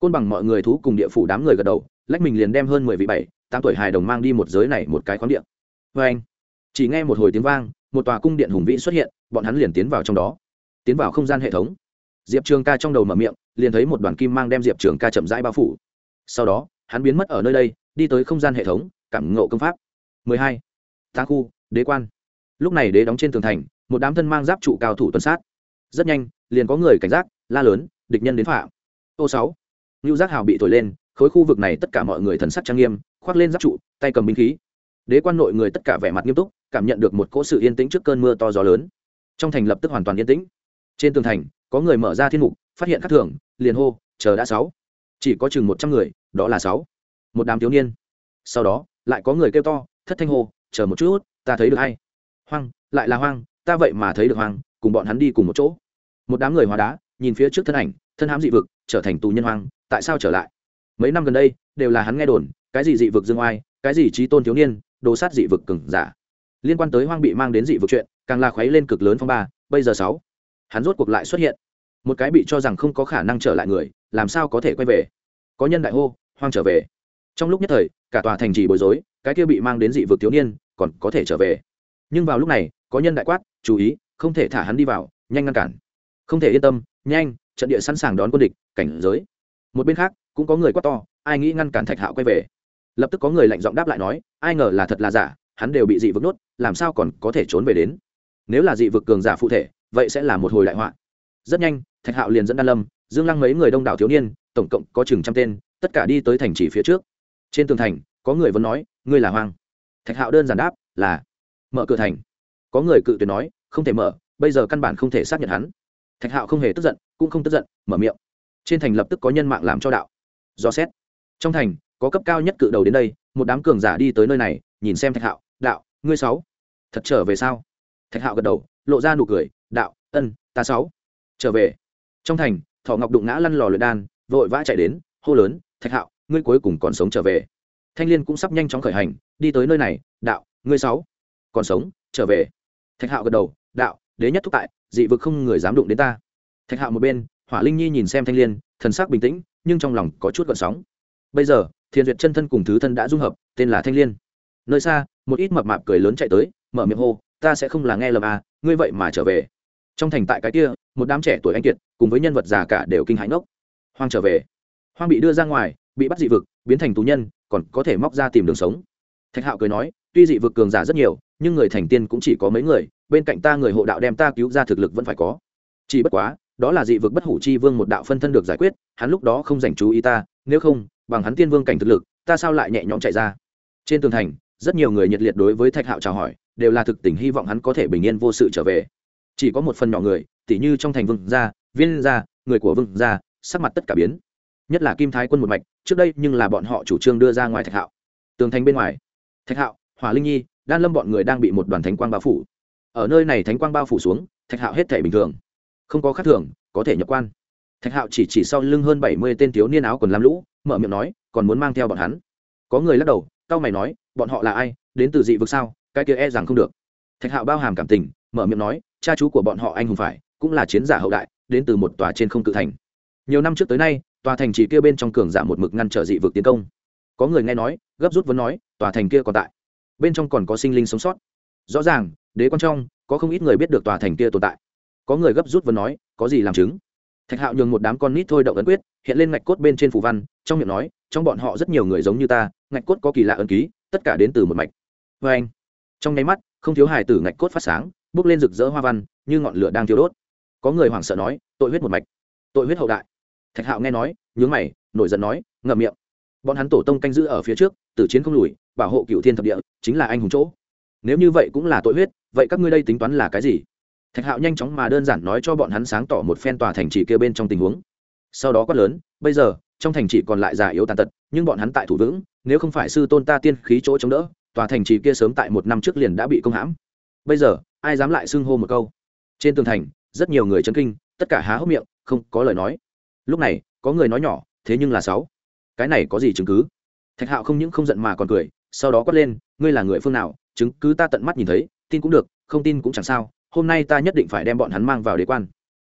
côn bằng mọi người thú cùng địa phủ đám người gật đầu, lách mình liền đem hơn mười vị bảy, tám tuổi hài đồng mang đi một giới này một cái khoáng điện vê anh, chỉ nghe một hồi tiếng vang, một tòa cung điện hùng vĩ xuất hiện, bọn hắn liền tiến vào trong đó. Tiến vào không gian hệ thống. Diệp trường ca trong đầu mở miệng, liền thấy một đoàn kim mang đem diệp trường ca chậm rãi bao phủ. Sau đó, hắn biến mất ở nơi đây, đi tới không gian hệ thống, cảm ngộ công pháp. 12. tá khu, đế quan. Lúc này đế đóng trên tường thành, một đám thân mang giáp trụ cao thủ tuần sát. Rất nhanh, liền có người cảnh giác, la lớn, địch nhân đến phạm. Ô sáu ngưu giác hào bị thổi lên, khối khu vực này tất cả mọi người thần sắc trang nghiêm, khoác lên giáp trụ, tay cầm binh khí. Đế quan nội người tất cả vẻ mặt nghiêm túc, cảm nhận được một cỗ sự yên tĩnh trước cơn mưa to gió lớn. Trong thành lập tức hoàn toàn yên tĩnh. Trên tường thành, có người mở ra thiên mục, phát hiện các thưởng, liền hô, chờ đã sáu. Chỉ có chừng một trăm người, đó là sáu. Một đám thiếu niên. Sau đó, lại có người kêu to, thất thanh hô, chờ một chút, ta thấy được hay hoang, lại là hoang, ta vậy mà thấy được hoang, cùng bọn hắn đi cùng một chỗ. Một đám người hóa đá, nhìn phía trước thân ảnh thân hãm dị vực, trở thành tù nhân hoang, tại sao trở lại? Mấy năm gần đây, đều là hắn nghe đồn, cái gì dị vực dương oai, cái gì trí tôn thiếu niên, đồ sát dị vực cừng giả. Liên quan tới hoang bị mang đến dị vực chuyện, càng là khuấy lên cực lớn phong ba, bây giờ sáu. Hắn rốt cuộc lại xuất hiện. Một cái bị cho rằng không có khả năng trở lại người, làm sao có thể quay về? Có nhân đại hô, hoang trở về. Trong lúc nhất thời, cả tòa thành trì bối rối, cái kia bị mang đến dị vực thiếu niên, còn có thể trở về. Nhưng vào lúc này, có nhân đại quát, chú ý, không thể thả hắn đi vào, nhanh ngăn cản. Không thể yên tâm, nhanh trận địa sẵn sàng đón quân địch, cảnh giới. Một bên khác, cũng có người quát to, ai nghĩ ngăn cản thạch hạo quay về. Lập tức có người lạnh giọng đáp lại nói, ai ngờ là thật là giả, hắn đều bị dị vực nốt làm sao còn có thể trốn về đến? Nếu là dị vực cường giả phụ thể, vậy sẽ là một hồi đại họa. Rất nhanh, thạch hạo liền dẫn đan lâm, dương lăng mấy người đông đảo thiếu niên, tổng cộng có chừng trăm tên, tất cả đi tới thành trì phía trước. Trên tường thành, có người vẫn nói, ngươi là hoang. Thạch hạo đơn giản đáp, là, mở cửa thành. Có người cự tuyệt nói, không thể mở, bây giờ căn bản không thể xác nhận hắn thạch hạo không hề tức giận, cũng không tức giận, mở miệng. Trên thành lập tức có nhân mạng làm cho đạo. Do xét. Trong thành, có cấp cao nhất cự đầu đến đây, một đám cường giả đi tới nơi này, nhìn xem thạch hạo, đạo, ngươi sáu, thật trở về sao? Thạch hạo gật đầu, lộ ra nụ cười, đạo, ân, ta sáu, trở về. Trong thành, thọ ngọc đụng ngã lăn lò luyện đan, vội vã chạy đến, hô lớn, thạch hạo, ngươi cuối cùng còn sống trở về. Thanh l i ê n cũng sắp nhanh chóng khởi hành, đi tới nơi này, đạo, ngươi sáu, còn sống, trở về. Thạch hạo gật đầu, đạo đế nhất thúc tại, dị vực không người dám đụng đến ta. Thạch hạo một bên, hỏa linh nhi nhìn xem thanh l i ê n thần sắc bình tĩnh, nhưng trong lòng có chút gợn sóng. Bây giờ, thiền duyệt chân thân cùng thứ thân đã dung hợp, tên là thanh l i ê n nơi xa, một ít mập mạp cười lớn chạy tới, mở miệng hô, ta sẽ không là nghe lầm à ngươi vậy mà trở về. Trong thành tại cái kia, một đám trẻ tuổi anh kiệt, cùng với nhân vật già cả đều kinh hãi ngốc. Hoang trở về. Hoang bị đưa ra ngoài, bị bắt dị vực, biến thành tù nhân, còn có thể móc ra tìm đường sống. Thạch hạo cười nói, tuy dị vực cường giả rất nhiều, nhưng người thành tiên cũng chỉ có mấy người bên cạnh ta người hộ đạo đem ta cứu ra thực lực vẫn phải có. Chỉ bất quá, đó là dị vực bất hủ chi vương một đạo phân thân được giải quyết, hắn lúc đó không dành chú ý ta, nếu không, bằng hắn tiên vương cảnh thực lực, ta sao lại nhẹ nhõm chạy ra? Trên tường thành, rất nhiều người nhiệt liệt đối với thạch hạo chào hỏi, đều là thực tình hy vọng hắn có thể bình yên vô sự trở về. Chỉ có một phần nhỏ người, tỉ như trong thành vương gia, viên gia, người của vương gia, sắc mặt tất cả biến. Nhất là kim thái quân một mạch, trước đây nhưng là bọn họ chủ trương đưa ra ngoài thạch hạo. Tường thành bên ngoài, thạch hạo, hỏa linh nhi, đan lâm bọn người đang bị một đoàn thánh quang bao phủ ở nơi này thánh quang bao phủ xuống, thạch hạo hết thể bình thường. Không có khác thường, có thể nhập quan. Thạch hạo chỉ chỉ sau lưng hơn bảy mươi tên thiếu niên áo quần lam lũ, mở miệng nói, còn muốn mang theo bọn hắn? Có người lắc đầu cao mày nói, bọn họ là ai? Đến từ dị vực sao? Cái kia e rằng không được. Thạch hạo bao hàm cảm tình, mở miệng nói, cha chú của bọn họ anh hùng phải, cũng là chiến giả hậu đại, đến từ một tòa trên không cự thành. Nhiều năm trước tới nay, tòa thành chỉ kia bên trong cường giả một mực ngăn trở dị vực tiến công. Có người nghe nói, gấp rút vẫn nói, tòa thành kia còn tại. Bên trong còn có sinh linh sống sót rõ ràng, đế quan trong, có không ít người biết được tòa thành kia tồn tại. Có người gấp rút vừa nói, có gì làm chứng? Thạch hạo nhường một đám con nít thôi động ấn quyết, hiện lên ngạch cốt bên trên phù văn, trong miệng nói, trong bọn họ rất nhiều người giống như ta, ngạch cốt có kỳ lạ ấn ký, tất cả đến từ một mạch. Vê anh, trong nháy mắt, không thiếu hài tử ngạch cốt phát sáng, bước lên rực rỡ hoa văn, như ngọn lửa đang thiêu đốt. Có người hoảng sợ nói, tội huyết một mạch, tội huyết hậu đại. Thạch hạo nghe nói, nhướng mày, nổi giận nói, ngậm miệng. Bọn hắn tổ tông canh giữ ở phía trước, tử chiến không lùi, bảo hộ cựu thiên thập địa, chính là anh hùng chỗ nếu như vậy cũng là tội huyết, vậy các ngươi đây tính toán là cái gì? Thạch hạo nhanh chóng mà đơn giản nói cho bọn hắn sáng tỏ một phen tòa thành trì kia bên trong tình huống. Sau đó quát lớn, bây giờ, trong thành trì còn lại già yếu tàn tật, nhưng bọn hắn tại thủ vững, nếu không phải sư tôn ta tiên khí chỗ chống đỡ, tòa thành trì kia sớm tại một năm trước liền đã bị công hãm. Bây giờ, ai dám lại xưng hô một câu? Trên tường thành, rất nhiều người chấn kinh, tất cả há hốc miệng, không có lời nói. Lúc này, có người nói nhỏ, thế nhưng là sáu. Cái này có gì chứng cứ? Thạch hạo không những không giận mà còn cười, sau đó quát lên, ngươi là người phương nào chứng cứ ta tận mắt nhìn thấy, tin cũng được, không tin cũng chẳng sao, hôm nay ta nhất định phải đem bọn hắn mang vào đế quan.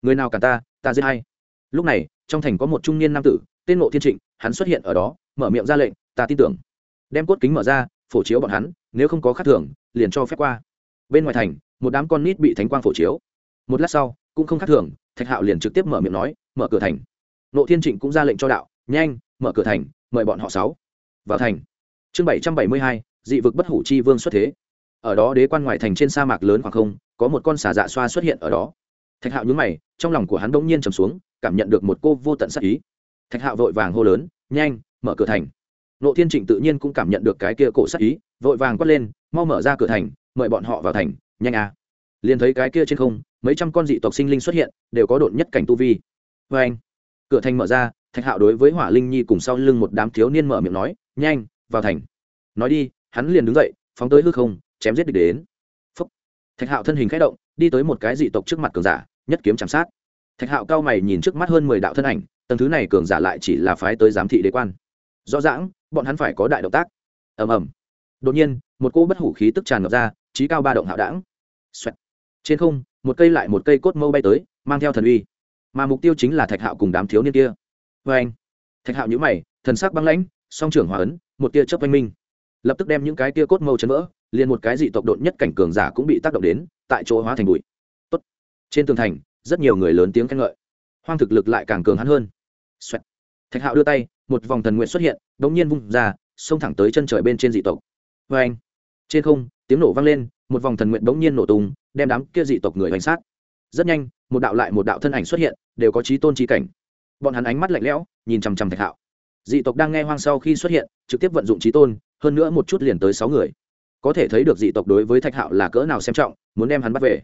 Người nào cả ta ta giết hay lúc này, trong thành có một trung niên nam tử, tên ngộ thiên trịnh, hắn xuất hiện ở đó, mở miệng ra lệnh, ta tin tưởng. Đem cốt kính mở ra, phổ chiếu bọn hắn, nếu không có khắc thưởng, liền cho phép qua. Bên ngoài thành, một đám con nít bị thánh quang phổ chiếu. Một lát sau, cũng không khắc thưởng, thạch hạo liền trực tiếp mở miệng nói, mở cửa thành. Nộ thiên trịnh cũng ra lệnh cho đạo, nhanh, mở cửa thành, mời bọn họ sáu vào thành. Chương bảy trăm bảy mươi hai dị vực bất hủ chi vương xuất thế. Ở đó đế quan ngoài thành trên sa mạc lớn khoảng không, có một con xà dạ xoa xuất hiện ở đó. Thạch hạo nhúng mày, trong lòng của hắn bỗng nhiên trầm xuống, cảm nhận được một cô vô tận sắc ý. Thạch hạo vội vàng hô lớn, nhanh, mở cửa thành. Nộ thiên trịnh tự nhiên cũng cảm nhận được cái kia cổ sắc ý, vội vàng quát lên, mau mở ra cửa thành, mời bọn họ vào thành, nhanh à. Liền thấy cái kia trên không, mấy trăm con dị tộc sinh linh xuất hiện, đều có độn nhất cảnh tu vi. Vê anh cửa thành mở ra, thạch hạo đối với hỏa linh nhi cùng sau lưng một đám thiếu niên mở miệng nói, nhanh, vào thành. Nói đi hắn liền đứng dậy, phóng tới hư không, chém giết địch đến. Phúc. thạch hạo thân hình k h ẽ động, đi tới một cái dị tộc trước mặt cường giả, nhất kiếm chạm sát. Thạch hạo cao mày nhìn trước mắt hơn mười đạo thân ảnh, tầng thứ này cường giả lại chỉ là phái tới giám thị đế quan. Rõ ràng, bọn hắn phải có đại động tác. Ầm ầm. Đột nhiên, một cô bất hủ khí tức tràn ngập ra trí cao ba động hạo đảng. Xoẹt. trên không, một cây lại một cây cốt mâu bay tới, mang theo thần uy. Mà mục tiêu chính là thạch hạo cùng đám thiếu niên kia. Vê anh thạch hạo nhữ mày, thần sắc băng lãnh, song trưởng hòa ấn, một tia chớp oanh minh lập tức đem những cái tia cốt mâu chấn vỡ, liền một cái dị tộc độn nhất cảnh cường giả cũng bị tác động đến, tại chỗ hóa thành bụi. Tốt. trên tường thành, rất nhiều người lớn tiếng khen ngợi. Hoang thực lực lại càng cường hắn hơn. Xoẹt. thạch hạo đưa tay, một vòng thần nguyện xuất hiện đ ỗ n g nhiên vung ra, xông thẳng tới chân trời bên trên dị tộc. Vê anh trên không, tiếng nổ vang lên, một vòng thần nguyện bỗng nhiên nổ tung, đem đám kia dị tộc người bánh sát. Rất nhanh, một đạo lại một đạo thân ảnh xuất hiện, đều có trí tôn trí cảnh. Bọn hắn ánh mắt lạnh lẽo, nhìn chằm chằm thạch hạo. Dị tộc đang nghe hoang sau khi xuất hiện, trực tiếp vận dụng trí tôn hơn nữa một chút liền tới sáu người. Có thể thấy được dị tộc đối với thạch hạo là cỡ nào xem trọng, muốn đem hắn bắt về.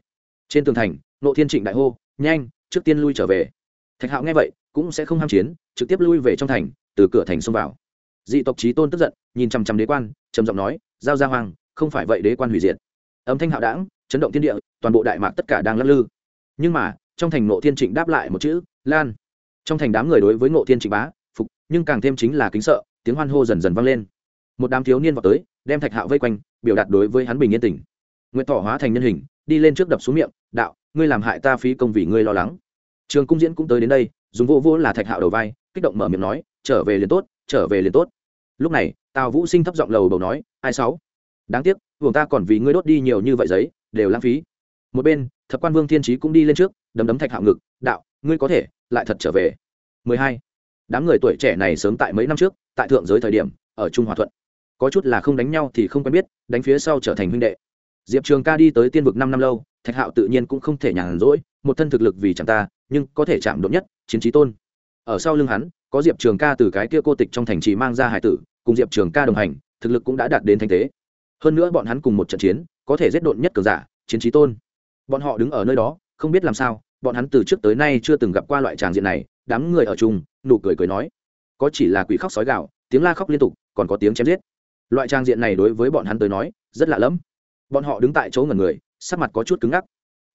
Trên tường thành, nộ thiên trịnh đại hô, nhanh, trước tiên lui trở về. Thạch hạo nghe vậy, cũng sẽ không ham chiến, trực tiếp lui về trong thành, từ cửa thành xông vào. Dị tộc trí tôn tức giận, nhìn chằm chằm đế quan, trầm giọng nói, giao ra hoàng không phải vậy đế quan hủy diệt. Âm thanh hạo đảng, chấn động thiên địa, toàn bộ đại mạc tất cả đang lắc lư. Nhưng mà, trong thành ngộ thiên trịnh đáp lại một chữ, lan. Trong thành đám người đối với ngộ thiên trịnh bá, phục, nhưng càng thêm chính là kính sợ, tiếng hoan hô dần dần vang lên một đám thiếu niên vào tới, đem thạch hạo vây quanh, biểu đạt đối với hắn bình yên tình. Nguyện thọ hóa thành nhân hình, đi lên trước đập xuống miệng, đạo, ngươi làm hại ta phí công vì ngươi lo lắng. Trường cung diễn cũng tới đến đây, dùng vô vô là thạch hạo đầu vai, kích động mở miệng nói, trở về liền tốt, trở về liền tốt. Lúc này, tào vũ sinh thấp giọng lầu bầu nói, ai sáu? Đáng tiếc vùng ta còn vì ngươi đốt đi nhiều như vậy giấy, đều lãng phí. Một bên, thập quan vương thiên trí cũng đi lên trước, đấm đấm thạch hạo ngực, đạo, ngươi có thể, lại thật trở về. 12. đám người tuổi trẻ này sớm tại mấy năm trước, tại thượng giới thời điểm, ở trung hòa thuận có chút là không đánh nhau thì không quen biết, đánh phía sau trở thành huynh đệ. Diệp trường ca đi tới tiên vực năm năm lâu, thạch hạo tự nhiên cũng không thể nhàn rỗi, một thân thực lực vì chẳng ta, nhưng có thể chạm đột nhất, chiến trí tôn. Ở sau lưng hắn, có diệp trường ca từ cái kia cô tịch trong thành trì mang ra hải tử, cùng diệp trường ca đồng hành, thực lực cũng đã đạt đến thanh thế. hơn nữa bọn hắn cùng một trận chiến, có thể giết độn nhất cường giả, chiến trí tôn. Bọn họ đứng ở nơi đó, không biết làm sao, bọn hắn từ trước tới nay chưa từng gặp qua loại tràng diện này, đám người ở chung, nụ cười cười nói, có chỉ là quỷ khóc sói gạo tiếng la khóc liên tục, còn có tiếng chém giết loại trang diện này đối với bọn hắn tới nói, rất lạ lẫm. Bọn họ đứng tại chỗ ngần người, sắc mặt có chút cứng ngắc.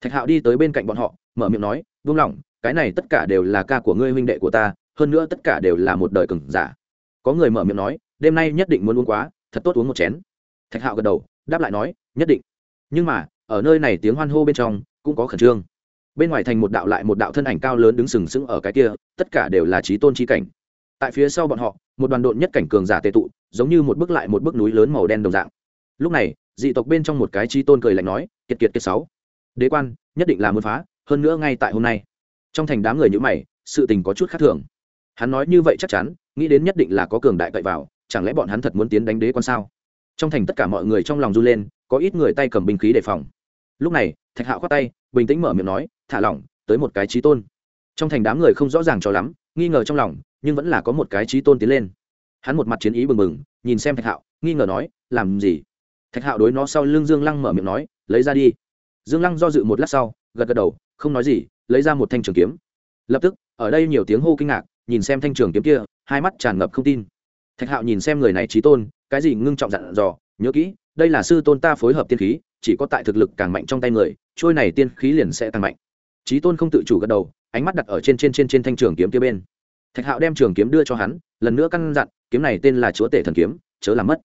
Thạch hạo đi tới bên cạnh bọn họ, mở miệng nói vung lòng cái này tất cả đều là ca của ngươi huynh đệ của ta, hơn nữa tất cả đều là một đời cừng giả. Có người mở miệng nói, đêm nay nhất định muốn uống quá, thật tốt uống một chén. Thạch hạo gật đầu, đáp lại nói, nhất định. Nhưng mà, ở nơi này tiếng hoan hô bên trong, cũng có khẩn trương. Bên ngoài thành một đạo lại một đạo thân ảnh cao lớn đứng sừng sững ở cái kia, tất cả đều là trí tôn trí cảnh. Tại phía sau bọn họ một đoàn độn nhất cảnh cường giả tệ tụ, giống như một bước lại một bước núi lớn màu đen đồng dạng. Lúc này, dị tộc bên trong một cái chi tôn cười lạnh nói, kiệt kiệt kiệt sáu, đế quan, nhất định là muốn phá, hơn nữa ngay tại hôm nay. Trong thành đám người như mày, sự tình có chút khác thường. Hắn nói như vậy chắc chắn, nghĩ đến nhất định là có cường đại cậy vào, chẳng lẽ bọn hắn thật muốn tiến đánh đế quan sao? Trong thành tất cả mọi người trong lòng run lên, có ít người tay cầm binh khí đề phòng. Lúc này, thạch hạo khoát tay, bình tĩnh mở miệng nói, thả lỏng, tới một cái trí tôn. Trong thành đám người không rõ ràng cho lắm, nghi ngờ trong lòng nhưng vẫn là có một cái trí tôn tiến lên. Hắn một mặt chiến ý bừng bừng, nhìn xem thạch hạo, nghi ngờ nói, làm gì? Thạch hạo đối nó sau lưng dương lăng mở miệng nói, lấy ra đi. Dương lăng do dự một lát sau, gật gật đầu, không nói gì, lấy ra một thanh trường kiếm. Lập tức, ở đây nhiều tiếng hô kinh ngạc, nhìn xem thanh trường kiếm kia, hai mắt tràn ngập không tin. Thạch hạo nhìn xem người này trí tôn, cái gì ngưng trọng dặn dò, nhớ kỹ, đây là sư tôn ta phối hợp tiên khí, chỉ có tại thực lực càng mạnh trong tay người, trôi này tiên khí liền sẽ càng mạnh. Trí tôn không tự chủ gật đầu, ánh mắt đặt ở trên trên trên trên thanh trường kiếm kia bên thạch hạo đem trường kiếm đưa cho hắn, lần nữa căn dặn, kiếm này tên là chúa tể thần kiếm, chớ làm mất.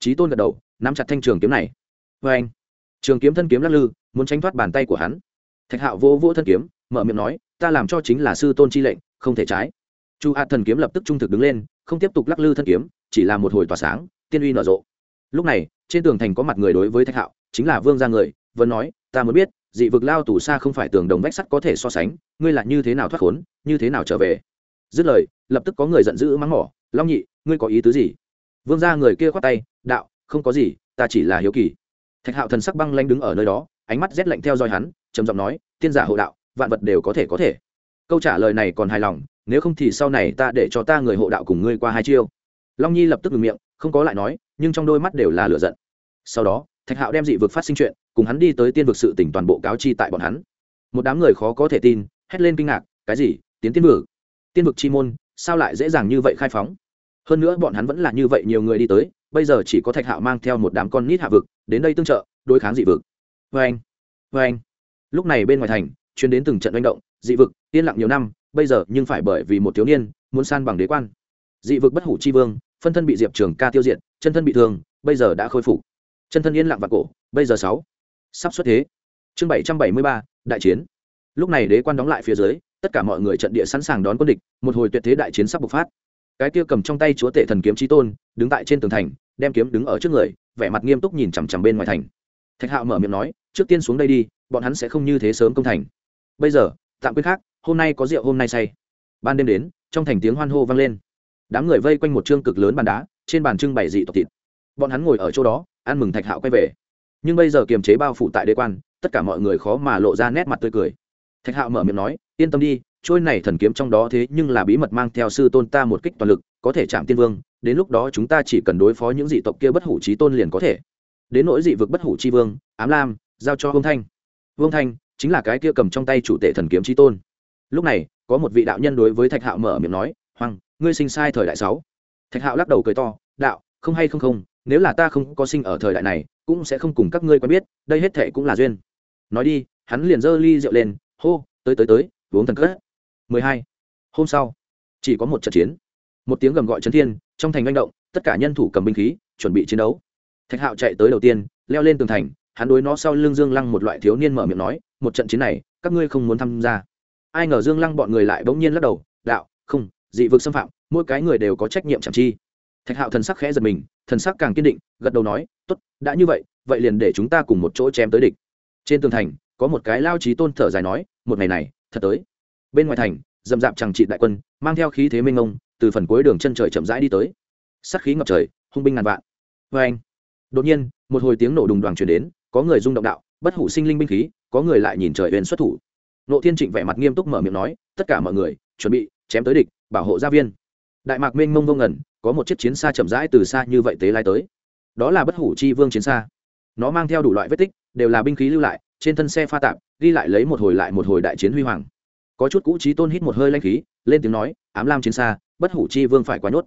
Trí tôn gật đầu, nắm chặt thanh trường kiếm này. Vê anh. Trường kiếm thân kiếm lắc lư, muốn tránh thoát bàn tay của hắn. Thạch hạo vô vỗ thân kiếm, mở miệng nói, ta làm cho chính là sư tôn chi lệnh, không thể trái. Chu hạ thần kiếm lập tức trung thực đứng lên, không tiếp tục lắc lư thân kiếm, chỉ là một hồi tỏa sáng, tiên uy nở rộ. Lúc này, trên tường thành có mặt người đối với thạch hạo, chính là vương gia người, vẫn nói, ta muốn biết, dị vực lao tù xa không phải tường đồng vách sắt có thể so sánh, ngươi là như thế nào thoát khốn, như thế nào trở về? Dứt lời, lập tức có người giận dữ mắng mỏ, long nhị, ngươi có ý tứ gì? Vương gia người kia khoát tay, đạo, không có gì, ta chỉ là hiếu kỳ. Thạch hạo thần sắc băng lanh đứng ở nơi đó, ánh mắt rét lạnh theo dõi hắn, trầm giọng nói, tiên giả hộ đạo, vạn vật đều có thể có thể. Câu trả lời này còn hài lòng, nếu không thì sau này ta để cho ta người hộ đạo cùng ngươi qua hai chiêu. Long nhi lập tức ngừng miệng, không có lại nói, nhưng trong đôi mắt đều là lửa giận. Sau đó, thạch hạo đem dị vực phát sinh chuyện, cùng hắn đi tới tiên vực sự tỉnh toàn bộ cáo chi tại bọn hắn. Một đám người khó có thể tin, hét lên kinh ngạc, cái gì? Tiến tiên vực? Tiên vực chi môn, sao lại dễ dàng như vậy khai phóng? Hơn nữa bọn hắn vẫn là như vậy nhiều người đi tới, bây giờ chỉ có thạch hạo mang theo một đám con nít hạ vực, đến đây tương trợ, đối kháng dị vực. Vê anh vê anh lúc này bên ngoài thành chuyến đến từng trận manh động, dị vực, yên lặng nhiều năm, bây giờ nhưng phải bởi vì một thiếu niên, muốn san bằng đế quan. Dị vực bất hủ chi vương, phân thân bị diệp trường ca tiêu diệt, chân thân bị thương, bây giờ đã khôi phục. Chân thân yên lặng và cổ, bây giờ sáu. Sắp xuất thế. Chương bảy trăm bảy mươi ba, đại chiến. Lúc này đế quan đóng lại phía dưới tất cả mọi người trận địa sẵn sàng đón quân địch, một hồi tuyệt thế đại chiến sắp bộc phát. Cái kia cầm trong tay chúa tể thần kiếm trí tôn, đứng tại trên tường thành, đem kiếm đứng ở trước người, vẻ mặt nghiêm túc nhìn chằm chằm bên ngoài thành. Thạch hạo mở miệng nói, trước tiên xuống đây đi, bọn hắn sẽ không như thế sớm công thành. Bây giờ, tạm quyết khác, hôm nay có rượu, hôm nay say. Ban đêm đến, trong thành tiếng hoan hô vang lên. Đám người vây quanh một chương cực lớn bàn đá, trên bàn trưng bày dị tộc thịt. Bọn hắn ngồi ở chỗ đó, ăn mừng thạch hạo quay về. Nhưng bây giờ kiềm chế bao phủ tại đế quan, tất cả mọi người khó mà lộ ra nét mặt tươi cười. Thạch hạo mở miệng nói yên tâm đi, trôi này thần kiếm trong đó thế nhưng là bí mật mang theo sư tôn ta một kích toàn lực, có thể chạm tiên vương, đến lúc đó chúng ta chỉ cần đối phó những dị tộc kia bất hủ trí tôn liền có thể. Đến nỗi dị vực bất hủ chi vương, ám lam, giao cho vương thanh. Vương thanh chính là cái kia cầm trong tay chủ tể thần kiếm trí tôn. Lúc này, có một vị đạo nhân đối với thạch hạo mở miệng nói, hoàng, ngươi sinh sai thời đại sáu. Thạch hạo lắc đầu cười to, đạo, không hay không không, nếu là ta không có sinh ở thời đại này, cũng sẽ không cùng các ngươi quen biết, đây hết thệ cũng là duyên. Nói đi, hắn liền giơ ly rượu lên, hô, tới tới tới uống thần cất. Mười hai. Hôm sau, chỉ có một trận chiến. Một tiếng gầm gọi chấn thiên, trong thành manh động, tất cả nhân thủ cầm binh khí, chuẩn bị chiến đấu. Thạch hạo chạy tới đầu tiên, leo lên tường thành, hắn đối nó sau lưng dương lăng một loại thiếu niên mở miệng nói, một trận chiến này, các ngươi không muốn tham gia. Ai ngờ dương lăng bọn người lại bỗng nhiên lắc đầu, đạo, không, dị vực xâm phạm, mỗi cái người đều có trách nhiệm chẳng chi. Thạch hạo thần sắc khẽ giật mình, thần sắc càng kiên định, gật đầu nói, tốt, đã như vậy vậy liền để chúng ta cùng một chỗ chém tới địch. Trên tường thành, có một cái lao trí tôn thở dài nói, một ngày này thật tới. Bên ngoài thành dầm dạp chẳng trị đại quân, mang theo khí thế minh ông từ phần cuối đường chân trời chậm rãi đi tới. Sắt khí ngập trời, hung binh ngàn vạn. Vê anh, đột nhiên, một hồi tiếng nổ đùng đoàn chuyển đến, có người rung động đạo, bất hủ sinh linh binh khí, có người lại nhìn trời huyền xuất thủ. Nộ thiên trịnh vẻ mặt nghiêm túc mở miệng nói, tất cả mọi người, chuẩn bị, chém tới địch, bảo hộ gia viên. Đại mạc minh mông vô ngẩn có một chiếc chiến xa chậm rãi từ xa như vậy tế lai tới. Đó là bất hủ chi vương chiến xa. Nó mang theo đủ loại vết tích, đều là binh khí lưu lại trên thân xe pha tạp, ghi lại lấy một hồi lại một hồi đại chiến huy hoàng. Có chút cũ trí tôn hít một hơi lanh khí, lên tiếng nói, ám lam chiến xa, bất hủ chi vương phải quá nhốt.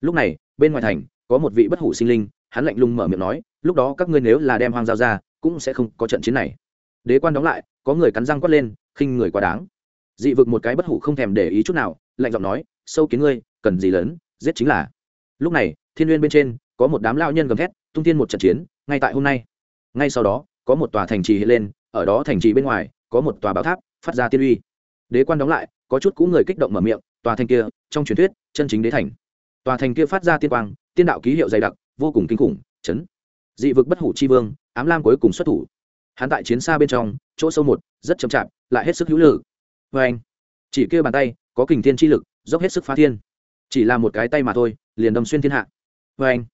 Lúc này, bên ngoài thành, có một vị bất hủ sinh linh, hắn lạnh lùng mở miệng nói, lúc đó các ngươi nếu là đem hoang giao ra, cũng sẽ không có trận chiến này. Đế quan đóng lại, có người cắn răng quát lên, khinh người quá đáng. Dị vực một cái bất hủ không thèm để ý chút nào, lạnh giọng nói, sâu kiến ngươi, cần gì lớn, giết chính là. Lúc này, thiên n bên trên, có một đám lao nhân gầm thét, tung tiên một trận chiến, ngay tại hôm nay. Ngay sau đó, có một tòa thành trì hiện lên ở đó thành trì bên ngoài, có một tòa bảo tháp phát ra tiên uy. Đế quan đóng lại, có chút cũ người kích động mở miệng, tòa thành kia, trong truyền thuyết, chân chính đế thành. Tòa thành kia phát ra tiên quang, tiên đạo ký hiệu dày đặc, vô cùng kinh khủng, chấn. Dị vực bất hủ chi vương, ám lam cuối cùng xuất thủ. Hắn tại chiến xa bên trong, chỗ sâu một, rất chậm chạp, lại hết sức hữu lự vê anh, chỉ kia bàn tay, có kình thiên chi lực, dốc hết sức phá thiên. Chỉ là một cái tay mà thôi, liền đâm xuyên thiên hạ. Vê anh,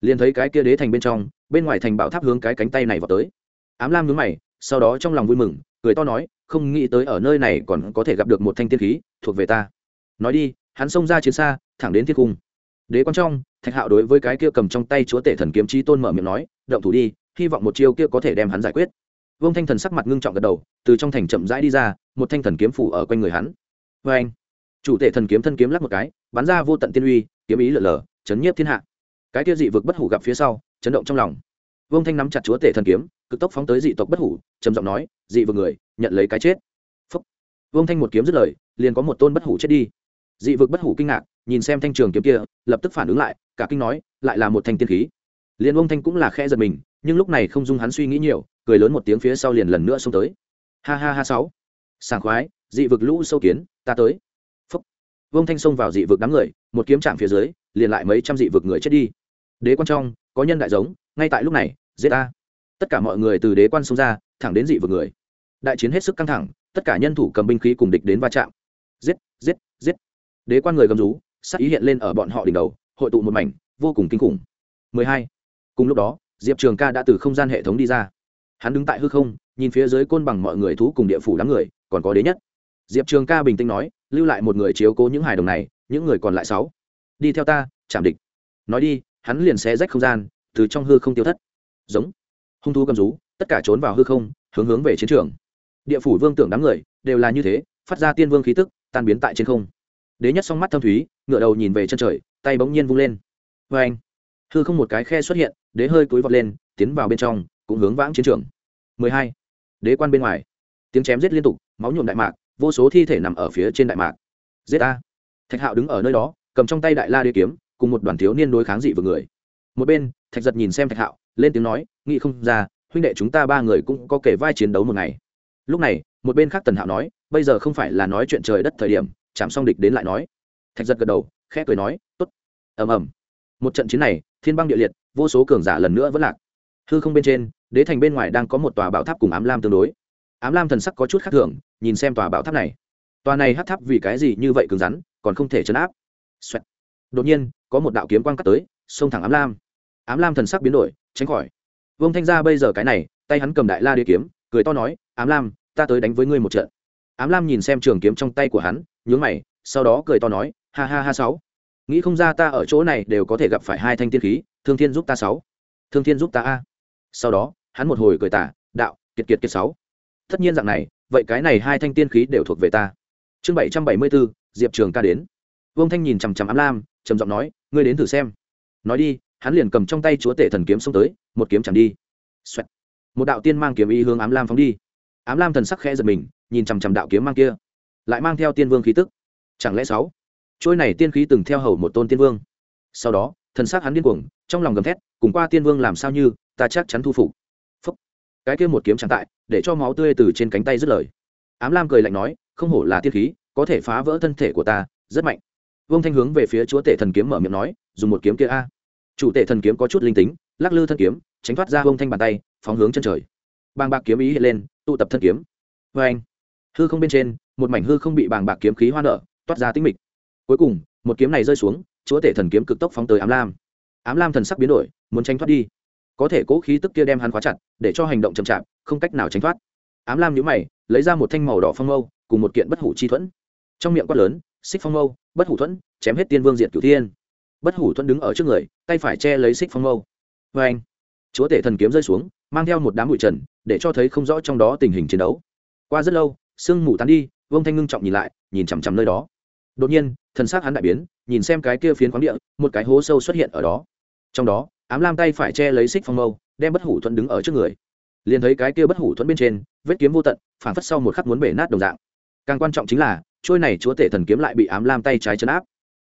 liền thấy cái kia đế thành bên trong, bên ngoài thành bảo tháp hướng cái cánh tay này vào tới. Ám lam nhướng mày sau đó trong lòng vui mừng, cười to nói, không nghĩ tới ở nơi này còn có thể gặp được một thanh tiên khí, thuộc về ta. Nói đi, hắn xông ra chiến xa, thẳng đến thiên cung. Đế quan trong, thạch hạo đối với cái kia cầm trong tay chúa tể thần kiếm trí tôn mở miệng nói, động thủ đi, hy vọng một chiêu kia có thể đem hắn giải quyết. Vương thanh thần sắc mặt ngưng trọng gật đầu, từ trong thành chậm rãi đi ra, một thanh thần kiếm phủ ở quanh người hắn. Vê anh, chủ tể thần kiếm thân kiếm lắc một cái, bắn ra vô tận tiên uy, kiếm ý lở lở, chấn nhiếp thiên hạ. Cái kia dị vực bất hủ gặp phía sau, chấn động trong lòng. Vương thanh nắm chặt chúa tể thần kiếm cực tốc phóng tới dị tộc bất hủ, trầm giọng nói, dị vực người, nhận lấy cái chết. Phúc. vương thanh một kiếm dứt lời, liền có một tôn bất hủ chết đi. Dị vực bất hủ kinh ngạc, nhìn xem thanh trường kiếm kia, lập tức phản ứng lại, cả kinh nói, lại là một thanh tiên khí. Liền vương thanh cũng là khe giật mình, nhưng lúc này không dung hắn suy nghĩ nhiều, cười lớn một tiếng phía sau liền lần nữa xông tới. Ha ha ha sáu. Sảng khoái, dị vực lũ sâu kiến, ta tới. Phúc. Vương thanh xông vào dị vực đám người, một kiếm chạm phía dưới, liền lại mấy trăm dị vực người chết đi. Đế quan trong, có nhân đại giống, ngay tại lúc này, giết ta tất cả mọi người từ đế quan xông ra, thẳng đến dị vực người. Đại chiến hết sức căng thẳng, tất cả nhân thủ cầm binh khí cùng địch đến va chạm. Giết giết giết. Đế quan người gầm rú sắc ý hiện lên ở bọn họ đỉnh đầu, hội tụ một mảnh, vô cùng kinh khủng. 12. cùng lúc đó, diệp trường ca đã từ không gian hệ thống đi ra. Hắn đứng tại hư không, nhìn phía dưới côn bằng mọi người thú cùng địa phủ đám người, còn có đế nhất. Diệp trường ca bình tĩnh nói, lưu lại một người chiếu cố những hài đồng này, những người còn lại sáu. Đi theo ta, chạm địch. Nói đi, hắn liền xé rách không gian, từ trong hư không tiêu thất. Giống hung thú cầm rú, tất cả trốn vào hư không, hướng hướng về chiến trường. Địa phủ vương tưởng đám người đều là như thế, phát ra tiên vương khí tức, tan biến tại trên không. Đế nhất song mắt thâm thúy ngựa đầu nhìn về chân trời, tay bỗng nhiên vung lên. Vê anh, hư không một cái khe xuất hiện, đế hơi cúi vọt lên, tiến vào bên trong, cũng hướng vãng chiến trường. 12. đế quan bên ngoài. Tiếng chém giết liên tục, máu nhuộm đại mạc, vô số thi thể nằm ở phía trên đại mạc. Giết a. Thạch hạo đứng ở nơi đó, cầm trong tay đại la đế kiếm, cùng một đoàn thiếu niên đối kháng dị vừa người. Một bên, thạch giật nhìn xem thạch hạo, lên tiếng nói nghĩ không ra, huynh đệ chúng ta ba người cũng có kể vai chiến đấu một ngày. Lúc này, một bên khác tần hạo nói, bây giờ không phải là nói chuyện trời đất thời điểm, chạm xong địch đến lại nói. Thạch giật gật đầu, khẽ cười nói t ố t ầm ầm. Một trận chiến này, thiên băng địa liệt, vô số cường giả lần nữa vẫn lạc. Hư không bên trên, đế thành bên ngoài đang có một tòa bảo tháp cùng ám lam tương đối. Ám lam thần sắc có chút khác thường, nhìn xem tòa bảo tháp này. Tòa này hát tháp vì cái gì như vậy cứng rắn, còn không thể chấn áp. Xoẹt. đột nhiên, có một đạo kiếm quang cắt tới, xông thẳng ám lam. Ám lam thần sắc biến đổi, tránh khỏi vương thanh ra bây giờ cái này, tay hắn cầm đại la đế kiếm, cười to nói, ám lam, ta tới đánh với ngươi một trận. Ám lam nhìn xem trường kiếm trong tay của hắn, nhướng mày, sau đó cười to nói, ha ha ha sáu. Nghĩ không ra ta ở chỗ này đều có thể gặp phải hai thanh tiên khí, thương thiên giúp ta sáu. Thương thiên giúp ta a. Sau đó, hắn một hồi cười tả đạo, kiệt kiệt kiệt sáu. Tất nhiên dạng này, vậy cái này hai thanh tiên khí đều thuộc về ta. Chương bảy trăm bảy mươi bốn diệp trường ca đến. Vương thanh nhìn chằm chằm ám lam, trầm giọng nói, ngươi đến thử xem. Nói đi hắn liền cầm trong tay chúa tể thần kiếm xông tới, một kiếm chẳng đi、Xoẹt. Một đạo tiên mang kiếm y hướng ám lam phóng đi. Ám lam thần sắc khẽ giật mình, nhìn chằm chằm đạo kiếm mang kia, lại mang theo tiên vương khí tức. Chẳng lẽ sáu? Trôi này tiên khí từng theo hầu một tôn tiên vương. Sau đó, thần sắc hắn điên cuồng, trong lòng gầm thét, cùng qua tiên vương làm sao như, ta chắc chắn thu phục. Phúc. cái kia một kiếm chẳng tại, để cho máu tươi từ trên cánh tay dứt lời. Ám lam cười lạnh nói, không hổ là tiên khí, có thể phá vỡ thân thể của ta, rất mạnh. Vương thanh hướng về phía chúa tể thần kiếm mở miệng nói, dùng một kiếm kia a chủ tể thần kiếm có chút linh tính, lắc lư thân kiếm, tránh thoát ra vương thanh bàn tay, phóng hướng chân trời. Bàng bạc kiếm ý hiện lên, tụ tập thân kiếm. Vê anh, hư không bên trên, một mảnh hư không bị bàng bạc kiếm khí hoa nở, toát ra tinh mịch. Cuối cùng, một kiếm này rơi xuống, chúa tể thần kiếm cực tốc phóng tới ám lam. Ám lam thần sắc biến đổi, muốn tránh thoát đi. Có thể cố khí tức kia đem hắn khóa chặt, để cho hành động chậm chạp, không cách nào tránh thoát. Ám lam nhíu mày, lấy ra một thanh màu đỏ phong mâu, cùng một kiện bất hủ chi thuẫn. Trong miệng quát lớn, xích phong mâu, bất hủ thuẫn, chém hết tiên vương diện cửu thiên bất hủ thuẫn đứng ở trước người, tay phải che lấy xích phong mâu. Vê anh, chúa tể thần kiếm rơi xuống, mang theo một đám bụi trần, để cho thấy không rõ trong đó tình hình chiến đấu. Qua rất lâu, sương mù tán đi, vương thanh ngưng trọng nhìn lại, nhìn chằm chằm nơi đó. Đột nhiên, thần xác hắn đại biến, nhìn xem cái kia phiến khoáng địa, một cái hố sâu xuất hiện ở đó. Trong đó, ám lam tay phải che lấy xích phong mâu, đem bất hủ thuẫn đứng ở trước người. Liền thấy cái kia bất hủ thuẫn bên trên, vết kiếm vô tận phản phất sau một khắc muốn bể nát đồng dạng. Càng quan trọng chính là, trôi này chúa tể thần kiếm lại bị ám lam tay trái chấn áp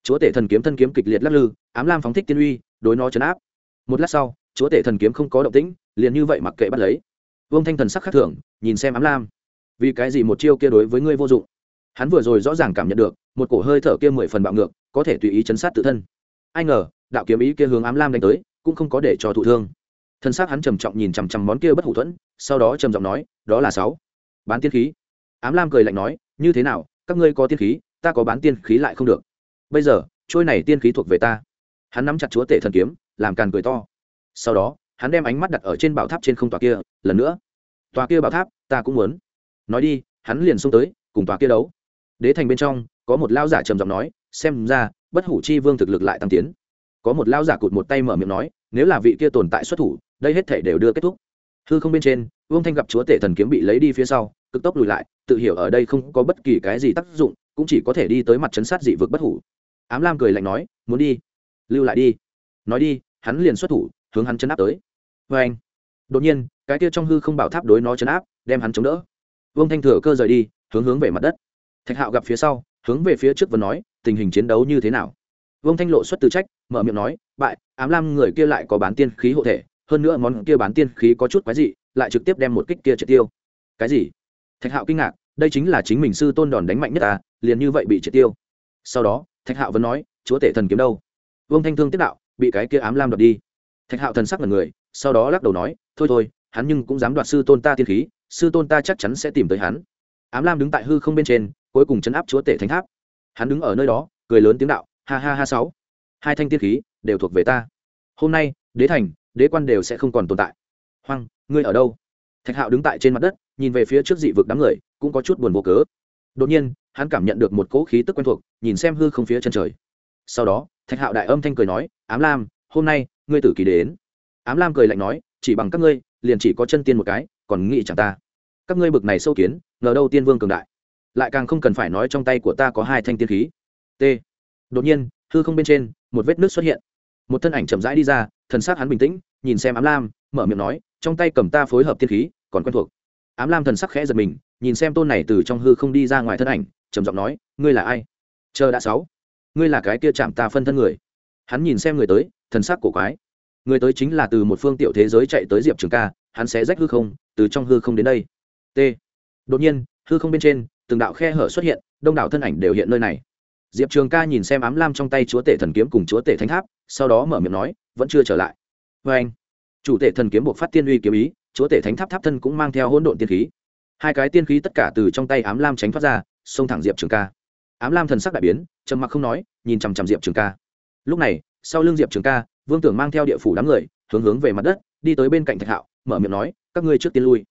chúa tể thần kiếm thân kiếm kịch liệt lắc lư, ám lam phóng thích tiên uy, đối nó chấn áp. Một lát sau, chúa tể thần kiếm không có động tĩnh, liền như vậy mặc kệ bắt lấy. Vương thanh thần sắc khắc thưởng nhìn xem ám lam. Vì cái gì một chiêu kia đối với ngươi vô dụng? Hắn vừa rồi rõ ràng cảm nhận được, một cổ hơi thở kia mười phần bạo ngược, có thể tùy ý chấn sát tự thân. Ai ngờ, đạo kiếm ý kia hướng ám lam đánh tới, cũng không có để cho thụ thương. Thân xác hắn trầm trọng nhìn chằm chằm món kia bất hủ thuẫn, sau đó trầm giọng nói, đó là sáu. Bán tiên khí. Ám lam cười lạnh nói, như thế nào? Các ngươi có tiên khí, ta có bán tiên khí lại không được bây giờ, trôi này tiên khí thuộc về ta. Hắn nắm chặt chúa tể thần kiếm, làm càn cười to. Sau đó, hắn đem ánh mắt đặt ở trên bảo tháp trên không tòa kia, lần nữa. Tòa kia bảo tháp, ta cũng muốn. Nói đi, hắn liền xông tới, cùng tòa kia đấu. Đế thành bên trong, có một lao giả trầm giọng nói, xem ra, bất hủ chi vương thực lực lại tăng tiến. Có một lao giả cụt một tay mở miệng nói, nếu là vị kia tồn tại xuất thủ, đây hết thể đều đưa kết thúc. Hư không bên trên, vương thanh gặp chúa tể thần kiếm bị lấy đi phía sau, cực tốc lùi lại, tự hiểu ở đây không có bất kỳ cái gì tác dụng, cũng chỉ có thể đi tới mặt chấn sát dị vực bất hủ ám lam cười lạnh nói, muốn đi, lưu lại đi. Nói đi, hắn liền xuất thủ, hướng hắn chấn áp tới. Vê anh, đột nhiên, cái kia trong hư không bảo tháp đối nó chấn áp, đem hắn chống đỡ. Vương thanh thừa cơ rời đi, hướng hướng về mặt đất. Thạch hạo gặp phía sau, hướng về phía trước và nói, tình hình chiến đấu như thế nào? Vương thanh lộ xuất từ trách, mở miệng nói, bại, ám lam người kia lại có bán tiên khí hộ thể, hơn nữa món kia bán tiên khí có chút quái dị, lại trực tiếp đem một kích kia triệt tiêu. Cái gì? Thạch hạo kinh ngạc, đây chính là chính mình sư tôn đòn đánh mạnh nhất ta liền như vậy bị triệt tiêu sau đó, thạch hạo vẫn nói, chúa tể thần kiếm đâu? Vương thanh thương tiết đạo, bị cái kia ám lam đoạt đi. Thạch hạo thần sắc là người, sau đó lắc đầu nói, thôi thôi, hắn nhưng cũng dám đoạt sư tôn ta tiên khí, sư tôn ta chắc chắn sẽ tìm tới hắn. Ám lam đứng tại hư không bên trên, cuối cùng chấn áp chúa tể thánh tháp. Hắn đứng ở nơi đó, cười lớn tiếng đạo, ha ha ha sáu, hai thanh tiên khí đều thuộc về ta. Hôm nay, đế thành, đế quan đều sẽ không còn tồn tại. Hoang, ngươi ở đâu? Thạch hạo đứng tại trên mặt đất, nhìn về phía trước dị vực đám người, cũng có chút buồn vô cớ. Đột nhiên hắn cảm nhận được một cỗ khí tức quen thuộc, nhìn xem hư không phía chân trời. Sau đó, thạch hạo đại âm thanh cười nói, ám lam, hôm nay, ngươi tử kỳ đến. Ám lam cười lạnh nói, chỉ bằng các ngươi, liền chỉ có chân tiên một cái, còn nghĩ chẳng ta. Các ngươi bực này sâu kiến, ngờ đâu tiên vương cường đại. Lại càng không cần phải nói trong tay của ta có hai thanh tiên khí. T. Đột nhiên, hư không bên trên, một vết nước xuất hiện. Một thân ảnh chậm rãi đi ra, thần s á c hắn bình tĩnh, nhìn xem ám lam, mở miệng nói, trong tay cầm ta phối hợp tiên khí, còn quen thuộc. Ám lam thần sắc khẽ giật mình, nhìn xem tôn này từ trong hư không đi ra ngoài thân ảnh trầm giọng nói, ngươi là ai? Chờ đã sáu. Ngươi là cái kia chạm ta phân thân người. Hắn nhìn xem người tới, thần sắc cổ quái. Người tới chính là từ một phương tiểu thế giới chạy tới diệp trường ca, hắn sẽ rách hư không, từ trong hư không đến đây. T. Đột nhiên, hư không bên trên, từng đạo khe hở xuất hiện, đông đảo thân ảnh đều hiện nơi này. Diệp trường ca nhìn xem ám lam trong tay chúa tể thần kiếm cùng chúa tể thánh tháp, sau đó mở miệng nói, vẫn chưa trở lại. Vê anh chủ tể thần kiếm buộc phát tiên uy kiếm ý, chúa tể thánh tháp tháp thân cũng mang theo hỗn độn tiên khí hai cái tiên khí tất cả từ trong tay ám lam tránh thoát ra, xông thẳng diệp trường ca. Ám lam thần sắc đại biến, trầm mặc không nói, nhìn chằm chằm diệp trường ca. Lúc này, sau l ư n g diệp trường ca, vương tưởng mang theo địa phủ đám người, hướng hướng về mặt đất, đi tới bên cạnh thạch hạo, mở miệng nói, các ngươi trước tiên lui.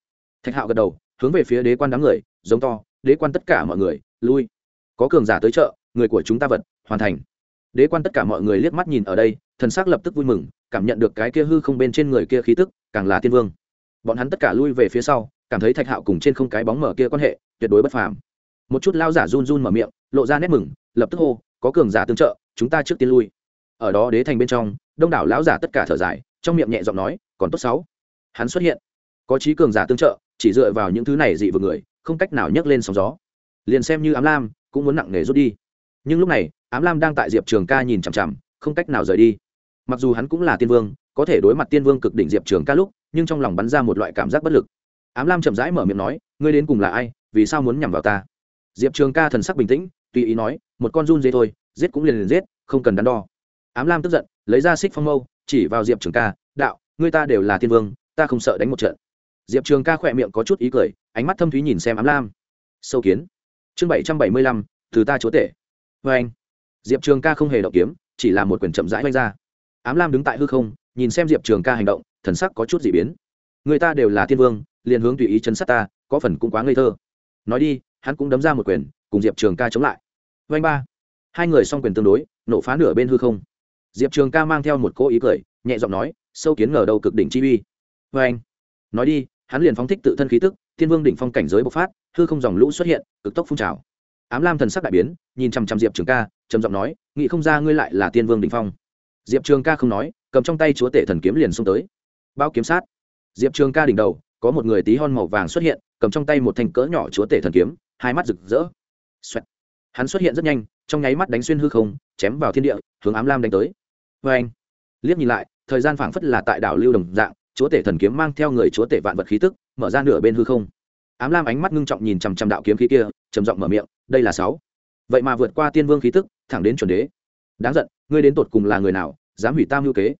Thạch hạo gật đầu, hướng về phía đế quan đám người, giống to, đế quan tất cả mọi người, lui. Có cường giả tới chợ, người của chúng ta vật, hoàn thành. Đế quan tất cả mọi người liếc mắt nhìn ở đây, thần s ắ c lập tức vui mừng, cảm nhận được cái kia hư không bên trên người kia khí tức, càng là tiên vương. Bọn hắn tất cả lui về phía sau cảm thấy thạch hạo cùng trên không cái bóng mở kia quan hệ tuyệt đối bất phàm. Một chút lao giả run run mở miệng, lộ ra nét mừng, lập tức hô, có cường giả tương trợ, chúng ta trước tiên lui. Ở đó đế thành bên trong, đông đảo lão giả tất cả thở dài, trong miệng nhẹ giọng nói, còn tốt sáu. Hắn xuất hiện. Có trí cường giả tương trợ, chỉ dựa vào những thứ này dị vừa người, không cách nào nhấc lên sóng gió. Liền xem như ám lam, cũng muốn nặng nề rút đi. Nhưng lúc này, ám lam đang tại diệp trường ca nhìn chằm chằm, không cách nào rời đi. Mặc dù hắn cũng là tiên vương, có thể đối mặt tiên vương cực đỉnh diệp trường ca lúc, nhưng trong lòng bắn ra một loại cảm giác bất lực ám lam chậm rãi mở miệng nói, ngươi đến cùng là ai? Vì sao muốn nhằm vào ta? Diệp trường ca thần sắc bình tĩnh, tùy ý nói, một con run dê thôi, giết cũng liền liền giết, không cần đắn đo. Ám lam tức giận, lấy ra xích phong mâu, chỉ vào diệp trường ca, đạo, ngươi ta đều là thiên vương, ta không sợ đánh một trận. Diệp trường ca khỏe miệng có chút ý cười, ánh mắt thâm thúy nhìn xem ám lam. Sâu kiến. Chương bảy trăm bảy mươi lăm, từ ta chúa tể. Vê anh. Diệp trường ca không hề động kiếm, chỉ là một quyển chậm rãi oanh ra. Ám lam đứng tại hư không, nhìn xem diệp trường ca hành động, thần sắc có chút dị biến. Người ta đều là thiên vương liền hướng tùy ý chấn sát ta, có phần cũng quá ngây thơ. Nói đi, hắn cũng đấm ra một quyền, cùng diệp trường ca chống lại. Vanh ba. Hai người song quyền tương đối, nổ phá nửa bên hư không. Diệp trường ca mang theo một cô ý cười, nhẹ giọng nói, sâu kiến ngờ đầu cực đỉnh chi uy. Vanh nói đi, hắn liền phóng thích tự thân khí tức, thiên vương đỉnh phong cảnh giới bộc phát, hư không dòng lũ xuất hiện, cực tốc phun trào. Ám lam thần sắc đại biến, nhìn chằm chằm diệp trường ca, trầm giọng nói nghĩ không ra ngươi lại là tiên vương đỉnh phong. Diệp trường ca không nói, cầm trong tay chúa tể thần kiếm liền xông tới. Bao kiếm sát. Diệp trường ca đỉnh đầu có một người tí hon màu vàng xuất hiện, cầm trong tay một thanh cỡ nhỏ chúa tể thần kiếm, hai mắt rực rỡ、Xoẹt. hắn xuất hiện rất nhanh, trong nháy mắt đánh xuyên hư không, chém vào thiên địa, hướng ám lam đánh tới. Vê anh, liếc nhìn lại, thời gian phảng phất là tại đảo lưu đồng dạng, chúa tể thần kiếm mang theo người chúa tể vạn vật khí tức, mở ra nửa bên hư không. Ám lam ánh mắt ngưng trọng nhìn chằm chằm đạo kiếm khí kia, trầm giọng mở miệng, đây là sáu. Vậy mà vượt qua tiên vương khí tức, thẳng đến chuẩn đế. Đáng giận, ngươi đến tột cùng là người nào, dám hủy tam hữu kế?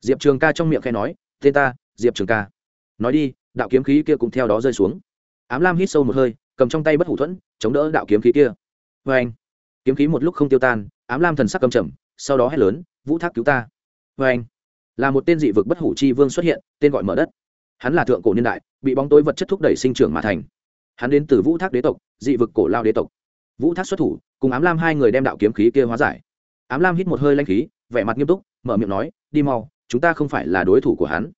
Diệp trường ca trong miệng khe nói, tên ta, diệp trường ca. Nói đi đạo kiếm khí kia cũng theo đó rơi xuống. Ám lam hít sâu một hơi, cầm trong tay bất hủ thuẫn, chống đỡ đạo kiếm khí kia. Vê anh, kiếm khí một lúc không tiêu tan, ám lam thần sắc cầm trầm, sau đó hét lớn, vũ thác cứu ta! Vê anh, là một tên dị vực bất hủ chi vương xuất hiện, tên gọi mở đất. Hắn là thượng cổ niên đại, bị bóng tối vật chất thúc đẩy sinh trưởng mà thành. Hắn đến từ vũ thác đế tộc, dị vực cổ lao đế tộc. Vũ thác xuất thủ, cùng ám lam hai người đem đạo kiếm khí kia hóa giải. Ám lam hít một hơi lanh khí, vẻ mặt nghiêm túc, mở miệng nói, đi mau, chúng ta không phải là đối thủ của hắn.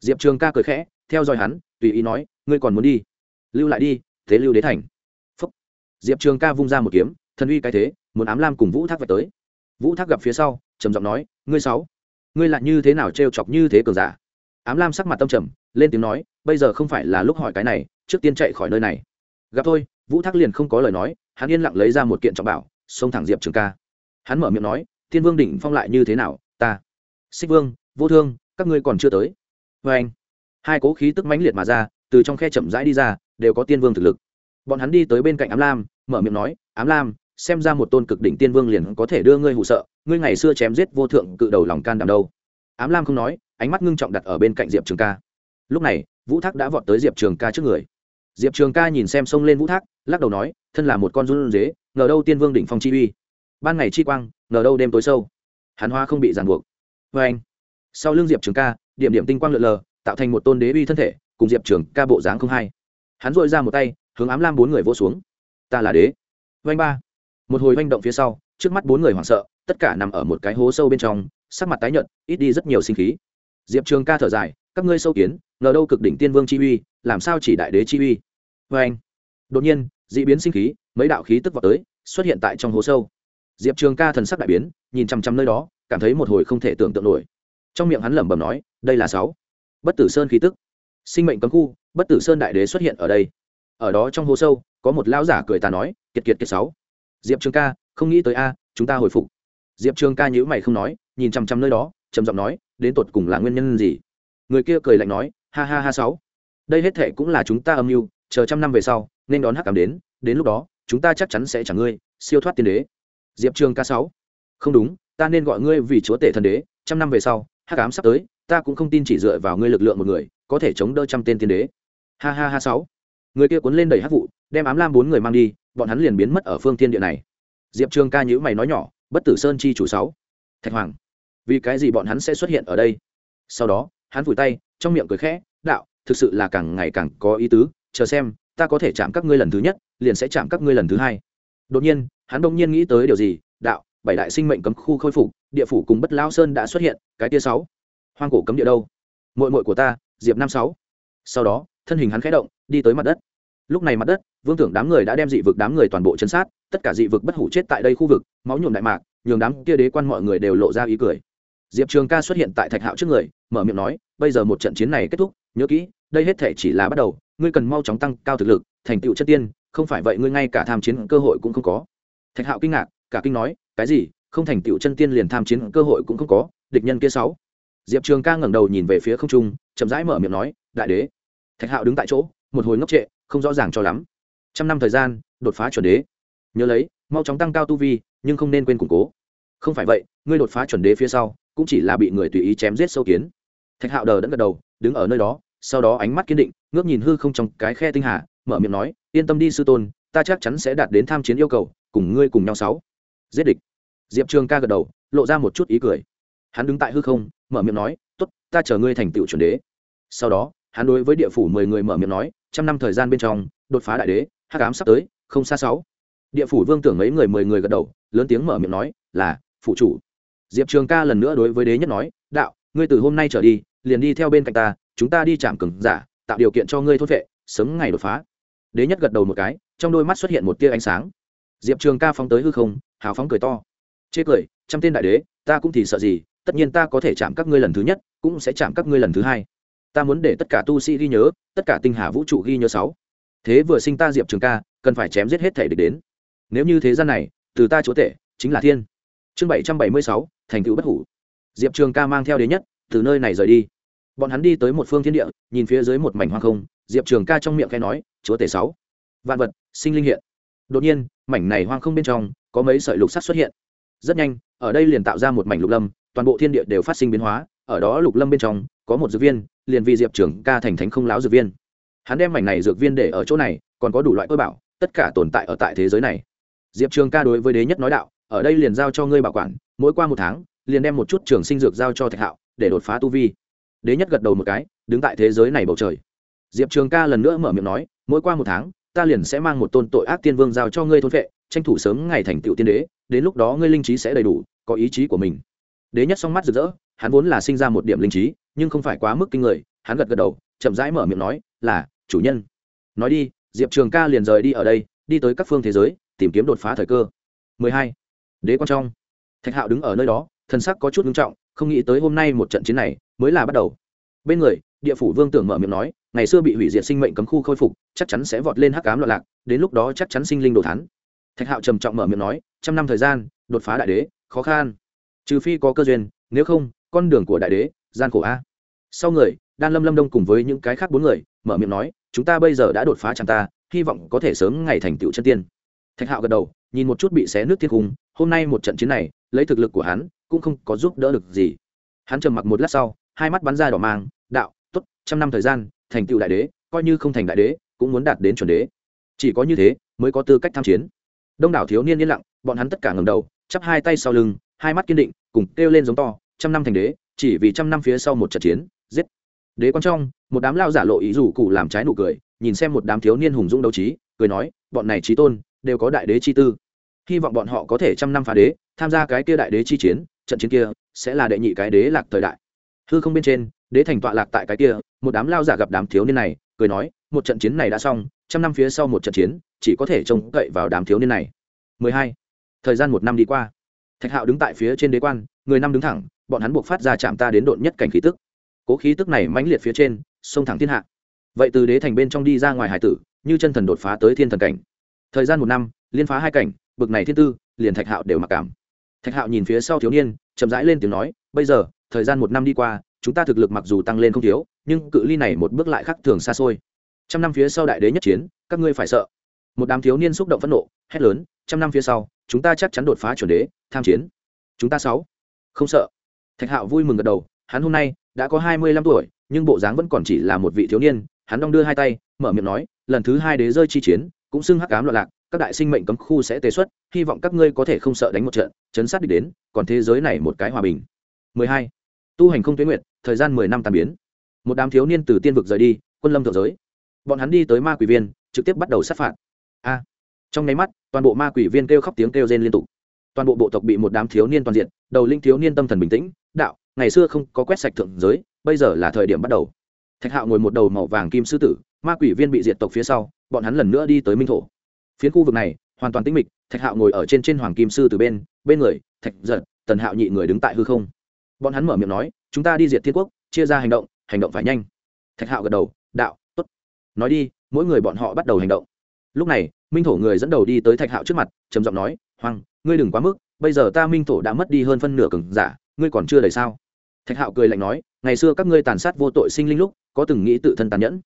Diệp trường ca cười khẽ theo dõi hắn, tùy ý nói, ngươi còn muốn đi? Lưu lại đi, thế lưu đế thành. Phúc. diệp trường ca vung ra một kiếm, thần uy cái thế, muốn ám lam cùng vũ thác vạch tới. Vũ thác gặp phía sau, trầm giọng nói, ngươi sáu, ngươi lại như thế nào trêu chọc như thế cường giả? Ám lam sắc mặt tâm trầm, lên tiếng nói, bây giờ không phải là lúc hỏi cái này, trước tiên chạy khỏi nơi này. Gặp thôi. Vũ thác liền không có lời nói, hắn yên lặng lấy ra một kiện trọng bảo, xông thẳng diệp trường ca. Hắn mở miệng nói, thiên vương đỉnh phong lại như thế nào, ta? Xích vương, vô thương, các ngươi còn chưa tới. Vê anh hai cố khí tức mãnh liệt mà ra, từ trong khe chậm rãi đi ra, đều có tiên vương thực lực. Bọn hắn đi tới bên cạnh ám lam, mở miệng nói, ám lam, xem ra một tôn cực đỉnh tiên vương liền có thể đưa ngươi hụ sợ, ngươi ngày xưa chém giết vô thượng cự đầu lòng can đảm đâu. Ám lam không nói, ánh mắt ngưng trọng đặt ở bên cạnh diệp trường ca. Lúc này, vũ thác đã vọt tới diệp trường ca trước người. Diệp trường ca nhìn xem xông lên vũ thác, lắc đầu nói, thân là một con run dế ngờ đâu tiên vương đỉnh phong chi uy. Ban ngày chi quang, ngờ đâu đêm tối sâu. Hắn hoa không bị ràng buộc. Vê anh sau l ư n g diệp trường ca, điểm điểm tinh quang lượn lờ tạo thành một tôn đế uy thân thể, cùng diệp trường ca bộ dáng không hay. Hắn dội ra một tay, hướng ám lam bốn người vô xuống. Ta là đế. Vanh ba. Một hồi oanh động phía sau, trước mắt bốn người hoảng sợ, tất cả nằm ở một cái hố sâu bên trong, sắc mặt tái nhợt, ít đi rất nhiều sinh khí. Diệp trường ca thở dài, các ngươi sâu kiến, ngờ đâu cực đỉnh tiên vương chi uy, làm sao chỉ đại đế chi uy? Vanh anh đột nhiên d ị biến sinh khí, mấy đạo khí tức vào tới, xuất hiện tại trong hố sâu. Diệp trường ca thần sắc đại biến, nhìn chằm chằm nơi đó, cảm thấy một hồi không thể tưởng tượng nổi. Trong miệng hắn lẩm bẩm nói, đây là sáu bất tử sơn khí tức. Sinh mệnh cấm khu, bất tử sơn đại đế xuất hiện ở đây. Ở đó trong hồ sâu, có một lão giả cười tà nói, kiệt kiệt kiệt sáu. Diệp trường ca, không nghĩ tới a, chúng ta hồi phục. Diệp trường ca nhữ mày không nói, nhìn chằm chằm nơi đó, trầm giọng nói, đến tột cùng là nguyên nhân gì? Người kia cười lạnh nói, ha ha ha sáu. Đây hết thệ cũng là chúng ta âm mưu, chờ trăm năm về sau, nên đón hắc cảm đến đến lúc đó, chúng ta chắc chắn sẽ trả ngươi, siêu thoát tiên đế. Diệp trường ca sáu. Không đúng, ta nên gọi ngươi vì chúa tể thần đế, trăm năm về sau, hắc ám sắp tới ta cũng không tin chỉ dựa vào ngươi lực lượng một người, có thể chống đỡ trăm tên tiên đế. Ha ha ha sáu. Người kia cuốn lên đầy hắc vụ, đem ám lam bốn người mang đi, bọn hắn liền biến mất ở phương thiên địa này. Diệp trường ca nhữ mày nói nhỏ, bất tử sơn chi chủ sáu. Thạch hoàng. Vì cái gì bọn hắn sẽ xuất hiện ở đây? Sau đó, hắn vùi tay, trong miệng cười khẽ, đạo, thực sự là càng ngày càng có ý tứ, chờ xem, ta có thể chạm các ngươi lần thứ nhất, liền sẽ chạm các ngươi lần thứ hai. Đột nhiên, hắn bỗng nhiên nghĩ tới điều gì, đạo, bảy đại sinh mệnh cấm khu khôi phục, địa phủ cùng bất lao sơn đã xuất hiện, cái tia sáu hoang cổ cấm địa đâu? Mội mội của ta, diệp năm sáu. Sau đó, thân hình hắn khẽ động, đi tới mặt đất. Lúc này mặt đất, vương tưởng đám người đã đem dị vực đám người toàn bộ chấn sát, tất cả dị vực bất hủ chết tại đây khu vực, máu nhuộm đại mạc, nhường đám kia đế quan mọi người đều lộ ra ý cười. Diệp trường ca xuất hiện tại thạch hạo trước người, mở miệng nói, bây giờ một trận chiến này kết thúc, nhớ kỹ, đây hết thể chỉ là bắt đầu, ngươi cần mau chóng tăng cao thực lực, thành tựu chất tiên, không phải vậy ngươi ngay cả tham chiến cơ hội cũng không có. Thạch hạo kinh ngạc, cả kinh nói, cái gì? Không thành tựu chân tiên liền tham chiến cơ hội cũng không có, địch nhân kia sáu diệp trường ca ngẩng đầu nhìn về phía không trung, chậm rãi mở miệng nói, đại đế. Thạch hạo đứng tại chỗ, một hồi ngốc trệ, không rõ ràng cho lắm. Trăm năm thời gian, đột phá chuẩn đế. Nhớ lấy, mau chóng tăng cao tu vi, nhưng không nên quên củng cố. Không phải vậy, ngươi đột phá chuẩn đế phía sau, cũng chỉ là bị người tùy ý chém giết sâu kiến. Thạch hạo đờ đẫn gật đầu, đứng ở nơi đó, sau đó ánh mắt kiên định, ngước nhìn hư không trong cái khe tinh hà, mở miệng nói, yên tâm đi sư tôn, ta chắc chắn sẽ đạt đến tham chiến yêu cầu, cùng ngươi cùng nhau sáu. Giết địch. Diệp trường ca gật đầu, lộ ra một chút ý cười hắn đứng tại hư không, mở miệng nói t ố t ta chờ ngươi thành tựu chuẩn đế. Sau đó, hắn đối với địa phủ mười người mở miệng nói, trăm năm thời gian bên trong, đột phá đại đế, hắc ám sắp tới, không xa sáu. Địa phủ vương tưởng mấy người mười người gật đầu, lớn tiếng mở miệng nói, là phụ chủ. Diệp trường ca lần nữa đối với đế nhất nói, đạo, ngươi từ hôm nay trở đi, liền đi theo bên cạnh ta, chúng ta đi chạm cừng giả, tạo điều kiện cho ngươi thốt vệ, sớm ngày đột phá. Đế nhất gật đầu một cái, trong đôi mắt xuất hiện một tia ánh sáng. Diệp trường ca phóng tới hư không, hào phóng cười to. Chê cười, trăm tên đại đế, ta cũng thì sợ gì tất nhiên ta có thể chạm các ngươi lần thứ nhất, cũng sẽ chạm các ngươi lần thứ hai. Ta muốn để tất cả tu sĩ ghi nhớ, tất cả tinh hà vũ trụ ghi nhớ sáu. Thế vừa sinh ta diệp trường ca, cần phải chém giết hết thể địch đến. Nếu như thế gian này, từ ta chúa tể, chính là thiên. Chương bảy trăm bảy mươi sáu, thành tựu bất hủ. Diệp trường ca mang theo đến nhất, từ nơi này rời đi. Bọn hắn đi tới một phương thiên địa, nhìn phía dưới một mảnh hoang không, diệp trường ca trong miệng khai nói, chúa tể sáu, vạn vật, sinh linh hiện. Đột nhiên, mảnh này hoang không bên trong, có mấy sợi lục sắt xuất hiện. Rất nhanh, ở đây liền tạo ra một mảnh lục lâm toàn bộ thiên địa đều phát sinh biến hóa, ở đó lục lâm bên trong, có một dược viên, liền vì diệp trường ca thành thánh không láo dược viên. Hắn đem mảnh này dược viên để ở chỗ này, còn có đủ loại cơ bảo, tất cả tồn tại ở tại thế giới này. Diệp trường ca đối với đế nhất nói đạo, ở đây liền giao cho ngươi bảo quản, mỗi qua một tháng, liền đem một chút trường sinh dược giao cho thạch hạo, để đột phá tu vi. Đế nhất gật đầu một cái, đứng tại thế giới này bầu trời. Diệp trường ca lần nữa mở miệng nói, mỗi qua một tháng, ta liền sẽ mang một tôn tội ác tiên vương giao cho ngươi thôn vệ, tranh thủ sớm ngày thành tựu tiên đế, đến lúc đó ngươi linh trí sẽ đầy đủ, có ý chí của mình đế nhất song mắt rực rỡ, hắn vốn là sinh ra một điểm linh trí, nhưng không phải quá mức kinh người, hắn gật gật đầu, chậm rãi mở miệng nói, là, chủ nhân. Nói đi, diệp trường ca liền rời đi ở đây, đi tới các phương thế giới, tìm kiếm đột phá thời cơ. 12. đế quan trong. Thạch hạo đứng ở nơi đó thân sắc có chút nghiêm trọng, không nghĩ tới hôm nay một trận chiến này mới là bắt đầu. Bên người, địa phủ vương tưởng mở miệng nói, ngày xưa bị hủy diệt sinh mệnh cấm khu khôi phục, chắc chắn sẽ vọt lên hắc cám loạn lạc, đến lúc đó chắc chắn sinh linh đồ thắn thạch hạo trầm trọng mở miệng nói, trăm năm thời gian, đột phá đại đế, khó khăn trừ phi có cơ duyên, nếu không, con đường của đại đế, gian khổ a. Sau người, đan lâm lâm đông cùng với những cái khác bốn người, mở miệng nói, chúng ta bây giờ đã đột phá chẳng ta, hy vọng có thể sớm ngày thành tựu chân tiên. Thạch hạo gật đầu, nhìn một chút bị xé nước thiên cung hôm nay một trận chiến này, lấy thực lực của hắn, cũng không có giúp đỡ được gì. Hắn trầm mặc một lát sau, hai mắt bắn ra đỏ mang, đạo t ố t trăm năm thời gian, thành tựu đại đế, coi như không thành đại đế, cũng muốn đạt đến chuẩn đế. Chỉ có như thế, mới có tư cách tham chiến. Đông đảo thiếu niên yên lặng, bọn hắn tất cả ngầm đầu, chắp hai tay sau lưng hai mắt kiên định, cùng kêu lên giống to, trăm năm thành đế, chỉ vì trăm năm phía sau một trận chiến, giết. Đế quan trong, một đám lao giả lộ ý rủ cụ làm trái nụ cười, nhìn xem một đám thiếu niên hùng dũng đấu trí, cười nói, bọn này trí tôn, đều có đại đế chi tư. Hy vọng bọn họ có thể trăm năm phá đế, tham gia cái kia đại đế chi chiến, trận chiến kia sẽ là đệ nhị cái đế lạc thời đại. Hư không bên trên, đế thành tọa lạc tại cái kia, một đám lao giả gặp đám thiếu niên này, cười nói, một trận chiến này đã xong, trăm năm phía sau một trận chiến, chỉ có thể trông cậy vào đám thiếu niên này. 12. thời gian một năm đi qua thạch hạo đứng tại phía trên đế quan, người năm đứng thẳng, bọn hắn buộc phát ra chạm ta đến độn nhất cảnh khí tức. Cố khí tức này mãnh liệt phía trên sông thẳng thiên hạ. Vậy từ đế thành bên trong đi ra ngoài hải tử, như chân thần đột phá tới thiên thần cảnh. Thời gian một năm, liên phá hai cảnh, bực này thiên tư, liền thạch hạo đều mặc cảm. Thạch hạo nhìn phía sau thiếu niên, chậm rãi lên tiếng nói, bây giờ, thời gian một năm đi qua, chúng ta thực lực mặc dù tăng lên không thiếu, nhưng cự ly này một bước lại khác thường xa xôi. Trăm năm phía sau đại đế nhất chiến, các ngươi phải sợ. Một đám thiếu niên xúc động phẫn nộ, hét lớn, trăm năm phía sau chúng ta chắc chắn đột phá chuẩn đế, tham chiến. Chúng ta sáu. Không sợ. Thạch hạo vui mừng gật đầu, hắn hôm nay đã có hai mươi lăm tuổi, nhưng bộ dáng vẫn còn chỉ là một vị thiếu niên, hắn đong đưa hai tay, mở miệng nói, lần thứ hai đế rơi chi chiến, cũng xưng hắc cám loạn lạc, các đại sinh mệnh cấm khu sẽ tế xuất, hy vọng các ngươi có thể không sợ đánh một trận, chấn sát địch đến, còn thế giới này một cái hòa bình. 12. tu hành không tuyến nguyện thời gian 10 năm tàn biến. Một đám thiếu niên từ tiên vực rời đi, quân lâm thượng giới. Bọn hắn đi tới ma quỷ viên, trực tiếp bắt đầu sát phạt. A. Trong nháy mắt toàn bộ ma quỷ viên kêu khóc tiếng kêu rên liên tục. Toàn bộ bộ tộc bị một đám thiếu niên toàn diện, đầu linh thiếu niên tâm thần bình tĩnh, đạo, ngày xưa không có quét sạch thượng giới, bây giờ là thời điểm bắt đầu. Thạch hạo ngồi một đầu màu vàng kim sư tử, ma quỷ viên bị diệt tộc phía sau, bọn hắn lần nữa đi tới minh thổ. Phiến khu vực này, hoàn toàn tĩnh mịch, thạch hạo ngồi ở trên trên hoàng kim sư từ bên bên người, thạch giật, tần hạo nhị người đứng tại hư không. Bọn hắn mở miệng nói, chúng ta đi diệt thiên quốc, chia ra hành động hành động phải nhanh. Thạch hạo gật đầu, đạo t ố t nói đi, mỗi người bọn họ bắt đầu hành động lúc này, minh thổ người dẫn đầu đi tới thạch hạo trước mặt, trầm giọng nói hoàng ngươi đừng quá mức, bây giờ ta minh thổ đã mất đi hơn phân nửa cừng giả, ngươi còn chưa đầy sao? Thạch hạo cười lạnh nói, ngày xưa các ngươi tàn sát vô tội sinh linh lúc, có từng nghĩ tự thân tàn nhẫn?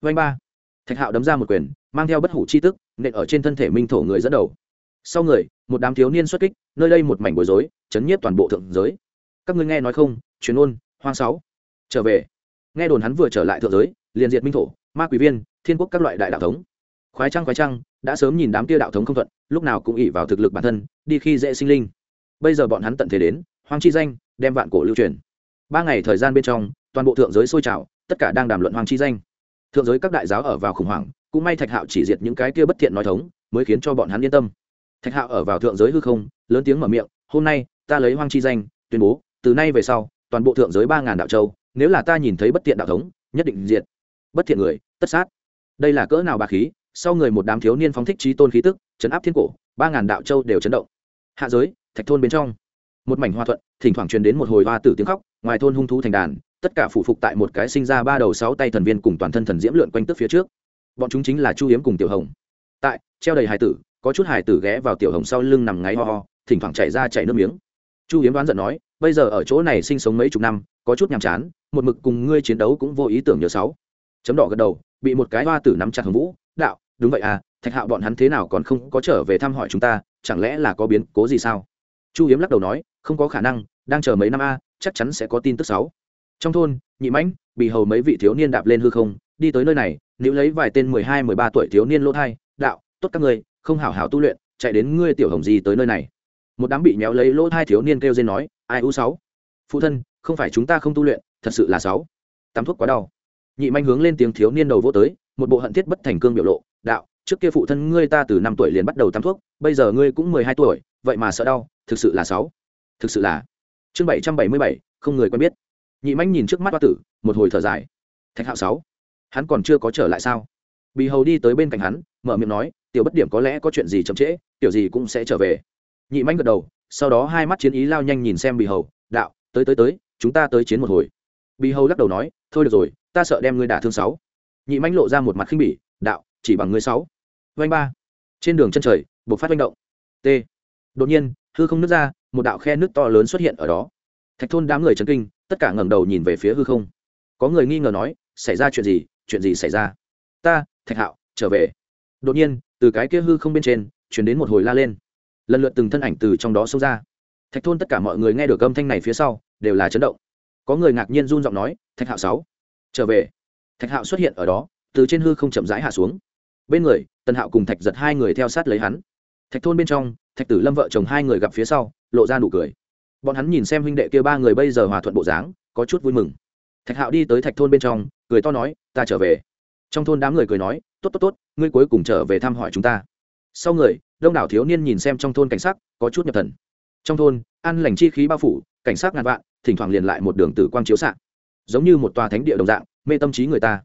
Vanh ba. Thạch hạo đấm ra một quyền, mang theo bất hủ chi tức, nện ở trên thân thể minh thổ người dẫn đầu. Sau người, một đám thiếu niên xuất kích, nơi đây một mảnh bối rối, chấn nhiếp toàn bộ thượng giới. Các ngươi nghe nói không? Truyền ôn, hoang sáu. Trở về. Nghe đồn hắn vừa trở lại thượng giới, liền diệt minh thổ, ma quỷ viên, thiên quốc các loại đại đạo thống khoái trăng khoái trăng, đã sớm nhìn đám kia đạo thống không thuận, lúc nào cũng ỉ vào thực lực bản thân, đi khi dễ sinh linh. Bây giờ bọn hắn tận thế đến, hoang chi danh, đem vạn cổ lưu truyền. Ba ngày thời gian bên trong, toàn bộ thượng giới sôi trào, tất cả đang đàm luận hoang chi danh. Thượng giới các đại giáo ở vào khủng hoảng, cũng may thạch hạo chỉ diệt những cái kia bất thiện nói thống, mới khiến cho bọn hắn yên tâm. Thạch hạo ở vào thượng giới hư không, lớn tiếng mở miệng, hôm nay, ta lấy hoang chi danh, tuyên bố, từ nay về sau, toàn bộ thượng giới ba ngàn đạo châu, nếu là ta nhìn thấy bất thiện đạo thống, nhất định diệt. Bất thiện người, tất sát. Đây là cỡ nào bà khí sau người một đám thiếu niên phóng thích trí tôn khí tức, chấn áp thiên cổ, ba ngàn đạo châu đều chấn động. Hạ giới, thạch thôn bên trong. Một mảnh hoa thuận, thỉnh thoảng truyền đến một hồi hoa tử tiếng khóc, ngoài thôn hung thú thành đàn, tất cả phụ phục tại một cái sinh ra ba đầu sáu tay thần viên cùng toàn thân thần diễm lượn quanh tức phía trước. Bọn chúng chính là chu hiếm cùng tiểu hồng. Tại, treo đầy hải tử, có chút hải tử ghé vào tiểu hồng sau lưng nằm ngáy ho ho, thỉnh thoảng chảy ra chảy nước miếng. Chu hiếm đoán giận nói, bây giờ ở chỗ này sinh sống mấy chục năm, có chút nhàm chán, một mực cùng ngươi chiến đấu cũng vô ý tưởng nhớ sáu. Chấm đỏ gật đầu, bị một cái hoa tử nắm chặt hồng vũ, đạo đúng vậy à thạch hạo bọn hắn thế nào còn không có trở về thăm hỏi chúng ta, chẳng lẽ là có biến cố gì sao? Chu hiếm lắc đầu nói, không có khả năng, đang chờ mấy năm a, chắc chắn sẽ có tin tức sáu. Trong thôn, nhị mãnh bị hầu mấy vị thiếu niên đạp lên hư không, đi tới nơi này nếu lấy vài tên mười hai, mười ba tuổi thiếu niên lỗ thai, đạo, tốt các ngươi không hảo hảo tu luyện, chạy đến ngươi tiểu hồng gì tới nơi này. Một đám bị méo lấy lỗ thai thiếu niên kêu dên nói, ai u sáu? Phụ thân, không phải chúng ta không tu luyện, thật sự là sáu. Tắm thuốc quá đau. Nhị manh hướng lên tiếng thiếu niên đầu vô tới, một bộ hận thiết bất thành cương biểu lộ đạo, trước kia phụ thân ngươi ta từ năm tuổi liền bắt đầu tắm thuốc, bây giờ ngươi cũng mười hai tuổi, vậy mà sợ đau, thực sự là sáu thực sự là. Chương bảy trăm bảy mươi bảy, không người quen biết. Nhị manh nhìn trước mắt hoa tử, một hồi thở dài. Thạch hạo sáu, hắn còn chưa có trở lại sao? Bì hầu đi tới bên cạnh hắn, mở miệng nói, tiểu bất điểm có lẽ có chuyện gì chậm trễ, tiểu gì cũng sẽ trở về. Nhị manh gật đầu, sau đó hai mắt chiến ý lao nhanh nhìn xem bì hầu, đạo, tới tới tới, chúng ta tới chiến một hồi. Bì hầu lắc đầu nói, thôi được rồi, ta sợ đem ngươi đả thương sáu. Nhị manh lộ ra một mặt khinh bỉ, đạo chỉ bằng người sáu. Vanh ba. Trên đường chân trời, bộc phát manh động. T. Đột nhiên, hư không nứt ra, một đạo khe nước to lớn xuất hiện ở đó. Thạch thôn đám người chấn kinh, tất cả ngẩng đầu nhìn về phía hư không. Có người nghi ngờ nói, xảy ra chuyện gì chuyện gì xảy ra? Ta, thạch hạo, trở về. Đột nhiên, từ cái kia hư không bên trên, chuyển đến một hồi la lên. Lần lượt từng thân ảnh từ trong đó xông ra. Thạch thôn tất cả mọi người nghe được âm thanh này phía sau, đều là chấn động. Có người ngạc nhiên run giọng nói, thạch hạo sáu, trở về. Thạch hạo xuất hiện ở đó, từ trên hư không chậm rãi hạ xuống bên người, tần hạo cùng thạch giật hai người theo sát lấy hắn. Thạch thôn bên trong, thạch tử lâm vợ chồng hai người gặp phía sau, lộ ra nụ cười. Bọn hắn nhìn xem huynh đệ kia ba người bây giờ hòa thuận bộ dáng, có chút vui mừng. Thạch hạo đi tới thạch thôn bên trong, cười to nói, ta trở về. Trong thôn đám người cười nói, tốt tốt tốt, ngươi cuối cùng trở về thăm hỏi chúng ta. Sau người, đông đảo thiếu niên nhìn xem trong thôn cảnh sắc, có chút nhập thần. Trong thôn, an lành chi khí bao phủ, cảnh sắc ngàn vạn, thỉnh thoảng liền lại một đường tử quang chiếu xạ. Giống như một tòa thánh địa đồng dạng, mê tâm trí người ta.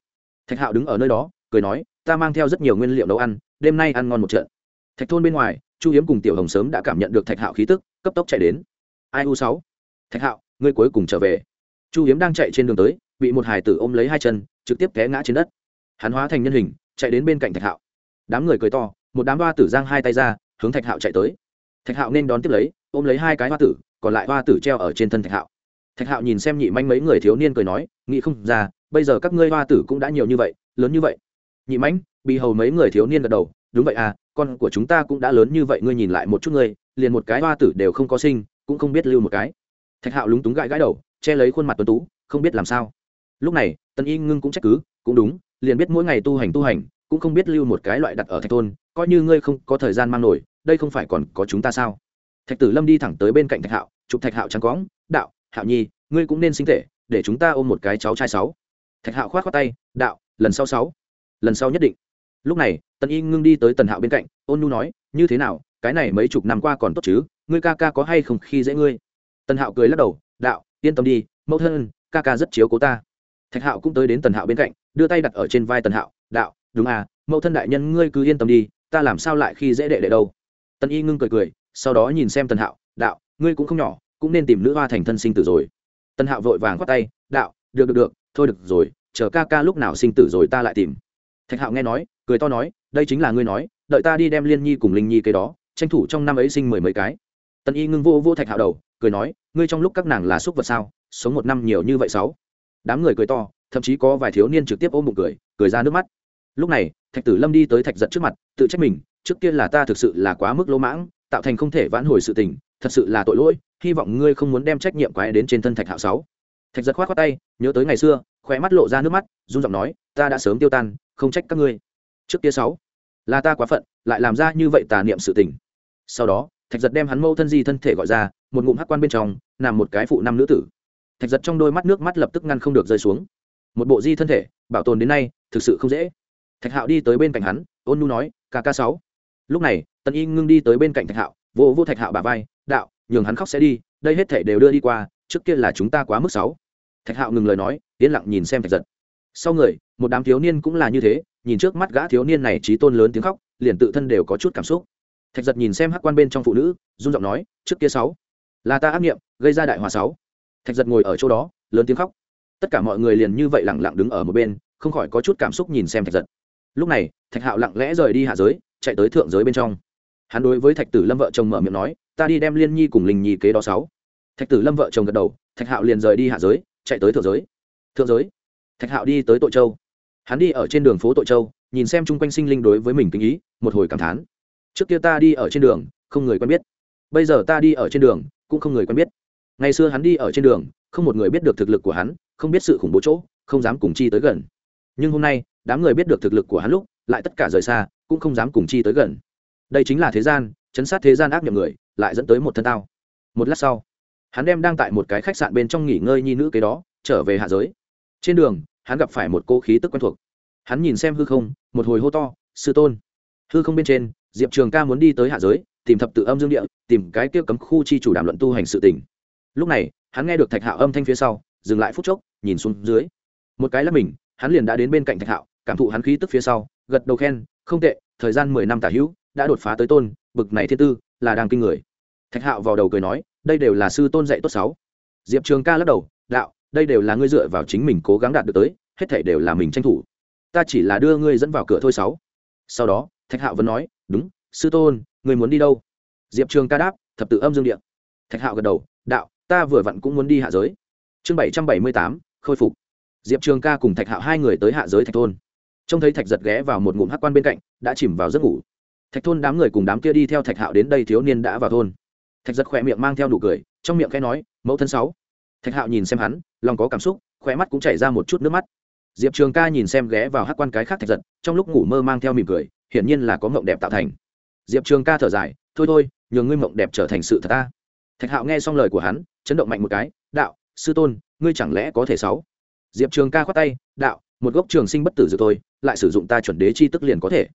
Thạch hạo đứng ở nơi đó, cười nói ta mang theo rất nhiều nguyên liệu nấu ăn, đêm nay ăn ngon một trận. Thạch thôn bên ngoài, chu hiếm cùng tiểu hồng sớm đã cảm nhận được thạch hạo khí tức, cấp tốc chạy đến. Ai u sáu? Thạch hạo, ngươi cuối cùng trở về. Chu hiếm đang chạy trên đường tới, bị một hải tử ôm lấy hai chân, trực tiếp té ngã trên đất. Hắn hóa thành nhân hình, chạy đến bên cạnh thạch hạo. Đám người cười to, một đám hoa tử giang hai tay ra, hướng thạch hạo chạy tới. Thạch hạo nên đón tiếp lấy, ôm lấy hai cái hoa tử, còn lại hoa tử treo ở trên thân thạch hạo. Thạch hạo nhìn xem nhị manh mấy người thiếu niên cười nói, nghĩ không ra, bây giờ các ngươi hoa tử cũng đã nhiều như vậy, lớn như vậy nhị mãnh, bị hầu mấy người thiếu niên gật đầu, đúng vậy à con của chúng ta cũng đã lớn như vậy, ngươi nhìn lại một chút ngươi, liền một cái hoa tử đều không có sinh, cũng không biết lưu một cái. Thạch hạo lúng túng gãi gãi đầu, che lấy khuôn mặt tuấn tú, không biết làm sao. Lúc này, tân y ngưng cũng trách cứ, cũng đúng, liền biết mỗi ngày tu hành tu hành, cũng không biết lưu một cái loại đặt ở thạch thôn, coi như ngươi không có thời gian mang nổi, đây không phải còn có chúng ta sao? Thạch tử lâm đi thẳng tới bên cạnh thạch hạo, chụp thạch hạo trắng cóng, đạo, hạo nhi, ngươi cũng nên sinh thể để chúng ta ôm một cái cháu trai sáu. Thạch hạo khoát khoát tay, đạo, lần sau sáu lần sau nhất định. Lúc này, tần y ngưng đi tới tần hạo bên cạnh, ôn nhu nói, như thế nào, cái này mấy chục năm qua còn tốt chứ, ngươi ca ca có hay không khi dễ ngươi? Tần hạo cười lắc đầu, đạo, yên tâm đi, mẫu thân, ca ca rất chiếu cố ta. Thạch hạo cũng tới đến tần hạo bên cạnh, đưa tay đặt ở trên vai tần hạo, đạo, đúng à mẫu thân đại nhân ngươi cứ yên tâm đi, ta làm sao lại khi dễ đệ đệ đâu? Tần y ngưng cười cười, sau đó nhìn xem tần hạo, đạo, ngươi cũng không nhỏ, cũng nên tìm nữ hoa thành thân sinh tử rồi. Tần hạo vội vàng khoát tay, đạo, được được được, thôi được rồi, chờ ca ca lúc nào sinh tử rồi ta lại tìm thạch hạo nghe nói, cười to nói, đây chính là ngươi nói, đợi ta đi đem liên nhi cùng linh nhi cái đó, tranh thủ trong năm ấy sinh mười mấy cái. Tần y ngưng vô vô thạch hạo đầu, cười nói, ngươi trong lúc các nàng là xúc vật sao, sống một năm nhiều như vậy sáu? Đám người cười to, thậm chí có vài thiếu niên trực tiếp ôm bụng cười cười ra nước mắt. Lúc này, thạch tử lâm đi tới thạch giận trước mặt, tự trách mình, trước kia là ta thực sự là quá mức lỗ mãng, tạo thành không thể vãn hồi sự tình, thật sự là tội lỗi, hy vọng ngươi không muốn đem trách nhiệm quái đến trên thân thạch hạo sáu. Thạch giật khoát khoát tay, nhớ tới ngày xưa khỏe mắt lộ ra nước mắt, run giọng nói, ta đã sớm tiêu tan, không trách các ngươi. Trước kia sáu, là ta quá phận, lại làm ra như vậy tà niệm sự tình. Sau đó, thạch giật đem hắn mâu thân di thân thể gọi ra, một ngụm hắc quan bên trong, nằm một cái phụ năm nữ tử. Thạch giật trong đôi mắt nước mắt lập tức ngăn không được rơi xuống. Một bộ di thân thể, bảo tồn đến nay, thực sự không dễ. Thạch hạo đi tới bên cạnh hắn, ôn nu nói kk sáu. Lúc này, tần y ngưng đi tới bên cạnh thạch hạo, vô vô thạch hạo bà vai, đạo, nhường hắn khóc sẽ đi, đây hết thể đều đưa đi qua, trước kia là chúng ta quá mức sáu thạch hạo ngừng lời nói, yên lặng nhìn xem thạch giật. Sau người, một đám thiếu niên cũng là như thế, nhìn trước mắt gã thiếu niên này trí tôn lớn tiếng khóc, liền tự thân đều có chút cảm xúc. Thạch giật nhìn xem hắc quan bên trong phụ nữ, run giọng nói, trước kia sáu, là ta ác nghiệm gây ra đại hòa sáu. Thạch giật ngồi ở chỗ đó, lớn tiếng khóc. Tất cả mọi người liền như vậy lẳng lặng đứng ở một bên, không khỏi có chút cảm xúc nhìn xem thạch giật. Lúc này, thạch hạo lặng lẽ rời đi hạ giới, chạy tới thượng giới bên trong. Hắn đối với thạch tử lâm vợ chồng mở miệng nói, ta đi đem liên nhi cùng linh nhi kế đó sáu. Thạch tử lâm vợ chồng gật đầu, thạch hạo liền rời đi hạ giới chạy tới thượng giới. Thượng giới? Thạch hạo đi tới tội châu. Hắn đi ở trên đường phố tội châu, nhìn xem chung quanh sinh linh đối với mình kinh ý, một hồi cảm thán. Trước kia ta đi ở trên đường, không người quen biết. Bây giờ ta đi ở trên đường, cũng không người quen biết. Ngày xưa hắn đi ở trên đường, không một người biết được thực lực của hắn, không biết sự khủng bố chỗ, không dám cùng chi tới gần. Nhưng hôm nay, đám người biết được thực lực của hắn lúc, lại tất cả rời xa, cũng không dám cùng chi tới gần. Đây chính là thế gian, chấn sát thế gian ác nhầm người, lại dẫn tới một thân tao. Một lát sau hắn đem đang tại một cái khách sạn bên trong nghỉ ngơi nhi nữ kế đó, trở về hạ giới. Trên đường, hắn gặp phải một cô khí tức quen thuộc. Hắn nhìn xem hư không, một hồi hô to, sư tôn. Hư không bên trên, diệp trường ca muốn đi tới hạ giới, tìm thập tự âm dương địa, tìm cái kia cấm khu chi chủ đàm luận tu hành sự tỉnh lúc này, hắn nghe được thạch hạo âm thanh phía sau, dừng lại phút chốc, nhìn xuống dưới. Một cái là mình, hắn liền đã đến bên cạnh thạch hạo, cảm thụ hắn khí tức phía sau, gật đầu khen, không tệ, thời gian mười năm tả hữu, đã đột phá tới tôn, bực này thiên tư, là đang kinh người. Thạch hạo vào đầu cười nói đây đều là sư tôn dạy tốt sáu. Diệp trường ca lắc đầu, đạo, đây đều là ngươi dựa vào chính mình cố gắng đạt được tới, hết thể đều là mình tranh thủ. Ta chỉ là đưa ngươi dẫn vào cửa thôi sáu. Sau đó, thạch hạo vẫn nói, đúng, sư tôn, ngươi muốn đi đâu? Diệp trường ca đáp, thập tự âm dương điện thạch hạo gật đầu, đạo, ta vừa vặn cũng muốn đi hạ giới. Chương bảy trăm bảy mươi tám, khôi phục. Diệp trường ca cùng thạch hạo hai người tới hạ giới thạch thôn. Trông thấy thạch giật ghé vào một ngụm hát quan bên cạnh, đã chìm vào giấc ngủ. Thạch thôn đám người cùng đám kia đi theo thạch hạo đến đây thiếu niên đã vào thôn thạch giật khỏe miệng mang theo nụ cười, trong miệng khẽ nói, mẫu thân sáu. Thạch hạo nhìn xem hắn, lòng có cảm xúc, khỏe mắt cũng chảy ra một chút nước mắt. Diệp trường ca nhìn xem ghé vào hát quan cái khác thạch giật, trong lúc ngủ mơ mang theo mỉm cười, hiển nhiên là có mộng đẹp tạo thành. Diệp trường ca thở dài, thôi thôi, nhường ngươi mộng đẹp trở thành sự thật ta. Thạch hạo nghe xong lời của hắn, chấn động mạnh một cái, đạo, sư tôn, ngươi chẳng lẽ có thể sáu? Diệp trường ca khoát tay, đạo, một gốc trường sinh bất tử dự tôi, lại sử dụng ta chuẩn đế chi tức liền có thể.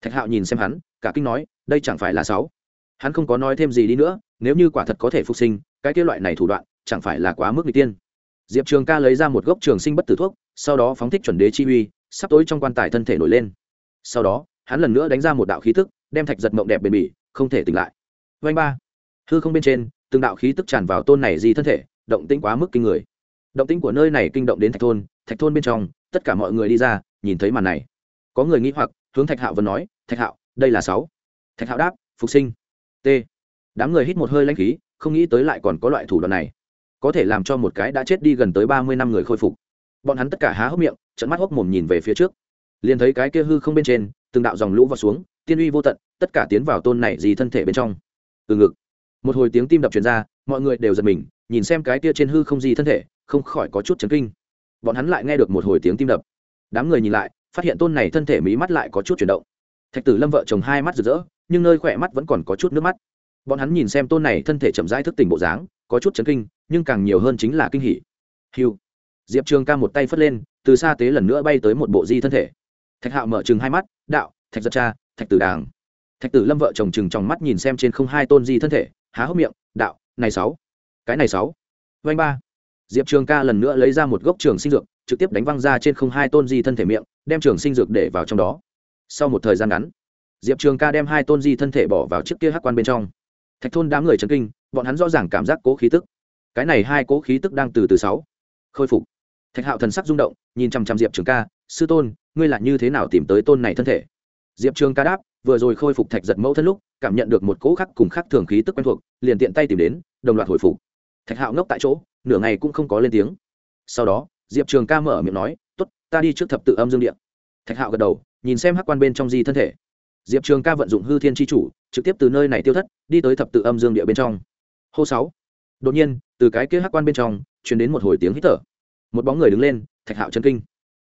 Thạch hạo nhìn xem hắn, cả kinh nói, đây chẳng phải là sáu. Hắn không có nói thêm gì đi nữa nếu như quả thật có thể phục sinh, cái kia loại này thủ đoạn chẳng phải là quá mức n g tiên. Diệp trường ca lấy ra một gốc trường sinh bất tử thuốc, sau đó phóng thích chuẩn đế chi uy, sắp tối trong quan tài thân thể nổi lên. Sau đó, hắn lần nữa đánh ra một đạo khí tức, đem thạch giật mộng đẹp bền bỉ, không thể tỉnh lại. Vanh ba. Hư không bên trên, từng đạo khí tức tràn vào tôn này di thân thể, động tĩnh quá mức kinh người. Động tĩnh của nơi này kinh động đến thạch thôn thạch thôn bên trong, tất cả mọi người đi ra, nhìn thấy màn này. Có người nghĩ hoặc, hướng thạch hạo vẫn nói, thạch hạo, đây là sáu. Thạch hạo đáp, phục sinh. T đám người hít một hơi lãnh khí, không nghĩ tới lại còn có loại thủ đoạn này. Có thể làm cho một cái đã chết đi gần tới ba mươi năm người khôi phục. Bọn hắn tất cả há hốc miệng trận mắt hốc mồm nhìn về phía trước. Liền thấy cái kia hư không bên trên, từng đạo dòng lũ vào xuống, tiên uy vô tận, tất cả tiến vào tôn này gì thân thể bên trong. Từ ngực, một hồi tiếng tim đập truyền ra, mọi người đều giật mình, nhìn xem cái kia trên hư không gì thân thể, không khỏi có chút chấn kinh. Bọn hắn lại nghe được một hồi tiếng tim đập. Đám người nhìn lại, phát hiện tôn này thân thể mí mắt lại có chút chuyển động. Thạch tử lâm vợ chồng hai mắt rực rỡ, nhưng nơi khỏe mắt vẫn còn có chút nước mắt bọn hắn nhìn xem tôn này thân thể chậm rãi thức tỉnh bộ dáng, có chút chấn kinh, nhưng càng nhiều hơn chính là kinh hỉ. Hiu diệp trường ca một tay phất lên, từ xa tế lần nữa bay tới một bộ di thân thể. Thạch hạo mở chừng hai mắt, đạo, thạch giật cha, thạch tử đàng. Thạch tử lâm vợ chồng chừng trong mắt nhìn xem trên không hai tôn di thân thể, há hốc miệng, đạo, này sáu. Cái này sáu. Vanh ba. Diệp trường ca lần nữa lấy ra một gốc trường sinh dược, trực tiếp đánh văng ra trên không hai tôn di thân thể miệng, đem trường sinh dược để vào trong đó. Sau một thời gian ngắn, diệp trường ca đem hai tôn di thân thể bỏ vào chiếc kia hắc quan bên trong thạch thôn đám người chấn kinh, bọn hắn rõ ràng cảm giác cố khí tức. Cái này hai cố khí tức đang từ từ sáu. Khôi phục. Thạch hạo thần sắc rung động, nhìn chằm chằm diệp trường ca, sư tôn, ngươi là như thế nào tìm tới tôn này thân thể? Diệp trường ca đáp, vừa rồi khôi phục thạch giật mẫu thân lúc, cảm nhận được một cỗ khắc cùng khắc thường khí tức quen thuộc, liền tiện tay tìm đến, đồng loạt hồi phục. Thạch hạo ngốc tại chỗ, nửa ngày cũng không có lên tiếng. Sau đó, diệp trường ca mở miệng nói t ố t ta đi trước thập tự âm dương điện. Thạch hạo gật đầu, nhìn xem hắc quan bên trong di thân thể diệp trường ca vận dụng hư thiên tri chủ, trực tiếp từ nơi này tiêu thất, đi tới thập tự âm dương địa bên trong. Hô sáu. Đột nhiên, từ cái kia hắc quan bên trong chuyển đến một hồi tiếng hít thở. Một bóng người đứng lên, thạch hạo chân kinh.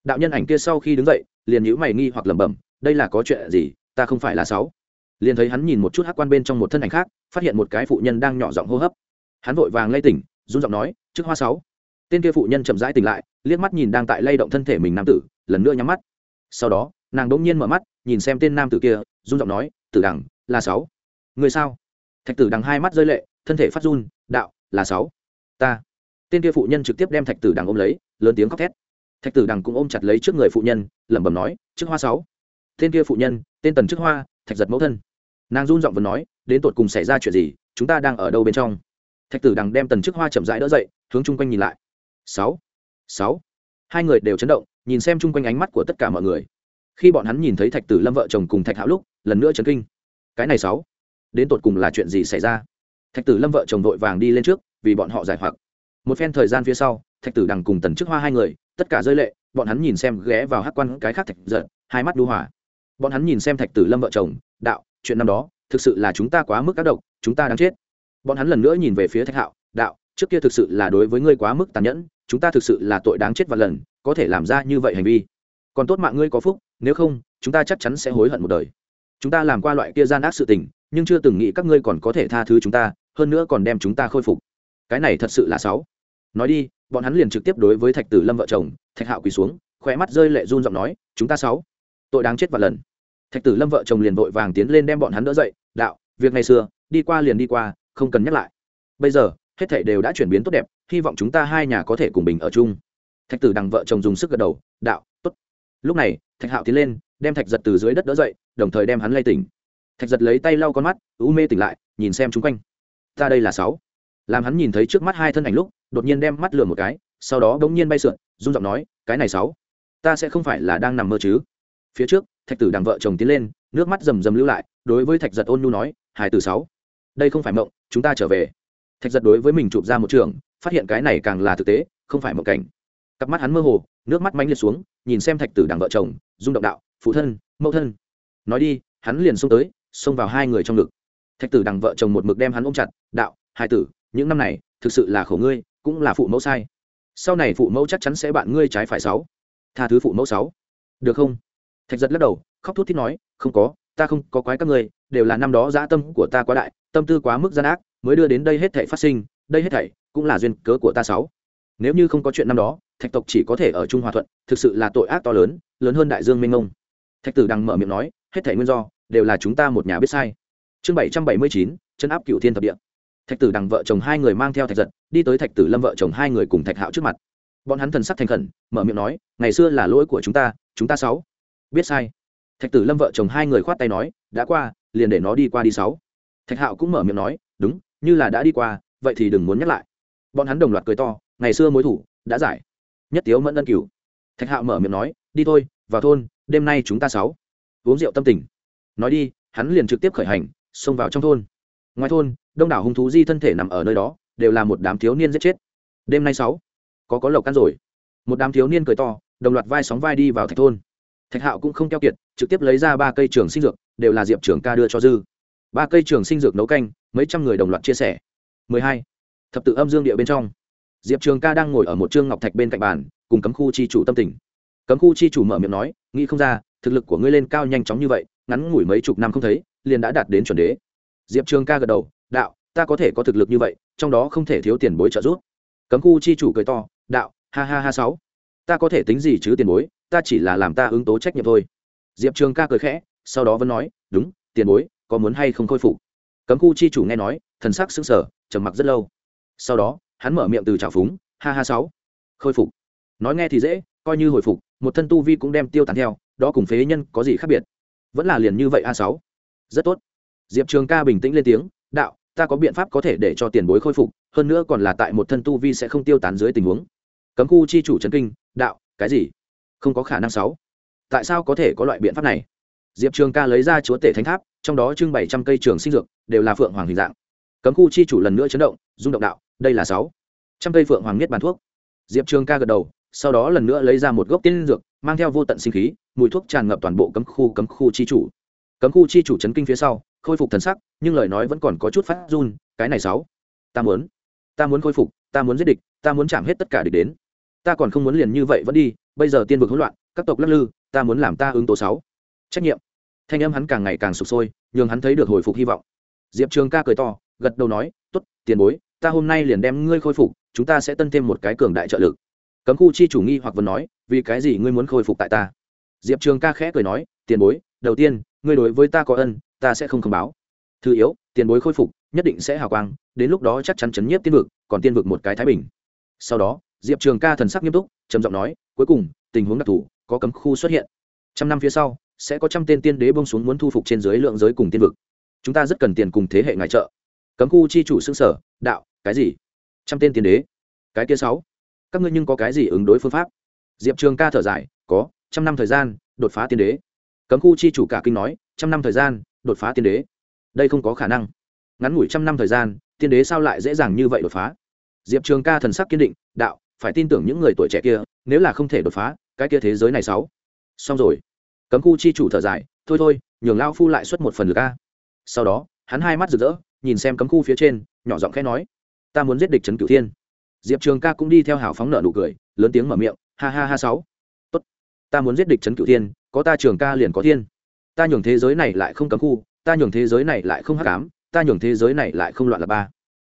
Đạo nhân ảnh kia sau khi đứng dậy, liền nhữ mày nghi hoặc lẩm bẩm, đây là có chuyện gì, ta không phải là sáu. Liền thấy hắn nhìn một chút hắc quan bên trong một thân ảnh khác, phát hiện một cái phụ nhân đang nhỏ giọng hô hấp. Hắn vội vàng lay tỉnh, run giọng nói, trước hoa sáu. Tên kia phụ nhân chậm rãi tỉnh lại, liếc mắt nhìn đang tại lay động thân thể mình nam tử, lần nữa nhắm mắt. Sau đó nàng đ ỗ n g nhiên mở mắt, nhìn xem tên nam tử kia, run giọng nói, tử đằng, là sáu. Người sao? Thạch tử đằng hai mắt rơi lệ, thân thể phát run, đạo, là sáu. Ta. Tên kia phụ nhân trực tiếp đem thạch tử đằng ôm lấy, lớn tiếng khóc thét. Thạch tử đằng cũng ôm chặt lấy trước người phụ nhân, lẩm bẩm nói, trước hoa sáu. Tên kia phụ nhân, tên tần trước hoa, thạch giật mẫu thân. Nàng run giọng vừa nói, đến tột cùng xảy ra chuyện gì? Chúng ta đang ở đâu bên trong? Thạch tử đằng đem tần trước hoa chậm rãi đỡ dậy, hướng chung quanh nhìn lại. Sáu. Sáu. Hai người đều chấn động, nhìn xem chung quanh ánh mắt của tất cả mọi người khi bọn hắn nhìn thấy thạch tử lâm vợ chồng cùng thạch hạo lúc, lần nữa chấn kinh. Cái này sáu, đến tột cùng là chuyện gì xảy ra? Thạch tử lâm vợ chồng vội vàng đi lên trước, vì bọn họ giải hoặc. Một phen thời gian phía sau, thạch tử đằng cùng tần chức hoa hai người, tất cả rơi lệ, bọn hắn nhìn xem ghé vào hát quan cái khác thạch giận hai mắt đu hỏa bọn hắn nhìn xem thạch tử lâm vợ chồng, đạo, chuyện năm đó, thực sự là chúng ta quá mức các độc, chúng ta đang chết. Bọn hắn lần nữa nhìn về phía thạch hạo, đạo, trước kia thực sự là đối với ngươi quá mức tàn nhẫn, chúng ta thực sự là tội đáng chết và lần, có thể làm ra như vậy hành vi còn tốt mạng ngươi có phúc, nếu không, chúng ta chắc chắn sẽ hối hận một đời. Chúng ta làm qua loại kia gian ác sự tình, nhưng chưa từng nghĩ các ngươi còn có thể tha thứ chúng ta, hơn nữa còn đem chúng ta khôi phục. Cái này thật sự là sáu nói đi, bọn hắn liền trực tiếp đối với thạch tử lâm vợ chồng, thạch hạo quỳ xuống khỏe mắt rơi lệ run giọng nói, chúng ta sáu tội đáng chết và lần. Thạch tử lâm vợ chồng liền vội vàng tiến lên đem bọn hắn đỡ dậy, đạo, việc ngày xưa, đi qua liền đi qua, không cần nhắc lại. Bây giờ, hết thảy đều đã chuyển biến tốt đẹp, hy vọng chúng ta hai nhà có thể cùng bình ở chung. Thạch tử đằng vợ chồng dùng sức gật đầu, đạo lúc này, thạch hạo tiến lên, đem thạch giật từ dưới đất đỡ dậy, đồng thời đem hắn lay tỉnh. Thạch giật lấy tay lau con mắt, u mê tỉnh lại, nhìn xem chung quanh. Ta đây là sáu. Làm hắn nhìn thấy trước mắt hai thân ảnh lúc, đột nhiên đem mắt lừa một cái, sau đó đ ỗ n g nhiên bay sượn, run giọng nói, cái này sáu, ta sẽ không phải là đang nằm mơ chứ? Phía trước, thạch tử đằng vợ chồng tiến lên, nước mắt rầm rầm lưu lại, đối với thạch giật ôn nhu nói hai từ sáu, đây không phải mộng, chúng ta trở về. Thạch giật đối với mình chụp ra một trường, phát hiện cái này càng là thực tế, không phải mộng cảnh cặp mắt hắn mơ hồ, nước mắt mánh liệt xuống, nhìn xem thạch tử đằng vợ chồng, rung động đạo, phụ thân, mẫu thân. Nói đi, hắn liền xông tới, xông vào hai người trong ngực. Thạch tử đằng vợ chồng một mực đem hắn ôm chặt, đạo, hai tử, những năm này, thực sự là khổ ngươi, cũng là phụ mẫu sai. Sau này phụ mẫu chắc chắn sẽ bạn ngươi trái phải sáu. Tha thứ phụ mẫu sáu. Được không? Thạch giật lắc đầu, khóc thút thít nói, không có, ta không có quái các ngươi, đều là năm đó dã tâm của ta quá đại, tâm tư quá mức gian ác, mới đưa đến đây hết thảy phát sinh, đây hết thảy cũng là duyên cớ của ta sáu. Nếu như không có chuyện năm đó thạch tộc chỉ có thể ở trung hòa thuận, thực sự là tội ác to lớn lớn hơn đại dương minh ngông thạch tử đằng mở miệng nói, hết thảy nguyên do, đều là chúng ta một nhà biết sai. Chương bảy trăm bảy mươi chín chân áp cựu thiên thập địa. Thạch tử đằng vợ chồng hai người mang theo thạch giật, đi tới thạch tử lâm vợ chồng hai người cùng thạch hạo trước mặt. Bọn hắn thần sắc thành khẩn, mở miệng nói, ngày xưa là lỗi của chúng ta chúng ta sáu. Biết sai. Thạch tử lâm vợ chồng hai người khoát tay nói, đã qua, liền để nó đi qua đi sáu. Thạch hạo cũng mở miệng nói, đúng, như là đã đi qua, vậy thì đừng muốn nhắc lại. Bọn hắn đồng loạt cười to, ngày xưa mối thủ, đã giải nhất tiếu mẫn ân cửu. Thạch hạo mở miệng nói, đi thôi, vào thôn, đêm nay chúng ta sáu. Uống rượu tâm tình. Nói đi, hắn liền trực tiếp khởi hành, xông vào trong thôn. Ngoài thôn, đông đảo hung thú di thân thể nằm ở nơi đó, đều là một đám thiếu niên giết chết. Đêm nay sáu, có có lộc căn rồi. Một đám thiếu niên cười to, đồng loạt vai sóng vai đi vào thạch thôn. Thạch hạo cũng không keo kiệt, trực tiếp lấy ra ba cây trường sinh dược, đều là diệp trường ca đưa cho dư. Ba cây trường sinh dược nấu canh, mấy trăm người đồng loạt chia sẻ. 12. thập tự âm dương địa bên trong diệp trường ca đang ngồi ở một trương ngọc thạch bên cạnh bàn, cùng cấm khu chi chủ tâm tình. Cấm khu chi chủ mở miệng nói, nghĩ không ra, thực lực của ngươi lên cao nhanh chóng như vậy, ngắn ngủi mấy chục năm không thấy, liền đã đạt đến chuẩn đế. Diệp trường ca gật đầu, đạo, ta có thể có thực lực như vậy, trong đó không thể thiếu tiền bối trợ giúp. Cấm khu chi chủ cười to, đạo, ha ha ha sáu, ta có thể tính gì chứ tiền bối, ta chỉ là làm ta ứng tố trách nhiệm thôi. Diệp trường ca cười khẽ, sau đó vẫn nói, đúng, tiền bối, có muốn hay không khôi phục? Cấm khu chi chủ nghe nói, thần sắc sững sờ, trầm mặc rất lâu. Sau đó hắn mở miệng từ trào phúng, ha ha sáu. Khôi phục. Nói nghe thì dễ, coi như hồi phục, một thân tu vi cũng đem tiêu tán theo, đó cùng phế nhân có gì khác biệt? Vẫn là liền như vậy a sáu. Rất tốt. Diệp trường ca bình tĩnh lên tiếng, đạo, ta có biện pháp có thể để cho tiền bối khôi phục, hơn nữa còn là tại một thân tu vi sẽ không tiêu tán dưới tình huống. Cấm khu chi chủ trấn kinh, đạo, cái gì? Không có khả năng sáu. Tại sao có thể có loại biện pháp này? Diệp trường ca lấy ra chúa tể thánh tháp, trong đó trưng bày trăm cây trường sinh dược, đều là phượng hoàng hình dạng. Cấm khu chi chủ lần nữa chấn động, rung động đạo đây là sáu. Trăm cây phượng hoàng nhất bàn thuốc. Diệp trường ca gật đầu, sau đó lần nữa lấy ra một gốc tiên dược, mang theo vô tận sinh khí, mùi thuốc tràn ngập toàn bộ cấm khu cấm khu chi chủ. Cấm khu chi chủ chấn kinh phía sau, khôi phục thần sắc, nhưng lời nói vẫn còn có chút phát run, cái này sáu. Ta muốn ta muốn khôi phục, ta muốn giết địch, ta muốn chạm hết tất cả địch đến. Ta còn không muốn liền như vậy vẫn đi, bây giờ tiên vực hỗn loạn, các tộc lắc lư, ta muốn làm ta ứng tố sáu. Trách nhiệm. Thanh âm hắn càng ngày càng sụp sôi, nhường hắn thấy được hồi phục hy vọng. Diệp trường ca cười to, gật đầu nói t ố t tiền bối ta hôm nay liền đem ngươi khôi phục, chúng ta sẽ tân thêm một cái cường đại trợ lực. Cấm khu chi chủ nghi hoặc vẫn nói, vì cái gì ngươi muốn khôi phục tại ta? Diệp trường ca khẽ cười nói, tiền bối, đầu tiên, ngươi đối với ta có ân, ta sẽ không thông báo. Thứ yếu, tiền bối khôi phục, nhất định sẽ hào quang, đến lúc đó chắc chắn chấn nhiếp tiên vực, còn tiên vực một cái thái bình. Sau đó, diệp trường ca thần sắc nghiêm túc, trầm giọng nói, cuối cùng, tình huống đặc thù, có cấm khu xuất hiện. Trăm năm phía sau, sẽ có trăm tên tiên đế bông xuống muốn thu phục trên dưới lượng giới cùng tiên vực. Chúng ta rất cần tiền cùng thế hệ ngài trợ. Cấm khu chi chủ xương sở, đạo cái gì? Trăm tên tiên đế. Cái kia sáu. Các ngươi nhưng có cái gì ứng đối phương pháp? Diệp trường ca thở dài, có, trăm năm thời gian, đột phá tiên đế. Cấm khu chi chủ cả kinh nói, trăm năm thời gian, đột phá tiên đế. Đây không có khả năng. Ngắn ngủi trăm năm thời gian, tiên đế sao lại dễ dàng như vậy đột phá? Diệp trường ca thần sắc kiên định, đạo, phải tin tưởng những người tuổi trẻ kia, nếu là không thể đột phá, cái kia thế giới này sáu. Xong rồi. Cấm khu chi chủ thở dài, thôi thôi, nhường lao phu lại xuất một phần lực a. Sau đó, hắn hai mắt rực rỡ, nhìn xem cấm khu phía trên, nhỏ giọng khẽ nói ta muốn giết địch trấn cửu thiên diệp trường ca cũng đi theo hào phóng nợ nụ cười lớn tiếng mở miệng ha ha ha sáu tốt. ta muốn giết địch trấn cửu thiên có ta trường ca liền có thiên ta nhường thế giới này lại không cấm khu ta nhường thế giới này lại không hắc ám ta nhường thế giới này lại không loạn là ba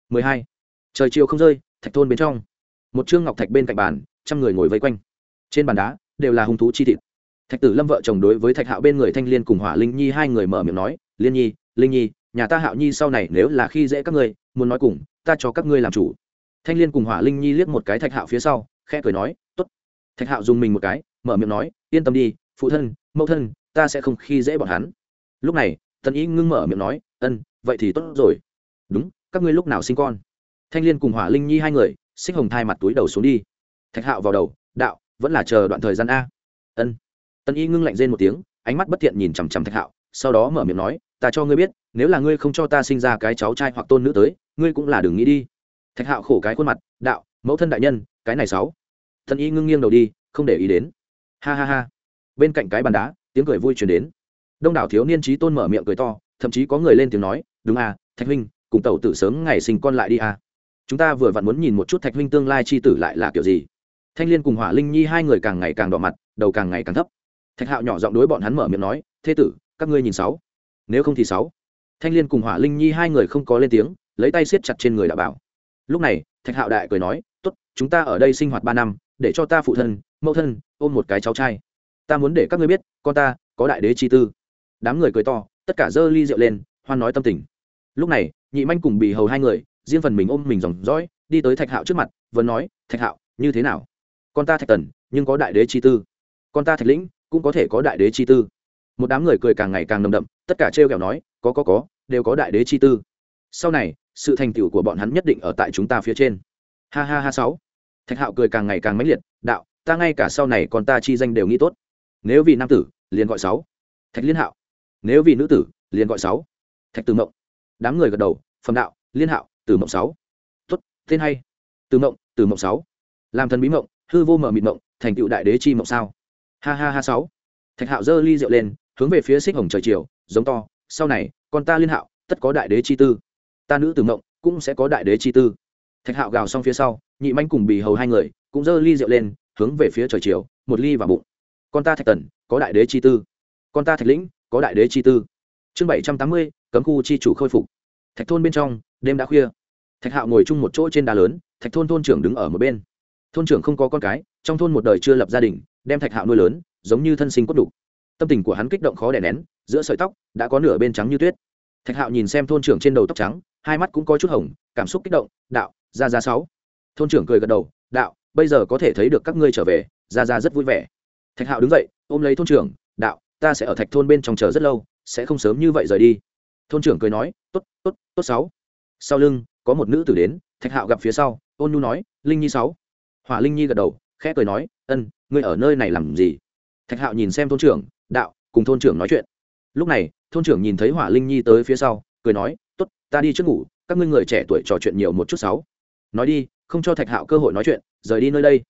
mười hai trời chiều không rơi thạch thôn bên trong một trương ngọc thạch bên cạnh bàn trăm người ngồi vây quanh trên bàn đá đều là hung thú chi thịt thạch tử lâm vợ chồng đối với thạch hạo bên người thanh liên cùng hỏa linh nhi hai người mở miệng nói liên nhi linh nhi nhà ta hạo nhi sau này nếu là khi dễ các ngươi, muốn nói cùng, ta cho các ngươi làm chủ. Thanh liên cùng hỏa linh nhi liếc một cái thạch hạo phía sau, khẽ cười nói t ố t thạch hạo dùng mình một cái, mở miệng nói, yên tâm đi, phụ thân, mẫu thân, ta sẽ không khi dễ bọn hắn. Lúc này, tần ý ngưng mở miệng nói, ân, vậy thì tốt rồi. Đúng, các ngươi lúc nào sinh con? Thanh liên cùng hỏa linh nhi hai người, xích hồng thai mặt túi đầu xuống đi. Thạch hạo vào đầu, đạo, vẫn là chờ đoạn thời gian a. Ân. Tân y ngưng lạnh rên một tiếng, ánh mắt bất thiện nhìn chằm chằm thạch hạo, sau đó mở miệng nói ta cho ngươi biết, nếu là ngươi không cho ta sinh ra cái cháu trai hoặc tôn nữ tới, ngươi cũng là đừng nghĩ đi. Thạch hạo khổ cái khuôn mặt, đạo, mẫu thân đại nhân, cái này sáu. Thân y ngưng nghiêng đầu đi, không để ý đến. Ha ha ha. Bên cạnh cái bàn đá, tiếng cười vui chuyển đến. Đông đảo thiếu niên trí tôn mở miệng cười to, thậm chí có người lên tiếng nói, đúng à thạch huynh, cùng tẩu tử sớm ngày sinh con lại đi à. Chúng ta vừa vặn muốn nhìn một chút thạch huynh tương lai c h i tử lại là kiểu gì. Thanh liên cùng hỏa linh nhi hai người càng ngày càng đỏ mặt, đầu càng ngày càng thấp. Thạch hạo nhỏ giọng đối bọn hắn mở miệng nói, thế tử, các ngươi nhìn sáu nếu không thì sáu. Thanh liên cùng hỏa linh nhi hai người không có lên tiếng, lấy tay siết chặt trên người đạo bảo. Lúc này, thạch hạo đại cười nói, tốt, chúng ta ở đây sinh hoạt ba năm, để cho ta phụ thân, mẫu thân ôm một cái cháu trai. Ta muốn để các ngươi biết, con ta có đại đế chi tư. Đám người cười to, tất cả giơ ly rượu lên, hoan nói tâm tình. Lúc này, nhị manh cùng bì hầu hai người, riêng phần mình ôm mình dòng dõi, đi tới thạch hạo trước mặt, vẫn nói, thạch hạo, như thế nào? Con ta thạch tần, nhưng có đại đế chi tư. Con ta thạch lĩnh cũng có thể có đại đế chi tư. Một đám người cười càng ngày càng nồng đậm tất cả trêu ghẹo nói, có có có, đều có đại đế chi tư. Sau này, sự thành tựu của bọn hắn nhất định ở tại chúng ta phía trên. Ha ha ha, sáu. Thạch hạo cười càng ngày càng mãnh liệt, đạo, ta ngay cả sau này còn ta chi danh đều nghĩ tốt. Nếu vì nam tử, liền gọi sáu. Thạch liên hạo. Nếu vì nữ tử, liền gọi sáu. Thạch tử mộng. Đám người gật đầu, phẩm đạo, liên hạo, tử mộng sáu. Tuất tên hay. Tử mộng tử mộng sáu. Làm thần bí mộng, hư vô mở mịt mộng, thành tựu đại đế chi mộng sao? Ha ha ha, sáu. Thạch hạo giơ ly rượu lên, hướng về phía xích hồng trời chiều giống to, sau này, con ta liên hạo, tất có đại đế chi tư. Ta nữ từ mộng, cũng sẽ có đại đế chi tư. Thạch hạo gào xong phía sau, nhị manh cùng bì hầu hai người, cũng giơ ly rượu lên, hướng về phía trời chiều, một ly vào bụng. Con ta thạch tần, có đại đế chi tư. Con ta thạch lĩnh, có đại đế chi tư. Chương bảy trăm tám mươi, cấm khu chi chủ khôi phục. Thạch thôn bên trong, đêm đã khuya. Thạch hạo ngồi chung một chỗ trên đá lớn, thạch thôn thôn trưởng đứng ở một bên. Thôn trưởng không có con cái, trong thôn một đời chưa lập gia đình, đem thạch hạo nuôi lớn, giống như thân sinh cốt đủ. Tâm tình của hắn kích động khó đè nén giữa sợi tóc đã có nửa bên trắng như tuyết. Thạch hạo nhìn xem thôn trưởng trên đầu tóc trắng, hai mắt cũng có chút hồng, cảm xúc kích động, đạo, ra ra sáu. Thôn trưởng cười gật đầu, đạo, bây giờ có thể thấy được các ngươi trở về, ra ra rất vui vẻ. Thạch hạo đứng dậy, ôm lấy thôn trưởng, đạo, ta sẽ ở thạch thôn bên trong chờ rất lâu, sẽ không sớm như vậy rời đi. Thôn trưởng cười nói, tốt tốt tốt sáu. Sau lưng, có một nữ tử đến, thạch hạo gặp phía sau, ôn nhu nói, linh nhi sáu. Hỏa linh nhi gật đầu, khẽ cười nói, ân, ngươi ở nơi này làm gì? Thạch hạo nhìn xem thôn trưởng, đạo, cùng thôn trưởng nói chuyện lúc này, thôn trưởng nhìn thấy hỏa linh nhi tới phía sau, cười nói, tốt, ta đi trước ngủ, các ngươi người trẻ tuổi trò chuyện nhiều một chút sáu. Nói đi, không cho thạch hạo cơ hội nói chuyện, rời đi nơi đây.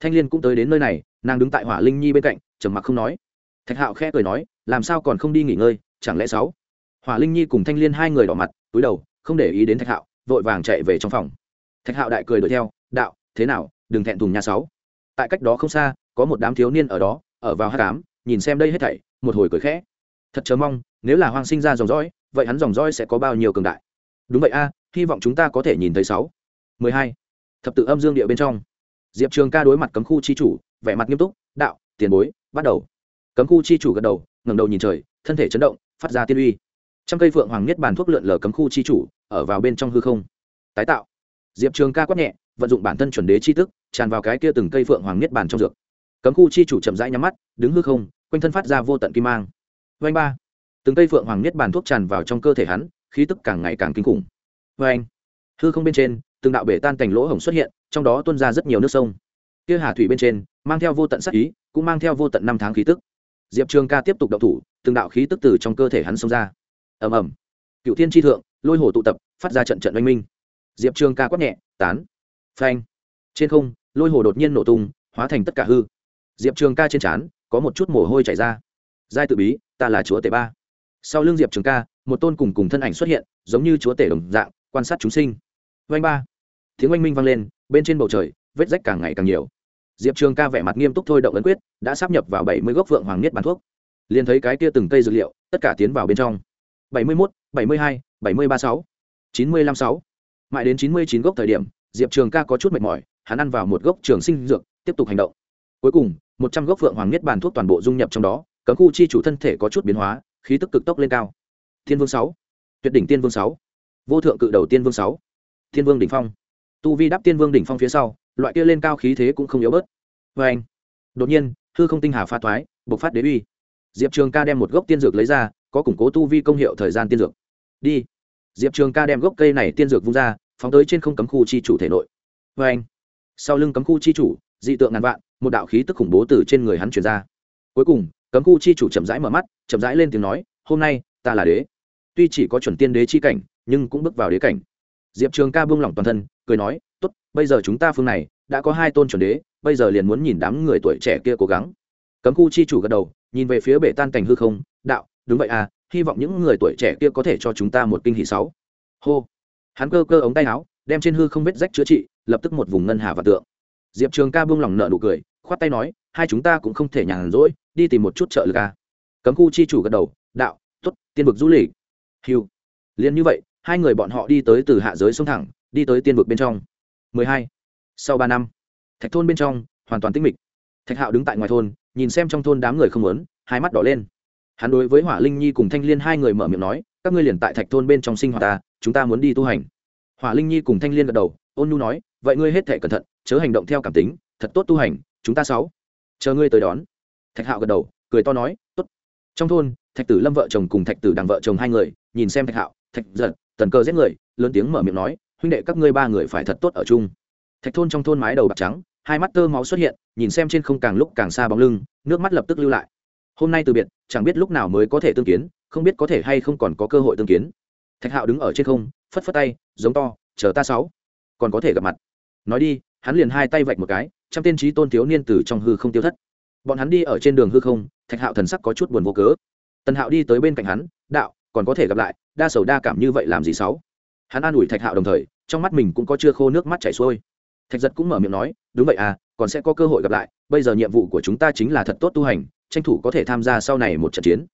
Thanh liên cũng tới đến nơi này, nàng đứng tại hỏa linh nhi bên cạnh, trầm mặc không nói. Thạch hạo khẽ cười nói, làm sao còn không đi nghỉ ngơi, chẳng lẽ sáu? Hỏa linh nhi cùng thanh liên hai người đỏ mặt, túi đầu, không để ý đến thạch hạo, vội vàng chạy về trong phòng. Thạch hạo đại cười đuổi theo, đạo, thế nào, đừng thẹn thùng nhà sáu. Tại cách đó không xa, có một đám thiếu niên ở đó, ở vào hát cám nhìn xem đây hết thảy, một hồi cười khẽ thật chờ mong, nếu là hoang sinh ra dòng dõi, vậy hắn dòng dõi sẽ có bao nhiêu cường đại? Đúng vậy a, hy vọng chúng ta có thể nhìn thấy sáu. Mười hai. Thập tự âm dương địa bên trong. Diệp trường ca đối mặt cấm khu chi chủ, vẻ mặt nghiêm túc, đạo, tiền bối, bắt đầu. Cấm khu chi chủ gật đầu, ngẩng đầu nhìn trời, thân thể chấn động, phát ra tiên uy. Trăm cây phượng hoàng nhất bàn thuốc lượn lờ cấm khu chi chủ, ở vào bên trong hư không. Tái tạo. Diệp trường ca quát nhẹ, vận dụng bản thân chuẩn đế chi tức, tràn vào cái kia từng cây phượng hoàng nhất bàn trong dược. Cấm khu chi chủ chậm rãi nhắm mắt, đứng hư không, quanh thân phát ra vô tận kim mang vanh ba. Từng cây phượng hoàng niết bàn thuốc tràn vào trong cơ thể hắn, khí tức càng ngày càng kinh khủng. Vanh hư không bên trên, từng đạo bể tan cành lỗ hổng xuất hiện, trong đó tuôn ra rất nhiều nước sông. Kia hà thủy bên trên, mang theo vô tận sát ý, cũng mang theo vô tận năm tháng khí tức. Diệp trường ca tiếp tục động thủ, từng đạo khí tức từ trong cơ thể hắn xông ra. Ầm ầm. Cựu thiên tri thượng, lôi hồ tụ tập, phát ra trận trận oanh minh. Diệp trường ca quát nhẹ, tán. Phanh. Trên không, lôi hồ đột nhiên nổ tung, hóa thành tất cả hư. Diệp trường ca trên trán, có một chút mồ hôi chảy ra giai tự bí, ta là chúa tể ba. Sau l ư n g diệp trường ca, một tôn cùng cùng thân ảnh xuất hiện, giống như chúa tể đồng dạng, quan sát chúng sinh. Oanh ba. Tiếng oanh minh vang lên, bên trên bầu trời, vết rách càng ngày càng nhiều. Diệp trường ca vẻ mặt nghiêm túc thôi động ấn quyết, đã sắp nhập vào bảy mươi gốc vượng hoàng niết bàn thuốc. Liền thấy cái kia từng cây dược liệu, tất cả tiến vào bên trong. Bảy mươi mốt, bảy mươi hai, bảy mươi ba sáu, chín mươi lăm sáu. Mãi đến chín mươi chín gốc thời điểm, diệp trường ca có chút mệt mỏi, hắn ăn vào một gốc trường sinh dược, tiếp tục hành động. Cuối cùng, một trăm gốc phượng hoàng niết bàn thuốc toàn bộ dung nhập trong đó cấm khu chi chủ thân thể có chút biến hóa, khí tức cực tốc lên cao. Thiên vương sáu, tuyệt đỉnh tiên vương sáu, vô thượng cự đầu tiên vương sáu, thiên vương đỉnh phong. Tu vi đắp tiên vương đỉnh phong phía sau, loại kia lên cao khí thế cũng không yếu bớt. Vê anh, đột nhiên, hư không tinh hà pha thoái, bộc phát đế uy. Diệp trường ca đem một gốc tiên dược lấy ra, có củng cố tu vi công hiệu thời gian tiên dược. Đi. Diệp trường ca đem gốc cây này tiên dược vung ra, phóng tới trên không cấm khu chi chủ thể nội. Vê anh, sau lưng cấm khu chi chủ, dị tượng ngàn vạn, một đạo khí tức khủng bố từ trên người hắn truyền ra. Cuối cùng cấm khu chi chủ chậm rãi mở mắt, chậm rãi lên tiếng nói, hôm nay, ta là đế. Tuy chỉ có chuẩn tiên đế chi cảnh, nhưng cũng bước vào đế cảnh. Diệp trường ca buông lỏng toàn thân, cười nói, tốt, bây giờ chúng ta phương này, đã có hai tôn chuẩn đế, bây giờ liền muốn nhìn đám người tuổi trẻ kia cố gắng. Cấm khu chi chủ gật đầu, nhìn về phía bể tan cảnh hư không, đạo, đúng vậy à hy vọng những người tuổi trẻ kia có thể cho chúng ta một kinh hỷ sáu. Hô. Hắn cơ cơ ống tay áo, đem trên hư không vết rách chữa trị, lập tức một vùng ngân hà và tượng. Diệp trường ca buông lỏng nợ nụ cười, khoát tay nói, hai chúng ta cũng không thể nhàn rỗi đi tìm một chút trợ lực a cấm khu chi chủ gật đầu, đạo t ố t tiên vực du lịch. Hiu liền như vậy, hai người bọn họ đi tới từ hạ giới sông thẳng, đi tới tiên vực bên trong. 12. sau ba năm, thạch thôn bên trong hoàn toàn tĩnh mịch. Thạch hạo đứng tại ngoài thôn, nhìn xem trong thôn đám người không lớn hai mắt đỏ lên. Hắn đối với hỏa linh nhi cùng thanh liên hai người mở miệng nói, các ngươi liền tại thạch thôn bên trong sinh hoạt ta, chúng ta muốn đi tu hành. Hỏa linh nhi cùng thanh liên gật đầu, ôn nhu nói, vậy ngươi hết thể cẩn thận, chớ hành động theo cảm tính, thật tốt tu hành, chúng ta sáu, chờ ngươi tới đón thạch hạo gật đầu, cười to nói, tốt. Trong thôn, thạch tử lâm vợ chồng cùng thạch tử đằng vợ chồng hai người, nhìn xem thạch hạo, thạch giật, tần cơ giết người, lớn tiếng mở miệng nói, huynh đệ các ngươi ba người phải thật tốt ở chung. Thạch thôn trong thôn mái đầu bạc trắng, hai mắt tơ máu xuất hiện, nhìn xem trên không càng lúc càng xa bóng lưng, nước mắt lập tức lưu lại. Hôm nay từ biệt, chẳng biết lúc nào mới có thể tương kiến, không biết có thể hay không còn có cơ hội tương kiến. Thạch hạo đứng ở trên không, phất phất tay, giống to, chờ ta sáu, còn có thể gặp mặt. Nói đi, hắn liền hai tay vạch một cái, trăm tên trí tôn thiếu niên từ trong hư không tiêu thất bọn hắn đi ở trên đường hư không, thạch hạo thần sắc có chút buồn vô cớ. Tần hạo đi tới bên cạnh hắn, đạo, còn có thể gặp lại, đa sầu đa cảm như vậy làm gì sáu? Hắn an ủi thạch hạo đồng thời, trong mắt mình cũng có chưa khô nước mắt chảy xuôi. Thạch giật cũng mở miệng nói, đúng vậy à còn sẽ có cơ hội gặp lại, bây giờ nhiệm vụ của chúng ta chính là thật tốt tu hành, tranh thủ có thể tham gia sau này một trận chiến.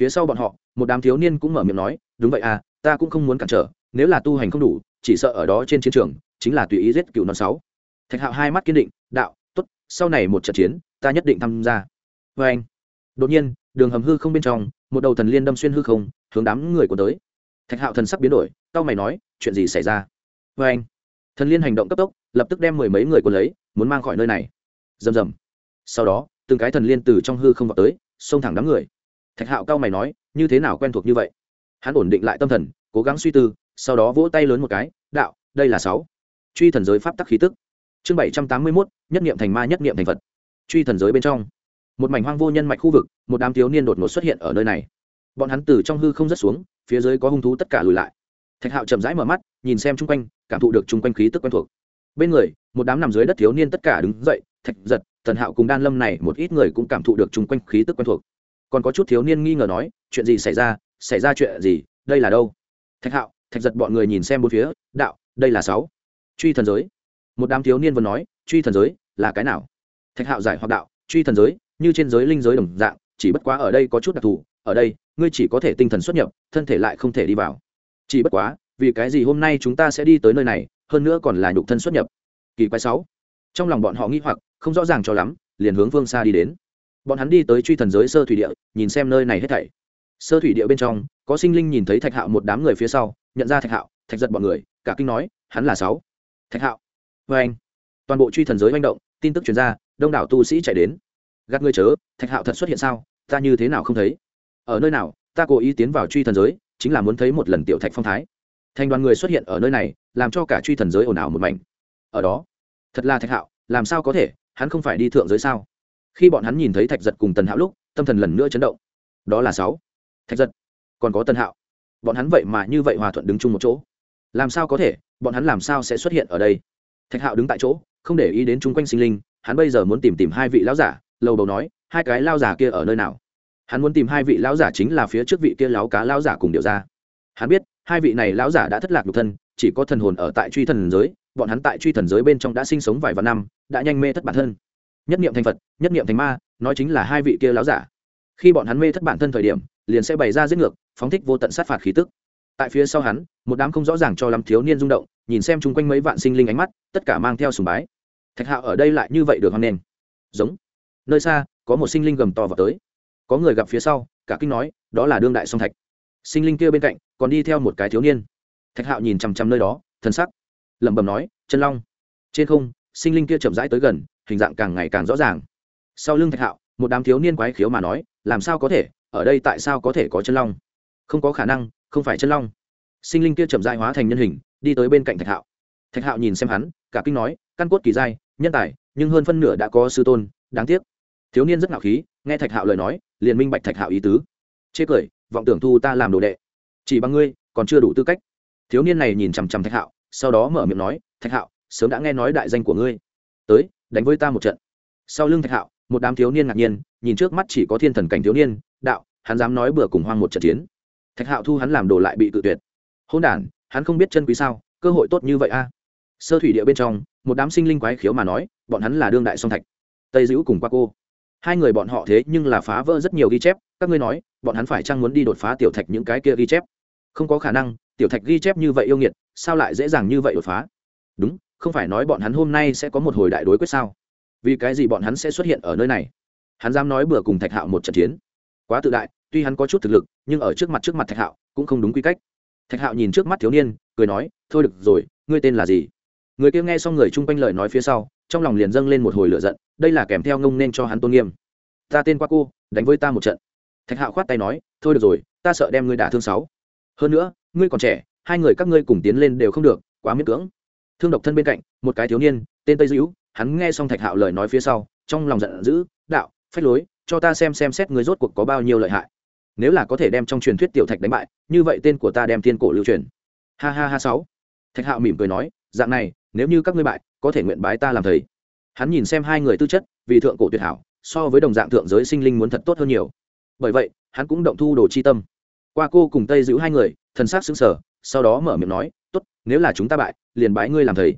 Phía sau bọn họ, một đám thiếu niên cũng mở miệng nói, đúng vậy à ta cũng không muốn cản trở, nếu là tu hành không đủ, chỉ sợ ở đó trên chiến trường, chính là tùy ý giết cựu non sáu. Thạch hạo hai mắt kiên định, đạo, tốt, sau này một trận chiến ta nhất định tham gia. Vê anh, đột nhiên, đường hầm hư không bên trong, một đầu thần liên đâm xuyên hư không, hướng đám người của tới. Thạch hạo thần sắc biến đổi tao mày nói, chuyện gì xảy ra? Vê anh, thần liên hành động cấp tốc, lập tức đem mười mấy người quân lấy, muốn mang khỏi nơi này. Rầm rầm. Sau đó, từng cái thần liên từ trong hư không vào tới, xông thẳng đám người. Thạch hạo cao mày nói, như thế nào quen thuộc như vậy? Hắn ổn định lại tâm thần, cố gắng suy tư, sau đó vỗ tay lớn một cái, đạo, đây là sáu. Truy thần giới pháp tắc khí tức. Chương bảy trăm tám mươi mốt, nhất nghiệm thành ma, nhất nghiệm thành phật truy thần giới bên trong. Một mảnh hoang vô nhân mạch khu vực, một đám thiếu niên đột ngột xuất hiện ở nơi này. Bọn hắn từ trong hư không rất xuống, phía dưới có hung thú tất cả lùi lại. Thạch hạo chậm rãi mở mắt, nhìn xem chung quanh, cảm thụ được chung quanh khí tức quen thuộc. Bên người, một đám nằm dưới đất thiếu niên tất cả đứng dậy, thạch giật thần hạo cùng đan lâm này một ít người cũng cảm thụ được chung quanh khí tức quen thuộc. Còn có chút thiếu niên nghi ngờ nói, chuyện gì xảy ra? Xảy ra chuyện gì? Đây là đâu? Thạch hạo, thạch giật bọn người nhìn xem bốn phía, đạo, đây là sáu. Truy thần giới. Một đám thiếu niên vừa nói, truy thần giới là cái nào? Thạch hạo giải hoặc đạo, truy thần giới, như trên giới linh giới đồng dạng, chỉ bất quá ở đây có chút đặc thù, ở đây, ngươi chỉ có thể tinh thần xuất nhập, thân thể lại không thể đi vào. Chỉ bất quá, vì cái gì hôm nay chúng ta sẽ đi tới nơi này, hơn nữa còn là nhục thân xuất nhập? Kỳ quái sáu. Trong lòng bọn họ nghĩ hoặc, không rõ ràng cho lắm, liền hướng phương xa đi đến. Bọn hắn đi tới truy thần giới sơ thủy địa, nhìn xem nơi này hết thảy. Sơ thủy địa bên trong, có sinh linh nhìn thấy thạch hạo một đám người phía sau, nhận ra thạch hạo, thạch giật bọn người, cả kinh nói, hắn là sáu. Thạch hạo. Vê anh. Toàn bộ truy thần giới manh động, tin tức chuyển ra đông đảo tu sĩ chạy đến. Gạt ngươi chớ, thạch hạo thật xuất hiện sao? Ta như thế nào không thấy? Ở nơi nào, ta cố ý tiến vào truy thần giới, chính là muốn thấy một lần tiểu thạch phong thái. Thành đoàn người xuất hiện ở nơi này, làm cho cả truy thần giới ồn ào một mảnh. Ở đó, thật là thạch hạo, làm sao có thể? Hắn không phải đi thượng giới sao? Khi bọn hắn nhìn thấy thạch giật cùng tần hạo lúc, tâm thần lần nữa chấn động. Đó là sáu. Thạch giật, còn có tần hạo. Bọn hắn vậy mà như vậy hòa thuận đứng chung một chỗ. Làm sao có thể? Bọn hắn làm sao sẽ xuất hiện ở đây? Thạch hạo đứng tại chỗ, không để ý đến chung quanh sinh linh hắn bây giờ muốn tìm tìm hai vị lão giả, lầu đầu nói, hai cái lao giả kia ở nơi nào? Hắn muốn tìm hai vị lão giả chính là phía trước vị kia láo cá lão giả cùng điều ra hắn biết, hai vị này lão giả đã thất lạc nhục thân, chỉ có thần hồn ở tại truy thần giới, bọn hắn tại truy thần giới bên trong đã sinh sống vài vạn năm, đã nhanh mê thất bản thân. Nhất niệm thành phật, nhất niệm thành ma, nói chính là hai vị kia lão giả. Khi bọn hắn mê thất bản thân thời điểm, liền sẽ bày ra giết ngược, phóng thích vô tận sát phạt khí tức. Tại phía sau hắn, một đám không rõ ràng cho lắm thiếu niên rung động, nhìn xem chung quanh mấy vạn sinh linh ánh mắt, tất cả mang theo sùng bái thạch hạo ở đây lại như vậy được hoan nền giống. Nơi xa, có một sinh linh gầm to vào tới. Có người gặp phía sau, cả kinh nói, đó là đương đại song thạch. Sinh linh kia bên cạnh, còn đi theo một cái thiếu niên. Thạch hạo nhìn chằm chằm nơi đó thân sắc. Lẩm bẩm nói, chân long. Trên không, sinh linh kia chậm rãi tới gần, hình dạng càng ngày càng rõ ràng. Sau lưng thạch hạo, một đám thiếu niên quái khiếu mà nói, làm sao có thể? Ở đây tại sao có thể có chân long? Không có khả năng, không phải chân long. Sinh linh kia chậm rãi hóa thành nhân hình, đi tới bên cạnh thạch hạo. Thạch hạo nhìn xem hắn, cả kinh nói, căn cốt kỳ dai nhân tài, nhưng hơn phân nửa đã có sư tôn, đáng tiếc. Thiếu niên rất ngạo khí, nghe thạch hạo lời nói, liền minh bạch thạch hạo ý tứ. Chê cười, vọng tưởng thu ta làm đồ đệ. Chỉ bằng ngươi, còn chưa đủ tư cách. Thiếu niên này nhìn chằm chằm thạch hạo, sau đó mở miệng nói, thạch hạo, sớm đã nghe nói đại danh của ngươi. Tới, đánh với ta một trận. Sau lưng thạch hạo, một đám thiếu niên ngạc nhiên, nhìn trước mắt chỉ có thiên thần cảnh thiếu niên, đạo, hắn dám nói bừa cùng hoang một trận chiến. Thạch hạo thu hắn làm đồ lại bị tự tuyệt. Hôn đản, hắn không biết chân quý sao, cơ hội tốt như vậy a sơ thủy địa bên trong, một đám sinh linh quái khiếu mà nói, bọn hắn là đương đại song thạch. Tây dữ cùng qua cô. Hai người bọn họ thế nhưng là phá vỡ rất nhiều ghi chép, các ngươi nói, bọn hắn phải chăng muốn đi đột phá tiểu thạch những cái kia ghi chép? Không có khả năng, tiểu thạch ghi chép như vậy yêu nghiệt, sao lại dễ dàng như vậy đột phá? Đúng, không phải nói bọn hắn hôm nay sẽ có một hồi đại đối quyết sao? Vì cái gì bọn hắn sẽ xuất hiện ở nơi này? Hắn dám nói bừa cùng thạch hạo một trận chiến. Quá tự đại, tuy hắn có chút thực lực, nhưng ở trước mặt trước mặt thạch hạo cũng không đúng quy cách. Thạch hạo nhìn trước mắt thiếu niên, cười nói, thôi được rồi, ngươi tên là gì? Người kia nghe xong người chung quanh lời nói phía sau, trong lòng liền dâng lên một hồi lửa giận, đây là kèm theo ngông nên cho hắn tôn nghiêm. Ta tên qua cô, đánh với ta một trận. Thạch hạo khoát tay nói, thôi được rồi, ta sợ đem ngươi đả thương sáu. Hơn nữa, ngươi còn trẻ, hai người các ngươi cùng tiến lên đều không được, quá miễn cưỡng. Thương độc thân bên cạnh, một cái thiếu niên, tên tây dữ hắn nghe xong thạch hạo lời nói phía sau, trong lòng giận dữ, đạo, phách lối, cho ta xem xem xét người rốt cuộc có bao nhiêu lợi hại. Nếu là có thể đem trong truyền thuyết tiểu thạch đánh bại, như vậy tên của ta đem thiên cổ lưu truyền. Ha ha ha sáu. Thạch hạo mỉm cười nói, dạng này nếu như các ngươi bại, có thể nguyện bái ta làm thầy. Hắn nhìn xem hai người tư chất, vì thượng cổ tuyệt hảo, so với đồng dạng thượng giới sinh linh muốn thật tốt hơn nhiều. Bởi vậy, hắn cũng động thu đồ chi tâm. Qua cô cùng tây giữ hai người, thần sắc xứng sở sau đó mở miệng nói, tốt, nếu là chúng ta bại, liền bái ngươi làm thầy.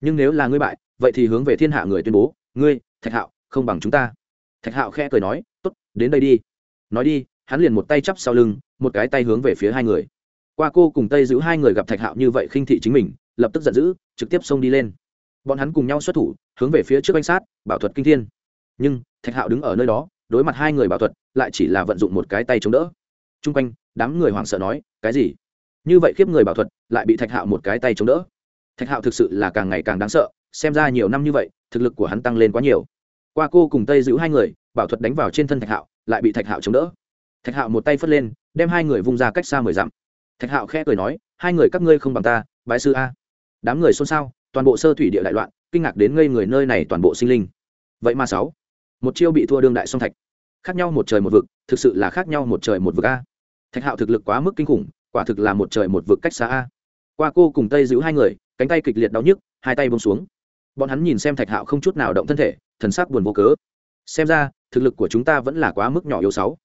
Nhưng nếu là ngươi bại, vậy thì hướng về thiên hạ người tuyên bố, ngươi, thạch hạo, không bằng chúng ta. Thạch hạo khẽ cười nói, tốt, đến đây đi. Nói đi, hắn liền một tay chắp sau lưng, một cái tay hướng về phía hai người. Qua cô cùng tây giữ hai người gặp thạch hạo như vậy khinh thị chính mình, lập tức giận dữ trực tiếp xông đi lên. Bọn hắn cùng nhau xuất thủ, hướng về phía trước bánh sát, bảo thuật kinh thiên. Nhưng, thạch hạo đứng ở nơi đó, đối mặt hai người bảo thuật, lại chỉ là vận dụng một cái tay chống đỡ. T r u n g quanh, đám người hoảng sợ nói, cái gì? Như vậy khiếp người bảo thuật, lại bị thạch hạo một cái tay chống đỡ. Thạch hạo thực sự là càng ngày càng đáng sợ, xem ra nhiều năm như vậy, thực lực của hắn tăng lên quá nhiều. Qua cô cùng tây giữ hai người, bảo thuật đánh vào trên thân thạch hạo, lại bị thạch hạo chống đỡ. Thạch hạo một tay phất lên, đem hai người vung ra cách xa mười dặm. Thạch hạo khẽ cười nói, hai người các ngươi không bằng ta, bái sư a đám người xôn xao, toàn bộ sơ thủy địa đại loạn, kinh ngạc đến ngây người nơi này toàn bộ sinh linh. Vậy mà sáu, một chiêu bị thua đương đại song thạch. Khác nhau một trời một vực, thực sự là khác nhau một trời một vực a. Thạch hạo thực lực quá mức kinh khủng, quả thực là một trời một vực cách xa a. Qua cô cùng tây giữ hai người, cánh tay kịch liệt đau nhức, hai tay bông xuống. Bọn hắn nhìn xem thạch hạo không chút nào động thân thể, thần sắc buồn vô cớ. Xem ra, thực lực của chúng ta vẫn là quá mức nhỏ yếu sáu.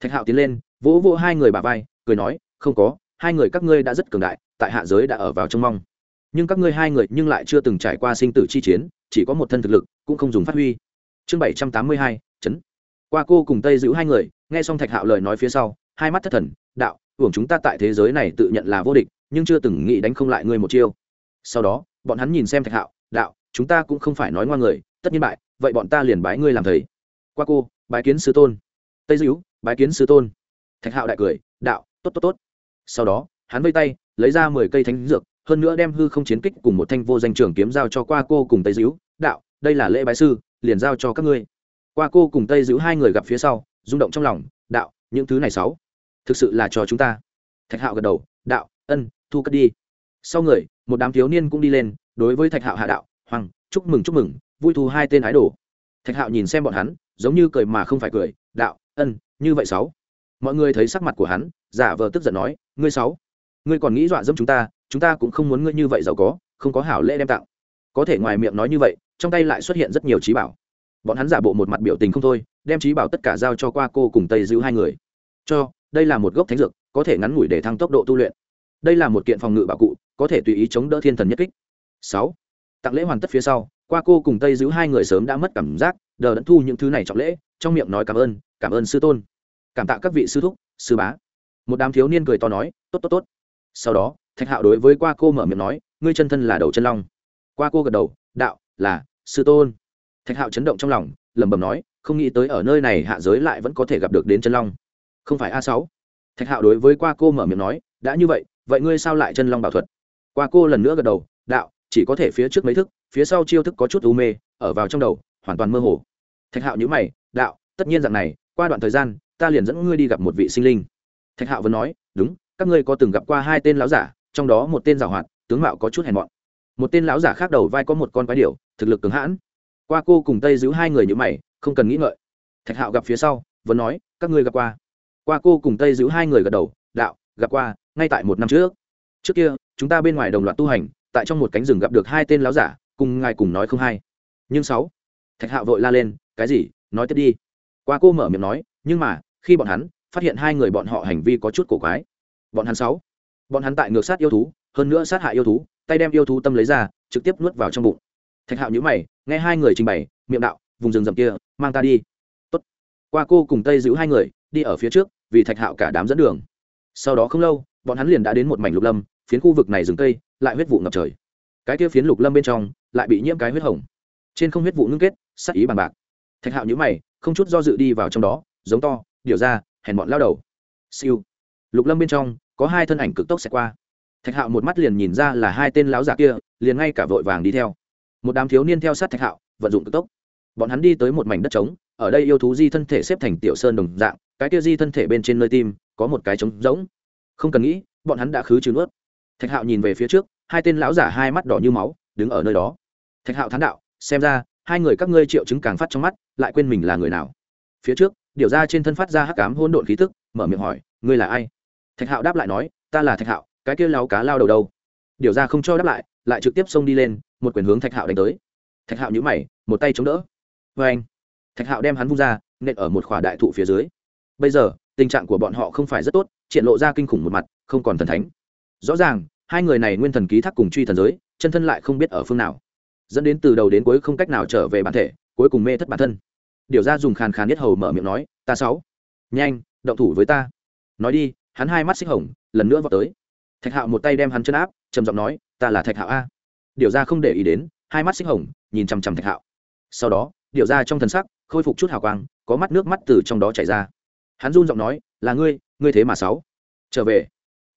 Thạch hạo tiến lên, vỗ vỗ hai người bà vai, cười nói, không có, hai người các ngươi đã rất cường đại, tại hạ giới đã ở vào trong mong nhưng các ngươi hai người nhưng lại chưa từng trải qua sinh tử chi chiến, chỉ có một thân thực lực, cũng không dùng phát huy. Chương bảy trăm tám mươi hai, chấn. Qua cô cùng tây giữ hai người, nghe xong thạch hạo lời nói phía sau, hai mắt thất thần, đạo, hưởng chúng ta tại thế giới này tự nhận là vô địch, nhưng chưa từng nghĩ đánh không lại ngươi một chiêu. Sau đó, bọn hắn nhìn xem thạch hạo, đạo, chúng ta cũng không phải nói ngoan người, tất nhiên bại, vậy bọn ta liền bái ngươi làm thầy. Qua cô, bái kiến sư tôn. Tây dữ, bái kiến sư tôn. Thạch hạo đại cười, đạo, tốt tốt tốt. Sau đó, hắn vây tay, lấy ra mười cây thánh dược hơn nữa đem hư không chiến kích cùng một thanh vô danh trường kiếm giao cho qua cô cùng tây dữ đạo, đây là lễ bái sư, liền giao cho các ngươi. Qua cô cùng tây dữ hai người gặp phía sau, rung động trong lòng, đạo, những thứ này sáu, thực sự là cho chúng ta. Thạch hạo gật đầu, đạo, ân, thu cất đi. Sau người, một đám thiếu niên cũng đi lên, đối với thạch hạo hạ đạo, hoàng, chúc mừng chúc mừng, vui thu hai tên ái đồ. Thạch hạo nhìn xem bọn hắn, giống như cười mà không phải cười, đạo, ân, như vậy sáu. Mọi người thấy sắc mặt của hắn, giả vờ tức giận nói, ngươi sáu, ngươi còn nghĩ dọa dẫm chúng ta chúng ta cũng không muốn ngươi như vậy giàu có, không có hảo lễ đem tặng có thể ngoài miệng nói như vậy, trong tay lại xuất hiện rất nhiều trí bảo. Bọn hắn giả bộ một mặt biểu tình không thôi, đem trí bảo tất cả giao cho qua cô cùng tây giữ hai người. Cho, đây là một gốc thánh dược, có thể ngắn ngủi để thăng tốc độ tu luyện. Đây là một kiện phòng ngự bảo cụ, có thể tùy ý chống đỡ thiên thần nhất kích. Sáu, tặng lễ hoàn tất phía sau, qua cô cùng tây giữ hai người sớm đã mất cảm giác, đờ đẫn thu những thứ này trọng lễ, trong miệng nói cảm ơn cảm ơn sư tôn. Cảm tạ các vị sư thúc, sư bá. Một đám thiếu niên cười to nói, tốt tốt tốt sau đó, thạch hạo đối với qua cô mở miệng nói, ngươi chân thân là đầu chân long. Qua cô gật đầu, đạo, là, sư tôn. Thạch hạo chấn động trong lòng, lẩm bẩm nói, không nghĩ tới ở nơi này hạ giới lại vẫn có thể gặp được đến chân long. Không phải a sáu. Thạch hạo đối với qua cô mở miệng nói, đã như vậy vậy ngươi sao lại chân long bảo thuật? Qua cô lần nữa gật đầu, đạo, chỉ có thể phía trước mấy thức, phía sau chiêu thức có chút u mê, ở vào trong đầu, hoàn toàn mơ hồ. Thạch hạo nhữ mày, đạo, tất nhiên dạng này, qua đoạn thời gian, ta liền dẫn ngươi đi gặp một vị sinh linh. Thạch hạo vẫn nói, đúng các ngươi có từng gặp qua hai tên lão giả, trong đó một tên giảo hoạt, tướng mạo có chút hèn mọn. Một tên lão giả khác đầu vai có một con quái điểu, thực lực cứng hãn. Qua cô cùng tây giữ hai người như mày, không cần nghĩ ngợi. Thạch hạo gặp phía sau, vẫn nói, các ngươi gặp qua. Qua cô cùng tây giữ hai người gật đầu, đạo, gặp qua, ngay tại một năm trước. Trước kia, chúng ta bên ngoài đồng loạt tu hành, tại trong một cánh rừng gặp được hai tên láo giả, cùng ngài cùng nói không hay. Nhưng sáu, thạch hạo vội la lên, cái gì, nói tiếp đi. Qua cô mở miệng nói, nhưng mà, khi bọn hắn phát hiện hai người bọn họ hành vi có chút cổ quái bọn hắn sáu. Bọn hắn tại ngược sát yêu thú, hơn nữa sát hại yêu thú, tay đem yêu thú tâm lấy ra, trực tiếp nuốt vào trong bụng. Thạch hạo nhữ mày, nghe hai người trình bày, miệng đạo, vùng rừng rậm kia, mang ta đi. Tốt. qua cô cùng tây giữ hai người, đi ở phía trước, vì thạch hạo cả đám dẫn đường. Sau đó không lâu, bọn hắn liền đã đến một mảnh lục lâm, phiến khu vực này rừng cây, lại huyết vụ ngập trời. Cái kia phiến lục lâm bên trong, lại bị nhiễm cái huyết hồng. Trên không huyết vụ ngưng kết, sắc ý bằng bạc. Thạch hạo nhữ mày, không chút do dự đi vào trong đó, giống to, điều ra, hèn bọn lao đầu. Siêu. Lục lâm bên trong có hai thân ảnh cực tốc sẽ qua. Thạch hạo một mắt liền nhìn ra là hai tên láo giả kia, liền ngay cả vội vàng đi theo. Một đám thiếu niên theo sát thạch hạo, vận dụng cực tốc. Bọn hắn đi tới một mảnh đất trống, ở đây yêu thú di thân thể xếp thành tiểu sơn đồng dạng, cái kia di thân thể bên trên nơi tim, có một cái trống rỗng. Không cần nghĩ, bọn hắn đã khứ trừ nuốt. Thạch hạo nhìn về phía trước, hai tên lão giả hai mắt đỏ như máu, đứng ở nơi đó. Thạch hạo thán đạo, xem ra, hai người các ngươi triệu chứng càng phát trong mắt, lại quên mình là người nào. Phía trước, điều ra trên thân phát ra hắc cám hôn độn khí tức, mở miệng hỏi, ngươi là ai? Thạch hạo đáp lại nói, ta là thạch hạo, cái kia lao cá lao đầu đâu? Điều ra không cho đáp lại lại trực tiếp xông đi lên, một quyền hướng thạch hạo đánh tới. Thạch hạo nhũ mày, một tay chống đỡ. Vê anh thạch hạo đem hắn vung ra, nện ở một khỏa đại thụ phía dưới. Bây giờ, tình trạng của bọn họ không phải rất tốt, triển lộ ra kinh khủng một mặt, không còn thần thánh. Rõ ràng, hai người này nguyên thần ký thác cùng truy thần giới, chân thân lại không biết ở phương nào. Dẫn đến từ đầu đến cuối không cách nào trở về bản thể, cuối cùng mê thất bản thân. Điều ra dùng khàn khàn nhất hầu mở miệng nói, ta sáu. Nhanh, động thủ với ta. Nói đi hắn hai mắt xích hồng, lần nữa vào tới. Thạch hạo một tay đem hắn chân áp, trầm giọng nói, ta là thạch hạo a. Điều ra không để ý đến, hai mắt xích hồng, nhìn chằm chằm thạch hạo. Sau đó, điều ra trong thần sắc, khôi phục chút hào quang, có mắt nước mắt từ trong đó chảy ra. Hắn run giọng nói, là ngươi ngươi thế mà sáu. Trở về.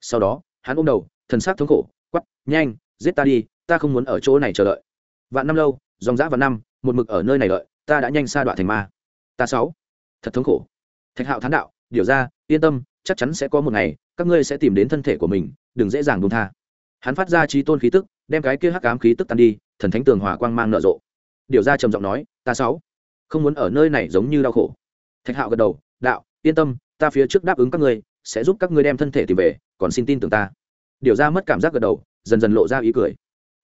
Sau đó, hắn ôm đầu, thần sắc thống khổ quắp nhanh, giết ta đi, ta không muốn ở chỗ này chờ đợi. Vạn năm lâu, dòng dã vạn năm, một mực ở nơi này đợi, ta đã nhanh xa đoạn thành ma. Ta sáu. Thật thống khổ. Thạch hạo thán đạo, điều ra, yên tâm chắc chắn sẽ có một ngày, các ngươi sẽ tìm đến thân thể của mình, đừng dễ dàng buông tha. Hắn phát ra trí tôn khí tức, đem cái kia hắc ám khí tức tan đi, thần thánh tường hòa quang mang nở rộ. Điều ra trầm giọng nói, ta sáu, không muốn ở nơi này giống như đau khổ. Thạch hạo gật đầu, đạo, yên tâm, ta phía trước đáp ứng các ngươi, sẽ giúp các ngươi đem thân thể tìm về, còn xin tin tưởng ta. Điều ra mất cảm giác gật đầu, dần dần lộ ra ý cười.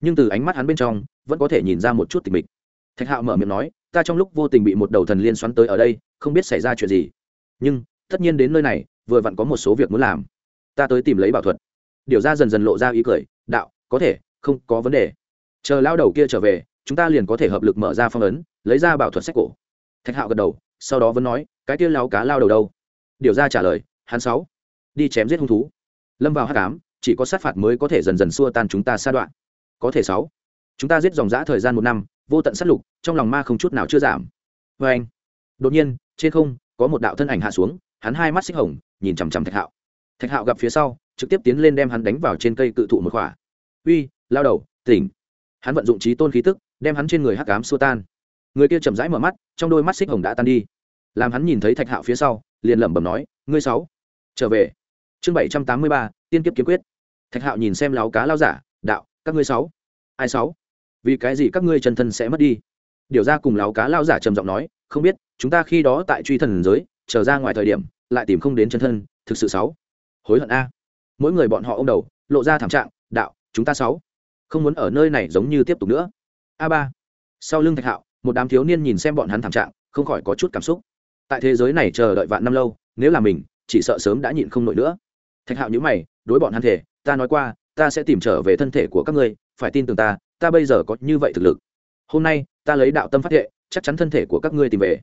Nhưng từ ánh mắt hắn bên trong, vẫn có thể nhìn ra một chút tình mịch. Thạch hạo mở miệng nói, ta trong lúc vô tình bị một đầu thần liên xoắn tới ở đây, không biết xảy ra chuyện gì. Nhưng tất nhiên đến nơi này, vừa vặn có một số việc muốn làm. Ta tới tìm lấy bảo thuật. Điều ra dần dần lộ ra ý cười, đạo, có thể, không có vấn đề. Chờ lao đầu kia trở về, chúng ta liền có thể hợp lực mở ra phong ấn, lấy ra bảo thuật sách cổ. Thạch hạo gật đầu, sau đó vẫn nói, cái kia lao cá lao đầu đâu? Điều ra trả lời, hắn sáu. Đi chém giết hung thú. Lâm vào hát cám chỉ có sát phạt mới có thể dần dần xua tan chúng ta xa đoạn. Có thể sáu. Chúng ta giết dòng dã thời gian một năm, vô tận sát lục, trong lòng ma không chút nào chưa giảm. Vê anh đột nhiên, trên không, có một đạo thân ảnh hạ xuống hắn hai mắt xích hồng, nhìn chằm chằm thạch hạo. Thạch hạo gặp phía sau, trực tiếp tiến lên đem hắn đánh vào trên cây cự thụ một khỏa. Uy, lao đầu, tỉnh. Hắn vận dụng trí tôn khí tức, đem hắn trên người hắc cám xua tan. Người kia chậm rãi mở mắt, trong đôi mắt xích hồng đã tan đi. Làm hắn nhìn thấy thạch hạo phía sau, liền lẩm bẩm nói, ngươi sáu, trở về. Chương bảy trăm tám mươi ba, tiên kiếp kiếm quyết. Thạch hạo nhìn xem láo cá lao giả, đạo, các ngươi sáu, ai sáu? Vì cái gì các ngươi chân thân sẽ mất đi? Điều ra cùng láo cá lao giả trầm giọng nói, không biết, chúng ta khi đó tại truy thần giới trở ra ngoài thời điểm, lại tìm không đến chân thân, thực sự sáu. Hối hận a. Mỗi người bọn họ ô m đầu, lộ ra thảm trạng, đạo, chúng ta sáu. Không muốn ở nơi này giống như tiếp tục nữa. A ba. Sau lưng thạch hạo, một đám thiếu niên nhìn xem bọn hắn thảm trạng, không khỏi có chút cảm xúc. Tại thế giới này chờ đợi vạn năm lâu, nếu là mình, chỉ sợ sớm đã nhịn không nổi nữa. Thạch hạo nhữ mày, đối bọn hắn thể ta nói qua, ta sẽ tìm trở về thân thể của các ngươi, phải tin tưởng ta ta bây giờ có như vậy thực lực. Hôm nay, ta lấy đạo tâm phát thệ, chắc chắn thân thể của các ngươi tìm về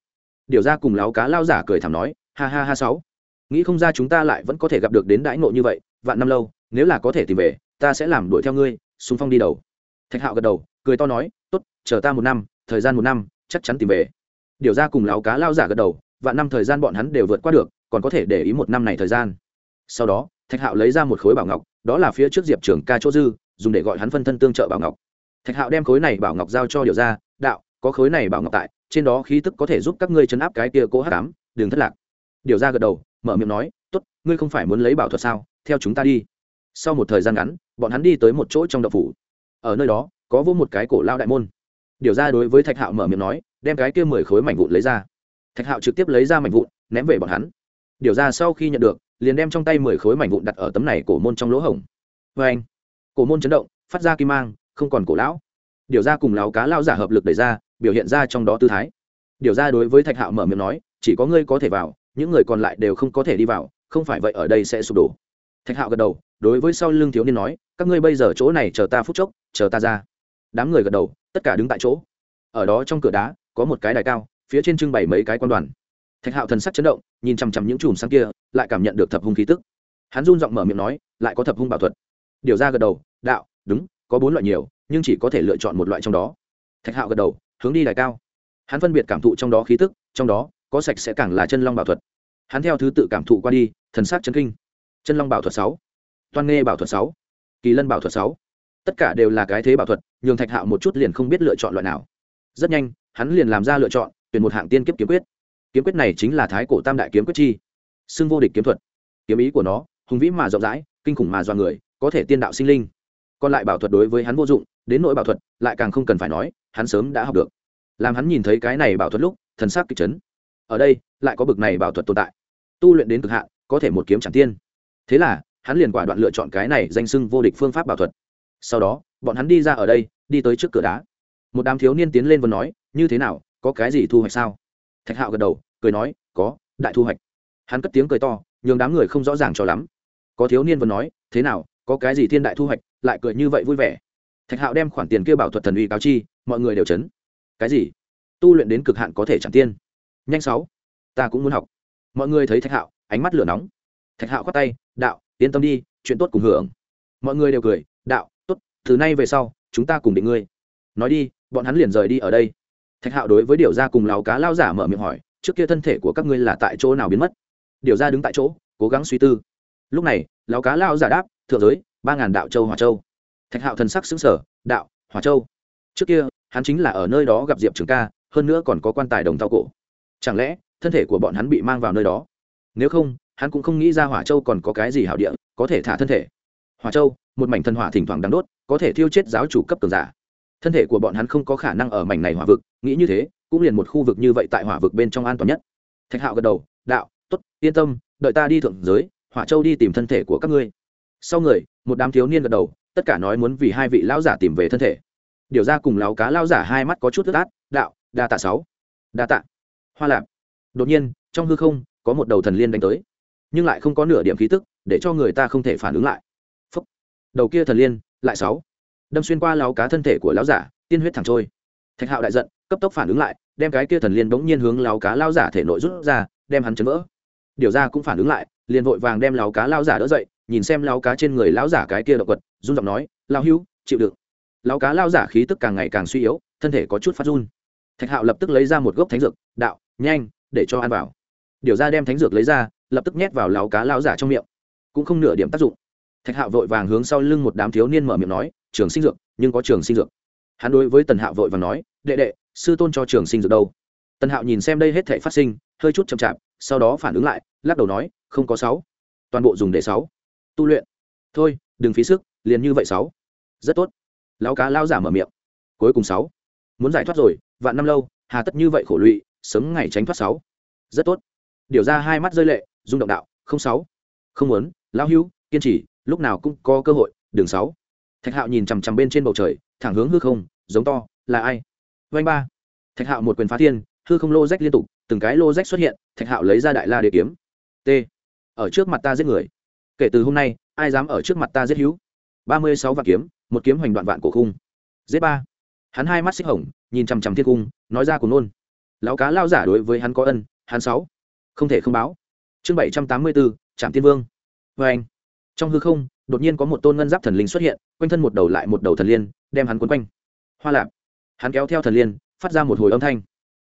điều ra cùng láo cá lao giả cười thảm nói, ha ha ha sáu, nghĩ không ra chúng ta lại vẫn có thể gặp được đến đãi ngộ như vậy, vạn năm lâu, nếu là có thể tìm về, ta sẽ làm đuổi theo ngươi, xung phong đi đầu. Thạch hạo gật đầu, cười to nói, tốt, chờ ta một năm, thời gian một năm, chắc chắn tìm về. Điều ra cùng láo cá lao giả gật đầu, vạn năm thời gian bọn hắn đều vượt qua được, còn có thể để ý một năm này thời gian. Sau đó, thạch hạo lấy ra một khối bảo ngọc, đó là phía trước diệp trường ca chỗ dư, dùng để gọi hắn phân thân tương trợ bảo ngọc. Thạch hạo đem khối này bảo ngọc giao cho điều ra, đạo, có khối này bảo ngọc tại trên đó khí tức có thể giúp các ngươi chấn áp cái kia cố hát cám đừng thất lạc. Điều ra gật đầu, mở miệng nói t ố t ngươi không phải muốn lấy bảo thuật sao? Theo chúng ta đi. Sau một thời gian ngắn, bọn hắn đi tới một chỗ trong đậu phủ. Ở nơi đó, có vô một cái cổ lao đại môn. Điều ra đối với thạch hạo mở miệng nói, đem cái kia mười khối mảnh vụn lấy ra. Thạch hạo trực tiếp lấy ra mảnh vụn, ném về bọn hắn. Điều ra sau khi nhận được, liền đem trong tay mười khối mảnh vụn đặt ở tấm này cổ môn trong lỗ hổng. Vê anh, cổ môn chấn động, phát ra kim mang, không còn cổ lão. Điều ra cùng láo cá lao giả hợp lực đẩy ra biểu hiện ra trong đó tư thái. Điều ra đối với thạch hạo mở miệng nói, chỉ có ngươi có thể vào, những người còn lại đều không có thể đi vào, không phải vậy ở đây sẽ sụp đổ. Thạch hạo gật đầu, đối với sau lưng thiếu niên nói, các ngươi bây giờ chỗ này chờ ta phút chốc, chờ ta ra. Đám người gật đầu, tất cả đứng tại chỗ. Ở đó trong cửa đá, có một cái đài cao, phía trên trưng bày mấy cái quan đoàn. Thạch hạo thần sắc chấn động, nhìn chằm chằm những chùm sáng kia, lại cảm nhận được thập hung khí tức. Hắn run giọng mở miệng nói, lại có thập hung bảo thuật. Điều ra gật đầu, đạo, đúng, có bốn loại nhiều, nhưng chỉ có thể lựa chọn một loại trong đó. Thạch hạo gật đầu hướng đi đài cao. Hắn phân biệt cảm thụ trong đó khí tức, trong đó, có sạch sẽ càng là chân long bảo thuật. Hắn theo thứ tự cảm thụ qua đi, thần sắc chân kinh. Chân long bảo thuật sáu, toan nghê bảo thuật sáu, kỳ lân bảo thuật sáu. Tất cả đều là cái thế bảo thuật, nhường thạch hạo một chút liền không biết lựa chọn loại nào. Rất nhanh, hắn liền làm ra lựa chọn, tuyển một hạng tiên kiếp kiếm quyết. Kiếm quyết này chính là thái cổ tam đại kiếm quyết chi, xưng vô địch kiếm thuật. Kiếm ý của nó, hùng vĩ mà rộng rãi, kinh khủng mà do người, có thể tiên đạo sinh linh. Còn lại bảo thuật đối với hắn vô dụng, đến nỗi bảo thuật, lại càng không cần phải nói hắn sớm đã học được. Làm hắn nhìn thấy cái này bảo thuật lúc, thần sắc kịch chấn. Ở đây, lại có bực này bảo thuật tồn tại. Tu luyện đến cực hạn, có thể một kiếm chẳng tiên. Thế là, hắn liền quả đoạn lựa chọn cái này danh sưng vô địch phương pháp bảo thuật. Sau đó, bọn hắn đi ra ở đây, đi tới trước cửa đá. Một đám thiếu niên tiến lên và nói, như thế nào, có cái gì thu hoạch sao? Thạch hạo gật đầu, cười nói, có, đại thu hoạch. Hắn cất tiếng cười to, nhường đám người không rõ ràng cho lắm. Có thiếu niên vừa nói, thế nào, có cái gì thiên đại thu hoạch? Lại cười như vậy vui vẻ. Thạch hạo đem khoản tiền kia bảo thuật thần uy cáo chi mọi người đều chấn. Cái gì? Tu luyện đến cực hạn có thể chẳng tiên. Nhanh sáu. Ta cũng muốn học. Mọi người thấy thạch hạo, ánh mắt lửa nóng. Thạch hạo khoát tay, đạo, yên tâm đi, chuyện tốt cùng hưởng. Mọi người đều cười, đạo, tốt, từ nay về sau, chúng ta cùng định ngươi. Nói đi, bọn hắn liền rời đi ở đây. Thạch hạo đối với điều gia cùng láo cá lao giả mở miệng hỏi, trước kia thân thể của các ngươi là tại chỗ nào biến mất? Điều gia đứng tại chỗ, cố gắng suy tư. Lúc này, láo cá lao giả đáp, thượng giới, ba ngàn đạo châu hòa châu. Thạch hạo thần sắc xứng sở đạo hòa châu. Trước kia hắn chính là ở nơi đó gặp diệp trường ca, hơn nữa còn có quan tài đồng thao cổ. Chẳng lẽ, thân thể của bọn hắn bị mang vào nơi đó? Nếu không, hắn cũng không nghĩ ra hỏa châu còn có cái gì hảo địa, có thể thả thân thể. Hỏa châu, một mảnh thân hỏa thỉnh thoảng đang đốt, có thể thiêu chết giáo chủ cấp cường giả. Thân thể của bọn hắn không có khả năng ở mảnh này hỏa vực, nghĩ như thế, cũng liền một khu vực như vậy tại hỏa vực bên trong an toàn nhất. Thạch hạo gật đầu, đạo t ố t yên tâm, đợi ta đi thượng giới, hỏa châu đi tìm thân thể của các ngươi. Sau người, một đám thiếu niên gật đầu, tất cả nói muốn vì hai vị lão giả tìm về thân thể điều ra cùng láo cá lao giả hai mắt có chút tức át, đạo, đa tạ sáu, đa tạ, hoa lạp. Đột nhiên, trong hư không, có một đầu thần liên đánh tới, nhưng lại không có nửa điểm khí tức, để cho người ta không thể phản ứng lại. Phúc. đầu kia thần liên, lại sáu. Đâm xuyên qua láo cá thân thể của lão giả, tiên huyết thẳng trôi. Thạch hạo đại giận, cấp tốc phản ứng lại, đem cái kia thần liên bỗng nhiên hướng láo cá lao giả thể nội rút ra, đem hắn chấn vỡ. Điều ra cũng phản ứng lại, liền vội vàng đem láo cá lao giả đỡ dậy, nhìn xem láo cá trên người lão giả cái kia động quật run giọng nói lao hưu chịu đựng lão cá lao giả khí tức càng ngày càng suy yếu, thân thể có chút phát run. Thạch hạo lập tức lấy ra một gốc thánh dược, đạo, nhanh, để cho ăn vào. Điều ra đem thánh dược lấy ra, lập tức nhét vào lão cá lao giả trong miệng. Cũng không nửa điểm tác dụng. Thạch hạo vội vàng hướng sau lưng một đám thiếu niên mở miệng nói, trường sinh dược, nhưng có trường sinh dược. Hắn đối với tần hạo vội vàng nói, đệ đệ, sư tôn cho trường sinh dược đâu? Tần hạo nhìn xem đây hết thể phát sinh, hơi chút chậm chạp, sau đó phản ứng lại, lắc đầu nói, không có sáu, toàn bộ dùng để sáu. Tu luyện. Thôi, đừng phí sức, liền như vậy sáu. Rất tốt lão cá lao giả mở miệng. Cuối cùng sáu. Muốn giải thoát rồi, vạn năm lâu, hà tất như vậy khổ lụy, sớm ngày tránh thoát sáu. Rất tốt. Điều ra hai mắt rơi lệ, rung động đạo, không sáu. Không muốn, lão hưu, kiên trì, lúc nào cũng có cơ hội đường sáu. Thạch hạo nhìn chằm chằm bên trên bầu trời, thẳng hướng hư không, giống to, là ai? Vanh ba. Thạch hạo một quyền phá thiên, hư không lô rách liên tục, từng cái lô rách xuất hiện, thạch hạo lấy ra đại la để kiếm. T. Ở trước mặt ta giết người. Kể từ hôm nay, ai dám ở trước mặt ta giết hữu? Ba mươi sáu vạn kiếm một kiếm hoành đoạn vạn cổ khung. Giết ba. Hắn hai mắt xích hồng, nhìn chằm chằm thiên cung, nói ra cùng nôn. Lão cá lao giả đối với hắn có ân, hắn sáu. Không thể không báo. Chương bảy trăm tám mươi bốn trạm tiên vương. Vê anh. Trong hư không, đột nhiên có một tôn ngân giáp thần linh xuất hiện, quanh thân một đầu lại một đầu thần liên, đem hắn quấn quanh. Hoa lạp. Hắn kéo theo thần liên, phát ra một hồi âm thanh.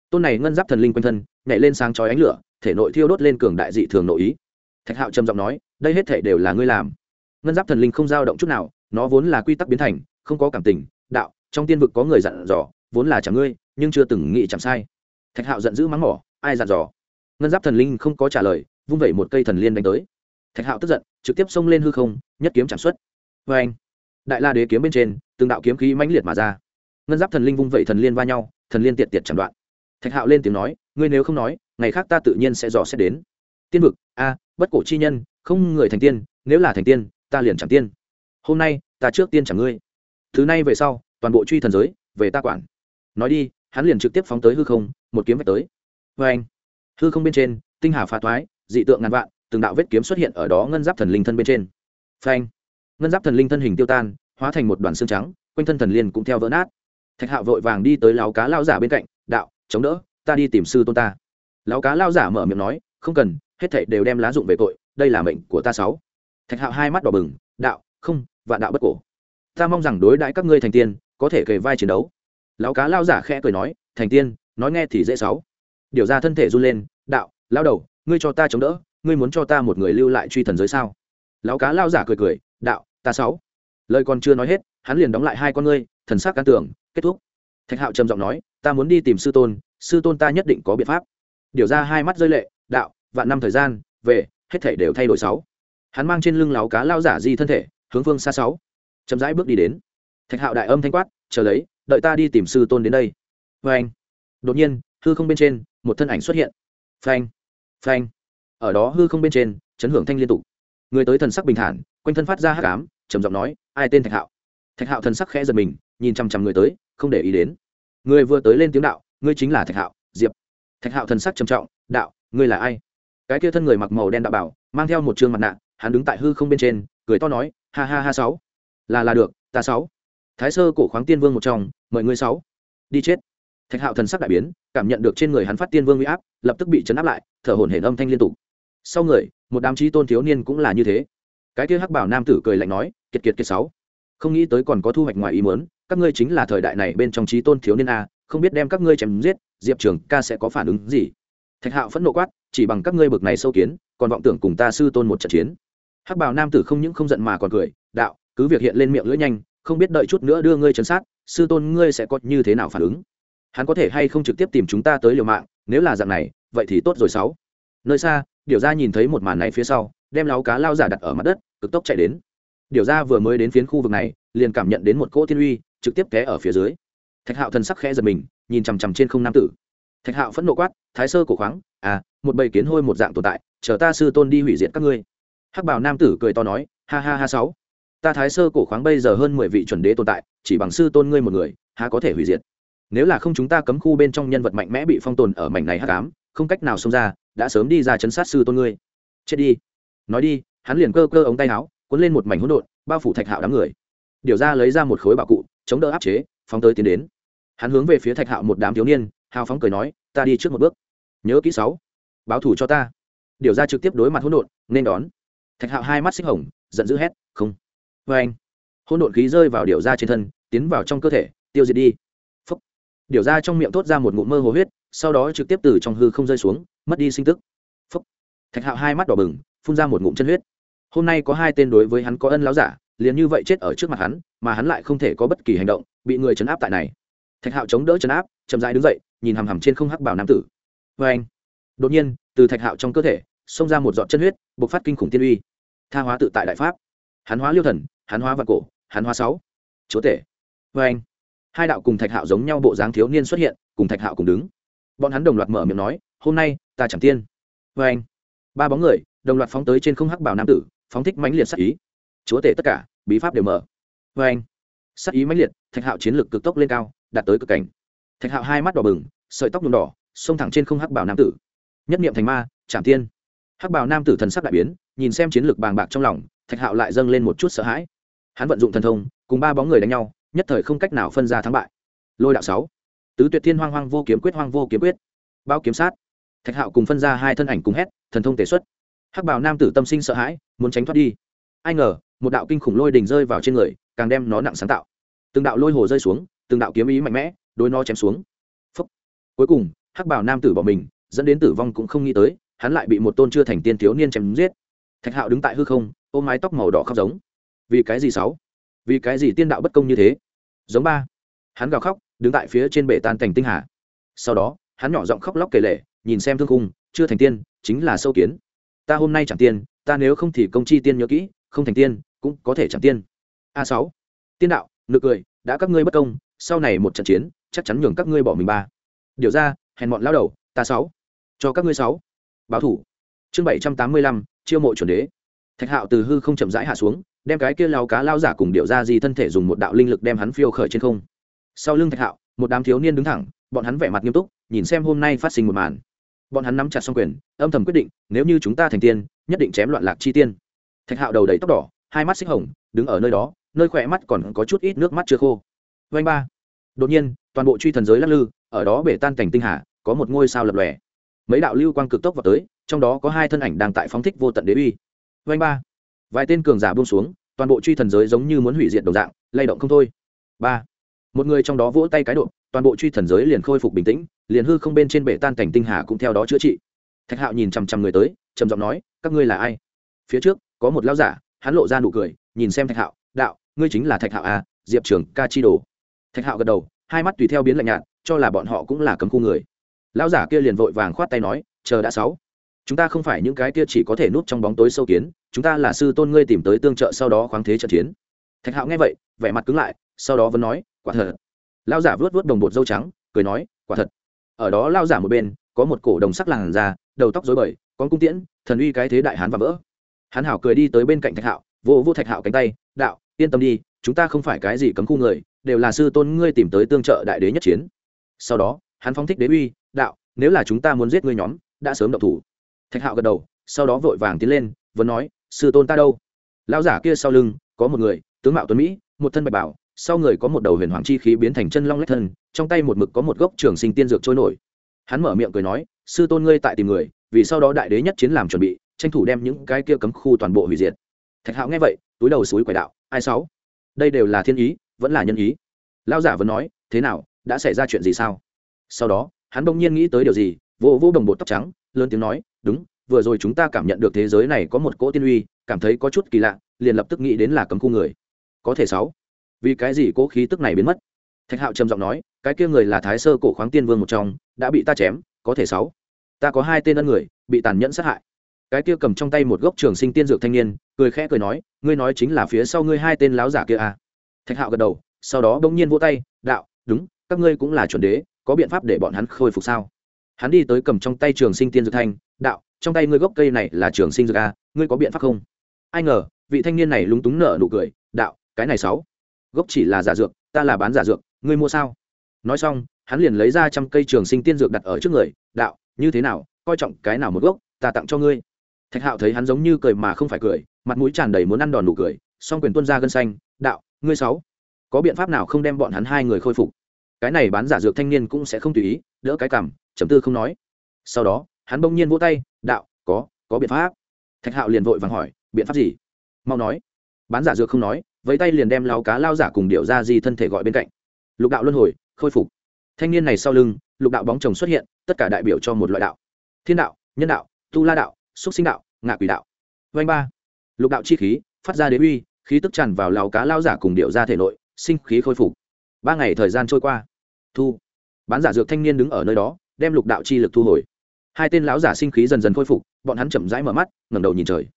Tôn này ngân giáp thần linh quanh thân, nhảy lên sáng chói ánh lửa, thể nội thiêu đốt lên cường đại dị thường nội ý. Thạch hạo trầm giọng nói, đây hết thể đều là ngươi làm. Ngân giáp thần linh không dao động chút nào nó vốn là quy tắc biến thành, không có cảm tình, đạo, trong tiên vực có người dặn dò, vốn là chẳng ngươi, nhưng chưa từng nghĩ chẳng sai. Thạch hạo giận dữ mắng mỏ, ai dặn dò? Ngân giáp thần linh không có trả lời, vung vẩy một cây thần liên đánh tới. Thạch hạo tức giận, trực tiếp xông lên hư không, nhất kiếm chẳng xuất. Vê anh đại la đế kiếm bên trên, từng đạo kiếm khí mãnh liệt mà ra. Ngân giáp thần linh vung vẩy thần liên va nhau, thần liên tiệt tiệt chẳng đoạn. Thạch hạo lên tiếng nói, ngươi nếu không nói, ngày khác ta tự nhiên sẽ dò xét đến. Tiên vực, a, bất cổ chi nhân, không người thành tiên, nếu là thành tiên, ta liền chẳng tiên hôm nay ta trước tiên chẳng ngươi. Thứ nay về sau, toàn bộ truy thần giới, về ta quản. Nói đi, hắn liền trực tiếp phóng tới hư không, một kiếm vạch tới. Vê anh, hư không bên trên, tinh hà phá thoái, dị tượng ngàn vạn, từng đạo vết kiếm xuất hiện ở đó ngân giáp thần linh thân bên trên. Phanh ngân giáp thần linh thân hình tiêu tan, hóa thành một đoàn xương trắng, quanh thân thần liên cũng theo vỡ nát. Thạch hạo vội vàng đi tới láo cá lao giả bên cạnh, đạo, chống đỡ, ta đi tìm sư tôn ta. Láo cá lao giả mở miệng nói, không cần, hết thảy đều đem lá dụng về tội, đây là mệnh của ta sáu. Thạch hạo hai mắt đỏ bừng, đạo không, vạn đạo bất cổ. Ta mong rằng đối đãi các ngươi thành tiên, có thể kề vai chiến đấu. Lão cá lao giả khẽ cười nói, thành tiên, nói nghe thì dễ sáu. Điều ra thân thể run lên, đạo, lao đầu, ngươi cho ta chống đỡ, ngươi muốn cho ta một người lưu lại truy thần giới sao? Lão cá lao giả cười cười, đạo, ta sáu. Lời còn chưa nói hết, hắn liền đóng lại hai con ngươi, thần sắc can tưởng, kết thúc. Thạch hạo trầm giọng nói, ta muốn đi tìm sư tôn sư tôn ta nhất định có biện pháp. Điều ra hai mắt rơi lệ, đạo, vạn năm thời gian, về, hết thể đều thay đổi sáu. Hắn mang trên lưng láo cá lao giả di thân thể hướng phương xa sáu. Chậm rãi bước đi đến. Thạch hạo đại âm thanh quát, chờ lấy, đợi ta đi tìm sư tôn đến đây. Vê anh đột nhiên, hư không bên trên, một thân ảnh xuất hiện. Phanh. Phanh. Ở đó hư không bên trên, chấn hưởng thanh liên tục. Người tới thần sắc bình thản, quanh thân phát ra hắc ám, trầm giọng nói, ai tên thạch hạo? Thạch hạo thần sắc khẽ giật mình, nhìn chằm chằm người tới, không để ý đến. Người vừa tới lên tiếng đạo, ngươi chính là thạch hạo, diệp. Thạch hạo thần sắc trầm trọng, đạo, ngươi là ai? Cái kia thân người mặc màu đen đạo bảo, mang theo một chương mặt nạ, hắn đứng tại hư không bên trên cười to nói, ha ha ha sáu. Là là được, ta sáu. Thái sơ cổ khoáng tiên vương một trong, mời ngươi sáu. Đi chết. Thạch hạo thần sắc đại biến, cảm nhận được trên người hắn phát tiên vương uy áp, lập tức bị chấn áp lại, thở hổn hển âm thanh liên tục. Sau người, một đám trí tôn thiếu niên cũng là như thế. Cái kia hắc bảo nam tử cười lạnh nói, kiệt kiệt kiệt sáu. Không nghĩ tới còn có thu hoạch ngoài ý muốn, các ngươi chính là thời đại này bên trong trí tôn thiếu niên a, không biết đem các ngươi chém giết, diệp trường ca sẽ có phản ứng gì? Thạch hạo phẫn nộ quát, chỉ bằng các ngươi bực này sâu kiến, còn vọng tưởng cùng ta sư tôn một trận chiến hắc bào nam tử không những không giận mà còn cười, đạo, cứ việc hiện lên miệng lưỡi nhanh, không biết đợi chút nữa đưa ngươi chấn sát, sư tôn ngươi sẽ có như thế nào phản ứng? Hắn có thể hay không trực tiếp tìm chúng ta tới liều mạng, nếu là dạng này, vậy thì tốt rồi sáu. Nơi xa, điều ra nhìn thấy một màn này phía sau, đem láo cá lao giả đặt ở mặt đất, cực tốc chạy đến. Điều ra vừa mới đến phiến khu vực này, liền cảm nhận đến một cỗ thiên uy, trực tiếp té ở phía dưới. Thạch hạo thần sắc khẽ giật mình, nhìn chằm chằm trên không nam tử. Thạch hạo phẫn nộ quát, thái sơ cổ khoáng à một bầy kiến hôi một dạng tồn tại, chờ ta sư tôn đi hủy diệt các ngươi hắc bảo nam tử cười to nói, ha ha ha sáu. Ta thái sơ cổ khoáng bây giờ hơn mười vị chuẩn đế tồn tại, chỉ bằng sư tôn ngươi một người, há có thể hủy diệt? Nếu là không chúng ta cấm khu bên trong nhân vật mạnh mẽ bị phong tồn ở mảnh này hắc ám, không cách nào xông ra, đã sớm đi ra chấn sát sư tôn ngươi. Chết đi. Nói đi, hắn liền cơ cơ ống tay áo, cuốn lên một mảnh hỗn độn, bao phủ thạch hạo đám người. Điều ra lấy ra một khối bạo cụ, chống đỡ áp chế, phóng tới tiến đến. Hắn hướng về phía thạch hạo một đám thiếu niên, hào phóng cười nói, ta đi trước một bước. Nhớ kỹ sáu. Báo thủ cho ta. Điều ra trực tiếp đối mặt hỗn độn, nên đón thạch hạo hai mắt xích hồng, giận dữ hét, không vê anh. Hỗn độn khí rơi vào điều da trên thân, tiến vào trong cơ thể, tiêu diệt đi. Phúc. Điều da trong miệng thốt ra một ngụm mơ hồ huyết, sau đó trực tiếp từ trong hư không rơi xuống, mất đi sinh tức. Phúc. Thạch hạo hai mắt đỏ bừng, phun ra một ngụm chân huyết. Hôm nay có hai tên đối với hắn có ân láo giả, liền như vậy chết ở trước mặt hắn, mà hắn lại không thể có bất kỳ hành động, bị người chấn áp tại này. Thạch hạo chống đỡ chấn áp, chậm rãi đứng dậy, nhìn hằm hằm trên không hắc bảo nam tử. Vê anh. Đột nhiên, từ thạch hạo trong cơ thể xông ra một giọt chân huyết, bộc phát kinh khủng tiên uy. Tha hóa tự tại đại pháp. Hắn hóa liêu thần, hắn hóa vạn cổ, hắn hóa sáu. Chúa tể. Vê anh, hai đạo cùng thạch hạo giống nhau bộ dáng thiếu niên xuất hiện, cùng thạch hạo cùng đứng. Bọn hắn đồng loạt mở miệng nói, hôm nay, ta chẳng tiên. Vê anh, ba bóng người, đồng loạt phóng tới trên không hắc bảo nam tử, phóng thích mãnh liệt sắc ý. Chúa tể tất cả, bí pháp đều mở. Vê anh sắc ý mãnh liệt, thạch hạo chiến lược cực tốc lên cao, đạt tới cực cảnh. Thạch hạo hai mắt đỏ bừng, sợi tóc nhuộm đỏ, xông thẳng trên không hắc bảo nam tử. Nhất niệm thành ma trảm tiên hắc bảo nam tử thần sắc đại biến, nhìn xem chiến lược bàng bạc trong lòng, thạch hạo lại dâng lên một chút sợ hãi. Hắn vận dụng thần thông, cùng ba bóng người đánh nhau, nhất thời không cách nào phân ra thắng bại. Lôi đạo sáu. Tứ tuyệt thiên hoang hoang vô kiếm quyết, hoang vô kiếm quyết. Bao kiếm sát. Thạch hạo cùng phân ra hai thân ảnh cùng hét, thần thông tề xuất. Hắc bảo nam tử tâm sinh sợ hãi, muốn tránh thoát đi. Ai ngờ, một đạo kinh khủng lôi đình rơi vào trên người, càng đem nó nặng sáng tạo. Từng đạo lôi hồ rơi xuống, từng đạo kiếm ý mạnh mẽ, đối nó chém xuống. Phúc. cuối cùng, hắc bảo nam tử bỏ mình, dẫn đến tử vong cũng không nghĩ tới hắn lại bị một tôn chưa thành tiên thiếu niên chém giết. Thạch hạo đứng tại hư không, ôm mái tóc màu đỏ khóc giống. Vì cái gì sáu? Vì cái gì tiên đạo bất công như thế? Giống ba. Hắn gào khóc, đứng tại phía trên bể tan thành tinh hà. Sau đó, hắn nhỏ giọng khóc lóc kể lệ nhìn xem thương khung, chưa thành tiên, chính là sâu kiến. Ta hôm nay chẳng tiên, ta nếu không thì công chi tiên nhớ kỹ, không thành tiên, cũng có thể chẳng tiên. A sáu. Tiên đạo, nực cười, đã các ngươi bất công, sau này một trận chiến, chắc chắn nhường các ngươi bỏ mình ba. Điều ra, hèn mọn lao đầu, ta sáu. Cho các ngươi sáu báo thủ. Chương bảy trăm tám mươi lăm, chiêu mộ chuẩn đế. Thạch hạo từ hư không chậm rãi hạ xuống, đem cái kia lao cá lao giả cùng điệu ra gì thân thể dùng một đạo linh lực đem hắn phiêu khởi trên không. Sau lưng thạch hạo, một đám thiếu niên đứng thẳng, bọn hắn vẻ mặt nghiêm túc, nhìn xem hôm nay phát sinh một màn. Bọn hắn nắm chặt xong quyền, âm thầm quyết định, nếu như chúng ta thành tiên, nhất định chém loạn lạc chi tiên. Thạch hạo đầu đầy tóc đỏ, hai mắt xích hồng, đứng ở nơi đó, nơi khỏe mắt còn có chút ít nước mắt chưa khô. Vanh ba. Đột nhiên, toàn bộ truy thần giới lắc lư, ở đó bể tan cảnh tinh hà, có một ngôi sao lập lòe mấy đạo lưu quang cực tốc vào tới, trong đó có hai thân ảnh đang tại phóng thích vô tận đế uy. Vanh ba. Vài tên cường giả buông xuống, toàn bộ truy thần giới giống như muốn hủy diệt đồng dạng, lay động không thôi. Ba. Một người trong đó vỗ tay cái độ, toàn bộ truy thần giới liền khôi phục bình tĩnh, liền hư không bên trên bể tan cảnh tinh hà cũng theo đó chữa trị. Thạch hạo nhìn chằm chằm người tới, trầm giọng nói, các ngươi là ai? Phía trước, có một lao giả, hắn lộ ra nụ cười, nhìn xem thạch hạo, đạo, ngươi chính là thạch hạo à diệp trường ca chi đồ. Thạch hạo gật đầu, hai mắt tùy theo biến lạnh nhạt, cho là bọn họ cũng là cấm khu người lão giả kia liền vội vàng khoát tay nói, chờ đã sáu. Chúng ta không phải những cái kia chỉ có thể núp trong bóng tối sâu kiến, chúng ta là sư tôn ngươi tìm tới tương trợ sau đó khoáng thế trận chiến. Thạch hạo nghe vậy, vẻ mặt cứng lại, sau đó vẫn nói, quả thật. Lão giả vớt vớt đồng bột dâu trắng, cười nói, quả thật. Ở đó lão giả một bên, có một cổ đồng sắc làn da, đầu tóc rối bời, con cung tiễn, thần uy cái thế đại hán và vỡ. Hán hảo cười đi tới bên cạnh thạch hạo, vô vô thạch hạo cánh tay, đạo, yên tâm đi, chúng ta không phải cái gì cấm khu người, đều là sư tôn ngươi tìm tới tương trợ đại đế nhất chiến. Sau đó hắn phóng thích đế uy, đạo, nếu là chúng ta muốn giết ngươi nhóm, đã sớm động thủ. Thạch hạo gật đầu, sau đó vội vàng tiến lên vẫn nói, sư tôn ta đâu? Lão giả kia sau lưng, có một người, tướng mạo tuấn mỹ, một thân bạch bảo, sau người có một đầu huyền hoàng chi khí biến thành chân long lách thân, trong tay một mực có một gốc trường sinh tiên dược trôi nổi. Hắn mở miệng cười nói, sư tôn ngươi tại tìm người, vì sau đó đại đế nhất chiến làm chuẩn bị, tranh thủ đem những cái kia cấm khu toàn bộ hủy diệt. Thạch hạo nghe vậy, túi đầu suối quải đạo, ai sáu? Đây đều là thiên ý, vẫn là nhân ý. Lão giả vẫn nói, thế nào, đã xảy ra chuyện gì sao? Sau đó, hắn bỗng nhiên nghĩ tới điều gì, vô vô đồng bột tóc trắng, lớn tiếng nói, đúng, vừa rồi chúng ta cảm nhận được thế giới này có một cỗ tiên uy, cảm thấy có chút kỳ lạ, liền lập tức nghĩ đến là cấm khu người. Có thể sáu. Vì cái gì cỗ khí tức này biến mất? Thạch hạo trầm giọng nói, cái kia người là thái sơ cổ khoáng tiên vương một trong, đã bị ta chém, có thể sáu. Ta có hai tên ân người, bị tàn nhẫn sát hại. Cái kia cầm trong tay một gốc trường sinh tiên dược thanh niên, cười khẽ cười nói, ngươi nói chính là phía sau ngươi hai tên láo giả kia à? Thạch hạo gật đầu, sau đó bỗng nhiên vỗ tay, đạo, đúng, các ngươi cũng là chuẩn đế có biện pháp để bọn hắn khôi phục sao? Hắn đi tới cầm trong tay trường sinh tiên dược thanh, đạo, trong tay ngươi gốc cây này là trường sinh dược a, ngươi có biện pháp không? Ai ngờ, vị thanh niên này lúng túng nở nụ cười, đạo, cái này sáu. Gốc chỉ là giả dược, ta là bán giả dược, ngươi mua sao? Nói xong, hắn liền lấy ra trăm cây trường sinh tiên dược đặt ở trước người, đạo, như thế nào, coi trọng cái nào một gốc, ta tặng cho ngươi. Thạch hạo thấy hắn giống như cười mà không phải cười, mặt mũi tràn đầy muốn ăn đòn nụ cười, song quyền tuân ra gân xanh, đạo, ngươi sáu, có biện pháp nào không đem bọn hắn hai người khôi phục? Cái này bán giả dược thanh niên cũng sẽ không tùy ý, đỡ cái cảm chấm tư không nói. Sau đó, hắn bỗng nhiên vỗ tay, đạo, có có biện pháp. Thạch hạo liền vội vàng hỏi, biện pháp gì? Mau nói. Bán giả dược không nói với tay liền đem lao cá lao giả cùng điệu ra di thân thể gọi bên cạnh. Lục đạo luân hồi, khôi phục. Thanh niên này sau lưng, lục đạo bóng chồng xuất hiện, tất cả đại biểu cho một loại đạo. Thiên đạo, nhân đạo, tu la đạo xúc sinh đạo, ngạ quỷ đạo. Vanh ba. Lục đạo chi khí, phát ra đế uy, khí tức tràn vào lao cá lao giả cùng điệu ra thể nội, sinh khí khôi phục ba ngày thời gian trôi qua. Thu. Bán giả dược thanh niên đứng ở nơi đó, đem lục đạo chi lực thu hồi. Hai tên lão giả sinh khí dần dần khôi phục, bọn hắn chậm rãi mở mắt, ngẩng đầu nhìn trời.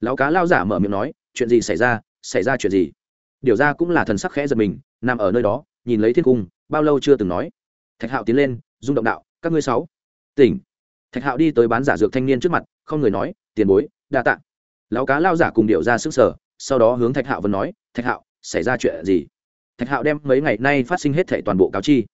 Lão cá lao giả mở miệng nói, chuyện gì xảy ra? Xảy ra chuyện gì? Điều ra cũng là thần sắc khẽ giật mình, nằm ở nơi đó, nhìn lấy thiên cung, bao lâu chưa từng nói. Thạch hạo tiến lên, rung động đạo, các ngươi sáu, tỉnh. Thạch hạo đi tới bán giả dược thanh niên trước mặt, không người nói, tiền bối, đa tạ. Lão cá lao giả cùng điệu ra sức sở sau đó hướng thạch hạo vẫn nói, thạch hạo, xảy ra chuyện gì? Thạch hạo đem mấy ngày nay phát sinh hết thệ toàn bộ cáo chi.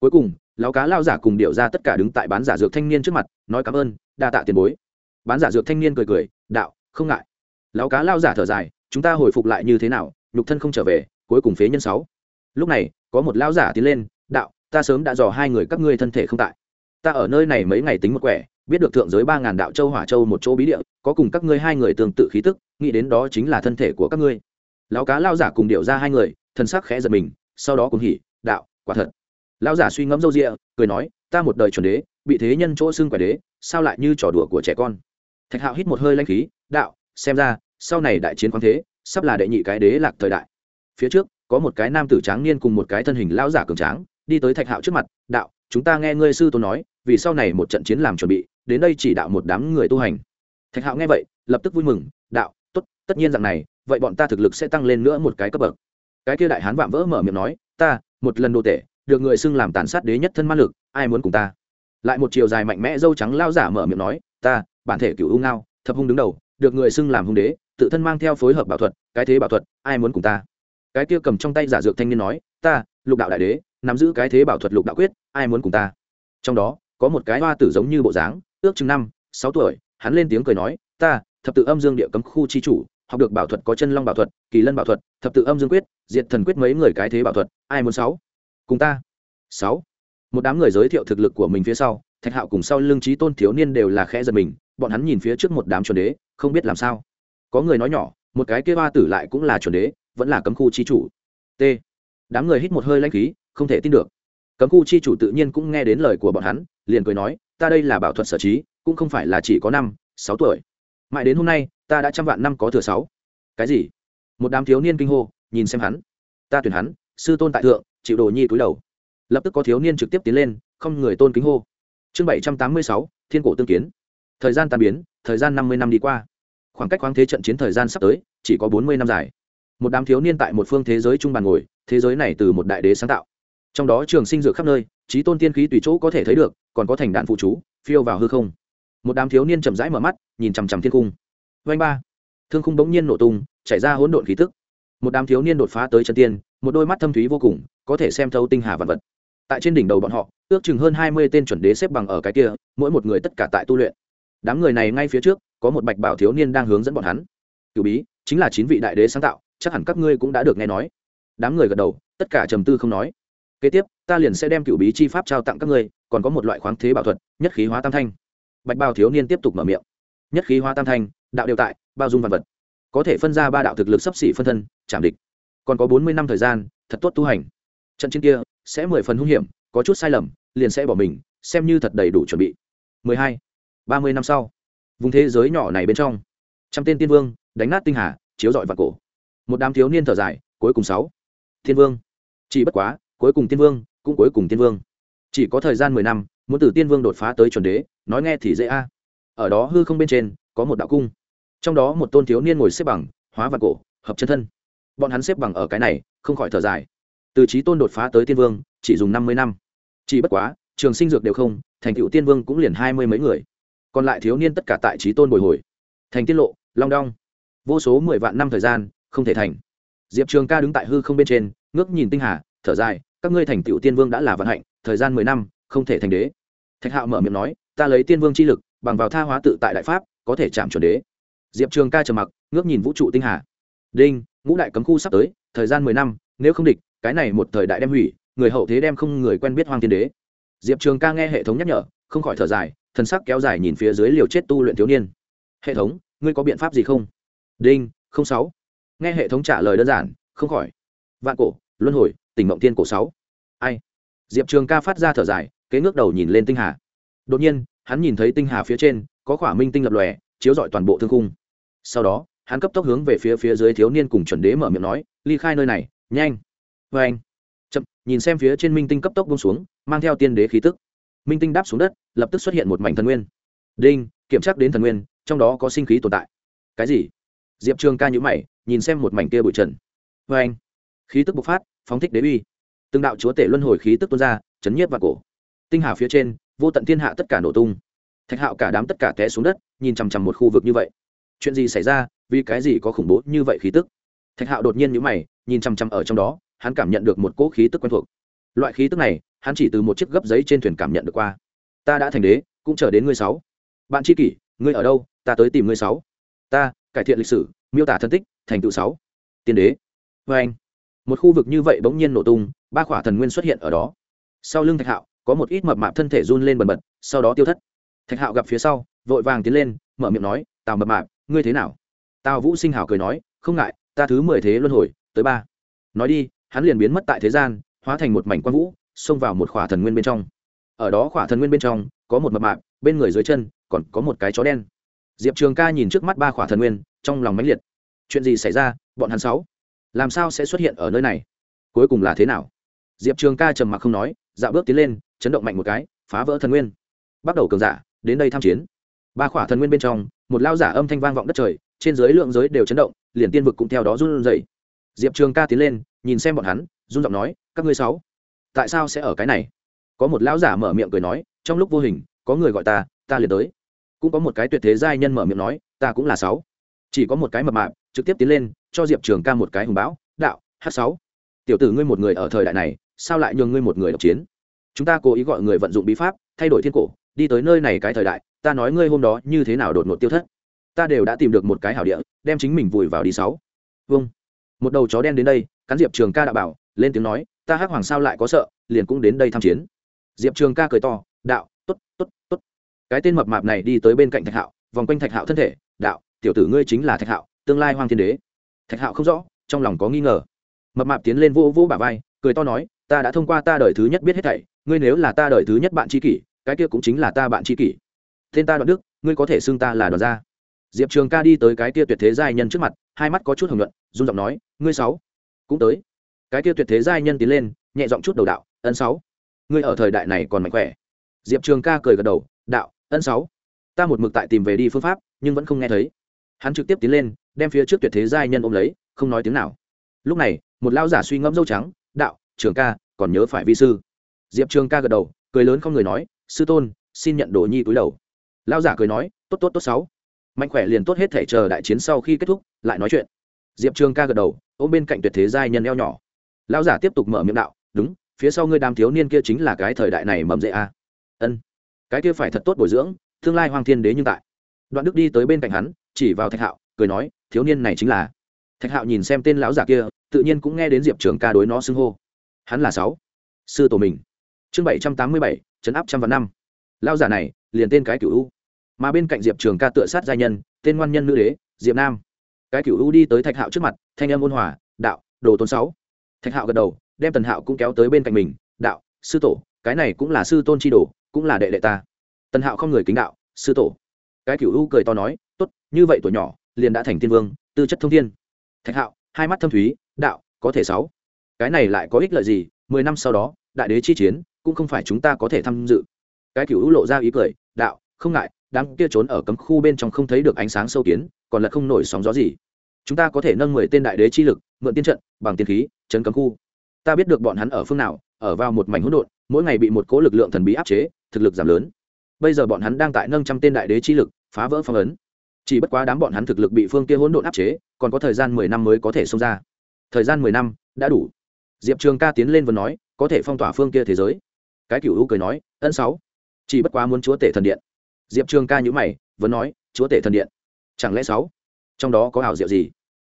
Cuối cùng, lão cá lao giả cùng điệu ra tất cả đứng tại bán giả dược thanh niên trước mặt, nói cảm ơn, đa tạ tiền bối. Bán giả dược thanh niên cười cười, đạo, không ngại. Lão cá lao giả thở dài, chúng ta hồi phục lại như thế nào, nhục thân không trở về, cuối cùng phế nhân sáu. Lúc này, có một lão giả tiến lên, đạo, ta sớm đã dò hai người các ngươi thân thể không tại. Ta ở nơi này mấy ngày tính một quẻ, biết được thượng giới ba ngàn đạo châu hỏa châu một chỗ bí địa, có cùng các ngươi hai người tương tự khí tức, nghĩ đến đó chính là thân thể của các ngươi lão cá lao giả cùng điệu ra hai người thân sắc khẽ giật mình, sau đó cùng hỉ, đạo, quả thật. Lão giả suy ngẫm râu rịa, cười nói, ta một đời chuẩn đế, bị thế nhân chỗ xưng quẻ đế, sao lại như trò đùa của trẻ con? Thạch hạo hít một hơi lanh khí, đạo, xem ra, sau này đại chiến khoáng thế, sắp là đệ nhị cái đế lạc thời đại. Phía trước, có một cái nam tử tráng niên cùng một cái thân hình lão giả cường tráng, đi tới thạch hạo trước mặt, đạo, chúng ta nghe ngươi sư tôn nói, vì sau này một trận chiến làm chuẩn bị, đến đây chỉ đạo một đám người tu hành. Thạch hạo nghe vậy, lập tức vui mừng, đạo, tốt, tất nhiên rằng này vậy bọn ta thực lực sẽ tăng lên nữa một cái cấp bậc. Cái kia đại hán vạm vỡ mở miệng nói, ta, một lần đồ tể, được người xưng làm tàn sát đế nhất thân ma lực, ai muốn cùng ta? Lại một chiều dài mạnh mẽ dâu trắng lao giả mở miệng nói, ta, bản thể cựu u ngao, thập hung đứng đầu, được người xưng làm hung đế, tự thân mang theo phối hợp bảo thuật, cái thế bảo thuật, ai muốn cùng ta? Cái kia cầm trong tay giả dược thanh niên nói, ta, lục đạo đại đế, nắm giữ cái thế bảo thuật lục đạo quyết, ai muốn cùng ta? Trong đó, có một cái hoa tử giống như bộ dáng, ước chừng năm, sáu tuổi, hắn lên tiếng cười nói, ta, thập tự âm dương địa cấm khu chi chủ học được bảo thuật có chân long bảo thuật, kỳ lân bảo thuật, thập tự âm dương quyết, diệt thần quyết mấy người cái thế bảo thuật, ai muốn sáu? Cùng ta. Sáu. Một đám người giới thiệu thực lực của mình phía sau, thạch hạo cùng sau lương trí tôn thiếu niên đều là khẽ giật mình, bọn hắn nhìn phía trước một đám chuẩn đế, không biết làm sao. Có người nói nhỏ, một cái kia ba tử lại cũng là chuẩn đế, vẫn là cấm khu chi chủ. T. Đám người hít một hơi lãnh khí, không thể tin được. Cấm khu chi chủ tự nhiên cũng nghe đến lời của bọn hắn, liền cười nói, ta đây là bảo thuật sở trí, cũng không phải là chỉ có năm, sáu tuổi mãi đến hôm nay, ta đã trăm vạn năm có thừa sáu. Cái gì? Một đám thiếu niên kinh hô, nhìn xem hắn. Ta tuyển hắn, sư tôn tại thượng, chịu đồ nhi túi đầu. Lập tức có thiếu niên trực tiếp tiến lên, không người tôn kính hô. Chương bảy trăm tám mươi sáu, thiên cổ tương kiến. Thời gian tan biến, thời gian năm mươi năm đi qua. Khoảng cách khoáng thế trận chiến thời gian sắp tới, chỉ có bốn mươi năm dài. Một đám thiếu niên tại một phương thế giới trung bàn ngồi, thế giới này từ một đại đế sáng tạo. Trong đó trường sinh dược khắp nơi trí tôn tiên khí tùy chỗ có thể thấy được, còn có thành đạn phụ trú phiêu vào hư không một đám thiếu niên chậm rãi mở mắt, nhìn chằm chằm thiên cung vanh ba. Thương khung bỗng nhiên nổ tung, chảy ra hỗn độn khí tức. Một đám thiếu niên đột phá tới chân tiên, một đôi mắt thâm thúy vô cùng, có thể xem thấu tinh hà vật vật. Tại trên đỉnh đầu bọn họ, ước chừng hơn hai mươi tên chuẩn đế xếp bằng ở cái kia, mỗi một người tất cả tại tu luyện. Đám người này ngay phía trước, có một bạch bảo thiếu niên đang hướng dẫn bọn hắn. Cửu bí, chính là chín vị đại đế sáng tạo, chắc hẳn các ngươi cũng đã được nghe nói. Đám người gật đầu, tất cả trầm tư không nói. Kế tiếp, ta liền sẽ đem cửu bí chi pháp trao tặng các ngươi, còn có một loại khoáng thế bảo thuật, nhất khí hóa tam thanh bạch bao thiếu niên tiếp tục mở miệng. Nhất khí hóa tam thanh, đạo đều tại, bao dung văn vật. Có thể phân ra ba đạo thực lực sấp xỉ phân thân, chạm địch. Còn có bốn mươi năm thời gian, thật tốt tu hành. Trận chiến kia sẽ mười phần hung hiểm, có chút sai lầm, liền sẽ bỏ mình, xem như thật đầy đủ chuẩn bị. mười hai, ba mươi năm sau, vùng thế giới nhỏ này bên trong, trăm tên tiên vương đánh nát tinh hà, chiếu dọi vào cổ. Một đám thiếu niên thở dài, cuối cùng sáu thiên vương. Chỉ bất quá, cuối cùng tiên vương cũng cuối cùng tiên vương. Chỉ có thời gian mười năm muốn từ tiên vương đột phá tới chuẩn đế, nói nghe thì dễ a. Ở đó hư không bên trên, có một đạo cung. Trong đó một tôn thiếu niên ngồi xếp bằng, hóa và cổ, hợp chân thân. Bọn hắn xếp bằng ở cái này, không khỏi thở dài. Từ trí tôn đột phá tới tiên vương, chỉ dùng năm mươi năm. Chỉ bất quá, trường sinh dược đều không, thành cựu tiên vương cũng liền hai mươi mấy người. Còn lại thiếu niên tất cả tại trí tôn bồi hồi. Thành tiết lộ, long đong. Vô số mười vạn năm thời gian, không thể thành. Diệp trường ca đứng tại hư không bên trên, ngước nhìn tinh hà, thở dài, các ngươi thành cựu tiên vương đã là vận hạnh, thời gian mười năm không thể thành đế. Thạch hạo mở miệng nói, ta lấy tiên vương chi lực, bằng vào tha hóa tự tại đại pháp, có thể chạm chuẩn đế. Diệp trường ca trầm mặc, ngước nhìn vũ trụ tinh hà. Đinh, ngũ đại cấm khu sắp tới, thời gian mười năm, nếu không địch, cái này một thời đại đem hủy, người hậu thế đem không người quen biết hoàng tiên đế. Diệp trường ca nghe hệ thống nhắc nhở, không khỏi thở dài, thần sắc kéo dài nhìn phía dưới liều chết tu luyện thiếu niên. Hệ thống, ngươi có biện pháp gì không? Đinh, không sáu. Nghe hệ thống trả lời đơn giản, không khỏi. Vạn cổ, luân hồi, tỉnh mộng tiên cổ sáu. Ai? Diệp trường ca phát ra thở dài kế ngước đầu nhìn lên tinh hà. Đột nhiên, hắn nhìn thấy tinh hà phía trên, có khỏa minh tinh lập lòe, chiếu rọi toàn bộ thương khung. Sau đó, hắn cấp tốc hướng về phía phía dưới thiếu niên cùng chuẩn đế mở miệng nói, ly khai nơi này, nhanh. Vê anh chậm, nhìn xem phía trên minh tinh cấp tốc bông xuống, mang theo tiên đế khí tức. Minh tinh đáp xuống đất, lập tức xuất hiện một mảnh thần nguyên. Đinh, kiểm tra đến thần nguyên, trong đó có sinh khí tồn tại. Cái gì? Diệp trường ca nhữ mày, nhìn xem một mảnh kia bụi trần. Vê anh khí tức bộc phát, phóng thích đế uy. Từng đạo chúa tể luân hồi khí tức tuôn ra, chấn nhiếp và cổ tinh hà phía trên, vô tận thiên hạ tất cả nổ tung. Thạch hạo cả đám tất cả té xuống đất, nhìn chằm chằm một khu vực như vậy. Chuyện gì xảy ra? Vì cái gì có khủng bố như vậy khí tức? Thạch hạo đột nhiên nhữ mày, nhìn chằm chằm ở trong đó, hắn cảm nhận được một cỗ khí tức quen thuộc. Loại khí tức này, hắn chỉ từ một chiếc gấp giấy trên thuyền cảm nhận được qua. Ta đã thành đế, cũng chờ đến ngươi sáu. Bạn tri kỷ, ngươi ở đâu? Ta tới tìm ngươi sáu. Ta, cải thiện lịch sử, miêu tả thân tích, thành tựu sáu. Tiên đế. Vê anh một khu vực như vậy bỗng nhiên nổ tung, ba khỏa thần nguyên xuất hiện ở đó. Sau lưng thạch hạo có một ít mập mạp thân thể run lên bần bật, sau đó tiêu thất. Thạch hạo gặp phía sau, vội vàng tiến lên, mở miệng nói, tào mập mạp, ngươi thế nào? Tào vũ sinh hảo cười nói, không ngại, ta thứ mười thế luân hồi, tới ba. Nói đi, hắn liền biến mất tại thế gian, hóa thành một mảnh quan vũ, xông vào một khỏa thần nguyên bên trong. Ở đó khỏa thần nguyên bên trong, có một mập mạp, bên người dưới chân, còn có một cái chó đen. Diệp trường ca nhìn trước mắt ba khỏa thần nguyên, trong lòng mãnh liệt. Chuyện gì xảy ra, bọn hắn sáu? Làm sao sẽ xuất hiện ở nơi này? Cuối cùng là thế nào? Diệp trường ca trầm mặc không nói dạo bước tiến lên, chấn động mạnh một cái, phá vỡ thần nguyên. Bắt đầu cường giả, đến đây tham chiến. Ba khỏa thần nguyên bên trong, một lao giả âm thanh vang vọng đất trời, trên giới lượng giới đều chấn động, liền tiên vực cũng theo đó run rẩy. Diệp trường ca tiến lên, nhìn xem bọn hắn, run giọng nói, các ngươi sáu, tại sao sẽ ở cái này? Có một lão giả mở miệng cười nói, trong lúc vô hình, có người gọi ta ta liền tới. Cũng có một cái tuyệt thế giai nhân mở miệng nói, ta cũng là sáu. Chỉ có một cái mập mạp, trực tiếp tiến lên, cho diệp trường ca một cái hùng bão, đạo h sáu, tiểu tử ngươi một người ở thời đại này sao lại nhường ngươi một người độc chiến? Chúng ta cố ý gọi người vận dụng bí pháp, thay đổi thiên cổ, đi tới nơi này cái thời đại, ta nói ngươi hôm đó như thế nào đột ngột tiêu thất? Ta đều đã tìm được một cái hảo địa, đem chính mình vùi vào đi sáu. Vâng. Một đầu chó đen đến đây, cắn diệp trường ca đã bảo, lên tiếng nói, ta hắc hoàng sao lại có sợ, liền cũng đến đây tham chiến. Diệp trường ca cười to, đạo t ố t t ố t t ố t cái tên mập mạp này đi tới bên cạnh thạch hạo, vòng quanh thạch hạo thân thể, đạo, tiểu tử ngươi chính là thạch hạo, tương lai hoàng thiên đế. Thạch hạo không rõ, trong lòng có nghi ngờ. Mập mạp tiến lên vỗ vỗ bả vai, cười to nói ta đã thông qua ta đời thứ nhất biết hết thảy, ngươi nếu là ta đời thứ nhất bạn tri kỷ, cái kia cũng chính là ta bạn tri kỷ. Tên ta đoạn đức, ngươi có thể xưng ta là đoàn gia. Diệp trường ca đi tới cái kia tuyệt thế giai nhân trước mặt, hai mắt có chút hồng luận run giọng nói, ngươi sáu, cũng tới. Cái kia tuyệt thế giai nhân tiến lên, nhẹ giọng chút đầu đạo, ân sáu, ngươi ở thời đại này còn mạnh khỏe. Diệp trường ca cười gật đầu, đạo, ân sáu. Ta một mực tại tìm về đi phương pháp, nhưng vẫn không nghe thấy. Hắn trực tiếp tiến lên, đem phía trước tuyệt thế giai nhân ôm lấy, không nói tiếng nào. Lúc này, một lao giả suy ngẫm dâu trắng, đạo trường ca, còn nhớ phải vi sư. Diệp trường ca gật đầu, cười lớn không người nói, sư tôn, xin nhận đồ nhi túi đầu. Lao giả cười nói, tốt tốt tốt sáu. Mạnh khỏe liền tốt hết thể chờ đại chiến sau khi kết thúc, lại nói chuyện. Diệp trường ca gật đầu, ôm bên cạnh tuyệt thế giai nhân eo nhỏ. Lao giả tiếp tục mở miệng đạo, đúng, phía sau ngươi đám thiếu niên kia chính là cái thời đại này mầm dễ a ân. Cái kia phải thật tốt bồi dưỡng, tương lai hoàng thiên đế nhưng tại. Đoạn đức đi tới bên cạnh hắn, chỉ vào thạch hạo, cười nói, thiếu niên này chính là. Thạch hạo nhìn xem tên lão giả kia, tự nhiên cũng nghe đến diệp trường ca đối nó xưng hô hắn là sáu. Sư tổ mình. Chương bảy trăm tám mươi bảy, chấn áp trăm vạn năm. Lao giả này, liền tên cái cựu u. Mà bên cạnh diệp trường ca tựa sát gia nhân, tên ngoan nhân nữ đế, diệp nam. Cái cựu u đi tới thạch hạo trước mặt, thanh âm ôn hòa, đạo, đồ tôn sáu. Thạch hạo gật đầu, đem tần hạo cũng kéo tới bên cạnh mình, đạo, sư tổ, cái này cũng là sư tôn chi đồ, cũng là đệ đệ ta. Tần hạo không người kính đạo, sư tổ. Cái cựu u cười to nói, tốt, như vậy tuổi nhỏ, liền đã thành tiên vương, tư chất thông thiên. Thạch hạo, hai mắt thâm thúy, đạo, có thể sáu cái này lại có ích lợi gì, mười năm sau đó, đại đế chi chiến, cũng không phải chúng ta có thể tham dự. Cái cửu u lộ ra ý cười, đạo, không ngại, đám kia trốn ở cấm khu bên trong không thấy được ánh sáng sâu kiến, còn là không nổi sóng gió gì. Chúng ta có thể nâng mười tên đại đế chi lực, mượn tiên trận, bằng tiên khí, chấn cấm khu. Ta biết được bọn hắn ở phương nào, ở vào một mảnh hỗn độn, mỗi ngày bị một cố lực lượng thần bí áp chế, thực lực giảm lớn. Bây giờ bọn hắn đang tại nâng trăm tên đại đế chi lực, phá vỡ phong ấn. Chỉ bất quá đám bọn hắn thực lực bị phương kia hỗn độn áp chế, còn có thời gian mười năm mới có thể xông ra. Thời gian mười năm, đã đủ diệp trường ca tiến lên và nói, có thể phong tỏa phương kia thế giới. Cái cựu u cười nói, ân sáu, chỉ bất quá muốn chúa tể thần điện. Diệp trường ca nhữ mày vẫn nói, chúa tể thần điện? Chẳng lẽ sáu, trong đó có ảo diệu gì?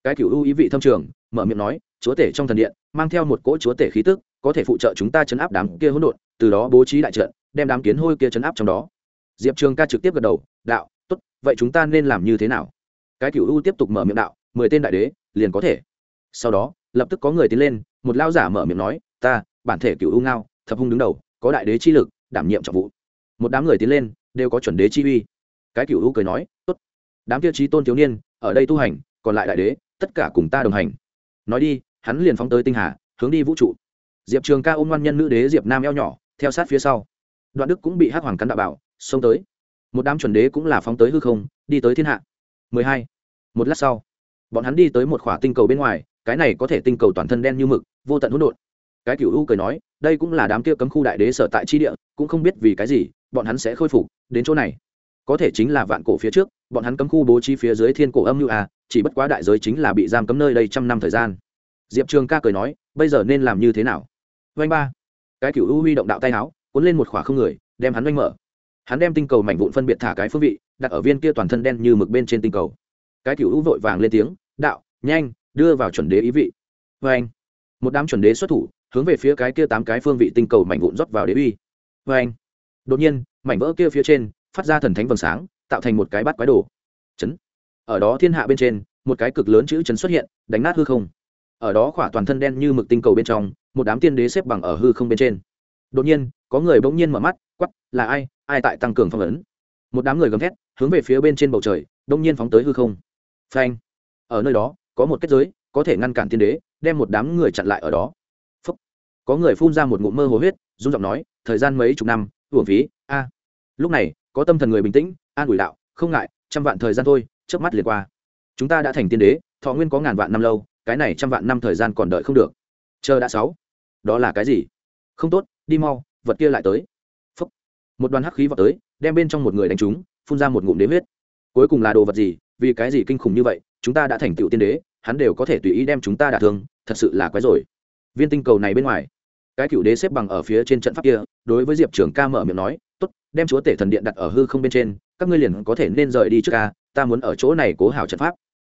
Cái cựu hữu ý vị thâm trường, mở miệng nói, chúa tể trong thần điện, mang theo một cỗ chúa tể khí tức, có thể phụ trợ chúng ta chấn áp đám kia hỗn độn, từ đó bố trí đại trận, đem đám kiến hôi kia chấn áp trong đó. Diệp trường ca trực tiếp gật đầu, đạo, tốt, vậy chúng ta nên làm như thế nào? Cái cựu u tiếp tục mở miệng đạo, mười tên đại đế, liền có thể. Sau đó, lập tức có người tiến lên một lao giả mở miệng nói, ta, bản thể cựu ưu ngao, thập hung đứng đầu, có đại đế chi lực, đảm nhiệm trọng vụ. Một đám người tiến lên, đều có chuẩn đế chi uy. Cái cựu u cười nói, tốt. Đám tiêu chí tôn thiếu niên, ở đây tu hành, còn lại đại đế, tất cả cùng ta đồng hành. Nói đi, hắn liền phóng tới tinh hà, hướng đi vũ trụ. Diệp trường ca ôm ngoan nhân nữ đế diệp nam eo nhỏ, theo sát phía sau. Đoạn đức cũng bị hắc hoàng cắn đạo bảo, xông tới. Một đám chuẩn đế cũng là phóng tới hư không, đi tới thiên hạ. Mười hai. Một lát sau, bọn hắn đi tới một khỏa tinh cầu bên ngoài cái này có thể tinh cầu toàn thân đen như mực, vô tận hỗn độn. Cái cựu u cười nói, đây cũng là đám kia cấm khu đại đế sở tại chi địa, cũng không biết vì cái gì, bọn hắn sẽ khôi phục đến chỗ này. Có thể chính là vạn cổ phía trước, bọn hắn cấm khu bố trí phía dưới thiên cổ âm như à chỉ bất quá đại giới chính là bị giam cấm nơi đây trăm năm thời gian. Diệp trường ca cười nói, bây giờ nên làm như thế nào? Vanh ba. Cái cựu u huy động đạo tay áo, cuốn lên một khỏa không người, đem hắn vanh mở. Hắn đem tinh cầu mảnh vụn phân biệt thả cái phương vị, đặt ở viên kia toàn thân đen như mực bên trên tinh cầu. Cái cựu u vội vàng lên tiếng, đạo, nhanh đưa vào chuẩn đế ý vị. Vê anh, một đám chuẩn đế xuất thủ, hướng về phía cái kia tám cái phương vị tinh cầu mảnh vụn rót vào đế uy. Vê anh, đột nhiên, mảnh vỡ kia phía trên, phát ra thần thánh vầng sáng, tạo thành một cái bát quái đồ. Chấn. Ở đó thiên hạ bên trên, một cái cực lớn chữ chấn xuất hiện, đánh nát hư không. Ở đó khỏa toàn thân đen như mực tinh cầu bên trong, một đám tiên đế xếp bằng ở hư không bên trên. Đột nhiên, có người bỗng nhiên mở mắt quắp là ai? Ai tại tăng cường phong ấn? Một đám người gầm thét, hướng về phía bên trên bầu trời, đông nhiên phóng tới hư không. Phanh. Ở nơi đó có một kết giới, có thể ngăn cản tiên đế, đem một đám người chặn lại ở đó. Phúc. có người phun ra một ngụm mơ hồ huyết rung giọng nói, thời gian mấy chục năm hưởng phí, a. À. Lúc này, có tâm thần người bình tĩnh, an ủi đạo, không ngại, trăm vạn thời gian thôi trước mắt liền qua. Chúng ta đã thành tiên đế, thọ nguyên có ngàn vạn năm lâu, cái này trăm vạn năm thời gian còn đợi không được. Chờ đã sáu. Đó là cái gì? Không tốt, đi mau, vật kia lại tới. Phúc. một đoàn hắc khí vào tới, đem bên trong một người đánh trúng, phun ra một ngụm đế huyết. Cuối cùng là đồ vật gì, vì cái gì kinh khủng như vậy, chúng ta đã thành tựu tiên đế hắn đều có thể tùy ý đem chúng ta đả thương, thật sự là quái rồi. Viên tinh cầu này bên ngoài, cái cựu đế xếp bằng ở phía trên trận pháp kia, đối với diệp trường ca mở miệng nói, tốt, đem chúa tể thần điện đặt ở hư không bên trên, các ngươi liền có thể nên rời đi trước ca, ta muốn ở chỗ này cố hảo trận pháp.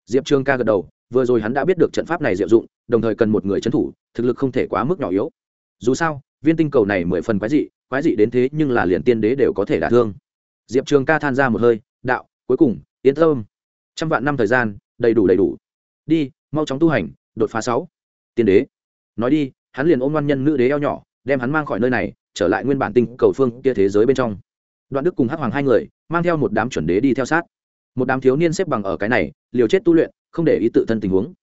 Diệp trường ca gật đầu, vừa rồi hắn đã biết được trận pháp này diệu dụng, đồng thời cần một người trấn thủ, thực lực không thể quá mức nhỏ yếu. Dù sao, viên tinh cầu này mười phần quái dị quái dị đến thế nhưng là liền tiên đế đều có thể đả thương. Diệp trường ca than ra một hơi, đạo, cuối cùng, yên tâm. Trăm vạn năm thời gian, đầy đủ đầy đủ đi, mau chóng tu hành, đột phá sáu. Tiên đế. Nói đi, hắn liền ôm ngoan nhân nữ đế eo nhỏ, đem hắn mang khỏi nơi này, trở lại nguyên bản tinh cầu phương kia thế giới bên trong. Đoạn đức cùng hắc hoàng hai người, mang theo một đám chuẩn đế đi theo sát. Một đám thiếu niên xếp bằng ở cái này, liều chết tu luyện, không để ý tự thân tình huống.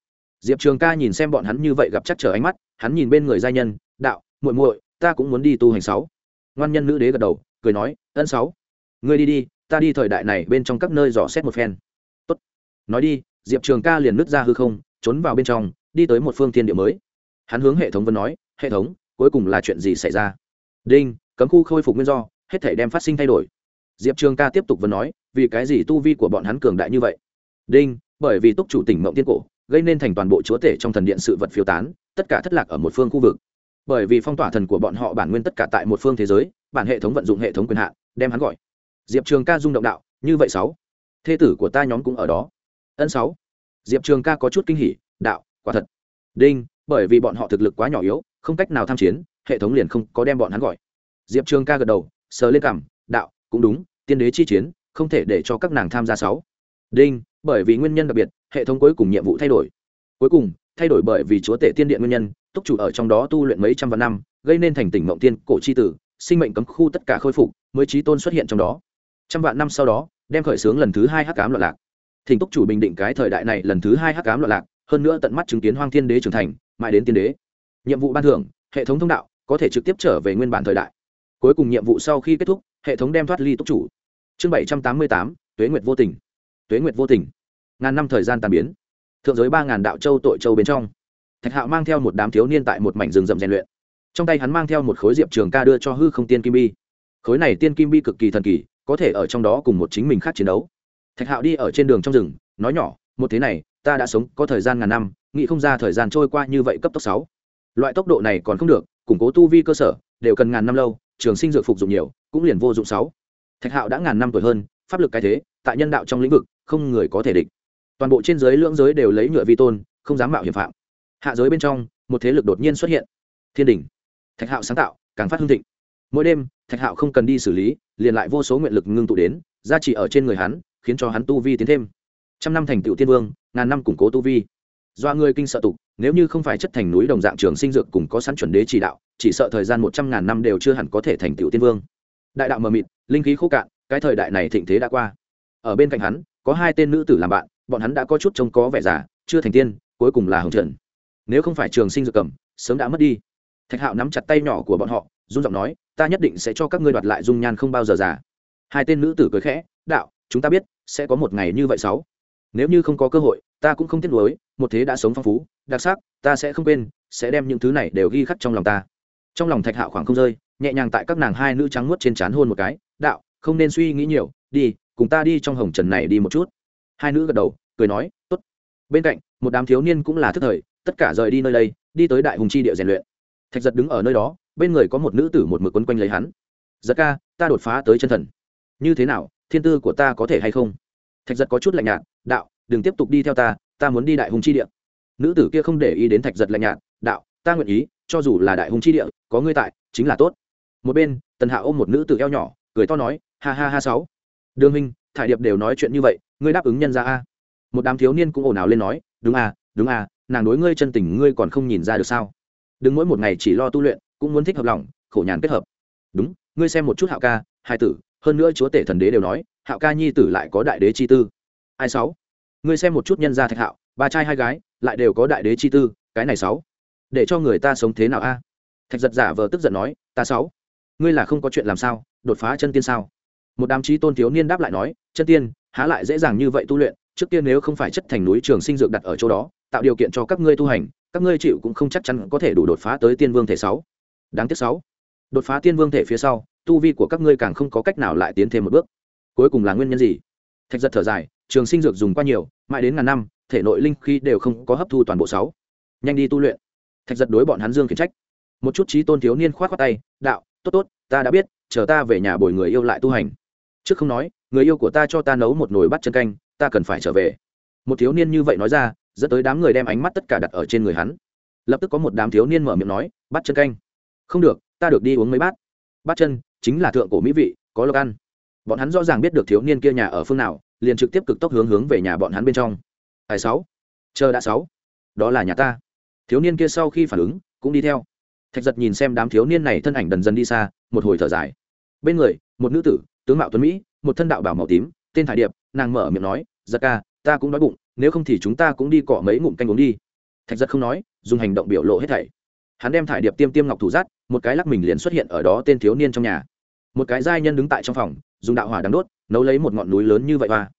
Diệp trường ca nhìn xem bọn hắn như vậy gặp chắc trở ánh mắt, hắn nhìn bên người giai nhân, đạo, muội muội, ta cũng muốn đi tu hành sáu. Ngoan nhân nữ đế gật đầu, cười nói, ân sáu. Ngươi đi đi, ta đi thời đại này bên trong các nơi dò xét một phen. Tốt. nói đi diệp trường ca liền nứt ra hư không, trốn vào bên trong, đi tới một phương thiên địa mới. Hắn hướng hệ thống vân nói, hệ thống, cuối cùng là chuyện gì xảy ra? Đinh, cấm khu khôi phục nguyên do, hết thể đem phát sinh thay đổi. Diệp trường ca tiếp tục vẫn nói, vì cái gì tu vi của bọn hắn cường đại như vậy? Đinh, bởi vì túc chủ tỉnh mộng tiên cổ, gây nên thành toàn bộ chúa tể trong thần điện sự vật phiêu tán, tất cả thất lạc ở một phương khu vực. Bởi vì phong tỏa thần của bọn họ bản nguyên tất cả tại một phương thế giới, bản hệ thống vận dụng hệ thống quyền hạn, đem hắn gọi. Diệp trường ca rung động đạo, như vậy sáu, thê tử của ta nhóm cũng ở đó ân sáu. Diệp trường ca có chút kinh hỉ, đạo, quả thật. Đinh, bởi vì bọn họ thực lực quá nhỏ yếu, không cách nào tham chiến, hệ thống liền không có đem bọn hắn gọi. Diệp trường ca gật đầu, sờ lên cảm đạo, cũng đúng, tiên đế chi chiến, không thể để cho các nàng tham gia sáu. Đinh, bởi vì nguyên nhân đặc biệt, hệ thống cuối cùng nhiệm vụ thay đổi. Cuối cùng, thay đổi bởi vì chúa tể tiên điện nguyên nhân, túc chủ ở trong đó tu luyện mấy trăm vạn năm, gây nên thành tỉnh mộng tiên, cổ chi tử, sinh mệnh cấm khu tất cả khôi phục, mới trí tôn xuất hiện trong đó. Trăm vạn năm sau đó, đem khởi xướng lần thứ hai hắc cám loạn lạc thỉnh túc chủ bình định cái thời đại này lần thứ hai hắc cám loạn lạc, hơn nữa tận mắt chứng kiến hoang thiên đế trưởng thành, mãi đến tiên đế. Nhiệm vụ ban thưởng, hệ thống thông đạo, có thể trực tiếp trở về nguyên bản thời đại. Cuối cùng nhiệm vụ sau khi kết thúc, hệ thống đem thoát ly túc chủ. Chương bảy trăm tám mươi tám, tuế nguyệt vô tình. Tuế nguyệt vô tình. Ngàn năm thời gian tàn biến. Thượng giới ba ngàn đạo châu tội châu bên trong. Thạch hạo mang theo một đám thiếu niên tại một mảnh rừng rậm rèn luyện. Trong tay hắn mang theo một khối diệp trường ca đưa cho hư không tiên kim bi. Khối này tiên kim bi cực kỳ thần kỳ, có thể ở trong đó cùng một chính mình khác chiến đấu thạch hạo đi ở trên đường trong rừng, nói nhỏ, một thế này, ta đã sống có thời gian ngàn năm, nghĩ không ra thời gian trôi qua như vậy cấp tốc sáu. Loại tốc độ này còn không được, củng cố tu vi cơ sở, đều cần ngàn năm lâu, trường sinh dược phục dụng nhiều, cũng liền vô dụng sáu. Thạch hạo đã ngàn năm tuổi hơn, pháp lực cái thế, tại nhân đạo trong lĩnh vực, không người có thể địch. Toàn bộ trên giới lưỡng giới đều lấy nhựa vi tôn, không dám mạo hiểm phạm. Hạ giới bên trong, một thế lực đột nhiên xuất hiện. Thiên đình thạch hạo sáng tạo, càng phát hương thịnh. Mỗi đêm, thạch hạo không cần đi xử lý, liền lại vô số nguyện lực ngưng tụ đến gia trì ở trên người hắn khiến cho hắn tu vi tiến thêm. Trăm năm thành tựu tiên vương, ngàn năm củng cố tu vi. Do người kinh sợ tục, nếu như không phải chất thành núi đồng dạng trường sinh dược cùng có sẵn chuẩn đế chỉ đạo, chỉ sợ thời gian một trăm ngàn năm đều chưa hẳn có thể thành tựu tiên vương. Đại đạo mờ mịt, linh khí khô cạn, cái thời đại này thịnh thế đã qua. Ở bên cạnh hắn, có hai tên nữ tử làm bạn, bọn hắn đã có chút trông có vẻ già, chưa thành tiên, cuối cùng là hồng trần. Nếu không phải trường sinh dược cầm, sớm đã mất đi. Thạch hạo nắm chặt tay nhỏ của bọn họ, run giọng nói, ta nhất định sẽ cho các ngươi đoạt lại dung nhan không bao giờ già. Hai tên nữ tử cười khẽ, đạo chúng ta biết, sẽ có một ngày như vậy sáu. Nếu như không có cơ hội, ta cũng không tiếc nuối, một thế đã sống phong phú, đặc sắc, ta sẽ không quên, sẽ đem những thứ này đều ghi khắc trong lòng ta. Trong lòng thạch hạo khoảng không rơi, nhẹ nhàng tại các nàng hai nữ trắng muốt trên trán hôn một cái, đạo, không nên suy nghĩ nhiều, đi, cùng ta đi trong hồng trần này đi một chút. Hai nữ gật đầu, cười nói, tốt. Bên cạnh, một đám thiếu niên cũng là thức thời, tất cả rời đi nơi đây, đi tới đại hùng chi địa rèn luyện. Thạch giật đứng ở nơi đó, bên người có một nữ tử một mực quấn quanh lấy hắn. Giật ca, ta đột phá tới chân thần. Như thế nào thiên tư của ta có thể hay không? Thạch giật có chút lạnh nhạt, đạo, đừng tiếp tục đi theo ta ta muốn đi đại hùng chi địa. Nữ tử kia không để ý đến thạch giật lạnh nhạt, đạo, ta nguyện ý, cho dù là đại hùng chi địa, có ngươi tại, chính là tốt. Một bên, tần hạ ôm một nữ tử eo nhỏ, cười to nói, ha ha ha sáu. Đương minh thải điệp đều nói chuyện như vậy, ngươi đáp ứng nhân ra a? Một đám thiếu niên cũng ồn ào lên nói, đúng à đúng à nàng đối ngươi chân tình ngươi còn không nhìn ra được sao? Đừng mỗi một ngày chỉ lo tu luyện, cũng muốn thích hợp lòng, khổ nhàn kết hợp. Đúng, ngươi xem một chút hạo ca, hai tử hơn nữa chúa tể thần đế đều nói, hạo ca nhi tử lại có đại đế chi tư. Ai sáu? Ngươi xem một chút nhân gia thạch hạo, ba trai hai gái, lại đều có đại đế chi tư, cái này sáu? Để cho người ta sống thế nào a? Thạch giật giả vờ tức giận nói, ta sáu? Ngươi là không có chuyện làm sao, đột phá chân tiên sao? Một đám trí tôn thiếu niên đáp lại nói, chân tiên, há lại dễ dàng như vậy tu luyện, trước tiên nếu không phải chất thành núi trường sinh dược đặt ở chỗ đó, tạo điều kiện cho các ngươi tu hành, các ngươi chịu cũng không chắc chắn có thể đủ đột phá tới tiên vương thể sáu. Đáng tiếc sáu. Đột phá tiên vương thể phía sau tu vi của các ngươi càng không có cách nào lại tiến thêm một bước. Cuối cùng là nguyên nhân gì? Thạch giật thở dài, trường sinh dược dùng qua nhiều, mãi đến ngàn năm, thể nội linh khí đều không có hấp thu toàn bộ sáu. Nhanh đi tu luyện. Thạch giật đối bọn hắn dương khiển trách. Một chút trí tôn thiếu niên khoát khoát tay, đạo, tốt tốt, ta đã biết, chờ ta về nhà bồi người yêu lại tu hành. Trước không nói, người yêu của ta cho ta nấu một nồi bắt chân canh, ta cần phải trở về. Một thiếu niên như vậy nói ra, dẫn tới đám người đem ánh mắt tất cả đặt ở trên người hắn. Lập tức có một đám thiếu niên mở miệng nói bắt chân canh. Không được, ta được đi uống mấy bát. Bát chân chính là thượng cổ mỹ vị, có lộc ăn. Bọn hắn rõ ràng biết được thiếu niên kia nhà ở phương nào, liền trực tiếp cực tốc hướng hướng về nhà bọn hắn bên trong. Tài sáu? Chờ đã sáu. Đó là nhà ta. Thiếu niên kia sau khi phản ứng, cũng đi theo. Thạch giật nhìn xem đám thiếu niên này thân ảnh dần dần đi xa, một hồi thở dài. Bên người, một nữ tử, tướng mạo tuấn mỹ, một thân đạo bảo màu tím, tên thải điệp, nàng mở miệng nói, giật ca, ta cũng đói bụng, nếu không thì chúng ta cũng đi cọ mấy ngụm canh uống đi. Thạch giật không nói, dùng hành động biểu lộ hết thảy. Hắn đem thải điệp tiêm tiêm ngọc thủ rát, một cái lắc mình liền xuất hiện ở đó tên thiếu niên trong nhà một cái giai nhân đứng tại trong phòng, dùng đạo hỏa đắng đốt, nấu lấy một ngọn núi lớn như vậy và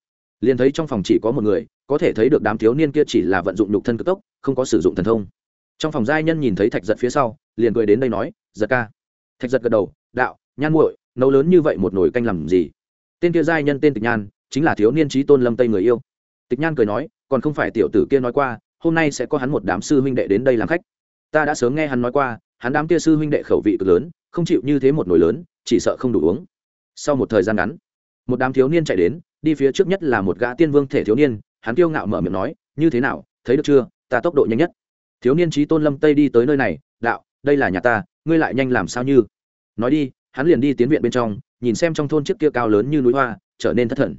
liền thấy trong phòng chỉ có một người, có thể thấy được đám thiếu niên kia chỉ là vận dụng nhục thân cực tốc, không có sử dụng thần thông. Trong phòng giai nhân nhìn thấy thạch giật phía sau, liền cười đến đây nói, giật ca. Thạch giật gật đầu, đạo, nhan muội, nấu lớn như vậy một nồi canh làm gì? Tên kia giai nhân tên tịch nhan, chính là thiếu niên trí tôn lâm tây người yêu. Tịch nhan cười nói, còn không phải tiểu tử kia nói qua, hôm nay sẽ có hắn một đám sư huynh đệ đến đây làm khách. Ta đã sớm nghe hắn nói qua, hắn đám kia sư huynh đệ khẩu vị cực lớn, không chịu như thế một nồi lớn chỉ sợ không đủ uống. Sau một thời gian ngắn, một đám thiếu niên chạy đến, đi phía trước nhất là một gã tiên vương thể thiếu niên, hắn kiêu ngạo mở miệng nói, như thế nào, thấy được chưa, ta tốc độ nhanh nhất. Thiếu niên trí tôn lâm tây đi tới nơi này, đạo, đây là nhà ta, ngươi lại nhanh làm sao như? Nói đi, hắn liền đi tiến viện bên trong, nhìn xem trong thôn chiếc kia cao lớn như núi hoa, trở nên thất thần.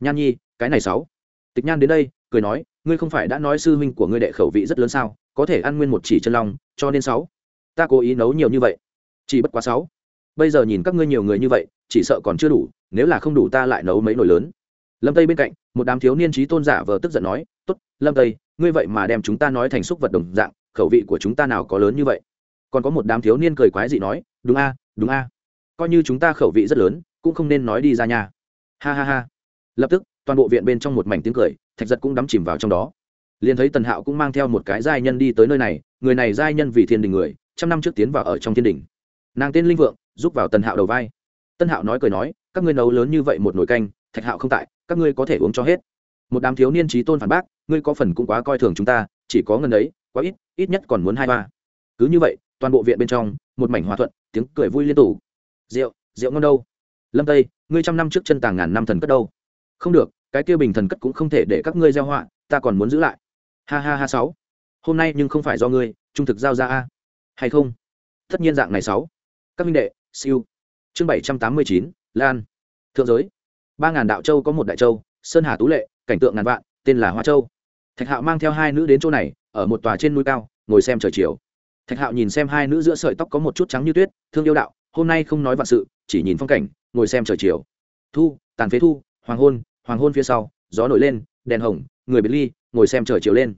Nhan nhi, cái này sáu. Tịch nhan đến đây, cười nói, ngươi không phải đã nói sư huynh của ngươi đệ khẩu vị rất lớn sao, có thể ăn nguyên một chỉ chân long, cho nên sáu. Ta cố ý nấu nhiều như vậy. Chỉ bất quá sáu bây giờ nhìn các ngươi nhiều người như vậy, chỉ sợ còn chưa đủ, nếu là không đủ ta lại nấu mấy nồi lớn. Lâm tây bên cạnh, một đám thiếu niên trí tôn giả vờ tức giận nói, tốt, lâm tây, ngươi vậy mà đem chúng ta nói thành xúc vật đồng dạng, khẩu vị của chúng ta nào có lớn như vậy? Còn có một đám thiếu niên cười quái dị nói, đúng a đúng a. Coi như chúng ta khẩu vị rất lớn, cũng không nên nói đi ra nhà ha ha ha. Lập tức, toàn bộ viện bên trong một mảnh tiếng cười, thạch giật cũng đắm chìm vào trong đó. Liền thấy tần hạo cũng mang theo một cái giai nhân đi tới nơi này, người này giai nhân vì thiên đình người, trăm năm trước tiến vào ở trong thiên đình. Nàng tên linh vượng giúp vào tân hạo đầu vai. Tân hạo nói cười nói, các ngươi nấu lớn như vậy một nồi canh, thạch hạo không tại, các ngươi có thể uống cho hết. Một đám thiếu niên trí tôn phản bác, ngươi có phần cũng quá coi thường chúng ta, chỉ có ngân ấy, quá ít ít nhất còn muốn hai ba. Cứ như vậy, toàn bộ viện bên trong, một mảnh hòa thuận, tiếng cười vui liên tục. Rượu rượu ngon đâu? Lâm tây, ngươi trăm năm trước chân tàng ngàn năm thần cất đâu? Không được, cái kia bình thần cất cũng không thể để các ngươi gieo họa, ta còn muốn giữ lại. Ha ha ha sáu. Hôm nay nhưng không phải do ngươi, trung thực giao ra a. Hay không? Tất nhiên dạng này sáu. Các minh đệ siêu. Chương bảy trăm tám mươi chín, lan. Thượng giới. Ba ngàn đạo châu có một đại châu, sơn hà tú lệ, cảnh tượng ngàn vạn, tên là hoa châu. Thạch hạo mang theo hai nữ đến chỗ này, ở một tòa trên núi cao, ngồi xem trời chiều. Thạch hạo nhìn xem hai nữ giữa sợi tóc có một chút trắng như tuyết, thương yêu đạo, hôm nay không nói vạn sự, chỉ nhìn phong cảnh, ngồi xem trời chiều. Thu, tàn phế thu, hoàng hôn hoàng hôn phía sau, gió nổi lên, đèn hồng, người biệt ly, ngồi xem trời chiều lên.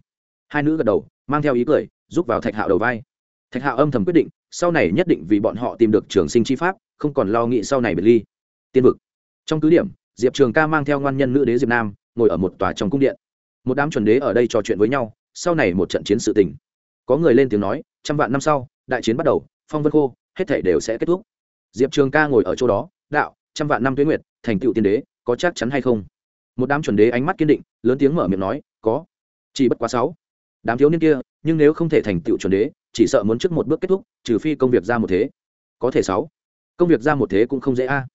Hai nữ gật đầu, mang theo ý cười giúp vào thạch hạo đầu vai. Thạch hạo âm thầm quyết định sau này nhất định vì bọn họ tìm được trường sinh chi pháp, không còn lo nghĩ sau này biệt ly. Tiên vực. Trong cứ điểm, diệp trường ca mang theo ngoan nhân nữ đế diệp nam, ngồi ở một tòa trong cung điện. Một đám chuẩn đế ở đây trò chuyện với nhau, sau này một trận chiến sự tình. Có người lên tiếng nói, trăm vạn năm sau, đại chiến bắt đầu, phong vân khô, hết thể đều sẽ kết thúc. Diệp trường ca ngồi ở chỗ đó, đạo, trăm vạn năm tuyến nguyệt, thành tựu tiên đế, có chắc chắn hay không? Một đám chuẩn đế ánh mắt kiên định, lớn tiếng mở miệng nói, có, chỉ bất quá sáu. Đám thiếu niên kia, nhưng nếu không thể thành tựu chuẩn đế chỉ sợ muốn trước một bước kết thúc, trừ phi công việc ra một thế. Có thể sáu. Công việc ra một thế cũng không dễ a.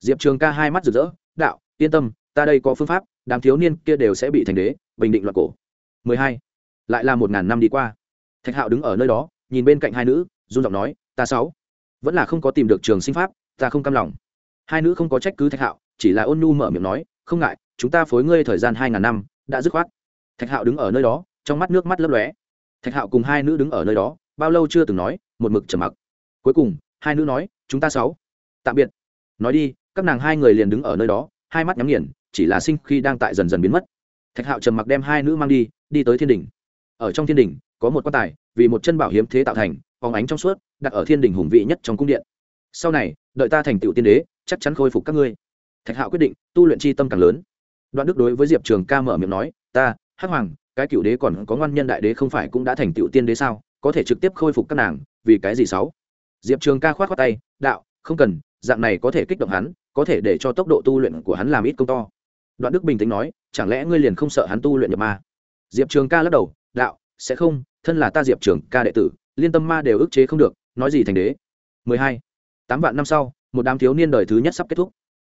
Diệp trường ca hai mắt rực rỡ, đạo, yên tâm, ta đây có phương pháp, đám thiếu niên kia đều sẽ bị thành đế, bình định loạt cổ. 12. lại là một ngàn năm đi qua. Thạch hạo đứng ở nơi đó, nhìn bên cạnh hai nữ, run giọng nói, ta sáu. Vẫn là không có tìm được trường sinh pháp, ta không cam lòng. Hai nữ không có trách cứ thạch hạo, chỉ là ôn nhu mở miệng nói, không ngại, chúng ta phối ngươi thời gian hai ngàn năm, đã dứt khoát. Thạch hạo đứng ở nơi đó, trong mắt nước mắt lấp lóe. Thạch hạo cùng hai nữ đứng ở nơi đó bao lâu chưa từng nói, một mực trầm mặc. Cuối cùng, hai nữ nói, chúng ta sáu. Tạm biệt. Nói đi, các nàng hai người liền đứng ở nơi đó, hai mắt nhắm nghiền, chỉ là sinh khi đang tại dần dần biến mất. Thạch hạo trầm mặc đem hai nữ mang đi đi tới thiên đình ở trong thiên đình có một quan tài, vì một chân bảo hiếm thế tạo thành phóng ánh trong suốt, đặt ở thiên đình hùng vị nhất trong cung điện. Sau này, đợi ta thành tựu tiên đế, chắc chắn khôi phục các ngươi. Thạch hạo quyết định, tu luyện chi tâm càng lớn. Đoạn đức đối với diệp trường ca mở miệng nói, ta, hắc hoàng, cái cựu đế còn có ngoan nhân đại đế không phải cũng đã thành tựu tiên đế sao? Có thể trực tiếp khôi phục các nàng, vì cái gì sáu? Diệp trường ca khoát khoát tay, đạo, không cần, dạng này có thể kích động hắn, có thể để cho tốc độ tu luyện của hắn làm ít công to. Đoạn đức bình tĩnh nói, chẳng lẽ ngươi liền không sợ hắn tu luyện nhập ma? Diệp trường ca lắc đầu, đạo, sẽ không, thân là ta diệp trường ca đệ tử, liên tâm ma đều ức chế không được, nói gì thành đế? 12. tám vạn năm sau, một đám thiếu niên đời thứ nhất sắp kết thúc.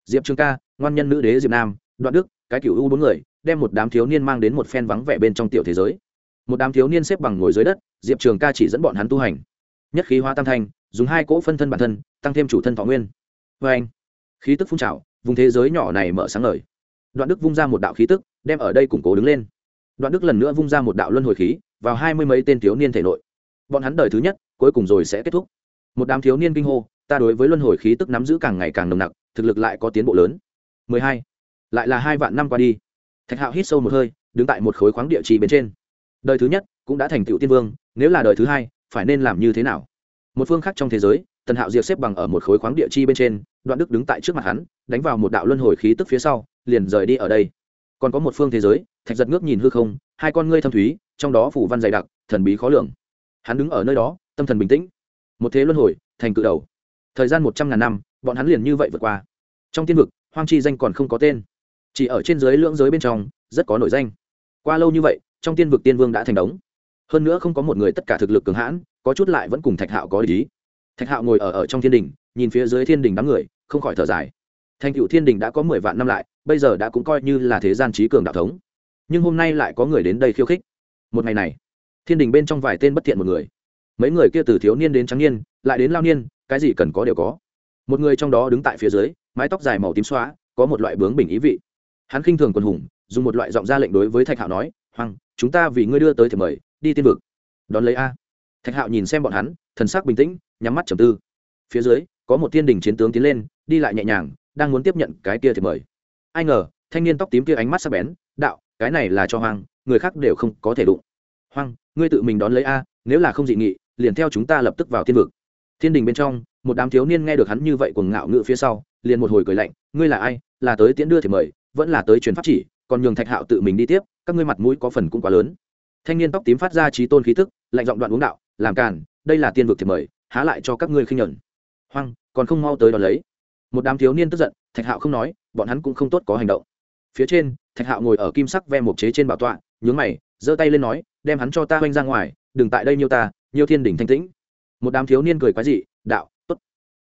Diệp trường ca, ngoan nhân nữ đế diệp nam, đoạn đức, cái cựu u bốn người, đem một đám thiếu niên mang đến một phen vắng vẻ bên trong tiểu thế giới một đám thiếu niên xếp bằng ngồi dưới đất, diệp trường ca chỉ dẫn bọn hắn tu hành. Nhất khí hóa tam thanh, dùng hai cỗ phân thân bản thân, tăng thêm chủ thân thọ nguyên. Vê anh, khí tức phun trào, vùng thế giới nhỏ này mở sáng lời. đoạn đức vung ra một đạo khí tức, đem ở đây củng cố đứng lên. Đoạn đức lần nữa vung ra một đạo luân hồi khí, vào hai mươi mấy tên thiếu niên thể nội. Bọn hắn đời thứ nhất, cuối cùng rồi sẽ kết thúc. Một đám thiếu niên kinh hô, ta đối với luân hồi khí tức nắm giữ càng ngày càng nồng nặc, thực lực lại có tiến bộ lớn. Mười hai, lại là hai vạn năm qua đi. Thạch hạo hít sâu một hơi, đứng tại một khối khoáng địa trì bên trên đời thứ nhất cũng đã thành tựu tiên vương, nếu là đời thứ hai, phải nên làm như thế nào? Một phương khác trong thế giới, tần hạo diệp xếp bằng ở một khối khoáng địa chi bên trên, đoạn đức đứng tại trước mặt hắn, đánh vào một đạo luân hồi khí tức phía sau, liền rời đi ở đây. Còn có một phương thế giới, thạch giật ngước nhìn hư không, hai con ngươi thâm thúy, trong đó phủ văn dày đặc, thần bí khó lường. Hắn đứng ở nơi đó, tâm thần bình tĩnh. Một thế luân hồi, thành cự đầu. Thời gian một trăm ngàn năm, bọn hắn liền như vậy vượt qua. Trong tiên vực, hoang chi danh còn không có tên. Chỉ ở trên giới lưỡng giới bên trong, rất có nổi danh. Qua lâu như vậy trong tiên vực tiên vương đã thành đống. Hơn nữa không có một người tất cả thực lực cường hãn có chút lại vẫn cùng thạch hạo có lý thạch hạo ngồi ở, ở trong thiên đình nhìn phía dưới thiên đình đám người không khỏi thở dài. Thành cựu thiên đình đã có mười vạn năm lại bây giờ đã cũng coi như là thế gian trí cường đạo thống. Nhưng hôm nay lại có người đến đây khiêu khích. Một ngày này thiên đình bên trong vài tên bất thiện một người. Mấy người kia từ thiếu niên đến trắng niên lại đến lao niên cái gì cần có đều có. Một người trong đó đứng tại phía dưới mái tóc dài màu tím xóa có một loại bướng bình ý vị. Hắn khinh thường quần hùng dùng một loại giọng ra lệnh đối với thạch hạo nói hoàng chúng ta vì ngươi đưa tới thì mời, đi tiên vực. Đón lấy a. Thạch hạo nhìn xem bọn hắn, thần sắc bình tĩnh, nhắm mắt trầm tư. Phía dưới, có một thiên đình chiến tướng tiến lên, đi lại nhẹ nhàng, đang muốn tiếp nhận cái kia thì mời. Ai ngờ, thanh niên tóc tím kia ánh mắt sắc bén, đạo, cái này là cho hoang, người khác đều không có thể đụng. Hoang, ngươi tự mình đón lấy a, nếu là không dị nghị, liền theo chúng ta lập tức vào thiên vực. Thiên đình bên trong, một đám thiếu niên nghe được hắn như vậy cuồng ngạo ngự phía sau, liền một hồi cười lạnh, ngươi là ai? Là tới tiễn đưa thì mời, vẫn là tới truyền pháp chỉ còn nhường thạch hạo tự mình đi tiếp, các ngươi mặt mũi có phần cũng quá lớn. Thanh niên tóc tím phát ra trí tôn khí tức, lạnh giọng đoạn uống đạo, làm càn, đây là tiên vực thì mời, há lại cho các ngươi khinh nhẫn. Hoang, còn không mau tới đón lấy. Một đám thiếu niên tức giận, thạch hạo không nói, bọn hắn cũng không tốt có hành động. Phía trên, thạch hạo ngồi ở kim sắc ve mộc chế trên bảo tọa, nhướng mày, giơ tay lên nói, đem hắn cho ta oanh ra ngoài, đừng tại đây nhiêu ta nhiêu thiên đỉnh thanh tĩnh. Một đám thiếu niên cười quái dị, đạo, tốt.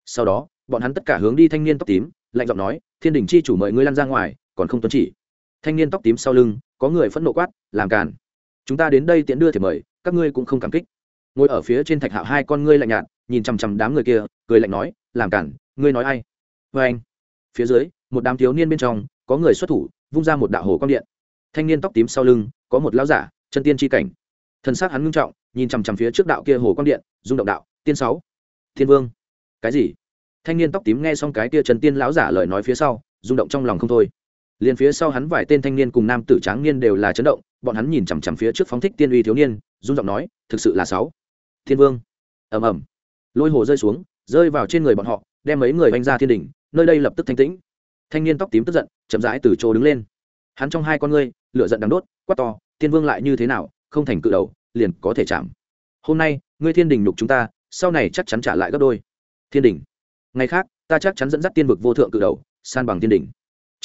Sau đó, bọn hắn tất cả hướng đi thanh niên tóc tím, lạnh giọng nói, thiên đỉnh chi chủ mời ngươi lăn ra ngoài, còn không tuân chỉ thanh niên tóc tím sau lưng, có người phẫn nộ quát, làm càn. Chúng ta đến đây tiện đưa thì mời, các ngươi cũng không cảm kích. Ngồi ở phía trên thạch hạo hai con ngươi lạnh nhạt, nhìn chằm chằm đám người kia, cười lạnh nói, làm cản ngươi nói ai? Vê anh. Phía dưới, một đám thiếu niên bên trong, có người xuất thủ, vung ra một đạo hồ quang điện. Thanh niên tóc tím sau lưng, có một lão giả, chân tiên tri cảnh. Thân xác hắn ngưng trọng, nhìn chằm chằm phía trước đạo kia hồ quang điện, rung động đạo, tiên sáu, thiên vương. Cái gì? Thanh niên tóc tím nghe xong cái kia trần tiên lão giả lời nói phía sau, rung động trong lòng không thôi liền phía sau hắn vài tên thanh niên cùng nam tử tráng niên đều là chấn động, bọn hắn nhìn chằm chằm phía trước phóng thích tiên uy thiếu niên, run giọng nói, thực sự là sáu. Thiên vương. Ầm ầm. Lôi hồ rơi xuống, rơi vào trên người bọn họ, đem mấy người vanh ra thiên đỉnh, nơi đây lập tức thanh tĩnh. Thanh niên tóc tím tức giận, chậm rãi từ chỗ đứng lên. Hắn trong hai con ngươi, lửa giận đắng đốt, quát to thiên vương lại như thế nào, không thành cự đầu, liền có thể chạm. Hôm nay, ngươi thiên đình nhục chúng ta, sau này chắc chắn trả lại gấp đôi. Thiên đình ngày khác, ta chắc chắn dẫn dắt tiên vực vô thượng cự đầu, san bằng thiên đình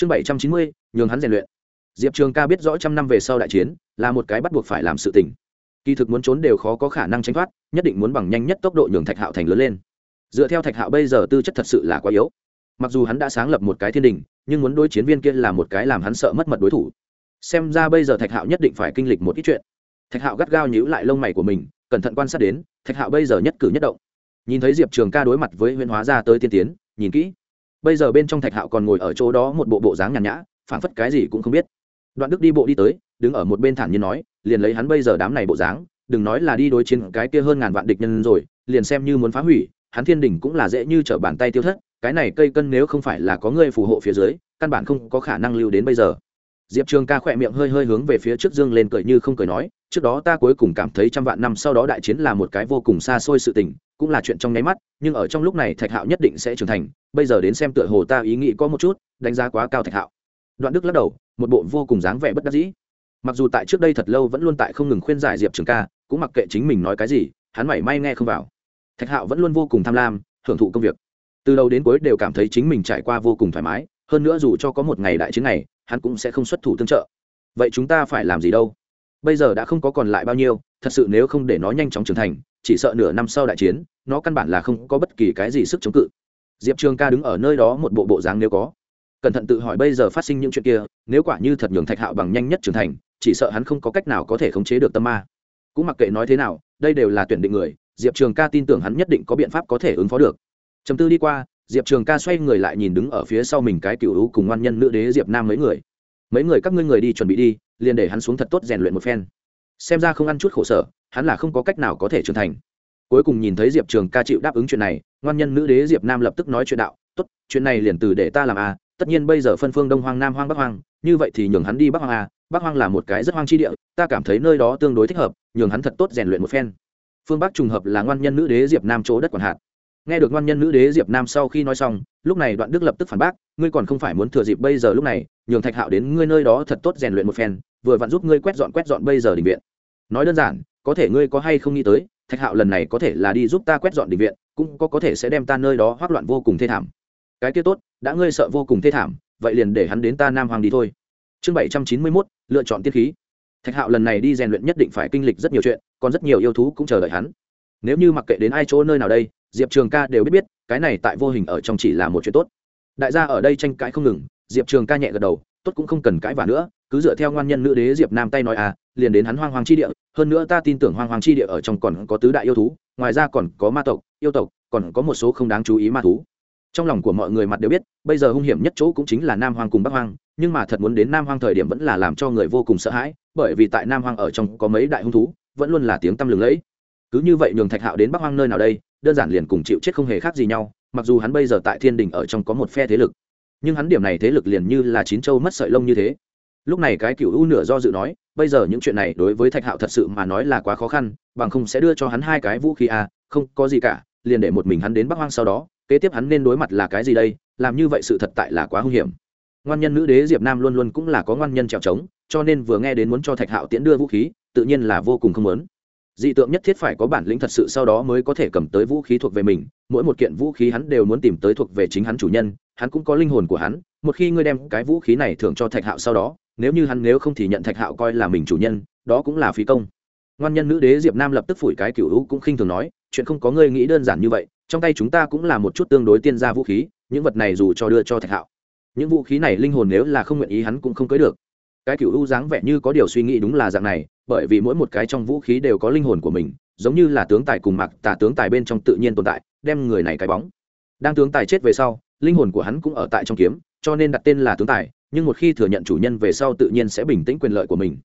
chương bảy trăm chín mươi, nhường hắn rèn luyện. Diệp trường ca biết rõ trăm năm về sau đại chiến là một cái bắt buộc phải làm sự tình. Kỳ thực muốn trốn đều khó có khả năng tránh thoát, nhất định muốn bằng nhanh nhất tốc độ nhường thạch hạo thành lớn lên. Dựa theo thạch hạo bây giờ tư chất thật sự là quá yếu. Mặc dù hắn đã sáng lập một cái thiên đình, nhưng muốn đối chiến viên kia là một cái làm hắn sợ mất mật đối thủ. Xem ra bây giờ thạch hạo nhất định phải kinh lịch một ít chuyện. Thạch hạo gắt gao nhíu lại lông mày của mình, cẩn thận quan sát đến, thạch hạo bây giờ nhất cử nhất động. Nhìn thấy diệp trường ca đối mặt với huyễn hóa ra tới tiên tiến, nhìn kỹ bây giờ bên trong thạch hạo còn ngồi ở chỗ đó một bộ bộ dáng nhàn nhã, phảng phất cái gì cũng không biết. Đoạn đức đi bộ đi tới, đứng ở một bên thản nhiên nói, liền lấy hắn bây giờ đám này bộ dáng, đừng nói là đi đối chiến cái kia hơn ngàn vạn địch nhân rồi, liền xem như muốn phá hủy, hắn thiên đình cũng là dễ như trở bàn tay tiêu thất, cái này cây cân nếu không phải là có người phù hộ phía dưới, căn bản không có khả năng lưu đến bây giờ. Diệp trường ca khỏe miệng hơi hơi hướng về phía trước dương lên cười như không cười nói, trước đó ta cuối cùng cảm thấy trăm vạn năm sau đó đại chiến là một cái vô cùng xa xôi sự tình cũng là chuyện trong nháy mắt, nhưng ở trong lúc này thạch hạo nhất định sẽ trưởng thành. Bây giờ đến xem tựa hồ ta ý nghĩ có một chút, đánh giá quá cao thạch hạo. Đoạn đức lắc đầu, một bộ vô cùng dáng vẻ bất đắc dĩ. Mặc dù tại trước đây thật lâu vẫn luôn tại không ngừng khuyên giải diệp trường ca, cũng mặc kệ chính mình nói cái gì, hắn mảy may nghe không vào. Thạch hạo vẫn luôn vô cùng tham lam, hưởng thụ công việc. Từ đầu đến cuối đều cảm thấy chính mình trải qua vô cùng thoải mái, hơn nữa dù cho có một ngày đại chiến này, hắn cũng sẽ không xuất thủ tương trợ. Vậy chúng ta phải làm gì đâu? Bây giờ đã không có còn lại bao nhiêu, thật sự nếu không để nó nhanh chóng trưởng thành, chỉ sợ nửa năm sau đại chiến nó căn bản là không có bất kỳ cái gì sức chống cự. Diệp trường ca đứng ở nơi đó một bộ bộ dáng nếu có. Cẩn thận tự hỏi bây giờ phát sinh những chuyện kia, nếu quả như thật nhường thạch hạo bằng nhanh nhất trưởng thành, chỉ sợ hắn không có cách nào có thể khống chế được tâm ma. Cũng mặc kệ nói thế nào, đây đều là tuyển định người, diệp trường ca tin tưởng hắn nhất định có biện pháp có thể ứng phó được. Chấm tư đi qua, diệp trường ca xoay người lại nhìn đứng ở phía sau mình cái cựu hữu cùng ngoan nhân nữ đế diệp nam mấy người. Mấy người các ngươi người đi chuẩn bị đi, liền để hắn xuống thật tốt rèn luyện một phen. Xem ra không ăn chút khổ sở, hắn là không có cách nào có thể trưởng thành cuối cùng nhìn thấy diệp trường ca chịu đáp ứng chuyện này, ngoan nhân nữ đế diệp nam lập tức nói chuyện đạo, tốt, chuyện này liền từ để ta làm a à. tất nhiên bây giờ phân phương đông hoang, nam hoang, bắc hoang, như vậy thì nhường hắn đi bắc hoang a à. bắc hoang là một cái rất hoang chi địa, ta cảm thấy nơi đó tương đối thích hợp, nhường hắn thật tốt rèn luyện một phen phương bắc trùng hợp là ngoan nhân nữ đế diệp nam chỗ đất quản hạt nghe được ngoan nhân nữ đế diệp nam sau khi nói xong, lúc này đoạn đức lập tức phản bác, ngươi còn không phải muốn thừa dịp bây giờ lúc này, nhường thạch hạo đến ngươi nơi đó thật tốt rèn luyện một phen, vừa vặn giúp ngươi quét dọn quét dọn bây giờ định viện nói đơn giản, có thể ngươi có hay không nghĩ tới thạch hạo lần này có thể là đi giúp ta quét dọn định viện, cũng có có thể sẽ đem ta nơi đó hoác loạn vô cùng thê thảm. Cái kia tốt, đã ngươi sợ vô cùng thê thảm, vậy liền để hắn đến ta nam hoàng đi thôi. Chương bảy trăm chín mươi mốt, lựa chọn tiết khí. Thạch hạo lần này đi rèn luyện nhất định phải kinh lịch rất nhiều chuyện, còn rất nhiều yêu thú cũng chờ đợi hắn. Nếu như mặc kệ đến ai chỗ nơi nào đây, diệp trường ca đều biết biết, cái này tại vô hình ở trong chỉ là một chuyện tốt. Đại gia ở đây tranh cãi không ngừng, diệp trường ca nhẹ gật đầu, tốt cũng không cần cãi vả nữa, cứ dựa theo ngoan nhân nữ đế diệp nam tay nói à liền đến hắn hoang hoang chi địa hơn nữa ta tin tưởng hoang hoàng chi địa ở trong còn có tứ đại yêu thú, ngoài ra còn có ma tộc, yêu tộc, còn có một số không đáng chú ý ma thú. Trong lòng của mọi người mặt đều biết, bây giờ hung hiểm nhất chỗ cũng chính là nam hoang cùng bắc hoang, nhưng mà thật muốn đến nam hoang thời điểm vẫn là làm cho người vô cùng sợ hãi, bởi vì tại nam hoang ở trong có mấy đại hung thú, vẫn luôn là tiếng tăm lừng lẫy. Cứ như vậy nhường thạch hạo đến bắc hoang nơi nào đây, đơn giản liền cùng chịu chết không hề khác gì nhau, mặc dù hắn bây giờ tại thiên đình ở trong có một phe thế lực. Nhưng hắn điểm này thế lực liền như là chín châu mất sợi lông như thế. Lúc này cái cựu u nửa do dự nói bây giờ những chuyện này đối với thạch hạo thật sự mà nói là quá khó khăn bằng không sẽ đưa cho hắn hai cái vũ khí à, không có gì cả liền để một mình hắn đến bắc hoang sau đó kế tiếp hắn nên đối mặt là cái gì đây làm như vậy sự thật tại là quá hung hiểm. Ngoan nhân nữ đế diệp nam luôn luôn cũng là có ngoan nhân trèo trống cho nên vừa nghe đến muốn cho thạch hạo tiễn đưa vũ khí tự nhiên là vô cùng không muốn. Dị tượng nhất thiết phải có bản lĩnh thật sự sau đó mới có thể cầm tới vũ khí thuộc về mình mỗi một kiện vũ khí hắn đều muốn tìm tới thuộc về chính hắn chủ nhân hắn cũng có linh hồn của hắn một khi ngươi đem cái vũ khí này thưởng cho thạch hạo sau đó nếu như hắn nếu không thì nhận thạch hạo coi là mình chủ nhân, đó cũng là phí công. Ngoan nhân nữ đế diệp nam lập tức phủi cái cựu hữu cũng khinh thường nói, chuyện không có ngươi nghĩ đơn giản như vậy, trong tay chúng ta cũng là một chút tương đối tiên gia vũ khí, những vật này dù cho đưa cho thạch hạo, những vũ khí này linh hồn nếu là không nguyện ý hắn cũng không cưới được. Cái cựu u dáng vẻ như có điều suy nghĩ đúng là dạng này, bởi vì mỗi một cái trong vũ khí đều có linh hồn của mình, giống như là tướng tài cùng mặc tà tướng tài bên trong tự nhiên tồn tại, đem người này cái bóng. Đang tướng tài chết về sau, linh hồn của hắn cũng ở tại trong kiếm, cho nên đặt tên là tướng tài nhưng một khi thừa nhận chủ nhân về sau tự nhiên sẽ bình tĩnh quyền lợi của mình.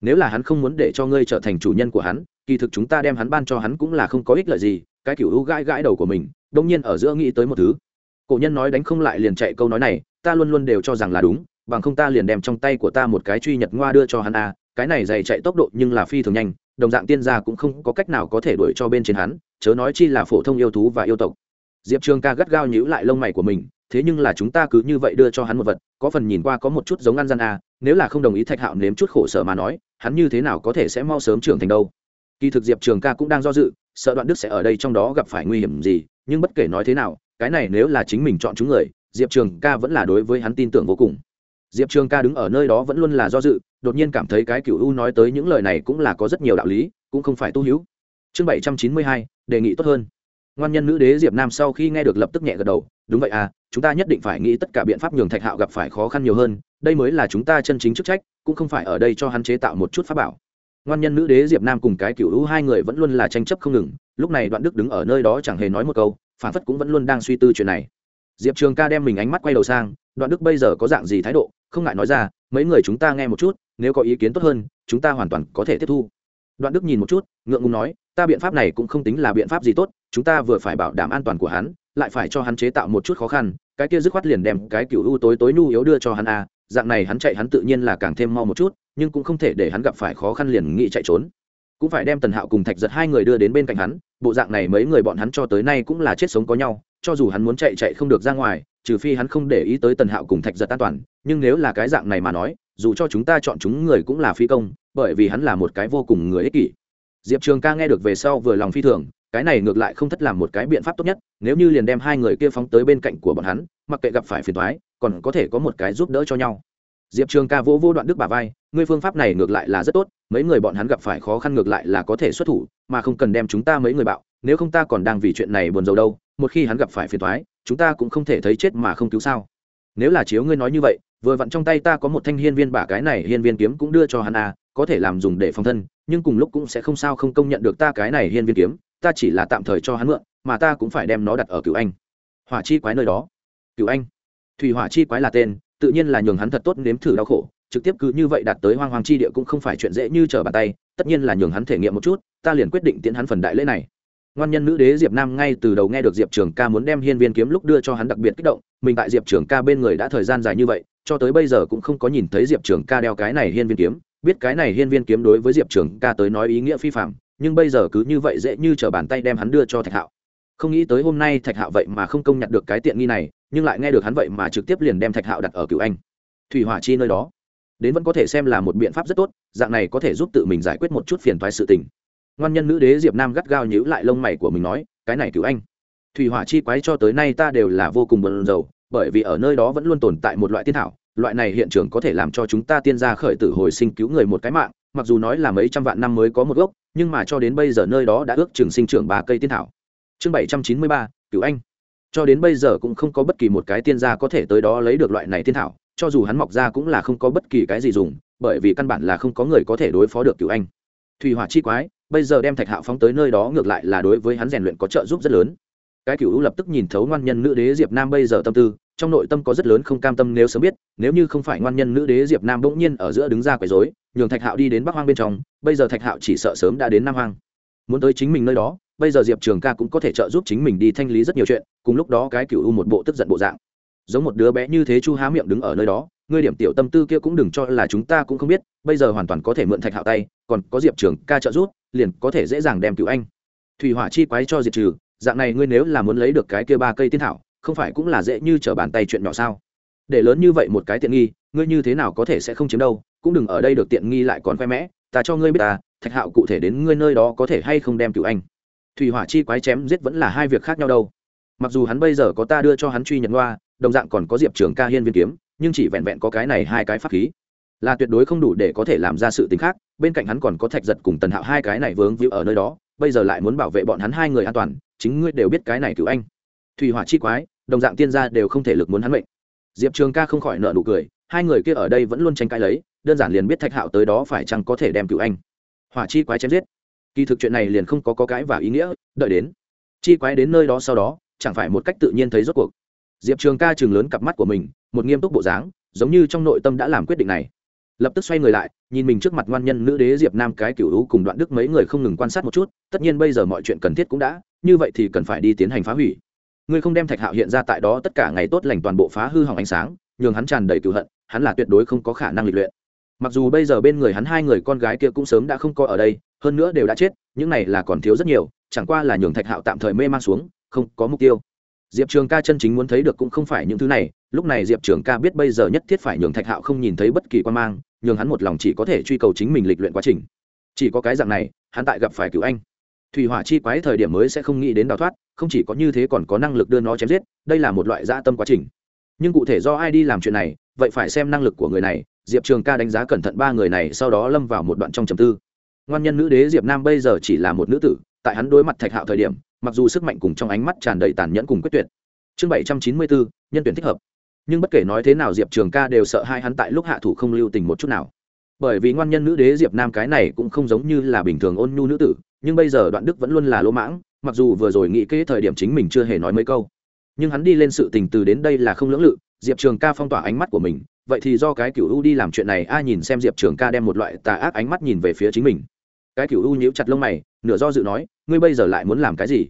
Nếu là hắn không muốn để cho ngươi trở thành chủ nhân của hắn, kỳ thực chúng ta đem hắn ban cho hắn cũng là không có ích lợi gì, cái cựu u gãi gãi đầu của mình, đông nhiên ở giữa nghĩ tới một thứ. Cổ nhân nói đánh không lại liền chạy câu nói này, ta luôn luôn đều cho rằng là đúng, bằng không ta liền đem trong tay của ta một cái truy nhật ngoa đưa cho hắn a, cái này dày chạy tốc độ nhưng là phi thường nhanh, đồng dạng tiên gia cũng không có cách nào có thể đuổi cho bên trên hắn, chớ nói chi là phổ thông yêu thú và yêu tộc. Diệp trường ca gắt gao nhíu lại lông mày của mình thế nhưng là chúng ta cứ như vậy đưa cho hắn một vật, có phần nhìn qua có một chút giống ăn gian a nếu là không đồng ý thạch hạo nếm chút khổ sở mà nói, hắn như thế nào có thể sẽ mau sớm trưởng thành đâu? Kỳ thực diệp trường ca cũng đang do dự, sợ đoạn đức sẽ ở đây trong đó gặp phải nguy hiểm gì, nhưng bất kể nói thế nào, cái này nếu là chính mình chọn chúng người, diệp trường ca vẫn là đối với hắn tin tưởng vô cùng. Diệp trường ca đứng ở nơi đó vẫn luôn là do dự, đột nhiên cảm thấy cái cựu u nói tới những lời này cũng là có rất nhiều đạo lý, cũng không phải tu hữu. Chương bảy trăm chín mươi hai, đề nghị tốt hơn. Ngoan nhân nữ đế diệp nam sau khi nghe được lập tức nhẹ gật đầu, đúng vậy à chúng ta nhất định phải nghĩ tất cả biện pháp nhường thạch hạo gặp phải khó khăn nhiều hơn, đây mới là chúng ta chân chính chức trách, cũng không phải ở đây cho hắn chế tạo một chút pháp bảo. Ngoan nhân nữ đế diệp nam cùng cái cựu hữu hai người vẫn luôn là tranh chấp không ngừng, lúc này đoạn đức đứng ở nơi đó chẳng hề nói một câu, phản phất cũng vẫn luôn đang suy tư chuyện này. Diệp trường ca đem mình ánh mắt quay đầu sang, đoạn đức bây giờ có dạng gì thái độ, không ngại nói ra, mấy người chúng ta nghe một chút, nếu có ý kiến tốt hơn, chúng ta hoàn toàn có thể tiếp thu. Đoạn đức nhìn một chút, ngượng ngùng nói, ta biện pháp này cũng không tính là biện pháp gì tốt, chúng ta vừa phải bảo đảm an toàn của hắn lại phải cho hắn chế tạo một chút khó khăn, cái kia dứt khoát liền đem cái cựu u tối tối nhu yếu đưa cho hắn a à. dạng này hắn chạy hắn tự nhiên là càng thêm mau một chút, nhưng cũng không thể để hắn gặp phải khó khăn liền nghĩ chạy trốn cũng phải đem tần hạo cùng thạch giật hai người đưa đến bên cạnh hắn, bộ dạng này mấy người bọn hắn cho tới nay cũng là chết sống có nhau, cho dù hắn muốn chạy chạy không được ra ngoài, trừ phi hắn không để ý tới tần hạo cùng thạch giật an toàn, nhưng nếu là cái dạng này mà nói, dù cho chúng ta chọn chúng người cũng là phi công, bởi vì hắn là một cái vô cùng người ích kỷ diệp trường ca nghe được về sau vừa lòng phi thường, cái này ngược lại không thất làm một cái biện pháp tốt nhất nếu như liền đem hai người kia phóng tới bên cạnh của bọn hắn, mặc kệ gặp phải phiền thoái còn có thể có một cái giúp đỡ cho nhau. Diệp trường ca vỗ vô đoạn đức bà vai, ngươi phương pháp này ngược lại là rất tốt, mấy người bọn hắn gặp phải khó khăn ngược lại là có thể xuất thủ, mà không cần đem chúng ta mấy người bạo, nếu không ta còn đang vì chuyện này buồn rầu đâu, một khi hắn gặp phải phiền thoái chúng ta cũng không thể thấy chết mà không cứu sao. Nếu là chiếu ngươi nói như vậy, vừa vặn trong tay ta có một thanh hiên viên bả cái này, hiên viên kiếm cũng đưa cho hắn à có thể làm dùng để phòng thân, nhưng cùng lúc cũng sẽ không sao không công nhận được ta cái này hiên viên kiếm, ta chỉ là tạm thời cho hắn mượn mà ta cũng phải đem nó đặt ở cựu anh. Hỏa chi quái nơi đó. Cựu anh. Thủy hỏa chi quái là tên, tự nhiên là nhường hắn thật tốt nếm thử đau khổ, trực tiếp cứ như vậy đạt tới hoang hoang chi địa cũng không phải chuyện dễ như trở bàn tay, tất nhiên là nhường hắn thể nghiệm một chút, ta liền quyết định tiến hắn phần đại lễ này. Ngoan nhân nữ đế diệp nam ngay từ đầu nghe được diệp trường ca muốn đem hiên viên kiếm lúc đưa cho hắn đặc biệt kích động, mình tại diệp trường ca bên người đã thời gian dài như vậy, cho tới bây giờ cũng không có nhìn thấy diệp trường ca đeo cái này hiên viên kiếm, biết cái này hiên viên kiếm đối với diệp trường ca tới nói ý nghĩa phi phạm nhưng bây giờ cứ như vậy dễ như t r ở bàn tay đem hắn đưa cho thạch hạo không nghĩ tới hôm nay thạch hạo vậy mà không công nhận được cái tiện nghi này, nhưng lại nghe được hắn vậy mà trực tiếp liền đem thạch hạo đặt ở cựu anh. Thủy hỏa chi nơi đó, đến vẫn có thể xem là một biện pháp rất tốt, dạng này có thể giúp tự mình giải quyết một chút phiền thoái sự tình. Ngoan nhân nữ đế diệp nam gắt gao nhíu lại lông mày của mình nói, cái này cứu anh. Thủy hỏa chi quái cho tới nay ta đều là vô cùng bận rầu, bởi vì ở nơi đó vẫn luôn tồn tại một loại tiên thảo, loại này hiện trường có thể làm cho chúng ta tiên gia khởi tử hồi sinh cứu người một cái mạng, mặc dù nói là mấy trăm vạn năm mới có một gốc, nhưng mà cho đến bây giờ nơi đó đã ước chừng sinh trưởng ba cây tiên thảo chương bảy trăm chín mươi ba cứu anh. Cho đến bây giờ cũng không có bất kỳ một cái tiên gia có thể tới đó lấy được loại này tiên thảo, cho dù hắn mọc ra cũng là không có bất kỳ cái gì dùng, bởi vì căn bản là không có người có thể đối phó được cửu anh. Thủy hỏa chi quái, bây giờ đem thạch hạo phóng tới nơi đó ngược lại là đối với hắn rèn luyện có trợ giúp rất lớn. Cái cựu lập tức nhìn thấu ngoan nhân nữ đế diệp nam bây giờ tâm tư, trong nội tâm có rất lớn không cam tâm nếu sớm biết, nếu như không phải ngoan nhân nữ đế diệp nam bỗng nhiên ở giữa đứng ra quấy dối nhường thạch hạo đi đến bắc hoang bên trong, bây giờ thạch hạo chỉ sợ sớm đã đến nam hoang. Muốn tới chính mình nơi đó bây giờ diệp trường ca cũng có thể trợ giúp chính mình đi thanh lý rất nhiều chuyện, cùng lúc đó cái cựu một bộ tức giận bộ dạng. Giống một đứa bé như thế chu há miệng đứng ở nơi đó, ngươi điểm tiểu tâm tư kia cũng đừng cho là chúng ta cũng không biết, bây giờ hoàn toàn có thể mượn thạch hạo tay, còn có diệp trường ca trợ giúp, liền có thể dễ dàng đem cựu anh. Thủy hỏa chi quái cho diệt trừ, dạng này ngươi nếu là muốn lấy được cái kia ba cây tiên thảo, không phải cũng là dễ như t r ở bàn tay chuyện nhỏ sao? Để lớn như vậy một cái tiện nghi, ngươi như thế nào có thể sẽ không chiếm đâu, cũng đừng ở đây được tiện nghi lại còn khoe mẽ, ta cho ngươi biết ta, thạch hạo cụ thể đến ngươi nơi đó có thể hay không đem cựu anh thủy hỏa chi quái chém giết vẫn là hai việc khác nhau đâu. Mặc dù hắn bây giờ có ta đưa cho hắn truy nhận loa đồng dạng còn có diệp trường ca hiên viên kiếm, nhưng chỉ vẹn vẹn có cái này hai cái pháp khí. Là tuyệt đối không đủ để có thể làm ra sự t khác, bên cạnh hắn còn có thạch giật cùng tần hạo hai cái này vướng víu ở nơi đó, bây giờ lại muốn bảo vệ bọn hắn hai người an toàn, chính ngươi đều biết cái này cứu anh. Thủy hỏa chi quái, đồng dạng tiên gia đều không thể lực muốn hắn mệnh. Diệp trường ca không khỏi nợ nụ cười, hai người kia ở đây vẫn luôn tranh cãi lấy, đơn giản liền biết thạch hạo tới đó phải chăng có thể đem cứu anh. Hỏa chi quái chém giết kỳ thực chuyện này liền không có, có cái và ý nghĩa đợi đến chi quái đến nơi đó sau đó chẳng phải một cách tự nhiên thấy rốt cuộc. Diệp trường ca chừng lớn cặp mắt của mình một nghiêm túc bộ dáng giống như trong nội tâm đã làm quyết định này. Lập tức xoay người lại nhìn mình trước mặt ngoan nhân nữ đế diệp nam cái cựu hữu cùng đoạn đức mấy người không ngừng quan sát một chút tất nhiên bây giờ mọi chuyện cần thiết cũng đã như vậy thì cần phải đi tiến hành phá hủy. Ngươi không đem thạch hạo hiện ra tại đó tất cả ngày tốt lành toàn bộ phá hư hỏng ánh sáng nhường hắn tràn đầy cựu hận hắn là tuyệt đối không có khả năng lịch luyện mặc dù bây giờ bên người hắn hai người con gái kia cũng sớm đã không có ở đây, hơn nữa đều đã chết, những này là còn thiếu rất nhiều, chẳng qua là nhường thạch hạo tạm thời mê man xuống, không có mục tiêu. Diệp trường ca chân chính muốn thấy được cũng không phải những thứ này, lúc này diệp trường ca biết bây giờ nhất thiết phải nhường thạch hạo không nhìn thấy bất kỳ quan mang, nhường hắn một lòng chỉ có thể truy cầu chính mình lịch luyện quá trình. Chỉ có cái dạng này, hắn tại gặp phải cứu anh. Thủy hỏa chi quái thời điểm mới sẽ không nghĩ đến đào thoát, không chỉ có như thế còn có năng lực đưa nó chém giết, đây là một loại dã tâm quá trình. Nhưng cụ thể do ai đi làm chuyện này, vậy phải xem năng lực của người này diệp trường ca đánh giá cẩn thận ba người này, sau đó lâm vào một đoạn trong trầm tư. Ngoan nhân nữ đế diệp nam bây giờ chỉ là một nữ tử, tại hắn đối mặt thạch hạo thời điểm, mặc dù sức mạnh cùng trong ánh mắt tràn đầy tàn nhẫn cùng quyết tuyệt. Chương bảy trăm chín mươi bốn nhân tuyển thích hợp. Nhưng bất kể nói thế nào, diệp trường ca đều sợ hai hắn tại lúc hạ thủ không lưu tình một chút nào. Bởi vì ngoan nhân nữ đế diệp nam cái này cũng không giống như là bình thường ôn nhu nữ tử, nhưng bây giờ đoạn đức vẫn luôn là lỗ mãng, mặc dù vừa rồi nghĩ kế thời điểm chính mình chưa hề nói mấy câu. Nhưng hắn đi lên sự tình từ đến đây là không lưỡng lự, diệp trường ca phong tỏa ánh mắt của mình vậy thì do cái cựu u đi làm chuyện này a nhìn xem diệp trường ca đem một loại tà ác ánh mắt nhìn về phía chính mình. Cái cựu u nhíu chặt lông mày, nửa do dự nói, ngươi bây giờ lại muốn làm cái gì?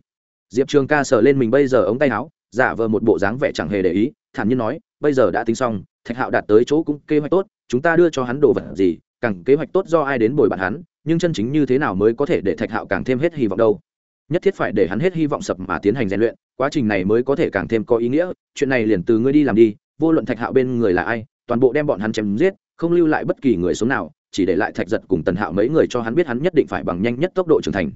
Diệp trường ca sờ lên mình bây giờ ống tay áo, giả vờ một bộ dáng vẻ chẳng hề để ý, thản nhiên nói, bây giờ đã tính xong, thạch hạo đạt tới chỗ cũng kế hoạch tốt, chúng ta đưa cho hắn đồ vật gì, càng kế hoạch tốt do ai đến bồi bạn hắn, nhưng chân chính như thế nào mới có thể để thạch hạo càng thêm hết hy vọng đâu? Nhất thiết phải để hắn hết hy vọng sập mà tiến hành rèn luyện, quá trình này mới có thể càng thêm có ý nghĩa, chuyện này liền từ ngươi đi làm đi, vô luận thạch hạo bên người là ai toàn bộ đem bọn hắn chém giết, không lưu lại bất kỳ người sống nào, chỉ để lại thạch giật cùng tần hạo mấy người cho hắn biết hắn nhất định phải bằng nhanh nhất tốc độ trưởng thành.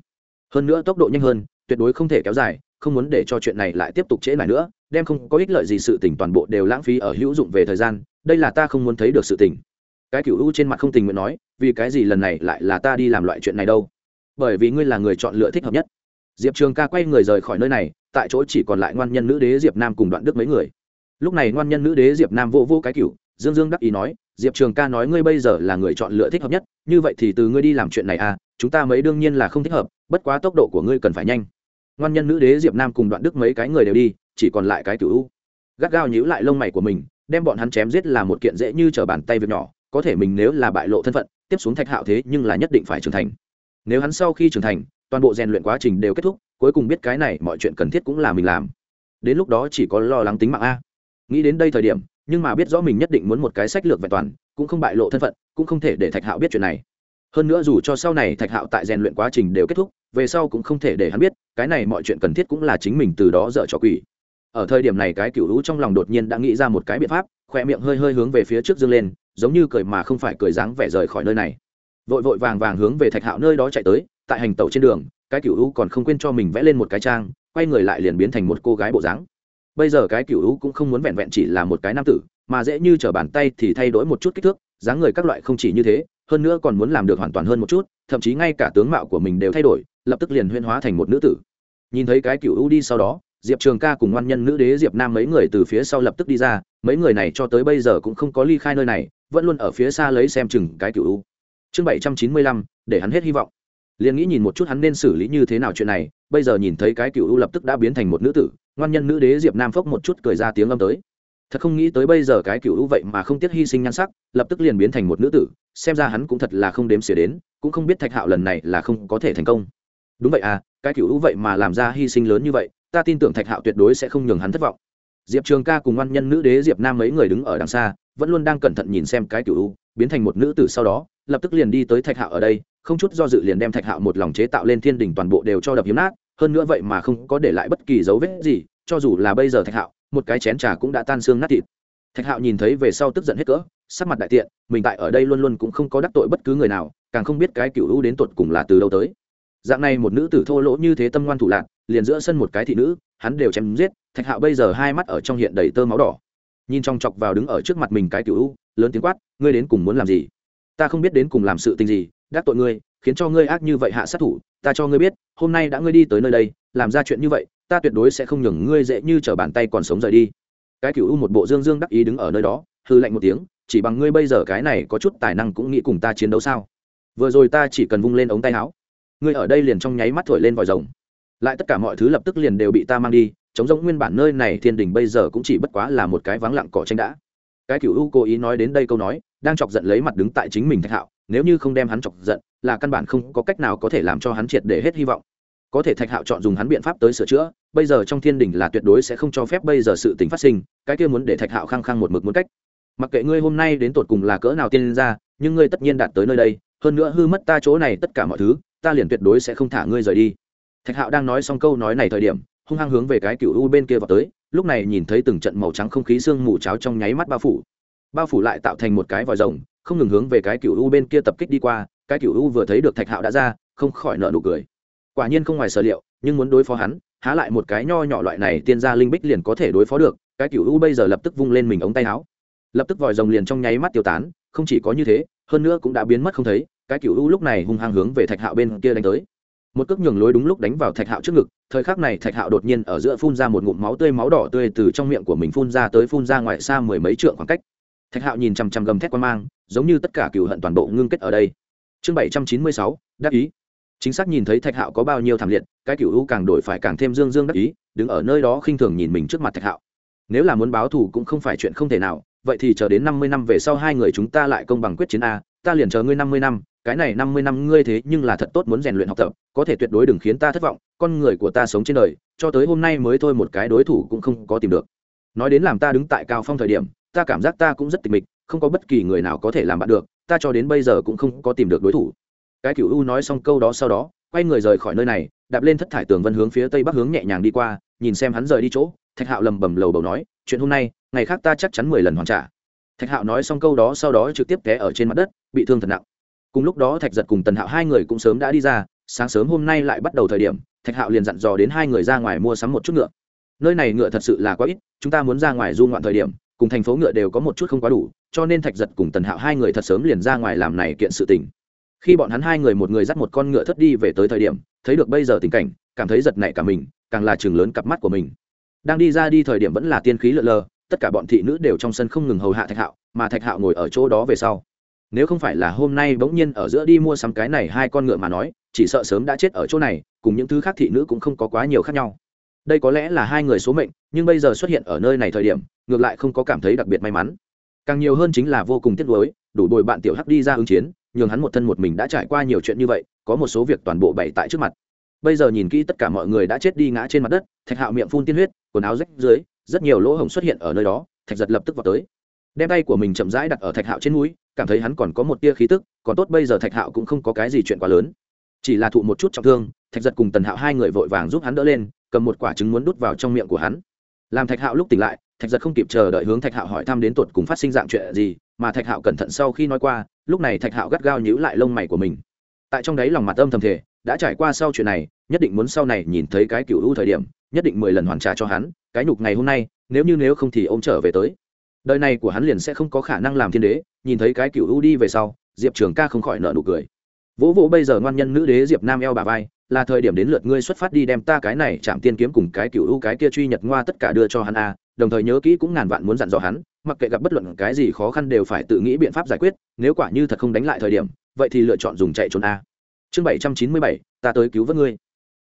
Hơn nữa tốc độ nhanh hơn, tuyệt đối không thể kéo dài, không muốn để cho chuyện này lại tiếp tục trễ lại nữa, đem không có ích lợi gì sự tình toàn bộ đều lãng phí ở hữu dụng về thời gian, đây là ta không muốn thấy được sự tình. Cái cựu u trên mặt không tình nguyện nói, vì cái gì lần này lại là ta đi làm loại chuyện này đâu? Bởi vì ngươi là người chọn lựa thích hợp nhất. Diệp trường ca quay người rời khỏi nơi này, tại chỗ chỉ còn lại ngoan nhân nữ đế diệp nam cùng đoạn đức mấy người. Lúc này ngoan nhân nữ đế diệp nam vô vô cái cựu dương dương đắc ý nói, diệp trường ca nói ngươi bây giờ là người chọn lựa thích hợp nhất, như vậy thì từ ngươi đi làm chuyện này à chúng ta mấy đương nhiên là không thích hợp, bất quá tốc độ của ngươi cần phải nhanh. Ngoan nhân nữ đế diệp nam cùng đoạn đức mấy cái người đều đi, chỉ còn lại cái cựu u. Gắt gao nhíu lại lông mày của mình, đem bọn hắn chém giết là một kiện dễ như t r ở bàn tay việc nhỏ, có thể mình nếu là bại lộ thân phận, tiếp xuống thạch hạo thế nhưng là nhất định phải trưởng thành. Nếu hắn sau khi trưởng thành, toàn bộ rèn luyện quá trình đều kết thúc, cuối cùng biết cái này mọi chuyện cần thiết cũng là mình làm. Đến lúc đó chỉ có lo lắng tính mạng a. Nghĩ đến đây thời điểm nhưng mà biết rõ mình nhất định muốn một cái sách lược vẹn toàn, cũng không bại lộ thân phận, cũng không thể để thạch hạo biết chuyện này. Hơn nữa dù cho sau này thạch hạo tại rèn luyện quá trình đều kết thúc, về sau cũng không thể để hắn biết, cái này mọi chuyện cần thiết cũng là chính mình từ đó dở trò quỷ. Ở thời điểm này cái cựu hữu trong lòng đột nhiên đã nghĩ ra một cái biện pháp, khoe miệng hơi hơi hướng về phía trước dương lên, giống như cười mà không phải cười dáng vẻ rời khỏi nơi này. Vội vội vàng vàng hướng về thạch hạo nơi đó chạy tới, tại hành tẩu trên đường, cái cựu hữu còn không quên cho mình vẽ lên một cái trang, quay người lại liền biến thành một cô gái bộ dáng bây giờ cái cựu hữu cũng không muốn vẹn vẹn chỉ là một cái nam tử, mà dễ như t r ở bàn tay thì thay đổi một chút kích thước, dáng người các loại không chỉ như thế, hơn nữa còn muốn làm được hoàn toàn hơn một chút, thậm chí ngay cả tướng mạo của mình đều thay đổi, lập tức liền huyên hóa thành một nữ tử. Nhìn thấy cái cựu hữu đi sau đó, diệp trường ca cùng ngoan nhân nữ đế diệp nam mấy người từ phía sau lập tức đi ra, mấy người này cho tới bây giờ cũng không có ly khai nơi này, vẫn luôn ở phía xa lấy xem chừng cái cựu hữu. Chương bảy trăm chín mươi lăm, để hắn hết hy vọng liền nghĩ nhìn một chút hắn nên xử lý như thế nào chuyện này, bây giờ nhìn thấy cái cựu u lập tức đã biến thành một nữ tử, ngoan nhân nữ đế diệp nam phốc một chút cười ra tiếng âm tới. Thật không nghĩ tới bây giờ cái cựu u vậy mà không tiếc hy sinh nhan sắc, lập tức liền biến thành một nữ tử, xem ra hắn cũng thật là không đếm xỉa đến, cũng không biết thạch hạo lần này là không có thể thành công. Đúng vậy à cái cựu u vậy mà làm ra hy sinh lớn như vậy, ta tin tưởng thạch hạo tuyệt đối sẽ không nhường hắn thất vọng. Diệp trường ca cùng ngoan nhân nữ đế diệp nam mấy người đứng ở đằng xa, vẫn luôn đang cẩn thận nhìn xem cái cựu u biến thành một nữ tử sau đó, lập tức liền đi tới thạch hạo ở đây không chút do dự liền đem thạch hạo một lòng chế tạo lên thiên đình toàn bộ đều cho đập hiếm nát, hơn nữa vậy mà không có để lại bất kỳ dấu vết gì, cho dù là bây giờ thạch hạo, một cái chén trà cũng đã tan xương nát thịt. Thạch hạo nhìn thấy về sau tức giận hết cỡ, sắc mặt đại tiện, mình tại ở đây luôn luôn cũng không có đắc tội bất cứ người nào, càng không biết cái cựu hữu đến tột cùng là từ đâu tới. Dạng này một nữ tử thô lỗ như thế tâm ngoan thủ lạc liền giữa sân một cái thị nữ, hắn đều chém giết, thạch hạo bây giờ hai mắt ở trong hiện đầy tơ máu đỏ. Nhìn trong chọc vào đứng ở trước mặt mình cái cựu hữu lớn tiếng quát, ngươi đến cùng muốn làm gì? Ta không biết đến cùng làm sự tình gì đắc tội ngươi, khiến cho ngươi ác như vậy hạ sát thủ, ta cho ngươi biết, hôm nay đã ngươi đi tới nơi đây, làm ra chuyện như vậy, ta tuyệt đối sẽ không nhường ngươi dễ như t r ở bàn tay còn sống rời đi. Cái cựu u một bộ dương dương đắc ý đứng ở nơi đó hư lạnh một tiếng, chỉ bằng ngươi bây giờ cái này có chút tài năng cũng nghĩ cùng ta chiến đấu sao? Vừa rồi ta chỉ cần vung lên ống tay áo, ngươi ở đây liền trong nháy mắt thổi lên vòi rồng. Lại tất cả mọi thứ lập tức liền đều bị ta mang đi, chống giống nguyên bản nơi này thiên đình bây giờ cũng chỉ bất quá là một cái vắng lặng cỏ tranh đã. Cái cựu u cố ý nói đến đây câu nói, đang chọc giận lấy mặt đứng tại chính mình thạch hạo nếu như không đem hắn chọc giận, là căn bản không có cách nào có thể làm cho hắn triệt để hết hy vọng. Có thể thạch hạo chọn dùng hắn biện pháp tới sửa chữa, bây giờ trong thiên đình là tuyệt đối sẽ không cho phép bây giờ sự tình phát sinh, cái kia muốn để thạch hạo khăng khăng một mực muốn cách. Mặc kệ ngươi hôm nay đến tột cùng là cỡ nào tiên ra nhưng ngươi tất nhiên đạt tới nơi đây, hơn nữa hư mất ta chỗ này tất cả mọi thứ, ta liền tuyệt đối sẽ không thả ngươi rời đi. Thạch hạo đang nói xong câu nói này thời điểm, hung hăng hướng về cái cựu u bên kia vào tới, lúc này nhìn thấy từng trận màu trắng không khí sương mù cháo trong nháy mắt bao phủ. Bao phủ lại tạo thành một cái vòi rồng không ngừng hướng về cái cựu u bên kia tập kích đi qua, cái cựu u vừa thấy được thạch hạo đã ra, không khỏi nợ nụ cười. Quả nhiên không ngoài sở liệu, nhưng muốn đối phó hắn, há lại một cái nho nhỏ loại này tiên gia linh bích liền có thể đối phó được, cái cựu u bây giờ lập tức vung lên mình ống tay áo. Lập tức vòi rồng liền trong nháy mắt tiêu tán, không chỉ có như thế, hơn nữa cũng đã biến mất không thấy, cái cựu u lúc này hung hăng hướng về thạch hạo bên kia đánh tới. Một cước nhường lối đúng lúc đánh vào thạch hạo trước ngực, thời khắc này thạch hạo đột nhiên ở giữa phun ra một ngụm máu tươi máu đỏ tươi từ trong miệng của mình phun ra tới phun ra ngoài xa mười mấy trượng khoảng cách thạch hạo nhìn chằm chằm gầm thét quan mang, giống như tất cả cựu hận toàn bộ ngưng kết ở đây. Chương bảy trăm chín mươi sáu, đắc ý. Chính xác nhìn thấy thạch hạo có bao nhiêu thảm liệt, cái cựu u càng đổi phải càng thêm dương dương đắc ý, đứng ở nơi đó khinh thường nhìn mình trước mặt thạch hạo. Nếu là muốn báo thù cũng không phải chuyện không thể nào, vậy thì chờ đến năm mươi năm về sau hai người chúng ta lại công bằng quyết chiến a, ta liền chờ ngươi năm mươi năm, cái này năm mươi năm ngươi thế nhưng là thật tốt muốn rèn luyện học tập, có thể tuyệt đối đừng khiến ta thất vọng, con người của ta sống trên đời, cho tới hôm nay mới thôi một cái đối thủ cũng không có tìm được. Nói đến làm ta đứng tại cao phong thời điểm ta cảm giác ta cũng rất tịch mịch, không có bất kỳ người nào có thể làm bạn được, ta cho đến bây giờ cũng không có tìm được đối thủ. Cái cựu u nói xong câu đó sau đó, quay người rời khỏi nơi này, đạp lên thất thải tường vân hướng phía tây bắc hướng nhẹ nhàng đi qua, nhìn xem hắn rời đi chỗ, thạch hạo lầm bầm lầu bầu nói, chuyện hôm nay, ngày khác ta chắc chắn mười lần hoàn trả. Thạch hạo nói xong câu đó sau đó trực tiếp té ở trên mặt đất, bị thương thật nặng. Cùng lúc đó thạch giật cùng tần hạo hai người cũng sớm đã đi ra, sáng sớm hôm nay lại bắt đầu thời điểm, thạch hạo liền dặn dò đến hai người ra ngoài mua sắm một chút ngựa. Nơi này ngựa thật sự là quá ít, chúng ta muốn ra ngoài du ngoạn thời điểm cùng thành phố ngựa đều có một chút không quá đủ, cho nên thạch giật cùng tần hạo hai người thật sớm liền ra ngoài làm này kiện sự tình. Khi bọn hắn hai người một người dắt một con ngựa thất đi về tới thời điểm, thấy được bây giờ tình cảnh, cảm thấy giật nảy cả mình, càng là chừng lớn cặp mắt của mình. Đang đi ra đi thời điểm vẫn là tiên khí lượn lờ, tất cả bọn thị nữ đều trong sân không ngừng hầu hạ thạch hạo, mà thạch hạo ngồi ở chỗ đó về sau. Nếu không phải là hôm nay bỗng nhiên ở giữa đi mua sắm cái này hai con ngựa mà nói, chỉ sợ sớm đã chết ở chỗ này, cùng những thứ khác thị nữ cũng không có quá nhiều khác nhau đây có lẽ là hai người số mệnh, nhưng bây giờ xuất hiện ở nơi này thời điểm, ngược lại không có cảm thấy đặc biệt may mắn. Càng nhiều hơn chính là vô cùng tiếc nuối, đủ bồi bạn tiểu hắc đi ra ứng chiến, nhường hắn một thân một mình đã trải qua nhiều chuyện như vậy, có một số việc toàn bộ bày tại trước mặt. Bây giờ nhìn kỹ tất cả mọi người đã chết đi ngã trên mặt đất, thạch hạo miệng phun tiên huyết, quần áo rách dưới, rất nhiều lỗ hổng xuất hiện ở nơi đó, thạch giật lập tức vào tới. Đem tay của mình chậm rãi đặt ở thạch hạo trên núi cảm thấy hắn còn có một tia khí tức, còn tốt bây giờ thạch hạo cũng không có cái gì chuyện quá lớn. Chỉ là thụ một chút trọng thương, thạch giật cùng tần hạo hai người vội vàng giúp hắn đỡ lên cầm một quả trứng muốn đút vào trong miệng của hắn. Làm thạch hạo lúc tỉnh lại, thạch giật không kịp chờ đợi hướng thạch hạo hỏi thăm đến tột cùng phát sinh dạng chuyện gì, mà thạch hạo cẩn thận sau khi nói qua, lúc này thạch hạo gắt gao nhíu lại lông mày của mình. Tại trong đấy lòng mặt âm thầm thể đã trải qua sau chuyện này, nhất định muốn sau này nhìn thấy cái cựu ưu thời điểm, nhất định mười lần hoàn trả cho hắn, cái nhục ngày hôm nay, nếu như nếu không thì ô m trở về tới. Đời này của hắn liền sẽ không có khả năng làm thiên đế, nhìn thấy cái cựu ưu đi về sau, diệp trường ca không khỏi nợ nụ cười. Vỗ vỗ bây giờ ngoan nhân nữ đế diệp nam eo bà vai là thời điểm đến lượt ngươi xuất phát đi đem ta cái này chạm tiên kiếm cùng cái cựu ưu cái kia truy nhật ngoa tất cả đưa cho hắn a, đồng thời nhớ kỹ cũng ngàn vạn muốn dặn dò hắn, mặc kệ gặp bất luận cái gì khó khăn đều phải tự nghĩ biện pháp giải quyết, nếu quả như thật không đánh lại thời điểm, vậy thì lựa chọn dùng chạy trốn a. Chương bảy trăm chín mươi bảy, ta tới cứu vớt ngươi.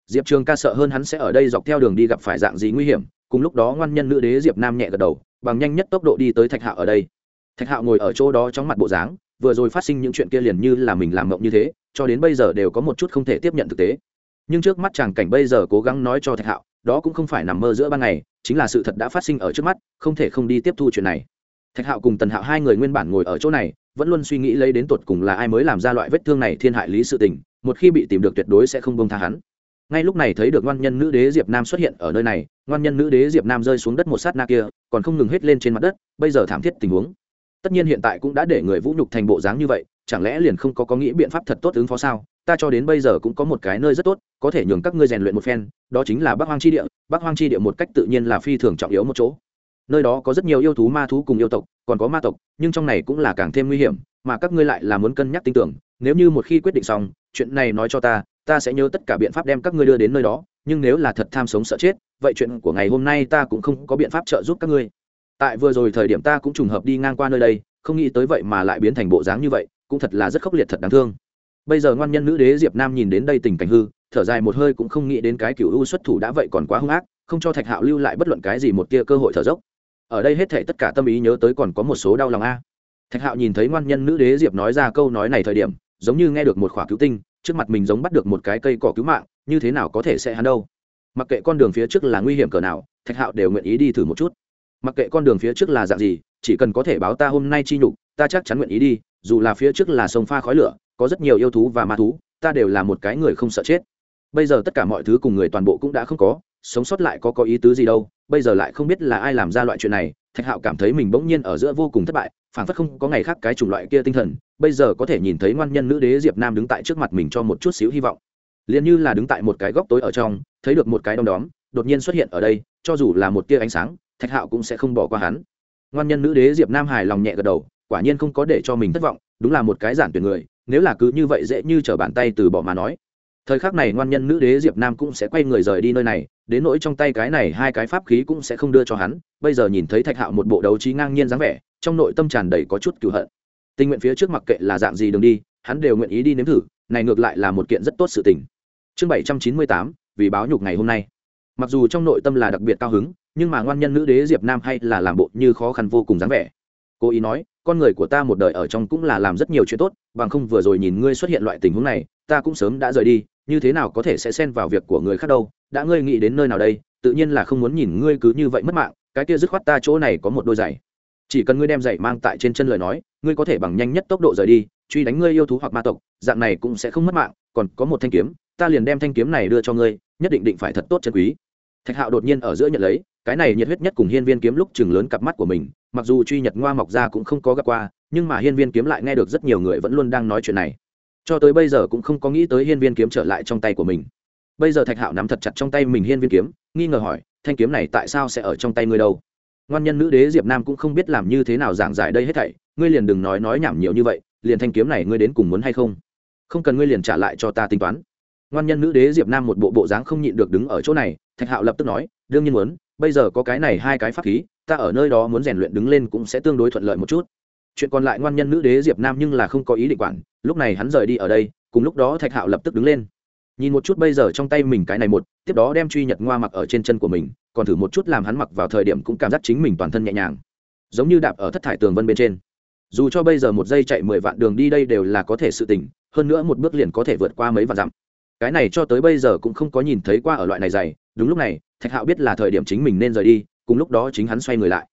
Diệp trường ca sợ hơn hắn sẽ ở đây dọc theo đường đi gặp phải dạng gì nguy hiểm, cùng lúc đó ngoan nhân nữ đế diệp nam nhẹ gật đầu, bằng nhanh nhất tốc độ đi tới thạch hạo ở đây. Thạch hạo ngồi ở chỗ đó trong mặt bộ dáng, vừa rồi phát sinh những chuyện kia liền như là mình làm mộng như thế, cho đến bây giờ đều có một chút không thể tiếp nhận thực tế nhưng trước mắt chàng cảnh bây giờ cố gắng nói cho thạch hạo, đó cũng không phải nằm mơ giữa ban ngày, chính là sự thật đã phát sinh ở trước mắt, không thể không đi tiếp thu chuyện này. Thạch hạo cùng tần hạo hai người nguyên bản ngồi ở chỗ này, vẫn luôn suy nghĩ lấy đến tột cùng là ai mới làm ra loại vết thương này thiên hại lý sự tình, một khi bị tìm được tuyệt đối sẽ không bông tha hắn. Ngay lúc này thấy được ngoan nhân nữ đế diệp nam xuất hiện ở nơi này, ngoan nhân nữ đế diệp nam rơi xuống đất một sát na kia, còn không ngừng hết lên trên mặt đất, bây giờ thảm thiết tình huống. Tất nhiên hiện tại cũng đã để người vũ nhục thành bộ dáng như vậy, chẳng lẽ liền không có có nghĩ biện pháp thật tốt ứng phó sao? Ta cho đến bây giờ cũng có một cái nơi rất tốt, có thể nhường các ngươi rèn luyện một phen, đó chính là bắc hoang chi địa. Bắc hoang chi địa một cách tự nhiên là phi thường trọng yếu một chỗ. Nơi đó có rất nhiều yêu thú, ma thú cùng yêu tộc, còn có ma tộc, nhưng trong này cũng là càng thêm nguy hiểm, mà các ngươi lại là muốn cân nhắc tin tưởng. Nếu như một khi quyết định xong, chuyện này nói cho ta ta sẽ nhớ tất cả biện pháp đem các ngươi đưa đến nơi đó, nhưng nếu là thật tham sống sợ chết, vậy chuyện của ngày hôm nay ta cũng không có biện pháp trợ giúp các ngươi. Tại vừa rồi thời điểm ta cũng trùng hợp đi ngang qua nơi đây, không nghĩ tới vậy mà lại biến thành bộ dáng như vậy, cũng thật là rất khốc liệt thật đáng thương bây giờ ngoan nhân nữ đế diệp nam nhìn đến đây tình cảnh hư, thở dài một hơi cũng không nghĩ đến cái cựu ưu xuất thủ đã vậy còn quá hung ác, không cho thạch hạo lưu lại bất luận cái gì một tia cơ hội thở dốc. Ở đây hết thể tất cả tâm ý nhớ tới còn có một số đau lòng a. Thạch hạo nhìn thấy ngoan nhân nữ đế diệp nói ra câu nói này thời điểm, giống như nghe được một khỏa cứu tinh, trước mặt mình giống bắt được một cái cây cỏ cứu mạng, như thế nào có thể sẽ hắn đâu? Mặc kệ con đường phía trước là nguy hiểm cỡ nào, thạch hạo đều nguyện ý đi thử một chút. Mặc kệ con đường phía trước là dạng gì, chỉ cần có thể báo ta hôm nay chi nhục, ta chắc chắn nguyện ý đi, dù là phía trước là sông pha khói lửa có rất nhiều yêu thú và ma thú, ta đều là một cái người không sợ chết. Bây giờ tất cả mọi thứ cùng người toàn bộ cũng đã không có, sống sót lại có có ý tứ gì đâu, bây giờ lại không biết là ai làm ra loại chuyện này, thạch hạo cảm thấy mình bỗng nhiên ở giữa vô cùng thất bại phản phất không có ngày khác cái chủng loại kia tinh thần, bây giờ có thể nhìn thấy ngoan nhân nữ đế diệp nam đứng tại trước mặt mình cho một chút xíu hy vọng. Liền như là đứng tại một cái góc tối ở trong, thấy được một cái đom đóm, đột nhiên xuất hiện ở đây, cho dù là một tia ánh sáng, thạch hạo cũng sẽ không bỏ qua hắn. Ngoan nhân nữ đế diệp nam hài lòng nhẹ gật đầu, quả nhiên không có để cho mình thất vọng, đúng là một cái giản tuyển người nếu là cứ như vậy dễ như t r ở bàn tay từ bỏ mà nói. Thời khắc này ngoan nhân nữ đế diệp nam cũng sẽ quay người rời đi nơi này, đến nỗi trong tay cái này hai cái pháp khí cũng sẽ không đưa cho hắn. Bây giờ nhìn thấy thạch hạo một bộ đấu trí ngang nhiên dáng vẻ, trong nội tâm tràn đầy có chút cựu hận. Tình nguyện phía trước mặc kệ là dạng gì đường đi, hắn đều nguyện ý đi nếm thử, này ngược lại là một kiện rất tốt sự tình. Chương bảy trăm chín mươi tám, vì báo nhục ngày hôm nay. Mặc dù trong nội tâm là đặc biệt cao hứng, nhưng mà ngoan nhân nữ đế diệp nam hay là làm bộ như khó khăn vô cùng dáng vẻ. Cô ý nói con người của ta một đời ở trong cũng là làm rất nhiều chuyện tốt, bằng không vừa rồi nhìn ngươi xuất hiện loại tình huống này, ta cũng sớm đã rời đi, như thế nào có thể sẽ xen vào việc của người khác đâu, đã ngươi nghĩ đến nơi nào đây, tự nhiên là không muốn nhìn ngươi cứ như vậy mất mạng, cái kia dứt khoát ta chỗ này có một đôi giày. Chỉ cần ngươi đem giày mang tại trên chân lời nói, ngươi có thể bằng nhanh nhất tốc độ rời đi, truy đánh ngươi yêu thú hoặc ma tộc, dạng này cũng sẽ không mất mạng, còn có một thanh kiếm, ta liền đem thanh kiếm này đưa cho ngươi, nhất định định phải thật tốt chân quý thạch hạo đột nhiên ở giữa nhận lấy, cái này nhiệt huyết nhất cùng hiên viên kiếm lúc chừng lớn cặp mắt của mình, mặc dù truy nhật ngoa mọc ra cũng không có gặp qua, nhưng mà hiên viên kiếm lại nghe được rất nhiều người vẫn luôn đang nói chuyện này. Cho tới bây giờ cũng không có nghĩ tới hiên viên kiếm trở lại trong tay của mình. Bây giờ thạch hạo nắm thật chặt trong tay mình hiên viên kiếm, nghi ngờ hỏi, thanh kiếm này tại sao sẽ ở trong tay ngươi đâu? Ngoan nhân nữ đế diệp nam cũng không biết làm như thế nào giảng giải đây hết thảy, ngươi liền đừng nói nói nhảm nhiều như vậy, liền thanh kiếm này ngươi đến cùng muốn hay không? Không cần ngươi liền trả lại cho ta tính toán ngoan nhân nữ đế diệp nam một bộ bộ dáng không nhịn được đứng ở chỗ này, thạch hạo lập tức nói, đương nhiên muốn, bây giờ có cái này hai cái pháp khí, ta ở nơi đó muốn rèn luyện đứng lên cũng sẽ tương đối thuận lợi một chút. Chuyện còn lại ngoan nhân nữ đế diệp nam nhưng là không có ý định quản, lúc này hắn rời đi ở đây, cùng lúc đó thạch hạo lập tức đứng lên. Nhìn một chút bây giờ trong tay mình cái này một, tiếp đó đem truy nhật ngoa mặc ở trên chân của mình, còn thử một chút làm hắn mặc vào thời điểm cũng cảm giác chính mình toàn thân nhẹ nhàng. Giống như đạp ở thất thải tường vân bên trên. Dù cho bây giờ một giây chạy mười vạn đường đi đây đều là có thể sự tỉnh, hơn nữa một bước liền có thể vượt qua mấy vạn dặm cái này cho tới bây giờ cũng không có nhìn thấy qua ở loại này dày đúng lúc này, thạch hạo biết là thời điểm chính mình nên rời đi, cùng lúc đó chính hắn xoay người lại.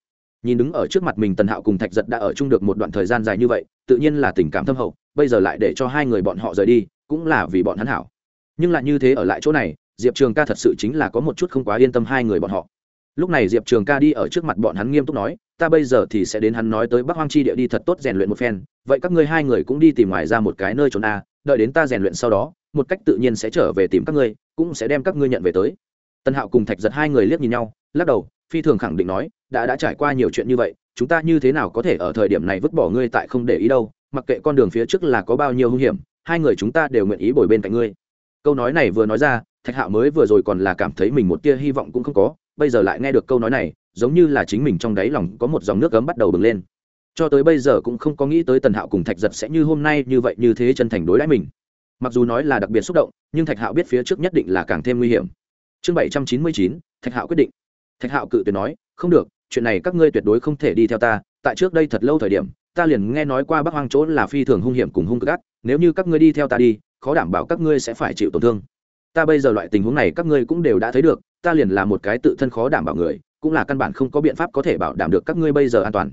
Nhìn đứng ở trước mặt mình tần hạo cùng thạch giật đã ở chung được một đoạn thời gian dài như vậy, tự nhiên là tình cảm thâm hậu, bây giờ lại để cho hai người bọn họ rời đi, cũng là vì bọn hắn hảo. Nhưng lại như thế ở lại chỗ này, diệp trường ca thật sự chính là có một chút không quá yên tâm hai người bọn họ. Lúc này diệp trường ca đi ở trước mặt bọn hắn nghiêm túc nói, ta bây giờ thì sẽ đến hắn nói tới bắc hoang chi địa đi thật tốt rèn luyện một phen, vậy các ngươi hai người cũng đi tìm ngoài ra một cái nơi trốn a đợi đến ta rèn luyện sau đó, một cách tự nhiên sẽ trở về tìm các ngươi, cũng sẽ đem các ngươi nhận về tới. Tân hạo cùng thạch giật hai người liếc nhìn nhau, lắc đầu, phi thường khẳng định nói, đã đã trải qua nhiều chuyện như vậy, chúng ta như thế nào có thể ở thời điểm này vứt bỏ ngươi tại không để ý đâu, mặc kệ con đường phía trước là có bao nhiêu hung hiểm, hai người chúng ta đều nguyện ý bồi bên cạnh ngươi. Câu nói này vừa nói ra, thạch hạo mới vừa rồi còn là cảm thấy mình một tia hy vọng cũng không có, bây giờ lại nghe được câu nói này, giống như là chính mình trong đáy lòng có một dòng nước gấm bắt đầu bừng lên cho tới bây giờ cũng không có nghĩ tới tần hạo cùng thạch giật sẽ như hôm nay như vậy như thế chân thành đối đãi mình. Mặc dù nói là đặc biệt xúc động, nhưng thạch hạo biết phía trước nhất định là càng thêm nguy hiểm. Chương bảy trăm chín mươi chín, thạch hạo quyết định. Thạch hạo cự tuyệt nói, không được, chuyện này các ngươi tuyệt đối không thể đi theo ta, tại trước đây thật lâu thời điểm, ta liền nghe nói qua bắc hoang chỗ là phi thường hung hiểm cùng hung cực nếu như các ngươi đi theo ta đi, khó đảm bảo các ngươi sẽ phải chịu tổn thương. Ta bây giờ loại tình huống này các ngươi cũng đều đã thấy được, ta liền là một cái tự thân khó đảm bảo người, cũng là căn bản không có biện pháp có thể bảo đảm được các ngươi bây giờ an toàn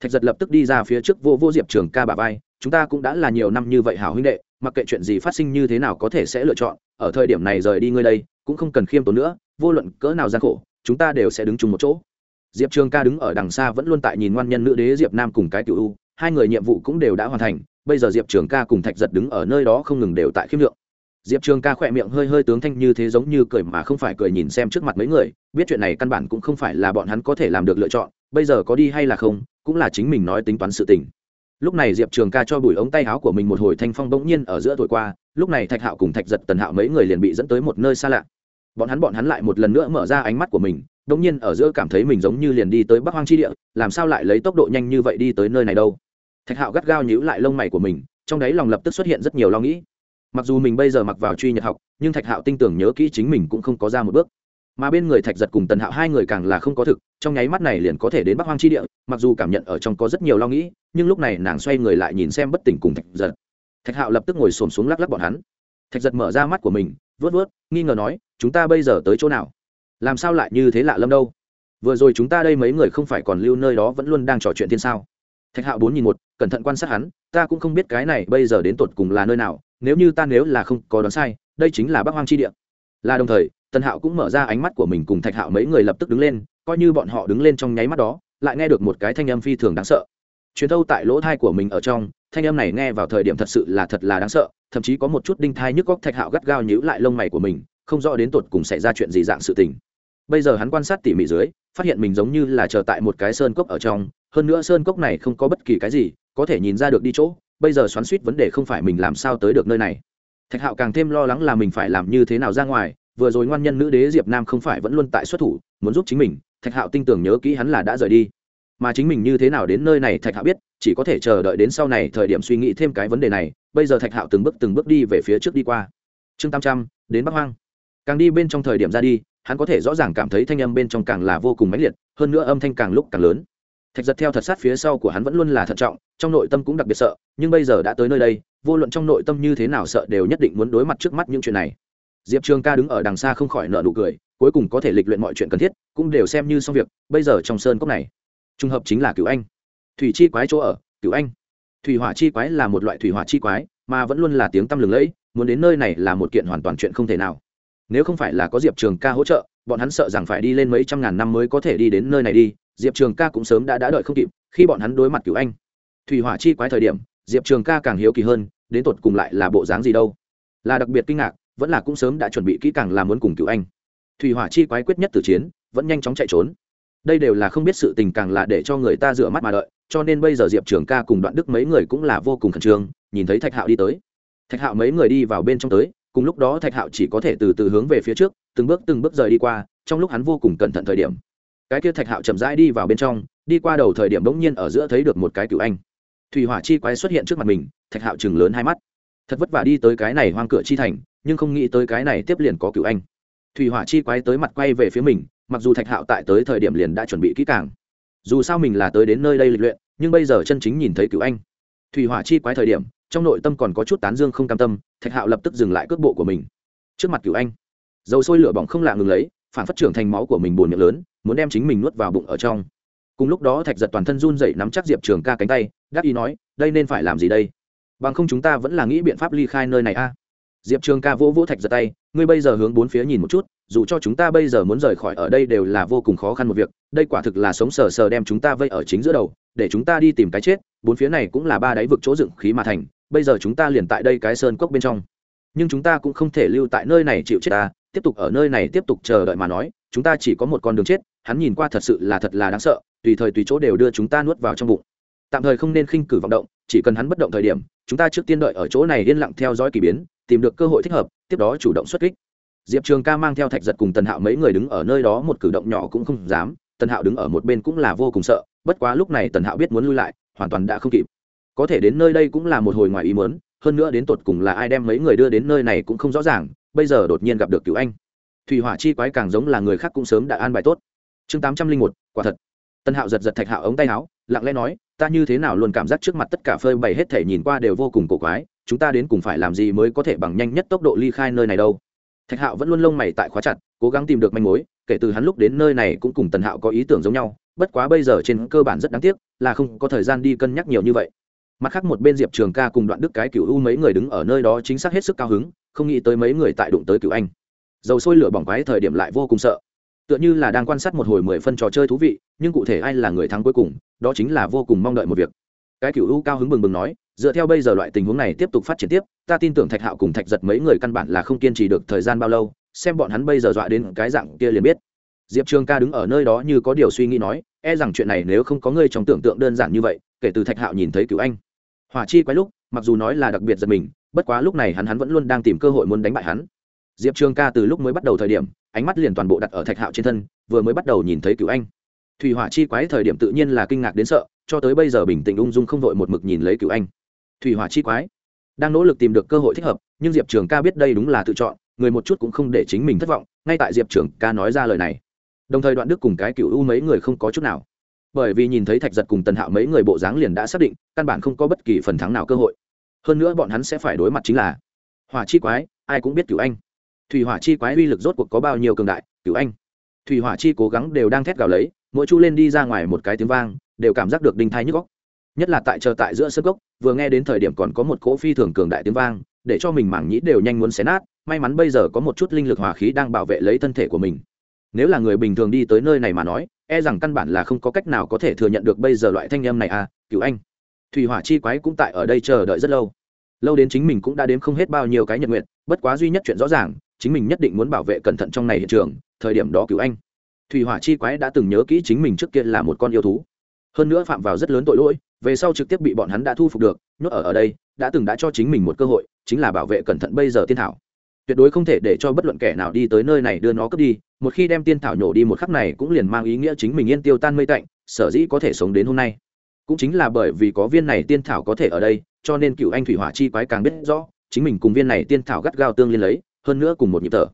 thạch giật lập tức đi ra phía trước vô vô diệp trường ca bà vai, chúng ta cũng đã là nhiều năm như vậy hảo huynh đệ, mặc kệ chuyện gì phát sinh như thế nào có thể sẽ lựa chọn, ở thời điểm này rời đi ngươi đây, cũng không cần khiêm tốn nữa, vô luận cỡ nào gian khổ, chúng ta đều sẽ đứng chung một chỗ. Diệp trường ca đứng ở đằng xa vẫn luôn tại nhìn ngoan nhân nữ đế diệp nam cùng cái cựu u, hai người nhiệm vụ cũng đều đã hoàn thành, bây giờ diệp trường ca cùng thạch giật đứng ở nơi đó không ngừng đều tại khiêm lượng diệp trường ca khỏe miệng hơi hơi tướng thanh như thế giống như cười mà không phải cười nhìn xem trước mặt mấy người, biết chuyện này căn bản cũng không phải là bọn hắn có thể làm được lựa chọn bây giờ có đi hay là không, cũng là chính mình nói tính toán sự tình. Lúc này diệp trường ca cho bùi ống tay áo của mình một hồi thanh phong bỗng nhiên ở giữa thổi qua, lúc này thạch hạo cùng thạch giật tần hạo mấy người liền bị dẫn tới một nơi xa lạ. Bọn hắn bọn hắn lại một lần nữa mở ra ánh mắt của mình, bỗng nhiên ở giữa cảm thấy mình giống như liền đi tới bắc hoang chi địa, làm sao lại lấy tốc độ nhanh như vậy đi tới nơi này đâu? Thạch hạo gắt gao nhíu lại lông mày của mình, trong đấy lòng lập tức xuất hiện rất nhiều lo nghĩ. Mặc dù mình bây giờ mặc vào truy nhật học, nhưng thạch hạo tin tưởng nhớ kỹ chính mình cũng không có ra một bước mà bên người thạch giật cùng tần hạo hai người càng là không có thực, trong nháy mắt này liền có thể đến bắc hoang chi địa, mặc dù cảm nhận ở trong có rất nhiều lo nghĩ, nhưng lúc này nàng xoay người lại nhìn xem bất tỉnh cùng thạch giật. Thạch hạo lập tức ngồi xổm xuống lắc lắc bọn hắn. Thạch giật mở ra mắt của mình, vớt vớt, nghi ngờ nói, chúng ta bây giờ tới chỗ nào? Làm sao lại như thế lạ lâm đâu? Vừa rồi chúng ta đây mấy người không phải còn lưu nơi đó vẫn luôn đang trò chuyện thiên sao? Thạch hạo bốn nhìn một, cẩn thận quan sát hắn, ta cũng không biết cái này bây giờ đến tột cùng là nơi nào, nếu như ta nếu là không có đoán sai, đây chính là bắc hoang chi địa. Là đồng thời tần hạo cũng mở ra ánh mắt của mình cùng thạch hạo mấy người lập tức đứng lên, coi như bọn họ đứng lên trong nháy mắt đó, lại nghe được một cái thanh âm phi thường đáng sợ. Truyền thâu tại lỗ thai của mình ở trong, thanh âm này nghe vào thời điểm thật sự là thật là đáng sợ, thậm chí có một chút đinh thai nhức góc thạch hạo gắt gao nhíu lại lông mày của mình, không rõ đến tột cùng xảy ra chuyện gì dạng sự tình. Bây giờ hắn quan sát tỉ mỉ dưới, phát hiện mình giống như là chờ tại một cái sơn cốc ở trong, hơn nữa sơn cốc này không có bất kỳ cái gì, có thể nhìn ra được đi chỗ, bây giờ xoắn suýt vấn đề không phải mình làm sao tới được nơi này. Thạch hạo càng thêm lo lắng là mình phải làm như thế nào ra ngoài vừa rồi ngoan nhân nữ đế diệp nam không phải vẫn luôn tại xuất thủ, muốn giúp chính mình, thạch hạo tin tưởng nhớ kỹ hắn là đã rời đi. Mà chính mình như thế nào đến nơi này thạch hạo biết, chỉ có thể chờ đợi đến sau này thời điểm suy nghĩ thêm cái vấn đề này. Bây giờ thạch hạo từng bước từng bước đi về phía trước đi qua. Chương tam trăm, đến bắc hoang. Càng đi bên trong thời điểm ra đi, hắn có thể rõ ràng cảm thấy thanh âm bên trong càng là vô cùng mãnh liệt, hơn nữa âm thanh càng lúc càng lớn. Thạch giật theo thật sát phía sau của hắn vẫn luôn là thận trọng, trong nội tâm cũng đặc biệt sợ, nhưng bây giờ đã tới nơi đây, vô luận trong nội tâm như thế nào sợ đều nhất định muốn đối mặt trước mắt những chuyện này diệp trường ca đứng ở đằng xa không khỏi nợ nụ cười, cuối cùng có thể lịch luyện mọi chuyện cần thiết, cũng đều xem như xong việc, bây giờ trong sơn cốc này, trùng hợp chính là cửu anh. Thủy chi quái chỗ ở, cửu anh. Thủy hỏa chi quái là một loại thủy hỏa chi quái, mà vẫn luôn là tiếng tăm lừng lẫy, muốn đến nơi này là một kiện hoàn toàn chuyện không thể nào. Nếu không phải là có diệp trường ca hỗ trợ, bọn hắn sợ rằng phải đi lên mấy trăm ngàn năm mới có thể đi đến nơi này đi, diệp trường ca cũng sớm đã đã đợi không kịp, khi bọn hắn đối mặt cửu anh, thủy hỏa chi quái thời điểm, diệp trường ca càng hiếu kỳ hơn, đến tột cùng lại là bộ dáng gì đâu. Là đặc biệt kinh ngạc vẫn là cũng sớm đã chuẩn bị kỹ càng làm muốn cùng cựu anh. Thủy hỏa chi quái quyết nhất từ chiến, vẫn nhanh chóng chạy trốn. Đây đều là không biết sự tình càng là để cho người ta rửa mắt mà đợi, cho nên bây giờ diệp trường ca cùng đoạn đức mấy người cũng là vô cùng khẩn trương, nhìn thấy thạch hạo đi tới. Thạch hạo mấy người đi vào bên trong tới, cùng lúc đó thạch hạo chỉ có thể từ từ hướng về phía trước, từng bước từng bước rời đi qua, trong lúc hắn vô cùng cẩn thận thời điểm. Cái kia thạch hạo chậm rãi đi vào bên trong, đi qua đầu thời điểm bỗng nhiên ở giữa thấy được một cái cựu anh. Thủy hỏa chi quái xuất hiện trước mặt mình, thạch hạo chừng lớn hai mắt. Thật vất vả đi tới cái này hoang cửa chi thành nhưng không nghĩ tới cái này tiếp liền có cựu anh. Thủy hỏa chi quái tới mặt quay về phía mình, mặc dù thạch hạo tại tới thời điểm liền đã chuẩn bị kỹ càng. Dù sao mình là tới đến nơi đây lịch luyện, nhưng bây giờ chân chính nhìn thấy cựu anh. Thủy hỏa chi quái thời điểm, trong nội tâm còn có chút tán dương không cam tâm, thạch hạo lập tức dừng lại cước bộ của mình. Trước mặt cựu anh, dầu sôi lửa bỏng không lạ ngừng lấy, phản phát trưởng thành máu của mình buồn miệng lớn, muốn đem chính mình nuốt vào bụng ở trong. Cùng lúc đó thạch giật toàn thân run dậy nắm chắc diệp trường ca cánh tay, đắc ý nói, đây nên phải làm gì đây? Bằng không chúng ta vẫn là nghĩ biện pháp ly khai nơi này a diệp trường ca vỗ vỗ thạch giật tay, ngươi bây giờ hướng bốn phía nhìn một chút, dù cho chúng ta bây giờ muốn rời khỏi ở đây đều là vô cùng khó khăn một việc, đây quả thực là sống sờ sờ đem chúng ta vây ở chính giữa đầu, để chúng ta đi tìm cái chết, bốn phía này cũng là ba đáy vực chỗ dựng khí mà thành, bây giờ chúng ta liền tại đây cái sơn cốc bên trong. Nhưng chúng ta cũng không thể lưu tại nơi này chịu chết ta, tiếp tục ở nơi này tiếp tục chờ đợi mà nói, chúng ta chỉ có một con đường chết, hắn nhìn qua thật sự là thật là đáng sợ, tùy thời tùy chỗ đều đưa chúng ta nuốt vào trong bụng. Tạm thời không nên khinh cử vọng động, chỉ cần hắn bất động thời điểm, chúng ta trước tiên đợi ở chỗ này yên lặng theo dõi k ỳ biến tìm được cơ hội thích hợp, tiếp đó chủ động xuất kích. Diệp trường ca mang theo thạch giật cùng tần hạo mấy người đứng ở nơi đó, một cử động nhỏ cũng không dám. Tần hạo đứng ở một bên cũng là vô cùng sợ, bất quá lúc này tần hạo biết muốn lui lại, hoàn toàn đã không kịp. Có thể đến nơi đây cũng là một hồi ngoài ý mớn hơn nữa đến tột cùng là ai đem mấy người đưa đến nơi này cũng không rõ ràng, bây giờ đột nhiên gặp được cứu anh. Thủy hỏa chi quái càng giống là người khác cũng sớm đã an bài tốt. Chương tám trăm linh một, quả thật. Tân hạo giật giật thạch hạo ống tay áo, lặng lẽ nói, ta như thế nào luôn cảm giác trước mặt tất cả phơi bày hết thể nhìn qua đều vô cùng cổ quái chúng ta đến cùng phải làm gì mới có thể bằng nhanh nhất tốc độ ly khai nơi này đâu? Thạch hạo vẫn luôn lông mày tại khóa chặt, cố gắng tìm được manh mối, kể từ hắn lúc đến nơi này cũng cùng tần hạo có ý tưởng giống nhau, bất quá bây giờ trên cơ bản rất đáng tiếc, là không có thời gian đi cân nhắc nhiều như vậy. Mặt khác một bên diệp trường ca cùng đoạn đức cái cựu u mấy người đứng ở nơi đó chính xác hết sức cao hứng, không nghĩ tới mấy người tại đụng tới cựu anh. Dầu sôi lửa bỏng quái thời điểm lại vô cùng sợ. Tựa như là đang quan sát một hồi mười phân trò chơi thú vị, nhưng cụ thể ai là người thắng cuối cùng, đó chính là vô cùng mong đợi một việc. Cái cựu u cao hứng bừng bừng nói dựa theo bây giờ loại tình huống này tiếp tục phát triển tiếp, ta tin tưởng thạch hạo cùng thạch giật mấy người căn bản là không kiên trì được thời gian bao lâu, xem bọn hắn bây giờ dọa đến cái dạng kia liền biết. Diệp trường ca đứng ở nơi đó như có điều suy nghĩ nói e rằng chuyện này nếu không có ngươi trong tưởng tượng đơn giản như vậy, kể từ thạch hạo nhìn thấy cứu anh. Hỏa chi quái lúc, mặc dù nói là đặc biệt giật mình, bất quá lúc này hắn hắn vẫn luôn đang tìm cơ hội muốn đánh bại hắn. Diệp trường ca từ lúc mới bắt đầu thời điểm, ánh mắt liền toàn bộ đặt ở thạch hạo trên thân, vừa mới bắt đầu nhìn thấy cứu anh. Thủy hỏa chi quái thời điểm tự nhiên là kinh ngạc đến sợ, cho tới bây giờ bình tĩnh ung dung không vội một mực nhìn lấy cứu anh thủy hỏa chi quái. Đang nỗ lực tìm được cơ hội thích hợp, nhưng diệp trường ca biết đây đúng là tự chọn, người một chút cũng không để chính mình thất vọng, ngay tại diệp trường ca nói ra lời này. Đồng thời đoạn đức cùng cái cựu u mấy người không có chút nào. Bởi vì nhìn thấy thạch giật cùng tần hạo mấy người bộ dáng liền đã xác định, căn bản không có bất kỳ phần thắng nào cơ hội. Hơn nữa bọn hắn sẽ phải đối mặt chính là hỏa chi quái, ai cũng biết cựu anh. Thủy hỏa chi quái uy lực rốt cuộc có bao nhiêu cường đại cựu anh. Thủy hỏa chi cố gắng đều đang thét gào lấy, mỗi chu lên đi ra ngoài một cái tiếng vang, đều cảm giác được đinh thai nhức góc nhất là tại chờ tại giữa sân gốc, vừa nghe đến thời điểm còn có một cỗ phi thường cường đại tiếng vang, để cho mình mảng nhĩ đều nhanh muốn xé nát, may mắn bây giờ có một chút linh lực hỏa khí đang bảo vệ lấy thân thể của mình. Nếu là người bình thường đi tới nơi này mà nói e rằng căn bản là không có cách nào có thể thừa nhận được bây giờ loại thanh em này à cứu anh. Thủy hỏa chi quái cũng tại ở đây chờ đợi rất lâu. Lâu đến chính mình cũng đã đếm không hết bao nhiêu cái nhật nguyện bất quá duy nhất chuyện rõ ràng, chính mình nhất định muốn bảo vệ cẩn thận trong này hiện trường, thời điểm đó cứu anh. Thủy hỏa chi quái đã từng nhớ kỹ chính mình trước kia là một con yêu thú. Hơn nữa phạm vào rất lớn tội lỗi về sau trực tiếp bị bọn hắn đã thu phục được, nhốt ở ở đây, đã từng đã cho chính mình một cơ hội, chính là bảo vệ cẩn thận bây giờ tiên thảo. Tuyệt đối không thể để cho bất luận kẻ nào đi tới nơi này đưa nó cướp đi, một khi đem tiên thảo nhổ đi một khắc này cũng liền mang ý nghĩa chính mình yên tiêu tan mây tạnh, sở dĩ có thể sống đến hôm nay. Cũng chính là bởi vì có viên này tiên thảo có thể ở đây, cho nên cựu anh thủy hỏa chi quái càng biết rõ, chính mình cùng viên này tiên thảo gắt gao tương liên lấy, hơn nữa cùng một nhịp thở.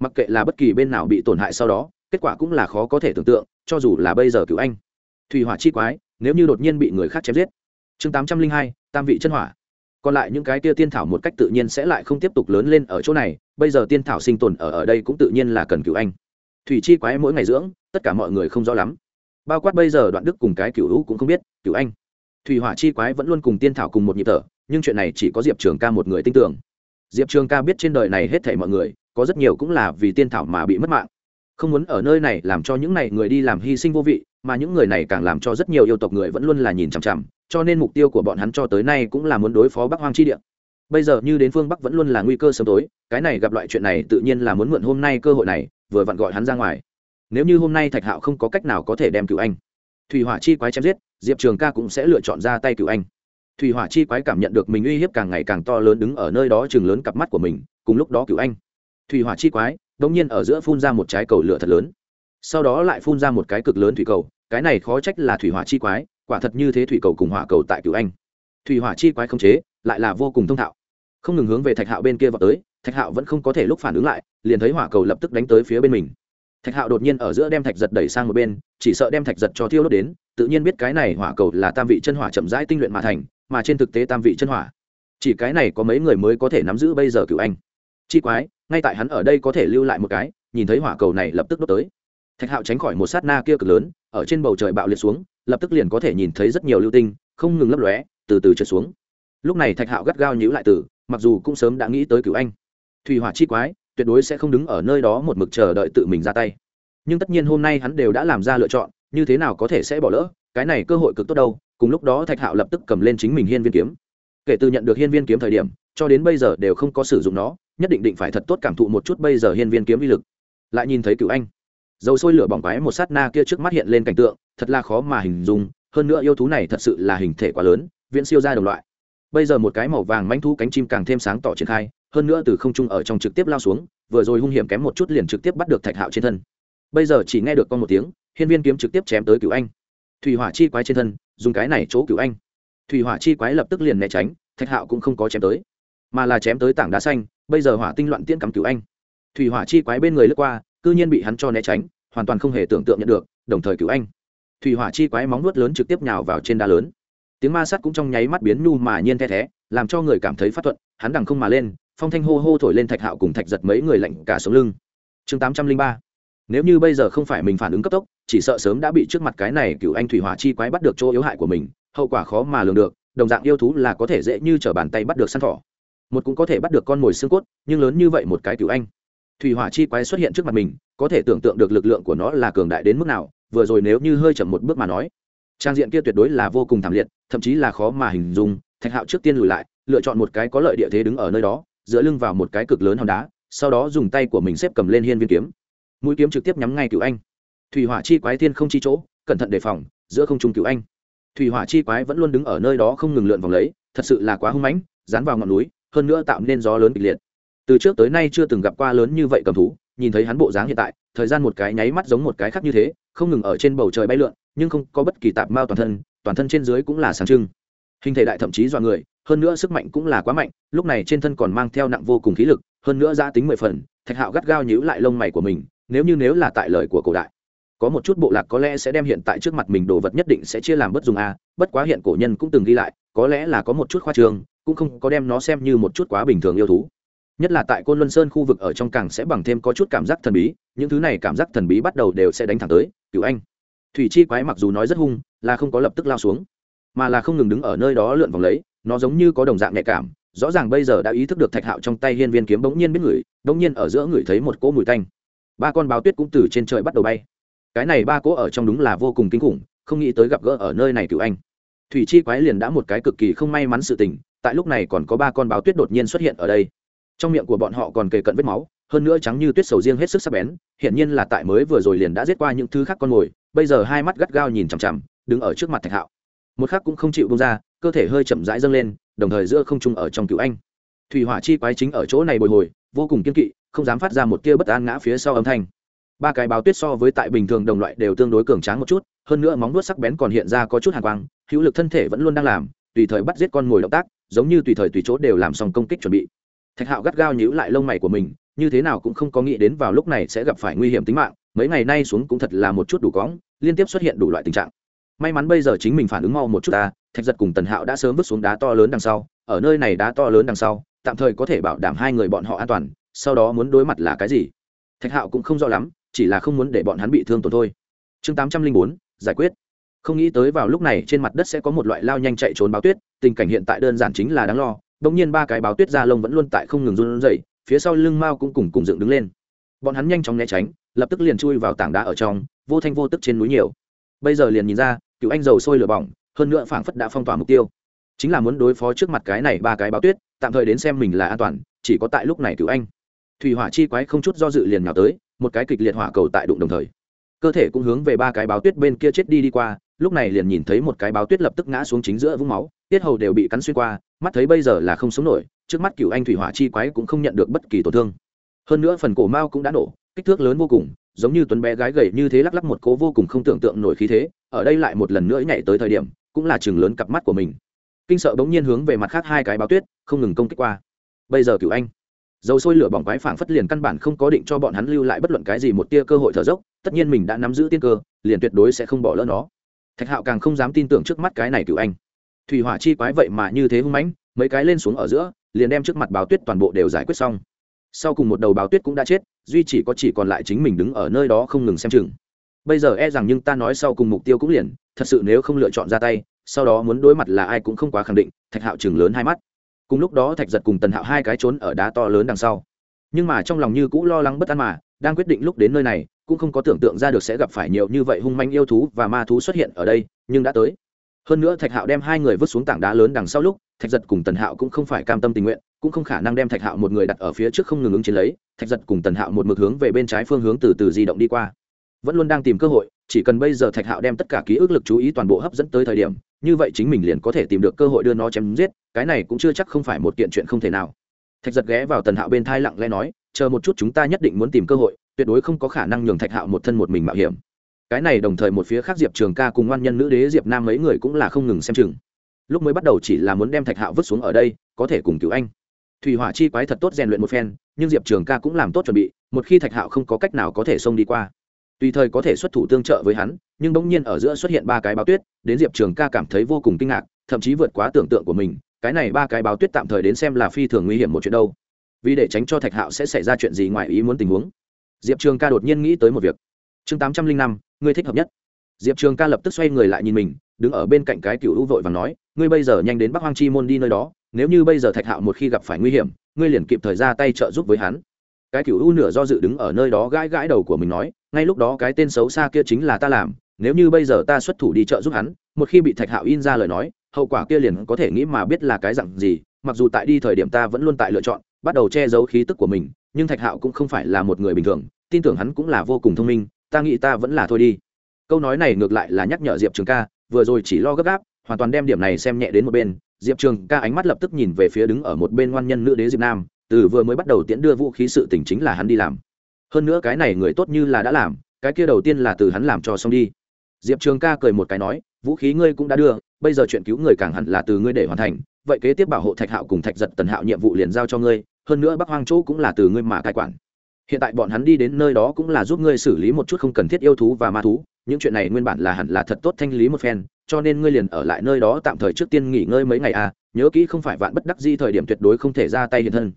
Mặc kệ là bất kỳ bên nào bị tổn hại sau đó, kết quả cũng là khó có thể tưởng tượng, cho dù là bây giờ cựu anh thủy hỏa chi quái nếu như đột nhiên bị người khác chém giết. Chương tám trăm linh hai, tam vị chân hỏa. Còn lại những cái tia tiên thảo một cách tự nhiên sẽ lại không tiếp tục lớn lên ở chỗ này, bây giờ tiên thảo sinh tồn ở ở đây cũng tự nhiên là cần cựu anh. Thủy chi quái mỗi ngày dưỡng, tất cả mọi người không rõ lắm. Bao quát bây giờ đoạn đức cùng cái cựu hữu cũng không biết cựu anh. Thủy hỏa chi quái vẫn luôn cùng tiên thảo cùng một nhịp thở, nhưng chuyện này chỉ có diệp trường ca một người tin tưởng. Diệp trường ca biết trên đời này hết thảy mọi người, có rất nhiều cũng là vì tiên thảo mà bị mất mạng. Không muốn ở nơi này làm cho những này người đi làm hy sinh vô vị mà những người này càng làm cho rất nhiều yêu tộc người vẫn luôn là nhìn chằm chằm, cho nên mục tiêu của bọn hắn cho tới nay cũng là muốn đối phó bắc hoang chi địa. Bây giờ như đến phương bắc vẫn luôn là nguy cơ sớm tối, cái này gặp loại chuyện này tự nhiên là muốn mượn hôm nay cơ hội này, vừa vặn gọi hắn ra ngoài. Nếu như hôm nay thạch hạo không có cách nào có thể đem cựu anh, thủy hỏa chi quái chém giết, diệp trường ca cũng sẽ lựa chọn ra tay cựu anh. Thủy hỏa chi quái cảm nhận được mình uy hiếp càng ngày càng to lớn đứng ở nơi đó chừng lớn cặp mắt của mình, cùng lúc đó cựu anh, thủy hỏa chi quái đ ỗ n g nhiên ở giữa phun ra một trái cầu lửa thật lớn. Sau đó lại phun ra một cái cực lớn thủy cầu cái này khó trách là thủy hỏa chi quái, quả thật như thế thủy cầu cùng hỏa cầu tại cựu anh. Thủy hỏa chi quái không chế, lại là vô cùng thông thạo. Không ngừng hướng về thạch hạo bên kia vào tới, thạch hạo vẫn không có thể lúc phản ứng lại, liền thấy hỏa cầu lập tức đánh tới phía bên mình. Thạch hạo đột nhiên ở giữa đem thạch giật đẩy sang một bên, chỉ sợ đem thạch giật cho thiêu đốt đến, tự nhiên biết cái này hỏa cầu là tam vị chân hỏa chậm rãi tinh luyện mà thành, mà trên thực tế tam vị chân hỏa. Chỉ cái này có mấy người mới có thể nắm giữ bây giờ cựu anh. Chi quái, ngay tại hắn ở đây có thể lưu lại một cái, nhìn thấy hỏa cầu này lập tức đốt tới thạch hạo tránh khỏi một sát na kia cực lớn, ở trên bầu trời bạo liệt xuống, lập tức liền có thể nhìn thấy rất nhiều lưu tinh, không ngừng lấp lóe, từ từ trượt xuống. Lúc này thạch hạo gắt gao nhữ lại từ, mặc dù cũng sớm đã nghĩ tới cựu anh. Thủy hỏa chi quái, tuyệt đối sẽ không đứng ở nơi đó một mực chờ đợi tự mình ra tay. Nhưng tất nhiên hôm nay hắn đều đã làm ra lựa chọn, như thế nào có thể sẽ bỏ lỡ, cái này cơ hội cực tốt đâu. Cùng lúc đó thạch hạo lập tức cầm lên chính mình hiên viên kiếm. Kể từ nhận được hiên viên kiếm thời điểm, cho đến bây giờ đều không có sử dụng nó, nhất định định phải thật tốt cảm thụ một chút bây giờ hiên viên kiếm uy lực. Lại nhìn thấy cựu anh dầu sôi lửa bỏng quái một sát na kia trước mắt hiện lên cảnh tượng, thật là khó mà hình dung, hơn nữa yêu thú này thật sự là hình thể quá lớn, viễn siêu ra đồng loại. Bây giờ một cái màu vàng manh thú cánh chim càng thêm sáng tỏ triển khai, hơn nữa từ không trung ở trong trực tiếp lao xuống, vừa rồi hung hiểm kém một chút liền trực tiếp bắt được thạch hạo trên thân. Bây giờ chỉ nghe được con một tiếng, hiên viên kiếm trực tiếp chém tới cựu anh. Thủy hỏa chi quái trên thân, dùng cái này chỗ cựu anh. Thủy hỏa chi quái lập tức liền né tránh, thạch hạo cũng không có chém tới, mà là chém tới tảng đá xanh, bây giờ hỏa tinh loạn tiễn cắm cựu anh. Thủy hỏa chi quái bên người lướt qua cư nhiên bị hắn cho né tránh, hoàn toàn không hề tưởng tượng nhận được, đồng thời cứu anh. Thủy hỏa chi quái móng nuốt lớn trực tiếp nhào vào trên đá lớn. Tiếng ma sắt cũng trong nháy mắt biến nhu mà nhiên the thé, làm cho người cảm thấy phát thuận, hắn đằng không mà lên, phong thanh hô hô thổi lên thạch hạo cùng thạch giật mấy người lạnh cả sống lưng. Chương tám trăm linh ba. Nếu như bây giờ không phải mình phản ứng cấp tốc, chỉ sợ sớm đã bị trước mặt cái này cựu anh thủy hỏa chi quái bắt được chỗ yếu hại của mình, hậu quả khó mà lường được, đồng dạng yêu thú là có thể dễ như t r ở bàn tay bắt được săn thỏ. Một cũng có thể bắt được con mồi xương cốt, nhưng lớn như vậy một cái cựu anh thủy hỏa chi quái xuất hiện trước mặt mình, có thể tưởng tượng được lực lượng của nó là cường đại đến mức nào, vừa rồi nếu như hơi chậm một bước mà nói, trang diện kia tuyệt đối là vô cùng thảm liệt, thậm chí là khó mà hình dung, thạch hạo trước tiên lùi lại, lựa chọn một cái có lợi địa thế đứng ở nơi đó, dựa lưng vào một cái cực lớn hòn đá, sau đó dùng tay của mình xếp cầm lên hiên viên kiếm. Mũi kiếm trực tiếp nhắm ngay cựu anh. Thủy hỏa chi quái thiên không chi chỗ, cẩn thận đề phòng, giữa không trung cựu anh. Thủy hỏa chi quái vẫn luôn đứng ở nơi đó không ngừng lượn vòng lấy, thật sự là quá hung mãnh, dán vào ngọn núi, hơn nữa tạo nên gió lớn kịch liệt từ trước tới nay chưa từng gặp qua lớn như vậy cầm thú, nhìn thấy hắn bộ dáng hiện tại, thời gian một cái nháy mắt giống một cái khác như thế, không ngừng ở trên bầu trời bay lượn, nhưng không có bất kỳ tạp mao toàn thân toàn thân trên dưới cũng là sáng trưng. Hình thể đại thậm chí dọa người, hơn nữa sức mạnh cũng là quá mạnh, lúc này trên thân còn mang theo nặng vô cùng khí lực, hơn nữa gia tính mười phần, thạch hạo gắt gao nhíu lại lông mày của mình, nếu như nếu là tại lời của cổ đại, có một chút bộ lạc có lẽ sẽ đem hiện tại trước mặt mình đồ vật nhất định sẽ chia làm bất dùng a, bất quá hiện cổ nhân cũng từng ghi lại, có lẽ là có một chút khoa trường, cũng không có đem nó xem như một chút quá bình thường yêu thú nhất là tại côn luân sơn khu vực ở trong càng sẽ bằng thêm có chút cảm giác thần bí, những thứ này cảm giác thần bí bắt đầu đều sẽ đánh thẳng tới cựu anh. Thủy chi quái mặc dù nói rất hung, là không có lập tức lao xuống, mà là không ngừng đứng ở nơi đó lượn vòng lấy, nó giống như có đồng dạng nhạy cảm, rõ ràng bây giờ đã ý thức được thạch hạo trong tay hiên viên kiếm bỗng nhiên biết ngửi bỗng nhiên ở giữa ngửi thấy một cỗ mùi tanh. Ba con báo tuyết cũng từ trên trời bắt đầu bay. Cái này ba cỗ ở trong đúng là vô cùng kinh khủng, không nghĩ tới gặp gỡ ở nơi này cựu anh. Thủy chi quái liền đã một cái cực kỳ không may mắn sự tình, tại lúc này còn có ba con báo tuyết đột nhiên xuất hiện ở đây trong miệng của bọn họ còn kề cận vết máu, hơn nữa trắng như tuyết sầu riêng hết sức sắc bén hiện nhiên là tại mới vừa rồi liền đã giết qua những thứ khác con mồi, bây giờ hai mắt gắt gao nhìn chằm chằm, đứng ở trước mặt thạch hạo. Một khắc cũng không chịu bông ra, cơ thể hơi chậm rãi dâng lên, đồng thời giữa không trung ở trong cựu anh. Thủy hỏa chi quái chính ở chỗ này bồi hồi, vô cùng kiên kỵ, không dám phát ra một tia bất an ngã phía sau âm thanh. Ba cái báo tuyết so với tại bình thường đồng loại đều tương đối cường tráng một chút, hơn nữa móng nuốt sắc bén còn hiện ra có chút hàn quang, hữu lực thân thể vẫn luôn đang làm, tùy thời bắt giết con mồi động tác, giống như tùy thời tùy chỗ đều làm xong công kích chuẩn bị thạch hạo gắt gao nhíu lại lông mày của mình, như thế nào cũng không có nghĩ đến vào lúc này sẽ gặp phải nguy hiểm tính mạng, mấy ngày nay xuống cũng thật là một chút đủ cóng liên tiếp xuất hiện đủ loại tình trạng. May mắn bây giờ chính mình phản ứng mau một chút ta, thạch giật cùng tần hạo đã sớm vứt xuống đá to lớn đằng sau, ở nơi này đá to lớn đằng sau, tạm thời có thể bảo đảm hai người bọn họ an toàn, sau đó muốn đối mặt là cái gì? Thạch hạo cũng không rõ lắm, chỉ là không muốn để bọn hắn bị thương tổn thôi. Chương tám trăm linh bốn, giải quyết. Không nghĩ tới vào lúc này trên mặt đất sẽ có một loại lao nhanh chạy trốn báo tuyết, tình cảnh hiện tại đơn giản chính là đáng lo bỗng nhiên ba cái báo tuyết da lông vẫn luôn tại không ngừng run rẩy, phía sau lưng mao cũng cùng cùng dựng đứng lên. Bọn hắn nhanh chóng né tránh, lập tức liền chui vào tảng đá ở trong, vô thanh vô tức trên núi nhiều. Bây giờ liền nhìn ra, cựu anh dầu sôi lửa bỏng, hơn nữa phảng phất đã phong tỏa mục tiêu. Chính là muốn đối phó trước mặt cái này ba cái báo tuyết, tạm thời đến xem mình là an toàn, chỉ có tại lúc này cựu anh. Thủy hỏa chi quái không chút do dự liền nhào tới, một cái kịch liệt hỏa cầu tại đụng đồng thời. Cơ thể cũng hướng về ba cái báo tuyết bên kia chết đi đi qua, lúc này liền nhìn thấy một cái báo tuyết lập tức ngã xuống chính giữa vũng máu tiết hầu đều bị cắn xuyên qua, mắt thấy bây giờ là không sống nổi, trước mắt cựu anh thủy hỏa chi quái cũng không nhận được bất kỳ tổn thương. Hơn nữa phần cổ mao cũng đã nổ, kích thước lớn vô cùng, giống như tuấn bé gái gầy như thế lắc lắc một cố vô cùng không tưởng tượng nổi khí thế, ở đây lại một lần nữa nhảy tới thời điểm, cũng là chừng lớn cặp mắt của mình. Kinh sợ bỗng nhiên hướng về mặt khác hai cái báo tuyết, không ngừng công kích qua. Bây giờ cựu anh, dầu sôi lửa bỏng quái phảng phất liền căn bản không có định cho bọn hắn lưu lại bất luận cái gì một tia cơ hội thở dốc, tất nhiên mình đã nắm giữ tiên cơ, liền tuyệt đối sẽ không bỏ lỡ nó. Thạch hạo càng không dám tin tưởng trước mắt cái này cựu anh thủy hỏa chi quái vậy mà như thế hung mãnh, mấy cái lên xuống ở giữa, liền đem trước mặt báo tuyết toàn bộ đều giải quyết xong. Sau cùng một đầu báo tuyết cũng đã chết, duy chỉ có chỉ còn lại chính mình đứng ở nơi đó không ngừng xem chừng. Bây giờ e rằng nhưng ta nói sau cùng mục tiêu cũng liền, thật sự nếu không lựa chọn ra tay, sau đó muốn đối mặt là ai cũng không quá khẳng định, thạch hạo chừng lớn hai mắt. Cùng lúc đó thạch giật cùng tần hạo hai cái trốn ở đá to lớn đằng sau. Nhưng mà trong lòng như cũ lo lắng bất an mà, đang quyết định lúc đến nơi này, cũng không có tưởng tượng ra được sẽ gặp phải nhiều như vậy hung manh yêu thú và ma thú xuất hiện ở đây, nhưng đã tới hơn nữa thạch hạo đem hai người vứt xuống tảng đá lớn đằng sau lúc, thạch giật cùng tần hạo cũng không phải cam tâm tình nguyện, cũng không khả năng đem thạch hạo một người đặt ở phía trước không ngừng ứng chiến lấy, thạch giật cùng tần hạo một mực hướng về bên trái phương hướng từ từ di động đi qua. Vẫn luôn đang tìm cơ hội, chỉ cần bây giờ thạch hạo đem tất cả ký ức lực chú ý toàn bộ hấp dẫn tới thời điểm, như vậy chính mình liền có thể tìm được cơ hội đưa nó chém giết, cái này cũng chưa chắc không phải một kiện chuyện không thể nào. Thạch giật ghé vào tần hạo bên thai lặng lẽ nói, chờ một chút chúng ta nhất định muốn tìm cơ hội, tuyệt đối không có khả năng nhường thạch hạo một thân một mình mạo hiểm cái này đồng thời một phía khác diệp trường ca cùng ngoan nhân nữ đế diệp nam mấy người cũng là không ngừng xem chừng. Lúc mới bắt đầu chỉ là muốn đem thạch hạo vứt xuống ở đây, có thể cùng cứu anh. Thủy hỏa chi quái thật tốt rèn luyện một phen, nhưng diệp trường ca cũng làm tốt chuẩn bị, một khi thạch hạo không có cách nào có thể xông đi qua. Tùy thời có thể xuất thủ tương trợ với hắn, nhưng bỗng nhiên ở giữa xuất hiện ba cái báo tuyết, đến diệp trường ca cảm thấy vô cùng kinh ngạc, thậm chí vượt quá tưởng tượng của mình, cái này ba cái báo tuyết tạm thời đến xem là phi thường nguy hiểm một chuyện đâu. Vì để tránh cho thạch hạo sẽ xảy ra chuyện gì ngoài ý muốn tình huống, diệp trường ca đột nhiên nghĩ tới một việc chương tám trăm linh năm, ngươi thích hợp nhất. Diệp trường ca lập tức xoay người lại nhìn mình, đứng ở bên cạnh cái cựu hữu vội và nói, ngươi bây giờ nhanh đến bắc hoang chi môn đi nơi đó, nếu như bây giờ thạch hạo một khi gặp phải nguy hiểm, ngươi liền kịp thời ra tay trợ giúp với hắn. Cái cựu u nửa do dự đứng ở nơi đó gãi gãi đầu của mình nói, ngay lúc đó cái tên xấu xa kia chính là ta làm, nếu như bây giờ ta xuất thủ đi trợ giúp hắn, một khi bị thạch hạo in ra lời nói, hậu quả kia liền có thể nghĩ mà biết là cái dặn gì, mặc dù tại đi thời điểm ta vẫn luôn tại lựa chọn, bắt đầu che giấu khí tức của mình, nhưng thạch hạo cũng không phải là một người bình thường, tin tưởng hắn cũng là vô cùng thông minh ta nghĩ ta vẫn là thôi đi. Câu nói này ngược lại là nhắc nhở diệp trường ca, vừa rồi chỉ lo gấp gáp, hoàn toàn đem điểm này xem nhẹ đến một bên. Diệp trường ca ánh mắt lập tức nhìn về phía đứng ở một bên ngoan nhân nữ đế diệp nam, từ vừa mới bắt đầu tiễn đưa vũ khí sự tình chính là hắn đi làm. Hơn nữa cái này người tốt như là đã làm, cái kia đầu tiên là từ hắn làm cho xong đi. Diệp trường ca cười một cái nói, vũ khí ngươi cũng đã đưa, bây giờ chuyện cứu người càng hẳn là từ ngươi để hoàn thành, vậy kế tiếp bảo hộ thạch hạo cùng thạch giật tần hạo nhiệm vụ liền giao cho ngươi, hơn nữa bắc hoang chỗ cũng là từ ngươi mà cai quản hiện tại bọn hắn đi đến nơi đó cũng là giúp ngươi xử lý một chút không cần thiết yêu thú và ma thú, những chuyện này nguyên bản là hẳn là thật tốt thanh lý một phen, cho nên ngươi liền ở lại nơi đó tạm thời trước tiên nghỉ ngơi mấy ngày à nhớ kỹ không phải vạn bất đắc di thời điểm tuyệt đối không thể ra tay hiện thân.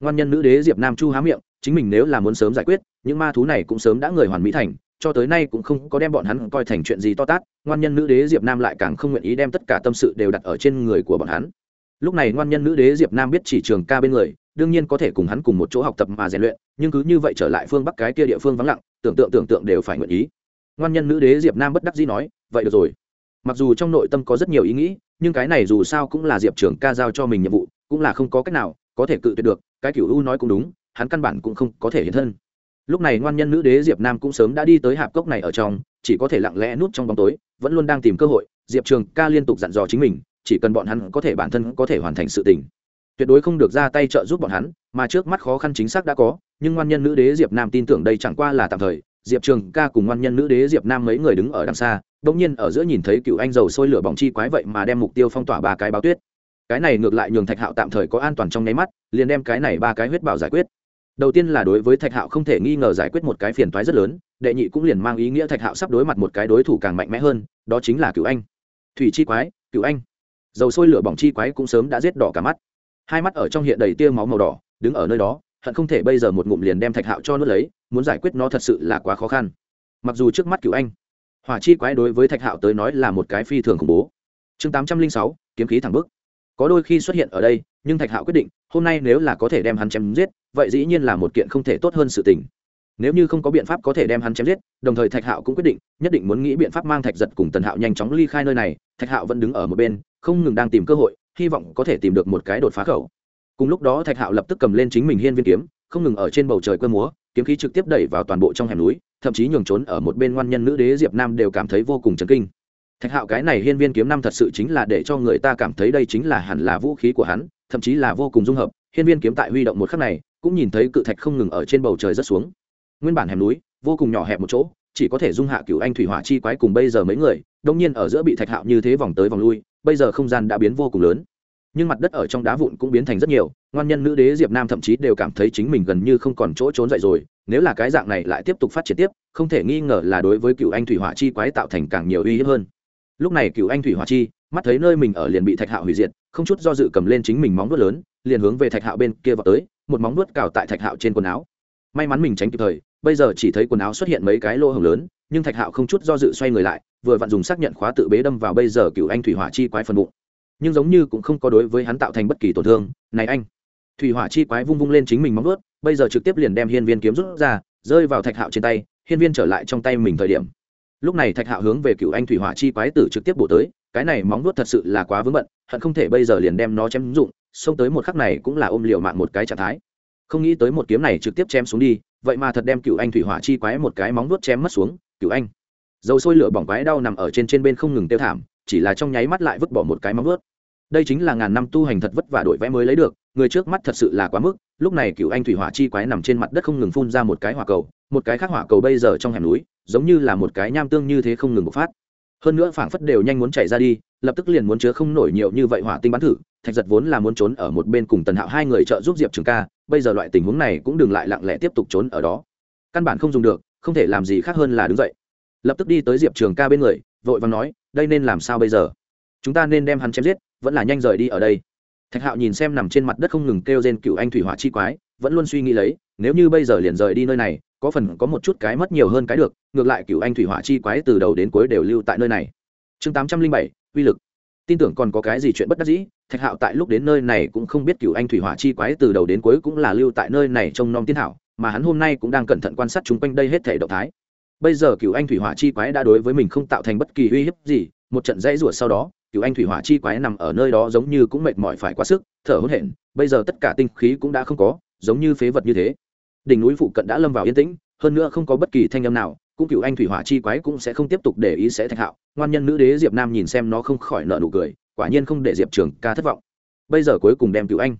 Ngoan nhân nữ đế diệp nam chu há miệng, chính mình nếu là muốn sớm giải quyết, những ma thú này cũng sớm đã người hoàn mỹ thành, cho tới nay cũng không có đem bọn hắn coi thành chuyện gì to tát, ngoan nhân nữ đế diệp nam lại càng không nguyện ý đem tất cả tâm sự đều đặt ở trên người của bọn hắn. Lúc này ngoan nhân nữ đế diệp nam biết chỉ trường ca bên người đương nhiên có thể cùng hắn cùng một chỗ học tập mà rèn luyện, nhưng cứ như vậy trở lại phương bắc cái kia địa phương vắng lặng, tưởng tượng tưởng tượng đều phải nguyện ý. Ngoan nhân nữ đế diệp nam bất đắc dĩ nói, vậy được rồi. Mặc dù trong nội tâm có rất nhiều ý nghĩ, nhưng cái này dù sao cũng là diệp trường ca giao cho mình nhiệm vụ, cũng là không có cách nào có thể cự tuyệt được, cái cựu u nói cũng đúng, hắn căn bản cũng không có thể hiện thân. Lúc này ngoan nhân nữ đế diệp nam cũng sớm đã đi tới hạp cốc này ở trong, chỉ có thể lặng lẽ nút trong bóng tối, vẫn luôn đang tìm cơ hội, diệp trường ca liên tục dặn dò chính mình, chỉ cần bọn hắn có thể bản thân có thể hoàn thành sự tình tuyệt đối không được ra tay trợ giúp bọn hắn, mà trước mắt khó khăn chính xác đã có, nhưng ngoan nhân nữ đế diệp nam tin tưởng đây chẳng qua là tạm thời. Diệp trường ca cùng ngoan nhân nữ đế diệp nam mấy người đứng ở đằng xa đông nhiên ở giữa nhìn thấy cựu anh dầu sôi lửa bỏng chi quái vậy mà đem mục tiêu phong tỏa ba cái báo tuyết. Cái này ngược lại nhường thạch hạo tạm thời có an toàn trong nháy mắt, liền đem cái này ba cái huyết bảo giải quyết. Đầu tiên là đối với thạch hạo không thể nghi ngờ giải quyết một cái phiền toái rất lớn, đệ nhị cũng liền mang ý nghĩa thạch hạo sắp đối mặt một cái đối thủ càng mạnh mẽ hơn, đó chính là cựu anh. Thủy chi quái, cựu anh. Dầu sôi lửa bỏng chi quái cũng sớm đã giết đỏ cả mắt hai mắt ở trong hiện đầy tia máu màu đỏ, đứng ở nơi đó, hận không thể bây giờ một ngụm liền đem thạch hạo cho nuốt lấy, muốn giải quyết nó thật sự là quá khó khăn. Mặc dù trước mắt cựu anh, hỏa chi quái đối với thạch hạo tới nói là một cái phi thường khủng bố. Chương tám trăm linh sáu, kiếm khí thẳng bức có đôi khi xuất hiện ở đây, nhưng thạch hạo quyết định, hôm nay nếu là có thể đem hắn chém giết, vậy dĩ nhiên là một kiện không thể tốt hơn sự tình. Nếu như không có biện pháp có thể đem hắn chém giết, đồng thời thạch hạo cũng quyết định, nhất định muốn nghĩ biện pháp mang thạch giật cùng tần hạo nhanh chóng ly khai nơi này. Thạch hạo vẫn đứng ở một bên, không ngừng đang tìm cơ hội hy vọng có thể tìm được một cái đột phá khẩu. Cùng lúc đó thạch hạo lập tức cầm lên chính mình hiên viên kiếm, không ngừng ở trên bầu trời quơ múa, kiếm khí trực tiếp đẩy vào toàn bộ trong hẻm núi, thậm chí nhường trốn ở một bên ngoan nhân nữ đế diệp nam đều cảm thấy vô cùng chấn kinh. Thạch hạo cái này hiên viên kiếm năm thật sự chính là để cho người ta cảm thấy đây chính là hẳn là vũ khí của hắn, thậm chí là vô cùng dung hợp. Hiên viên kiếm tại huy động một khắc này, cũng nhìn thấy cự thạch không ngừng ở trên bầu trời rất xuống. Nguyên bản hẻm núi, vô cùng nhỏ hẹp một chỗ, chỉ có thể dung hạ cựu anh thủy hỏa chi quái cùng bây giờ mấy người đông nhiên ở giữa bị thạch hạo như thế vòng tới vòng lui, bây giờ không gian đã biến vô cùng lớn nhưng mặt đất ở trong đá vụn cũng biến thành rất nhiều, ngoan nhân nữ đế diệp nam thậm chí đều cảm thấy chính mình gần như không còn chỗ trốn dậy rồi, nếu là cái dạng này lại tiếp tục phát triển tiếp, không thể nghi ngờ là đối với cựu anh thủy hỏa chi quái tạo thành càng nhiều uy hiếp hơn. Lúc này cựu anh thủy hỏa chi, mắt thấy nơi mình ở liền bị thạch hạo hủy diệt, không chút do dự cầm lên chính mình móng vuốt lớn, liền hướng về thạch hạo bên kia vào tới, một móng vuốt cào tại thạch hạo trên quần áo. May mắn mình tránh kịp thời, bây giờ chỉ thấy quần áo xuất hiện mấy cái lỗ hồng lớn, nhưng thạch hạo không chút do dự xoay người lại, vừa vặn dùng xác nhận khóa tự bế đâm vào bây giờ cựu anh thủy hỏa chi quái phần bụng nhưng giống như cũng không có đối với hắn tạo thành bất kỳ tổn thương. Này anh! Thủy hỏa chi quái vung vung lên chính mình móng vuốt, bây giờ trực tiếp liền đem hiên viên kiếm rút ra, rơi vào thạch hạo trên tay, hiên viên trở lại trong tay mình thời điểm. Lúc này thạch hạo hướng về cựu anh thủy hỏa chi quái tử trực tiếp bổ tới, cái này móng vuốt thật sự là quá vướng bận, hận không thể bây giờ liền đem nó chém dụng, xông tới một khắc này cũng là ôm liều mạng một cái trạng thái. Không nghĩ tới một kiếm này trực tiếp chém xuống đi, vậy mà thật đem cựu anh thủy hỏa chi quái một cái móng vuốt chém mất xuống, cựu anh. Dầu sôi lửa bỏng quái đau nằm ở trên trên bên không ngừng tiêu thảm, chỉ là trong nháy mắt lại vứt bỏ một cái móng vuốt đây chính là ngàn năm tu hành thật vất vả đổi vẽ mới lấy được, người trước mắt thật sự là quá mức, lúc này cựu anh thủy hỏa chi quái nằm trên mặt đất không ngừng phun ra một cái hỏa cầu, một cái khác hỏa cầu bây giờ trong hẻm núi, giống như là một cái nham tương như thế không ngừng bộc phát. Hơn nữa phảng phất đều nhanh muốn chạy ra đi, lập tức liền muốn chứa không nổi nhiều như vậy hỏa tinh bắn thử, thạch giật vốn là muốn trốn ở một bên cùng tần hạo hai người trợ giúp diệp trường ca, bây giờ loại tình huống này cũng đừng lại lặng lẽ tiếp tục trốn ở đó. Căn bản không dùng được, không thể làm gì khác hơn là đứng dậy. Lập tức đi tới diệp trường ca bên người, vội và nói, đây nên làm sao bây giờ? Chúng ta nên đem hắn chém giết vẫn là nhanh rời đi ở đây. Thạch hạo nhìn xem nằm trên mặt đất không ngừng kêu trên cựu anh thủy hỏa chi quái, vẫn luôn suy nghĩ lấy, nếu như bây giờ liền rời đi nơi này, có phần có một chút cái mất nhiều hơn cái được, ngược lại cựu anh thủy hỏa chi quái từ đầu đến cuối đều lưu tại nơi này. Chương tám trăm linh bảy, uy lực. Tin tưởng còn có cái gì chuyện bất đắc dĩ, thạch hạo tại lúc đến nơi này cũng không biết cựu anh thủy hỏa chi quái từ đầu đến cuối cũng là lưu tại nơi này trông nom tiên thảo mà hắn hôm nay cũng đang cẩn thận quan sát chung quanh đây hết thể động thái. Bây giờ cựu anh thủy hỏa chi quái đã đối với mình không tạo thành bất kỳ uy hiếp gì, một trận dãy rủa sau đó cựu anh thủy hỏa chi quái nằm ở nơi đó giống như cũng mệt mỏi phải quá sức, thở hổn hển, bây giờ tất cả tinh khí cũng đã không có, giống như phế vật như thế. Đỉnh núi phụ cận đã lâm vào yên tĩnh, hơn nữa không có bất kỳ thanh âm nào, cũng cựu anh thủy hỏa chi quái cũng sẽ không tiếp tục để ý sẽ thạch hạo. Ngoan nhân nữ đế diệp nam nhìn xem nó không khỏi nợ nụ cười, quả nhiên không để diệp trường ca thất vọng. Bây giờ cuối cùng đem cựu anh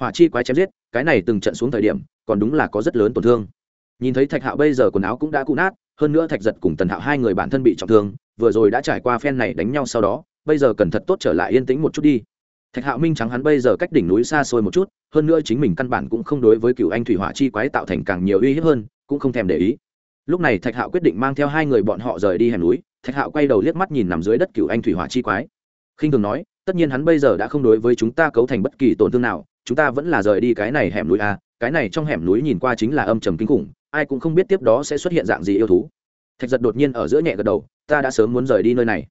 hỏa chi quái chém giết, cái này từng trận xuống thời điểm, còn đúng là có rất lớn tổn thương. Nhìn thấy thạch hạo bây giờ quần áo cũng đã cụ nát, hơn nữa thạch giật cùng tần hạo hai người bản thân bị trọng thương, vừa rồi đã trải qua phen này đánh nhau sau đó bây giờ cần thật tốt trở lại yên tĩnh một chút đi. Thạch hạo minh trắng hắn bây giờ cách đỉnh núi xa xôi một chút, hơn nữa chính mình căn bản cũng không đối với cựu anh thủy hỏa chi quái tạo thành càng nhiều uy hiếp hơn, cũng không thèm để ý. Lúc này thạch hạo quyết định mang theo hai người bọn họ rời đi hẻm núi, thạch hạo quay đầu liếc mắt nhìn nằm dưới đất cựu anh thủy hỏa chi quái. Khinh thường nói, tất nhiên hắn bây giờ đã không đối với chúng ta cấu thành bất kỳ tổn thương nào, chúng ta vẫn là rời đi cái này hẻm núi a cái này trong hẻm núi nhìn qua chính là âm trầm kinh khủng, ai cũng không biết tiếp đó sẽ xuất hiện dạng gì yêu thú. Thạch giật đột nhiên ở giữa nhẹ gật đầu, ta đã sớm muốn rời đi nơi này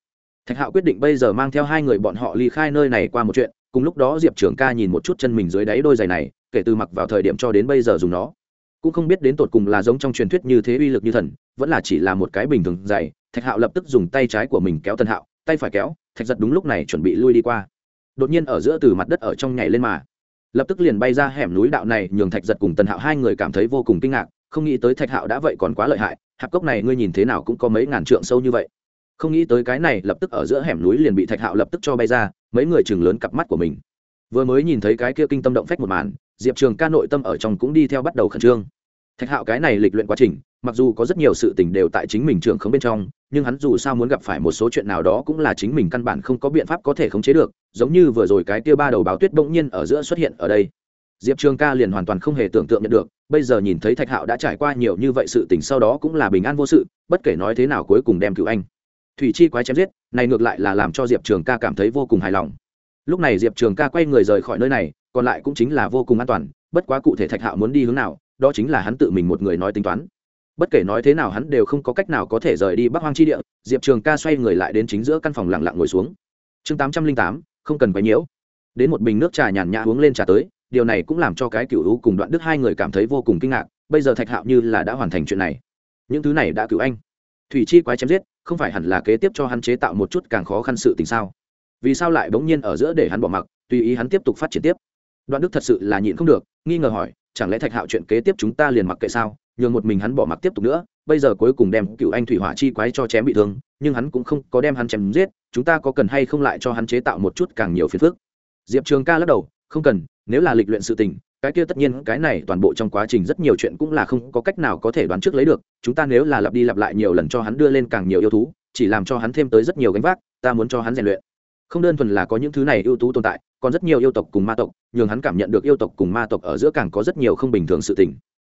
thạch hạo quyết định bây giờ mang theo hai người bọn họ ly khai nơi này qua một chuyện, cùng lúc đó diệp trưởng ca nhìn một chút chân mình dưới đáy đôi giày này, kể từ mặc vào thời điểm cho đến bây giờ dùng nó. Cũng không biết đến tột cùng là giống trong truyền thuyết như thế uy lực như thần, vẫn là chỉ là một cái bình thường dày thạch hạo lập tức dùng tay trái của mình kéo tân hạo, tay phải kéo, thạch giật đúng lúc này chuẩn bị lui đi qua. Đột nhiên ở giữa từ mặt đất ở trong nhảy lên mà. Lập tức liền bay ra hẻm núi đạo này, nhường thạch giật cùng tần hạo hai người cảm thấy vô cùng kinh ngạc, không nghĩ tới thạch hạo đã vậy còn quá lợi hại, hạp cốc này ngươi nhìn thế nào cũng có mấy ngàn trượng sâu như vậy không nghĩ tới cái này lập tức ở giữa hẻm núi liền bị thạch hạo lập tức cho bay ra, mấy người chừng lớn cặp mắt của mình. Vừa mới nhìn thấy cái kia kinh tâm động phách một màn, diệp trường ca nội tâm ở trong cũng đi theo bắt đầu khẩn trương. Thạch hạo cái này lịch luyện quá trình, mặc dù có rất nhiều sự tình đều tại chính mình trường không bên trong, nhưng hắn dù sao muốn gặp phải một số chuyện nào đó cũng là chính mình căn bản không có biện pháp có thể khống chế được, giống như vừa rồi cái kia ba đầu báo tuyết bỗng nhiên ở giữa xuất hiện ở đây. Diệp trường ca liền hoàn toàn không hề tưởng tượng nhận được, bây giờ nhìn thấy thạch hạo đã trải qua nhiều như vậy sự tình sau đó cũng là bình an vô sự, bất kể nói thế nào cuối cùng đem cứu anh thủy chi quái chém giết, này ngược lại là làm cho diệp trường ca cảm thấy vô cùng hài lòng. Lúc này diệp trường ca quay người rời khỏi nơi này, còn lại cũng chính là vô cùng an toàn, bất quá cụ thể thạch hạo muốn đi hướng nào, đó chính là hắn tự mình một người nói tính toán. Bất kể nói thế nào hắn đều không có cách nào có thể rời đi bắc hoang chi địa, diệp trường ca xoay người lại đến chính giữa căn phòng lặng lặng ngồi xuống. Chương tám trăm linh tám, không cần quấy nhiễu. Đến một bình nước trà nhàn nhã uống lên trà tới, điều này cũng làm cho cái cựu u cùng đoạn đức hai người cảm thấy vô cùng kinh ngạc, bây giờ thạch hạo như là đã hoàn thành chuyện này. Những thứ này đã cứu anh thủy chi quái chém giết, không phải hẳn là kế tiếp cho hắn chế tạo một chút càng khó khăn sự tình sao? Vì sao lại bỗng nhiên ở giữa để hắn bỏ mặc, tùy ý hắn tiếp tục phát triển tiếp? Đoạn đức thật sự là nhịn không được, nghi ngờ hỏi, chẳng lẽ thạch hạo chuyện kế tiếp chúng ta liền mặc kệ sao? Nhường một mình hắn bỏ mặc tiếp tục nữa, bây giờ cuối cùng đem cựu anh thủy hỏa chi quái cho chém bị thương, nhưng hắn cũng không có đem hắn chém giết, chúng ta có cần hay không lại cho hắn chế tạo một chút càng nhiều phiền phức? Diệp trường ca lắc đầu, không cần, nếu là lịch luyện sự tình cái kia tất nhiên, cái này toàn bộ trong quá trình rất nhiều chuyện cũng là không có cách nào có thể đoán trước lấy được. Chúng ta nếu là lặp đi lặp lại nhiều lần cho hắn đưa lên càng nhiều yêu thú, chỉ làm cho hắn thêm tới rất nhiều gánh vác, ta muốn cho hắn rèn luyện. Không đơn thuần là có những thứ này ưu tú tồn tại, còn rất nhiều yêu tộc cùng ma tộc, nhường hắn cảm nhận được yêu tộc cùng ma tộc ở giữa càng có rất nhiều không bình thường sự tình.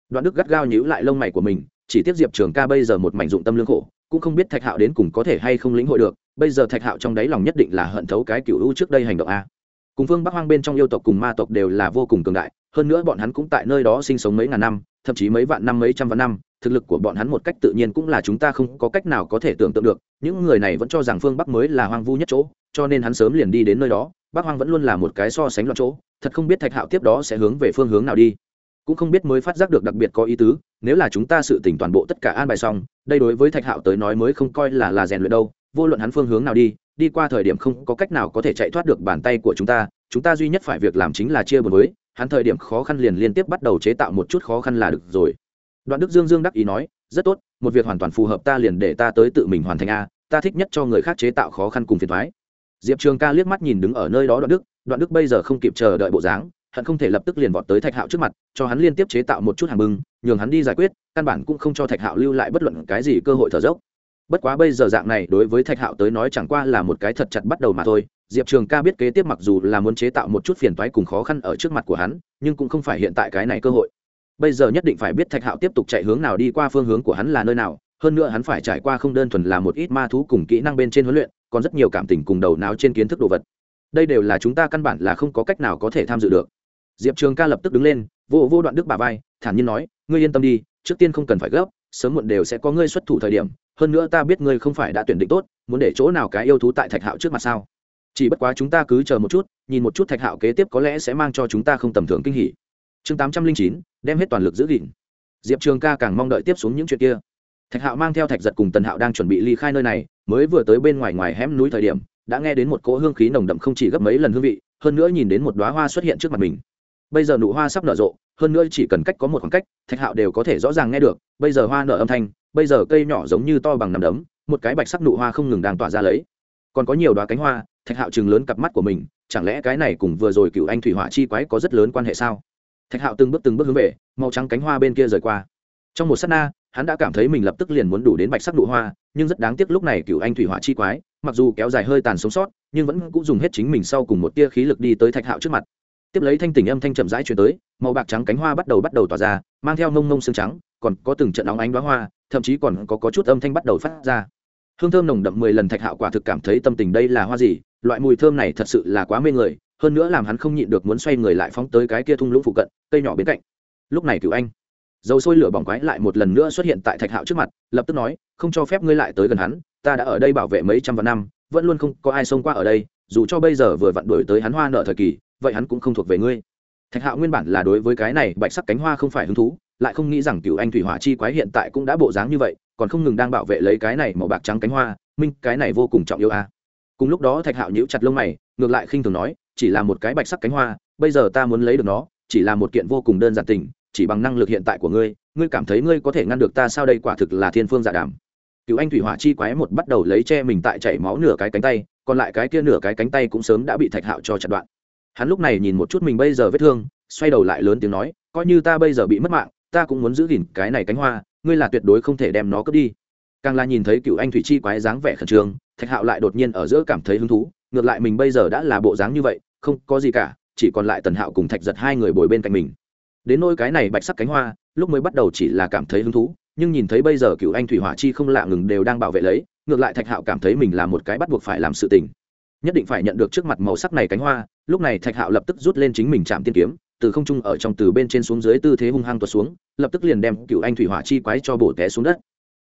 Đoạn đức gắt gao nhíu lại lông mày của mình, chỉ tiếp diệp trường ca bây giờ một mảnh dụng tâm lương khổ, cũng không biết thạch hạo đến cùng có thể hay không lĩnh hội được, bây giờ thạch hạo trong đáy lòng nhất định là hận thấu cái cựu u trước đây hành động a cùng phương bắc hoang bên trong yêu tộc cùng ma tộc đều là vô cùng cường đại, hơn nữa bọn hắn cũng tại nơi đó sinh sống mấy ngàn năm, thậm chí mấy vạn năm, mấy trăm vạn năm, thực lực của bọn hắn một cách tự nhiên cũng là chúng ta không có cách nào có thể tưởng tượng được, những người này vẫn cho rằng phương bắc mới là hoang vu nhất chỗ, cho nên hắn sớm liền đi đến nơi đó, bắc hoang vẫn luôn là một cái so sánh loạn chỗ, thật không biết thạch hạo tiếp đó sẽ hướng về phương hướng nào đi. Cũng không biết mới phát giác được đặc biệt có ý tứ, nếu là chúng ta sự tỉnh toàn bộ tất cả an bài xong, đây đối với thạch hạo tới nói mới không coi là là rèn luyện đâu, vô luận hắn phương hướng nào đi đi qua thời điểm không có cách nào có thể chạy thoát được bàn tay của chúng ta chúng ta duy nhất phải việc làm chính là chia buồn với, hắn thời điểm khó khăn liền liên tiếp bắt đầu chế tạo một chút khó khăn là được rồi. Đoạn đức dương dương đắc ý nói, rất tốt, một việc hoàn toàn phù hợp ta liền để ta tới tự mình hoàn thành a, ta thích nhất cho người khác chế tạo khó khăn cùng phiền thoái diệp trường ca liếc mắt nhìn đứng ở nơi đó đoạn đức đoạn đức bây giờ không kịp chờ đợi bộ dáng, hắn không thể lập tức liền vọt tới thạch hạo trước mặt, cho hắn liên tiếp chế tạo một chút hàng bưng, nhường hắn đi giải quyết, căn bản cũng không cho thạch hạo lưu lại bất luận cái gì cơ hội thở dốc bất quá bây giờ dạng này đối với thạch hạo tới nói chẳng qua là một cái thật chặt bắt đầu mà thôi. Diệp trường ca biết kế tiếp mặc dù là muốn chế tạo một chút phiền toái cùng khó khăn ở trước mặt của hắn, nhưng cũng không phải hiện tại cái này cơ hội. Bây giờ nhất định phải biết thạch hạo tiếp tục chạy hướng nào đi qua phương hướng của hắn là nơi nào, hơn nữa hắn phải trải qua không đơn thuần là một ít ma thú cùng kỹ năng bên trên huấn luyện, còn rất nhiều cảm tình cùng đầu não trên kiến thức đồ vật. Đây đều là chúng ta căn bản là không có cách nào có thể tham dự được. Diệp trường ca lập tức đứng lên, vô vô đoạn đức bà vai, thản nhiên nói, ngươi yên tâm đi, trước tiên không cần phải gấp, sớm muộn đều sẽ có ngươi xuất thủ thời điểm hơn nữa ta biết ngươi không phải đã tuyển định tốt, muốn để chỗ nào cái yêu thú tại thạch hạo trước mặt sao? Chỉ bất quá chúng ta cứ chờ một chút, nhìn một chút thạch hạo kế tiếp có lẽ sẽ mang cho chúng ta không tầm thường kinh hỉ. Chương tám trăm linh chín, đem hết toàn lực giữ gìn. Diệp trường ca càng mong đợi tiếp xuống những chuyện kia. Thạch hạo mang theo thạch giật cùng tần hạo đang chuẩn bị ly khai nơi này, mới vừa tới bên ngoài ngoài hẻm núi thời điểm, đã nghe đến một cỗ hương khí nồng đậm không chỉ gấp mấy lần hương vị, hơn nữa nhìn đến một đoá hoa xuất hiện trước mặt mình. Bây giờ nụ hoa sắp nở rộ, hơn nữa chỉ cần cách có một khoảng cách, thạch hạo đều có thể rõ ràng nghe được, bây giờ hoa nở âm thanh bây giờ cây nhỏ giống như to bằng nằm đấm, một cái bạch sắc nụ hoa không ngừng đang tỏa ra lấy. Còn có nhiều đoá cánh hoa, thạch hạo chừng lớn cặp mắt của mình, chẳng lẽ cái này cùng vừa rồi cựu anh thủy hỏa chi quái có rất lớn quan hệ sao? Thạch hạo từng bước từng bước hướng về, màu trắng cánh hoa bên kia rời qua. Trong một s á t na, hắn đã cảm thấy mình lập tức liền muốn đủ đến bạch sắc nụ hoa, nhưng rất đáng tiếc lúc này cựu anh thủy hỏa chi quái, mặc dù kéo dài hơi tàn sống sót, nhưng vẫn cũng dùng hết chính mình sau cùng một tia khí lực đi tới thạch hạo trước mặt. Tiếp lấy thanh tỉnh âm thanh chậm rãi chuyển tới, màu bạc trắng cánh hoa bắt đầu bắt đầu tỏa ra, mang theo nông nông xương trắng, còn có từng trận óng ánh đoá hoa thậm chí còn có, có chút âm thanh bắt đầu phát ra. Hương thơm nồng đậm mười lần thạch hạo quả thực cảm thấy tâm tình đây là hoa gì loại mùi thơm này thật sự là quá mê người hơn nữa làm hắn không nhịn được muốn xoay người lại phóng tới cái kia thung lũng phụ cận cây nhỏ bên cạnh. Lúc này cựu anh dầu sôi lửa bỏng quái lại một lần nữa xuất hiện tại thạch hạo trước mặt lập tức nói không cho phép ngươi lại tới gần hắn ta đã ở đây bảo vệ mấy trăm vạn năm vẫn luôn không có ai xông qua ở đây dù cho bây giờ vừa vặn đuổi tới hắn hoa nợ thời kỳ vậy hắn cũng không thuộc về ngươi. Thạch hạo nguyên bản là đối với cái này bạch sắc cánh hoa không phải hứng thú lại không nghĩ rằng cựu anh thủy hỏa chi quái hiện tại cũng đã bộ dáng như vậy, còn không ngừng đang bảo vệ lấy cái này màu bạc trắng cánh hoa, minh, cái này vô cùng trọng yêu a à. cùng lúc đó thạch hạo nhíu chặt lông mày, ngược lại khinh thường nói, chỉ là một cái bạch sắc cánh hoa, bây giờ ta muốn lấy được nó, chỉ là một kiện vô cùng đơn giản tình, chỉ bằng năng lực hiện tại của ngươi ngươi cảm thấy ngươi có thể ngăn được ta sao đây quả thực là thiên phương giả đàm cựu anh thủy hỏa chi quái một bắt đầu lấy che mình tại chảy máu nửa cái cánh tay, còn lại cái kia nửa cái cánh tay cũng sớm đã bị thạch hạo cho chặt đoạn hắn lúc này nhìn một chút mình bây giờ vết thương, xoay đầu lại lớn tiếng nói, coi như ta bây giờ bị mất mạng ta cũng muốn giữ gìn cái này cánh hoa, ngươi là tuyệt đối không thể đem nó cướp đi. Càng là nhìn thấy cựu anh thủy chi quái dáng vẻ khẩn trương, thạch hạo lại đột nhiên ở giữa cảm thấy hứng thú, ngược lại mình bây giờ đã là bộ dáng như vậy, không có gì cả, chỉ còn lại tần hạo cùng thạch giật hai người bồi bên cạnh mình. Đến nôi cái này bạch sắc cánh hoa, lúc mới bắt đầu chỉ là cảm thấy hứng thú, nhưng nhìn thấy bây giờ cựu anh thủy hỏa chi không lạ ngừng đều đang bảo vệ lấy, ngược lại thạch hạo cảm thấy mình là một cái bắt buộc phải làm sự tình. Nhất định phải nhận được trước mặt màu sắc này cánh hoa, lúc này thạch hạo lập tức rút lên chính mình chạm tiên kiếm từ không trung ở trong từ bên trên xuống dưới tư thế hung hăng tuột xuống, lập tức liền đem cựu anh thủy hỏa chi quái cho bổ té xuống đất.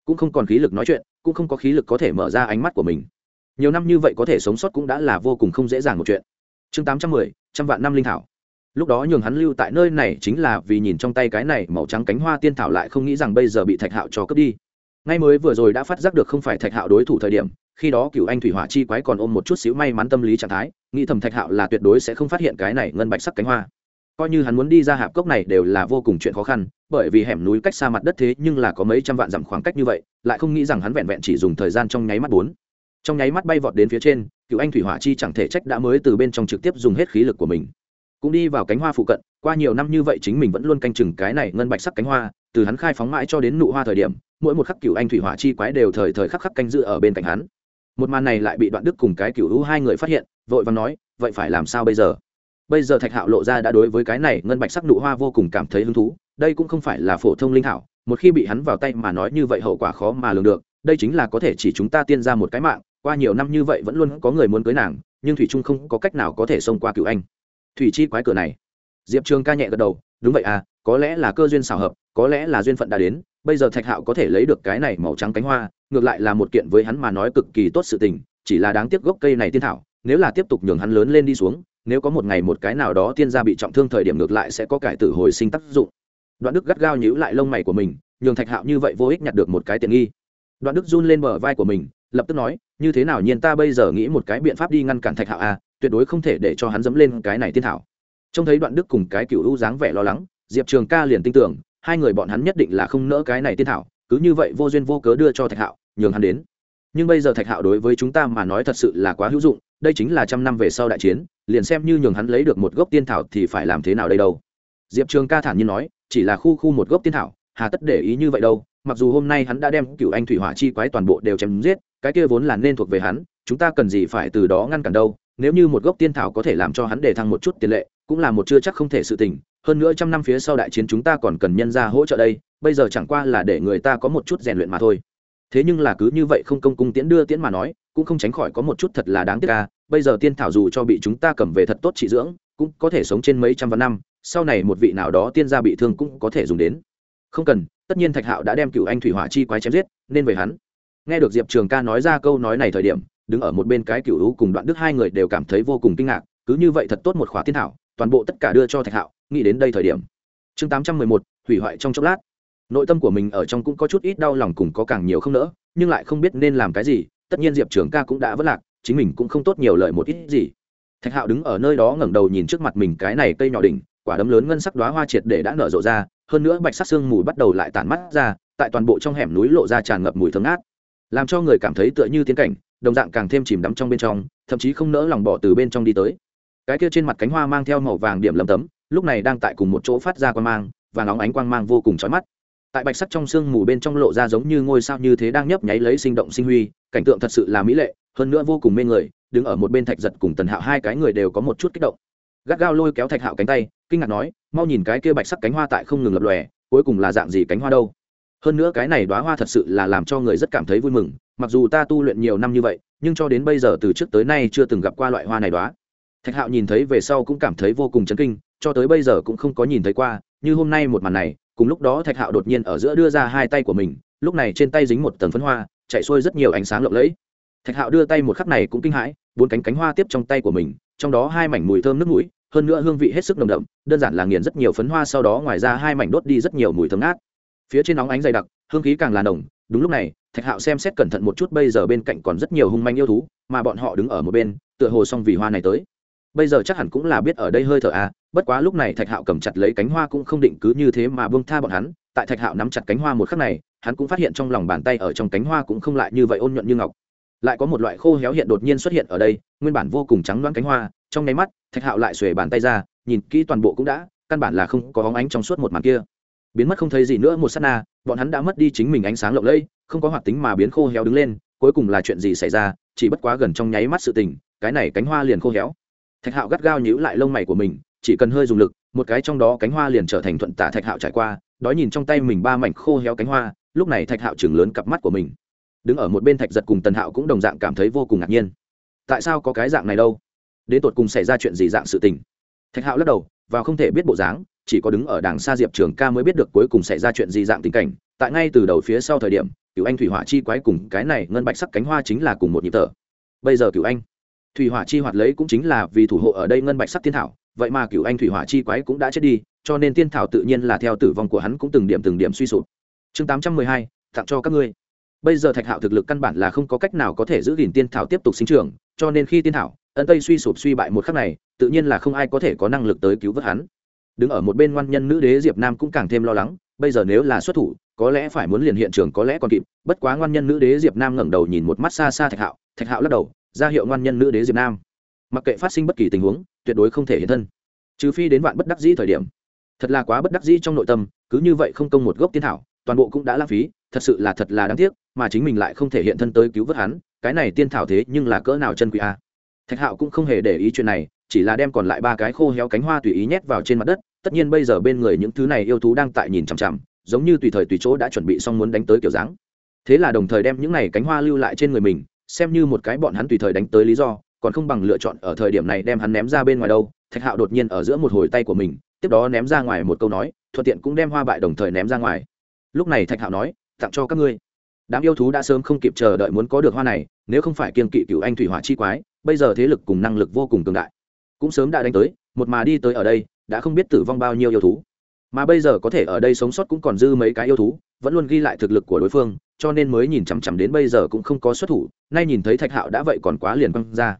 Cũng không còn khí lực nói chuyện, cũng không có khí lực có thể mở ra ánh mắt của mình. Nhiều năm như vậy có thể sống sót cũng đã là vô cùng không dễ dàng một chuyện. Chương tám trăm mười, trăm vạn năm linh thảo. Lúc đó nhường hắn lưu tại nơi này chính là vì nhìn trong tay cái này màu trắng cánh hoa tiên thảo lại không nghĩ rằng bây giờ bị thạch hạo cho cướp đi. Ngay mới vừa rồi đã phát giác được không phải thạch hạo đối thủ thời điểm, khi đó cựu anh thủy hỏa chi quái còn ôm một chút xíu may mắn tâm lý trạng thái, nghĩ thầm thạch hạo là tuyệt đối sẽ không phát hiện cái này ngân bạch sắc cánh hoa coi như hắn muốn đi ra hạp cốc này đều là vô cùng chuyện khó khăn, bởi vì hẻm núi cách xa mặt đất thế nhưng là có mấy trăm vạn dặm khoảng cách như vậy, lại không nghĩ rằng hắn vẹn vẹn chỉ dùng thời gian trong nháy mắt bốn. Trong nháy mắt bay vọt đến phía trên, cựu anh thủy hỏa chi chẳng thể trách đã mới từ bên trong trực tiếp dùng hết khí lực của mình. Cũng đi vào cánh hoa phụ cận, qua nhiều năm như vậy chính mình vẫn luôn canh chừng cái này ngân bạch sắc cánh hoa, từ hắn khai phóng mãi cho đến nụ hoa thời điểm, mỗi một khắc cựu anh thủy hỏa chi quái đều thời thời khắc khắc canh giữ ở bên cạnh hắn. Một màn này lại bị đoạn đức cùng cái cựu hữu hai người phát hiện, vội và nói, vậy phải làm sao bây giờ? Bây giờ thạch hạo lộ ra đã đối với cái này ngân bạch sắc nụ hoa vô cùng cảm thấy hứng thú, đây cũng không phải là phổ thông linh hảo, một khi bị hắn vào tay mà nói như vậy hậu quả khó mà lường được, đây chính là có thể chỉ chúng ta tiên ra một cái mạng, qua nhiều năm như vậy vẫn luôn có người muốn cưới nàng, nhưng thủy trung không có cách nào có thể xông qua cựu anh. Thủy chi quái cửa này. Diệp trường ca nhẹ gật đầu, đúng vậy à có lẽ là cơ duyên xảo hợp, có lẽ là duyên phận đã đến, bây giờ thạch hạo có thể lấy được cái này màu trắng cánh hoa, ngược lại là một kiện với hắn mà nói cực kỳ tốt sự tình, chỉ là đáng tiếc gốc cây này tiên thảo, nếu là tiếp tục nhường hắn lớn lên đi xuống nếu có một ngày một cái nào đó tiên gia bị trọng thương thời điểm ngược lại sẽ có cải tử hồi sinh tác dụng. Đoạn đức gắt gao nhíu lại lông mày của mình nhường thạch hạo như vậy vô ích nhặt được một cái tiện nghi. Đoạn đức run lên bờ vai của mình lập tức nói như thế nào nhiên ta bây giờ nghĩ một cái biện pháp đi ngăn cản thạch hạo a à, tuyệt đối không thể để cho hắn dẫm lên cái này tiên thảo. Trông thấy đoạn đức cùng cái cựu u dáng vẻ lo lắng diệp trường ca liền tin tưởng hai người bọn hắn nhất định là không nỡ cái này tiên thảo cứ như vậy vô duyên vô cớ đưa cho thạch hạo nhường hắn đến. Nhưng bây giờ thạch hạo đối với chúng ta mà nói thật sự là quá hữu dụng đây chính là trăm năm về sau đại chiến, liền xem như nhường hắn lấy được một gốc tiên thảo thì phải làm thế nào đây đâu. Diệp trường ca thản nhiên nói, chỉ là khu khu một gốc tiên thảo, hà tất để ý như vậy đâu, mặc dù hôm nay hắn đã đem cựu anh thủy hỏa chi quái toàn bộ đều chém giết, cái kia vốn là nên thuộc về hắn, chúng ta cần gì phải từ đó ngăn cản đâu, nếu như một gốc tiên thảo có thể làm cho hắn để thăng một chút tiền lệ, cũng là một chưa chắc không thể sự tình, hơn nữa trăm năm phía sau đại chiến chúng ta còn cần nhân ra hỗ trợ đây, bây giờ chẳng qua là để người ta có một chút rèn luyện mà thôi. Thế nhưng là cứ như vậy không công cung tiễn đưa tiễn mà nói cũng không tránh khỏi có một chút thật là đáng tiếc ca, bây giờ tiên thảo dù cho bị chúng ta cầm về thật tốt trị dưỡng, cũng có thể sống trên mấy trăm vạn năm, sau này một vị nào đó tiên gia bị thương cũng có thể dùng đến. Không cần, tất nhiên thạch hạo đã đem cựu anh thủy hỏa chi quái chém giết, nên về hắn. Nghe được diệp trường ca nói ra câu nói này thời điểm, đứng ở một bên cái cựu hữu cùng đoạn đức hai người đều cảm thấy vô cùng kinh ngạc, cứ như vậy thật tốt một khóa tiên thảo, toàn bộ tất cả đưa cho thạch hạo, nghĩ đến đây thời điểm. Chương tám trăm mười một, hủy hoại trong chốc lát. Nội tâm của mình ở trong cũng có chút ít đau lòng cùng có càng nhiều không nỡ, nhưng lại không biết nên làm cái gì tất nhiên diệp trường ca cũng đã vất lạc, chính mình cũng không tốt nhiều lời một ít gì. Thạch hạo đứng ở nơi đó ngẩng đầu nhìn trước mặt mình cái này cây nhỏ đỉnh, quả đấm lớn ngân sắc đoá hoa triệt để đã nở rộ ra, hơn nữa bạch sắc sương mùi bắt đầu lại tản mắt ra, tại toàn bộ trong hẻm núi lộ ra tràn ngập mùi thơm ngát. Làm cho người cảm thấy tựa như tiến cảnh, đồng dạng càng thêm chìm đắm trong bên trong, thậm chí không nỡ lòng bỏ từ bên trong đi tới. Cái kia trên mặt cánh hoa mang theo màu vàng điểm lầm tấm, lúc này đang tại cùng một chỗ phát ra quang mang, và nóng ánh quang mang vô cùng chói mắt tại bạch sắc trong sương mù bên trong lộ ra giống như ngôi sao như thế đang nhấp nháy lấy sinh động sinh huy, cảnh tượng thật sự là mỹ lệ, hơn nữa vô cùng mê người, đứng ở một bên thạch giật cùng tần hạo hai cái người đều có một chút kích động. Gắt gao lôi kéo thạch hạo cánh tay, kinh ngạc nói, mau nhìn cái kia bạch sắc cánh hoa tại không ngừng lập lòe, cuối cùng là dạng gì cánh hoa đâu? Hơn nữa cái này đoá hoa thật sự là làm cho người rất cảm thấy vui mừng, mặc dù ta tu luyện nhiều năm như vậy, nhưng cho đến bây giờ từ trước tới nay chưa từng gặp qua loại hoa này đoá thạch hạo nhìn thấy về sau cũng cảm thấy vô cùng chấn kinh, cho tới bây giờ cũng không có nhìn thấy qua, như hôm nay một màn này cùng lúc đó thạch hạo đột nhiên ở giữa đưa ra hai tay của mình, lúc này trên tay dính một tầng phấn hoa, chạy xuôi rất nhiều ánh sáng lộng lẫy. Thạch hạo đưa tay một khắc này cũng kinh hãi, bốn cánh cánh hoa tiếp trong tay của mình, trong đó hai mảnh mùi thơm nước mũi, hơn nữa hương vị hết sức nồng đậm, đơn giản là nghiền rất nhiều phấn hoa sau đó ngoài ra hai mảnh đốt đi rất nhiều mùi thơm ngát. Phía trên nóng ánh dày đặc, hương khí càng là nồng, đúng lúc này, thạch hạo xem xét cẩn thận một chút bây giờ bên cạnh còn rất nhiều hung manh yêu thú, mà bọn họ đứng ở một bên, tựa hồ xong vì hoa này tới bây giờ chắc hẳn cũng là biết ở đây hơi thở à bất quá lúc này thạch hạo cầm chặt lấy cánh hoa cũng không định cứ như thế mà buông tha bọn hắn. Tại thạch hạo nắm chặt cánh hoa một khắc này, hắn cũng phát hiện trong lòng bàn tay ở trong cánh hoa cũng không lại như vậy ôn nhuận như ngọc. Lại có một loại khô héo hiện đột nhiên xuất hiện ở đây, nguyên bản vô cùng trắng loáng cánh hoa, trong nháy mắt, thạch hạo lại xuề bàn tay ra, nhìn kỹ toàn bộ cũng đã, căn bản là không có óng ánh trong suốt một màn kia. Biến mất không thấy gì nữa một s á t na, bọn hắn đã mất đi chính mình ánh sáng lộng lẫy, không có hoạt tính mà biến khô héo đứng lên, cuối cùng là chuyện gì xảy ra, chỉ bất quá gần trong nháy mắt sự tình, cái này cánh hoa liền khô héo thạch hạo gắt gao nhíu lại lông mày của mình, chỉ cần hơi dùng lực, một cái trong đó cánh hoa liền trở thành thuận tả thạch hạo trải qua đói nhìn trong tay mình ba mảnh khô héo cánh hoa, lúc này thạch hạo chừng lớn cặp mắt của mình. Đứng ở một bên thạch giật cùng tần hạo cũng đồng dạng cảm thấy vô cùng ngạc nhiên. Tại sao có cái dạng này đâu? Đến tột cùng xảy ra chuyện gì dạng sự tình? Thạch hạo lắc đầu và không thể biết bộ dáng, chỉ có đứng ở đàng xa diệp trường ca mới biết được cuối cùng xảy ra chuyện gì dạng tình cảnh. Tại ngay từ đầu phía sau thời điểm cựu anh thủy hỏa chi quái cùng cái này ngân bạch sắc cánh hoa chính là cùng một nhịp thở. Bây giờ cựu anh thủy hỏa chi hoạt lấy cũng chính là vì thủ hộ ở đây ngân bạch sắc tiên thảo, vậy mà cựu anh thủy hỏa chi quái cũng đã chết đi, cho nên tiên thảo tự nhiên là theo tử vong của hắn cũng từng điểm từng điểm suy sụp. Chương tám trăm mười hai, tặng cho các ngươi. Bây giờ thạch hạo thực lực căn bản là không có cách nào có thể giữ gìn tiên thảo tiếp tục sinh trưởng, cho nên khi tiên thảo, ân tây suy sụp suy bại một khắc này, tự nhiên là không ai có thể có năng lực tới cứu vớt hắn. Đứng ở một bên ngoan nhân nữ đế diệp nam cũng càng thêm lo lắng, bây giờ nếu là xuất thủ, có lẽ phải muốn liền hiện trường có lẽ còn kịp, bất quá ngoan nhân nữ đế diệp nam ngẩng đầu nhìn một mắt xa xa thạch hạo thạch hạo lắc đầu ra hiệu ngoan nhân nữ đế diệp nam. Mặc kệ phát sinh bất kỳ tình huống, tuyệt đối không thể hiện thân. Trừ phi đến vạn bất đắc dĩ thời điểm. Thật là quá bất đắc dĩ trong nội tâm, cứ như vậy không công một gốc tiên thảo, toàn bộ cũng đã lãng phí, thật sự là thật là đáng tiếc, mà chính mình lại không thể hiện thân tới cứu vớt hắn, cái này tiên thảo thế nhưng là cỡ nào chân quý a thạch hạo cũng không hề để ý chuyện này, chỉ là đem còn lại ba cái khô héo cánh hoa tùy ý nhét vào trên mặt đất, tất nhiên bây giờ bên người những thứ này yêu thú đang tại nhìn chằm chằm, giống như tùy thời tùy chỗ đã chuẩn bị xong muốn đánh tới kiểu dáng. Thế là đồng thời đem những này cánh hoa lưu lại trên người mình xem như một cái bọn hắn tùy thời đánh tới lý do, còn không bằng lựa chọn ở thời điểm này đem hắn ném ra bên ngoài đâu. Thạch hạo đột nhiên ở giữa một hồi tay của mình, tiếp đó ném ra ngoài một câu nói, thuận tiện cũng đem hoa bại đồng thời ném ra ngoài. Lúc này thạch hạo nói, tặng cho các ngươi. Đám yêu thú đã sớm không kịp chờ đợi muốn có được hoa này, nếu không phải kiên kỵ cựu anh thủy hỏa chi quái, bây giờ thế lực cùng năng lực vô cùng cường đại. Cũng sớm đã đánh tới, một mà đi tới ở đây, đã không biết tử vong bao nhiêu yêu thú. Mà bây giờ có thể ở đây sống sót cũng còn dư mấy cái yêu thú, vẫn luôn ghi lại thực lực của đối phương cho nên mới nhìn chằm chằm đến bây giờ cũng không có xuất thủ, nay nhìn thấy thạch hạo đã vậy còn quá liền băng ra.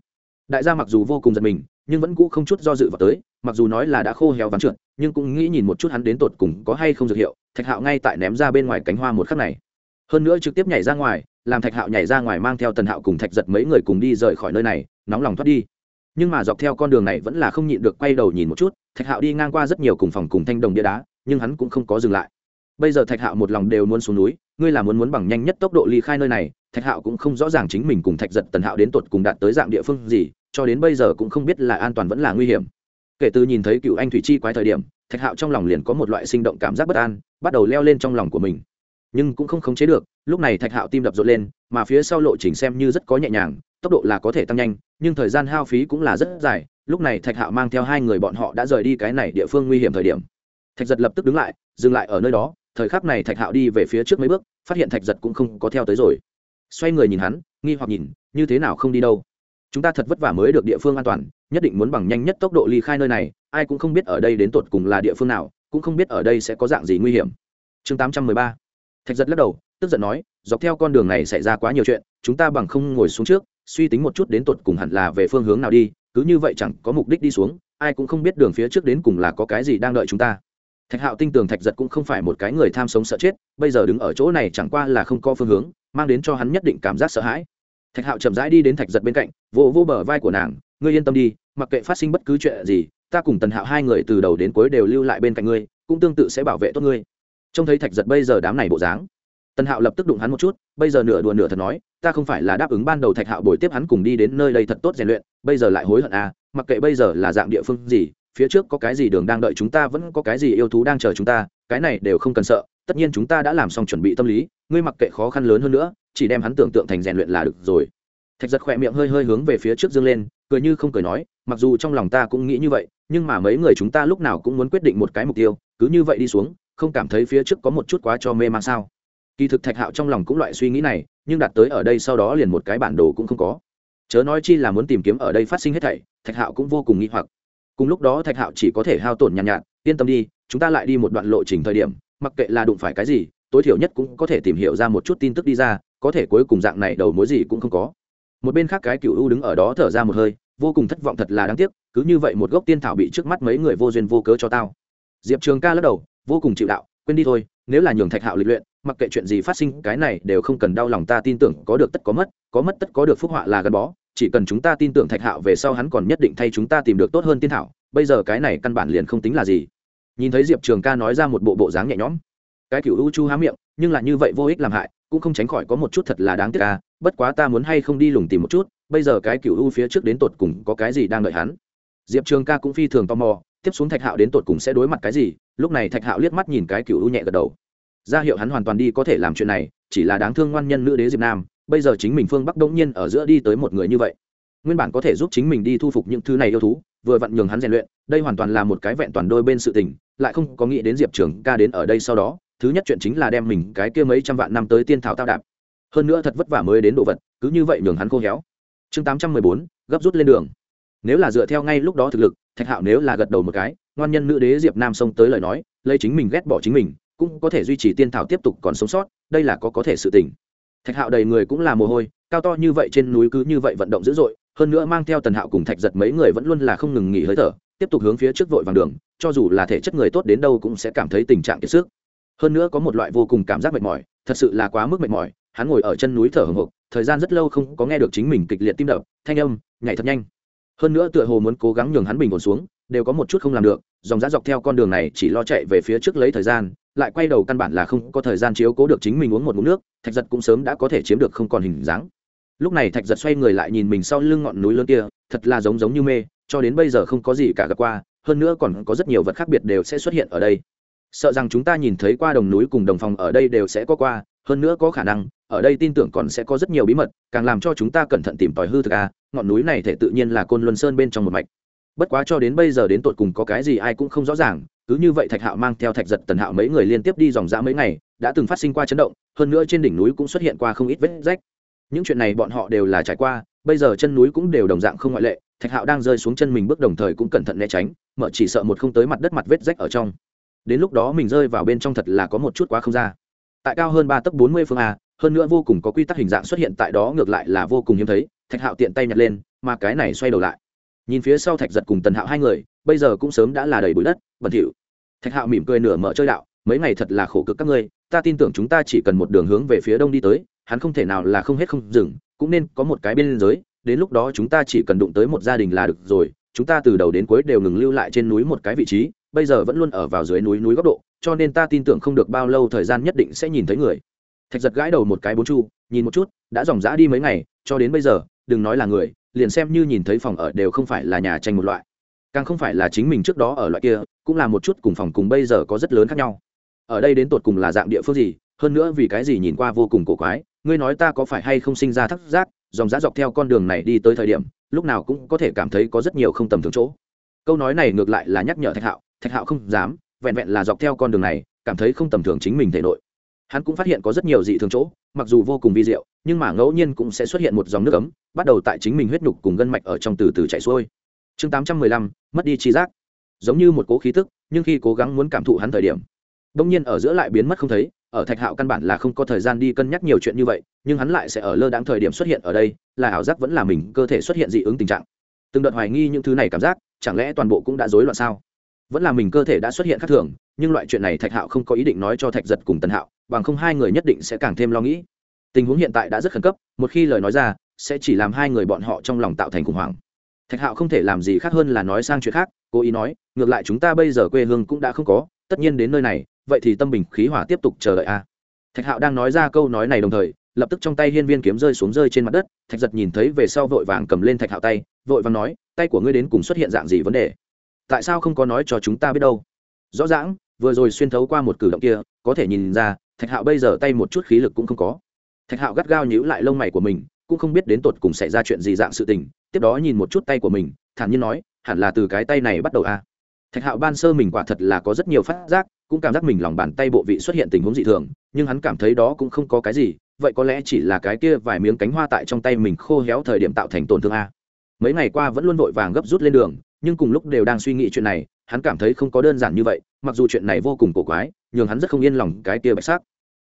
Đại gia mặc dù vô cùng giật mình, nhưng vẫn cũ không chút do dự vào tới, mặc dù nói là đã khô héo vắn trượt, nhưng cũng nghĩ nhìn một chút hắn đến tột cùng có hay không dược hiệu, thạch hạo ngay tại ném ra bên ngoài cánh hoa một khắc này. Hơn nữa trực tiếp nhảy ra ngoài, làm thạch hạo nhảy ra ngoài mang theo tần hạo cùng thạch giật mấy người cùng đi rời khỏi nơi này, nóng lòng thoát đi. Nhưng mà dọc theo con đường này vẫn là không nhịn được quay đầu nhìn một chút, thạch hạo đi ngang qua rất nhiều cùng phòng cùng thanh đồng bia đá, nhưng hắn cũng không có dừng lại. Bây giờ thạch hạo một lòng đều muốn xuống núi ngươi là muốn muốn bằng nhanh nhất tốc độ ly khai nơi này, thạch hạo cũng không rõ ràng chính mình cùng thạch giật tần hạo đến tột cùng đạt tới dạng địa phương gì, cho đến bây giờ cũng không biết là an toàn vẫn là nguy hiểm. Kể từ nhìn thấy cựu anh thủy chi quái thời điểm, thạch hạo trong lòng liền có một loại sinh động cảm giác bất an, bắt đầu leo lên trong lòng của mình. Nhưng cũng không khống chế được, lúc này thạch hạo tim đập rộn lên, mà phía sau lộ trình xem như rất có nhẹ nhàng, tốc độ là có thể tăng nhanh, nhưng thời gian hao phí cũng là rất dài, lúc này thạch hạo mang theo hai người bọn họ đã rời đi cái này địa phương nguy hiểm thời điểm. Thạch giật lập tức đứng lại, dừng lại ở nơi đó thời khắc này thạch hạo đi về phía trước mấy bước, phát hiện thạch giật cũng không có theo tới rồi. Xoay người nhìn hắn, nghi hoặc nhìn, như thế nào không đi đâu. Chúng ta thật vất vả mới được địa phương an toàn, nhất định muốn bằng nhanh nhất tốc độ ly khai nơi này, ai cũng không biết ở đây đến tột cùng là địa phương nào, cũng không biết ở đây sẽ có dạng gì nguy hiểm. Chương tám trăm mười ba. Thạch giật lắc đầu, tức giận nói, dọc theo con đường này xảy ra quá nhiều chuyện, chúng ta bằng không ngồi xuống trước, suy tính một chút đến tột cùng hẳn là về phương hướng nào đi, cứ như vậy chẳng có mục đích đi xuống, ai cũng không biết đường phía trước đến cùng là có cái gì đang đợi chúng ta thạch hạo tin tưởng thạch giật cũng không phải một cái người tham sống sợ chết, bây giờ đứng ở chỗ này chẳng qua là không có phương hướng, mang đến cho hắn nhất định cảm giác sợ hãi. Thạch hạo chậm rãi đi đến thạch giật bên cạnh, vỗ vô bờ vai của nàng, ngươi yên tâm đi, mặc kệ phát sinh bất cứ chuyện gì, ta cùng tần hạo hai người từ đầu đến cuối đều lưu lại bên cạnh ngươi, cũng tương tự sẽ bảo vệ tốt ngươi. Trông thấy thạch giật bây giờ đám này bộ dáng, tần hạo lập tức đụng hắn một chút, bây giờ nửa đùa nửa thật nói, ta không phải là đáp ứng ban đầu thạch hạo bồi tiếp hắn cùng đi đến nơi đây thật tốt rèn luyện, bây giờ lại hối hận à mặc kệ bây giờ là dạng địa phương gì phía trước có cái gì đường đang đợi chúng ta, vẫn có cái gì yêu thú đang chờ chúng ta, cái này đều không cần sợ, tất nhiên chúng ta đã làm xong chuẩn bị tâm lý, ngươi mặc kệ khó khăn lớn hơn nữa, chỉ đem hắn tưởng tượng thành rèn luyện là được rồi. Thạch giật khỏe miệng hơi hơi hướng về phía trước dương lên, cười như không cười nói, mặc dù trong lòng ta cũng nghĩ như vậy, nhưng mà mấy người chúng ta lúc nào cũng muốn quyết định một cái mục tiêu, cứ như vậy đi xuống, không cảm thấy phía trước có một chút quá cho mê man sao. Kỳ thực thạch hạo trong lòng cũng loại suy nghĩ này, nhưng đạt tới ở đây sau đó liền một cái bản đồ cũng không có. Chớ nói chi là muốn tìm kiếm ở đây phát sinh hết thảy, thạch hạo cũng vô cùng nghi hoặc cùng lúc đó thạch hạo chỉ có thể hao tổn nhàn nhạt, nhạt yên tâm đi chúng ta lại đi một đoạn lộ trình thời điểm mặc kệ là đụng phải cái gì tối thiểu nhất cũng có thể tìm hiểu ra một chút tin tức đi ra có thể cuối cùng dạng này đầu mối gì cũng không có. Một bên khác cái cựu u đứng ở đó thở ra một hơi vô cùng thất vọng thật là đáng tiếc cứ như vậy một gốc tiên thảo bị trước mắt mấy người vô duyên vô cớ cho tao. Diệp trường ca lắc đầu vô cùng chịu đạo quên đi thôi nếu là nhường thạch hạo lịch luyện mặc kệ chuyện gì phát sinh cái này đều không cần đau lòng ta tin tưởng có được tất có mất có mất tất có được phúc họa là gắn bó chỉ cần chúng ta tin tưởng thạch hạo về sau hắn còn nhất định thay chúng ta tìm được tốt hơn tiên thảo, bây giờ cái này căn bản liền không tính là gì. Nhìn thấy diệp trường ca nói ra một bộ bộ dáng nhẹ nhõm, cái kiểu u chu há miệng, nhưng là như vậy vô ích làm hại, cũng không tránh khỏi có một chút thật là đáng tiếc ca bất quá ta muốn hay không đi lùng tìm một chút, bây giờ cái kiểu u phía trước đến tột cùng có cái gì đang đợi hắn. Diệp trường ca cũng phi thường tò mò, tiếp xuống thạch hạo đến tột cùng sẽ đối mặt cái gì, lúc này thạch hạo liếc mắt nhìn cái kiểu u nhẹ gật đầu. Ra hiệu hắn hoàn toàn đi có thể làm chuyện này, chỉ là đáng thương ngoan nhân nữ đế diệp nam bây giờ chính mình phương bắc đông nhiên ở giữa đi tới một người như vậy. Nguyên bản có thể giúp chính mình đi thu phục những thứ này yêu thú, vừa vặn nhường hắn rèn luyện, đây hoàn toàn là một cái vẹn toàn đôi bên sự tình, lại không có nghĩ đến diệp trường ca đến ở đây sau đó, thứ nhất chuyện chính là đem mình cái kia mấy trăm vạn năm tới tiên thảo tao đạp. Hơn nữa thật vất vả mới đến đồ vật, cứ như vậy nhường hắn khô héo. Chương tám trăm mười bốn, gấp rút lên đường. Nếu là dựa theo ngay lúc đó thực lực, thạch hạo nếu là gật đầu một cái, ngoan nhân nữ đế diệp nam xông tới lời nói, lấy chính mình ghét bỏ chính mình, cũng có thể duy trì tiên thảo tiếp tục còn sống sót, đây là có có thể sự tình thạch hạo đầy người cũng là mồ hôi, cao to như vậy trên núi cứ như vậy vận động dữ dội, hơn nữa mang theo tần hạo cùng thạch giật mấy người vẫn luôn là không ngừng nghỉ hơi thở, tiếp tục hướng phía trước vội vàng đường, cho dù là thể chất người tốt đến đâu cũng sẽ cảm thấy tình trạng kiệt sức. Hơn nữa có một loại vô cùng cảm giác mệt mỏi, thật sự là quá mức mệt mỏi, hắn ngồi ở chân núi thở hồng hộc, thời gian rất lâu không có nghe được chính mình kịch liệt tim đập, thanh âm, nhảy thật nhanh. Hơn nữa tựa hồ muốn cố gắng nhường hắn bình ổn xuống, đều có một chút không làm được, dòng giá dọc theo con đường này chỉ lo chạy về phía trước lấy thời gian lại quay đầu căn bản là không có thời gian chiếu cố được chính mình uống một mụn nước, thạch giật cũng sớm đã có thể chiếm được không còn hình dáng. Lúc này thạch giật xoay người lại nhìn mình sau lưng ngọn núi lớn kia, thật là giống giống như mê, cho đến bây giờ không có gì cả gặp qua, hơn nữa còn có rất nhiều vật khác biệt đều sẽ xuất hiện ở đây. Sợ rằng chúng ta nhìn thấy qua đồng núi cùng đồng phòng ở đây đều sẽ có qua, hơn nữa có khả năng, ở đây tin tưởng còn sẽ có rất nhiều bí mật, càng làm cho chúng ta cẩn thận tìm tòi hư thực a, ngọn núi này thể tự nhiên là côn luân sơn bên trong một mạch. Bất quá cho đến bây giờ đến tột cùng có cái gì ai cũng không rõ ràng cứ như vậy thạch hạo mang theo thạch giật tần hạo mấy người liên tiếp đi dòng dã mấy ngày, đã từng phát sinh qua chấn động, hơn nữa trên đỉnh núi cũng xuất hiện qua không ít vết rách. Những chuyện này bọn họ đều là trải qua, bây giờ chân núi cũng đều đồng dạng không ngoại lệ, thạch hạo đang rơi xuống chân mình bước đồng thời cũng cẩn thận né tránh, mở chỉ sợ một không tới mặt đất mặt vết rách ở trong. Đến lúc đó mình rơi vào bên trong thật là có một chút quá không ra. Tại cao hơn ba tấc bốn mươi phương a, hơn nữa vô cùng có quy tắc hình dạng xuất hiện tại đó ngược lại là vô cùng hiếm thấy, thạch hạo tiện tay nhặt lên, mà cái này xoay đầu lại. Nhìn phía sau thạch giật cùng tần hạo hai người, bây giờ cũng sớm đã là đầy bụi đất, bẩn thỉu thạch hạo mỉm cười nửa mở chơi đạo, mấy ngày thật là khổ cực các ngươi, ta tin tưởng chúng ta chỉ cần một đường hướng về phía đông đi tới, hắn không thể nào là không hết không dừng, cũng nên có một cái biên giới, đến lúc đó chúng ta chỉ cần đụng tới một gia đình là được rồi, chúng ta từ đầu đến cuối đều ngừng lưu lại trên núi một cái vị trí, bây giờ vẫn luôn ở vào dưới núi núi góc độ, cho nên ta tin tưởng không được bao lâu thời gian nhất định sẽ nhìn thấy người. Thạch giật gãi đầu một cái bốn chu, nhìn một chút, đã dòng dã đi mấy ngày, cho đến bây giờ, đừng nói là người, liền xem như nhìn thấy phòng ở đều không phải là nhà tranh một loại càng không phải là chính mình trước đó ở loại kia, cũng là một chút cùng phòng cùng bây giờ có rất lớn khác nhau. Ở đây đến tột cùng là dạng địa phương gì, hơn nữa vì cái gì nhìn qua vô cùng cổ quái, ngươi nói ta có phải hay không sinh ra thắc giác, dòng giá dọc theo con đường này đi tới thời điểm, lúc nào cũng có thể cảm thấy có rất nhiều không tầm thường chỗ. Câu nói này ngược lại là nhắc nhở thạch hạo thạch hạo không dám, vẹn vẹn là dọc theo con đường này, cảm thấy không tầm thường chính mình thể nội. Hắn cũng phát hiện có rất nhiều dị thường chỗ, mặc dù vô cùng vi diệu, nhưng mà ngẫu nhiên cũng sẽ xuất hiện một dòng nước ấm, bắt đầu tại chính mình huyết nhục cùng gân mạch ở trong từ từ chảy xuôi chương tám trăm mười lăm, mất đi chi giác. Giống như một cố khí tức, nhưng khi cố gắng muốn cảm thụ hắn thời điểm đông nhiên ở giữa lại biến mất không thấy, ở thạch hạo căn bản là không có thời gian đi cân nhắc nhiều chuyện như vậy, nhưng hắn lại sẽ ở lơ đáng thời điểm xuất hiện ở đây, là ảo giác vẫn là mình, cơ thể xuất hiện dị ứng tình trạng. Từng đợt hoài nghi những thứ này cảm giác, chẳng lẽ toàn bộ cũng đã rối loạn sao? Vẫn là mình cơ thể đã xuất hiện khác thường, nhưng loại chuyện này thạch hạo không có ý định nói cho thạch giật cùng tần hạo, bằng không hai người nhất định sẽ càng thêm lo nghĩ. Tình huống hiện tại đã rất khẩn cấp, một khi lời nói ra, sẽ chỉ làm hai người bọn họ trong lòng tạo thành khủng hoảng thạch hạo không thể làm gì khác hơn là nói sang chuyện khác, cố ý nói, ngược lại chúng ta bây giờ quê hương cũng đã không có, tất nhiên đến nơi này, vậy thì tâm bình khí hỏa tiếp tục chờ đợi a. Thạch hạo đang nói ra câu nói này đồng thời, lập tức trong tay hiên viên kiếm rơi xuống rơi trên mặt đất, thạch giật nhìn thấy về sau vội vàng cầm lên thạch hạo tay, vội vàng nói, tay của ngươi đến cùng xuất hiện dạng gì vấn đề? Tại sao không có nói cho chúng ta biết đâu? Rõ ràng, vừa rồi xuyên thấu qua một cử động kia, có thể nhìn ra, thạch hạo bây giờ tay một chút khí lực cũng không có. Thạch hạo gắt gao nhíu lại lông mày của mình cũng không biết đến tột cùng xảy ra chuyện gì dạng sự tình, tiếp đó nhìn một chút tay của mình, thản nhiên nói, hẳn là từ cái tay này bắt đầu a à. thạch hạo ban sơ mình quả thật là có rất nhiều phát giác, cũng cảm giác mình lòng bàn tay bộ vị xuất hiện tình huống dị thường, nhưng hắn cảm thấy đó cũng không có cái gì, vậy có lẽ chỉ là cái kia vài miếng cánh hoa tại trong tay mình khô héo thời điểm tạo thành tổn thương a mấy ngày qua vẫn luôn vội vàng gấp rút lên đường, nhưng cùng lúc đều đang suy nghĩ chuyện này, hắn cảm thấy không có đơn giản như vậy, mặc dù chuyện này vô cùng cổ quái, nhưng hắn rất không yên lòng cái kia bạch sắc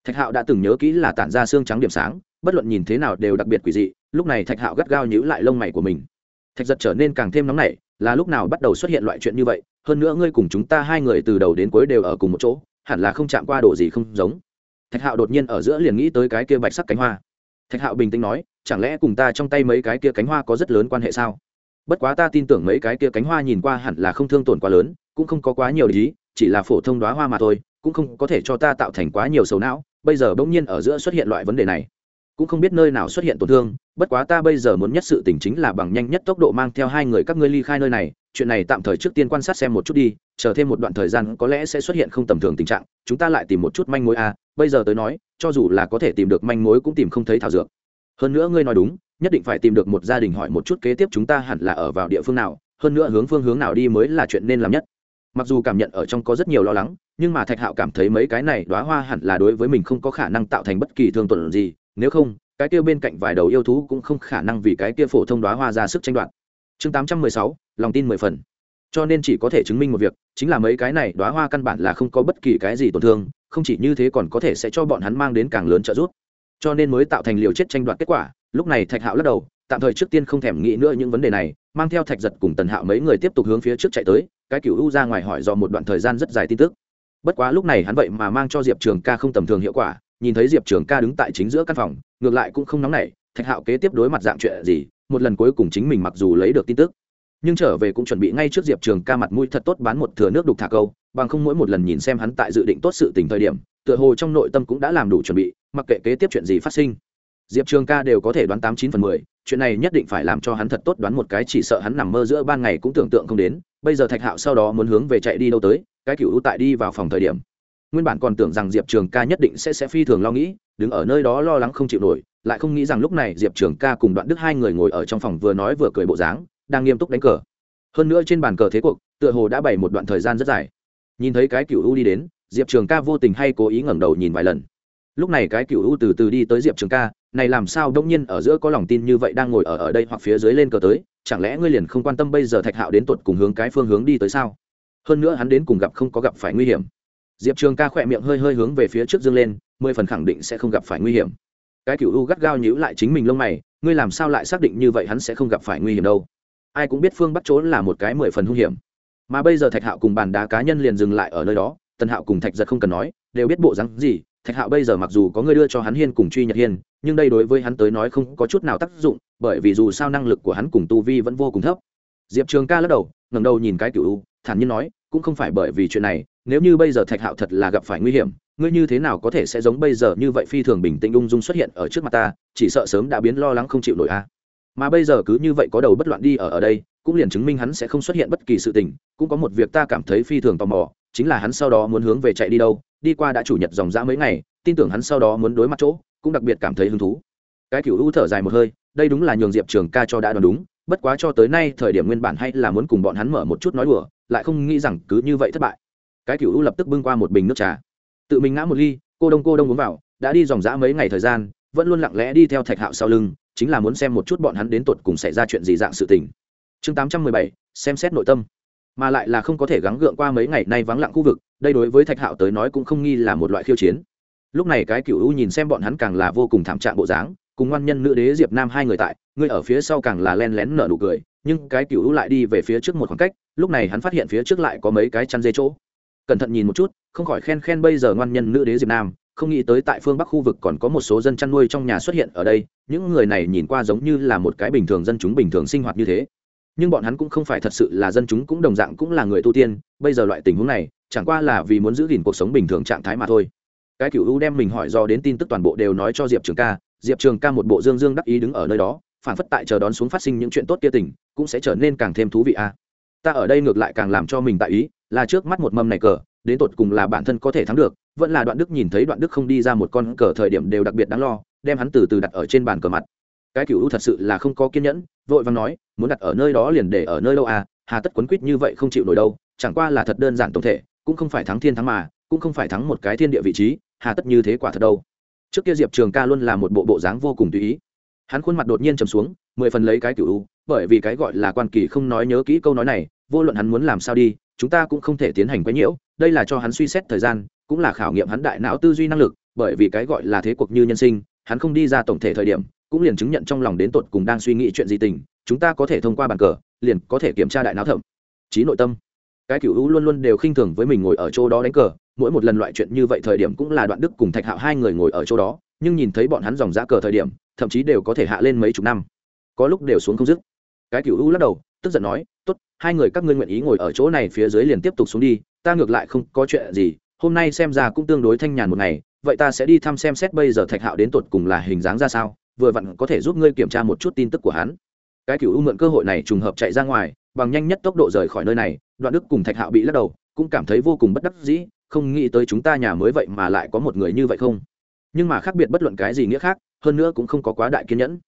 thạch hạo đã từng nhớ kỹ là tản ra xương trắng điểm sáng bất luận nhìn thế nào đều đặc biệt quỷ dị, lúc này thạch hạo gắt gao nhữ lại lông mày của mình. Thạch giật trở nên càng thêm nóng nảy, là lúc nào bắt đầu xuất hiện loại chuyện như vậy, hơn nữa ngươi cùng chúng ta hai người từ đầu đến cuối đều ở cùng một chỗ, hẳn là không chạm qua đồ gì không giống. Thạch hạo đột nhiên ở giữa liền nghĩ tới cái kia bạch sắc cánh hoa. Thạch hạo bình tĩnh nói, chẳng lẽ cùng ta trong tay mấy cái kia cánh hoa có rất lớn quan hệ sao? Bất quá ta tin tưởng mấy cái kia cánh hoa nhìn qua hẳn là không thương tổn quá lớn, cũng không có quá nhiều lý chỉ là phổ thông đoá hoa mà thôi, cũng không có thể cho ta tạo thành quá nhiều sầu não, bây giờ bỗng nhiên ở giữa xuất hiện loại vấn đề này cũng không biết nơi nào xuất hiện tổn thương, bất quá ta bây giờ muốn nhất sự tình chính là bằng nhanh nhất tốc độ mang theo hai người các ngươi ly khai nơi này, chuyện này tạm thời trước tiên quan sát xem một chút đi, chờ thêm một đoạn thời gian có lẽ sẽ xuất hiện không tầm thường tình trạng, chúng ta lại tìm một chút manh mối a à. bây giờ tới nói, cho dù là có thể tìm được manh mối cũng tìm không thấy thảo dược hơn nữa ngươi nói đúng, nhất định phải tìm được một gia đình hỏi một chút kế tiếp chúng ta hẳn là ở vào địa phương nào, hơn nữa hướng phương hướng nào đi mới là chuyện nên làm nhất mặc dù cảm nhận ở trong có rất nhiều lo lắng, nhưng mà thạch hạo cảm thấy mấy cái này đoá hoa hẳn là đối với mình không có khả năng tạo thành bất kỳ thương tổn gì nếu không, cái kia bên cạnh vài đầu yêu thú cũng không khả năng vì cái kia phổ thông đoá hoa ra sức tranh đoạt. Chương tám trăm mười sáu, lòng tin mười phần. Cho nên chỉ có thể chứng minh một việc, chính là mấy cái này đoá hoa căn bản là không có bất kỳ cái gì tổn thương, không chỉ như thế còn có thể sẽ cho bọn hắn mang đến càng lớn trợ giúp. Cho nên mới tạo thành liều chết tranh đoạt kết quả, lúc này thạch hạo lắc đầu, tạm thời trước tiên không thèm nghĩ nữa những vấn đề này, mang theo thạch giật cùng tần hạo mấy người tiếp tục hướng phía trước chạy tới, cái cựu u ra ngoài hỏi do một đoạn thời gian rất dài tin tức. Bất quá lúc này hắn vậy mà mang cho diệp trường ca không tầm thường hiệu quả nhìn thấy diệp trường ca đứng tại chính giữa căn phòng, ngược lại cũng không nóng nảy, thạch hạo kế tiếp đối mặt dạng chuyện gì, một lần cuối cùng chính mình mặc dù lấy được tin tức, nhưng trở về cũng chuẩn bị ngay trước diệp trường ca mặt mũi thật tốt bán một thừa nước đục thả câu, bằng không mỗi một lần nhìn xem hắn tại dự định tốt sự tình thời điểm, tựa hồ trong nội tâm cũng đã làm đủ chuẩn bị, mặc kệ kế tiếp chuyện gì phát sinh. Diệp trường ca đều có thể đoán tám chín phần mười, chuyện này nhất định phải làm cho hắn thật tốt đoán một cái chỉ sợ hắn nằm mơ giữa ban ngày cũng tưởng tượng không đến, bây giờ thạch hạo sau đó muốn hướng về chạy đi đâu tới, cái cựu tại đi vào phòng thời điểm nguyên bản còn tưởng rằng diệp trường ca nhất định sẽ sẽ phi thường lo nghĩ, đứng ở nơi đó lo lắng không chịu nổi, lại không nghĩ rằng lúc này diệp trường ca cùng đoạn đức hai người ngồi ở trong phòng vừa nói vừa cười bộ dáng, đang nghiêm túc đánh cờ. Hơn nữa trên bàn cờ thế cuộc, tựa hồ đã bày một đoạn thời gian rất dài. Nhìn thấy cái cựu u đi đến, diệp trường ca vô tình hay cố ý ngẩng đầu nhìn vài lần. Lúc này cái cựu u từ từ đi tới diệp trường ca, này làm sao đông nhiên ở giữa có lòng tin như vậy đang ngồi ở ở đây hoặc phía dưới lên cờ tới, chẳng lẽ ngươi liền không quan tâm bây giờ thạch hạo đến tuột cùng hướng cái phương hướng đi tới sao? Hơn nữa hắn đến cùng gặp không có gặp phải nguy hiểm diệp trường ca khỏe miệng hơi hơi hướng về phía trước dương lên, mười phần khẳng định sẽ không gặp phải nguy hiểm. Cái cựu u gắt gao nhíu lại chính mình lông mày, ngươi làm sao lại xác định như vậy hắn sẽ không gặp phải nguy hiểm đâu? Ai cũng biết phương bắt trốn là một cái mười phần hung hiểm. Mà bây giờ thạch hạo cùng bàn đá cá nhân liền dừng lại ở nơi đó, tần hạo cùng thạch giật không cần nói, đều biết bộ rắn gì. Thạch hạo bây giờ mặc dù có người đưa cho hắn hiên cùng truy nhật hiên, nhưng đây đối với hắn tới nói không có chút nào tác dụng, bởi vì dù sao năng lực của hắn cùng tu vi vẫn vô cùng thấp. Diệp trường ca lắc đầu, ngẩng đầu nhìn cái cựu u, thản nhiên nói, cũng không phải bởi vì chuyện này nếu như bây giờ thạch hạo thật là gặp phải nguy hiểm, ngươi như thế nào có thể sẽ giống bây giờ như vậy phi thường bình tĩnh ung dung xuất hiện ở trước mặt ta, chỉ sợ sớm đã biến lo lắng không chịu nổi a. Mà bây giờ cứ như vậy có đầu bất loạn đi ở ở đây, cũng liền chứng minh hắn sẽ không xuất hiện bất kỳ sự tình, cũng có một việc ta cảm thấy phi thường tò mò, chính là hắn sau đó muốn hướng về chạy đi đâu, đi qua đã chủ nhật dòng dã mấy ngày, tin tưởng hắn sau đó muốn đối mặt chỗ, cũng đặc biệt cảm thấy hứng thú. Cái cựu u thở dài một hơi, đây đúng là nhường diệp trường ca cho đã đoán đúng, bất quá cho tới nay thời điểm nguyên bản hay là muốn cùng bọn hắn mở một chút nói đùa, lại không nghĩ rằng cứ như vậy thất bại cái cựu u lập tức bưng qua một bình nước trà. Tự mình ngã một ly, cô đông cô đông uống vào, đã đi dòng dã mấy ngày thời gian, vẫn luôn lặng lẽ đi theo thạch hạo sau lưng, chính là muốn xem một chút bọn hắn đến tột cùng xảy ra chuyện gì dạng sự tình. Chương tám trăm mười bảy, xem xét nội tâm. Mà lại là không có thể gắng gượng qua mấy ngày nay vắng lặng khu vực, đây đối với thạch hạo tới nói cũng không nghi là một loại khiêu chiến. Lúc này cái cựu u nhìn xem bọn hắn càng là vô cùng thảm trạng bộ dáng, cùng ngoan nhân nữ đế diệp nam hai người tại, người ở phía sau càng là len lén nở nụ cười, nhưng cái cựu u lại đi về phía trước một khoảng cách, lúc này hắn phát hiện phía trước lại có mấy cái chăn dê chỗ cẩn thận nhìn một chút, không khỏi khen khen bây giờ ngoan nhân nữ đế diệp nam, không nghĩ tới tại phương bắc khu vực còn có một số dân chăn nuôi trong nhà xuất hiện ở đây, những người này nhìn qua giống như là một cái bình thường dân chúng bình thường sinh hoạt như thế. Nhưng bọn hắn cũng không phải thật sự là dân chúng, cũng đồng dạng cũng là người tu tiên, bây giờ loại tình huống này, chẳng qua là vì muốn giữ gìn cuộc sống bình thường trạng thái mà thôi. Cái cựu u đem mình hỏi do đến tin tức toàn bộ đều nói cho diệp trường ca, diệp trường ca một bộ dương dương đắc ý đứng ở nơi đó, phản phất tại chờ đón xuống phát sinh những chuyện tốt kia tình cũng sẽ trở nên càng thêm thú vị a. Ta ở đây ngược lại càng làm cho mình tại ý là trước mắt một mâm này cờ, đến tột cùng là bản thân có thể thắng được, vẫn là đoạn đức nhìn thấy đoạn đức không đi ra một con cờ thời điểm đều đặc biệt đáng lo, đem hắn từ từ đặt ở trên bàn cờ mặt. Cái cựu thật sự là không có kiên nhẫn, vội vàng nói, muốn đặt ở nơi đó liền để ở nơi đâu à hà tất quấn quýt như vậy không chịu nổi đâu, chẳng qua là thật đơn giản tổng thể, cũng không phải thắng thiên thắng mà, cũng không phải thắng một cái thiên địa vị trí, hà tất như thế quả thật đâu. Trước kia diệp trường ca luôn là một bộ bộ dáng vô cùng tùy ý. Hắn khuôn mặt đột nhiên trầm xuống, mười phần lấy cái cựu bởi vì cái gọi là quan kỳ không nói nhớ kỹ câu nói này, vô luận hắn muốn làm sao đi chúng ta cũng không thể tiến hành quấy nhiễu, đây là cho hắn suy xét thời gian, cũng là khảo nghiệm hắn đại não tư duy năng lực, bởi vì cái gọi là thế cuộc như nhân sinh, hắn không đi ra tổng thể thời điểm, cũng liền chứng nhận trong lòng đến tột cùng đang suy nghĩ chuyện gì tình, chúng ta có thể thông qua bàn cờ, liền có thể kiểm tra đại não thậm trí nội tâm. Cái cựu hữu luôn luôn đều khinh thường với mình ngồi ở chỗ đó đánh cờ, mỗi một lần loại chuyện như vậy thời điểm cũng là đoạn đức cùng thạch hạo hai người ngồi ở chỗ đó, nhưng nhìn thấy bọn hắn dòng giã cờ thời điểm, thậm chí đều có thể hạ lên mấy chục năm. Có lúc đều xuống không dứt. Cái cựu hữu lắc đầu, tức giận nói, tốt hai người các ngươi nguyện ý ngồi ở chỗ này phía dưới liền tiếp tục xuống đi, ta ngược lại không có chuyện gì, hôm nay xem ra cũng tương đối thanh nhàn một ngày, vậy ta sẽ đi thăm xem xét bây giờ thạch hạo đến tột cùng là hình dáng ra sao, vừa vặn có thể giúp ngươi kiểm tra một chút tin tức của hắn. Cái cựu u mượn cơ hội này trùng hợp chạy ra ngoài, bằng nhanh nhất tốc độ rời khỏi nơi này, đoạn đức cùng thạch hạo bị lắc đầu, cũng cảm thấy vô cùng bất đắc dĩ, không nghĩ tới chúng ta nhà mới vậy mà lại có một người như vậy không. Nhưng mà khác biệt bất luận cái gì nghĩa khác, hơn nữa cũng không có quá đại kiên nhẫn.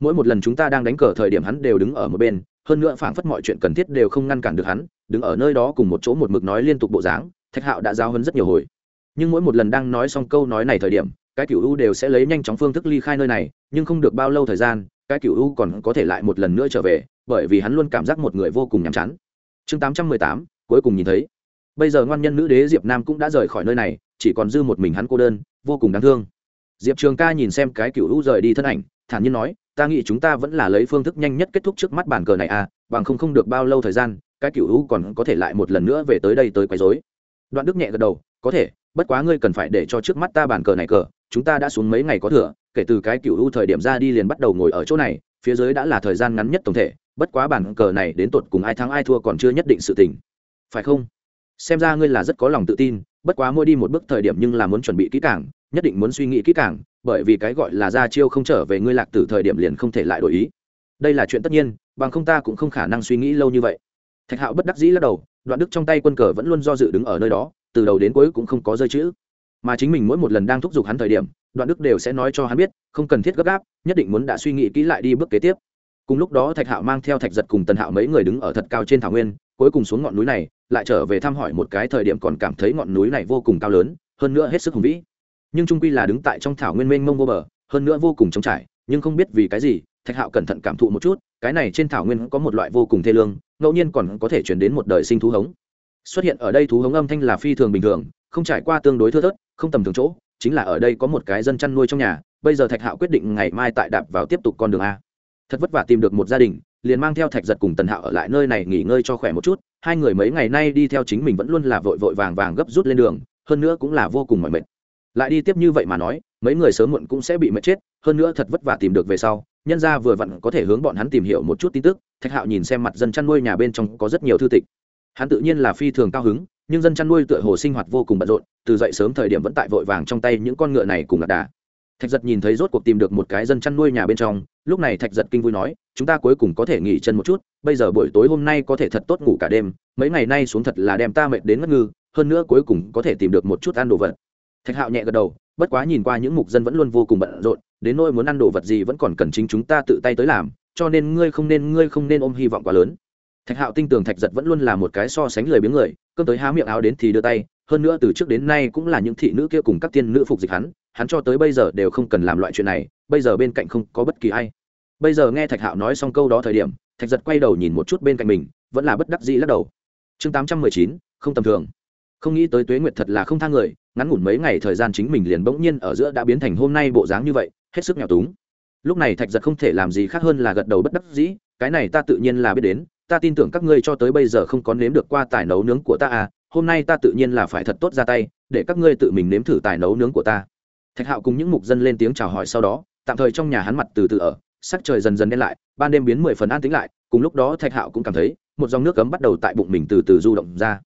Mỗi một lần chúng ta đang đánh cờ thời điểm hắn đều đứng ở một bên hơn nữa phảng phất mọi chuyện cần thiết đều không ngăn cản được hắn, đứng ở nơi đó cùng một chỗ một mực nói liên tục bộ dáng, thạch hạo đã giao hơn rất nhiều hồi. Nhưng mỗi một lần đang nói xong câu nói này thời điểm, cái cựu u đều sẽ lấy nhanh chóng phương thức ly khai nơi này, nhưng không được bao lâu thời gian, cái cựu u còn có thể lại một lần nữa trở về, bởi vì hắn luôn cảm giác một người vô cùng nhàm chán. Chương tám trăm mười tám, cuối cùng nhìn thấy. Bây giờ ngoan nhân nữ đế diệp nam cũng đã rời khỏi nơi này, chỉ còn dư một mình hắn cô đơn, vô cùng đáng thương. Diệp trường ca nhìn xem cái cựu u rời đi thân ảnh thản nhiên nói, ta nghĩ chúng ta vẫn là lấy phương thức nhanh nhất kết thúc trước mắt bàn cờ này à bằng không không được bao lâu thời gian, cái cựu u còn có thể lại một lần nữa về tới đây tới quấy rối. Đoạn đức nhẹ gật đầu, có thể, bất quá ngươi cần phải để cho trước mắt ta bàn cờ này cờ, chúng ta đã xuống mấy ngày có thừa, kể từ cái cựu u thời điểm ra đi liền bắt đầu ngồi ở chỗ này, phía dưới đã là thời gian ngắn nhất tổng thể, bất quá bàn cờ này đến tột cùng ai thắng ai thua còn chưa nhất định sự tình. Phải không? Xem ra ngươi là rất có lòng tự tin, bất quá mỗi đi một bước thời điểm nhưng là muốn chuẩn bị kỹ càng, nhất định muốn suy nghĩ kỹ càng bởi vì cái gọi là ra chiêu không trở về ngươi lạc từ thời điểm liền không thể lại đổi ý. Đây là chuyện tất nhiên, bằng không ta cũng không khả năng suy nghĩ lâu như vậy. Thạch hạo bất đắc dĩ lắc đầu, đoạn đức trong tay quân cờ vẫn luôn do dự đứng ở nơi đó, từ đầu đến cuối cũng không có rơi chữ. Mà chính mình mỗi một lần đang thúc giục hắn thời điểm, đoạn đức đều sẽ nói cho hắn biết, không cần thiết gấp gáp, nhất định muốn đã suy nghĩ kỹ lại đi bước kế tiếp. Cùng lúc đó thạch hạo mang theo thạch giật cùng tần hạo mấy người đứng ở thật cao trên thảo nguyên, cuối cùng xuống ngọn núi này, lại trở về thăm hỏi một cái thời điểm còn cảm thấy ngọn núi này vô cùng cao lớn, hơn nữa hết sức hùng vĩ nhưng trung quy là đứng tại trong thảo nguyên mênh mông vô bờ, hơn nữa vô cùng trống trải, nhưng không biết vì cái gì, thạch hạo cẩn thận cảm thụ một chút, cái này trên thảo nguyên có một loại vô cùng thê lương, ngẫu nhiên còn có thể chuyển đến một đời sinh thú hống. Xuất hiện ở đây thú hống âm thanh là phi thường bình thường, không trải qua tương đối thưa thớt, không tầm thường chỗ, chính là ở đây có một cái dân chăn nuôi trong nhà, bây giờ thạch hạo quyết định ngày mai tại đạp vào tiếp tục con đường a. Thật vất vả tìm được một gia đình, liền mang theo thạch giật cùng tần hạo ở lại nơi này nghỉ ngơi cho khỏe một chút, hai người mấy ngày nay đi theo chính mình vẫn luôn là vội vội vàng vàng gấp rút lên đường, hơn nữa cũng là vô cùng mỏi mệt lại đi tiếp như vậy mà nói, mấy người sớm muộn cũng sẽ bị mệt chết, hơn nữa thật vất vả tìm được về sau, nhân ra vừa vặn có thể hướng bọn hắn tìm hiểu một chút tin tức, thạch hạo nhìn xem mặt dân chăn nuôi nhà bên trong có rất nhiều thư tịch. Hắn tự nhiên là phi thường cao hứng, nhưng dân chăn nuôi tựa hồ sinh hoạt vô cùng bận rộn, từ dậy sớm thời điểm vẫn tại vội vàng trong tay những con ngựa này cùng lạc đà. Thạch giật nhìn thấy rốt cuộc tìm được một cái dân chăn nuôi nhà bên trong, lúc này thạch giật kinh vui nói, chúng ta cuối cùng có thể nghỉ chân một chút, bây giờ buổi tối hôm nay có thể thật tốt ngủ cả đêm, mấy ngày nay xuống thật là đem ta mệt đến ngất ngư, hơn nữa cuối cùng có thể tìm được một chút ăn đồ vật thạch hạo nhẹ gật đầu, bất quá nhìn qua những mục dân vẫn luôn vô cùng bận rộn, đến nỗi muốn ăn đồ vật gì vẫn còn cần chính chúng ta tự tay tới làm, cho nên ngươi không nên, ngươi không nên ôm hy vọng quá lớn. Thạch hạo tin tưởng thạch giật vẫn luôn là một cái so sánh lười biếng người, cơm tới há miệng áo đến thì đưa tay, hơn nữa từ trước đến nay cũng là những thị nữ kia cùng các tiên nữ phục dịch hắn hắn cho tới bây giờ đều không cần làm loại chuyện này, bây giờ bên cạnh không có bất kỳ ai. Bây giờ nghe thạch hạo nói xong câu đó thời điểm, thạch giật quay đầu nhìn một chút bên cạnh mình, vẫn là bất đắc dĩ lắc đầu. Chương tám trăm mười chín, không tầm thường không nghĩ tới tuế nguyệt thật là không thang người, ngắn ngủn mấy ngày thời gian chính mình liền bỗng nhiên ở giữa đã biến thành hôm nay bộ dáng như vậy, hết sức nghèo túng. Lúc này thạch giật không thể làm gì khác hơn là gật đầu bất đắc dĩ, cái này ta tự nhiên là biết đến, ta tin tưởng các ngươi cho tới bây giờ không có nếm được qua tài nấu nướng của ta à hôm nay ta tự nhiên là phải thật tốt ra tay, để các ngươi tự mình nếm thử tài nấu nướng của ta. Thạch hạo cùng những mục dân lên tiếng chào hỏi sau đó, tạm thời trong nhà hắn mặt từ từ ở, sắc trời dần dần đen lại, ban đêm biến mười phần an tính lại, cùng lúc đó thạch hạo cũng cảm thấy, một dòng nước cấm bắt đầu tại bụng mình từ từ du động ra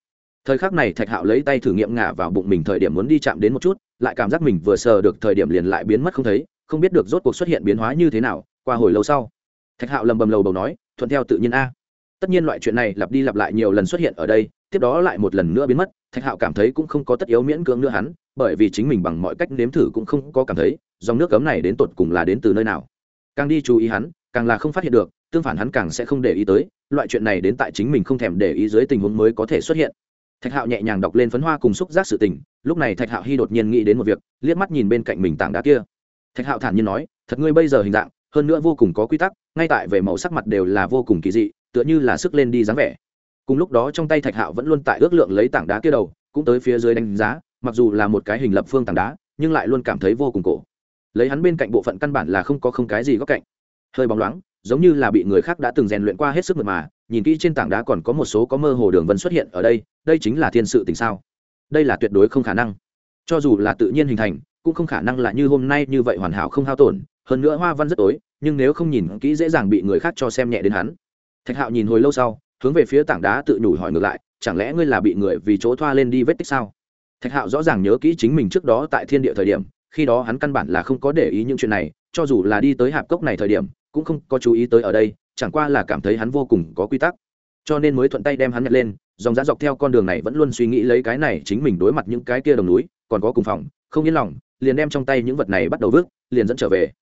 thời khắc này thạch hạo lấy tay thử nghiệm ngả vào bụng mình thời điểm muốn đi chạm đến một chút, lại cảm giác mình vừa sờ được thời điểm liền lại biến mất không thấy, không biết được rốt cuộc xuất hiện biến hóa như thế nào, qua hồi lâu sau, thạch hạo lầm bầm lầu bầu nói, thuận theo tự nhiên a. Tất nhiên loại chuyện này lặp đi lặp lại nhiều lần xuất hiện ở đây, tiếp đó lại một lần nữa biến mất. Thạch hạo cảm thấy cũng không có tất yếu miễn cưỡng nữa hắn, bởi vì chính mình bằng mọi cách nếm thử cũng không có cảm thấy, dòng nước cấm này đến tột cùng là đến từ nơi nào. Càng đi chú ý hắn, càng là không phát hiện được, tương phản hắn càng sẽ không để ý tới, loại chuyện này đến tại chính mình không thèm để ý dưới tình huống mới có thể xuất hiện thạch hạo nhẹ nhàng đọc lên phấn hoa cùng xúc giác sự tình, lúc này thạch hạo hy đột nhiên nghĩ đến một việc, liếc mắt nhìn bên cạnh mình tảng đá kia. Thạch hạo thản nhiên nói, thật ngươi bây giờ hình dạng, hơn nữa vô cùng có quy tắc, ngay tại về màu sắc mặt đều là vô cùng kỳ dị, tựa như là sức lên đi dáng vẻ. Cùng lúc đó trong tay thạch hạo vẫn luôn tại ước lượng lấy tảng đá kia đầu, cũng tới phía dưới đánh giá, mặc dù là một cái hình lập phương tảng đá, nhưng lại luôn cảm thấy vô cùng cổ. Lấy hắn bên cạnh bộ phận căn bản là không có không cái gì góc cạnh. Hơi bóng loáng giống như là bị người khác đã từng rèn luyện qua hết sức mượt mà, nhìn kỹ trên tảng đá còn có một số có mơ hồ đường vân xuất hiện ở đây đây chính là thiên sự tình sao? Đây là tuyệt đối không khả năng. Cho dù là tự nhiên hình thành, cũng không khả năng là như hôm nay như vậy hoàn hảo không hao tổn, hơn nữa hoa văn rất tối, nhưng nếu không nhìn kỹ dễ dàng bị người khác cho xem nhẹ đến hắn. Thạch hạo nhìn hồi lâu sau, hướng về phía tảng đá tự nhủ hỏi ngược lại, chẳng lẽ ngươi là bị người vì chỗ thoa lên đi vết tích sao? Thạch hạo rõ ràng nhớ kỹ chính mình trước đó tại thiên địa thời điểm, khi đó hắn căn bản là không có để ý những chuyện này, cho dù là đi tới hạp cốc này thời điểm cũng không có chú ý tới ở đây, chẳng qua là cảm thấy hắn vô cùng có quy tắc. Cho nên mới thuận tay đem hắn nhặt lên, dòng giá dọc theo con đường này vẫn luôn suy nghĩ lấy cái này chính mình đối mặt những cái kia đồng núi, còn có cùng phòng, không yên lòng, liền đem trong tay những vật này bắt đầu vứt, liền dẫn trở về.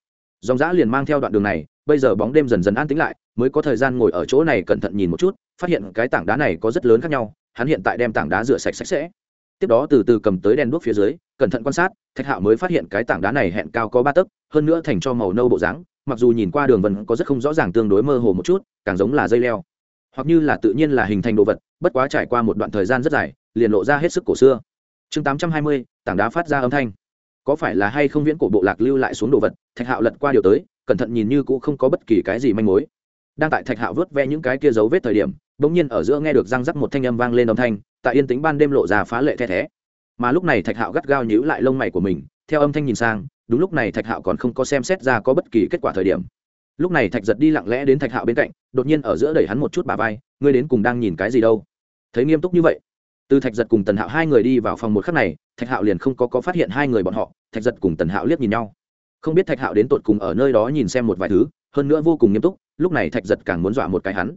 Dòng giã liền mang theo đoạn đường này, bây giờ bóng đêm dần dần an tĩnh lại, mới có thời gian ngồi ở chỗ này cẩn thận nhìn một chút, phát hiện cái tảng đá này có rất lớn khác nhau, hắn hiện tại đem tảng đá rửa sạch sạch sẽ tiếp đó từ từ cầm tới đèn đuốc phía dưới, cẩn thận quan sát, thạch hạo mới phát hiện cái tảng đá này hẹn cao có ba tấc, hơn nữa thành cho màu nâu bộ dáng, mặc dù nhìn qua đường vần có rất không rõ ràng tương đối mơ hồ một chút, càng giống là dây leo. Hoặc như là tự nhiên là hình thành đồ vật, bất quá trải qua một đoạn thời gian rất dài, liền lộ ra hết sức cổ xưa. Chương tám trăm hai mươi, tảng đá phát ra âm thanh. Có phải là hay không viễn cổ bộ lạc lưu lại xuống đồ vật, thạch hạo lật qua điều tới, cẩn thận nhìn như cũng không có bất kỳ cái gì manh mối. Đang tại thạch hạo vớt ve những cái kia dấu vết thời điểm, bỗng nhiên ở giữa nghe được răng rắc một thanh âm vang lên âm thanh tại yên tĩnh ban đêm lộ ra phá lệ the thé. Mà lúc này thạch hạo gắt gao nhíu lại lông mày của mình theo âm thanh nhìn sang đúng lúc này thạch hạo còn không có xem xét ra có bất kỳ kết quả thời điểm. Lúc này thạch giật đi lặng lẽ đến thạch hạo bên cạnh đột nhiên ở giữa đẩy hắn một chút bà vai ngươi đến cùng đang nhìn cái gì đâu? Thấy nghiêm túc như vậy từ thạch giật cùng tần hạo hai người đi vào phòng một khắc này thạch hạo liền không có, có phát hiện hai người bọn họ thạch giật cùng tần hạo liếc nhìn nhau. Không biết thạch hạo đến tột cùng ở nơi đó nhìn xem một vài thứ hơn nữa vô cùng nghiêm túc lúc này thạch giật càng muốn dọa một cái hắn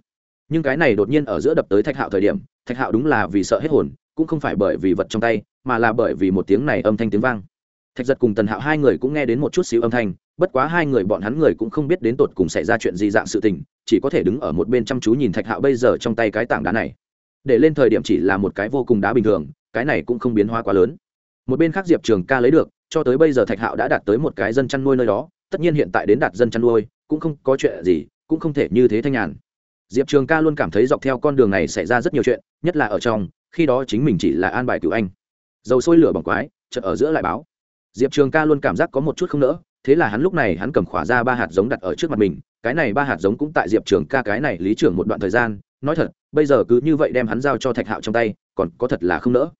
nhưng cái này đột nhiên ở giữa đập tới thạch hạo thời điểm, thạch hạo đúng là vì sợ hết hồn, cũng không phải bởi vì vật trong tay, mà là bởi vì một tiếng này âm thanh tiếng vang. Thạch giật cùng tần hạo hai người cũng nghe đến một chút xíu âm thanh, bất quá hai người bọn hắn người cũng không biết đến tột cùng xảy ra chuyện gì dạng sự tình, chỉ có thể đứng ở một bên chăm chú nhìn thạch hạo bây giờ trong tay cái tảng đá này. Để lên thời điểm chỉ là một cái vô cùng đá bình thường, cái này cũng không biến hóa quá lớn. Một bên khác diệp trường ca lấy được, cho tới bây giờ thạch hạo đã đạt tới một cái dân chăn nuôi nơi đó, tất nhiên hiện tại đến đạt dân chăn nuôi, cũng không có chuyện gì, cũng không thể như thế thanh nhàn diệp trường ca luôn cảm thấy dọc theo con đường này xảy ra rất nhiều chuyện, nhất là ở trong, khi đó chính mình chỉ là an bài cựu anh. Dầu sôi lửa bỏng quái, chợt ở giữa lại báo. Diệp trường ca luôn cảm giác có một chút không nỡ, thế là hắn lúc này hắn cầm khỏa ra ba hạt giống đặt ở trước mặt mình, cái này ba hạt giống cũng tại diệp trường ca cái này lý trưởng một đoạn thời gian, nói thật, bây giờ cứ như vậy đem hắn giao cho thạch hạo trong tay, còn có thật là không nỡ.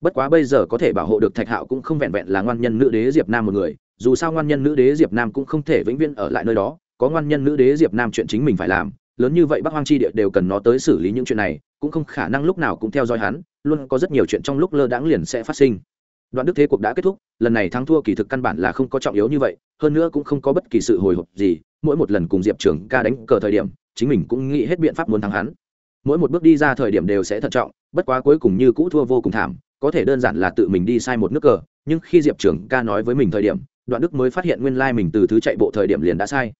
Bất quá bây giờ có thể bảo hộ được thạch hạo cũng không vẹn vẹn là ngoan nhân nữ đế diệp nam một người, dù sao ngoan nhân nữ đế diệp nam cũng không thể vĩnh viễn ở lại nơi đó, có ngoan nhân nữ đế diệp nam chuyện chính mình phải làm lớn như vậy bắc hoang chi địa đều cần nó tới xử lý những chuyện này, cũng không khả năng lúc nào cũng theo dõi hắn, luôn có rất nhiều chuyện trong lúc lơ đãng liền sẽ phát sinh. Đoạn đức thế cuộc đã kết thúc, lần này thắng thua kỳ thực căn bản là không có trọng yếu như vậy, hơn nữa cũng không có bất kỳ sự hồi hộp gì, mỗi một lần cùng diệp trường ca đánh cờ thời điểm, chính mình cũng nghĩ hết biện pháp muốn thắng hắn. Mỗi một bước đi ra thời điểm đều sẽ thận trọng, bất quá cuối cùng như cũ thua vô cùng thảm, có thể đơn giản là tự mình đi sai một nước cờ, nhưng khi diệp trường ca nói với mình thời điểm, đoạn đức mới phát hiện nguyên lai mình từ thứ chạy bộ thời điểm liền đã sai.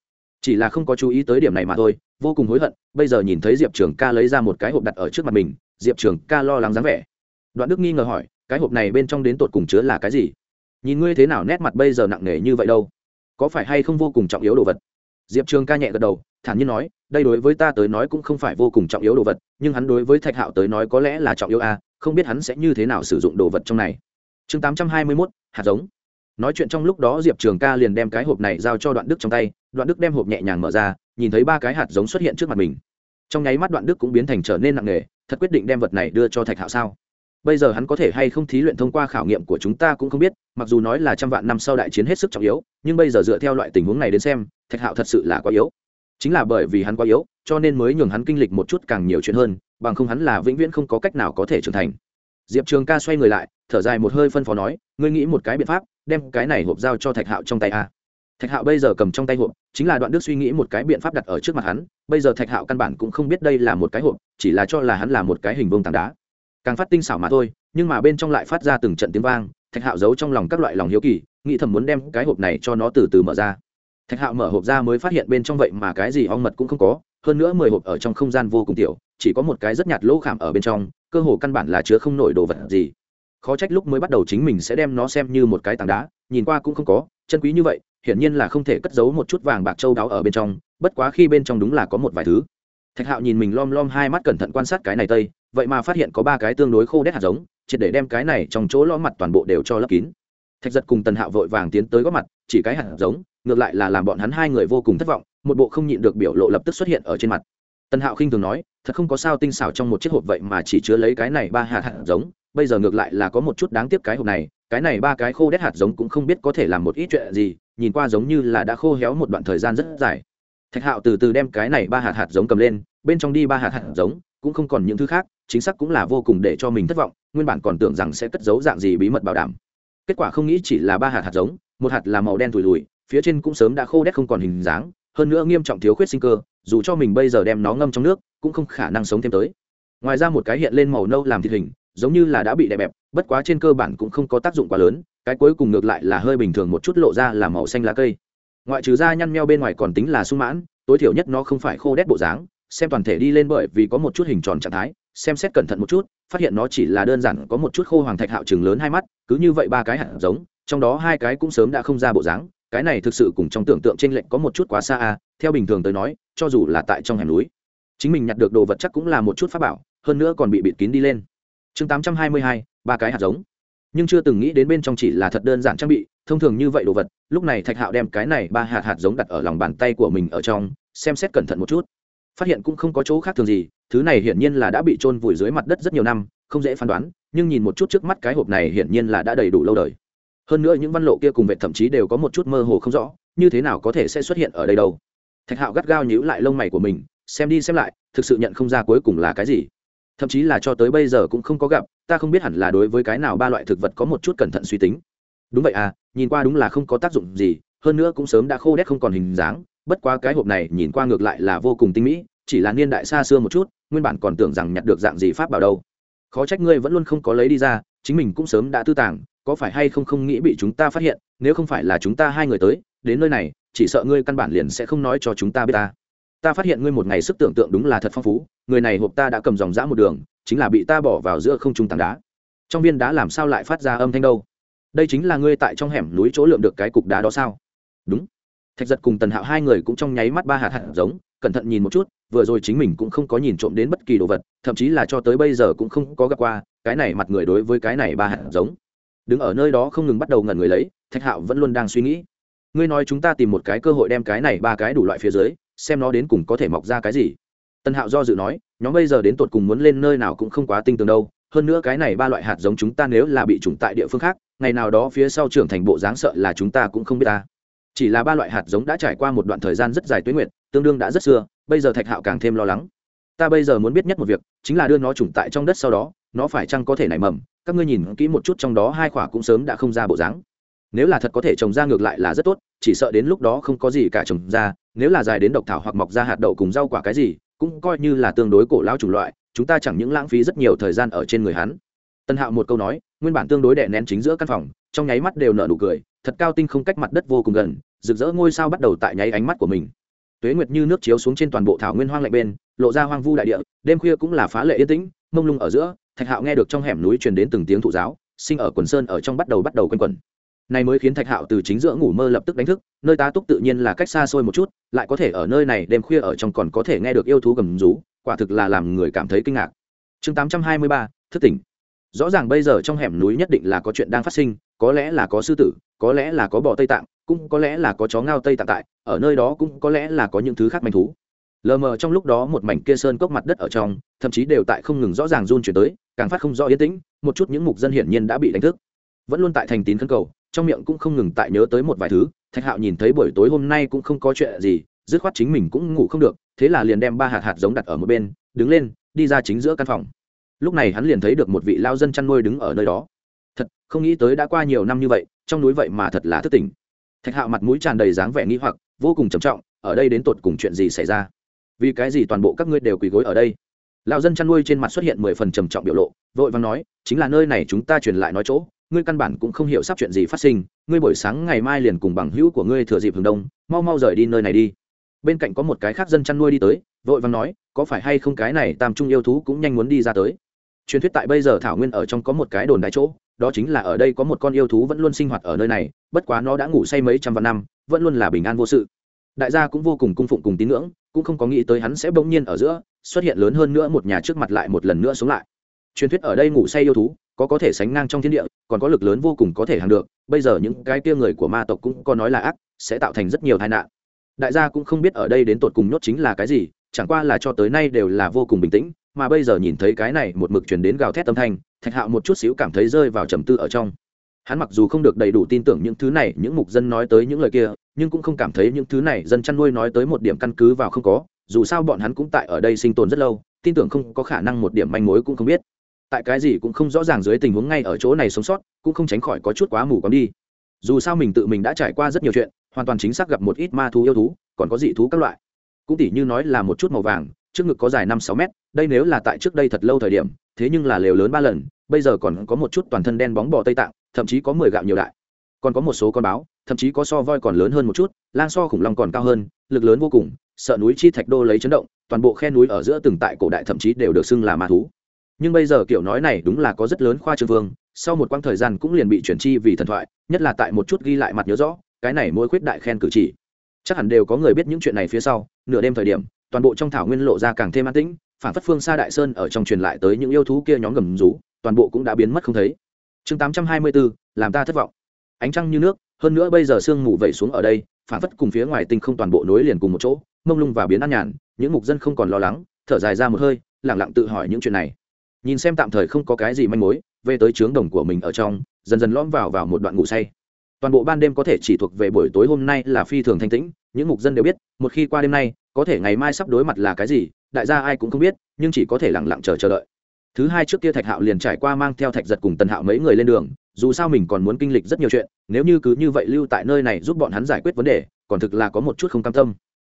Chỉ là không có chú ý tới điểm này mà thôi vô cùng hối hận bây giờ nhìn thấy diệp trường ca lấy ra một cái hộp đặt ở trước mặt mình diệp trường ca lo lắng dáng vẻ. Đoạn đức nghi ngờ hỏi cái hộp này bên trong đến tột cùng chứa là cái gì? Nhìn ngươi thế nào nét mặt bây giờ nặng nề như vậy đâu? Có phải hay không vô cùng trọng yếu đồ vật? Diệp trường ca nhẹ gật đầu thản nhiên nói đây đối với ta tới nói cũng không phải vô cùng trọng yếu đồ vật nhưng hắn đối với thạch hạo tới nói có lẽ là trọng yếu a à, không biết hắn sẽ như thế nào sử dụng đồ vật trong này. Chương tám trăm hai mươi mốt hạt giống nói chuyện trong lúc đó diệp trường ca liền đem cái hộp này giao cho đoạn đức trong tay, đoạn đức đem hộp nhẹ nhàng mở ra, nhìn thấy ba cái hạt giống xuất hiện trước mặt mình. Trong nháy mắt đoạn đức cũng biến thành trở nên nặng nề, thật quyết định đem vật này đưa cho thạch hạo sao? Bây giờ hắn có thể hay không thí luyện thông qua khảo nghiệm của chúng ta cũng không biết, mặc dù nói là trăm vạn năm sau đại chiến hết sức trọng yếu, nhưng bây giờ dựa theo loại tình huống này đến xem, thạch hạo thật sự là quá yếu. Chính là bởi vì hắn quá yếu, cho nên mới nhường hắn kinh lịch một chút càng nhiều chuyện hơn, bằng không hắn là vĩnh viễn không có cách nào có thể trưởng thành. Diệp trường ca xoay người lại, thở dài một hơi phân phó nói, ngươi nghĩ một cái biện pháp đem cái này hộp giao cho thạch hạo trong tay a. Thạch hạo bây giờ cầm trong tay hộp, chính là đoạn đức suy nghĩ một cái biện pháp đặt ở trước mặt hắn, bây giờ thạch hạo căn bản cũng không biết đây là một cái hộp, chỉ là cho là hắn là một cái hình vông tảng đá. Càng phát tinh xảo mà thôi, nhưng mà bên trong lại phát ra từng trận tiếng vang, thạch hạo giấu trong lòng các loại lòng hiếu kỳ, nghĩ thầm muốn đem cái hộp này cho nó từ từ mở ra. Thạch hạo mở hộp ra mới phát hiện bên trong vậy mà cái gì ong mật cũng không có, hơn nữa mười hộp ở trong không gian vô cùng tiểu, chỉ có một cái rất nhạt lỗ khảm ở bên trong, cơ hồ căn bản là chứa không nổi đồ vật gì khó trách lúc mới bắt đầu chính mình sẽ đem nó xem như một cái tảng đá, nhìn qua cũng không có, chân quý như vậy, hiển nhiên là không thể cất giấu một chút vàng bạc châu đáo ở bên trong, bất quá khi bên trong đúng là có một vài thứ. Thạch hạo nhìn mình lom lom hai mắt cẩn thận quan sát cái này tây, vậy mà phát hiện có ba cái tương đối khô đét hạt giống, triệt để đem cái này trong chỗ lõm mặt toàn bộ đều cho lấp kín. Thạch giật cùng tần hạo vội vàng tiến tới góp mặt, chỉ cái hạt giống, ngược lại là làm bọn hắn hai người vô cùng thất vọng, một bộ không nhịn được biểu lộ lập tức xuất hiện ở trên mặt. Tần hạo khinh thường nói, thật không có sao tinh xảo trong một chiếc hộp vậy mà chỉ chứa lấy cái này ba hạt hạt giống bây giờ ngược lại là có một chút đáng tiếc cái hộp này, cái này ba cái khô đét hạt giống cũng không biết có thể làm một ít chuyện gì, nhìn qua giống như là đã khô héo một đoạn thời gian rất dài. Thạch hạo từ từ đem cái này ba hạt hạt giống cầm lên, bên trong đi ba hạt hạt giống, cũng không còn những thứ khác, chính xác cũng là vô cùng để cho mình thất vọng, nguyên bản còn tưởng rằng sẽ cất giấu dạng gì bí mật bảo đảm. Kết quả không nghĩ chỉ là ba hạt hạt giống, một hạt là màu đen thùi lùi, phía trên cũng sớm đã khô đét không còn hình dáng, hơn nữa nghiêm trọng thiếu khuyết sinh cơ, dù cho mình bây giờ đem nó ngâm trong nước, cũng không khả năng sống thêm tới. Ngoài ra một cái hiện lên màu nâu làm thịt hình giống như là đã bị đè bẹp bất quá trên cơ bản cũng không có tác dụng quá lớn cái cuối cùng ngược lại là hơi bình thường một chút lộ ra là màu xanh lá cây. Ngoại trừ da nhăn meo bên ngoài còn tính là sung mãn tối thiểu nhất nó không phải khô đét bộ dáng xem toàn thể đi lên bởi vì có một chút hình tròn trạng thái xem xét cẩn thận một chút phát hiện nó chỉ là đơn giản có một chút khô hoàng thạch hạo chừng lớn hai mắt cứ như vậy ba cái hạt giống trong đó hai cái cũng sớm đã không ra bộ dáng cái này thực sự cùng trong tưởng tượng trên lệnh có một chút quá xa à, theo bình thường tới nói cho dù là tại trong hẻm núi chính mình nhặt được đồ vật chắc cũng là một chút pháp bảo hơn nữa còn bị bịt kín đi lên chương tám trăm hai mươi hai, ba cái hạt giống. Nhưng chưa từng nghĩ đến bên trong chỉ là thật đơn giản trang bị, thông thường như vậy đồ vật, lúc này thạch hạo đem cái này ba hạt hạt giống đặt ở lòng bàn tay của mình ở trong, xem xét cẩn thận một chút. Phát hiện cũng không có chỗ khác thường gì, thứ này hiển nhiên là đã bị trôn vùi dưới mặt đất rất nhiều năm, không dễ phán đoán, nhưng nhìn một chút trước mắt cái hộp này hiển nhiên là đã đầy đủ lâu đời. Hơn nữa những văn lộ kia cùng vệ thậm chí đều có một chút mơ hồ không rõ, như thế nào có thể sẽ xuất hiện ở đây đâu? Thạch hạo gắt gao nhíu lại lông mày của mình, xem đi xem lại, thực sự nhận không ra cuối cùng là cái gì thậm chí là cho tới bây giờ cũng không có gặp, ta không biết hẳn là đối với cái nào ba loại thực vật có một chút cẩn thận suy tính. Đúng vậy à nhìn qua đúng là không có tác dụng gì, hơn nữa cũng sớm đã khô đét không còn hình dáng, bất quá cái hộp này nhìn qua ngược lại là vô cùng tinh mỹ, chỉ là niên đại xa xưa một chút, nguyên bản còn tưởng rằng nhặt được dạng gì pháp bảo đâu. Khó trách ngươi vẫn luôn không có lấy đi ra, chính mình cũng sớm đã tư tàng, có phải hay không không nghĩ bị chúng ta phát hiện, nếu không phải là chúng ta hai người tới, đến nơi này, chỉ sợ ngươi căn bản liền sẽ không nói cho chúng ta biết ta ta phát hiện ngươi một ngày sức tưởng tượng đúng là thật phong phú, người này hộp ta đã cầm dòng dã một đường, chính là bị ta bỏ vào giữa không trung tảng đá. Trong viên đá làm sao lại phát ra âm thanh đâu? Đây chính là ngươi tại trong hẻm núi chỗ lượm được cái cục đá đó sao? Đúng. Thạch giật cùng tần hạo hai người cũng trong nháy mắt ba hạt hạt giống, cẩn thận nhìn một chút, vừa rồi chính mình cũng không có nhìn trộm đến bất kỳ đồ vật, thậm chí là cho tới bây giờ cũng không có gặp qua, cái này mặt người đối với cái này ba hạt giống. Đứng ở nơi đó không ngừng bắt đầu ngẩn người lấy, thạch hạo vẫn luôn đang suy nghĩ. Ngươi nói chúng ta tìm một cái cơ hội đem cái này ba cái đủ loại phía dưới xem nó đến cùng có thể mọc ra cái gì. Tân hạo do dự nói, nhóm bây giờ đến tột cùng muốn lên nơi nào cũng không quá tinh tường đâu. Hơn nữa cái này ba loại hạt giống chúng ta nếu là bị trùng tại địa phương khác, ngày nào đó phía sau trưởng thành bộ dáng sợ là chúng ta cũng không biết ta. Chỉ là ba loại hạt giống đã trải qua một đoạn thời gian rất dài tuyến nguyệt, tương đương đã rất xưa, bây giờ thạch hạo càng thêm lo lắng. Ta bây giờ muốn biết nhất một việc, chính là đưa nó trùng tại trong đất sau đó, nó phải chăng có thể nảy mầm? Các ngươi nhìn kỹ một chút trong đó hai quả cũng sớm đã không ra bộ dáng. Nếu là thật có thể trồng ra ngược lại là rất tốt, chỉ sợ đến lúc đó không có gì cả trồng ra nếu là dài đến độc thảo hoặc mọc ra hạt đậu cùng rau quả cái gì, cũng coi như là tương đối cổ lao chủng loại, chúng ta chẳng những lãng phí rất nhiều thời gian ở trên người hắn. Tân hạo một câu nói, nguyên bản tương đối đè nén chính giữa căn phòng, trong nháy mắt đều nở nụ cười, thật cao tinh không cách mặt đất vô cùng gần, rực rỡ ngôi sao bắt đầu tại nháy ánh mắt của mình. Tuế nguyệt như nước chiếu xuống trên toàn bộ thảo nguyên hoang lạnh bên, lộ ra hoang vu đại địa, đêm khuya cũng là phá lệ yên tĩnh, mông lung ở giữa, thạch hạo nghe được trong hẻm núi truyền đến từng tiếng thụ giáo, sinh ở quần sơn ở trong bắt đầu bắt đầu quanh quẩn này mới khiến thạch hạo từ chính giữa ngủ mơ lập tức đánh thức, nơi tá túc tự nhiên là cách xa xôi một chút, lại có thể ở nơi này đêm khuya ở trong còn có thể nghe được yêu thú gầm rú, quả thực là làm người cảm thấy kinh ngạc. Chương tám trăm hai mươi ba, thức tỉnh. Rõ ràng bây giờ trong hẻm núi nhất định là có chuyện đang phát sinh, có lẽ là có sư tử, có lẽ là có bò tây tạng, cũng có lẽ là có chó ngao tây tạng tại, ở nơi đó cũng có lẽ là có những thứ khác manh thú. Lờ mờ trong lúc đó một mảnh kia sơn cốc mặt đất ở trong, thậm chí đều tại không ngừng rõ ràng run chuyển tới, càng phát không rõ yên tĩnh, một chút những mục dân hiển nhiên đã bị đánh thức. Vẫn luôn tại thành tín khấn cầu trong miệng cũng không ngừng tại nhớ tới một vài thứ, thạch hạo nhìn thấy buổi tối hôm nay cũng không có chuyện gì, dứt khoát chính mình cũng ngủ không được, thế là liền đem ba hạt hạt giống đặt ở một bên, đứng lên, đi ra chính giữa căn phòng. Lúc này hắn liền thấy được một vị lao dân chăn nuôi đứng ở nơi đó. Thật, không nghĩ tới đã qua nhiều năm như vậy, trong núi vậy mà thật là thất tình thạch hạo mặt mũi tràn đầy dáng vẻ nghi hoặc, vô cùng trầm trọng, ở đây đến tột cùng chuyện gì xảy ra? Vì cái gì toàn bộ các ngươi đều quỳ gối ở đây? Lao dân chăn nuôi trên mặt xuất hiện mười phần trầm trọng biểu lộ, vội vàng nói, chính là nơi này chúng ta truyền lại nói chỗ ngươi căn bản cũng không hiểu sắp chuyện gì phát sinh, ngươi buổi sáng ngày mai liền cùng bằng hữu của ngươi thừa dịp hướng đông, mau mau rời đi nơi này đi. Bên cạnh có một cái khác dân chăn nuôi đi tới, vội vàng nói, có phải hay không cái này tam trung yêu thú cũng nhanh muốn đi ra tới? Truyền thuyết tại bây giờ thảo nguyên ở trong có một cái đồn đại chỗ, đó chính là ở đây có một con yêu thú vẫn luôn sinh hoạt ở nơi này, bất quá nó đã ngủ say mấy trăm vạn năm, vẫn luôn là bình an vô sự. Đại gia cũng vô cùng cung phụng cùng tín ngưỡng, cũng không có nghĩ tới hắn sẽ bỗng nhiên ở giữa, xuất hiện lớn hơn nữa một nhà trước mặt lại một lần nữa xuống lại. Truyền thuyết ở đây ngủ say yêu thú có có thể sánh ngang trong thiên địa, còn có lực lớn vô cùng có thể hàng được, bây giờ những cái kia người của ma tộc cũng có nói là ác, sẽ tạo thành rất nhiều tai nạn. Đại gia cũng không biết ở đây đến tột cùng nhốt chính là cái gì, chẳng qua là cho tới nay đều là vô cùng bình tĩnh, mà bây giờ nhìn thấy cái này một mực truyền đến gào thét âm thanh, thạch hạo một chút xíu cảm thấy rơi vào trầm tư ở trong. Hắn mặc dù không được đầy đủ tin tưởng những thứ này, những mục dân nói tới những lời kia, nhưng cũng không cảm thấy những thứ này dân chăn nuôi nói tới một điểm căn cứ vào không có, dù sao bọn hắn cũng tại ở đây sinh tồn rất lâu, tin tưởng không có khả năng một điểm manh mối cũng không biết tại cái gì cũng không rõ ràng dưới tình huống ngay ở chỗ này sống sót, cũng không tránh khỏi có chút quá mù quáng đi. Dù sao mình tự mình đã trải qua rất nhiều chuyện, hoàn toàn chính xác gặp một ít ma thú yêu thú, còn có dị thú các loại. Cũng tỉ như nói là một chút màu vàng, trước ngực có dài năm sáu mét, đây nếu là tại trước đây thật lâu thời điểm, thế nhưng là lều lớn ba lần, bây giờ còn có một chút toàn thân đen bóng bò tây tạng, thậm chí có mười gạo nhiều đại. Còn có một số con báo, thậm chí có so voi còn lớn hơn một chút, lang so khủng long còn cao hơn, lực lớn vô cùng, sợ núi chi thạch đô lấy chấn động, toàn bộ khe núi ở giữa từng tại cổ đại thậm chí đều được xưng là ma thú nhưng bây giờ kiểu nói này đúng là có rất lớn khoa trương vương sau một quãng thời gian cũng liền bị chuyển chi vì thần thoại, nhất là tại một chút ghi lại mặt nhớ rõ, cái này mỗi khuyết đại khen cử chỉ. Chắc hẳn đều có người biết những chuyện này phía sau, nửa đêm thời điểm, toàn bộ trong thảo nguyên lộ ra càng thêm an tĩnh, phản phất phương xa đại sơn ở trong truyền lại tới những yêu thú kia nhóm gầm rú, toàn bộ cũng đã biến mất không thấy. Chương tám trăm hai mươi bốn làm ta thất vọng. Ánh trăng như nước, hơn nữa bây giờ sương mù vẩy xuống ở đây, phản phất cùng phía ngoài tinh không toàn bộ nối liền cùng một chỗ, mông lung và biến an nhàn, những mục dân không còn lo lắng, thở dài ra một hơi lẳng lặng tự hỏi những chuyện này nhìn xem tạm thời không có cái gì manh mối, về tới trướng đồng của mình ở trong, dần dần lõm vào vào một đoạn ngủ say. Toàn bộ ban đêm có thể chỉ thuộc về buổi tối hôm nay là phi thường thanh tĩnh, những mục dân đều biết, một khi qua đêm nay, có thể ngày mai sắp đối mặt là cái gì, đại gia ai cũng không biết, nhưng chỉ có thể lẳng lặng chờ chờ đợi. Thứ hai trước kia thạch hạo liền trải qua mang theo thạch giật cùng tần hạo mấy người lên đường, dù sao mình còn muốn kinh lịch rất nhiều chuyện, nếu như cứ như vậy lưu tại nơi này giúp bọn hắn giải quyết vấn đề, còn thực là có một chút không cam tâm.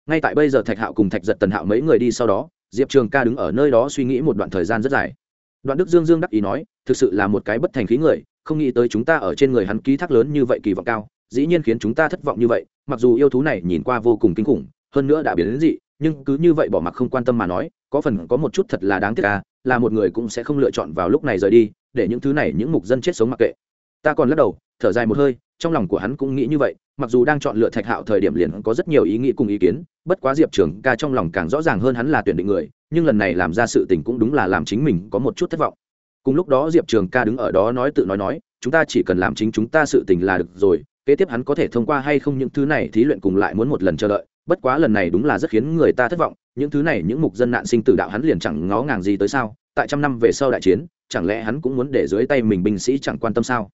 Ngay tại bây giờ thạch hạo cùng thạch giật tần hạo mấy người đi sau đó, diệp trường ca đứng ở nơi đó suy nghĩ một đoạn thời gian rất dài đoạn đức dương dương đắc ý nói, thực sự là một cái bất thành khí người, không nghĩ tới chúng ta ở trên người hắn ký thác lớn như vậy kỳ vọng cao, dĩ nhiên khiến chúng ta thất vọng như vậy, mặc dù yêu thú này nhìn qua vô cùng kinh khủng, hơn nữa đã biến đến dị, nhưng cứ như vậy bỏ mặc không quan tâm mà nói, có phần có một chút thật là đáng tiếc à là một người cũng sẽ không lựa chọn vào lúc này rời đi, để những thứ này những mục dân chết sống mặc kệ. Ta còn lắc đầu, thở dài một hơi, trong lòng của hắn cũng nghĩ như vậy, mặc dù đang chọn lựa thạch hạo thời điểm liền có rất nhiều ý nghĩ cùng ý kiến, bất quá diệp trường ca trong lòng càng rõ ràng hơn hắn là tuyển định người nhưng lần này làm ra sự tình cũng đúng là làm chính mình có một chút thất vọng. Cùng lúc đó diệp trường ca đứng ở đó nói tự nói nói, chúng ta chỉ cần làm chính chúng ta sự tình là được rồi, kế tiếp hắn có thể thông qua hay không những thứ này thí luyện cùng lại muốn một lần chờ đợi. Bất quá lần này đúng là rất khiến người ta thất vọng, những thứ này những mục dân nạn sinh tử đạo hắn liền chẳng ngó ngàng gì tới sao? Tại trăm năm về sau đại chiến, chẳng lẽ hắn cũng muốn để dưới tay mình binh sĩ chẳng quan tâm sao?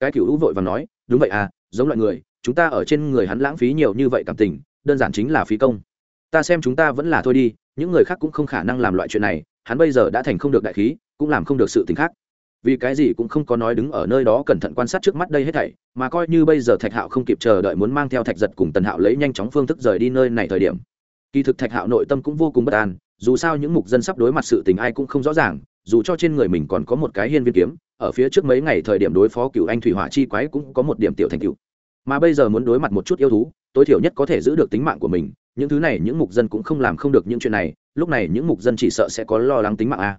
Cái cựu hữu vội và nói, đúng vậy à giống loại người, chúng ta ở trên người hắn lãng phí nhiều như vậy cảm tình, đơn giản chính là phí công ta xem chúng ta vẫn là thôi đi, những người khác cũng không khả năng làm loại chuyện này, hắn bây giờ đã thành không được đại khí, cũng làm không được sự t khác. Vì cái gì cũng không có nói đứng ở nơi đó cẩn thận quan sát trước mắt đây hết thảy, mà coi như bây giờ thạch hạo không kịp chờ đợi muốn mang theo thạch giật cùng tần hạo lấy nhanh chóng phương thức rời đi nơi này thời điểm. Kỳ thực thạch hạo nội tâm cũng vô cùng bất an, dù sao những mục dân sắp đối mặt sự tình ai cũng không rõ ràng, dù cho trên người mình còn có một cái hiên viên kiếm, ở phía trước mấy ngày thời điểm đối phó cựu anh thủy hỏa chi quái cũng có một điểm tiểu thành cựu mà bây giờ muốn đối mặt một chút yêu thú, tối thiểu nhất có thể giữ được tính mạng của mình những thứ này những mục dân cũng không làm không được những chuyện này, lúc này những mục dân chỉ sợ sẽ có lo lắng tính mạng a.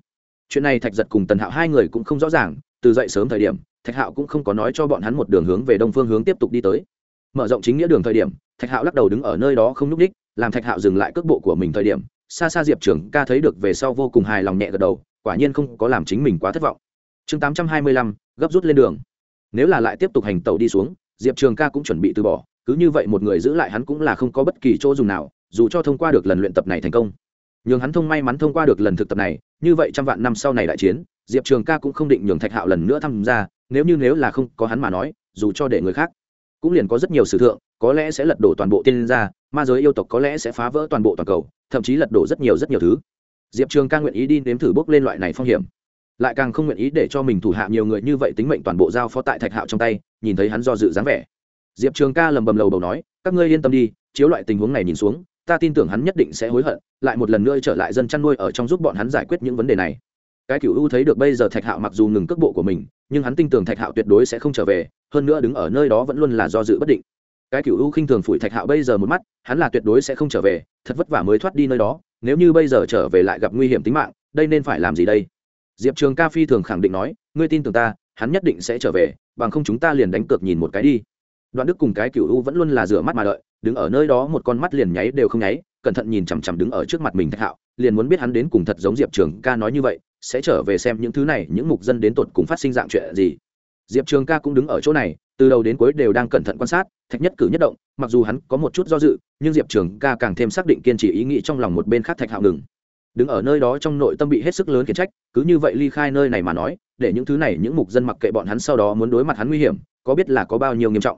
Chuyện này thạch giật cùng tần hạo hai người cũng không rõ ràng, từ dậy sớm thời điểm, thạch hạo cũng không có nói cho bọn hắn một đường hướng về đông phương hướng tiếp tục đi tới. Mở rộng chính nghĩa đường thời điểm, thạch hạo lắc đầu đứng ở nơi đó không n ú c đích, làm thạch hạo dừng lại cước bộ của mình thời điểm, xa xa diệp trưởng ca thấy được về sau vô cùng hài lòng nhẹ gật đầu, quả nhiên không có làm chính mình quá thất vọng. Chương tám trăm hai mươi lăm, gấp rút lên đường. Nếu là lại tiếp tục hành tàu đi xuống, diệp trường ca cũng chuẩn bị từ bỏ cứ như vậy một người giữ lại hắn cũng là không có bất kỳ chỗ dùng nào, dù cho thông qua được lần luyện tập này thành công. Nhường hắn thông may mắn thông qua được lần thực tập này, như vậy trăm vạn năm sau này đại chiến, diệp trường ca cũng không định nhường thạch hạo lần nữa tham gia, nếu như nếu là không có hắn mà nói, dù cho để người khác cũng liền có rất nhiều sử thượng, có lẽ sẽ lật đổ toàn bộ tiên gia, ma giới yêu tộc có lẽ sẽ phá vỡ toàn bộ toàn cầu, thậm chí lật đổ rất nhiều rất nhiều thứ. Diệp trường ca nguyện ý đi nếm thử bước lên loại này phong hiểm, lại càng không nguyện ý để cho mình thủ hạ nhiều người như vậy tính mệnh toàn bộ giao phó tại thạch hạo trong tay, nhìn thấy hắn do dự dáng vẻ diệp trường ca lầm bầm lầu bầu nói, các ngươi yên tâm đi, chiếu loại tình huống này nhìn xuống, ta tin tưởng hắn nhất định sẽ hối hận, lại một lần nữa trở lại dân chăn nuôi ở trong giúp bọn hắn giải quyết những vấn đề này. Cái cựu u thấy được bây giờ thạch hạo mặc dù ngừng cước bộ của mình, nhưng hắn tin tưởng thạch hạo tuyệt đối sẽ không trở về, hơn nữa đứng ở nơi đó vẫn luôn là do dự bất định. Cái cựu u khinh thường phủi thạch hạo bây giờ một mắt, hắn là tuyệt đối sẽ không trở về, thật vất vả mới thoát đi nơi đó, nếu như bây giờ trở về lại gặp nguy hiểm tính mạng, đây nên phải làm gì đây? Diệp trường ca phi thường khẳng định nói, ngươi tin tưởng ta, hắn nhất định sẽ trở về, bằng không chúng ta liền đánh cược nhìn một cái đi đoạn đức cùng cái cựu u vẫn luôn là rửa mắt mà đợi, đứng ở nơi đó một con mắt liền nháy đều không nháy, cẩn thận nhìn chằm chằm đứng ở trước mặt mình thạch hạo, liền muốn biết hắn đến cùng thật giống diệp trường ca nói như vậy, sẽ trở về xem những thứ này, những mục dân đến tột cùng phát sinh dạng chuyện gì. Diệp trường ca cũng đứng ở chỗ này, từ đầu đến cuối đều đang cẩn thận quan sát, thạch nhất cử nhất động, mặc dù hắn có một chút do dự, nhưng diệp trường ca càng thêm xác định kiên trì ý nghĩ trong lòng một bên khác thạch hạo ngừng. Đứng ở nơi đó trong nội tâm bị hết sức lớn khiển trách, cứ như vậy ly khai nơi này mà nói, để những thứ này những mục dân mặc kệ bọn hắn sau đó muốn đối mặt hắn nguy hiểm, có biết là có bao nhiêu nghiêm trọng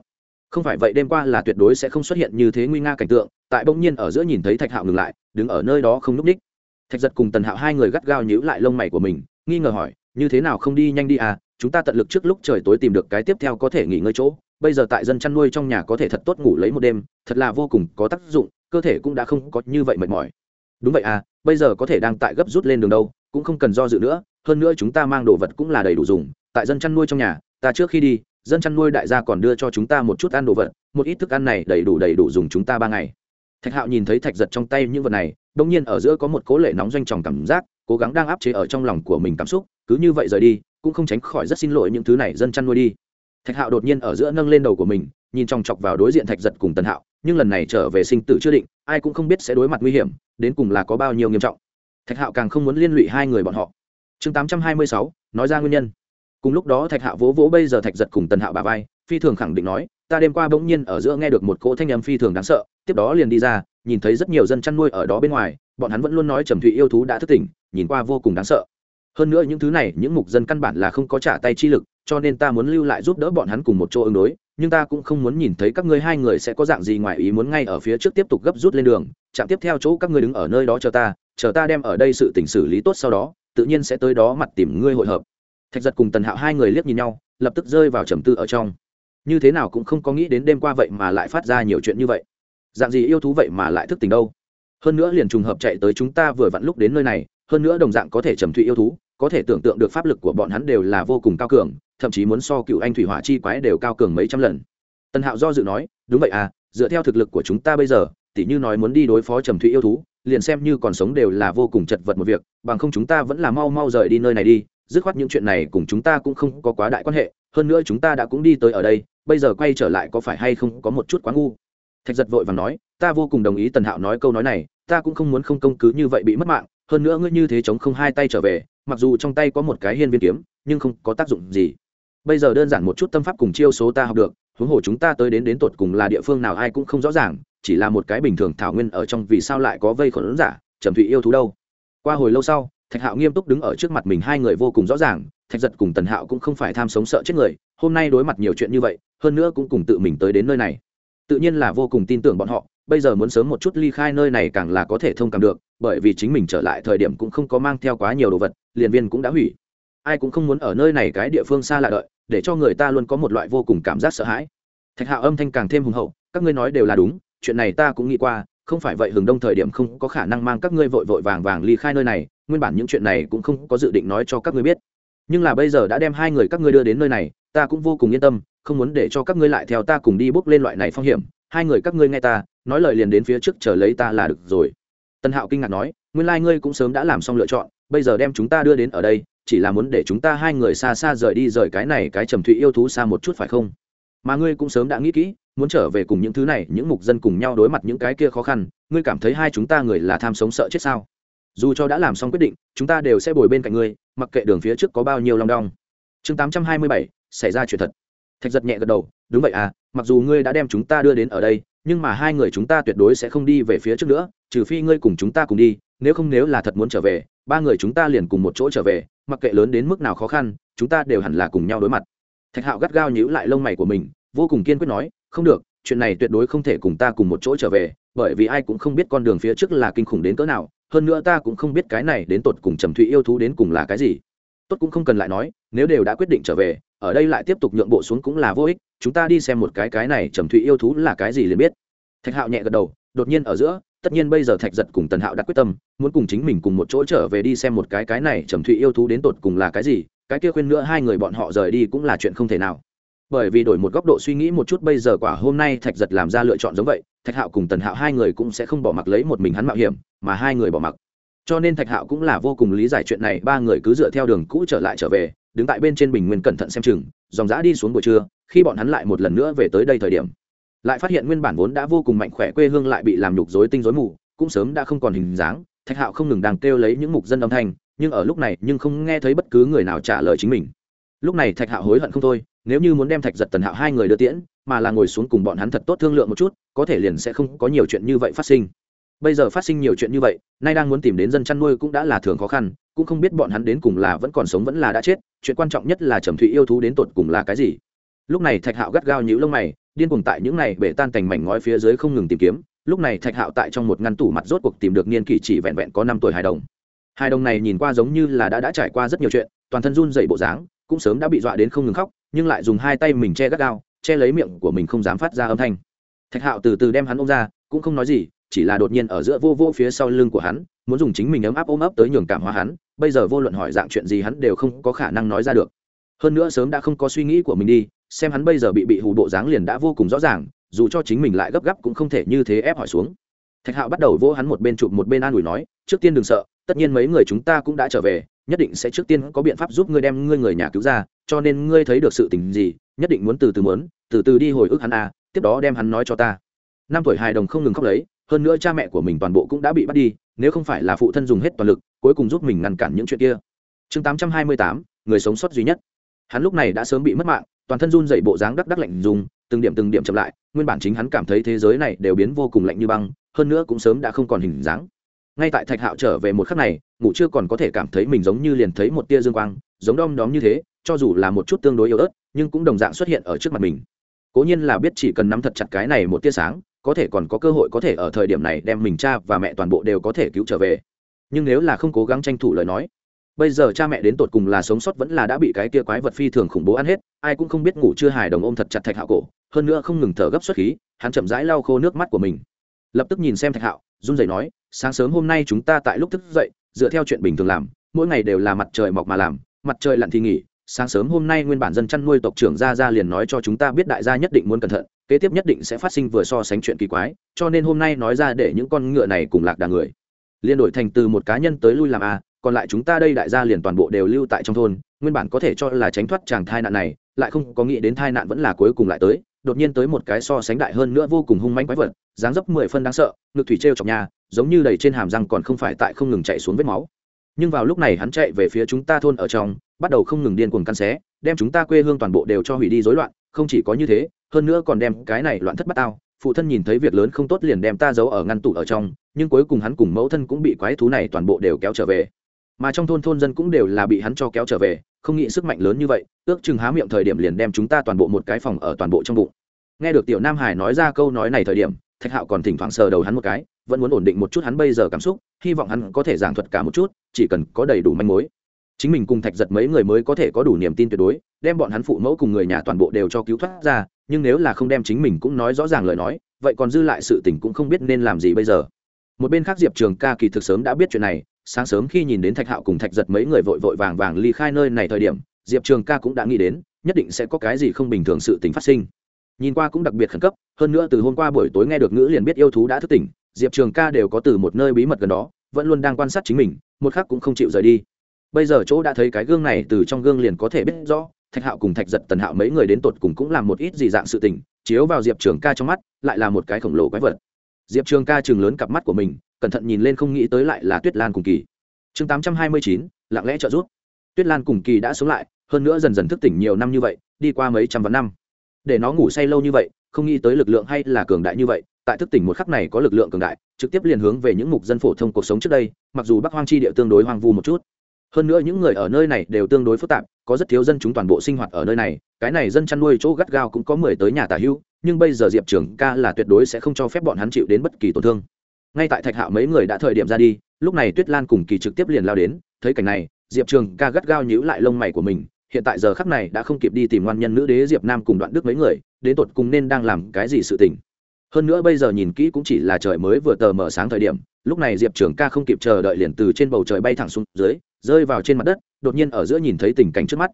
không phải vậy đêm qua là tuyệt đối sẽ không xuất hiện như thế nguy nga cảnh tượng, tại bỗng nhiên ở giữa nhìn thấy thạch hạo ngừng lại, đứng ở nơi đó không núp ních. Thạch giật cùng tần hạo hai người gắt gao nhíu lại lông mày của mình, nghi ngờ hỏi, như thế nào không đi nhanh đi à? Chúng ta tận lực trước lúc trời tối tìm được cái tiếp theo có thể nghỉ ngơi chỗ, bây giờ tại dân chăn nuôi trong nhà có thể thật tốt ngủ lấy một đêm, thật là vô cùng có tác dụng, cơ thể cũng đã không có như vậy mệt mỏi. Đúng vậy à bây giờ có thể đang tại gấp rút lên đường đâu, cũng không cần do dự nữa, hơn nữa chúng ta mang đồ vật cũng là đầy đủ dùng, tại dân chăn nuôi trong nhà, ta trước khi đi dân chăn nuôi đại gia còn đưa cho chúng ta một chút ăn đồ vật, một ít thức ăn này đầy đủ đầy đủ dùng chúng ta ba ngày. Thạch hạo nhìn thấy thạch giật trong tay những vật này đông nhiên ở giữa có một cố lệ nóng doanh tròng cảm giác, cố gắng đang áp chế ở trong lòng của mình cảm xúc, cứ như vậy rời đi, cũng không tránh khỏi rất xin lỗi những thứ này dân chăn nuôi đi. Thạch hạo đột nhiên ở giữa nâng lên đầu của mình, nhìn chòng chọc vào đối diện thạch giật cùng tần hạo, nhưng lần này trở về sinh tử chưa định, ai cũng không biết sẽ đối mặt nguy hiểm, đến cùng là có bao nhiêu nghiêm trọng. Thạch hạo càng không muốn liên lụy hai người bọn họ. Chương tám trăm hai mươi sáu, nói ra nguyên nhân cùng lúc đó thạch hạo vỗ vỗ bây giờ thạch giật cùng tần hạo bà vai, phi thường khẳng định nói, ta đêm qua bỗng nhiên ở giữa nghe được một cỗ thanh âm phi thường đáng sợ, tiếp đó liền đi ra, nhìn thấy rất nhiều dân chăn nuôi ở đó bên ngoài, bọn hắn vẫn luôn nói trầm thụy yêu thú đã thức tỉnh, nhìn qua vô cùng đáng sợ. Hơn nữa những thứ này, những mục dân căn bản là không có trả tay chi lực, cho nên ta muốn lưu lại giúp đỡ bọn hắn cùng một chỗ ứng đối, nhưng ta cũng không muốn nhìn thấy các ngươi hai người sẽ có dạng gì ngoài ý muốn ngay ở phía trước tiếp tục gấp rút lên đường. Chạm tiếp theo chỗ các ngươi đứng ở nơi đó chờ ta chờ ta đem ở đây sự tỉnh xử lý tốt sau đó, tự nhiên sẽ tới đó mặt tìm ngươi hội hợp thạch giật cùng tần hạo hai người liếc nhìn nhau, lập tức rơi vào trầm tư ở trong. Như thế nào cũng không có nghĩ đến đêm qua vậy mà lại phát ra nhiều chuyện như vậy. Dạng gì yêu thú vậy mà lại thức tình đâu? Hơn nữa liền trùng hợp chạy tới chúng ta vừa vặn lúc đến nơi này, hơn nữa đồng dạng có thể trầm thụy yêu thú, có thể tưởng tượng được pháp lực của bọn hắn đều là vô cùng cao cường, thậm chí muốn so cựu anh thủy hỏa chi quái đều cao cường mấy trăm lần. Tần hạo do dự nói, đúng vậy à dựa theo thực lực của chúng ta bây giờ, tỉ như nói muốn đi đối phó trầm thụy yêu thú, liền xem như còn sống đều là vô cùng chật vật một việc, bằng không chúng ta vẫn là mau mau rời đi nơi này đi dứt khoát những chuyện này cùng chúng ta cũng không có quá đại quan hệ, hơn nữa chúng ta đã cũng đi tới ở đây, bây giờ quay trở lại có phải hay không có một chút quá ngu? Thạch giật vội và nói, ta vô cùng đồng ý tần hạo nói câu nói này, ta cũng không muốn không công cứ như vậy bị mất mạng, hơn nữa ngươi như thế chống không hai tay trở về, mặc dù trong tay có một cái hiên viên kiếm, nhưng không có tác dụng gì. Bây giờ đơn giản một chút tâm pháp cùng chiêu số ta học được, huống hồ chúng ta tới đến đến tột cùng là địa phương nào ai cũng không rõ ràng, chỉ là một cái bình thường thảo nguyên ở trong vì sao lại có vây khổn giả, trầm thụy yêu thú đâu? Qua hồi lâu sau thạch hạo nghiêm túc đứng ở trước mặt mình hai người vô cùng rõ ràng, thạch giật cùng tần hạo cũng không phải tham sống sợ chết người, hôm nay đối mặt nhiều chuyện như vậy, hơn nữa cũng cùng tự mình tới đến nơi này. Tự nhiên là vô cùng tin tưởng bọn họ, bây giờ muốn sớm một chút ly khai nơi này càng là có thể thông cảm được, bởi vì chính mình trở lại thời điểm cũng không có mang theo quá nhiều đồ vật, liền viên cũng đã hủy. Ai cũng không muốn ở nơi này cái địa phương xa lạ đợi, để cho người ta luôn có một loại vô cùng cảm giác sợ hãi. Thạch hạo âm thanh càng thêm hùng hậu, các ngươi nói đều là đúng, chuyện này ta cũng nghĩ qua, không phải vậy hừng đông thời điểm không có khả năng mang các ngươi vội vội vàng vàng ly khai nơi này nguyên bản những chuyện này cũng không có dự định nói cho các ngươi biết. Nhưng là bây giờ đã đem hai người các ngươi đưa đến nơi này, ta cũng vô cùng yên tâm, không muốn để cho các ngươi lại theo ta cùng đi bước lên loại này phong hiểm. Hai người các ngươi nghe ta, nói lời liền đến phía trước chờ lấy ta là được rồi. Tân hạo kinh ngạc nói, nguyên lai、like、ngươi cũng sớm đã làm xong lựa chọn, bây giờ đem chúng ta đưa đến ở đây, chỉ là muốn để chúng ta hai người xa xa rời đi rời cái này cái trầm thụy yêu thú xa một chút phải không? Mà ngươi cũng sớm đã nghĩ kỹ, muốn trở về cùng những thứ này, những mục dân cùng nhau đối mặt những cái kia khó khăn, ngươi cảm thấy hai chúng ta người là tham sống sợ chết sao? Dù cho đã làm xong quyết định, chúng ta đều sẽ bồi bên cạnh ngươi, mặc kệ đường phía trước có bao nhiêu long đong. Chương tám trăm hai mươi bảy, xảy ra chuyện thật. Thạch giật nhẹ gật đầu, đúng vậy à mặc dù ngươi đã đem chúng ta đưa đến ở đây, nhưng mà hai người chúng ta tuyệt đối sẽ không đi về phía trước nữa, trừ phi ngươi cùng chúng ta cùng đi, nếu không nếu là thật muốn trở về, ba người chúng ta liền cùng một chỗ trở về, mặc kệ lớn đến mức nào khó khăn, chúng ta đều hẳn là cùng nhau đối mặt. Thạch hạo gắt gao nhíu lại lông mày của mình, vô cùng kiên quyết nói, không được, chuyện này tuyệt đối không thể cùng ta cùng một chỗ trở về, bởi vì ai cũng không biết con đường phía trước là kinh khủng đến cỡ nào hơn nữa ta cũng không biết cái này đến tột cùng trầm thụy yêu thú đến cùng là cái gì. Tốt cũng không cần lại nói, nếu đều đã quyết định trở về, ở đây lại tiếp tục nhượng bộ xuống cũng là vô ích, chúng ta đi xem một cái cái này trầm thụy yêu thú là cái gì liền biết. Thạch hạo nhẹ gật đầu, đột nhiên ở giữa, tất nhiên bây giờ thạch giật cùng tần hạo đã quyết tâm, muốn cùng chính mình cùng một chỗ trở về đi xem một cái cái này trầm thụy yêu thú đến tột cùng là cái gì, cái kia khuyên nữa hai người bọn họ rời đi cũng là chuyện không thể nào. Bởi vì đổi một góc độ suy nghĩ một chút, bây giờ quả hôm nay thạch giật làm ra lựa chọn giống vậy thạch hạo cùng tần hạo hai người cũng sẽ không bỏ mặc lấy một mình hắn mạo hiểm, mà hai người bỏ mặc. Cho nên thạch hạo cũng là vô cùng lý giải chuyện này, ba người cứ dựa theo đường cũ trở lại trở về, đứng tại bên trên bình nguyên cẩn thận xem chừng, dòng giã đi xuống buổi trưa, khi bọn hắn lại một lần nữa về tới đây thời điểm. Lại phát hiện nguyên bản vốn đã vô cùng mạnh khỏe quê hương lại bị làm nhục dối tinh dối mù, cũng sớm đã không còn hình dáng, thạch hạo không ngừng đang kêu lấy những mục dân âm thanh, nhưng ở lúc này nhưng không nghe thấy bất cứ người nào trả lời chính mình. Lúc này thạch hạo hối hận không thôi nếu như muốn đem thạch giật tần hạo hai người đưa tiễn, mà là ngồi xuống cùng bọn hắn thật tốt thương lượng một chút, có thể liền sẽ không có nhiều chuyện như vậy phát sinh. Bây giờ phát sinh nhiều chuyện như vậy, nay đang muốn tìm đến dân chăn nuôi cũng đã là thường khó khăn, cũng không biết bọn hắn đến cùng là vẫn còn sống vẫn là đã chết, chuyện quan trọng nhất là trầm thụy yêu thú đến tột cùng là cái gì. Lúc này thạch hạo gắt gao nhũ lông mày, điên cùng tại những này bể tan thành mảnh ngói phía dưới không ngừng tìm kiếm. Lúc này thạch hạo tại trong một ngăn tủ mặt rốt cuộc tìm được niên kỷ chỉ vẹn vẹn có năm tuổi hài đồng. Hài đồng này nhìn qua giống như là đã đã trải qua rất nhiều chuyện, toàn thân run dậy bộ dáng, cũng sớm đã bị dọa đến không ngừng khóc nhưng lại dùng hai tay mình che gắt gao, che lấy miệng của mình không dám phát ra âm thanh. Thạch hạo từ từ đem hắn ôm ra, cũng không nói gì, chỉ là đột nhiên ở giữa vô vô phía sau lưng của hắn, muốn dùng chính mình ấm áp ôm ấp tới nhường cảm hóa hắn, bây giờ vô luận hỏi dạng chuyện gì hắn đều không có khả năng nói ra được. Hơn nữa sớm đã không có suy nghĩ của mình đi, xem hắn bây giờ bị bị hù bộ dáng liền đã vô cùng rõ ràng, dù cho chính mình lại gấp gáp cũng không thể như thế ép hỏi xuống. Thạch hạo bắt đầu vỗ hắn một bên chụp một bên an ủi nói, trước tiên đừng sợ, tất nhiên mấy người chúng ta cũng đã trở về nhất định sẽ trước tiên có biện pháp giúp ngươi đem ngươi người nhà cứu ra, cho nên ngươi thấy được sự tình gì, nhất định muốn từ từ muốn, từ từ đi hồi ức hắn à tiếp đó đem hắn nói cho ta. Năm tuổi hài đồng không ngừng khóc lấy, hơn nữa cha mẹ của mình toàn bộ cũng đã bị bắt đi, nếu không phải là phụ thân dùng hết toàn lực, cuối cùng giúp mình ngăn cản những chuyện kia. Chương tám trăm hai mươi tám, người sống sót duy nhất. Hắn lúc này đã sớm bị mất mạng, toàn thân run dậy bộ dáng đắc đắc lạnh dùng, từng điểm từng điểm chậm lại, nguyên bản chính hắn cảm thấy thế giới này đều biến vô cùng lạnh như băng, hơn nữa cũng sớm đã không còn hình dáng ngay tại thạch hạo trở về một khắc này, ngủ chưa còn có thể cảm thấy mình giống như liền thấy một tia dương quang, giống đom đóm như thế, cho dù là một chút tương đối yếu ớt, nhưng cũng đồng dạng xuất hiện ở trước mặt mình. Cố nhiên là biết chỉ cần nắm thật chặt cái này một tia sáng, có thể còn có cơ hội có thể ở thời điểm này đem mình cha và mẹ toàn bộ đều có thể cứu trở về. Nhưng nếu là không cố gắng tranh thủ lời nói, bây giờ cha mẹ đến tột cùng là sống sót vẫn là đã bị cái kia quái vật phi thường khủng bố ăn hết, ai cũng không biết ngủ chưa hài đồng ôm thật chặt thạch hạo cổ, hơn nữa không ngừng thở gấp xuất khí, hắn chậm rãi lau khô nước mắt của mình. Lập tức nhìn xem thạch hạo, run rẩy nói sáng sớm hôm nay chúng ta tại lúc thức dậy, dựa theo chuyện bình thường làm, mỗi ngày đều là mặt trời mọc mà làm, mặt trời lặn thì nghỉ, sáng sớm hôm nay nguyên bản dân chăn nuôi tộc trưởng gia gia liền nói cho chúng ta biết đại gia nhất định muốn cẩn thận, kế tiếp nhất định sẽ phát sinh vừa so sánh chuyện kỳ quái, cho nên hôm nay nói ra để những con ngựa này cùng lạc đà người. Liên đổi thành từ một cá nhân tới lui làm a, còn lại chúng ta đây đại gia liền toàn bộ đều lưu tại trong thôn, nguyên bản có thể cho là tránh thoát chàng thai nạn này, lại không có nghĩ đến thai nạn vẫn là cuối cùng lại tới đột nhiên tới một cái so sánh đại hơn nữa vô cùng hung mãnh quái vật, dáng dấp mười phân đáng sợ, ngực thủy trêu chọc nhà, giống như đầy trên hàm răng còn không phải tại không ngừng chạy xuống vết máu. Nhưng vào lúc này hắn chạy về phía chúng ta thôn ở trong, bắt đầu không ngừng điên cuồng căn xé, đem chúng ta quê hương toàn bộ đều cho hủy đi rối loạn, không chỉ có như thế, hơn nữa còn đem cái này loạn thất bát tao. Phụ thân nhìn thấy việc lớn không tốt liền đem ta giấu ở ngăn tủ ở trong, nhưng cuối cùng hắn cùng mẫu thân cũng bị quái thú này toàn bộ đều kéo trở về mà trong thôn thôn dân cũng đều là bị hắn cho kéo trở về, không nghĩ sức mạnh lớn như vậy, ước chừng há miệng thời điểm liền đem chúng ta toàn bộ một cái phòng ở toàn bộ trong bụng. Nghe được tiểu nam hải nói ra câu nói này thời điểm, thạch hạo còn thỉnh thoảng sờ đầu hắn một cái, vẫn muốn ổn định một chút hắn bây giờ cảm xúc, hy vọng hắn có thể giảng thuật cả một chút, chỉ cần có đầy đủ manh mối. Chính mình cùng thạch giật mấy người mới có thể có đủ niềm tin tuyệt đối, đem bọn hắn phụ mẫu cùng người nhà toàn bộ đều cho cứu thoát ra, nhưng nếu là không đem chính mình cũng nói rõ ràng lời nói, vậy còn dư lại sự tình cũng không biết nên làm gì bây giờ. Một bên khác diệp trường ca kỳ thực sớm đã biết chuyện này sáng sớm khi nhìn đến thạch hạo cùng thạch giật mấy người vội vội vàng vàng ly khai nơi này thời điểm, diệp trường ca cũng đã nghĩ đến, nhất định sẽ có cái gì không bình thường sự tình phát sinh. Nhìn qua cũng đặc biệt khẩn cấp, hơn nữa từ hôm qua buổi tối nghe được ngữ liền biết yêu thú đã thức tỉnh, diệp trường ca đều có từ một nơi bí mật gần đó, vẫn luôn đang quan sát chính mình, một khác cũng không chịu rời đi. Bây giờ chỗ đã thấy cái gương này từ trong gương liền có thể biết rõ, thạch hạo cùng thạch giật, tần hạo mấy người đến tột cùng cũng làm một ít gì dạng sự tình, chiếu vào diệp trường ca trong mắt, lại là một cái khổng lồ quái vật. Diệp trường ca chừng lớn cặp mắt của mình cẩn thận nhìn lên không nghĩ tới lại là tuyết lan cùng kỳ. Chương tám trăm hai mươi chín, lặng lẽ trợ giúp. Tuyết lan cùng kỳ đã sống lại, hơn nữa dần dần thức tỉnh nhiều năm như vậy, đi qua mấy trăm vạn năm. Để nó ngủ say lâu như vậy, không nghĩ tới lực lượng hay là cường đại như vậy, tại thức tỉnh một khắc này có lực lượng cường đại, trực tiếp liền hướng về những mục dân phổ thông cuộc sống trước đây, mặc dù bắc hoang chi địa tương đối hoang vu một chút. Hơn nữa những người ở nơi này đều tương đối phức tạp, có rất thiếu dân chúng toàn bộ sinh hoạt ở nơi này, cái này dân chăn nuôi chỗ gắt gao cũng có mười tới nhà tả hưu nhưng bây giờ diệp trường ca là tuyệt đối sẽ không cho phép bọn hắn chịu đến bất kỳ tổn thương ngay tại thạch hạo mấy người đã thời điểm ra đi, lúc này tuyết lan cùng kỳ trực tiếp liền lao đến, thấy cảnh này, diệp trường ca gắt gao nhíu lại lông mày của mình, hiện tại giờ khắc này đã không kịp đi tìm ngoan nhân nữ đế diệp nam cùng đoạn đức mấy người, đến tột cùng nên đang làm cái gì sự tình. Hơn nữa bây giờ nhìn kỹ cũng chỉ là trời mới vừa tờ mở sáng thời điểm, lúc này diệp trường ca không kịp chờ đợi liền từ trên bầu trời bay thẳng xuống dưới, rơi vào trên mặt đất, đột nhiên ở giữa nhìn thấy tình cảnh trước mắt.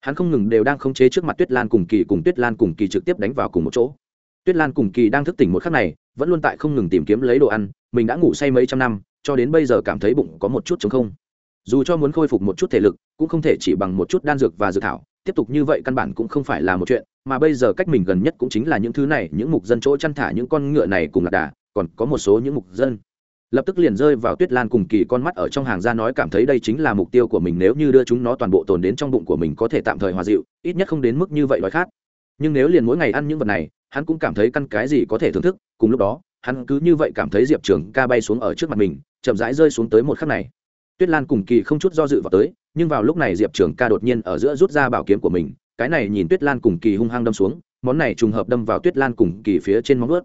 Hắn không ngừng đều đang khống chế trước mặt tuyết lan cùng kỳ, cùng tuyết lan cùng kỳ trực tiếp đánh vào cùng một chỗ. Tuyết lan cùng kỳ đang thức tỉnh một khắc này, vẫn luôn tại không ngừng tìm kiếm lấy đồ ăn mình đã ngủ say mấy trăm năm, cho đến bây giờ cảm thấy bụng có một chút chống không. Dù cho muốn khôi phục một chút thể lực, cũng không thể chỉ bằng một chút đan dược và dược thảo, tiếp tục như vậy căn bản cũng không phải là một chuyện, mà bây giờ cách mình gần nhất cũng chính là những thứ này, những mục dân chỗ chăn thả những con ngựa này cùng lạc đà, còn có một số những mục dân. Lập tức liền rơi vào tuyết lan cùng kỳ con mắt ở trong hàng ra nói cảm thấy đây chính là mục tiêu của mình, nếu như đưa chúng nó toàn bộ tồn đến trong bụng của mình có thể tạm thời hòa dịu, ít nhất không đến mức như vậy đói khát. Nhưng nếu liền mỗi ngày ăn những vật này, hắn cũng cảm thấy căn cái gì có thể thưởng thức, cùng lúc đó hắn cứ như vậy cảm thấy diệp trường ca bay xuống ở trước mặt mình, chậm rãi rơi xuống tới một khắc này. Tuyết lan cùng kỳ không chút do dự vào tới, nhưng vào lúc này diệp trường ca đột nhiên ở giữa rút ra bảo kiếm của mình, cái này nhìn tuyết lan cùng kỳ hung hăng đâm xuống, món này trùng hợp đâm vào tuyết lan cùng kỳ phía trên móng ướt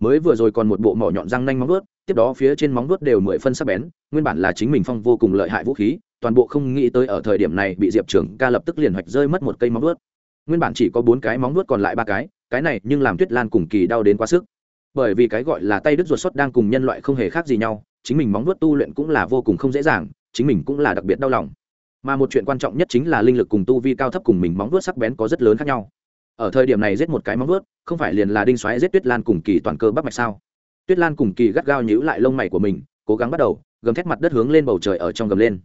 mới vừa rồi còn một bộ mỏ nhọn răng nanh móng ướt tiếp đó phía trên móng ướt đều mười phân sắc bén, nguyên bản là chính mình phong vô cùng lợi hại vũ khí, toàn bộ không nghĩ tới ở thời điểm này bị diệp trường ca lập tức liền hoạch rơi mất một cây móng ướt nguyên bản chỉ có bốn cái móng ướt còn lại ba cái cái này nhưng làm tuyết lan cùng kỳ đau đến quá sức bởi vì cái gọi là tay đứt ruột xuất đang cùng nhân loại không hề khác gì nhau, chính mình móng vuốt tu luyện cũng là vô cùng không dễ dàng, chính mình cũng là đặc biệt đau lòng. Mà một chuyện quan trọng nhất chính là linh lực cùng tu vi cao thấp cùng mình móng vuốt sắc bén có rất lớn khác nhau. Ở thời điểm này giết một cái móng vuốt, không phải liền là đinh xoáy giết tuyết lan cùng kỳ toàn cơ bắp mạch sao? Tuyết lan cùng kỳ gắt gao nhíu lại lông mày của mình, cố gắng bắt đầu, gầm thét mặt đất hướng lên bầu trời ở trong gầm lên.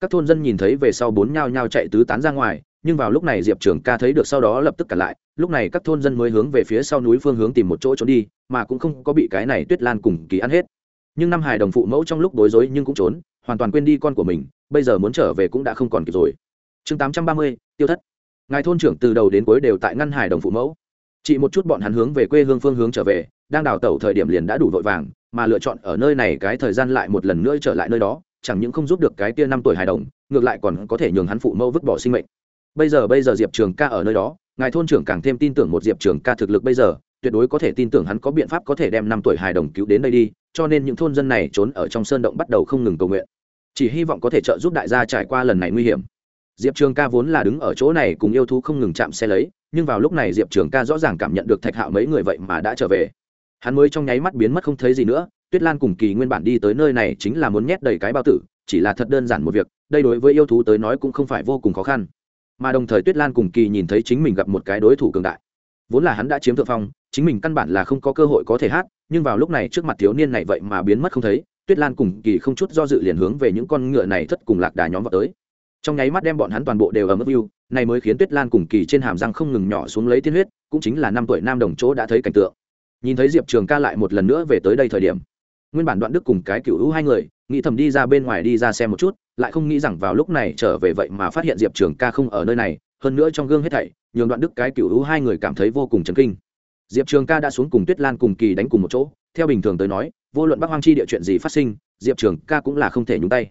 Các thôn dân nhìn thấy về sau bốn nhao nhao chạy tứ tán ra ngoài nhưng vào lúc này diệp trường ca thấy được sau đó lập tức cả lại, lúc này các thôn dân mới hướng về phía sau núi phương hướng tìm một chỗ trốn đi, mà cũng không có bị cái này tuyết lan cùng kỳ ăn hết. Nhưng năm hải đồng phụ mẫu trong lúc bối rối nhưng cũng trốn, hoàn toàn quên đi con của mình, bây giờ muốn trở về cũng đã không còn kịp rồi. Chương tám trăm ba mươi, tiêu thất. Ngài thôn trưởng từ đầu đến cuối đều tại ngăn hải đồng phụ mẫu. Chỉ một chút bọn hắn hướng về quê hương phương hướng trở về, đang đào tẩu thời điểm liền đã đủ vội vàng, mà lựa chọn ở nơi này cái thời gian lại một lần nữa trở lại nơi đó, chẳng những không giúp được cái tia năm tuổi hài đồng, ngược lại còn có thể nhường hắn phụ mẫu vứt bỏ sinh mệnh bây giờ bây giờ diệp trường ca ở nơi đó, ngài thôn trưởng càng thêm tin tưởng một diệp trường ca thực lực bây giờ, tuyệt đối có thể tin tưởng hắn có biện pháp có thể đem năm tuổi hài đồng cứu đến đây đi, cho nên những thôn dân này trốn ở trong sơn động bắt đầu không ngừng cầu nguyện. Chỉ hy vọng có thể trợ giúp đại gia trải qua lần này nguy hiểm. Diệp trường ca vốn là đứng ở chỗ này cùng yêu thú không ngừng chạm xe lấy, nhưng vào lúc này diệp trường ca rõ ràng cảm nhận được thạch hạo mấy người vậy mà đã trở về. Hắn mới trong nháy mắt biến mất không thấy gì nữa, tuyết lan cùng kỳ nguyên bản đi tới nơi này chính là muốn nhét đầy cái bao tử, chỉ là thật đơn giản một việc, đây đối với yêu thú tới nói cũng không phải vô cùng khó khăn mà đồng thời tuyết lan cùng kỳ nhìn thấy chính mình gặp một cái đối thủ cường đại. Vốn là hắn đã chiếm thượng phong, chính mình căn bản là không có cơ hội có thể hát, nhưng vào lúc này trước mặt thiếu niên này vậy mà biến mất không thấy, tuyết lan cùng kỳ không chút do dự liền hướng về những con ngựa này thất cùng lạc đà nhóm vào tới. Trong nháy mắt đem bọn hắn toàn bộ đều ở mức view, này mới khiến tuyết lan cùng kỳ trên hàm răng không ngừng nhỏ xuống lấy tiên huyết, cũng chính là năm tuổi nam đồng chỗ đã thấy cảnh tượng. Nhìn thấy diệp trường ca lại một lần nữa về tới đây thời điểm, nguyên bản đoạn đức cùng cái cựu hữu hai người nghĩ thầm đi ra bên ngoài đi ra xem một chút, lại không nghĩ rằng vào lúc này trở về vậy mà phát hiện diệp trường ca không ở nơi này, hơn nữa trong gương hết thảy, nhường đoạn đức cái cựu hữu hai người cảm thấy vô cùng chấn kinh. Diệp trường ca đã xuống cùng tuyết lan cùng kỳ đánh cùng một chỗ, theo bình thường tới nói, vô luận bắc hoang chi địa chuyện gì phát sinh, diệp trường ca cũng là không thể nhúng tay.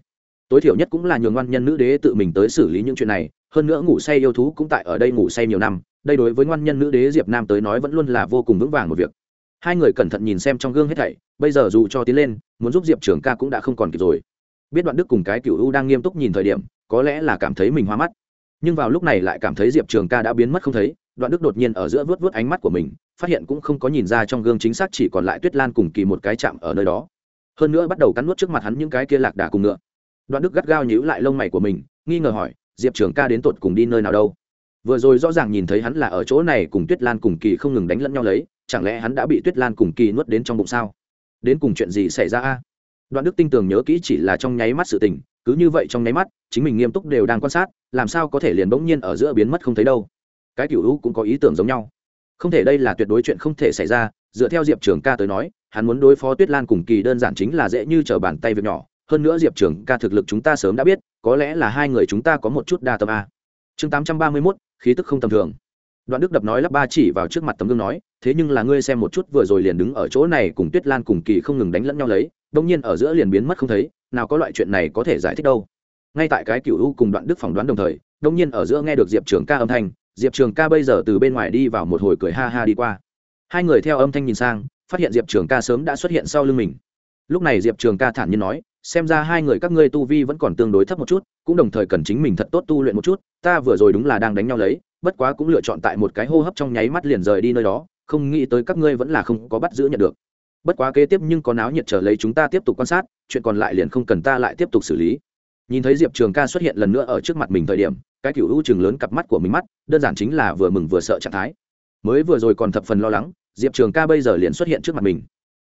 Tối thiểu nhất cũng là nhường ngoan nhân nữ đế tự mình tới xử lý những chuyện này, hơn nữa ngủ say yêu thú cũng tại ở đây ngủ say nhiều năm, đây đối với ngoan nhân nữ đế diệp nam tới nói vẫn luôn là vô cùng vững vàng một việc hai người cẩn thận nhìn xem trong gương hết thảy, bây giờ dù cho tiến lên, muốn giúp diệp trường ca cũng đã không còn kịp rồi. Biết đoạn đức cùng cái cựu u đang nghiêm túc nhìn thời điểm, có lẽ là cảm thấy mình hoa mắt. Nhưng vào lúc này lại cảm thấy diệp trường ca đã biến mất không thấy, đoạn đức đột nhiên ở giữa vớt vớt ánh mắt của mình, phát hiện cũng không có nhìn ra trong gương chính xác chỉ còn lại tuyết lan cùng kỳ một cái chạm ở nơi đó. Hơn nữa bắt đầu cắn nuốt trước mặt hắn những cái kia lạc đà cùng ngựa. Đoạn đức gắt gao nhíu lại lông mày của mình, nghi ngờ hỏi, diệp trường ca đến tột cùng đi nơi nào đâu? Vừa rồi rõ ràng nhìn thấy hắn là ở chỗ này cùng tuyết lan cùng kỳ không ngừng đánh lẫn nhau lấy chẳng lẽ hắn đã bị tuyết lan cùng kỳ nuốt đến trong bụng sao? Đến cùng chuyện gì xảy ra a? Đoạn đức tinh tường nhớ kỹ chỉ là trong nháy mắt sự tình, cứ như vậy trong nháy mắt, chính mình nghiêm túc đều đang quan sát, làm sao có thể liền bỗng nhiên ở giữa biến mất không thấy đâu. Cái cựu hữu cũng có ý tưởng giống nhau. Không thể đây là tuyệt đối chuyện không thể xảy ra, dựa theo diệp trường ca tới nói, hắn muốn đối phó tuyết lan cùng kỳ đơn giản chính là dễ như t r ở bàn tay việc nhỏ. Hơn nữa diệp trường ca thực lực chúng ta sớm đã biết, có lẽ là hai người chúng ta có một chút đa tâm a. Chương tám trăm ba mươi mốt, khí tức không tầm thường đoạn đức đập nói lắp ba chỉ vào trước mặt tấm gương nói, thế nhưng là ngươi xem một chút, vừa rồi liền đứng ở chỗ này cùng tuyết lan cùng kỳ không ngừng đánh lẫn nhau lấy đông nhiên ở giữa liền biến mất không thấy, nào có loại chuyện này có thể giải thích đâu. Ngay tại cái cựu u cùng đoạn đức phỏng đoán đồng thời đông nhiên ở giữa nghe được diệp trường ca âm thanh, diệp trường ca bây giờ từ bên ngoài đi vào một hồi cười ha ha đi qua. Hai người theo âm thanh nhìn sang, phát hiện diệp trường ca sớm đã xuất hiện sau lưng mình. Lúc này diệp trường ca thản nhiên nói, xem ra hai người các ngươi tu vi vẫn còn tương đối thấp một chút, cũng đồng thời cần chính mình thật tốt tu luyện một chút, ta vừa rồi đúng là đang đánh nhau lấy bất quá cũng lựa chọn tại một cái hô hấp trong nháy mắt liền rời đi nơi đó, không nghĩ tới các ngươi vẫn là không có bắt giữ nhận được. Bất quá kế tiếp nhưng có náo nhiệt trở lấy chúng ta tiếp tục quan sát, chuyện còn lại liền không cần ta lại tiếp tục xử lý. Nhìn thấy diệp trường ca xuất hiện lần nữa ở trước mặt mình thời điểm, cái cựu ưu chừng lớn cặp mắt của mình mắt, đơn giản chính là vừa mừng vừa sợ trạng thái. Mới vừa rồi còn thập phần lo lắng, diệp trường ca bây giờ liền xuất hiện trước mặt mình.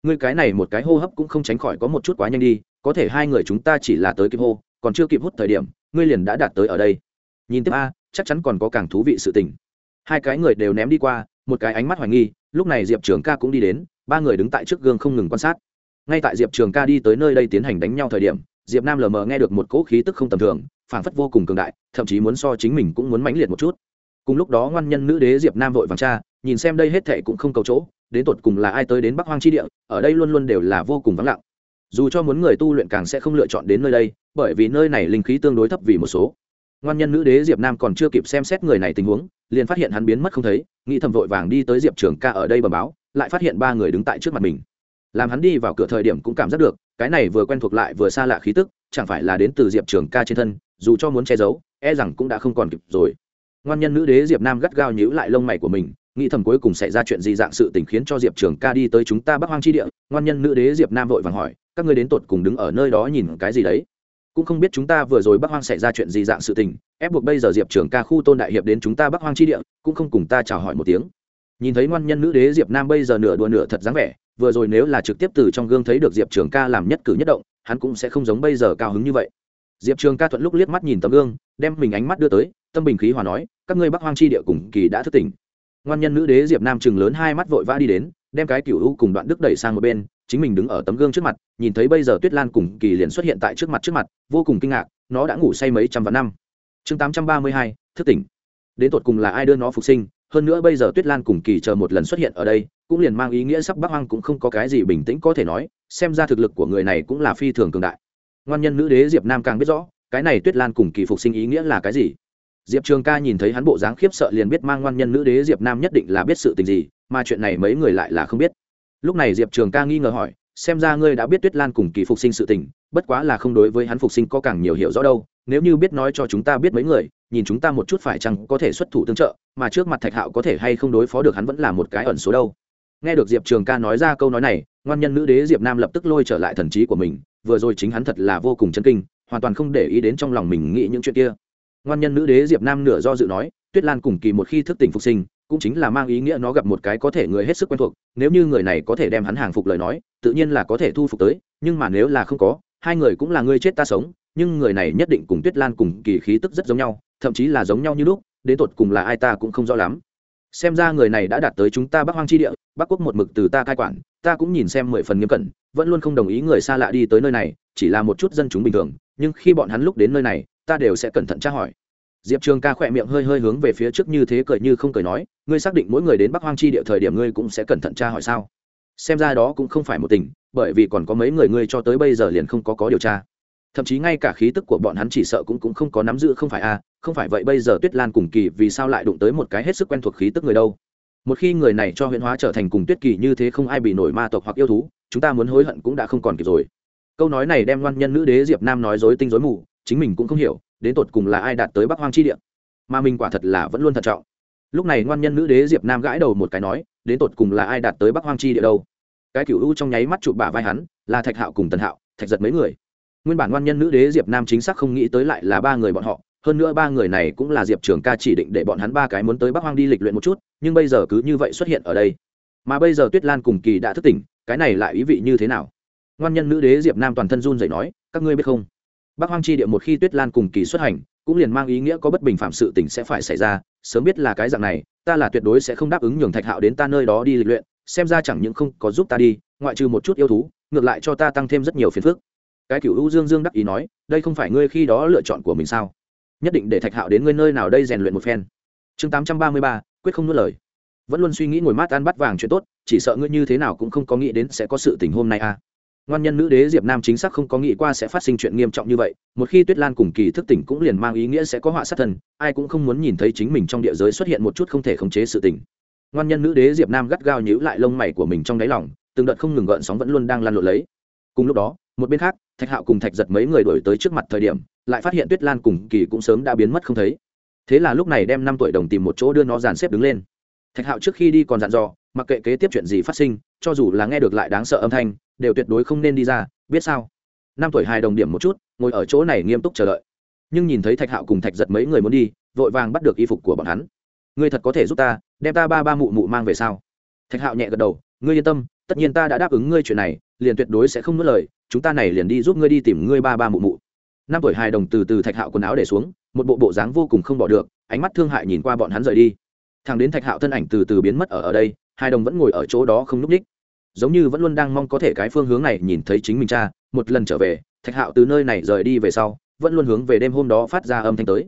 Ngươi cái này một cái hô hấp cũng không tránh khỏi có một chút quá nhanh đi, có thể hai người chúng ta chỉ là tới kịp hô, còn chưa kịp hút thời điểm, ngươi liền đã đạt tới ở đây. Nhìn tiếp a chắc chắn còn có càng thú vị sự tình. Hai cái người đều ném đi qua, một cái ánh mắt hoài nghi, lúc này diệp trường ca cũng đi đến, ba người đứng tại trước gương không ngừng quan sát. Ngay tại diệp trường ca đi tới nơi đây tiến hành đánh nhau thời điểm, diệp nam lờ mờ nghe được một cỗ khí tức không tầm thường, phảng phất vô cùng cường đại, thậm chí muốn so chính mình cũng muốn mãnh liệt một chút. Cùng lúc đó ngoan nhân nữ đế diệp nam vội vàng cha nhìn xem đây hết thệ cũng không cầu chỗ, đến tột cùng là ai tới đến bắc hoang chi địa, ở đây luôn luôn đều là vô cùng vắng lặng. Dù cho muốn người tu luyện càng sẽ không lựa chọn đến nơi đây, bởi vì nơi này linh khí tương đối thấp vì một số ngoan nhân nữ đế diệp nam còn chưa kịp xem xét người này tình huống, liền phát hiện hắn biến mất không thấy, nghĩ thầm vội vàng đi tới diệp trường ca ở đây bờ báo, lại phát hiện ba người đứng tại trước mặt mình. Làm hắn đi vào cửa thời điểm cũng cảm giác được, cái này vừa quen thuộc lại vừa xa lạ khí tức, chẳng phải là đến từ diệp trường ca trên thân, dù cho muốn che giấu e rằng cũng đã không còn kịp rồi. Ngoan nhân nữ đế diệp nam gắt gao nhíu lại lông mày của mình, nghĩ thầm cuối cùng xảy ra chuyện gì dạng sự tình khiến cho diệp trường ca đi tới chúng ta bắc hoang chi địa. Ngoan nhân nữ đế diệp nam vội vàng hỏi, các ngươi đến tột cùng đứng ở nơi đó nhìn cái gì đấy? Cũng không biết chúng ta vừa rồi bắc hoang xảy ra chuyện gì dạng sự tình, ép buộc bây giờ diệp trường ca khu tôn đại hiệp đến chúng ta bắc hoang chi địa, cũng không cùng ta chào hỏi một tiếng. Nhìn thấy ngoan nhân nữ đế diệp nam bây giờ nửa đùa nửa thật dáng vẻ, vừa rồi nếu là trực tiếp từ trong gương thấy được diệp trường ca làm nhất cử nhất động, hắn cũng sẽ không giống bây giờ cao hứng như vậy. Diệp trường ca thuận lúc liếc mắt nhìn tấm gương, đem mình ánh mắt đưa tới, tâm bình khí hòa nói, các ngươi bắc hoang chi địa cùng kỳ đã thức tỉnh. Ngoan nhân nữ đế diệp nam chừng lớn hai mắt vội vã đi đến, đem cái cựu u cùng đoạn đức đẩy sang một bên chính mình đứng ở tấm gương trước mặt, nhìn thấy bây giờ tuyết lan cùng kỳ liền xuất hiện tại trước mặt trước mặt, vô cùng kinh ngạc, nó đã ngủ say mấy trăm vạn năm. Chương tám trăm ba mươi hai, thức tỉnh. Đến tột cùng là ai đưa nó phục sinh, hơn nữa bây giờ tuyết lan cùng kỳ chờ một lần xuất hiện ở đây, cũng liền mang ý nghĩa sắp bắc hoang cũng không có cái gì bình tĩnh có thể nói, xem ra thực lực của người này cũng là phi thường cường đại. Ngoan nhân nữ đế diệp nam càng biết rõ, cái này tuyết lan cùng kỳ phục sinh ý nghĩa là cái gì. Diệp trường ca nhìn thấy hắn bộ dáng khiếp sợ liền biết mang ngoan nhân nữ đế diệp nam nhất định là biết sự tình gì, mà chuyện này mấy người lại là không biết lúc này diệp trường ca nghi ngờ hỏi, xem ra ngươi đã biết tuyết lan cùng kỳ phục sinh sự tình, bất quá là không đối với hắn phục sinh có càng nhiều hiểu rõ đâu. Nếu như biết nói cho chúng ta biết mấy người, nhìn chúng ta một chút phải chăng có thể xuất thủ tương trợ, mà trước mặt thạch hạo có thể hay không đối phó được hắn vẫn là một cái ẩn số đâu. Nghe được diệp trường ca nói ra câu nói này, ngoan nhân nữ đế diệp nam lập tức lôi trở lại thần trí của mình, vừa rồi chính hắn thật là vô cùng chân kinh, hoàn toàn không để ý đến trong lòng mình nghĩ những chuyện kia. Ngoan nhân nữ đế diệp nam nửa do dự nói, tuyết lan cùng kỳ một khi thức tỉnh phục sinh cũng chính là mang ý nghĩa nó gặp một cái có thể người hết sức quen thuộc, nếu như người này có thể đem hắn hàng phục lời nói, tự nhiên là có thể thu phục tới, nhưng mà nếu là không có, hai người cũng là người chết ta sống, nhưng người này nhất định cùng tuyết lan cùng kỳ khí tức rất giống nhau, thậm chí là giống nhau như lúc, đến tột cùng là ai ta cũng không rõ lắm. Xem ra người này đã đạt tới chúng ta bắc hoang chi địa, bắc quốc một mực từ ta cai quản, ta cũng nhìn xem mười phần nghiêm cẩn, vẫn luôn không đồng ý người xa lạ đi tới nơi này, chỉ là một chút dân chúng bình thường, nhưng khi bọn hắn lúc đến nơi này, ta đều sẽ cẩn thận tra hỏi diệp trường ca khỏe miệng hơi hơi hướng về phía trước như thế cười như không cười nói ngươi xác định mỗi người đến bắc hoang chi địa thời điểm ngươi cũng sẽ cẩn thận tra hỏi sao? Xem ra đó cũng không phải một tình bởi vì còn có mấy người ngươi cho tới bây giờ liền không có có điều tra. Thậm chí ngay cả khí tức của bọn hắn chỉ sợ cũng cũng không có nắm giữ không phải a à, không phải vậy bây giờ tuyết lan cùng kỳ vì sao lại đụng tới một cái hết sức quen thuộc khí tức người đâu? Một khi người này cho huyễn hóa trở thành cùng tuyết kỳ như thế không ai bị nổi ma tộc hoặc yêu thú chúng ta muốn hối hận cũng đã không còn kịp rồi. Câu nói này đem Loan nhân nữ đế diệp nam nói dối tinh dối mù chính mình cũng không hiểu đến tột cùng là ai đạt tới bắc hoang chi địa? Mà mình quả thật là vẫn luôn thận trọng. Lúc này ngoan nhân nữ đế diệp nam gãi đầu một cái nói, đến tột cùng là ai đạt tới bắc hoang chi địa đâu? Cái cựu u trong nháy mắt chụp bả vai hắn, là thạch hạo cùng tần hạo, thạch giật mấy người. Nguyên bản ngoan nhân nữ đế diệp nam chính xác không nghĩ tới lại là ba người bọn họ, hơn nữa ba người này cũng là diệp trường ca chỉ định để bọn hắn ba cái muốn tới bắc hoang đi lịch luyện một chút, nhưng bây giờ cứ như vậy xuất hiện ở đây. Mà bây giờ tuyết lan cùng kỳ đã thức tỉnh, cái này lại ý vị như thế nào? Ngoan nhân nữ đế diệp nam toàn thân run dậy nói, các ngươi biết không? Bắc hoang chi địa một khi tuyết lan cùng kỳ xuất hành, cũng liền mang ý nghĩa có bất bình phạm sự tình sẽ phải xảy ra, sớm biết là cái dạng này, ta là tuyệt đối sẽ không đáp ứng nhường thạch hạo đến ta nơi đó đi lịch luyện, xem ra chẳng những không có giúp ta đi, ngoại trừ một chút yêu thú, ngược lại cho ta tăng thêm rất nhiều phiền phức. Cái cựu u dương dương đắc ý nói, đây không phải ngươi khi đó lựa chọn của mình sao? Nhất định để thạch hạo đến ngươi nơi nào đây rèn luyện một phen. Chương tám trăm ba mươi ba, quyết không nuốt lời. Vẫn luôn suy nghĩ ngồi mát ăn bắt vàng chuyện tốt, chỉ sợ ngươi như thế nào cũng không có nghĩ đến sẽ có sự tình hôm nay à ngoan nhân nữ đế diệp nam chính xác không có nghĩ qua sẽ phát sinh chuyện nghiêm trọng như vậy, một khi tuyết lan cùng kỳ thức tỉnh cũng liền mang ý nghĩa sẽ có họa sát thần, ai cũng không muốn nhìn thấy chính mình trong địa giới xuất hiện một chút không thể khống chế sự tình. Ngoan nhân nữ đế diệp nam gắt gao nhíu lại lông mày của mình trong đáy lòng, từng đợt không ngừng gợn sóng vẫn luôn đang lan lộn lấy. Cùng lúc đó, một bên khác, thạch hạo cùng thạch giật mấy người đổi tới trước mặt thời điểm, lại phát hiện tuyết lan cùng kỳ cũng sớm đã biến mất không thấy. Thế là lúc này đem năm tuổi đồng tìm một chỗ đưa nó dàn xếp đứng lên. Thạch hạo trước khi đi còn dặn dò, mặc kệ kế tiếp chuyện gì phát sinh, cho dù là nghe được lại đáng sợ âm thanh đều tuyệt đối không nên đi ra, biết sao? Năm tuổi hài đồng điểm một chút, ngồi ở chỗ này nghiêm túc chờ đợi. Nhưng nhìn thấy thạch hạo cùng thạch giật mấy người muốn đi, vội vàng bắt được y phục của bọn hắn. Ngươi thật có thể giúp ta, đem ta ba ba mụ mụ mang về sao? Thạch hạo nhẹ gật đầu, ngươi yên tâm, tất nhiên ta đã đáp ứng ngươi chuyện này, liền tuyệt đối sẽ không nuốt lời, chúng ta này liền đi giúp ngươi đi tìm ngươi ba ba mụ mụ. Năm tuổi hài đồng từ từ thạch hạo quần áo để xuống, một bộ bộ dáng vô cùng không bỏ được, ánh mắt thương hại nhìn qua bọn hắn rời đi. Thằng đến thạch hạo thân ảnh từ từ biến mất ở ở đây hai đồng vẫn ngồi ở chỗ đó không n ú c ních giống như vẫn luôn đang mong có thể cái phương hướng này nhìn thấy chính mình cha, một lần trở về, thạch hạo từ nơi này rời đi về sau, vẫn luôn hướng về đêm hôm đó phát ra âm thanh tới.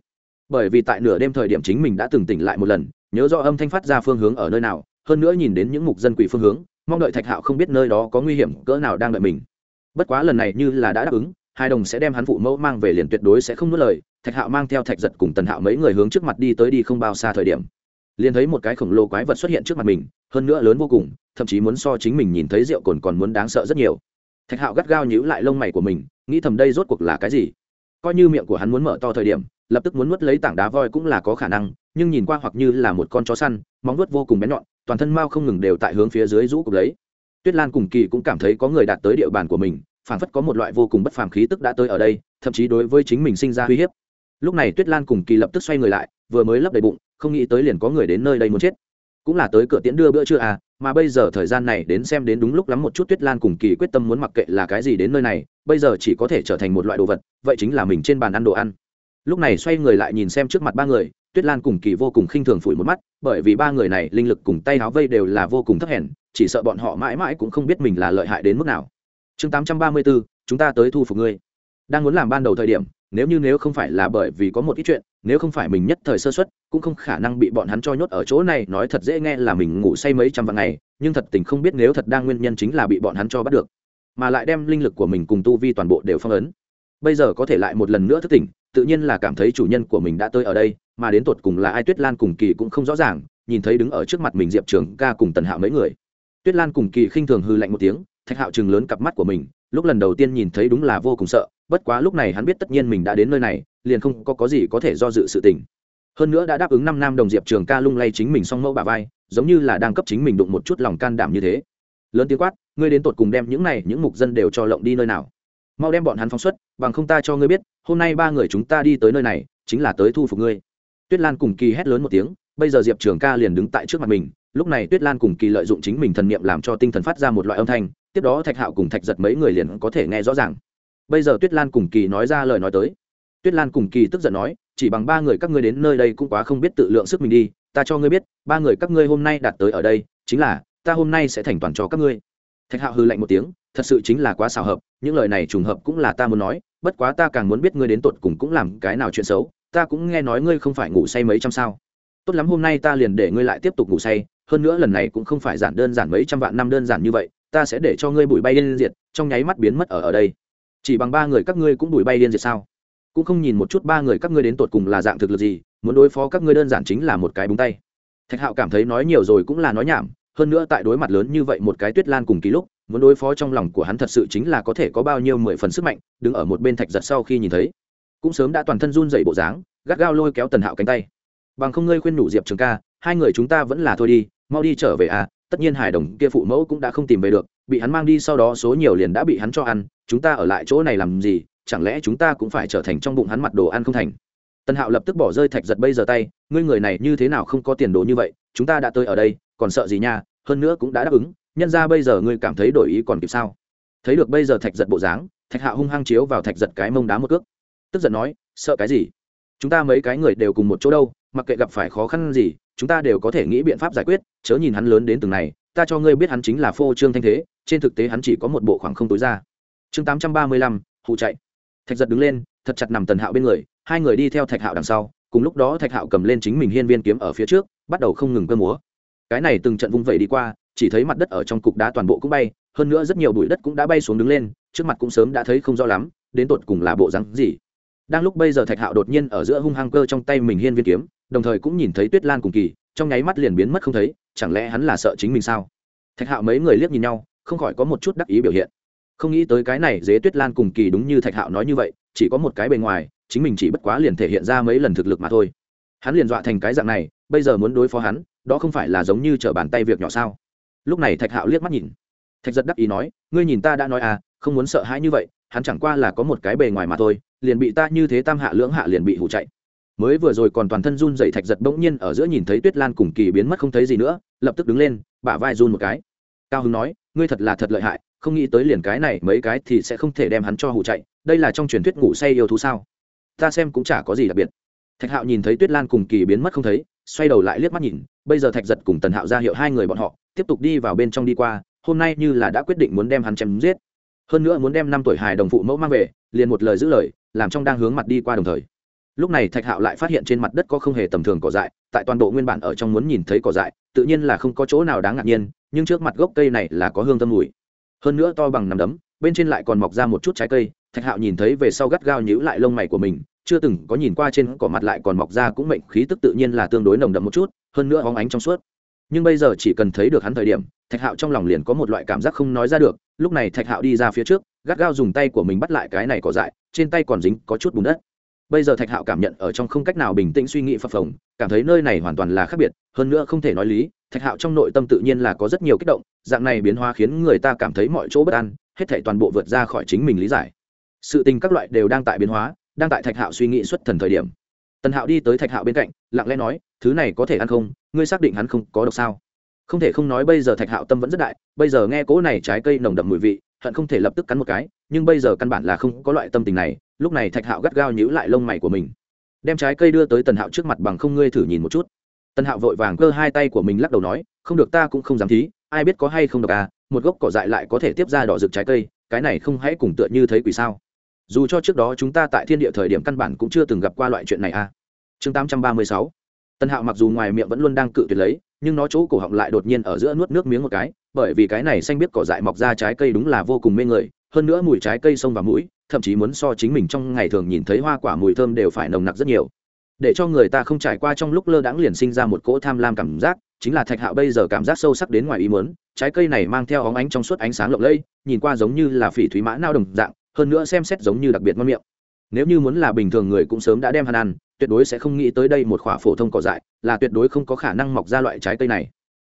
Bởi vì tại nửa đêm thời điểm chính mình đã từng tỉnh lại một lần, nhớ rõ âm thanh phát ra phương hướng ở nơi nào, hơn nữa nhìn đến những mục dân quỷ phương hướng, mong đợi thạch hạo không biết nơi đó có nguy hiểm, cỡ nào đang đợi mình. Bất quá lần này như là đã đáp ứng, hai đồng sẽ đem hắn phụ mẫu mang về liền tuyệt đối sẽ không nuốt lời, thạch hạo mang theo thạch giật cùng tần hạo mấy người hướng trước mặt đi tới đi không bao xa thời điểm liền thấy một cái khổng lồ quái vật xuất hiện trước mặt mình, hơn nữa lớn vô cùng, thậm chí muốn so chính mình nhìn thấy rượu cồn còn muốn đáng sợ rất nhiều. Thạch hạo gắt gao nhíu lại lông mày của mình, nghĩ thầm đây rốt cuộc là cái gì? Coi như miệng của hắn muốn mở to thời điểm, lập tức muốn nuốt lấy tảng đá voi cũng là có khả năng, nhưng nhìn qua hoặc như là một con chó săn, móng nuốt vô cùng bén nhọn, toàn thân mao không ngừng đều tại hướng phía dưới rũ cục lấy. Tuyết lan cùng kỳ cũng cảm thấy có người đạt tới địa bàn của mình phản phất có một loại vô cùng bất phàm khí tức đã tới ở đây, thậm chí đối với chính mình sinh ra uy hiếp. Lúc này tuyết lan cùng kỳ lập tức xoay người lại, vừa mới lấp đầy bụng không nghĩ tới liền có người đến nơi đây muốn chết. Cũng là tới cửa tiễn đưa bữa trưa à mà bây giờ thời gian này đến xem đến đúng lúc lắm một chút tuyết lan cùng kỳ quyết tâm muốn mặc kệ là cái gì đến nơi này, bây giờ chỉ có thể trở thành một loại đồ vật, vậy chính là mình trên bàn ăn đồ ăn. Lúc này xoay người lại nhìn xem trước mặt ba người, tuyết lan cùng kỳ vô cùng khinh thường phủi một mắt, bởi vì ba người này linh lực cùng tay áo vây đều là vô cùng thấp hèn, chỉ sợ bọn họ mãi mãi cũng không biết mình là lợi hại đến mức nào. Chương tám trăm ba mươi bốn, chúng ta tới thu phục ngươi. Đang muốn làm ban đầu thời điểm nếu như nếu không phải là bởi vì có một ít chuyện, nếu không phải mình nhất thời sơ xuất cũng không khả năng bị bọn hắn cho nhốt ở chỗ này, nói thật dễ nghe là mình ngủ say mấy trăm vạn ngày, nhưng thật tình không biết nếu thật đang nguyên nhân chính là bị bọn hắn cho bắt được, mà lại đem linh lực của mình cùng tu vi toàn bộ đều phong ấn. Bây giờ có thể lại một lần nữa thức tỉnh, tự nhiên là cảm thấy chủ nhân của mình đã tới ở đây, mà đến tột cùng là ai, tuyết lan cùng kỳ cũng không rõ ràng, nhìn thấy đứng ở trước mặt mình diệp trường ca cùng tần hạo mấy người. Tuyết lan cùng kỳ khinh thường hư lạnh một tiếng, thạch hạo chừng lớn cặp mắt của mình, lúc lần đầu tiên nhìn thấy đúng là vô cùng sợ bất quá lúc này hắn biết tất nhiên mình đã đến nơi này liền không có, có gì có thể do dự sự tình. Hơn nữa đã đáp ứng năm nam đồng diệp trường ca lung lay chính mình song mẫu bà vai giống như là đang cấp chính mình đụng một chút lòng can đảm như thế. Lớn tiếng quát ngươi đến tột cùng đem những này những mục dân đều cho lộng đi nơi nào? Mau đem bọn hắn phóng xuất bằng không ta cho ngươi biết hôm nay ba người chúng ta đi tới nơi này chính là tới thu phục ngươi. Tuyết lan cùng kỳ hét lớn một tiếng bây giờ diệp trường ca liền đứng tại trước mặt mình lúc này tuyết lan cùng kỳ lợi dụng chính mình thần niệm làm cho tinh thần phát ra một loại âm thanh tiếp đó thạch hạo cùng thạch giật mấy người liền có thể nghe rõ ràng bây giờ tuyết lan cùng kỳ nói ra lời nói tới. Tuyết lan cùng kỳ tức giận nói, chỉ bằng ba người các ngươi đến nơi đây cũng quá không biết tự lượng sức mình đi, ta cho ngươi biết, ba người các ngươi hôm nay đạt tới ở đây, chính là, ta hôm nay sẽ thành toàn cho các ngươi. Thạch hạo hư lạnh một tiếng, thật sự chính là quá xào hợp, những lời này trùng hợp cũng là ta muốn nói, bất quá ta càng muốn biết ngươi đến tột cùng cũng làm cái nào chuyện xấu, ta cũng nghe nói ngươi không phải ngủ say mấy trăm sao. Tốt lắm hôm nay ta liền để ngươi lại tiếp tục ngủ say, hơn nữa lần này cũng không phải giản đơn giản mấy trăm vạn năm đơn giản như vậy, ta sẽ để cho ngươi bụi bay lên diệt, trong nháy mắt biến mất ở ở đây chỉ bằng ba người các ngươi cũng đuổi bay điên diệt sao? Cũng không nhìn một chút ba người các ngươi đến tột cùng là dạng thực lực gì, muốn đối phó các ngươi đơn giản chính là một cái búng tay. Thạch hạo cảm thấy nói nhiều rồi cũng là nói nhảm, hơn nữa tại đối mặt lớn như vậy một cái tuyết lan cùng ký lúc muốn đối phó trong lòng của hắn thật sự chính là có thể có bao nhiêu mười phần sức mạnh, đứng ở một bên thạch giật sau khi nhìn thấy, cũng sớm đã toàn thân run dậy bộ dáng, gắt gao lôi kéo tần hạo cánh tay. Bằng không ngươi khuyên nhủ diệp trường ca, hai người chúng ta vẫn là thôi đi, mau đi trở về à tất nhiên hải đồng kia phụ mẫu cũng đã không tìm về được, bị hắn mang đi sau đó số nhiều liền đã bị hắn cho ăn chúng ta ở lại chỗ này làm gì, chẳng lẽ chúng ta cũng phải trở thành trong bụng hắn mặt đồ ăn không thành? Tần hạo lập tức bỏ rơi thạch giật bây giờ tay, ngươi người này như thế nào không có tiền đồ như vậy, chúng ta đã tới ở đây, còn sợ gì nha, hơn nữa cũng đã đáp ứng, nhân ra bây giờ ngươi cảm thấy đổi ý còn kịp sao? Thấy được bây giờ thạch giật bộ dáng, thạch hạ hung hăng chiếu vào thạch giật cái mông đá một cước. Tức giận nói, sợ cái gì? Chúng ta mấy cái người đều cùng một chỗ đâu, mặc kệ gặp phải khó khăn gì, chúng ta đều có thể nghĩ biện pháp giải quyết, chớ nhìn hắn lớn đến từng này, ta cho ngươi biết hắn chính là phô trương thanh thế, trên thực tế hắn chỉ có một bộ khoảng không tối ra chương tám trăm ba mươi lăm hụ chạy. Thạch giật đứng lên, thật chặt nằm tần hạo bên người, hai người đi theo thạch hạo đằng sau, cùng lúc đó thạch hạo cầm lên chính mình hiên viên kiếm ở phía trước, bắt đầu không ngừng cơ múa. Cái này từng trận vung vẩy đi qua, chỉ thấy mặt đất ở trong cục đá toàn bộ cũng bay, hơn nữa rất nhiều bụi đất cũng đã bay xuống đứng lên, trước mặt cũng sớm đã thấy không rõ lắm, đến tột cùng là bộ rắn gì. Đang lúc bây giờ thạch hạo đột nhiên ở giữa hung hăng cơ trong tay mình hiên viên kiếm, đồng thời cũng nhìn thấy tuyết lan cùng kỳ, trong nháy mắt liền biến mất không thấy, chẳng lẽ hắn là sợ chính mình sao? Thạch hạo mấy người liếc nhìn nhau, không khỏi có một chút đắc ý biểu hiện không nghĩ tới cái này dế tuyết lan cùng kỳ đúng như thạch hạo nói như vậy, chỉ có một cái bề ngoài, chính mình chỉ bất quá liền thể hiện ra mấy lần thực lực mà thôi. Hắn liền dọa thành cái dạng này, bây giờ muốn đối phó hắn, đó không phải là giống như trở bàn tay việc nhỏ sao? Lúc này thạch hạo liếc mắt nhìn. Thạch giật đắc ý nói, ngươi nhìn ta đã nói à không muốn sợ hãi như vậy, hắn chẳng qua là có một cái bề ngoài mà thôi, liền bị ta như thế tam hạ lưỡng hạ liền bị hủ chạy. Mới vừa rồi còn toàn thân run dậy thạch giật bỗng nhiên ở giữa nhìn thấy tuyết lan cùng kỳ biến mất không thấy gì nữa, lập tức đứng lên, bả vai run một cái. Cao hưng nói, ngươi thật là thật lợi hại không nghĩ tới liền cái này mấy cái thì sẽ không thể đem hắn cho hụ chạy, đây là trong truyền thuyết ngủ say yêu thú sao? Ta xem cũng chả có gì đặc biệt. Thạch hạo nhìn thấy tuyết lan cùng kỳ biến mất không thấy, xoay đầu lại liếc mắt nhìn, bây giờ thạch giật cùng tần hạo ra hiệu hai người bọn họ, tiếp tục đi vào bên trong đi qua, hôm nay như là đã quyết định muốn đem hắn chém giết. Hơn nữa muốn đem năm tuổi hài đồng phụ mẫu mang về, liền một lời giữ lời, làm trong đang hướng mặt đi qua đồng thời. Lúc này thạch hạo lại phát hiện trên mặt đất có không hề tầm thường cỏ dại, tại toàn bộ nguyên bản ở trong muốn nhìn thấy cỏ dại, tự nhiên là không có chỗ nào đáng ngạc nhiên, nhưng trước mặt gốc cây này là có hương tâm mùi hơn nữa to bằng nằm đấm, bên trên lại còn mọc ra một chút trái cây, thạch hạo nhìn thấy về sau gắt gao nhữ lại lông mày của mình, chưa từng có nhìn qua trên cỏ mặt lại còn mọc ra cũng mệnh khí tức tự nhiên là tương đối nồng đậm một chút, hơn nữa hóng ánh trong suốt. Nhưng bây giờ chỉ cần thấy được hắn thời điểm, thạch hạo trong lòng liền có một loại cảm giác không nói ra được, lúc này thạch hạo đi ra phía trước, gắt gao dùng tay của mình bắt lại cái này cỏ dại, trên tay còn dính có chút bùn đất. Bây giờ thạch hạo cảm nhận ở trong không cách nào bình tĩnh suy nghĩ phập phồng, cảm thấy nơi này hoàn toàn là khác biệt, hơn nữa không thể nói lý, thạch hạo trong nội tâm tự nhiên là có rất nhiều kích động dạng này biến hóa khiến người ta cảm thấy mọi chỗ bất an, hết thể toàn bộ vượt ra khỏi chính mình lý giải. Sự tình các loại đều đang tại biến hóa, đang tại thạch hạo suy nghĩ xuất thần thời điểm. Tần hạo đi tới thạch hạo bên cạnh, lặng lẽ nói, thứ này có thể ăn không? Ngươi xác định hắn không có độc sao? Không thể không nói bây giờ thạch hạo tâm vẫn rất đại, bây giờ nghe cỗ này trái cây nồng đậm mùi vị, hận không thể lập tức cắn một cái, nhưng bây giờ căn bản là không có loại tâm tình này, lúc này thạch hạo gắt gao nhíu lại lông mày của mình. Đem trái cây đưa tới tần hạo trước mặt bằng không ngươi thử nhìn một chút. Tần hạo vội vàng cơ hai tay của mình lắc đầu nói, không được ta cũng không dám thí ai biết có hay không được à một gốc cỏ dại lại có thể tiếp ra đỏ rực trái cây, cái này không hãy cùng tựa như thấy quỷ sao. Dù cho trước đó chúng ta tại thiên địa thời điểm căn bản cũng chưa từng gặp qua loại chuyện này à. Chương tám trăm ba mươi sáu. Tân hạo mặc dù ngoài miệng vẫn luôn đang cự tuyệt lấy, nhưng nó chỗ cổ họng lại đột nhiên ở giữa nuốt nước miếng một cái, bởi vì cái này xanh biết cỏ dại mọc ra trái cây đúng là vô cùng mê người, hơn nữa mùi trái cây sông vào mũi, thậm chí muốn so chính mình trong ngày thường nhìn thấy hoa quả mùi thơm đều phải nồng nặc rất nhiều. Để cho người ta không trải qua trong lúc lơ đãng liền sinh ra một cỗ tham lam cảm giác chính là thạch hạo bây giờ cảm giác sâu sắc đến ngoài ý muốn, trái cây này mang theo óng ánh trong suốt ánh sáng lộng lẫy, nhìn qua giống như là phỉ thúy mã nao đồng dạng, hơn nữa xem xét giống như đặc biệt ngon miệng. Nếu như muốn là bình thường người cũng sớm đã đem hắn ăn, tuyệt đối sẽ không nghĩ tới đây một khỏa phổ thông cỏ dại, là tuyệt đối không có khả năng mọc ra loại trái cây này.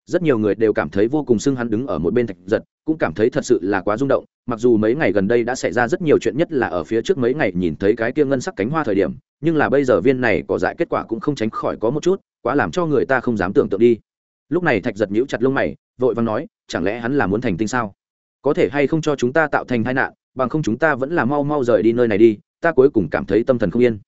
Rất nhiều người đều cảm thấy vô cùng sưng hắn đứng ở một bên thạch giật, cũng cảm thấy thật sự là quá rung động, mặc dù mấy ngày gần đây đã xảy ra rất nhiều chuyện nhất là ở phía trước mấy ngày nhìn thấy cái kia ngân sắc cánh hoa thời điểm, nhưng là bây giờ viên này cỏ dại kết quả cũng không tránh khỏi có một chút, quá làm cho người ta không dám tưởng tượng đi lúc này thạch giật nhíu chặt lông mày, vội vàng nói, chẳng lẽ hắn là muốn thành tinh sao? Có thể hay không cho chúng ta tạo thành tai nạn, bằng không chúng ta vẫn là mau mau rời đi nơi này đi, ta cuối cùng cảm thấy tâm thần không yên.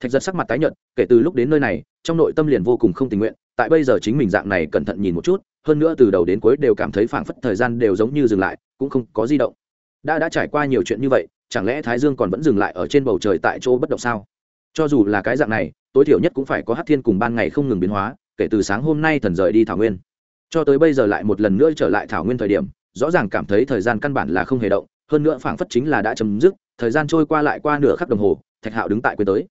Thạch giật sắc mặt tái nhợt, kể từ lúc đến nơi này, trong nội tâm liền vô cùng không tình nguyện, tại bây giờ chính mình dạng này cẩn thận nhìn một chút, hơn nữa từ đầu đến cuối đều cảm thấy phảng phất thời gian đều giống như dừng lại, cũng không có di động. Đã đã trải qua nhiều chuyện như vậy, chẳng lẽ thái dương còn vẫn dừng lại ở trên bầu trời tại chỗ bất động sao? Cho dù là cái dạng này, tối thiểu nhất cũng phải có hát thiên cùng ban ngày không ngừng biến hóa kể từ sáng hôm nay thần rời đi thảo nguyên. Cho tới bây giờ lại một lần nữa trở lại thảo nguyên thời điểm, rõ ràng cảm thấy thời gian căn bản là không hề động, hơn nữa phảng phất chính là đã chấm dứt, thời gian trôi qua lại qua nửa khắc đồng hồ, thạch hạo đứng tại quê tới.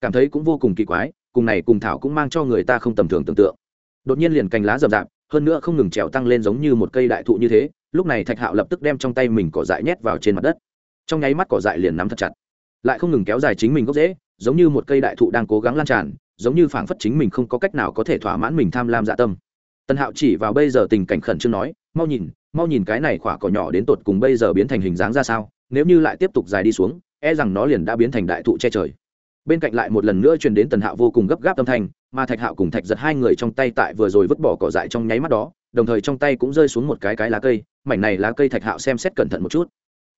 Cảm thấy cũng vô cùng kỳ quái, cùng này cùng thảo cũng mang cho người ta không tầm thường tưởng tượng. Đột nhiên liền cành lá rậm rạp, hơn nữa không ngừng trèo tăng lên giống như một cây đại thụ như thế, lúc này thạch hạo lập tức đem trong tay mình cỏ dại nhét vào trên mặt đất. Trong nháy mắt cỏ dại liền nắm thật chặt, lại không ngừng kéo dài chính mình gốc dễ giống như một cây đại thụ đang cố gắng lan tràn giống như phảng phất chính mình không có cách nào có thể thỏa mãn mình tham lam dạ tâm. Tần hạo chỉ vào bây giờ tình cảnh khẩn trương nói, mau nhìn mau nhìn cái này khỏa cỏ nhỏ đến tột cùng bây giờ biến thành hình dáng ra sao, nếu như lại tiếp tục dài đi xuống e rằng nó liền đã biến thành đại thụ che trời. Bên cạnh lại một lần nữa truyền đến tần hạo vô cùng gấp gáp âm thanh, mà thạch hạo cùng thạch giật hai người trong tay tại vừa rồi vứt bỏ cỏ dại trong nháy mắt đó, đồng thời trong tay cũng rơi xuống một cái cái lá cây, mảnh này lá cây thạch hạo xem xét cẩn thận một chút.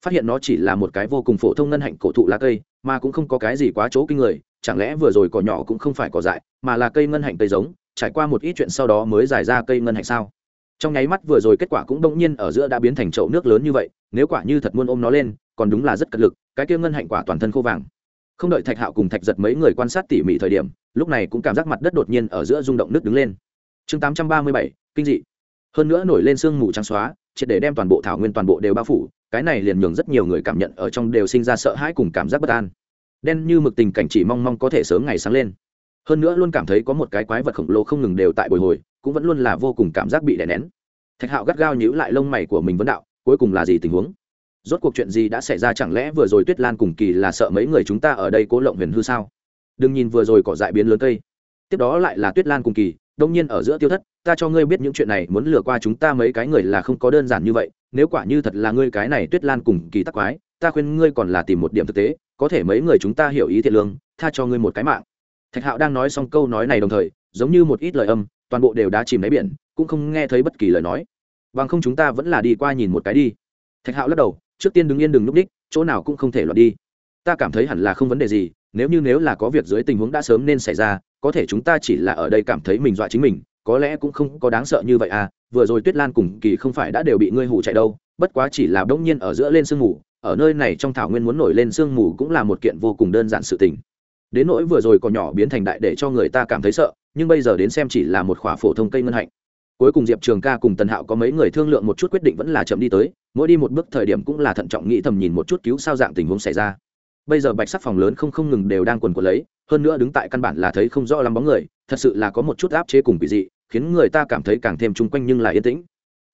Phát hiện nó chỉ là một cái vô cùng phổ thông ngân hạnh cổ thụ lá cây, mà cũng không có cái gì quá chỗ kinh người chẳng lẽ vừa rồi cỏ nhỏ cũng không phải cỏ dại, mà là cây ngân hạnh cây giống, trải qua một ít chuyện sau đó mới giải ra cây ngân hạnh sao? Trong nháy mắt vừa rồi kết quả cũng đông nhiên ở giữa đã biến thành chậu nước lớn như vậy, nếu quả như thật muôn ôm nó lên, còn đúng là rất cật lực, cái kia ngân hạnh quả toàn thân khô vàng. Không đợi thạch hạo cùng thạch giật mấy người quan sát tỉ mỉ thời điểm, lúc này cũng cảm giác mặt đất đột nhiên ở giữa rung động nước đứng lên. Chương tám trăm ba mươi bảy, kinh dị. Hơn nữa nổi lên sương mù trắng xóa, triệt để đem toàn bộ thảo nguyên toàn bộ đều bao phủ, cái này liền nhường rất nhiều người cảm nhận ở trong đều sinh ra sợ hãi cùng cảm giác bất an đen như mực tình cảnh chỉ mong mong có thể sớm ngày sáng lên. Hơn nữa luôn cảm thấy có một cái quái vật khổng lồ không ngừng đều tại bồi hồi, cũng vẫn luôn là vô cùng cảm giác bị đè nén. Thạch hạo gắt gao nhữ lại lông mày của mình vấn đạo, cuối cùng là gì tình huống? Rốt cuộc chuyện gì đã xảy ra chẳng lẽ vừa rồi tuyết lan cùng kỳ là sợ mấy người chúng ta ở đây cố lộng huyền hư sao? Đừng nhìn vừa rồi cỏ dại biến lớn cây. Tiếp đó lại là tuyết lan cùng kỳ, đông nhiên ở giữa tiêu thất, ta cho ngươi biết những chuyện này, muốn lừa qua chúng ta mấy cái người là không có đơn giản như vậy, nếu quả như thật là ngươi cái này tuyết lan cùng kỳ tắc quái, ta khuyên ngươi còn là tìm một điểm thực tế có thể mấy người chúng ta hiểu ý thiện lương, tha cho ngươi một cái mạng. Thạch hạo đang nói xong câu nói này đồng thời, giống như một ít lời âm, toàn bộ đều đã chìm đáy biển, cũng không nghe thấy bất kỳ lời nói. Bằng không chúng ta vẫn là đi qua nhìn một cái đi. Thạch hạo lắc đầu, trước tiên đứng yên đừng núp đích, chỗ nào cũng không thể loạn đi. Ta cảm thấy hẳn là không vấn đề gì, nếu như nếu là có việc dưới tình huống đã sớm nên xảy ra, có thể chúng ta chỉ là ở đây cảm thấy mình dọa chính mình, có lẽ cũng không có đáng sợ như vậy à vừa rồi tuyết lan cùng kỳ không phải đã đều bị ngươi hủ chạy đâu, bất quá chỉ là đông nhiên ở giữa lên sương ngủ ở nơi này trong thảo nguyên muốn nổi lên sương mù cũng là một kiện vô cùng đơn giản sự tình. Đến nỗi vừa rồi còn nhỏ biến thành đại để cho người ta cảm thấy sợ, nhưng bây giờ đến xem chỉ là một khỏa phổ thông cây ngân hạnh. Cuối cùng diệp trường ca cùng tần hạo có mấy người thương lượng một chút quyết định vẫn là chậm đi tới, mỗi đi một bước thời điểm cũng là thận trọng nghĩ thầm nhìn một chút cứu sao dạng tình huống xảy ra. Bây giờ bạch sắc phòng lớn không không ngừng đều đang quần quần lấy, hơn nữa đứng tại căn bản là thấy không rõ lắm bóng người, thật sự là có một chút áp chế cùng kỳ dị, khiến người ta cảm thấy càng thêm chung quanh nhưng là yên tĩnh.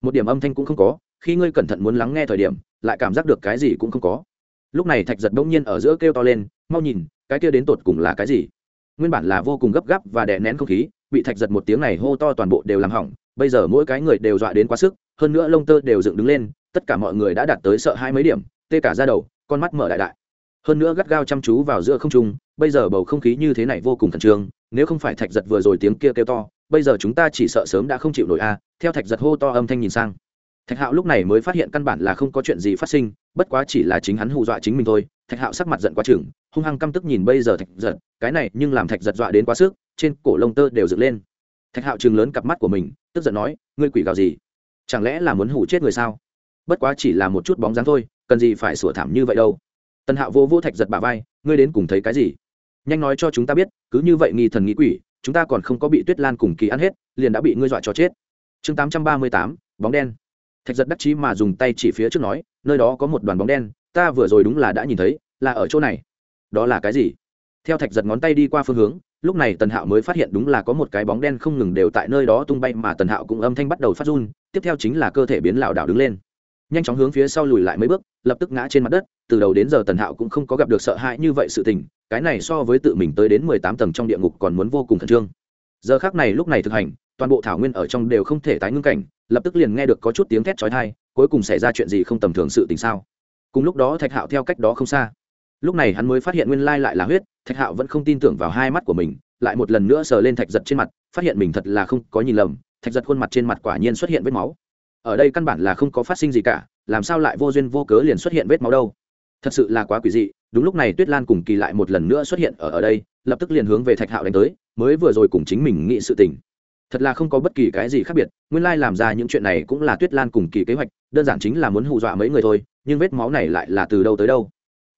Một điểm âm thanh cũng không có khi ngươi cẩn thận muốn lắng nghe thời điểm, lại cảm giác được cái gì cũng không có. Lúc này thạch giật bỗng nhiên ở giữa kêu to lên, mau nhìn, cái kia đến tột cùng là cái gì? Nguyên bản là vô cùng gấp gáp và đè nén không khí, bị thạch giật một tiếng này hô to toàn bộ đều làm hỏng, bây giờ mỗi cái người đều dọa đến quá sức, hơn nữa lông tơ đều dựng đứng lên, tất cả mọi người đã đạt tới sợ hai mấy điểm, tê cả ra đầu, con mắt mở đại đại. Hơn nữa gắt gao chăm chú vào giữa không trung, bây giờ bầu không khí như thế này vô cùng khẩn trương, nếu không phải thạch giật vừa rồi tiếng kia kêu to, bây giờ chúng ta chỉ sợ sớm đã không chịu nổi a, theo thạch giật hô to âm thanh nhìn sang thạch hạo lúc này mới phát hiện căn bản là không có chuyện gì phát sinh, bất quá chỉ là chính hắn hù dọa chính mình thôi. Thạch hạo sắc mặt giận quá chừng, hung hăng căm tức nhìn bây giờ thạch giật, cái này nhưng làm thạch giật dọa đến quá sức, trên cổ lông tơ đều dựng lên. Thạch hạo chừng lớn cặp mắt của mình, tức giận nói, ngươi quỷ gào gì? Chẳng lẽ là muốn hủ chết người sao? Bất quá chỉ là một chút bóng dáng thôi, cần gì phải sửa thảm như vậy đâu. Tần hạo vô vô thạch giật bà vai, ngươi đến cùng thấy cái gì? Nhanh nói cho chúng ta biết, cứ như vậy nghi thần nghĩ quỷ, chúng ta còn không có bị tuyết lan cùng kỳ ăn hết, liền đã bị ngươi dọa cho chết. Chương tám trăm ba mươi tám, bóng đen thạch giật đắc chí mà dùng tay chỉ phía trước nói, nơi đó có một đoàn bóng đen, ta vừa rồi đúng là đã nhìn thấy, là ở chỗ này. Đó là cái gì? Theo thạch giật ngón tay đi qua phương hướng, lúc này tần hạo mới phát hiện đúng là có một cái bóng đen không ngừng đều tại nơi đó tung bay mà tần hạo cũng âm thanh bắt đầu phát run, tiếp theo chính là cơ thể biến lảo đảo đứng lên. Nhanh chóng hướng phía sau lùi lại mấy bước, lập tức ngã trên mặt đất, từ đầu đến giờ tần hạo cũng không có gặp được sợ hãi như vậy sự tình, cái này so với tự mình tới đến mười tám tầng trong địa ngục còn muốn vô cùng khẩn trương. Giờ khác này lúc này thực hành toàn bộ thảo nguyên ở trong đều không thể tái ngưng cảnh, lập tức liền nghe được có chút tiếng thét trói thai cuối cùng xảy ra chuyện gì không tầm thường sự tình sao? Cùng lúc đó thạch hạo theo cách đó không xa. Lúc này hắn mới phát hiện nguyên lai lại là huyết, thạch hạo vẫn không tin tưởng vào hai mắt của mình, lại một lần nữa sờ lên thạch giật trên mặt, phát hiện mình thật là không có nhìn lầm, thạch giật khuôn mặt trên mặt quả nhiên xuất hiện vết máu. Ở đây căn bản là không có phát sinh gì cả, làm sao lại vô duyên vô cớ liền xuất hiện vết máu đâu? Thật sự là quá quỷ dị, đúng lúc này tuyết lan cùng kỳ lại một lần nữa xuất hiện ở ở đây, lập tức liền hướng về thạch hạo đánh tới, mới vừa rồi cùng chính mình nghĩ sự tình thật là không có bất kỳ cái gì khác biệt, nguyên lai làm ra những chuyện này cũng là tuyết lan cùng kỳ kế hoạch, đơn giản chính là muốn hù dọa mấy người thôi, nhưng vết máu này lại là từ đâu tới đâu?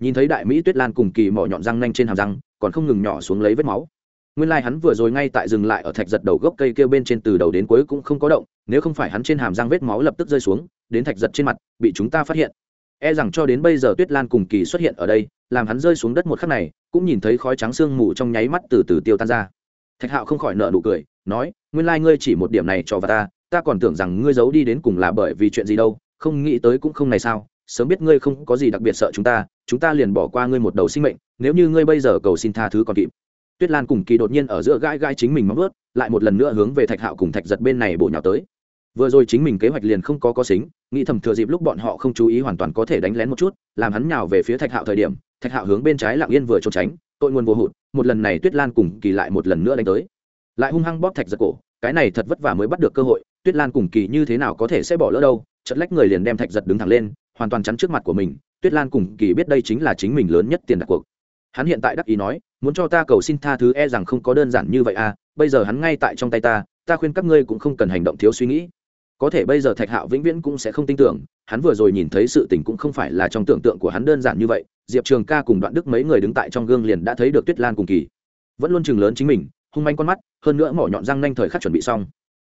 Nhìn thấy đại mỹ tuyết lan cùng kỳ mỏ nhọn răng nanh trên hàm răng, còn không ngừng nhỏ xuống lấy vết máu. Nguyên lai hắn vừa rồi ngay tại dừng lại ở thạch giật đầu gốc cây kêu bên trên từ đầu đến cuối cũng không có động, nếu không phải hắn trên hàm răng vết máu lập tức rơi xuống, đến thạch giật trên mặt, bị chúng ta phát hiện. E rằng cho đến bây giờ tuyết lan cùng kỳ xuất hiện ở đây, làm hắn rơi xuống đất một khắc này, cũng nhìn thấy khói trắng sương mù trong nháy mắt từ từ tiêu tan ra. Thạch hạo không khỏi nợ nụ cười, nói nguyên lai、like、ngươi chỉ một điểm này cho và ta ta còn tưởng rằng ngươi giấu đi đến cùng là bởi vì chuyện gì đâu, không nghĩ tới cũng không này sao, sớm biết ngươi không có gì đặc biệt sợ chúng ta chúng ta liền bỏ qua ngươi một đầu sinh mệnh, nếu như ngươi bây giờ cầu xin tha thứ còn kịp. Tuyết lan cùng kỳ đột nhiên ở giữa gãi gãi chính mình móng ướt lại một lần nữa hướng về thạch hạo cùng thạch giật bên này bổ nhào tới. Vừa rồi chính mình kế hoạch liền không có có xính, nghĩ thầm thừa dịp lúc bọn họ không chú ý hoàn toàn có thể đánh lén một chút, làm hắn nhào về phía thạch hạo thời điểm, thạch hạo hướng bên trái lặng yên vừa trốn tránh, tội nguồn vô hụt, một lần này tuyết lan cùng kỳ lại một lần nữa đánh tới. Lại hung hăng bóp thạch giật cổ cái này thật vất vả mới bắt được cơ hội, tuyết lan cùng kỳ như thế nào có thể sẽ bỏ lỡ đâu chật lách người liền đem thạch giật đứng thẳng lên, hoàn toàn chắn trước mặt của mình, tuyết lan cùng kỳ biết đây chính là chính mình lớn nhất tiền đặt cuộc. Hắn hiện tại đắc ý nói, muốn cho ta cầu xin tha thứ e rằng không có đơn giản như vậy à bây giờ hắn ngay tại trong tay ta ta khuyên các ngươi cũng không cần hành động thiếu suy nghĩ. Có thể bây giờ thạch hạo vĩnh viễn cũng sẽ không tin tưởng, hắn vừa rồi nhìn thấy sự tình cũng không phải là trong tưởng tượng của hắn đơn giản như vậy, diệp trường ca cùng đoạn đức mấy người đứng tại trong gương liền đã thấy được tuyết lan cùng kỳ. Vẫn luôn chừng lớn chính mình hung manh con mắt, hơn nữa mỏ nhọn răng nhanh thời khắc chuẩn bị xong.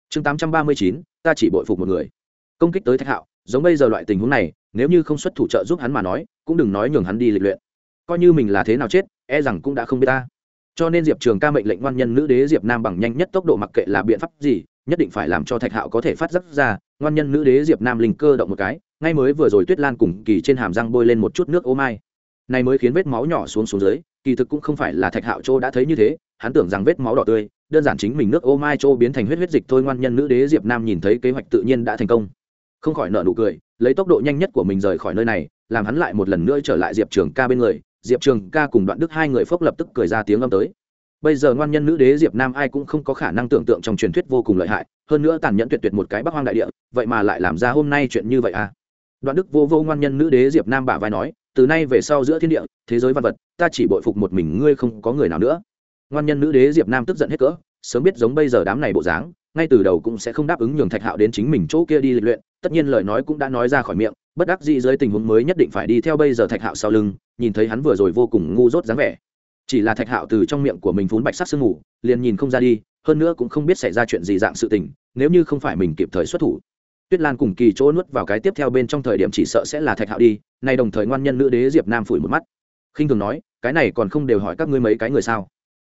Chương tám trăm ba mươi chín, ta chỉ bội phục một người. Công kích tới thạch hạo, giống bây giờ loại tình huống này, nếu như không xuất thủ trợ giúp hắn mà nói, cũng đừng nói nhường hắn đi lịch luyện. Coi như mình là thế nào chết e rằng cũng đã không biết ta. Cho nên diệp trường ca mệnh lệnh ngoan nhân nữ đế diệp nam bằng nhanh nhất tốc độ mặc kệ là biện pháp gì, nhất định phải làm cho thạch hạo có thể phát giác ra, ngoan nhân nữ đế diệp nam linh cơ động một cái, ngay mới vừa rồi tuyết lan cùng kỳ trên hàm răng bôi lên một chút nước ô mai. Này mới khiến vết máu nhỏ xuống xuống dưới, kỳ thực cũng không phải là thạch hạo châu đã thấy như thế hắn tưởng rằng vết máu đỏ tươi, đơn giản chính mình nước ô mai châu biến thành huyết huyết dịch thôi, ngoan nhân nữ đế diệp nam nhìn thấy kế hoạch tự nhiên đã thành công. Không khỏi nợ nụ cười, lấy tốc độ nhanh nhất của mình rời khỏi nơi này, làm hắn lại một lần nữa trở lại diệp trường ca bên người. Diệp trường ca cùng đoạn đức hai người phốc lập tức cười ra tiếng âm tới. Bây giờ ngoan nhân nữ đế diệp nam ai cũng không có khả năng tưởng tượng trong truyền thuyết vô cùng lợi hại, hơn nữa tàn nhẫn tuyệt tuyệt một cái bắc hoang đại địa, vậy mà lại làm ra hôm nay chuyện như vậy à? Đoạn đức vô vô ngoan nhân nữ đế diệp nam bả vai nói, từ nay về sau giữa thiên địa, thế giới văn vật, ta chỉ bội phục một mình ngươi không có người nào nữa ngoan nhân nữ đế diệp nam tức giận hết cỡ, sớm biết giống bây giờ đám này bộ dáng, ngay từ đầu cũng sẽ không đáp ứng nhường thạch hạo đến chính mình chỗ kia đi lịch luyện, tất nhiên lời nói cũng đã nói ra khỏi miệng, bất đắc dĩ dưới tình huống mới nhất định phải đi theo bây giờ thạch hạo sau lưng, nhìn thấy hắn vừa rồi vô cùng ngu dốt dáng vẻ. Chỉ là thạch hạo từ trong miệng của mình phún bạch sắc sương ngủ liền nhìn không ra đi, hơn nữa cũng không biết xảy ra chuyện gì dạng sự tình, nếu như không phải mình kịp thời xuất thủ. Tuyết lan cùng kỳ chỗ nuốt vào cái tiếp theo bên trong thời điểm chỉ sợ sẽ là thạch hạo đi, nay đồng thời ngoan nhân nữ đế diệp nam phủi một mắt. Khinh thường nói, cái này còn không đều hỏi các ngươi mấy cái người sao?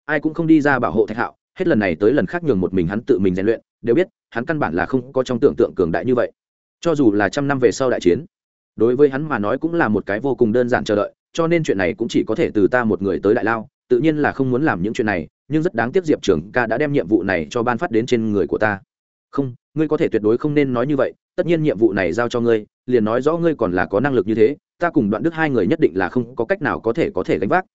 Ai cũng không đi ra bảo hộ thạch hạo, hết lần này tới lần khác nhường một mình hắn tự mình rèn luyện, đều biết, hắn căn bản là không có trong tưởng tượng cường đại như vậy. Cho dù là trăm năm về sau đại chiến, đối với hắn mà nói cũng là một cái vô cùng đơn giản chờ đợi, cho nên chuyện này cũng chỉ có thể từ ta một người tới đại lao, tự nhiên là không muốn làm những chuyện này, nhưng rất đáng tiếc diệp trưởng ca đã đem nhiệm vụ này cho ban phát đến trên người của ta. Không, ngươi có thể tuyệt đối không nên nói như vậy, tất nhiên nhiệm vụ này giao cho ngươi, liền nói rõ ngươi còn là có năng lực như thế, ta cùng đoạn đức hai người nhất định là không có cách nào có thể có thể gánh vác.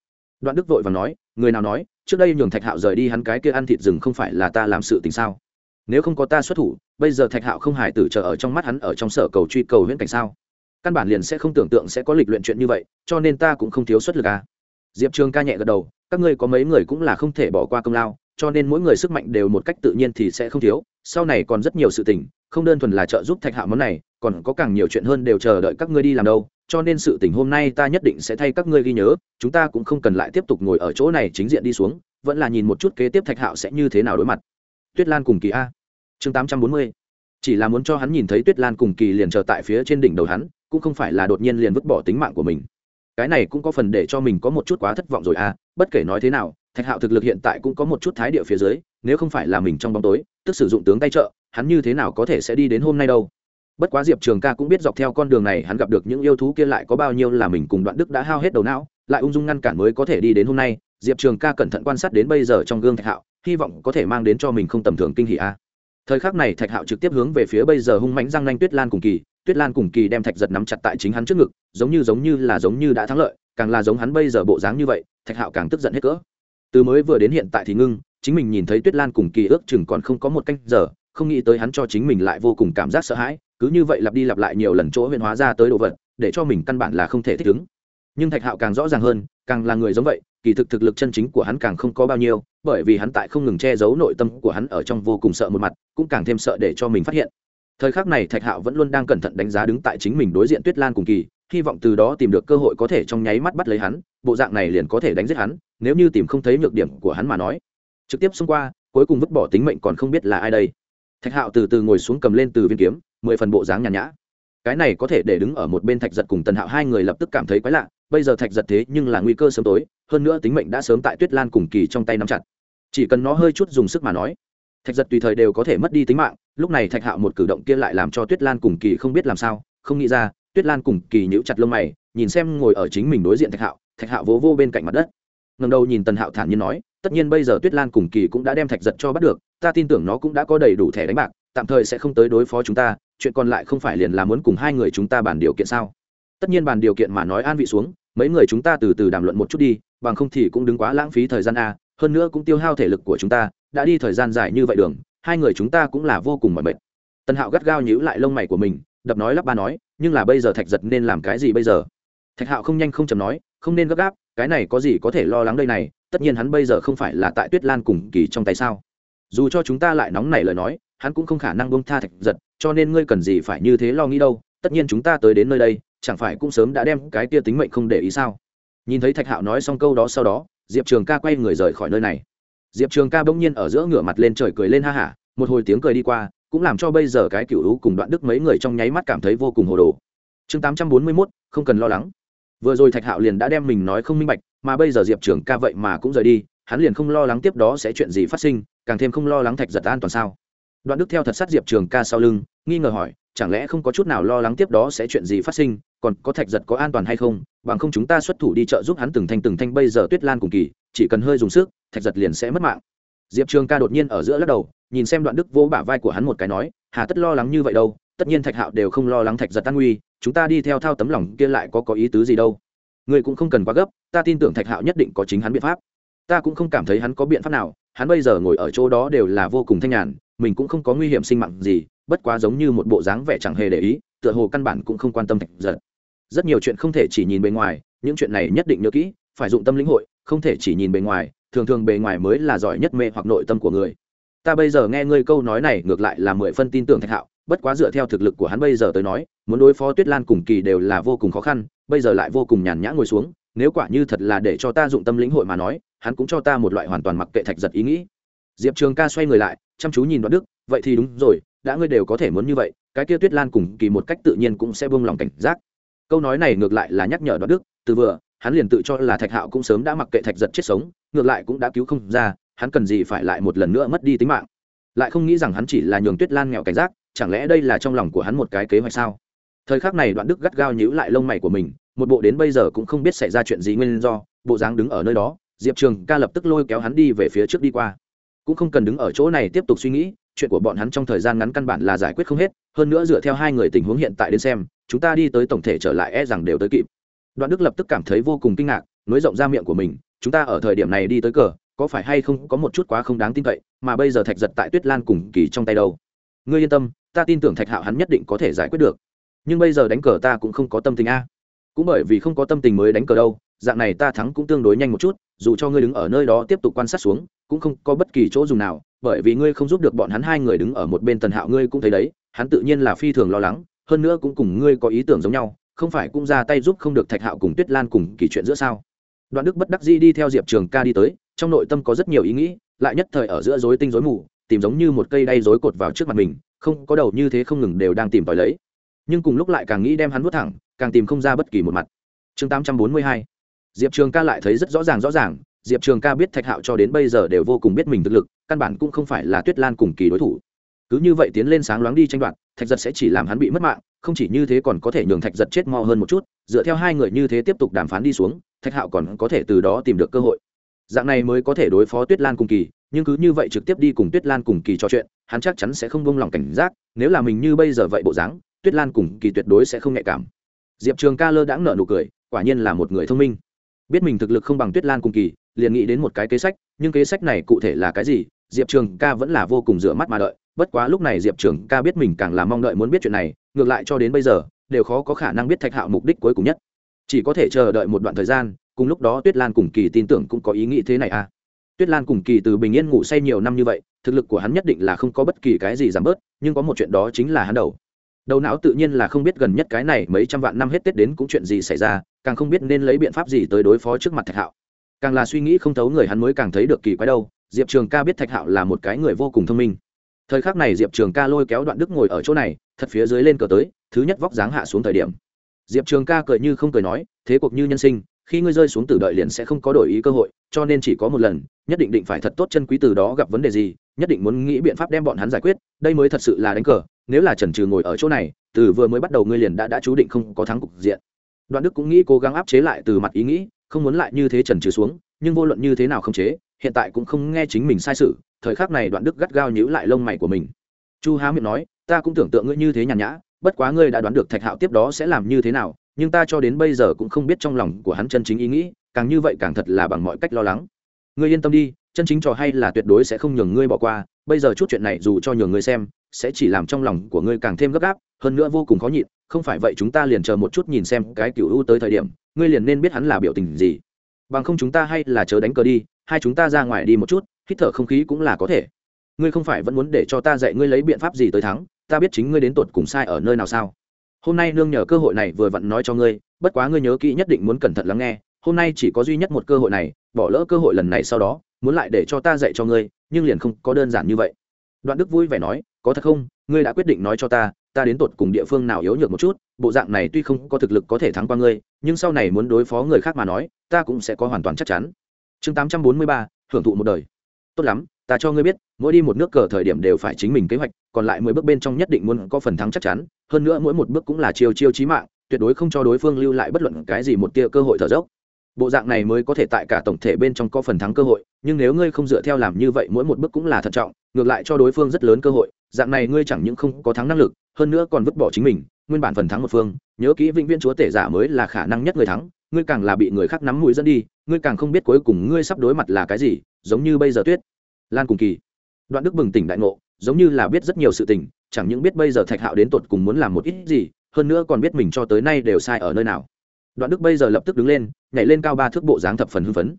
Đoạn đức vội và nói, người nào nói trước đây nhường thạch hạo rời đi hắn cái kia ăn thịt rừng không phải là ta làm sự tình sao? Nếu không có ta xuất thủ, bây giờ thạch hạo không hài tử chờ ở trong mắt hắn ở trong sở cầu truy cầu huyễn cảnh sao? Căn bản liền sẽ không tưởng tượng sẽ có lịch luyện chuyện như vậy, cho nên ta cũng không thiếu xuất lực à. diệp trường ca nhẹ gật đầu, các ngươi có mấy người cũng là không thể bỏ qua công lao, cho nên mỗi người sức mạnh đều một cách tự nhiên thì sẽ không thiếu, sau này còn rất nhiều sự tình, không đơn thuần là trợ giúp thạch hạo món này, còn có càng nhiều chuyện hơn đều chờ đợi các ngươi đi làm đâu cho nên sự tình hôm nay ta nhất định sẽ thay các ngươi ghi nhớ, chúng ta cũng không cần lại tiếp tục ngồi ở chỗ này chính diện đi xuống, vẫn là nhìn một chút kế tiếp thạch hạo sẽ như thế nào đối mặt. Tuyết lan cùng kỳ a. Chương tám trăm bốn mươi. Chỉ là muốn cho hắn nhìn thấy tuyết lan cùng kỳ liền chờ tại phía trên đỉnh đầu hắn, cũng không phải là đột nhiên liền vứt bỏ tính mạng của mình. Cái này cũng có phần để cho mình có một chút quá thất vọng rồi a. bất kể nói thế nào, thạch hạo thực lực hiện tại cũng có một chút thái địa phía dưới, nếu không phải là mình trong bóng tối, tức sử dụng tướng tay trợ, hắn như thế nào có thể sẽ đi đến hôm nay đâu? Bất quá diệp trường ca cũng biết dọc theo con đường này hắn gặp được những yêu thú kia lại có bao nhiêu là mình cùng đoạn đức đã hao hết đầu não, lại ung dung ngăn cản mới có thể đi đến hôm nay. Diệp trường ca cẩn thận quan sát đến bây giờ trong gương thạch hạo, hy vọng có thể mang đến cho mình không tầm thường kinh hỷ a. Thời khắc này thạch hạo trực tiếp hướng về phía bây giờ hung mãnh răng nanh tuyết lan cùng kỳ. Tuyết lan cùng kỳ đem thạch giật nắm chặt tại chính hắn trước ngực, giống như giống như là giống như đã thắng lợi, càng là giống hắn bây giờ bộ dáng như vậy, thạch hạo càng tức giận hết cỡ. Từ mới vừa đến hiện tại thì ngưng, chính mình nhìn thấy tuyết lan cùng kỳ ước chừng còn không có một canh giờ, không nghĩ tới hắn cho chính mình lại vô cùng cảm giác sợ hãi cứ như vậy lặp đi lặp lại nhiều lần chỗ huyền hóa ra tới đồ vật, để cho mình căn bản là không thể thích ứng. Nhưng thạch hạo càng rõ ràng hơn, càng là người giống vậy, kỳ thực thực lực chân chính của hắn càng không có bao nhiêu, bởi vì hắn tại không ngừng che giấu nội tâm của hắn ở trong vô cùng sợ một mặt, cũng càng thêm sợ để cho mình phát hiện. Thời khắc này thạch hạo vẫn luôn đang cẩn thận đánh giá đứng tại chính mình đối diện tuyết lan cùng kỳ, hy vọng từ đó tìm được cơ hội có thể trong nháy mắt bắt lấy hắn, bộ dạng này liền có thể đánh giết hắn, nếu như tìm không thấy nhược điểm của hắn mà nói. Trực tiếp xông qua, cuối cùng vứt bỏ tính mệnh còn không biết là ai đây. Thạch hạo từ từ ngồi xuống cầm lên từ viên kiếm mười phần bộ dáng nhàn nhã. Cái này có thể để đứng ở một bên thạch giật cùng tần hạo hai người lập tức cảm thấy quái lạ, bây giờ thạch giật thế nhưng là nguy cơ sớm tối, hơn nữa tính mệnh đã sớm tại tuyết lan cùng kỳ trong tay nắm chặt. Chỉ cần nó hơi chút dùng sức mà nói, thạch giật tùy thời đều có thể mất đi tính mạng, lúc này thạch hạo một cử động kia lại làm cho tuyết lan cùng kỳ không biết làm sao, không nghĩ ra, tuyết lan cùng kỳ nhíu chặt lông mày, nhìn xem ngồi ở chính mình đối diện thạch hạo thạch hạo vỗ vô bên cạnh mặt đất. Ngầm đầu nhìn tần hạo thản nhiên nói, tất nhiên bây giờ tuyết lan cùng kỳ cũng đã đem thạch giật cho bắt được, ta tin tưởng nó cũng đã có đầy đủ thẻ đánh bạc, tạm thời sẽ không tới đối phó chúng ta chuyện còn lại không phải liền là muốn cùng hai người chúng ta bàn điều kiện sao? Tất nhiên bàn điều kiện mà nói an vị xuống, mấy người chúng ta từ từ đàm luận một chút đi, bằng không thì cũng đứng quá lãng phí thời gian a, hơn nữa cũng tiêu hao thể lực của chúng ta, đã đi thời gian dài như vậy đường, hai người chúng ta cũng là vô cùng mỏi mệt. Tân hạo gắt gao nhíu lại lông mày của mình, đập nói lắp ba nói, nhưng là bây giờ thạch giật nên làm cái gì bây giờ? Thạch hạo không nhanh không chầm nói, không nên gấp gáp, cái này có gì có thể lo lắng đây này, tất nhiên hắn bây giờ không phải là tại tuyết lan cùng kỳ trong tay sao? Dù cho chúng ta lại nóng nảy lời nói hắn cũng không khả năng bông tha thạch giật, cho nên ngươi cần gì phải như thế lo nghĩ đâu, tất nhiên chúng ta tới đến nơi đây, chẳng phải cũng sớm đã đem cái kia tính mệnh không để ý sao? Nhìn thấy thạch hạo nói xong câu đó sau đó, diệp trường ca quay người rời khỏi nơi này. Diệp trường ca bỗng nhiên ở giữa ngửa mặt lên trời cười lên ha hả, một hồi tiếng cười đi qua, cũng làm cho bây giờ cái cựu hữu cùng đoạn đức mấy người trong nháy mắt cảm thấy vô cùng hồ đồ. Chương tám trăm bốn mươi mốt, không cần lo lắng. Vừa rồi thạch hạo liền đã đem mình nói không minh bạch, mà bây giờ diệp trường ca vậy mà cũng rời đi, hắn liền không lo lắng tiếp đó sẽ chuyện gì phát sinh, càng thêm không lo lắng thạch giật an toàn sao đoạn đức theo thật sát diệp trường ca sau lưng, nghi ngờ hỏi, chẳng lẽ không có chút nào lo lắng tiếp đó sẽ chuyện gì phát sinh, còn có thạch giật có an toàn hay không, bằng không chúng ta xuất thủ đi chợ giúp hắn từng thanh từng thanh bây giờ tuyết lan cùng kỳ, chỉ cần hơi dùng sức, thạch giật liền sẽ mất mạng. Diệp trường ca đột nhiên ở giữa lắc đầu, nhìn xem đoạn đức vỗ bả vai của hắn một cái nói, hà tất lo lắng như vậy đâu, tất nhiên thạch hạo đều không lo lắng thạch giật an nguy, chúng ta đi theo thao tấm lòng kia lại có có ý tứ gì đâu. Người cũng không cần quá gấp, ta tin tưởng thạch hạo nhất định có chính hắn biện pháp. Ta cũng không cảm thấy hắn có biện pháp nào, hắn bây giờ ngồi ở chỗ đó đều là vô cùng thanh nhàn mình cũng không có nguy hiểm sinh mạng gì, bất quá giống như một bộ dáng vẻ chẳng hề để ý, tựa hồ căn bản cũng không quan tâm thạch giật. Rất nhiều chuyện không thể chỉ nhìn bề ngoài, những chuyện này nhất định nhớ kỹ, phải dụng tâm lĩnh hội, không thể chỉ nhìn bề ngoài, thường thường bề ngoài mới là giỏi nhất mê hoặc nội tâm của người. Ta bây giờ nghe ngươi câu nói này ngược lại là mười phân tin tưởng thạch hạo, bất quá dựa theo thực lực của hắn bây giờ tới nói, muốn đối phó tuyết lan cùng kỳ đều là vô cùng khó khăn, bây giờ lại vô cùng nhàn nhã ngồi xuống, nếu quả như thật là để cho ta dụng tâm lĩnh hội mà nói, hắn cũng cho ta một loại hoàn toàn mặc kệ thạch giật ý nghĩ. Diệp trường ca xoay người lại chăm chú nhìn đoạn đức, vậy thì đúng rồi, đã ngươi đều có thể muốn như vậy, cái kia tuyết lan cùng kỳ một cách tự nhiên cũng sẽ buông lòng cảnh giác. Câu nói này ngược lại là nhắc nhở đoạn đức, từ vừa, hắn liền tự cho là thạch hạo cũng sớm đã mặc kệ thạch giật chết sống, ngược lại cũng đã cứu không ra, hắn cần gì phải lại một lần nữa mất đi tính mạng. Lại không nghĩ rằng hắn chỉ là nhường tuyết lan nghèo cảnh giác, chẳng lẽ đây là trong lòng của hắn một cái kế hoạch sao? Thời khắc này đoạn đức gắt gao nhíu lại lông mày của mình, một bộ đến bây giờ cũng không biết xảy ra chuyện gì nguyên do, bộ dáng đứng ở nơi đó, diệp trường ca lập tức lôi kéo hắn đi về phía trước đi qua cũng không cần đứng ở chỗ này tiếp tục suy nghĩ, chuyện của bọn hắn trong thời gian ngắn căn bản là giải quyết không hết, hơn nữa dựa theo hai người tình huống hiện tại đến xem, chúng ta đi tới tổng thể trở lại e rằng đều tới kịp. Đoạn đức lập tức cảm thấy vô cùng kinh ngạc, nối rộng ra miệng của mình, chúng ta ở thời điểm này đi tới cờ, có phải hay không có một chút quá không đáng tin cậy, mà bây giờ thạch giật tại tuyết lan cùng kỳ trong tay đâu? Ngươi yên tâm, ta tin tưởng thạch hạo hắn nhất định có thể giải quyết được. Nhưng bây giờ đánh cờ ta cũng không có tâm tình a. Cũng bởi vì không có tâm tình mới đánh cờ đâu dạng này ta thắng cũng tương đối nhanh một chút, dù cho ngươi đứng ở nơi đó tiếp tục quan sát xuống, cũng không có bất kỳ chỗ dùng nào, bởi vì ngươi không giúp được bọn hắn hai người đứng ở một bên tần hạo ngươi cũng thấy đấy, hắn tự nhiên là phi thường lo lắng, hơn nữa cũng cùng ngươi có ý tưởng giống nhau, không phải cũng ra tay giúp không được thạch hạo cùng tuyết lan cùng kỳ chuyện giữa sao? Đoạn đức bất đắc di đi theo diệp trường ca đi tới, trong nội tâm có rất nhiều ý nghĩ, lại nhất thời ở giữa dối tinh dối mù, tìm giống như một cây đay dối cột vào trước mặt mình, không có đầu như thế không ngừng đều đang tìm tòi lấy. Nhưng cùng lúc lại càng nghĩ đem hắn vút thẳng, càng tìm không ra bất kỳ một mặt. Chương tám trăm bốn mươi hai diệp trường ca lại thấy rất rõ ràng rõ ràng. Diệp trường ca biết thạch hạo cho đến bây giờ đều vô cùng biết mình thực lực, căn bản cũng không phải là tuyết lan cùng kỳ đối thủ. Cứ như vậy tiến lên sáng loáng đi tranh đoạt, thạch giật sẽ chỉ làm hắn bị mất mạng, không chỉ như thế còn có thể nhường thạch giật chết mo hơn một chút, dựa theo hai người như thế tiếp tục đàm phán đi xuống, thạch hạo còn có thể từ đó tìm được cơ hội. Dạng này mới có thể đối phó tuyết lan cùng kỳ, nhưng cứ như vậy trực tiếp đi cùng tuyết lan cùng kỳ trò chuyện, hắn chắc chắn sẽ không bông lòng cảnh giác, nếu là mình như bây giờ vậy bộ dáng, tuyết lan cùng kỳ tuyệt đối sẽ không nhạy cảm. Diệp trường ca lơ đãng nợ nụ cười, quả nhiên là một người thông minh biết mình thực lực không bằng tuyết lan cùng kỳ, liền nghĩ đến một cái kế sách, nhưng kế sách này cụ thể là cái gì, diệp trường ca vẫn là vô cùng rửa mắt mà đợi, bất quá lúc này diệp trường ca biết mình càng là mong đợi muốn biết chuyện này, ngược lại cho đến bây giờ, đều khó có khả năng biết thạch hạo mục đích cuối cùng nhất. Chỉ có thể chờ đợi một đoạn thời gian, cùng lúc đó tuyết lan cùng kỳ tin tưởng cũng có ý nghĩ thế này à. Tuyết lan cùng kỳ từ bình yên ngủ say nhiều năm như vậy, thực lực của hắn nhất định là không có bất kỳ cái gì giảm bớt, nhưng có một chuyện đó chính là hắn đầu đầu não tự nhiên là không biết gần nhất cái này mấy trăm vạn năm hết tết đến cũng chuyện gì xảy ra, càng không biết nên lấy biện pháp gì tới đối phó trước mặt thạch hạo. Càng là suy nghĩ không thấu người hắn mới càng thấy được kỳ quái đâu, diệp trường ca biết thạch hạo là một cái người vô cùng thông minh. Thời khắc này diệp trường ca lôi kéo đoạn đức ngồi ở chỗ này, thật phía dưới lên cờ tới, thứ nhất vóc dáng hạ xuống thời điểm. Diệp trường ca cười như không cười nói, thế cuộc như nhân sinh, khi ngươi rơi xuống tử đợi liền sẽ không có đổi ý cơ hội, cho nên chỉ có một lần, nhất định định phải thật tốt chân quý từ đó gặp vấn đề gì, nhất định muốn nghĩ biện pháp đem bọn hắn giải quyết, đây mới thật sự là đánh cờ nếu là trần trừ ngồi ở chỗ này, từ vừa mới bắt đầu ngươi liền đã đã chú định không có thắng cục diện. Đoạn đức cũng nghĩ cố gắng áp chế lại từ mặt ý nghĩ, không muốn lại như thế trần trừ xuống, nhưng vô luận như thế nào không chế, hiện tại cũng không nghe chính mình sai sự, thời khắc này đoạn đức gắt gao nhíu lại lông mày của mình. Chu há miệng nói, ta cũng tưởng tượng ngươi như thế nhàn nhã, bất quá ngươi đã đoán được thạch hạo tiếp đó sẽ làm như thế nào, nhưng ta cho đến bây giờ cũng không biết trong lòng của hắn chân chính ý nghĩ, càng như vậy càng thật là bằng mọi cách lo lắng. Ngươi yên tâm đi, chân chính trò hay là tuyệt đối sẽ không nhường ngươi bỏ qua bây giờ chút chuyện này dù cho nhường ngươi xem, sẽ chỉ làm trong lòng của ngươi càng thêm gấp gáp, hơn nữa vô cùng khó nhịn, không phải vậy chúng ta liền chờ một chút nhìn xem cái cựu u tới thời điểm, ngươi liền nên biết hắn là biểu tình gì. Bằng không chúng ta hay là chờ đánh cờ đi, hai chúng ta ra ngoài đi một chút, hít thở không khí cũng là có thể. Ngươi không phải vẫn muốn để cho ta dạy ngươi lấy biện pháp gì tới thắng, ta biết chính ngươi đến tột cùng sai ở nơi nào sao. Hôm nay nương nhờ cơ hội này vừa vặn nói cho ngươi, bất quá ngươi nhớ kỹ nhất định muốn cẩn thận lắng nghe, hôm nay chỉ có duy nhất một cơ hội này, bỏ lỡ cơ hội lần này sau đó muốn lại để cho ta dạy cho ngươi, nhưng liền không có đơn giản như vậy. Đoạn đức vui vẻ nói, có thật không? Ngươi đã quyết định nói cho ta ta đến tột cùng địa phương nào yếu nhược một chút, bộ dạng này tuy không có thực lực có thể thắng qua ngươi, nhưng sau này muốn đối phó người khác mà nói, ta cũng sẽ có hoàn toàn chắc chắn. Chương tám trăm bốn mươi ba, hưởng thụ một đời. Tốt lắm, ta cho ngươi biết, mỗi đi một nước cờ thời điểm đều phải chính mình kế hoạch, còn lại mười bước bên trong nhất định muốn có phần thắng chắc chắn, hơn nữa mỗi một bước cũng là chiêu chiêu trí mạng, tuyệt đối không cho đối phương lưu lại bất luận cái gì một tia cơ hội thở dốc bộ dạng này mới có thể tại cả tổng thể bên trong có phần thắng cơ hội, nhưng nếu ngươi không dựa theo làm như vậy mỗi một bước cũng là thận trọng, ngược lại cho đối phương rất lớn cơ hội, dạng này ngươi chẳng những không có thắng năng lực, hơn nữa còn vứt bỏ chính mình, nguyên bản phần thắng một phương, nhớ kỹ vĩnh viễn chúa tể giả mới là khả năng nhất người thắng, ngươi càng là bị người khác nắm mũi dẫn đi, ngươi càng không biết cuối cùng ngươi sắp đối mặt là cái gì, giống như bây giờ tuyết lan cùng kỳ. Đoạn đức bừng tỉnh đại ngộ, giống như là biết rất nhiều sự tình, chẳng những biết bây giờ thạch hạo đến tột cùng muốn làm một ít gì, hơn nữa còn biết mình cho tới nay đều sai ở nơi nào đoạn đức bây giờ lập tức đứng lên, nhảy lên cao ba thước bộ dáng thập phần hưng phấn.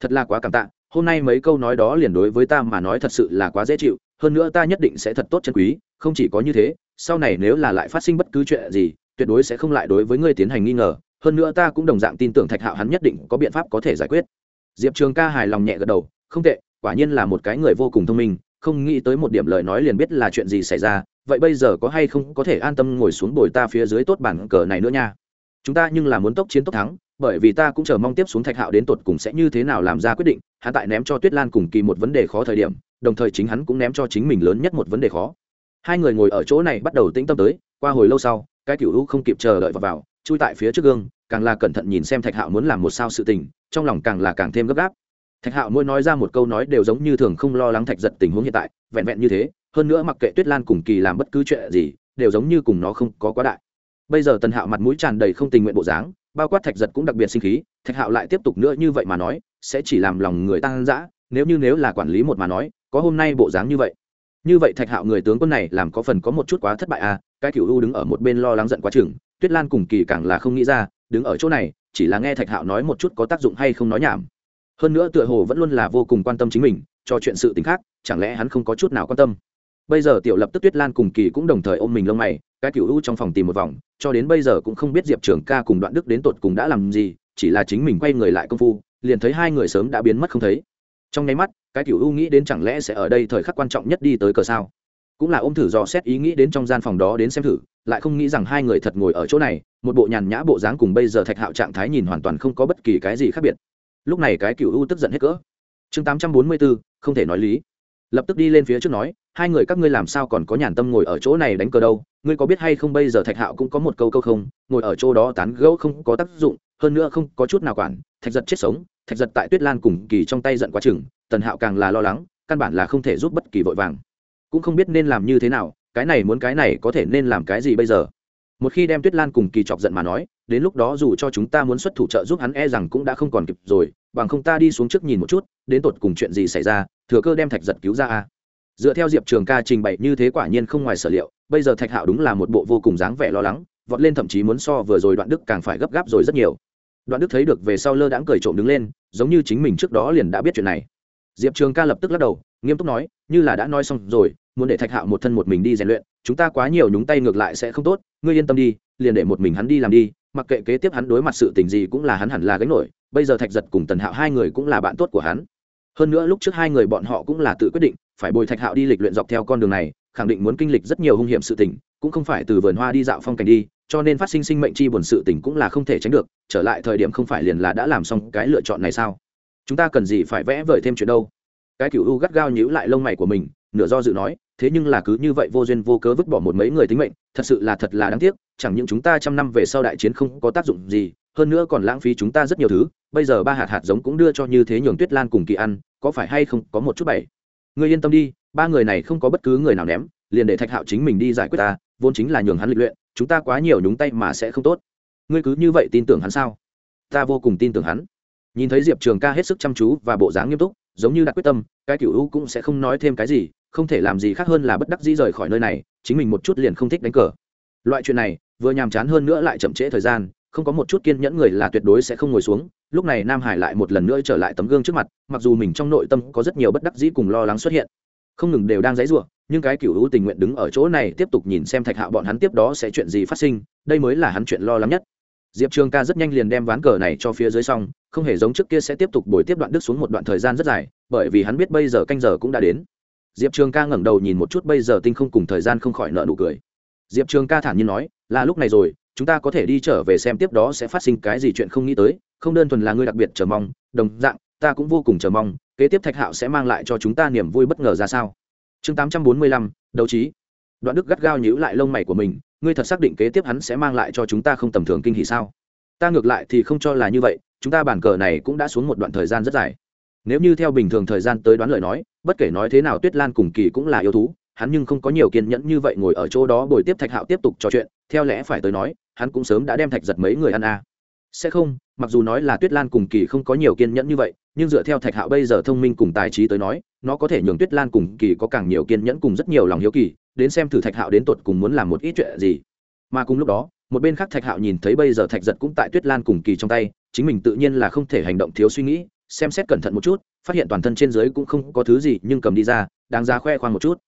Thật là quá cảm tạ, hôm nay mấy câu nói đó liền đối với ta mà nói thật sự là quá dễ chịu, hơn nữa ta nhất định sẽ thật tốt chân quý, không chỉ có như thế, sau này nếu là lại phát sinh bất cứ chuyện gì, tuyệt đối sẽ không lại đối với ngươi tiến hành nghi ngờ, hơn nữa ta cũng đồng dạng tin tưởng thạch hạo hắn nhất định có biện pháp có thể giải quyết. Diệp trường ca hài lòng nhẹ gật đầu, không tệ, quả nhiên là một cái người vô cùng thông minh, không nghĩ tới một điểm lời nói liền biết là chuyện gì xảy ra, vậy bây giờ có hay không có thể an tâm ngồi xuống bồi ta phía dưới tốt bản cờ này nữa nha chúng ta nhưng là muốn tốc chiến tốc thắng bởi vì ta cũng chờ mong tiếp xuống thạch hạo đến tột cùng sẽ như thế nào làm ra quyết định hắn tại ném cho tuyết lan cùng kỳ một vấn đề khó thời điểm đồng thời chính hắn cũng ném cho chính mình lớn nhất một vấn đề khó. Hai người ngồi ở chỗ này bắt đầu tĩnh tâm tới qua hồi lâu sau cái cựu u không kịp chờ đợi vào, vào chui tại phía trước gương càng là cẩn thận nhìn xem thạch hạo muốn làm một sao sự tình trong lòng càng là càng thêm gấp gáp. Thạch hạo mỗi nói ra một câu nói đều giống như thường không lo lắng thạch giật tình huống hiện tại vẹn vẹn như thế hơn nữa mặc kệ tuyết lan cùng kỳ làm bất cứ chuyện gì đều giống như cùng nó không có quá đại bây giờ tần hạo mặt mũi tràn đầy không tình nguyện bộ dáng, bao quát thạch giật cũng đặc biệt sinh khí, thạch hạo lại tiếp tục nữa như vậy mà nói, sẽ chỉ làm lòng người tăng dã, nếu như nếu là quản lý một mà nói, có hôm nay bộ dáng như vậy. Như vậy thạch hạo người tướng quân này làm có phần có một chút quá thất bại à cái cựu u đứng ở một bên lo lắng giận quá chừng, tuyết lan cùng kỳ càng là không nghĩ ra, đứng ở chỗ này, chỉ là nghe thạch hạo nói một chút có tác dụng hay không nói nhảm. Hơn nữa tựa hồ vẫn luôn là vô cùng quan tâm chính mình, cho chuyện sự t ì n h khác, chẳng lẽ hắn không có chút nào quan tâm. Bây giờ tiểu lập tức tuyết lan cùng kỳ cũng đồng thời ôm mình lông mày cái cựu u trong phòng tìm một vòng, cho đến bây giờ cũng không biết diệp trường ca cùng đoạn đức đến tột cùng đã làm gì, chỉ là chính mình quay người lại công phu, liền thấy hai người sớm đã biến mất không thấy. Trong nháy mắt, cái cựu u nghĩ đến chẳng lẽ sẽ ở đây thời khắc quan trọng nhất đi tới cờ sao? Cũng là ôm thử dò xét ý nghĩ đến trong gian phòng đó đến xem thử, lại không nghĩ rằng hai người thật ngồi ở chỗ này, một bộ nhàn nhã bộ dáng cùng bây giờ thạch hạo trạng thái nhìn hoàn toàn không có bất kỳ cái gì khác biệt. Lúc này cái cựu u tức giận hết cỡ. Chương tám trăm bốn mươi bốn không thể nói lý. Lập tức đi lên phía trước nói, hai người các ngươi làm sao còn có nhàn tâm ngồi ở chỗ này đánh cờ đâu? Ngươi có biết hay không bây giờ thạch hạo cũng có một câu câu không, ngồi ở chỗ đó tán gẫu không có tác dụng, hơn nữa không có chút nào quản, thạch giật chết sống, thạch giật tại tuyết lan cùng kỳ trong tay giận quá chừng, tần hạo càng là lo lắng, căn bản là không thể giúp bất kỳ vội vàng. Cũng không biết nên làm như thế nào, cái này muốn cái này có thể nên làm cái gì bây giờ? Một khi đem tuyết lan cùng kỳ chọc giận mà nói, đến lúc đó dù cho chúng ta muốn xuất thủ trợ giúp hắn e rằng cũng đã không còn kịp rồi, bằng không ta đi xuống trước nhìn một chút, đến tột cùng chuyện gì xảy ra, thừa cơ đem thạch giật cứu ra a. Dựa theo diệp trường ca trình bày như thế quả nhiên không ngoài sở liệu bây giờ thạch hạo đúng là một bộ vô cùng dáng vẻ lo lắng, vọt lên thậm chí muốn so vừa rồi đoạn đức càng phải gấp gáp rồi rất nhiều. Đoạn đức thấy được về sau lơ đãng cười trộm đứng lên, giống như chính mình trước đó liền đã biết chuyện này. Diệp trường ca lập tức lắc đầu, nghiêm túc nói, như là đã nói xong rồi, muốn để thạch hạo một thân một mình đi rèn luyện, chúng ta quá nhiều nhúng tay ngược lại sẽ không tốt, ngươi yên tâm đi, liền để một mình hắn đi làm đi, mặc kệ kế tiếp hắn đối mặt sự tình gì cũng là hắn hẳn là gánh nổi, bây giờ thạch giật cùng tần hạo hai người cũng là bạn tốt của hắn. Hơn nữa lúc trước hai người bọn họ cũng là tự quyết định, phải bồi thạch hạo đi lịch luyện dọc theo con đường này khẳng định muốn kinh lịch rất nhiều hung hiểm sự tình, cũng không phải từ vườn hoa đi dạo phong cảnh đi, cho nên phát sinh sinh mệnh chi buồn sự tình cũng là không thể tránh được, trở lại thời điểm không phải liền là đã làm xong cái lựa chọn này sao? Chúng ta cần gì phải vẽ vời thêm chuyện đâu? Cái cựu u gắt gao nhíu lại lông mày của mình, nửa do dự nói, thế nhưng là cứ như vậy vô duyên vô cớ vứt bỏ một mấy người tính mệnh, thật sự là thật là đáng tiếc, chẳng những chúng ta trăm năm về sau đại chiến không có tác dụng gì, hơn nữa còn lãng phí chúng ta rất nhiều thứ, bây giờ ba hạt hạt giống cũng đưa cho như thế nhường tuyết lan cùng kỳ ăn có phải hay không có một chút bảy người yên tâm đi ba người này không có bất cứ người nào ném, liền để thạch hạo chính mình đi giải quyết ta, vốn chính là nhường hắn lịch luyện, chúng ta quá nhiều nhúng tay mà sẽ không tốt. Ngươi cứ như vậy tin tưởng hắn sao? Ta vô cùng tin tưởng hắn. Nhìn thấy diệp trường ca hết sức chăm chú và bộ dáng nghiêm túc, giống như đã quyết tâm, cái cựu u cũng sẽ không nói thêm cái gì, không thể làm gì khác hơn là bất đắc dĩ rời khỏi nơi này, chính mình một chút liền không thích đánh cờ. Loại chuyện này, vừa nhàm chán hơn nữa lại chậm trễ thời gian, không có một chút kiên nhẫn người là tuyệt đối sẽ không ngồi xuống, lúc này nam hải lại một lần nữa trở lại tấm gương trước mặt, mặc dù mình trong nội tâm có rất nhiều bất đắc dĩ cùng lo lắng xuất hiện không ngừng đều đang dãy rủa, nhưng cái cựu hữu tình nguyện đứng ở chỗ này tiếp tục nhìn xem thạch hạo bọn hắn tiếp đó sẽ chuyện gì phát sinh, đây mới là hắn chuyện lo lắng nhất. Diệp trường ca rất nhanh liền đem ván cờ này cho phía dưới xong, không hề giống trước kia sẽ tiếp tục bồi tiếp đoạn đức xuống một đoạn thời gian rất dài, bởi vì hắn biết bây giờ canh giờ cũng đã đến. Diệp trường ca ngẩng đầu nhìn một chút bây giờ tinh không cùng thời gian không khỏi nợ nụ cười. Diệp trường ca thản nhiên nói, là lúc này rồi, chúng ta có thể đi trở về xem tiếp đó sẽ phát sinh cái gì chuyện không nghĩ tới, không đơn thuần là ngươi đặc biệt chờ mong, đồng dạng, ta cũng vô cùng chờ mong kế tiếp thạch hạo sẽ mang lại cho chúng ta niềm vui bất ngờ ra sao? Chương tám trăm bốn mươi lăm, đấu trí. Đoạn đức gắt gao nhíu lại lông mày của mình, ngươi thật xác định kế tiếp hắn sẽ mang lại cho chúng ta không tầm thường kinh hỷ sao? Ta ngược lại thì không cho là như vậy, chúng ta bản cờ này cũng đã xuống một đoạn thời gian rất dài. Nếu như theo bình thường thời gian tới đoán lời nói, bất kể nói thế nào tuyết lan cùng kỳ cũng là yêu thú, hắn nhưng không có nhiều kiên nhẫn như vậy ngồi ở chỗ đó bồi tiếp thạch hạo tiếp tục trò chuyện, theo lẽ phải tới nói, hắn cũng sớm đã đem thạch giật mấy người ăn a à. sẽ không, mặc dù nói là tuyết lan cùng kỳ không có nhiều kiên nhẫn như vậy nhưng dựa theo thạch hạo bây giờ thông minh cùng tài trí tới nói, nó có thể nhường tuyết lan cùng kỳ có càng nhiều kiên nhẫn cùng rất nhiều lòng hiếu kỳ, đến xem thử thạch hạo đến tột cùng muốn làm một ít chuyện gì. Mà cùng lúc đó, một bên khác thạch hạo nhìn thấy bây giờ thạch giật cũng tại tuyết lan cùng kỳ trong tay, chính mình tự nhiên là không thể hành động thiếu suy nghĩ, xem xét cẩn thận một chút, phát hiện toàn thân trên dưới cũng không có thứ gì nhưng cầm đi ra, đáng ra khoe khoang một chút.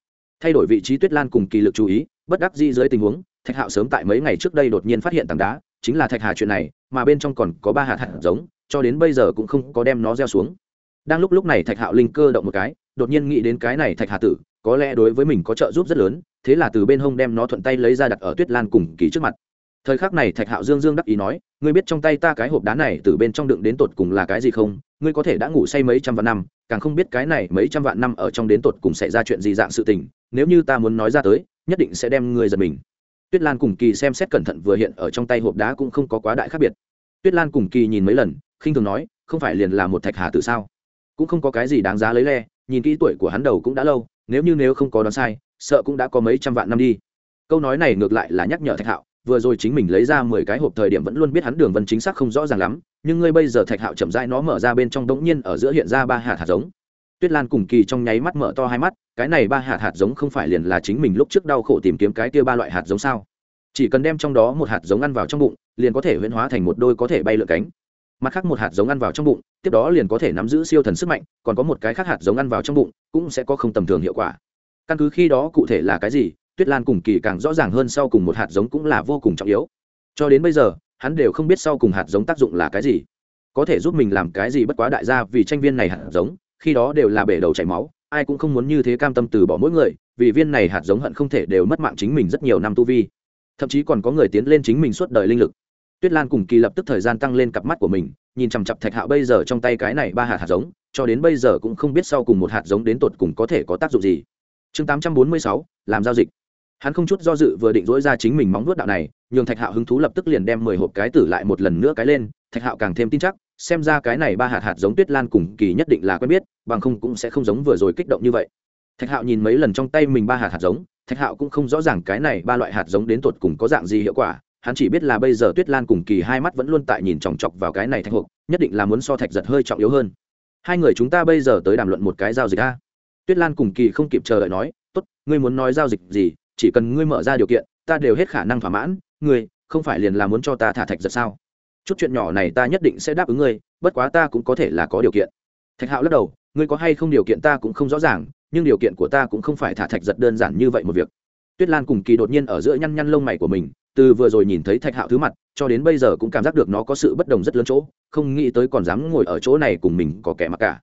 Thay đổi vị trí tuyết lan cùng kỳ lực chú ý, bất đắc di dưới tình huống, thạch hạo sớm tại mấy ngày trước đây đột nhiên phát hiện tảng đá, chính là thạch hà chuyện này mà bên trong còn có ba hạt hạt giống, cho đến bây giờ cũng không có đem nó gieo xuống. Đang lúc lúc này thạch hạo linh cơ động một cái, đột nhiên nghĩ đến cái này thạch hà tử, có lẽ đối với mình có trợ giúp rất lớn, thế là từ bên hông đem nó thuận tay lấy ra đặt ở tuyết lan cùng kỳ trước mặt. Thời khắc này thạch hạo dương dương đắc ý nói, ngươi biết trong tay ta cái hộp đá này từ bên trong đựng đến tột cùng là cái gì không? Ngươi có thể đã ngủ say mấy trăm vạn năm, càng không biết cái này mấy trăm vạn năm ở trong đến tột cùng xảy ra chuyện gì dạng sự tình. Nếu như ta muốn nói ra tới, nhất định sẽ đem ngươi giật mình tuyết lan cùng kỳ xem xét cẩn thận vừa hiện ở trong tay hộp đá cũng không có quá đại khác biệt. Tuyết lan cùng kỳ nhìn mấy lần, khinh thường nói, không phải liền là một thạch hà tự sao? Cũng không có cái gì đáng giá lấy le, nhìn kỹ tuổi của hắn đầu cũng đã lâu, nếu như nếu không có đoán sai, sợ cũng đã có mấy trăm vạn năm đi. Câu nói này ngược lại là nhắc nhở thạch hạo, vừa rồi chính mình lấy ra mười cái hộp thời điểm vẫn luôn biết hắn đường vân chính xác không rõ ràng lắm, nhưng ngươi bây giờ thạch hạo chậm rãi nó mở ra bên trong đống nhiên ở giữa hiện ra ba hạt hạt giống tuyết lan cùng kỳ trong nháy mắt mở to hai mắt, cái này ba hạt hạt giống không phải liền là chính mình lúc trước đau khổ tìm kiếm cái kia ba loại hạt giống sao? Chỉ cần đem trong đó một hạt giống ăn vào trong bụng, liền có thể huyễn hóa thành một đôi có thể bay lượn cánh. Mặt khác một hạt giống ăn vào trong bụng, tiếp đó liền có thể nắm giữ siêu thần sức mạnh, còn có một cái khác hạt giống ăn vào trong bụng, cũng sẽ có không tầm thường hiệu quả. Căn cứ khi đó cụ thể là cái gì, tuyết lan cùng kỳ càng rõ ràng hơn sau cùng một hạt giống cũng là vô cùng trọng yếu. Cho đến bây giờ, hắn đều không biết sau cùng hạt giống tác dụng là cái gì. Có thể giúp mình làm cái gì bất quá đại gia vì tranh viên này hạt giống khi đó đều là bể đầu chảy máu, ai cũng không muốn như thế cam tâm từ bỏ mỗi người, vì viên này hạt giống hận không thể đều mất mạng chính mình rất nhiều năm tu vi. Thậm chí còn có người tiến lên chính mình suốt đời linh lực. Tuyết lan cùng kỳ lập tức thời gian tăng lên cặp mắt của mình, nhìn chằm chặp thạch hạo bây giờ trong tay cái này ba hạt hạt giống, cho đến bây giờ cũng không biết sau cùng một hạt giống đến tột cùng có thể có tác dụng gì. Chương tám trăm bốn mươi sáu, làm giao dịch. Hắn không chút do dự vừa định dỗi ra chính mình móng vuốt đạo này, nhường thạch hạo hứng thú lập tức liền đem mười hộp cái tử lại một lần nữa cái lên, thạch hạo càng thêm tin chắc xem ra cái này ba hạt hạt giống tuyết lan cùng kỳ nhất định là quen biết, bằng không cũng sẽ không giống vừa rồi kích động như vậy. Thạch hạo nhìn mấy lần trong tay mình ba hạt hạt giống, thạch hạo cũng không rõ ràng cái này ba loại hạt giống đến tột cùng có dạng gì hiệu quả, hắn chỉ biết là bây giờ tuyết lan cùng kỳ hai mắt vẫn luôn tại nhìn chòng chọc vào cái này thạch hộp, nhất định là muốn so thạch giật hơi trọng yếu hơn. Hai người chúng ta bây giờ tới đàm luận một cái giao dịch a. Tuyết lan cùng kỳ không kịp chờ đợi nói, tốt, ngươi muốn nói giao dịch gì, chỉ cần ngươi mở ra điều kiện, ta đều hết khả năng thỏa mãn, ngươi không phải liền là muốn cho ta thả thạch giật sao? Chút chuyện nhỏ này ta nhất định sẽ đáp ứng ngươi, bất quá ta cũng có thể là có điều kiện. Thạch hạo lắc đầu, ngươi có hay không điều kiện ta cũng không rõ ràng, nhưng điều kiện của ta cũng không phải thả thạch giật đơn giản như vậy một việc. Tuyết lan cùng kỳ đột nhiên ở giữa nhăn nhăn lông mày của mình, từ vừa rồi nhìn thấy thạch hạo thứ mặt, cho đến bây giờ cũng cảm giác được nó có sự bất đồng rất lớn chỗ, không nghĩ tới còn dám ngồi ở chỗ này cùng mình có kẻ mặc cả.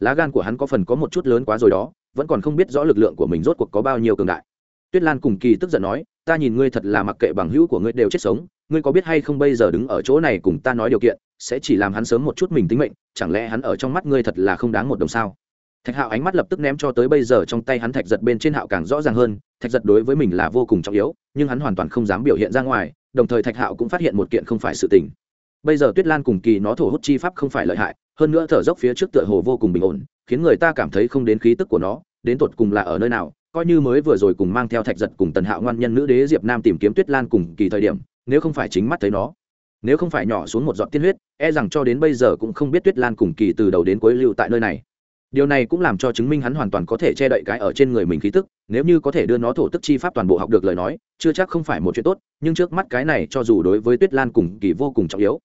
Lá gan của hắn có phần có một chút lớn quá rồi đó, vẫn còn không biết rõ lực lượng của mình rốt cuộc có bao nhiêu cường đại. Tuyết lan cùng kỳ tức giận nói, ta nhìn ngươi thật là mặc kệ bằng hữu của ngươi đều chết sống ngươi có biết hay không bây giờ đứng ở chỗ này cùng ta nói điều kiện, sẽ chỉ làm hắn sớm một chút mình tính mệnh, chẳng lẽ hắn ở trong mắt ngươi thật là không đáng một đồng sao? Thạch hạo ánh mắt lập tức ném cho tới bây giờ trong tay hắn thạch giật bên trên hạo càng rõ ràng hơn, thạch giật đối với mình là vô cùng trọng yếu, nhưng hắn hoàn toàn không dám biểu hiện ra ngoài, đồng thời thạch hạo cũng phát hiện một kiện không phải sự tình. Bây giờ tuyết lan cùng kỳ nó thổ hút chi pháp không phải lợi hại, hơn nữa thở dốc phía trước tựa hồ vô cùng bình ổn, khiến người ta cảm thấy không đến khí tức của nó, đến tột cùng là ở nơi nào, coi như mới vừa rồi cùng mang theo thạch giật cùng tần hạo ngoan nhân nữ đế diệp nam tìm kiếm tuyết lan cùng kỳ thời điểm nếu không phải chính mắt thấy nó. Nếu không phải nhỏ xuống một giọt tiên huyết e rằng cho đến bây giờ cũng không biết tuyết lan cùng kỳ từ đầu đến cuối lưu tại nơi này. Điều này cũng làm cho chứng minh hắn hoàn toàn có thể che đậy cái ở trên người mình khí tức, nếu như có thể đưa nó thổ tức chi pháp toàn bộ học được lời nói, chưa chắc không phải một chuyện tốt, nhưng trước mắt cái này cho dù đối với tuyết lan cùng kỳ vô cùng trọng yếu.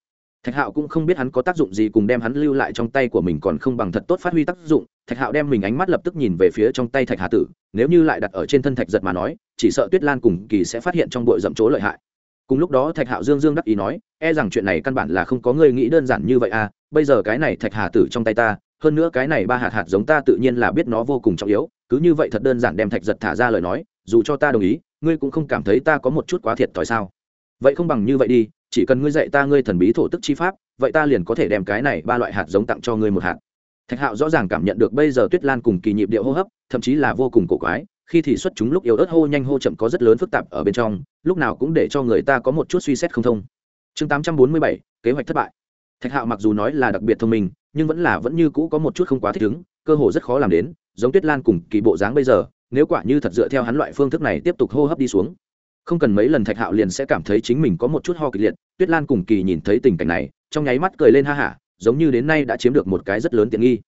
Thạch hạo cũng không biết hắn có tác dụng gì cùng đem hắn lưu lại trong tay của mình còn không bằng thật tốt phát huy tác dụng. Thạch hạo đem mình ánh mắt lập tức nhìn về phía trong tay thạch hà tử, nếu như lại đặt ở trên thân thạch giật mà nói, chỉ sợ tuyết lan cùng kỳ sẽ phát hiện trong bội dậm chỗ lợi hại cùng lúc đó thạch hạo dương dương đắc ý nói e rằng chuyện này căn bản là không có người nghĩ đơn giản như vậy à bây giờ cái này thạch hà tử trong tay ta, hơn nữa cái này ba hạt hạt giống ta tự nhiên là biết nó vô cùng trọng yếu, cứ như vậy thật đơn giản đem thạch giật thả ra lời nói, dù cho ta đồng ý, ngươi cũng không cảm thấy ta có một chút quá thiệt thòi sao? Vậy không bằng như vậy đi, chỉ cần ngươi dạy ta ngươi thần bí thổ tức chi pháp, vậy ta liền có thể đem cái này ba loại hạt giống tặng cho ngươi một hạt. Thạch hạo rõ ràng cảm nhận được bây giờ tuyết lan cùng kỳ nhịp điệu hô hấp, thậm chí là vô cùng cổ quái khi thì xuất chúng lúc yếu ớt hô nhanh hô chậm có rất lớn phức tạp ở bên trong, lúc nào cũng để cho người ta có một chút suy xét không thông. Chương tám trăm bốn mươi bảy, kế hoạch thất bại. Thạch hạo mặc dù nói là đặc biệt thông minh, nhưng vẫn là vẫn như cũ có một chút không quá thích ứng, cơ hồ rất khó làm đến, giống tuyết lan cùng kỳ bộ dáng bây giờ, nếu quả như thật dựa theo hắn loại phương thức này tiếp tục hô hấp đi xuống. Không cần mấy lần thạch hạo liền sẽ cảm thấy chính mình có một chút ho kịch liệt, tuyết lan cùng kỳ nhìn thấy tình cảnh này, trong nháy mắt cười lên ha hả, giống như đến nay đã chiếm được một cái rất lớn tiện nghi.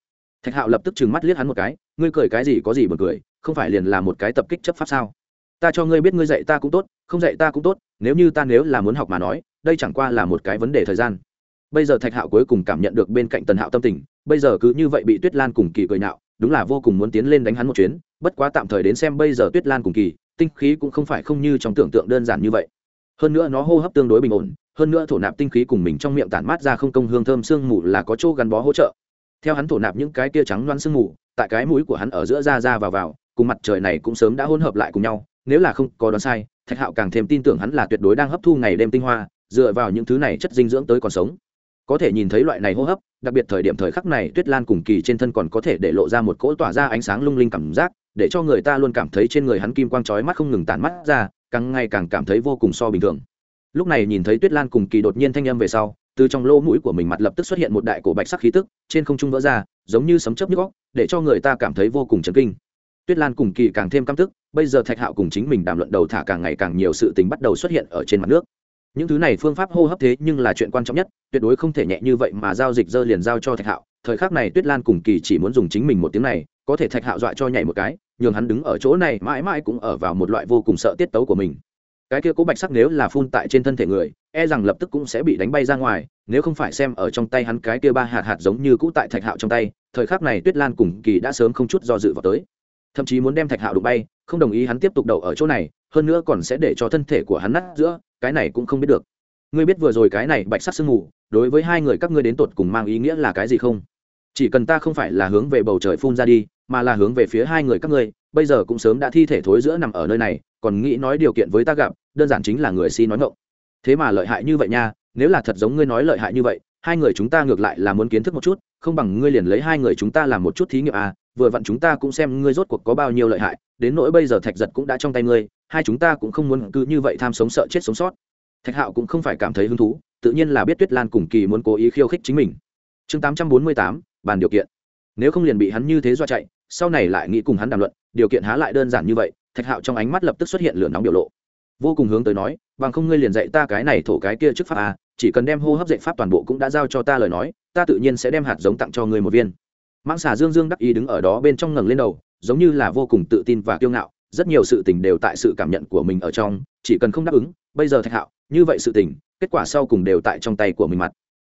Thạch hạo lập tức trừng mắt liếc hắn một cái, ngươi cười cái gì có gì bật cười không phải liền là một cái tập kích chấp pháp sao? Ta cho ngươi biết ngươi dạy ta cũng tốt, không dạy ta cũng tốt, nếu như ta nếu là muốn học mà nói, đây chẳng qua là một cái vấn đề thời gian. Bây giờ thạch hạo cuối cùng cảm nhận được bên cạnh tần hạo tâm tình, bây giờ cứ như vậy bị tuyết lan cùng kỳ cười nhạo, đúng là vô cùng muốn tiến lên đánh hắn một chuyến, bất quá tạm thời đến xem bây giờ tuyết lan cùng kỳ, tinh khí cũng không phải không như trong tưởng tượng đơn giản như vậy. Hơn nữa nó hô hấp tương đối bình ổn, hơn nữa thổ nạp tinh khí cùng mình trong miệng tản mát ra không công hương thơm sương mù là có chỗ gắn bó hỗ trợ. Theo hắn thổ nạp những cái kia trắng loan sương mù, tại cái mũi của hắn ở giữa ra ra vào vào cùng mặt trời này cũng sớm đã hỗn hợp lại cùng nhau, nếu là không có đoán sai, thạch hạo càng thêm tin tưởng hắn là tuyệt đối đang hấp thu ngày đêm tinh hoa, dựa vào những thứ này chất dinh dưỡng tới còn sống. Có thể nhìn thấy loại này hô hấp, đặc biệt thời điểm thời khắc này, tuyết lan cùng kỳ trên thân còn có thể để lộ ra một cỗ tỏa ra ánh sáng lung linh cảm giác, để cho người ta luôn cảm thấy trên người hắn kim quang trói mắt không ngừng tản mắt ra, càng ngày càng cảm thấy vô cùng so bình thường. Lúc này nhìn thấy tuyết lan cùng kỳ đột nhiên thanh âm về sau, từ trong lỗ mũi của mình mặt lập tức xuất hiện một đại cổ bạch sắc khí tức, trên không trung vỡ ra, giống như sấm chớp nhức góc để cho người ta cảm thấy vô cùng chấn kinh tuyết lan cùng kỳ càng thêm căm tức, bây giờ thạch hạo cùng chính mình đàm luận đầu thả càng ngày càng nhiều sự tình bắt đầu xuất hiện ở trên mặt nước. Những thứ này phương pháp hô hấp thế nhưng là chuyện quan trọng nhất, tuyệt đối không thể nhẹ như vậy mà giao dịch dơ liền giao cho thạch hạo. Thời khắc này tuyết lan cùng kỳ chỉ muốn dùng chính mình một tiếng này, có thể thạch hạo dọa cho nhảy một cái, nhường hắn đứng ở chỗ này mãi mãi cũng ở vào một loại vô cùng sợ tiết tấu của mình. Cái kia cố bạch sắc nếu là phun tại trên thân thể người e rằng lập tức cũng sẽ bị đánh bay ra ngoài, nếu không phải xem ở trong tay hắn cái kia ba hạt hạt giống như cũ tại thạch hạo trong tay, thời khắc này tuyết lan cùng kỳ đã sớm không chút do dự vào tới thậm chí muốn đem thạch hạo đụng bay, không đồng ý hắn tiếp tục đậu ở chỗ này, hơn nữa còn sẽ để cho thân thể của hắn nát giữa, cái này cũng không biết được. Ngươi biết vừa rồi cái này bạch sắc sương mù, đối với hai người các ngươi đến tột cùng mang ý nghĩa là cái gì không? Chỉ cần ta không phải là hướng về bầu trời phun ra đi, mà là hướng về phía hai người các ngươi, bây giờ cũng sớm đã thi thể thối giữa nằm ở nơi này, còn nghĩ nói điều kiện với ta gặp, đơn giản chính là người si nói ngộng thế mà lợi hại như vậy nha, nếu là thật giống ngươi nói lợi hại như vậy, hai người chúng ta ngược lại là muốn kiến thức một chút, không bằng ngươi liền lấy hai người chúng ta làm một chút thí nghiệm à vừa vặn chúng ta cũng xem ngươi rốt cuộc có bao nhiêu lợi hại, đến nỗi bây giờ thạch giật cũng đã trong tay ngươi, hai chúng ta cũng không muốn cứ như vậy tham sống sợ chết sống sót. Thạch hạo cũng không phải cảm thấy hứng thú, tự nhiên là biết tuyết lan cùng kỳ muốn cố ý khiêu khích chính mình. Chương tám trăm bốn mươi tám, bàn điều kiện. Nếu không liền bị hắn như thế do chạy, sau này lại nghĩ cùng hắn đàm luận, điều kiện há lại đơn giản như vậy, thạch hạo trong ánh mắt lập tức xuất hiện lửa nóng biểu lộ. Vô cùng hướng tới nói, bằng không ngươi liền dạy ta cái này thổ cái kia trước pháp à chỉ cần đem hô hấp dạy pháp toàn bộ cũng đã giao cho ta lời nói, ta tự nhiên sẽ đem hạt giống tặng cho ngươi một viên mãng xà dương dương đắc ý đứng ở đó bên trong ngẩng lên đầu, giống như là vô cùng tự tin và kiêu ngạo, rất nhiều sự tình đều tại sự cảm nhận của mình ở trong, chỉ cần không đáp ứng, bây giờ thạch hạo, như vậy sự tình, kết quả sau cùng đều tại trong tay của mình mặt.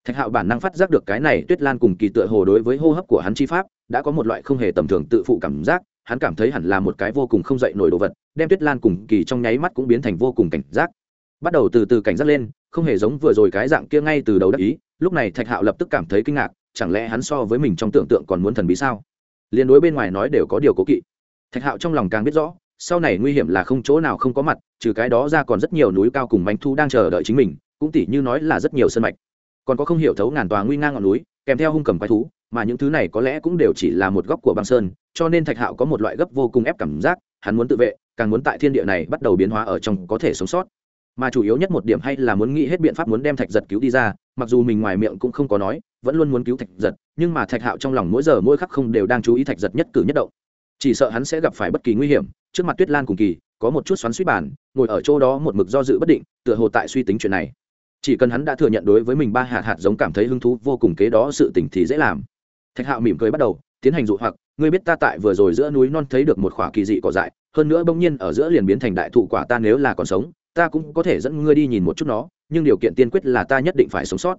Thạch hạo bản năng phát giác được cái này tuyết lan cùng kỳ tựa hồ đối với hô hấp của hắn chi pháp, đã có một loại không hề tầm thường tự phụ cảm giác, hắn cảm thấy hẳn là một cái vô cùng không dậy nổi đồ vật, đem tuyết lan cùng kỳ trong nháy mắt cũng biến thành vô cùng cảnh giác. Bắt đầu từ từ cảnh giác lên, không hề giống vừa rồi cái dạng kia ngay từ đầu đắc ý, lúc này thạch hạo lập tức cảm thấy kinh ngạc chẳng lẽ hắn so với mình trong tưởng tượng còn muốn thần bí sao? Liên đối bên ngoài nói đều có điều cố kỵ. Thạch hạo trong lòng càng biết rõ, sau này nguy hiểm là không chỗ nào không có mặt, trừ cái đó ra còn rất nhiều núi cao cùng bánh thu đang chờ đợi chính mình, cũng tỉ như nói là rất nhiều sân mạch. Còn có không hiểu thấu ngàn tòa nguy ngang ngọn núi, kèm theo hung cầm quái thú, mà những thứ này có lẽ cũng đều chỉ là một góc của băng sơn, cho nên thạch hạo có một loại gấp vô cùng ép cảm giác, hắn muốn tự vệ, càng muốn tại thiên địa này bắt đầu biến hóa ở trong có thể sống sót. Mà chủ yếu nhất một điểm hay là muốn nghĩ hết biện pháp muốn đem thạch giật cứu đi ra, mặc dù mình ngoài miệng cũng không có nói vẫn luôn muốn cứu thạch giật, nhưng mà thạch hạo trong lòng mỗi giờ mỗi khắc không đều đang chú ý thạch giật nhất cử nhất động. Chỉ sợ hắn sẽ gặp phải bất kỳ nguy hiểm, trước mặt tuyết lan cùng kỳ, có một chút xoắn suýt bàn ngồi ở chỗ đó một mực do dự bất định, tựa hồ tại suy tính chuyện này. Chỉ cần hắn đã thừa nhận đối với mình ba hạt hạt giống cảm thấy hứng thú, vô cùng kế đó sự tình thì dễ làm. Thạch hạo mỉm cười bắt đầu, tiến hành dụ hoặc, ngươi biết ta tại vừa rồi giữa núi non thấy được một khỏa kỳ dị cỏ dại, hơn nữa bỗng nhiên ở giữa liền biến thành đại thụ quả ta nếu là còn sống, ta cũng có thể dẫn ngươi đi nhìn một chút nó, nhưng điều kiện tiên quyết là ta nhất định phải sống sót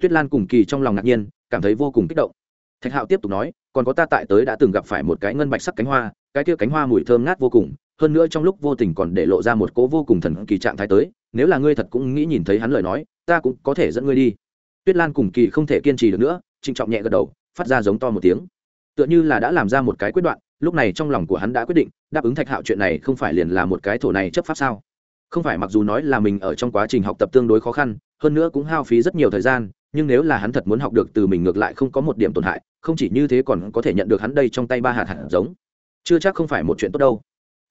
tuyết lan cùng kỳ trong lòng ngạc nhiên, cảm thấy vô cùng kích động. Thạch hạo tiếp tục nói, còn có ta tại tới đã từng gặp phải một cái ngân bạch sắc cánh hoa, cái kia cánh hoa mùi thơm ngát vô cùng, hơn nữa trong lúc vô tình còn để lộ ra một cố vô cùng thần kỳ trạng thái tới, nếu là ngươi thật cũng nghĩ nhìn thấy hắn lời nói, ta cũng có thể dẫn ngươi đi. Tuyết lan cùng kỳ không thể kiên trì được nữa, trịnh trọng nhẹ gật đầu, phát ra giống to một tiếng. Tựa như là đã làm ra một cái quyết đoạn, lúc này trong lòng của hắn đã quyết định, đáp ứng thạch hạo chuyện này không phải liền là một cái thổ này chấp pháp sao? Không phải mặc dù nói là mình ở trong quá trình học tập tương đối khó khăn, hơn nữa cũng hao phí rất nhiều thời gian nhưng nếu là hắn thật muốn học được từ mình ngược lại không có một điểm tổn hại, không chỉ như thế còn có thể nhận được hắn đây trong tay ba hạt hạt giống. Chưa chắc không phải một chuyện tốt đâu.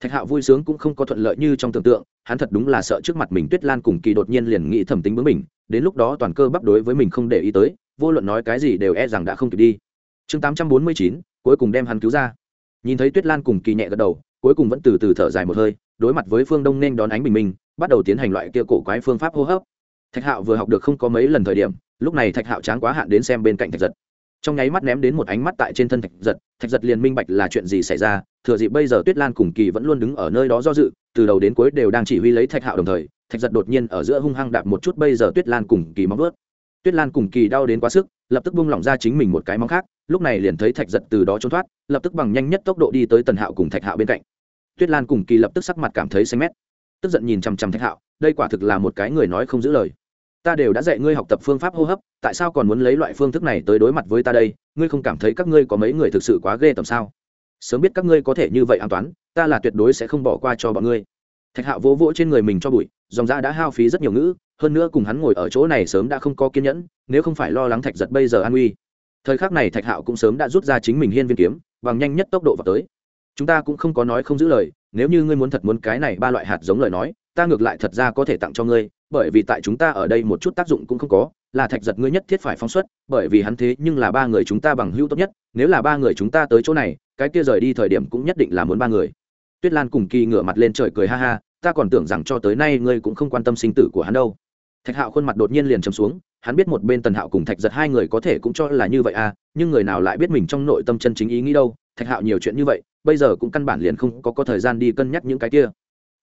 Thạch hạo vui sướng cũng không có thuận lợi như trong tưởng tượng, hắn thật đúng là sợ trước mặt mình tuyết lan cùng kỳ đột nhiên liền nghĩ thẩm tính bướng mình, đến lúc đó toàn cơ bắp đối với mình không để ý tới, vô luận nói cái gì đều e rằng đã không kịp đi. Chương tám trăm bốn mươi chín, cuối cùng đem hắn cứu ra. Nhìn thấy tuyết lan cùng kỳ nhẹ gật đầu, cuối cùng vẫn từ từ thở dài một hơi, đối mặt với phương đông nên đón ánh bình minh, bắt đầu tiến hành loại kia cổ quái phương pháp hô hấp. Thạch hạo vừa học được không có mấy lần thời điểm lúc này thạch hạo tráng quá hạn đến xem bên cạnh thạch giật. Trong nháy mắt ném đến một ánh mắt tại trên thân thạch giật thạch giật liền minh bạch là chuyện gì xảy ra, thừa dịp bây giờ tuyết lan cùng kỳ vẫn luôn đứng ở nơi đó do dự, từ đầu đến cuối đều đang chỉ huy lấy thạch hạo đồng thời, thạch giật đột nhiên ở giữa hung hăng đạp một chút bây giờ tuyết lan cùng kỳ móng vớt tuyết lan cùng kỳ đau đến quá sức, lập tức bung lỏng ra chính mình một cái móng khác, lúc này liền thấy thạch giật từ đó trốn thoát, lập tức bằng nhanh nhất tốc độ đi tới tần hạo cùng thạch hạo bên cạnh. Tuyết lan cùng kỳ lập tức sắc mặt cảm thấy xanh mét, tức giận nhìn chằm chằm thạch hạo, đây quả thực là một cái người nói không giữ lời ta đều đã dạy ngươi học tập phương pháp hô hấp tại sao còn muốn lấy loại phương thức này tới đối mặt với ta đây? Ngươi không cảm thấy các ngươi có mấy người thực sự quá ghê tầm sao? Sớm biết các ngươi có thể như vậy an toán ta là tuyệt đối sẽ không bỏ qua cho bọn ngươi. Thạch hạo vỗ vỗ trên người mình cho bụi dòng da đã hao phí rất nhiều ngữ hơn nữa cùng hắn ngồi ở chỗ này sớm đã không có kiên nhẫn nếu không phải lo lắng thạch giật bây giờ an nguy, thời khắc này thạch hạo cũng sớm đã rút ra chính mình hiên viên kiếm bằng nhanh nhất tốc độ vào tới. Chúng ta cũng không có nói không giữ lời nếu như ngươi muốn thật muốn cái này ba loại hạt giống lời nói ta ngược lại thật ra có thể tặng cho ngươi bởi vì tại chúng ta ở đây một chút tác dụng cũng không có là thạch giật ngươi nhất thiết phải phóng xuất bởi vì hắn thế nhưng là ba người chúng ta bằng hữu tốt nhất nếu là ba người chúng ta tới chỗ này cái kia rời đi thời điểm cũng nhất định là muốn ba người. Tuyết lan cùng kỳ ngửa mặt lên trời cười ha ha ta còn tưởng rằng cho tới nay ngươi cũng không quan tâm sinh tử của hắn đâu. Thạch hạo khuôn mặt đột nhiên liền chấm xuống hắn biết một bên tần hạo cùng thạch giật hai người có thể cũng cho là như vậy à nhưng người nào lại biết mình trong nội tâm chân chính ý nghĩ đâu thạch hạo nhiều chuyện như vậy bây giờ cũng căn bản liền không có, có thời gian đi cân nhắc những cái kia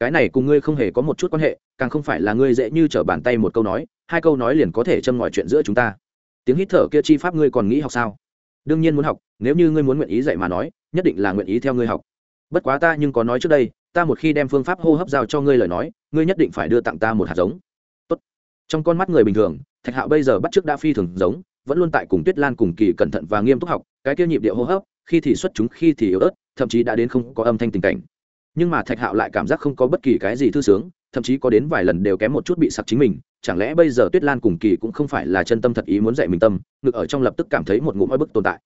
cái này cùng ngươi không hề có một chút quan hệ, càng không phải là ngươi dễ như t r ở bàn tay một câu nói, hai câu nói liền có thể châm ngòi chuyện giữa chúng ta. Tiếng hít thở kia chi pháp ngươi còn nghĩ học sao? Đương nhiên muốn học, nếu như ngươi muốn nguyện ý dạy mà nói, nhất định là nguyện ý theo ngươi học. Bất quá ta nhưng có nói trước đây, ta một khi đem phương pháp hô hấp giao cho ngươi lời nói, ngươi nhất định phải đưa tặng ta một hạt giống. Tốt. trong con mắt người bình thường, thạch hạo bây giờ bắt chước đã phi thường giống, vẫn luôn tại cùng tuyết lan cùng kỳ cẩn thận và nghiêm túc học, cái kia nhịp điệu hô hấp, khi thì xuất chúng, khi thì yếu ớt, thậm chí đã đến không có âm thanh tình cảnh nhưng mà thạch hạo lại cảm giác không có bất kỳ cái gì thư sướng thậm chí có đến vài lần đều kém một chút bị sặc chính mình chẳng lẽ bây giờ tuyết lan cùng kỳ cũng không phải là chân tâm thật ý muốn dạy mình tâm ngực ở trong lập tức cảm thấy một ngụm oi bức tồn tại.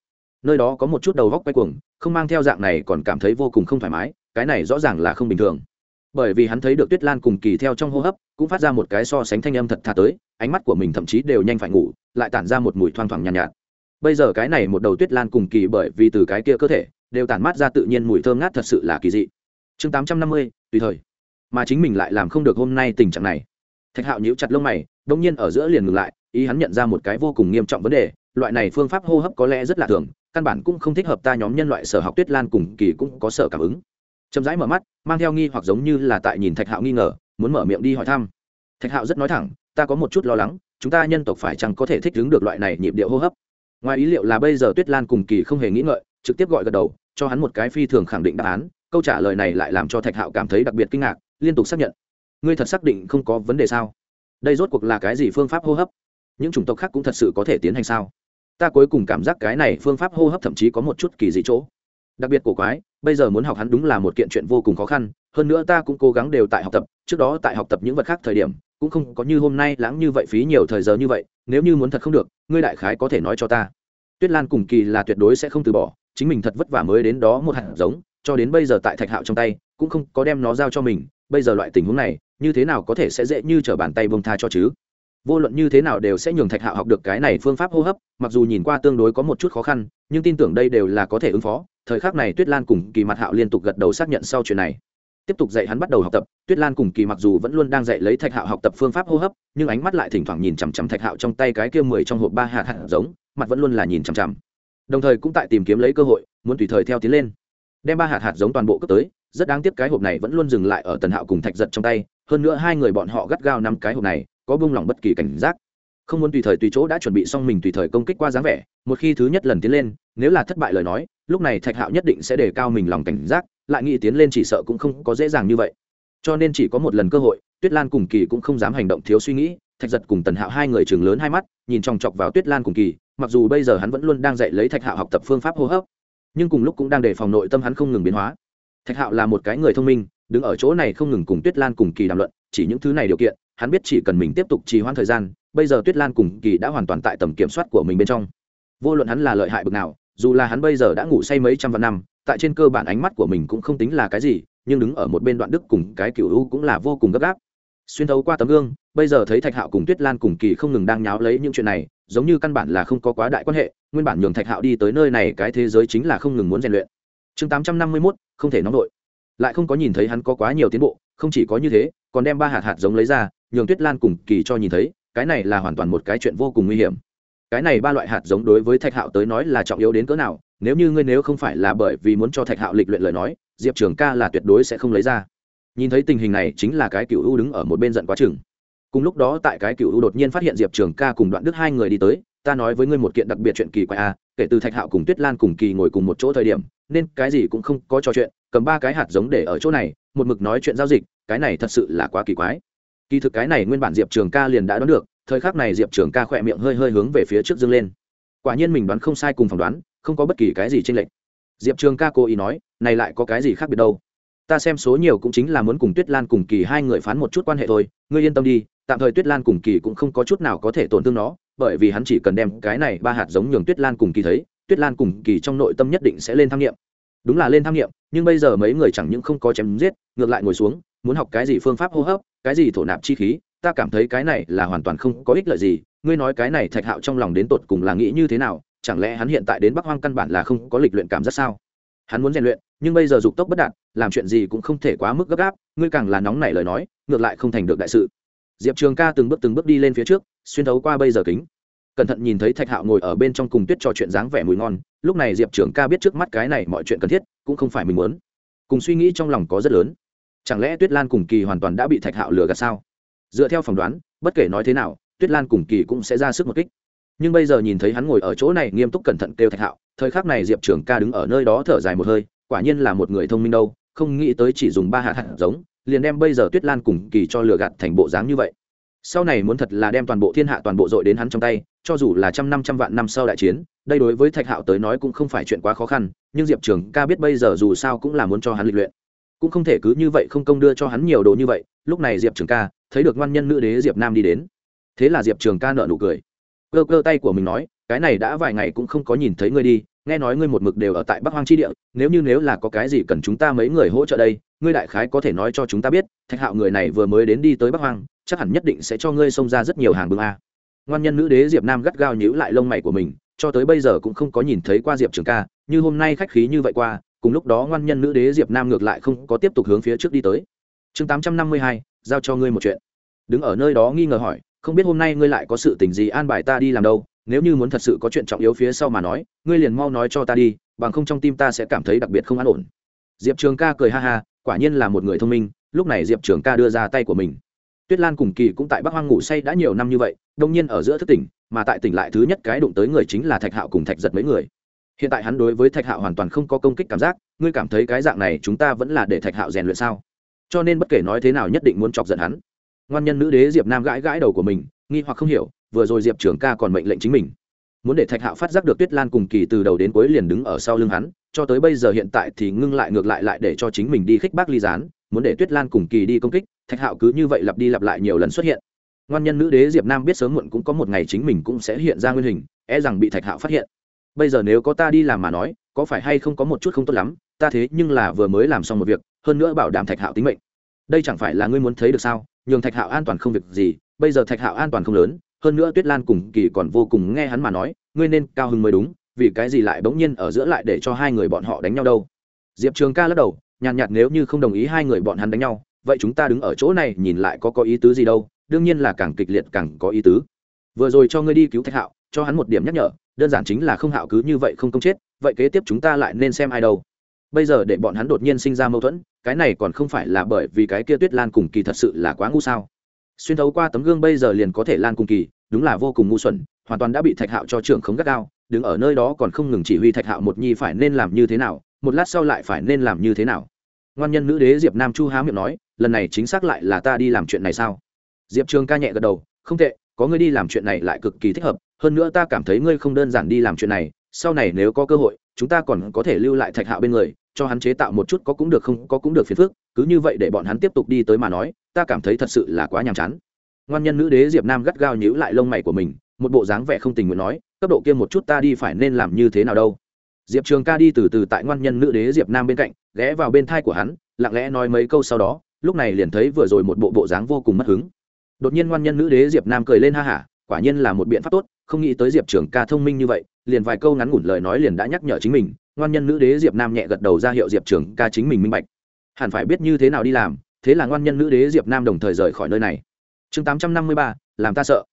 Nơi đó có một chút đầu góc quay cuồng không mang theo dạng này còn cảm thấy vô cùng không thoải mái cái này rõ ràng là không bình thường. Bởi vì hắn thấy được tuyết lan cùng kỳ theo trong hô hấp cũng phát ra một cái so sánh thanh âm thật thà tới ánh mắt của mình thậm chí đều nhanh phải ngủ lại tản ra một mùi thoang thoảng nhàn nhạt, nhạt. Bây giờ cái này một đầu tuyết lan cùng kỳ bởi vì từ cái kia cơ thể đều tản mát ra tự nhiên mùi thơm ngát thật sự là kỳ dị chương tám trăm năm mươi, tùy thời. Mà chính mình lại làm không được hôm nay tình trạng này. Thạch hạo nhíu chặt lông mày đông nhiên ở giữa liền ngừng lại, ý hắn nhận ra một cái vô cùng nghiêm trọng vấn đề, loại này phương pháp hô hấp có lẽ rất là thường, căn bản cũng không thích hợp ta nhóm nhân loại sở học tuyết lan cùng kỳ cũng có sở cảm ứng. Chậm rãi mở mắt, mang theo nghi hoặc giống như là tại nhìn thạch hạo nghi ngờ, muốn mở miệng đi hỏi thăm. Thạch hạo rất nói thẳng, ta có một chút lo lắng, chúng ta nhân tộc phải chăng có thể thích ứng được loại này nhịp điệu hô hấp? Ngoài ý liệu là bây giờ tuyết lan cùng kỳ không hề nghĩ ngợi, trực tiếp gọi gật đầu, cho hắn một cái phi thường khẳng định đáp án câu trả lời này lại làm cho thạch hạo cảm thấy đặc biệt kinh ngạc, liên tục xác nhận. Ngươi thật xác định không có vấn đề sao? Đây rốt cuộc là cái gì phương pháp hô hấp? Những chủng tộc khác cũng thật sự có thể tiến hành sao? Ta cuối cùng cảm giác cái này phương pháp hô hấp thậm chí có một chút kỳ dị chỗ. Đặc biệt cổ quái, bây giờ muốn học hắn đúng là một kiện chuyện vô cùng khó khăn, hơn nữa ta cũng cố gắng đều tại học tập, trước đó tại học tập những vật khác thời điểm, cũng không có như hôm nay lãng như vậy phí nhiều thời giờ như vậy, nếu như muốn thật không được, ngươi đại khái có thể nói cho ta. Tuyết lan cùng kỳ là tuyệt đối sẽ không từ bỏ, chính mình thật vất vả mới đến đó một hạt giống cho đến bây giờ tại thạch hạo trong tay, cũng không có đem nó giao cho mình. Bây giờ loại tình huống này, như thế nào có thể sẽ dễ như t r ở bàn tay bông tha cho chứ? Vô luận như thế nào đều sẽ nhường thạch hạo học được cái này phương pháp hô hấp, mặc dù nhìn qua tương đối có một chút khó khăn, nhưng tin tưởng đây đều là có thể ứng phó. Thời khắc này tuyết lan cùng kỳ mặt hạo liên tục gật đầu xác nhận sau chuyện này. Tiếp tục dạy hắn bắt đầu học tập. Tuyết lan cùng kỳ mặc dù vẫn luôn đang dạy lấy thạch hạo học tập phương pháp hô hấp, nhưng ánh mắt lại thỉnh thoảng nhìn chằm chằm thạch hạo trong tay cái kia mười trong hộp ba hạt hạt giống, mặt vẫn luôn là nhìn chằm chằm. Đồng thời cũng tại tìm kiếm lấy cơ hội, muốn tùy thời theo tiến lên đem ba hạt hạt giống toàn bộ cướp tới, rất đáng tiếc cái hộp này vẫn luôn dừng lại ở tần hạo cùng thạch giật trong tay, hơn nữa hai người bọn họ gắt gao năm cái hộp này, có bung lỏng bất kỳ cảnh giác. Không muốn tùy thời tùy chỗ đã chuẩn bị xong mình tùy thời công kích qua dáng vẻ, một khi thứ nhất lần tiến lên, nếu là thất bại lời nói, lúc này thạch hạo nhất định sẽ đề cao mình lòng cảnh giác, lại nghĩ tiến lên chỉ sợ cũng không có dễ dàng như vậy. Cho nên chỉ có một lần cơ hội, tuyết lan cùng kỳ cũng không dám hành động thiếu suy nghĩ, thạch giật cùng tần hạo hai người trường lớn hai mắt, nhìn chòng chọc vào tuyết lan cùng kỳ, mặc dù bây giờ hắn vẫn luôn đang dạy lấy thạch hạo học tập phương pháp hô hấp nhưng cùng lúc cũng đang đề phòng nội tâm hắn không ngừng biến hóa. Thạch hạo là một cái người thông minh, đứng ở chỗ này không ngừng cùng tuyết lan cùng kỳ đàm luận, chỉ những thứ này điều kiện, hắn biết chỉ cần mình tiếp tục trì hoãn thời gian, bây giờ tuyết lan cùng kỳ đã hoàn toàn tại tầm kiểm soát của mình bên trong. Vô luận hắn là lợi hại bực nào, dù là hắn bây giờ đã ngủ say mấy trăm vạn năm, tại trên cơ bản ánh mắt của mình cũng không tính là cái gì, nhưng đứng ở một bên đoạn đức cùng cái cựu u cũng là vô cùng gấp gáp xuyên thấu qua tấm gương, bây giờ thấy thạch hạo cùng tuyết lan cùng kỳ không ngừng đang nháo lấy những chuyện này, giống như căn bản là không có quá đại quan hệ, nguyên bản nhường thạch hạo đi tới nơi này cái thế giới chính là không ngừng muốn rèn luyện. Chương tám trăm năm mươi mốt, không thể nóng đội lại không có nhìn thấy hắn có quá nhiều tiến bộ, không chỉ có như thế, còn đem ba hạt hạt giống lấy ra, nhường tuyết lan cùng kỳ cho nhìn thấy, cái này là hoàn toàn một cái chuyện vô cùng nguy hiểm. Cái này ba loại hạt giống đối với thạch hạo tới nói là trọng yếu đến cỡ nào, nếu như ngươi nếu không phải là bởi vì muốn cho thạch hạo lịch luyện lời nói, diệp trường ca là tuyệt đối sẽ không lấy ra nhìn thấy tình hình này chính là cái cựu u đứng ở một bên giận quá chừng. Cùng lúc đó tại cái cựu u đột nhiên phát hiện diệp trường ca cùng đoạn đức hai người đi tới, ta nói với ngươi một kiện đặc biệt chuyện kỳ quái a kể từ thạch hạo cùng tuyết lan cùng kỳ ngồi cùng một chỗ thời điểm, nên cái gì cũng không có trò chuyện, cầm ba cái hạt giống để ở chỗ này, một mực nói chuyện giao dịch, cái này thật sự là quá kỳ quái. Kỳ thực cái này nguyên bản diệp trường ca liền đã đoán được, thời khắc này diệp trường ca khỏe miệng hơi hơi hướng về phía trước dâng lên. Quả nhiên mình đoán không sai cùng phỏng đoán, không có bất kỳ cái gì tranh lệch. Diệp trường ca cố ý nói, này lại có cái gì khác biệt đâu? Ta xem số nhiều cũng chính là muốn cùng tuyết lan cùng kỳ hai người phán một chút quan hệ thôi. Ngươi yên tâm đi, tạm thời tuyết lan cùng kỳ cũng không có chút nào có thể tổn thương nó, bởi vì hắn chỉ cần đem cái này ba hạt giống nhường tuyết lan cùng kỳ thấy, tuyết lan cùng kỳ trong nội tâm nhất định sẽ lên tham nghiệm. Đúng là lên tham nghiệm, nhưng bây giờ mấy người chẳng những không có chém giết, ngược lại ngồi xuống, muốn học cái gì phương pháp hô hấp, cái gì thổ nạp chi khí, ta cảm thấy cái này là hoàn toàn không có ích lợi gì. Ngươi nói cái này thạch hạo trong lòng đến tột cùng là nghĩ như thế nào, chẳng lẽ hắn hiện tại đến bắc hoang căn bản là không có lịch luyện cảm giác sao? Hắn muốn rèn luyện, nhưng bây giờ dục tốc bất đạt làm chuyện gì cũng không thể quá mức gấp gáp, ngươi càng là nóng nảy lời nói, ngược lại không thành được đại sự. Diệp trường ca từng bước từng bước đi lên phía trước, xuyên thấu qua bây giờ kính. Cẩn thận nhìn thấy thạch hạo ngồi ở bên trong cùng tuyết trò chuyện dáng vẻ mùi ngon, lúc này diệp trường ca biết trước mắt cái này mọi chuyện cần thiết, cũng không phải mình muốn. Cùng suy nghĩ trong lòng có rất lớn. Chẳng lẽ tuyết lan cùng kỳ hoàn toàn đã bị thạch hạo lừa gạt sao? Dựa theo phỏng đoán, bất kể nói thế nào, tuyết lan cùng kỳ cũng sẽ ra sức một kích. Nhưng bây giờ nhìn thấy hắn ngồi ở chỗ này nghiêm túc cẩn thận kêu thạch hạo, thời khắc này diệp trường ca đứng ở nơi đó thở dài một hơi, quả nhiên là một người thông minh đâu không nghĩ tới chỉ dùng ba hạt hạt giống, liền đem bây giờ tuyết lan cùng kỳ cho lừa gạt thành bộ dáng như vậy. Sau này muốn thật là đem toàn bộ thiên hạ toàn bộ dội đến hắn trong tay, cho dù là trăm năm trăm vạn năm sau đại chiến, đây đối với thạch hạo tới nói cũng không phải chuyện quá khó khăn, nhưng diệp trường ca biết bây giờ dù sao cũng là muốn cho hắn lịch luyện. Cũng không thể cứ như vậy không công đưa cho hắn nhiều đồ như vậy, lúc này diệp trường ca thấy được ngoan nhân nữ đế diệp nam đi đến. Thế là diệp trường ca nợ nụ cười. Cơ cơ tay của mình nói, cái này đã vài ngày cũng không có nhìn thấy ngươi đi nghe nói ngươi một mực đều ở tại bắc hoang tri địa, nếu như nếu là có cái gì cần chúng ta mấy người hỗ trợ đây, ngươi đại khái có thể nói cho chúng ta biết, thạch hạo người này vừa mới đến đi tới bắc hoang, chắc hẳn nhất định sẽ cho ngươi xông ra rất nhiều hàng bưng a. Ngoan nhân nữ đế diệp nam gắt gao nhíu lại lông mày của mình, cho tới bây giờ cũng không có nhìn thấy qua diệp trường ca, như hôm nay khách khí như vậy qua, cùng lúc đó ngoan nhân nữ đế diệp nam ngược lại không có tiếp tục hướng phía trước đi tới. Chương tám trăm năm mươi hai, giao cho ngươi một chuyện. Đứng ở nơi đó nghi ngờ hỏi, không biết hôm nay ngươi lại có sự tình gì an bài ta đi làm đâu? Nếu như muốn thật sự có chuyện trọng yếu phía sau mà nói, ngươi liền mau nói cho ta đi, bằng không trong tim ta sẽ cảm thấy đặc biệt không an ổn. Diệp trường ca cười ha ha, quả nhiên là một người thông minh, lúc này diệp trường ca đưa ra tay của mình. Tuyết lan cùng kỳ cũng tại bắc hoang ngủ say đã nhiều năm như vậy, đông nhiên ở giữa thức tỉnh, mà tại tỉnh lại thứ nhất cái đụng tới người chính là thạch hạo cùng thạch giật mấy người. Hiện tại hắn đối với thạch hạo hoàn toàn không có công kích cảm giác, ngươi cảm thấy cái dạng này chúng ta vẫn là để thạch hạo rèn luyện sao? Cho nên bất kể nói thế nào nhất định muốn chọc giận hắn. Ngoan nhân nữ đế diệp nam gãi gãi đầu của mình nghi hoặc không hiểu, vừa rồi diệp trưởng ca còn mệnh lệnh chính mình. Muốn để thạch hạo phát giác được tuyết lan cùng kỳ từ đầu đến cuối liền đứng ở sau lưng hắn, cho tới bây giờ hiện tại thì ngưng lại ngược lại lại để cho chính mình đi khích bác ly gián, muốn để tuyết lan cùng kỳ đi công kích, thạch hạo cứ như vậy lặp đi lặp lại nhiều lần xuất hiện. Ngoan nhân nữ đế diệp nam biết sớm muộn cũng có một ngày chính mình cũng sẽ hiện ra nguyên hình e rằng bị thạch hạo phát hiện. Bây giờ nếu có ta đi làm mà nói, có phải hay không có một chút không tốt lắm, ta thế nhưng là vừa mới làm xong một việc, hơn nữa bảo đảm thạch hạo tính mệnh. Đây chẳng phải là ngươi muốn thấy được sao? Nhường thạch hạo an toàn không việc gì bây giờ thạch hạo an toàn không lớn, hơn nữa tuyết lan cùng kỳ còn vô cùng nghe hắn mà nói, ngươi nên cao hứng mới đúng, vì cái gì lại bỗng nhiên ở giữa lại để cho hai người bọn họ đánh nhau đâu? Diệp trường ca lắc đầu, nhàn nhạt nếu như không đồng ý hai người bọn hắn đánh nhau, vậy chúng ta đứng ở chỗ này nhìn lại có có ý tứ gì đâu, đương nhiên là càng kịch liệt càng có ý tứ. Vừa rồi cho ngươi đi cứu thạch hạo, cho hắn một điểm nhắc nhở, đơn giản chính là không hạo cứ như vậy không công chết, vậy kế tiếp chúng ta lại nên xem ai đâu. Bây giờ để bọn hắn đột nhiên sinh ra mâu thuẫn, cái này còn không phải là bởi vì cái kia tuyết lan cùng kỳ thật sự là quá ngu sao? Xuyên thấu qua tấm gương bây giờ liền có thể lan cùng kỳ, đúng là vô cùng ngu xuẩn, hoàn toàn đã bị thạch hạo cho trưởng khống gắt gao, đứng ở nơi đó còn không ngừng chỉ huy thạch hạo một nhi phải nên làm như thế nào, một lát sau lại phải nên làm như thế nào. Ngoan nhân nữ đế diệp nam chu há miệng nói, lần này chính xác lại là ta đi làm chuyện này sao? Diệp trường ca nhẹ gật đầu, không tệ, có ngươi đi làm chuyện này lại cực kỳ thích hợp, hơn nữa ta cảm thấy ngươi không đơn giản đi làm chuyện này, sau này nếu có cơ hội, chúng ta còn có thể lưu lại thạch hạo bên người cho hắn chế tạo một chút có cũng được không có cũng được phiền phức, cứ như vậy để bọn hắn tiếp tục đi tới mà nói, ta cảm thấy thật sự là quá nhàm chán. Ngoan nhân nữ đế diệp nam gắt gao nhíu lại lông mày của mình, một bộ dáng vẻ không tình nguyện nói, cấp độ kia một chút ta đi phải nên làm như thế nào đâu. Diệp trường ca đi từ từ tại ngoan nhân nữ đế diệp nam bên cạnh, ghé vào bên thai của hắn, lặng lẽ nói mấy câu sau đó, lúc này liền thấy vừa rồi một bộ bộ dáng vô cùng mất hứng. Đột nhiên ngoan nhân nữ đế diệp nam cười lên ha hả, quả nhiên là một biện pháp tốt, không nghĩ tới diệp trường ca thông minh như vậy, liền vài câu ngắn ngủn lời nói liền đã nhắc nhở chính mình ngoan nhân nữ đế diệp nam nhẹ gật đầu ra hiệu diệp trường ca chính mình minh bạch. Hẳn phải biết như thế nào đi làm, thế là ngoan nhân nữ đế diệp nam đồng thời rời khỏi nơi này. Chương tám trăm năm mươi ba, làm ta sợ.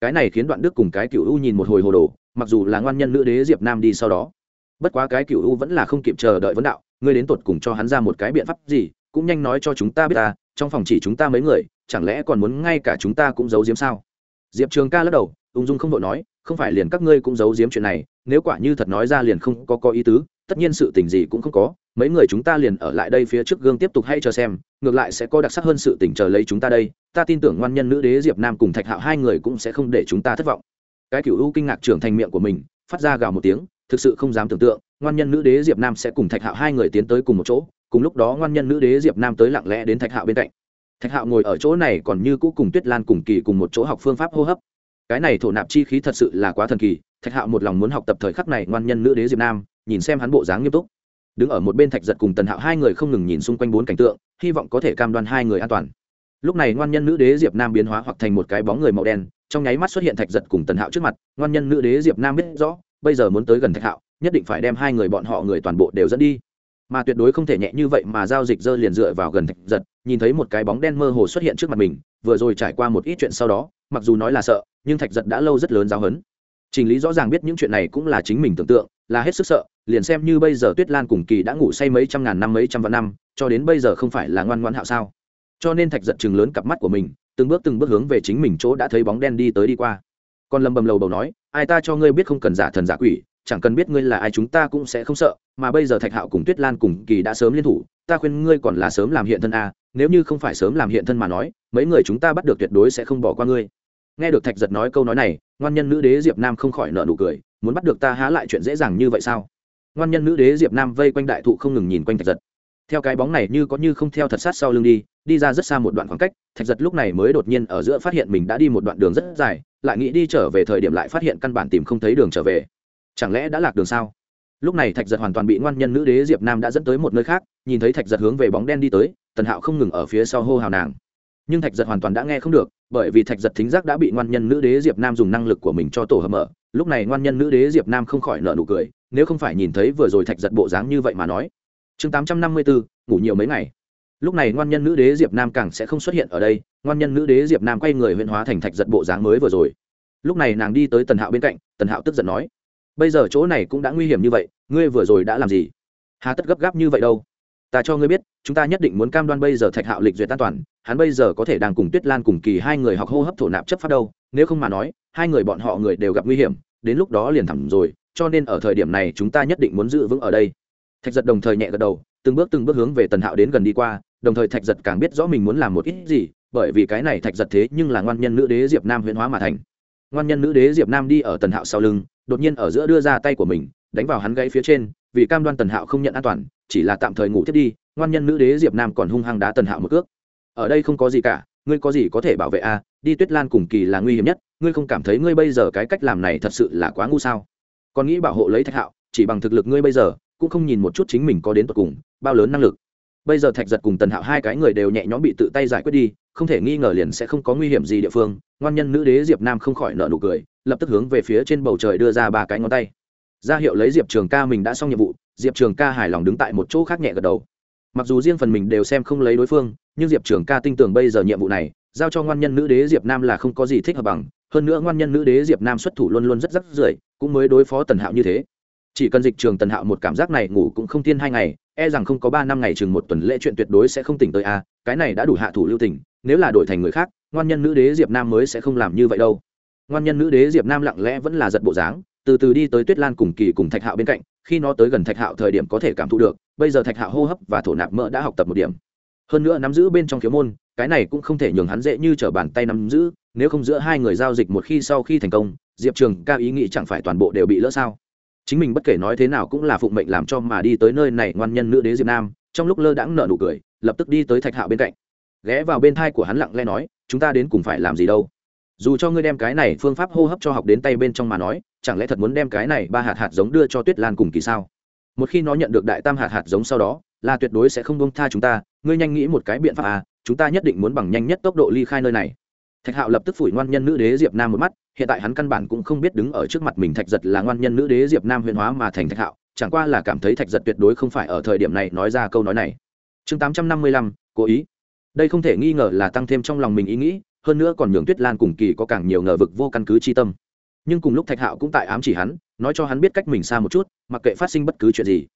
Cái này khiến đoạn đức cùng cái cựu u nhìn một hồi hồ đồ, mặc dù là ngoan nhân nữ đế diệp nam đi sau đó. Bất quá cái cựu u vẫn là không kịp chờ đợi vấn đạo, ngươi đến tột cùng cho hắn ra một cái biện pháp gì, cũng nhanh nói cho chúng ta biết ta, trong phòng chỉ chúng ta mấy người, chẳng lẽ còn muốn ngay cả chúng ta cũng giấu giếm sao? Diệp trường ca lắc đầu, ung dung không đội nói, không phải liền các ngươi cũng giấu giếm chuyện này, nếu quả như thật nói ra liền không có có ý tứ tất nhiên sự tình gì cũng không có, mấy người chúng ta liền ở lại đây phía trước gương tiếp tục hay chờ xem, ngược lại sẽ có đặc sắc hơn sự tình chờ lấy chúng ta đây, ta tin tưởng ngoan nhân nữ đế diệp nam cùng thạch hạo hai người cũng sẽ không để chúng ta thất vọng. Cái cựu u kinh ngạc trưởng thành miệng của mình, phát ra gào một tiếng, thực sự không dám tưởng tượng, ngoan nhân nữ đế diệp nam sẽ cùng thạch hạo hai người tiến tới cùng một chỗ, cùng lúc đó ngoan nhân nữ đế diệp nam tới lặng lẽ đến thạch hạo bên cạnh. Thạch hạo ngồi ở chỗ này còn như cũ cùng tuyết lan cùng kỳ cùng một chỗ học phương pháp hô hấp. Cái này thổ nạp chi khí thật sự là quá thần kỳ, thạch hạo một lòng muốn học tập thời khắc này ngoan nhân nữ đế diệp nam nhìn xem hắn bộ dáng nghiêm túc. Đứng ở một bên thạch giật cùng tần hạo, hai người không ngừng nhìn xung quanh bốn cảnh tượng, hy vọng có thể cam đoan hai người an toàn. Lúc này ngoan nhân nữ đế diệp nam biến hóa hoặc thành một cái bóng người màu đen, trong nháy mắt xuất hiện thạch giật cùng tần hạo trước mặt. Ngoan nhân nữ đế diệp nam biết rõ, bây giờ muốn tới gần thạch hạo, nhất định phải đem hai người bọn họ người toàn bộ đều dẫn đi. Mà tuyệt đối không thể nhẹ như vậy mà giao dịch dơ liền dựa vào gần thạch giật, nhìn thấy một cái bóng đen mơ hồ xuất hiện trước mặt mình, vừa rồi trải qua một ít chuyện sau đó, mặc dù nói là sợ, nhưng thạch giật đã lâu rất lớn giáo hấn trình lý rõ ràng biết những chuyện này cũng là chính mình tưởng tượng là hết sức sợ, liền xem như bây giờ tuyết lan cùng kỳ đã ngủ say mấy trăm ngàn năm, mấy trăm vạn năm, cho đến bây giờ không phải là ngoan ngoan hạo sao? Cho nên thạch giật chừng lớn cặp mắt của mình, từng bước từng bước hướng về chính mình chỗ đã thấy bóng đen đi tới đi qua. Còn lầm bầm lầu bầu nói, ai ta cho ngươi biết không cần giả thần giả quỷ, chẳng cần biết ngươi là ai chúng ta cũng sẽ không sợ, mà bây giờ thạch hạo cùng tuyết lan cùng kỳ đã sớm liên thủ, ta khuyên ngươi còn là sớm làm hiện thân a, nếu như không phải sớm làm hiện thân mà nói, mấy người chúng ta bắt được tuyệt đối sẽ không bỏ qua ngươi nghe được thạch giật nói câu nói này, ngoan nhân nữ đế diệp nam không khỏi nợ nụ cười, muốn bắt được ta há lại chuyện dễ dàng như vậy sao? Ngoan nhân nữ đế diệp nam vây quanh đại thụ không ngừng nhìn quanh thạch giật. Theo cái bóng này như có như không theo thật sát sau lưng đi đi ra rất xa một đoạn khoảng cách, thạch giật lúc này mới đột nhiên ở giữa phát hiện mình đã đi một đoạn đường rất dài, lại nghĩ đi trở về thời điểm lại phát hiện căn bản tìm không thấy đường trở về. Chẳng lẽ đã lạc đường sao? Lúc này thạch giật hoàn toàn bị ngoan nhân nữ đế diệp nam đã dẫn tới một nơi khác, nhìn thấy thạch giật hướng về bóng đen đi tới, tần hạo không ngừng ở phía sau hô hào nàng nhưng thạch giật hoàn toàn đã nghe không được, bởi vì thạch giật thính giác đã bị ngoan nhân nữ đế diệp nam dùng năng lực của mình cho tổ hợp mở. Lúc này ngoan nhân nữ đế diệp nam không khỏi nợ nụ cười, nếu không phải nhìn thấy vừa rồi thạch giật bộ dáng như vậy mà nói. Chương tám trăm năm mươi bốn ngủ nhiều mấy ngày. Lúc này ngoan nhân nữ đế diệp nam càng sẽ không xuất hiện ở đây, ngoan nhân nữ đế diệp nam quay người huyện hóa thành thạch giật bộ dáng mới vừa rồi. Lúc này nàng đi tới tần hạo bên cạnh, tần hạo tức giận nói, bây giờ chỗ này cũng đã nguy hiểm như vậy, ngươi vừa rồi đã làm gì? Hà tất gấp gáp như vậy đâu? Ta cho ngươi biết, chúng ta nhất định muốn cam đoan bây giờ thạch hạo lịch duyệt an toàn, hắn bây giờ có thể đang cùng tuyết lan cùng kỳ hai người học hô hấp thổ nạp chấp pháp đâu, nếu không mà nói, hai người bọn họ người đều gặp nguy hiểm, đến lúc đó liền thẳm rồi, cho nên ở thời điểm này chúng ta nhất định muốn giữ vững ở đây. Thạch giật đồng thời nhẹ gật đầu, từng bước từng bước hướng về tần hạo đến gần đi qua, đồng thời thạch giật càng biết rõ mình muốn làm một ít gì, bởi vì cái này thạch giật thế nhưng là ngoan nhân nữ đế diệp nam huyễn hóa mà thành. Ngoan nhân nữ đế diệp nam đi ở tần hạo sau lưng, đột nhiên ở giữa đưa ra tay của mình, đánh vào hắn gãy phía trên vì cam đoan tần hạo không nhận an toàn, chỉ là tạm thời ngủ thiết đi, ngoan nhân nữ đế diệp nam còn hung hăng đá tần hạo một cước. Ở đây không có gì cả, ngươi có gì có thể bảo vệ a? À? đi tuyết lan cùng kỳ là nguy hiểm nhất, ngươi không cảm thấy ngươi bây giờ cái cách làm này thật sự là quá ngu sao? Còn nghĩ bảo hộ lấy thạch hạo, chỉ bằng thực lực ngươi bây giờ, cũng không nhìn một chút chính mình có đến tột cùng, bao lớn năng lực. Bây giờ thạch giật cùng tần hạo hai cái người đều nhẹ nhõm bị tự tay giải quyết đi, không thể nghi ngờ liền sẽ không có nguy hiểm gì địa phương. Ngoan nhân nữ đế diệp nam không khỏi nợ nụ cười, lập tức hướng về phía trên bầu trời đưa ra ba cái ngón tay ra hiệu lấy diệp trường ca mình đã xong nhiệm vụ, diệp trường ca hài lòng đứng tại một chỗ khác nhẹ gật đầu. Mặc dù riêng phần mình đều xem không lấy đối phương, nhưng diệp trường ca tin tưởng bây giờ nhiệm vụ này, giao cho ngoan nhân nữ đế diệp nam là không có gì thích hợp bằng. Hơn nữa ngoan nhân nữ đế diệp nam xuất thủ luôn luôn rất rất rưởi, cũng mới đối phó tần hạo như thế. Chỉ cần dịch trường tần hạo một cảm giác này ngủ cũng không tiên hai ngày e rằng không có ba năm ngày chừng một tuần lễ chuyện tuyệt đối sẽ không tỉnh tới a, cái này đã đủ hạ thủ lưu tỉnh nếu là đổi thành người khác, ngoan nhân nữ đế diệp nam mới sẽ không làm như vậy đâu. Ngoan nhân nữ đế diệp nam lặng lẽ vẫn là giật bộ dáng từ từ đi tới tuyết lan cùng kỳ cùng thạch hạo bên cạnh, khi nó tới gần thạch hạo thời điểm có thể cảm thụ được, bây giờ thạch hạo hô hấp và thổ nạp mỡ đã học tập một điểm. Hơn nữa nắm giữ bên trong khiếu môn, cái này cũng không thể nhường hắn dễ như t r ở bàn tay nắm giữ, nếu không giữa hai người giao dịch một khi sau khi thành công, diệp trường ca ý nghĩ chẳng phải toàn bộ đều bị lỡ sao? Chính mình bất kể nói thế nào cũng là phụng mệnh làm cho mà đi tới nơi này ngoan nhân nữ đế diệp nam, trong lúc lơ đãng nợ nụ cười, lập tức đi tới thạch hạo bên cạnh. Ghé vào bên thai của hắn lặng lẽ nói, chúng ta đến cùng phải làm gì đâu? Dù cho ngươi đem cái này phương pháp hô hấp cho học đến tay bên trong mà nói, chẳng lẽ thật muốn đem cái này ba hạt hạt giống đưa cho tuyết lan cùng kỳ sao? Một khi nó nhận được đại tam hạt hạt giống sau đó, là tuyệt đối sẽ không bông tha chúng ta, ngươi nhanh nghĩ một cái biện pháp à chúng ta nhất định muốn bằng nhanh nhất tốc độ ly khai nơi này. Thạch hạo lập tức phủi ngoan nhân nữ đế diệp nam một mắt, hiện tại hắn căn bản cũng không biết đứng ở trước mặt mình thạch giật là ngoan nhân nữ đế diệp nam huyền hóa mà thành thạch hạo, chẳng qua là cảm thấy thạch giật tuyệt đối không phải ở thời điểm này nói ra câu nói này. Chương tám trăm năm mươi lăm, cố ý. Đây không thể nghi ngờ là tăng thêm trong lòng mình ý nghĩ hơn nữa còn nhường tuyết lan cùng kỳ có càng nhiều ngờ vực vô căn cứ chi tâm. Nhưng cùng lúc thạch hạo cũng tại ám chỉ hắn, nói cho hắn biết cách mình xa một chút, mặc kệ phát sinh bất cứ chuyện gì.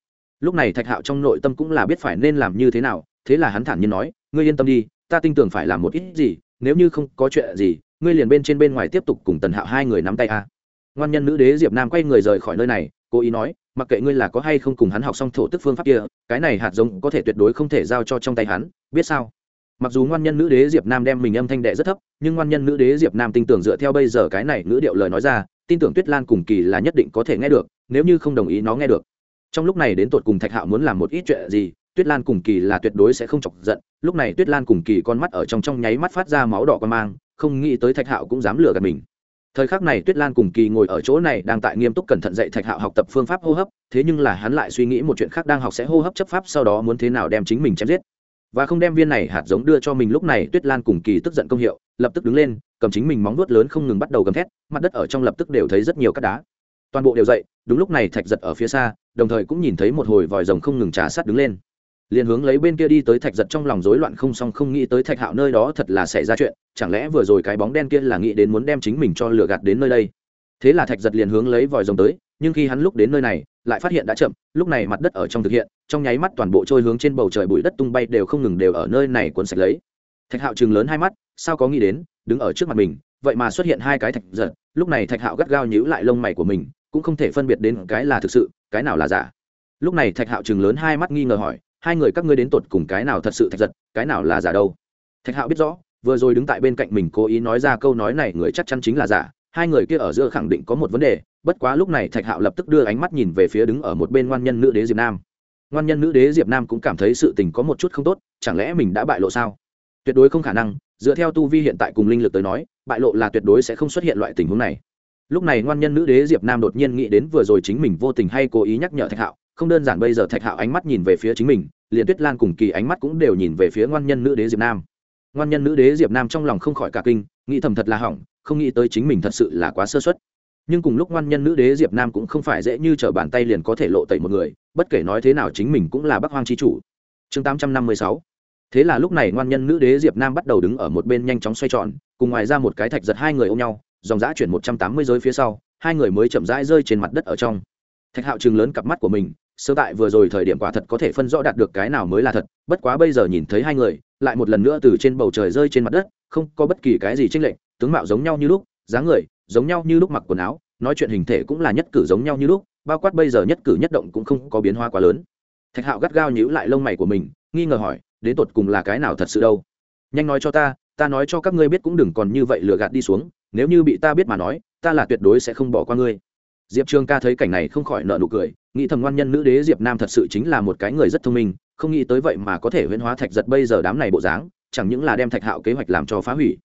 Lúc này thạch hạo trong nội tâm cũng là biết phải nên làm như thế nào, thế là hắn thản nhiên nói, ngươi yên tâm đi, ta tin tưởng phải làm một ít gì, nếu như không có chuyện gì, ngươi liền bên trên bên ngoài tiếp tục cùng tần hạo hai người nắm tay a. Ngoan nhân nữ đế diệp nam quay người rời khỏi nơi này, cố ý nói, mặc kệ ngươi là có hay không cùng hắn học xong thổ tức phương pháp kia, cái này hạt giống có thể tuyệt đối không thể giao cho trong tay hắn, biết sao? Mặc dù ngoan nhân nữ đế diệp nam đem mình âm thanh đệ rất thấp, nhưng ngoan nhân nữ đế diệp nam tin tưởng dựa theo bây giờ cái này ngữ điệu lời nói ra, tin tưởng tuyết lan cùng kỳ là nhất định có thể nghe được, nếu như không đồng ý nó nghe được. Trong lúc này đến tột cùng thạch hạo muốn làm một ít chuyện gì, tuyết lan cùng kỳ là tuyệt đối sẽ không chọc giận, lúc này tuyết lan cùng kỳ con mắt ở trong trong nháy mắt phát ra máu đỏ con mang, không nghĩ tới thạch hạo cũng dám lừa gạt mình. Thời khắc này tuyết lan cùng kỳ ngồi ở chỗ này đang tại nghiêm túc cẩn thận dạy thạch hạo học tập phương pháp hô hấp, thế nhưng là hắn lại suy nghĩ một chuyện khác đang học sẽ hô hấp chấp pháp sau đó muốn thế nào đem chính mình chém giết và không đem viên này hạt giống đưa cho mình lúc này tuyết lan cùng kỳ tức giận công hiệu, lập tức đứng lên, cầm chính mình móng vuốt lớn không ngừng bắt đầu gầm thét, mặt đất ở trong lập tức đều thấy rất nhiều cát đá. Toàn bộ đều dậy, đúng lúc này thạch giật ở phía xa, đồng thời cũng nhìn thấy một hồi vòi rồng không ngừng trà sát đứng lên. Liền hướng lấy bên kia đi tới thạch giật trong lòng rối loạn không xong, không nghĩ tới thạch hạo nơi đó thật là xảy ra chuyện, chẳng lẽ vừa rồi cái bóng đen kia là nghĩ đến muốn đem chính mình cho lửa gạt đến nơi đây? Thế là thạch giật liền hướng lấy vòi rồng tới nhưng khi hắn lúc đến nơi này, lại phát hiện đã chậm, lúc này mặt đất ở trong thực hiện, trong nháy mắt toàn bộ trôi hướng trên bầu trời bụi đất tung bay đều không ngừng đều ở nơi này cuốn sạch lấy. Thạch hạo chừng lớn hai mắt, sao có nghĩ đến, đứng ở trước mặt mình, vậy mà xuất hiện hai cái thạch giật, lúc này thạch hạo gắt gao nhíu lại lông mày của mình, cũng không thể phân biệt đến cái là thực sự, cái nào là giả. Lúc này thạch hạo chừng lớn hai mắt nghi ngờ hỏi, hai người các ngươi đến tột cùng cái nào thật sự thạch giật, cái nào là giả đâu? Thạch hạo biết rõ, vừa rồi đứng tại bên cạnh mình cố ý nói ra câu nói này người chắc chắn chính là giả, hai người kia ở giữa khẳng định có một vấn đề bất quá lúc này thạch hạo lập tức đưa ánh mắt nhìn về phía đứng ở một bên ngoan nhân nữ đế diệp nam. Ngoan nhân nữ đế diệp nam cũng cảm thấy sự tình có một chút không tốt, chẳng lẽ mình đã bại lộ sao? Tuyệt đối không khả năng, dựa theo tu vi hiện tại cùng linh lực tới nói, bại lộ là tuyệt đối sẽ không xuất hiện loại tình huống này. Lúc này ngoan nhân nữ đế diệp nam đột nhiên nghĩ đến vừa rồi chính mình vô tình hay cố ý nhắc nhở thạch hạo, không đơn giản bây giờ thạch hạo ánh mắt nhìn về phía chính mình, liền tuyết lan cùng kỳ ánh mắt cũng đều nhìn về phía ngoan nhân nữ đế diệp nam. Ngoan nhân nữ đế diệp nam trong lòng không khỏi cả kinh, nghĩ thầm thật là hỏng, không nghĩ tới chính mình thật sự là quá sơ xuất nhưng cùng lúc ngoan nhân nữ đế diệp nam cũng không phải dễ như t r ở bàn tay liền có thể lộ tẩy một người, bất kể nói thế nào chính mình cũng là bắc hoang c h i chủ. Chương tám trăm năm mươi sáu. Thế là lúc này ngoan nhân nữ đế diệp nam bắt đầu đứng ở một bên nhanh chóng xoay tròn, cùng ngoài ra một cái thạch giật hai người ôm nhau, dòng giã chuyển một trăm tám mươi giới phía sau, hai người mới chậm rãi rơi trên mặt đất ở trong. Thạch hạo chừng lớn cặp mắt của mình, sơ tại vừa rồi thời điểm quả thật có thể phân rõ đạt được cái nào mới là thật, bất quá bây giờ nhìn thấy hai người, lại một lần nữa từ trên bầu trời rơi trên mặt đất, không có bất kỳ cái gì tranh lệch, tướng mạo giống nhau như lúc, dáng người giống nhau như lúc mặc quần áo, nói chuyện hình thể cũng là nhất cử giống nhau như lúc, bao quát bây giờ nhất cử nhất động cũng không có biến hóa quá lớn. Thạch hạo gắt gao nhíu lại lông mày của mình, nghi ngờ hỏi, đến tột cùng là cái nào thật sự đâu? Nhanh nói cho ta ta nói cho các ngươi biết cũng đừng còn như vậy lừa gạt đi xuống, nếu như bị ta biết mà nói, ta là tuyệt đối sẽ không bỏ qua ngươi. Diệp trường ca thấy cảnh này không khỏi nợ nụ cười, nghĩ thầm ngoan nhân nữ đế diệp nam thật sự chính là một cái người rất thông minh, không nghĩ tới vậy mà có thể huyễn hóa thạch giật bây giờ đám này bộ dáng, chẳng những là đem thạch hạo kế hoạch làm cho phá hủy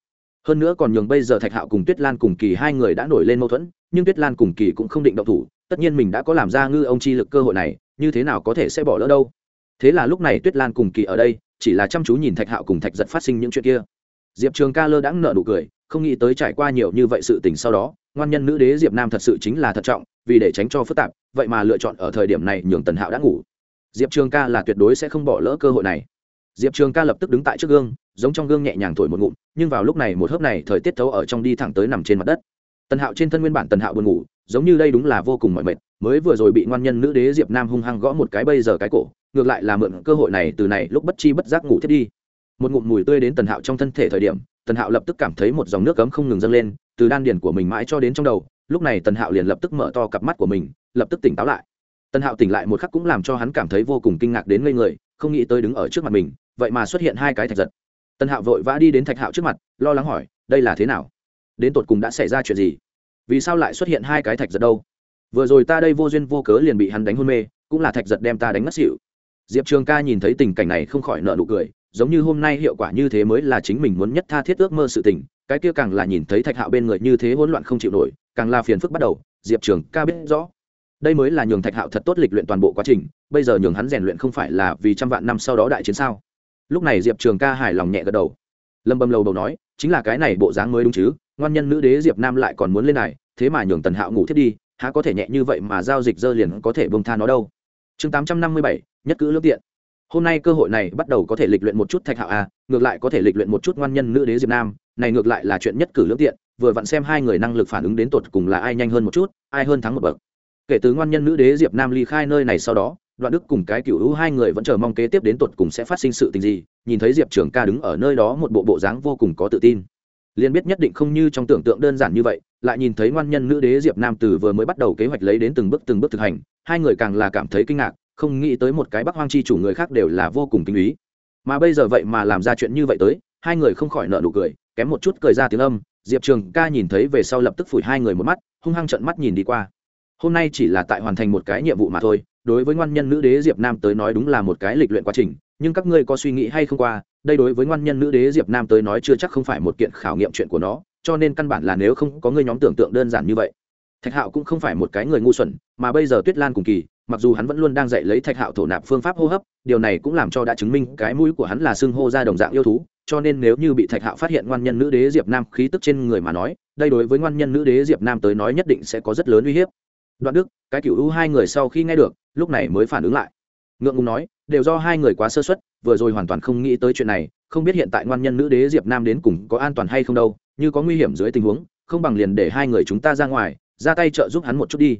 hơn nữa còn nhường bây giờ thạch hạo cùng tuyết lan cùng kỳ hai người đã nổi lên mâu thuẫn, nhưng tuyết lan cùng kỳ cũng không định động thủ, tất nhiên mình đã có làm ra ngư ông chi lực cơ hội này, như thế nào có thể sẽ bỏ lỡ đâu? Thế là lúc này tuyết lan cùng kỳ ở đây, chỉ là chăm chú nhìn thạch hạo cùng thạch giật phát sinh những chuyện kia. Diệp trường ca lơ đãng nợ nụ cười, không nghĩ tới trải qua nhiều như vậy sự tình sau đó, ngoan nhân nữ đế diệp nam thật sự chính là thận trọng, vì để tránh cho phức tạp, vậy mà lựa chọn ở thời điểm này nhường tần hạo đã ngủ. Diệp trường ca là tuyệt đối sẽ không bỏ lỡ cơ hội này. Diệp trường ca lập tức đứng tại trước gương giống trong gương nhẹ nhàng thổi một ngụm, nhưng vào lúc này một hớp này thời tiết thấu ở trong đi thẳng tới nằm trên mặt đất. Tần hạo trên thân nguyên bản tần hạo buồn ngủ, giống như đây đúng là vô cùng mỏi mệt, mới vừa rồi bị ngoan nhân nữ đế diệp nam hung hăng gõ một cái bây giờ cái cổ, ngược lại là mượn cơ hội này từ này lúc bất chi bất giác ngủ thiết đi. Một ngụm mùi tươi đến tần hạo trong thân thể thời điểm, tần hạo lập tức cảm thấy một dòng nước cấm không ngừng dâng lên, từ đan điền của mình mãi cho đến trong đầu, lúc này tần hạo liền lập tức mở to cặp mắt của mình, lập tức tỉnh táo lại. Tần hạo tỉnh lại một khắc cũng làm cho hắn cảm thấy vô cùng kinh ngạc đến ngây người, không nghĩ tới đứng ở trước mặt mình, vậy mà xuất hiện hai cái thạch giật tần hạo vội vã đi đến thạch hạo trước mặt, lo lắng hỏi, đây là thế nào? Đến tột cùng đã xảy ra chuyện gì? Vì sao lại xuất hiện hai cái thạch giật đâu? Vừa rồi ta đây vô duyên vô cớ liền bị hắn đánh hôn mê, cũng là thạch giật đem ta đánh mất xịu diệp trường ca nhìn thấy tình cảnh này không khỏi nợ nụ cười, giống như hôm nay hiệu quả như thế mới là chính mình muốn nhất tha thiết ước mơ sự tình, cái kia càng là nhìn thấy thạch hạo bên người như thế hỗn loạn không chịu nổi, càng là phiền phức bắt đầu, diệp trường ca biết rõ. Đây mới là nhường thạch hạo thật tốt lịch luyện toàn bộ quá trình, bây giờ nhường hắn rèn luyện không phải là vì trăm vạn năm sau đó đại chiến sao? Lúc này diệp trường ca hài lòng nhẹ gật đầu. Lâm bầm lầu đầu nói chính là cái này bộ dáng mới đúng chứ ngoan nhân nữ đế diệp nam lại còn muốn lên này thế mà nhường tần hạo ngủ thiết đi há có thể nhẹ như vậy mà giao dịch dơ liền có thể bông tha nó đâu. Chương tám trăm năm mươi bảy nhất cử lướt tiện. Hôm nay cơ hội này bắt đầu có thể lịch luyện một chút thạch hạo a à, ngược lại có thể lịch luyện một chút ngoan nhân nữ đế diệp nam này ngược lại là chuyện nhất cử lưỡng tiện vừa vặn xem hai người năng lực phản ứng đến tột cùng là ai nhanh hơn một chút ai hơn thắng một bậc. Kể từ ngoan nhân nữ đế diệp nam ly khai nơi này sau đó đoạn đức cùng cái cựu hữu hai người vẫn chờ mong kế tiếp đến tột cùng sẽ phát sinh sự tình gì, nhìn thấy diệp trường ca đứng ở nơi đó một bộ bộ dáng vô cùng có tự tin. Liền biết nhất định không như trong tưởng tượng đơn giản như vậy, lại nhìn thấy ngoan nhân nữ đế diệp nam từ vừa mới bắt đầu kế hoạch lấy đến từng bước từng bước thực hành, hai người càng là cảm thấy kinh ngạc, không nghĩ tới một cái bắc hoang chi chủ người khác đều là vô cùng kinh ý. Mà bây giờ vậy mà làm ra chuyện như vậy tới, hai người không khỏi nợ nụ cười, kém một chút cười ra tiếng âm, diệp trường ca nhìn thấy về sau lập tức phủi hai người một mắt, hung hăng trận mắt nhìn đi qua. Hôm nay chỉ là tại hoàn thành một cái nhiệm vụ mà thôi đối với ngoan nhân nữ đế diệp nam tới nói đúng là một cái lịch luyện quá trình, nhưng các ngươi có suy nghĩ hay không qua, đây đối với ngoan nhân nữ đế diệp nam tới nói chưa chắc không phải một kiện khảo nghiệm chuyện của nó, cho nên căn bản là nếu không có ngươi nhóm tưởng tượng đơn giản như vậy. Thạch hạo cũng không phải một cái người ngu xuẩn, mà bây giờ tuyết lan cùng kỳ, mặc dù hắn vẫn luôn đang dạy lấy thạch hạo thổ nạp phương pháp hô hấp, điều này cũng làm cho đã chứng minh cái mũi của hắn là xưng hô ra đồng dạng yêu thú, cho nên nếu như bị thạch hạo phát hiện ngoan nhân nữ đế diệp nam khí tức trên người mà nói, đây đối với ngoan nhân nữ đế diệp nam tới nói nhất định sẽ có rất lớn uy hiếp. Đoạn đức, cái cựu u hai người sau khi nghe được lúc này mới phản ứng lại. Ngượng ngùng nói, đều do hai người quá sơ xuất vừa rồi hoàn toàn không nghĩ tới chuyện này, không biết hiện tại ngoan nhân nữ đế diệp nam đến cùng có an toàn hay không đâu, như có nguy hiểm dưới tình huống, không bằng liền để hai người chúng ta ra ngoài, ra tay trợ giúp hắn một chút đi.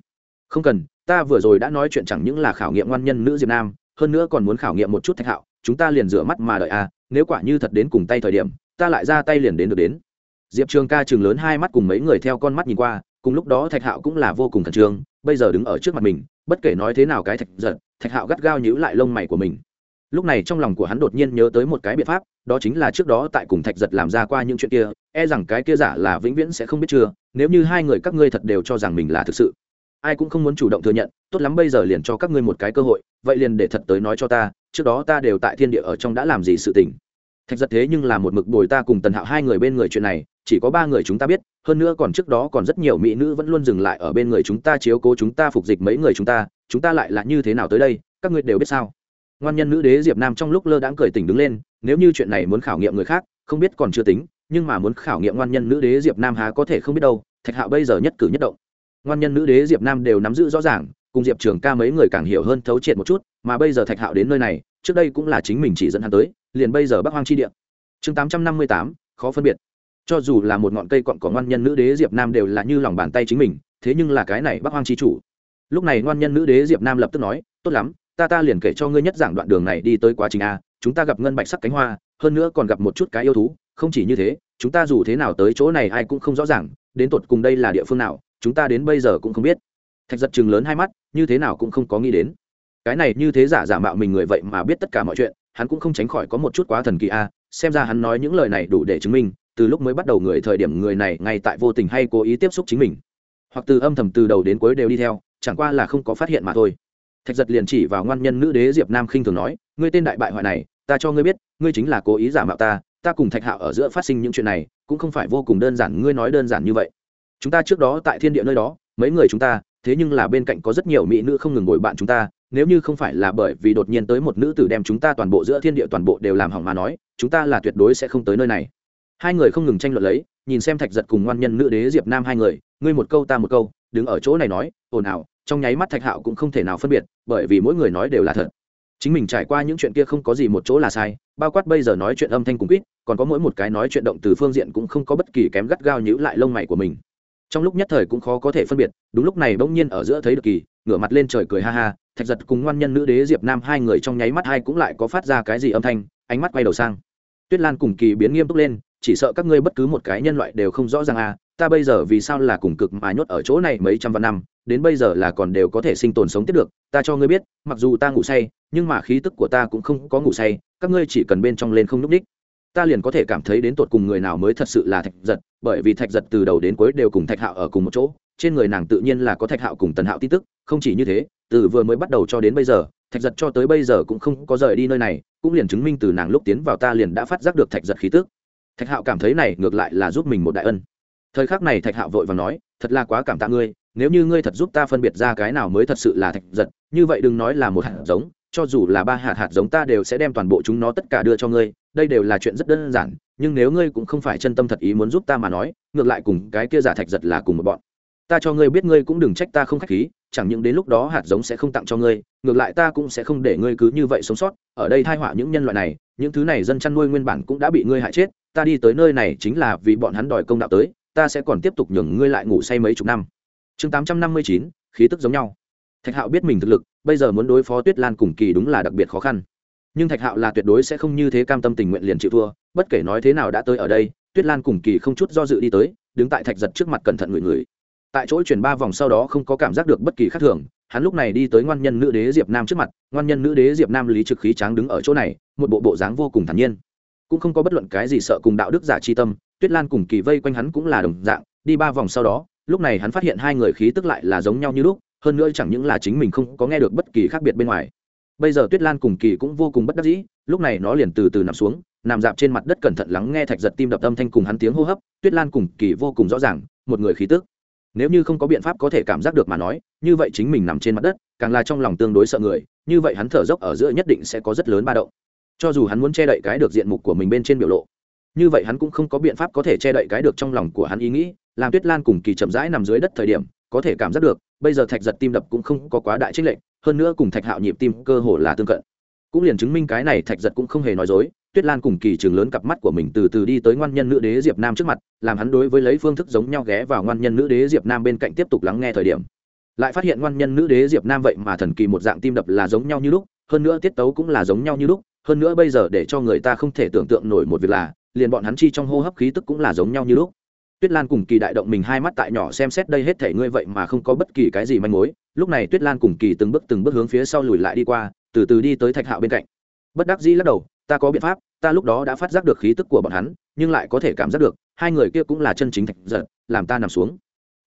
Không cần, ta vừa rồi đã nói chuyện chẳng những là khảo nghiệm ngoan nhân nữ diệp nam, hơn nữa còn muốn khảo nghiệm một chút thạch hạo, chúng ta liền rửa mắt mà đợi à nếu quả như thật đến cùng tay thời điểm, ta lại ra tay liền đến được đến. Diệp trường ca chừng lớn hai mắt cùng mấy người theo con mắt nhìn qua, cùng lúc đó thạch hạo cũng là vô cùng khẩn trương, bây giờ đứng ở trước mặt mình bất kể nói thế nào cái thạch giật, thạch hạo gắt gao nhíu lại lông mày của mình. Lúc này trong lòng của hắn đột nhiên nhớ tới một cái biện pháp, đó chính là trước đó tại cùng thạch giật làm ra qua những chuyện kia e rằng cái kia giả là vĩnh viễn sẽ không biết chưa, nếu như hai người các ngươi thật đều cho rằng mình là thực sự, ai cũng không muốn chủ động thừa nhận, tốt lắm bây giờ liền cho các ngươi một cái cơ hội, vậy liền để thật tới nói cho ta, trước đó ta đều tại thiên địa ở trong đã làm gì sự tình thạch giật thế nhưng là một mực bồi ta cùng tần hạo hai người bên người chuyện này, chỉ có ba người chúng ta biết, hơn nữa còn trước đó còn rất nhiều mỹ nữ vẫn luôn dừng lại ở bên người chúng ta chiếu cố chúng ta phục dịch mấy người chúng ta chúng ta lại là như thế nào tới đây, các ngươi đều biết sao? Ngoan nhân nữ đế diệp nam trong lúc lơ đãng cười tỉnh đứng lên, nếu như chuyện này muốn khảo nghiệm người khác, không biết còn chưa tính, nhưng mà muốn khảo nghiệm ngoan nhân nữ đế diệp nam há có thể không biết đâu, thạch hạo bây giờ nhất cử nhất động. Ngoan nhân nữ đế diệp nam đều nắm giữ rõ ràng, cùng diệp trường ca mấy người càng hiểu hơn thấu triệt một chút, mà bây giờ thạch hạo đến nơi này, trước đây cũng là chính mình chỉ dẫn hắn tới liền bây giờ bắc hoang chi địa. Chương tám trăm năm mươi tám, khó phân biệt. Cho dù là một ngọn cây cọn có ngoan nhân nữ đế diệp nam đều là như lòng bàn tay chính mình, thế nhưng là cái này bắc hoang chi chủ. Lúc này ngoan nhân nữ đế diệp nam lập tức nói, tốt lắm, ta ta liền kể cho ngươi nhất giảng đoạn đường này đi tới quá trình a, chúng ta gặp ngân bạch sắc cánh hoa, hơn nữa còn gặp một chút cái yêu thú, không chỉ như thế, chúng ta dù thế nào tới chỗ này ai cũng không rõ ràng, đến tột cùng đây là địa phương nào, chúng ta đến bây giờ cũng không biết. Thạch giật chừng lớn hai mắt, như thế nào cũng không có nghĩ đến. Cái này như thế giả giả mạo mình người vậy mà biết tất cả mọi chuyện hắn cũng không tránh khỏi có một chút quá thần kỳ a, xem ra hắn nói những lời này đủ để chứng minh, từ lúc mới bắt đầu người thời điểm người này ngay tại vô tình hay cố ý tiếp xúc chính mình. Hoặc từ âm thầm từ đầu đến cuối đều đi theo, chẳng qua là không có phát hiện mà thôi. Thạch giật liền chỉ vào ngoan nhân nữ đế diệp nam khinh thường nói, ngươi tên đại bại hoại này, ta cho ngươi biết, ngươi chính là cố ý giả mạo ta ta cùng thạch hạo ở giữa phát sinh những chuyện này, cũng không phải vô cùng đơn giản, ngươi nói đơn giản như vậy. Chúng ta trước đó tại thiên địa nơi đó, mấy người chúng ta thế nhưng là bên cạnh có rất nhiều mỹ nữ không ngừng ngồi bạn chúng ta, nếu như không phải là bởi vì đột nhiên tới một nữ tử đem chúng ta toàn bộ giữa thiên địa toàn bộ đều làm hỏng mà nói, chúng ta là tuyệt đối sẽ không tới nơi này. Hai người không ngừng tranh luận lấy, nhìn xem thạch giật cùng ngoan nhân nữ đế diệp nam hai người, ngươi một câu ta một câu, đứng ở chỗ này nói, ồn ào. Trong nháy mắt thạch hạo cũng không thể nào phân biệt, bởi vì mỗi người nói đều là thật. Chính mình trải qua những chuyện kia không có gì một chỗ là sai, bao quát bây giờ nói chuyện âm thanh cùng quýt, còn có mỗi một cái nói chuyện động từ phương diện cũng không có bất kỳ kém gắt gao nhữ lại lông mày của mình trong lúc nhất thời cũng khó có thể phân biệt, đúng lúc này bỗng nhiên ở giữa thấy được kỳ, ngửa mặt lên trời cười ha ha, thạch giật cùng ngoan nhân nữ đế diệp nam hai người trong nháy mắt hai cũng lại có phát ra cái gì âm thanh, ánh mắt quay đầu sang. Tuyết lan cùng kỳ biến nghiêm túc lên, chỉ sợ các ngươi bất cứ một cái nhân loại đều không rõ ràng à ta bây giờ vì sao là cùng cực mà nhốt ở chỗ này mấy trăm vạn năm, đến bây giờ là còn đều có thể sinh tồn sống tiếp được, ta cho ngươi biết, mặc dù ta ngủ say, nhưng mà khí tức của ta cũng không có ngủ say, các ngươi chỉ cần bên trong lên không n ú c ních ta liền có thể cảm thấy đến tột cùng người nào mới thật sự là thạch giật, bởi vì thạch giật từ đầu đến cuối đều cùng thạch hạo ở cùng một chỗ, trên người nàng tự nhiên là có thạch hạo cùng tần hạo tin tức, không chỉ như thế, từ vừa mới bắt đầu cho đến bây giờ, thạch giật cho tới bây giờ cũng không có rời đi nơi này, cũng liền chứng minh từ nàng lúc tiến vào ta liền đã phát giác được thạch giật khí tức. Thạch hạo cảm thấy này ngược lại là giúp mình một đại ân. Thời khắc này thạch hạo vội và nói, thật là quá cảm tạ ngươi, nếu như ngươi thật giúp ta phân biệt ra cái nào mới thật sự là thạch giật, như vậy đừng nói là một hạt giống, cho dù là ba hạt hạt giống ta đều sẽ đem toàn bộ chúng nó tất cả đưa cho ngươi đây đều là chuyện rất đơn giản, nhưng nếu ngươi cũng không phải chân tâm thật ý muốn giúp ta mà nói, ngược lại cùng cái kia giả thạch giật là cùng một bọn. Ta cho ngươi biết ngươi cũng đừng trách ta không k h á c h khí, chẳng những đến lúc đó hạt giống sẽ không tặng cho ngươi, ngược lại ta cũng sẽ không để ngươi cứ như vậy sống sót, ở đây thai họa những nhân loại này, những thứ này dân chăn nuôi nguyên bản cũng đã bị ngươi hại chết, ta đi tới nơi này chính là vì bọn hắn đòi công đạo tới, ta sẽ còn tiếp tục nhường ngươi lại ngủ say mấy chục năm. Chương tám trăm năm mươi chín, khí tức giống nhau. Thạch hạo biết mình thực lực, bây giờ muốn đối phó tuyết lan cùng kỳ đúng là đặc biệt khó khăn nhưng thạch hạo là tuyệt đối sẽ không như thế cam tâm tình nguyện liền chịu thua, bất kể nói thế nào đã tới ở đây, tuyết lan cùng kỳ không chút do dự đi tới, đứng tại thạch giật trước mặt cẩn thận người người tại chỗ chuyển ba vòng sau đó không có cảm giác được bất kỳ khác thường, hắn lúc này đi tới ngoan nhân nữ đế diệp nam trước mặt, ngoan nhân nữ đế diệp nam lý trực khí tráng đứng ở chỗ này, một bộ bộ dáng vô cùng thản nhiên. Cũng không có bất luận cái gì sợ cùng đạo đức giả chi tâm, tuyết lan cùng kỳ vây quanh hắn cũng là đồng dạng, đi ba vòng sau đó, lúc này hắn phát hiện hai người khí tức lại là giống nhau như lúc, hơn nữa chẳng những là chính mình không có nghe được bất kỳ khác biệt bên ngoài bây giờ tuyết lan cùng kỳ cũng vô cùng bất đắc dĩ, lúc này nó liền từ từ nằm xuống, nằm dạp trên mặt đất cẩn thận lắng nghe thạch giật tim đập âm thanh cùng hắn tiếng hô hấp, tuyết lan cùng kỳ vô cùng rõ ràng, một người khí tức. Nếu như không có biện pháp có thể cảm giác được mà nói, như vậy chính mình nằm trên mặt đất, càng là trong lòng tương đối sợ người, như vậy hắn thở dốc ở giữa nhất định sẽ có rất lớn ba động. Cho dù hắn muốn che đậy cái được diện mục của mình bên trên biểu lộ, như vậy hắn cũng không có biện pháp có thể che đậy cái được trong lòng của hắn ý nghĩ, làm tuyết lan cùng kỳ chậm rãi nằm dưới đất thời điểm, có thể cảm giác được, bây giờ thạch giật tim đập cũng không có quá đại trích lệnh hơn nữa cùng thạch hạo nhịp tim cơ hồ là tương cận. Cũng liền chứng minh cái này thạch giật cũng không hề nói dối, tuyết lan cùng kỳ trường lớn cặp mắt của mình từ từ đi tới ngoan nhân nữ đế diệp nam trước mặt, làm hắn đối với lấy phương thức giống nhau ghé vào ngoan nhân nữ đế diệp nam bên cạnh tiếp tục lắng nghe thời điểm. Lại phát hiện ngoan nhân nữ đế diệp nam vậy mà thần kỳ một dạng tim đập là giống nhau như lúc, hơn nữa tiết tấu cũng là giống nhau như lúc, hơn nữa bây giờ để cho người ta không thể tưởng tượng nổi một việc là, liền bọn hắn chi trong hô hấp khí tức cũng là giống nhau như lúc tuyết lan cùng kỳ đại động mình hai mắt tại nhỏ xem xét đây hết thể ngươi vậy mà không có bất kỳ cái gì manh mối. Lúc này tuyết lan cùng kỳ từng bước từng bước hướng phía sau lùi lại đi qua, từ từ đi tới thạch hạo bên cạnh. Bất đắc dĩ lắc đầu, ta có biện pháp, ta lúc đó đã phát giác được khí tức của bọn hắn, nhưng lại có thể cảm giác được, hai người kia cũng là chân chính thạch giật, làm ta nằm xuống.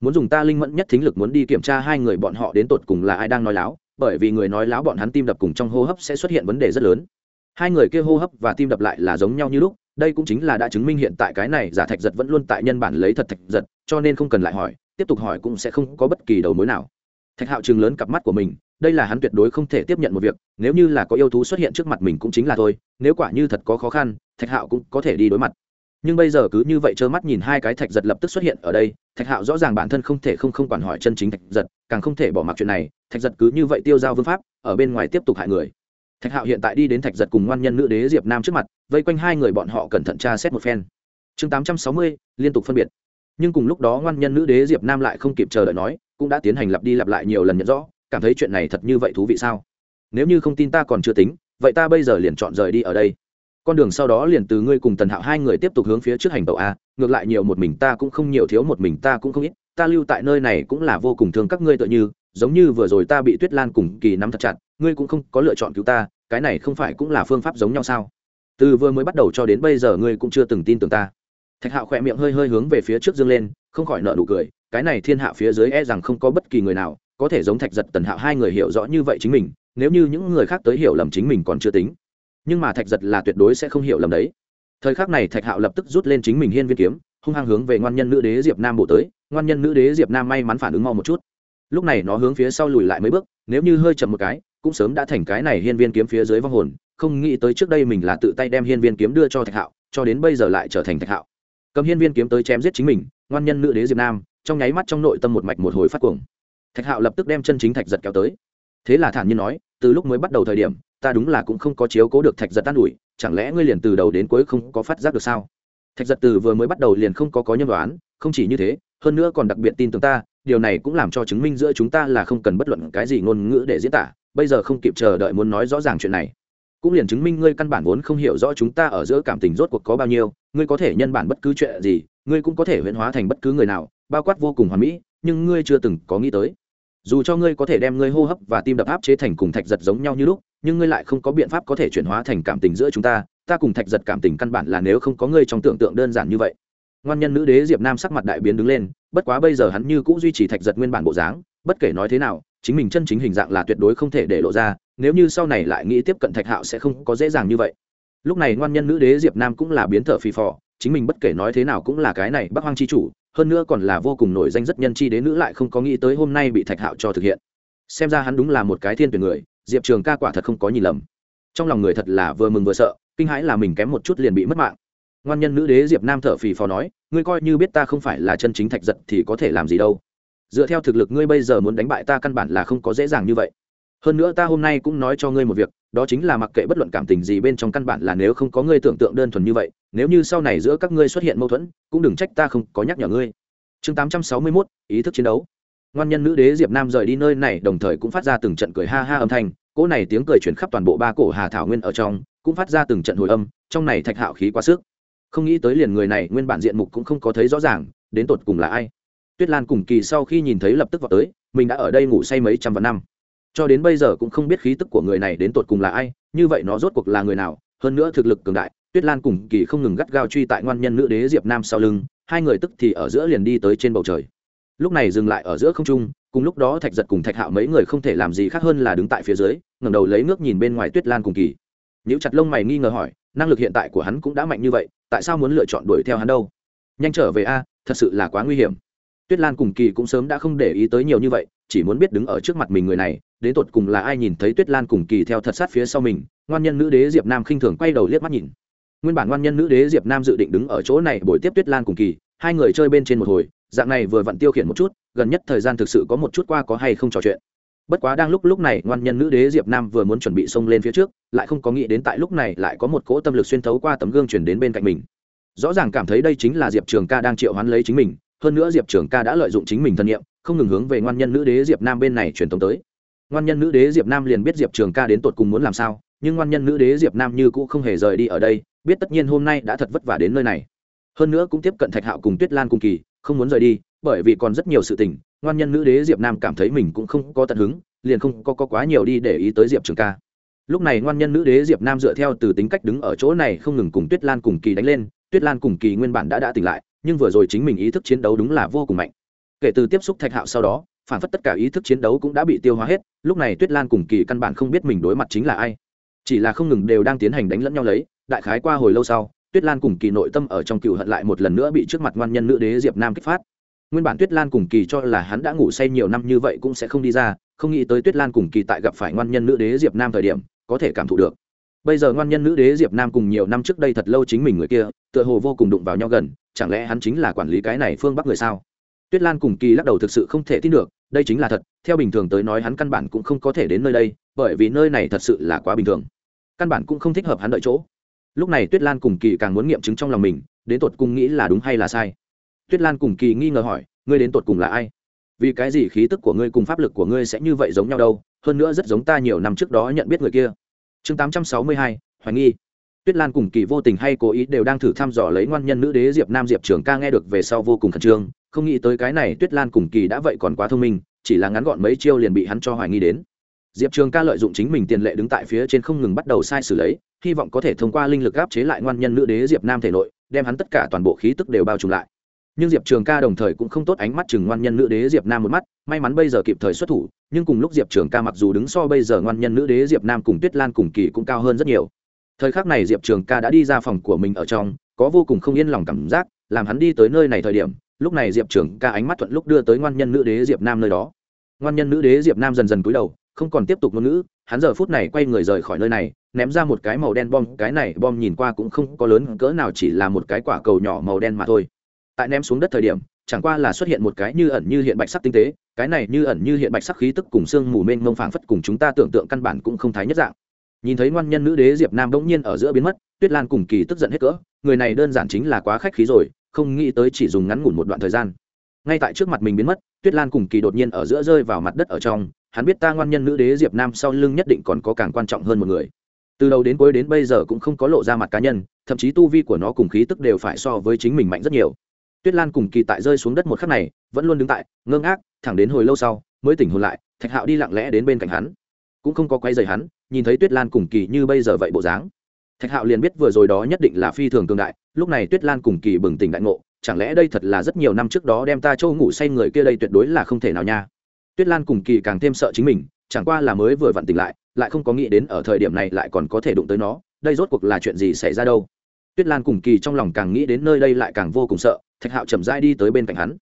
Muốn dùng ta linh mẫn nhất thính lực muốn đi kiểm tra hai người bọn họ đến tột cùng là ai đang nói láo, bởi vì người nói láo bọn hắn tim đập cùng trong hô hấp sẽ xuất hiện vấn đề rất lớn. Hai người kia hô hấp và tim đập lại là giống nhau như lúc đây cũng chính là đã chứng minh hiện tại cái này giả thạch giật vẫn luôn tại nhân bản lấy thật thạch giật, cho nên không cần lại hỏi, tiếp tục hỏi cũng sẽ không có bất kỳ đầu mối nào. Thạch hạo chừng lớn cặp mắt của mình, đây là hắn tuyệt đối không thể tiếp nhận một việc, nếu như là có yêu thú xuất hiện trước mặt mình cũng chính là thôi, nếu quả như thật có khó khăn, thạch hạo cũng có thể đi đối mặt. Nhưng bây giờ cứ như vậy trơ mắt nhìn hai cái thạch giật lập tức xuất hiện ở đây, thạch hạo rõ ràng bản thân không thể không không quản hỏi chân chính thạch giật, càng không thể bỏ mặc chuyện này, thạch giật cứ như vậy tiêu giao vương pháp, ở bên ngoài tiếp tục hại người thạch hạo hiện tại đi đến thạch giật cùng ngoan nhân nữ đế diệp nam trước mặt, vây quanh hai người bọn họ cẩn thận tra xét một phen. Chương tám trăm sáu mươi, liên tục phân biệt. Nhưng cùng lúc đó ngoan nhân nữ đế diệp nam lại không kịp chờ đợi nói, cũng đã tiến hành lặp đi lặp lại nhiều lần nhận rõ, cảm thấy chuyện này thật như vậy thú vị sao? Nếu như không tin ta còn chưa tính, vậy ta bây giờ liền chọn rời đi ở đây. Con đường sau đó liền từ ngươi cùng tần hạo hai người tiếp tục hướng phía trước hành tàu a, ngược lại nhiều một mình ta cũng không nhiều, thiếu một mình ta cũng không ít, ta lưu tại nơi này cũng là vô cùng thương các ngươi tựa như giống như vừa rồi ta bị tuyết lan cùng kỳ nắm thật chặt, ngươi cũng không có lựa chọn cứu ta, cái này không phải cũng là phương pháp giống nhau sao? Từ vừa mới bắt đầu cho đến bây giờ ngươi cũng chưa từng tin tưởng ta. Thạch hạo khỏe miệng hơi hơi hướng về phía trước dương lên, không khỏi nợ nụ cười, cái này thiên hạ phía dưới e rằng không có bất kỳ người nào có thể giống thạch giật tần hạo hai người hiểu rõ như vậy chính mình, nếu như những người khác tới hiểu lầm chính mình còn chưa tính. Nhưng mà thạch giật là tuyệt đối sẽ không hiểu lầm đấy. Thời khắc này thạch hạo lập tức rút lên chính mình hiên viên kiếm, hung hăng hướng về ngoan nhân nữ đế diệp nam bổ tới. Ngoan nhân nữ đế diệp nam may mắn phản ứng mau một chút lúc này nó hướng phía sau lùi lại mấy bước, nếu như hơi chậm một cái, cũng sớm đã thành cái này hiên viên kiếm phía dưới vong hồn, không nghĩ tới trước đây mình là tự tay đem hiên viên kiếm đưa cho thạch hạo, cho đến bây giờ lại trở thành thạch hạo. Cầm hiên viên kiếm tới chém giết chính mình, ngoan nhân nữ đế diệp nam, trong nháy mắt trong nội tâm một mạch một hồi phát cuồng. Thạch hạo lập tức đem chân chính thạch giật kéo tới. Thế là thản nhiên nói, từ lúc mới bắt đầu thời điểm, ta đúng là cũng không có chiếu cố được thạch giật tan ủi, chẳng lẽ ngươi liền từ đầu đến cuối không có phát giác được sao? Thạch giật từ vừa mới bắt đầu liền không có có nhân đoán, không chỉ như thế, hơn nữa còn đặc biệt tin tưởng ta điều này cũng làm cho chứng minh giữa chúng ta là không cần bất luận cái gì ngôn ngữ để diễn tả, bây giờ không kịp chờ đợi muốn nói rõ ràng chuyện này. Cũng liền chứng minh ngươi căn bản vốn không hiểu rõ chúng ta ở giữa cảm tình rốt cuộc có bao nhiêu, ngươi có thể nhân bản bất cứ chuyện gì, ngươi cũng có thể huyễn hóa thành bất cứ người nào, bao quát vô cùng hoàn mỹ, nhưng ngươi chưa từng có nghĩ tới. Dù cho ngươi có thể đem ngươi hô hấp và tim đập áp chế thành cùng thạch giật giống nhau như lúc, nhưng ngươi lại không có biện pháp có thể chuyển hóa thành cảm tình giữa chúng ta ta cùng thạch giật cảm tình căn bản là nếu không có ngươi trong tưởng tượng đơn giản như vậy ngoan nhân nữ đế diệp nam sắc mặt đại biến đứng lên, bất quá bây giờ hắn như cũng duy trì thạch giật nguyên bản bộ dáng, bất kể nói thế nào, chính mình chân chính hình dạng là tuyệt đối không thể để lộ ra, nếu như sau này lại nghĩ tiếp cận thạch hạo sẽ không có dễ dàng như vậy. Lúc này ngoan nhân nữ đế diệp nam cũng là biến thở phì phò, chính mình bất kể nói thế nào cũng là cái này bắc hoang chi chủ, hơn nữa còn là vô cùng nổi danh rất nhân chi đế nữ lại không có nghĩ tới hôm nay bị thạch hạo cho thực hiện. Xem ra hắn đúng là một cái thiên tuyển người, diệp trường ca quả thật không có nhìn lầm. Trong lòng người thật là vừa mừng vừa sợ, kinh hãi là mình kém một chút liền bị mất mạng ngoan nhân nữ đế diệp nam thở phì phò nói, ngươi coi như biết ta không phải là chân chính thạch giật thì có thể làm gì đâu. Dựa theo thực lực ngươi bây giờ muốn đánh bại ta căn bản là không có dễ dàng như vậy. Hơn nữa ta hôm nay cũng nói cho ngươi một việc, đó chính là mặc kệ bất luận cảm tình gì bên trong căn bản là nếu không có ngươi tưởng tượng đơn thuần như vậy, nếu như sau này giữa các ngươi xuất hiện mâu thuẫn, cũng đừng trách ta không có nhắc nhở ngươi. Chương tám trăm sáu mươi mốt, ý thức chiến đấu. Ngoan nhân nữ đế diệp nam rời đi nơi này, đồng thời cũng phát ra từng trận cười ha ha âm thanh. Cỗ này tiếng cười chuyển khắp toàn bộ ba cổ hà thảo nguyên ở trong, cũng phát ra từng trận hồi âm, trong này thạch hạo khí quá sức không nghĩ tới liền người này nguyên bản diện mục cũng không có thấy rõ ràng, đến tột cùng là ai. Tuyết lan cùng kỳ sau khi nhìn thấy lập tức vào tới, mình đã ở đây ngủ say mấy trăm vạn năm. Cho đến bây giờ cũng không biết khí tức của người này đến tột cùng là ai, như vậy nó rốt cuộc là người nào? Hơn nữa thực lực cường đại, tuyết lan cùng kỳ không ngừng gắt gao truy tại ngoan nhân nữ đế diệp nam sau lưng, hai người tức thì ở giữa liền đi tới trên bầu trời. Lúc này dừng lại ở giữa không trung, cùng lúc đó thạch giật cùng thạch hạo mấy người không thể làm gì khác hơn là đứng tại phía dưới, ngẩng đầu lấy nước nhìn bên ngoài tuyết lan cùng kỳ. N chặt lông mày nghi ngờ hỏi, năng lực hiện tại của hắn cũng đã mạnh như vậy tại sao muốn lựa chọn đuổi theo hắn đâu? Nhanh trở về a, thật sự là quá nguy hiểm. Tuyết lan cùng kỳ cũng sớm đã không để ý tới nhiều như vậy, chỉ muốn biết đứng ở trước mặt mình người này, đến tột cùng là ai nhìn thấy tuyết lan cùng kỳ theo thật sát phía sau mình, ngoan nhân nữ đế diệp nam khinh thường quay đầu liếc mắt nhìn. Nguyên bản ngoan nhân nữ đế diệp nam dự định đứng ở chỗ này buổi tiếp tuyết lan cùng kỳ, hai người chơi bên trên một hồi, dạng này vừa vặn tiêu khiển một chút, gần nhất thời gian thực sự có một chút qua có hay không trò chuyện bất quá đang lúc lúc này, ngoan nhân nữ đế diệp nam vừa muốn chuẩn bị xông lên phía trước, lại không có nghĩ đến tại lúc này lại có một cỗ tâm lực xuyên thấu qua tấm gương chuyển đến bên cạnh mình. Rõ ràng cảm thấy đây chính là diệp trường ca đang triệu hoán lấy chính mình, hơn nữa diệp trường ca đã lợi dụng chính mình thân nhiệm, không ngừng hướng về ngoan nhân nữ đế diệp nam bên này truyền thống tới. Ngoan nhân nữ đế diệp nam liền biết diệp trường ca đến tột cùng muốn làm sao, nhưng ngoan nhân nữ đế diệp nam như cũ không hề rời đi ở đây, biết tất nhiên hôm nay đã thật vất vả đến nơi này. Hơn nữa cũng tiếp cận thạch hạo cùng tuyết lan cùng kỳ, không muốn rời đi, bởi vì còn rất nhiều sự tình ngoan nhân nữ đế diệp nam cảm thấy mình cũng không có tận hứng liền không có, có quá nhiều đi để ý tới diệp trường ca. Lúc này ngoan nhân nữ đế diệp nam dựa theo từ tính cách đứng ở chỗ này không ngừng cùng tuyết lan cùng kỳ đánh lên tuyết lan cùng kỳ nguyên bản đã đã tỉnh lại nhưng vừa rồi chính mình ý thức chiến đấu đúng là vô cùng mạnh. Kể từ tiếp xúc thạch hạo sau đó phản phất tất cả ý thức chiến đấu cũng đã bị tiêu hóa hết lúc này tuyết lan cùng kỳ căn bản không biết mình đối mặt chính là ai. Chỉ là không ngừng đều đang tiến hành đánh lẫn nhau lấy đại khái qua hồi lâu sau tuyết lan cùng kỳ nội tâm ở trong cựu hận lại một lần nữa bị trước mặt ngoan nhân nữ đế diệp nam kích phát nguyên bản tuyết lan cùng kỳ cho là hắn đã ngủ say nhiều năm như vậy cũng sẽ không đi ra, không nghĩ tới tuyết lan cùng kỳ tại gặp phải ngoan nhân nữ đế diệp nam thời điểm, có thể cảm thụ được. Bây giờ ngoan nhân nữ đế diệp nam cùng nhiều năm trước đây thật lâu chính mình người kia, tựa hồ vô cùng đụng vào nhau gần, chẳng lẽ hắn chính là quản lý cái này phương bắc người sao? Tuyết lan cùng kỳ lắc đầu thực sự không thể tin được, đây chính là thật, theo bình thường tới nói hắn căn bản cũng không có thể đến nơi đây, bởi vì nơi này thật sự là quá bình thường. Căn bản cũng không thích hợp hắn đợi chỗ. Lúc này tuyết lan cùng kỳ càng muốn nghiệm chứng trong lòng mình, đến tột cùng nghĩ là đúng hay là sai tuyết lan cùng kỳ nghi ngờ hỏi, ngươi đến tột cùng là ai? Vì cái gì khí tức của ngươi cùng pháp lực của ngươi sẽ như vậy giống nhau đâu? Hơn nữa rất giống ta nhiều năm trước đó nhận biết người kia. Chương tám trăm sáu mươi hai, hoài nghi. Tuyết lan cùng kỳ vô tình hay cố ý đều đang thử thăm dò lấy ngoan nhân nữ đế diệp nam diệp trường ca nghe được về sau vô cùng khẩn trương, không nghĩ tới cái này tuyết lan cùng kỳ đã vậy còn quá thông minh, chỉ là ngắn gọn mấy chiêu liền bị hắn cho hoài nghi đến. Diệp trường ca lợi dụng chính mình tiền lệ đứng tại phía trên không ngừng bắt đầu sai sử lấy, hy vọng có thể thông qua linh lực áp chế lại ngoan nhân nữ đế diệp nam thể nội, đem hắn tất cả toàn bộ khí tức đều bao trùm lại nhưng diệp trường ca đồng thời cũng không tốt ánh mắt chừng ngoan nhân nữ đế diệp nam một mắt, may mắn bây giờ kịp thời xuất thủ, nhưng cùng lúc diệp trường ca mặc dù đứng so bây giờ ngoan nhân nữ đế diệp nam cùng tuyết lan cùng kỳ cũng cao hơn rất nhiều. Thời khắc này diệp trường ca đã đi ra phòng của mình ở trong, có vô cùng không yên lòng cảm giác, làm hắn đi tới nơi này thời điểm, lúc này diệp trường ca ánh mắt thuận lúc đưa tới ngoan nhân nữ đế diệp nam nơi đó. Ngoan nhân nữ đế diệp nam dần dần cúi đầu, không còn tiếp tục ngôn ngữ, hắn giờ phút này quay người rời khỏi nơi này, ném ra một cái màu đen bom, cái này bom nhìn qua cũng không có lớn, cỡ nào chỉ là một cái quả cầu nhỏ màu đen mà thôi tại ném xuống đất thời điểm, chẳng qua là xuất hiện một cái như ẩn như hiện bạch sắc tinh tế, cái này như ẩn như hiện bạch sắc khí tức cùng xương mù mênh mông phảng phất cùng chúng ta tưởng tượng căn bản cũng không thái nhất dạng. Nhìn thấy ngoan nhân nữ đế diệp nam bỗng nhiên ở giữa biến mất, tuyết lan cùng kỳ tức giận hết cỡ, người này đơn giản chính là quá khách khí rồi, không nghĩ tới chỉ dùng ngắn ngủn một đoạn thời gian. Ngay tại trước mặt mình biến mất, tuyết lan cùng kỳ đột nhiên ở giữa rơi vào mặt đất ở trong, hắn biết ta ngoan nhân nữ đế diệp nam sau lưng nhất định còn có càng quan trọng hơn một người. Từ đầu đến cuối đến bây giờ cũng không có lộ ra mặt cá nhân, thậm chí tu vi của nó cùng khí tức đều phải so với chính mình mạnh rất nhiều tuyết lan cùng kỳ tại rơi xuống đất một khắc này, vẫn luôn đứng tại, ngơ ngác, thẳng đến hồi lâu sau, mới tỉnh hồn lại, thạch hạo đi lặng lẽ đến bên cạnh hắn. Cũng không có quay dày hắn, nhìn thấy tuyết lan cùng kỳ như bây giờ vậy bộ dáng. Thạch hạo liền biết vừa rồi đó nhất định là phi thường tương đại, lúc này tuyết lan cùng kỳ bừng tỉnh đại ngộ, chẳng lẽ đây thật là rất nhiều năm trước đó đem ta châu ngủ say người kia đây tuyệt đối là không thể nào nha. Tuyết lan cùng kỳ càng thêm sợ chính mình, chẳng qua là mới vừa vặn tỉnh lại lại không có nghĩ đến ở thời điểm này lại còn có thể đụng tới nó, đây rốt cuộc là chuyện gì xảy ra đâu tuyết lan cùng kỳ trong lòng càng nghĩ đến nơi đây lại càng vô cùng sợ, thạch hạo chậm rãi đi tới bên cạnh hắn.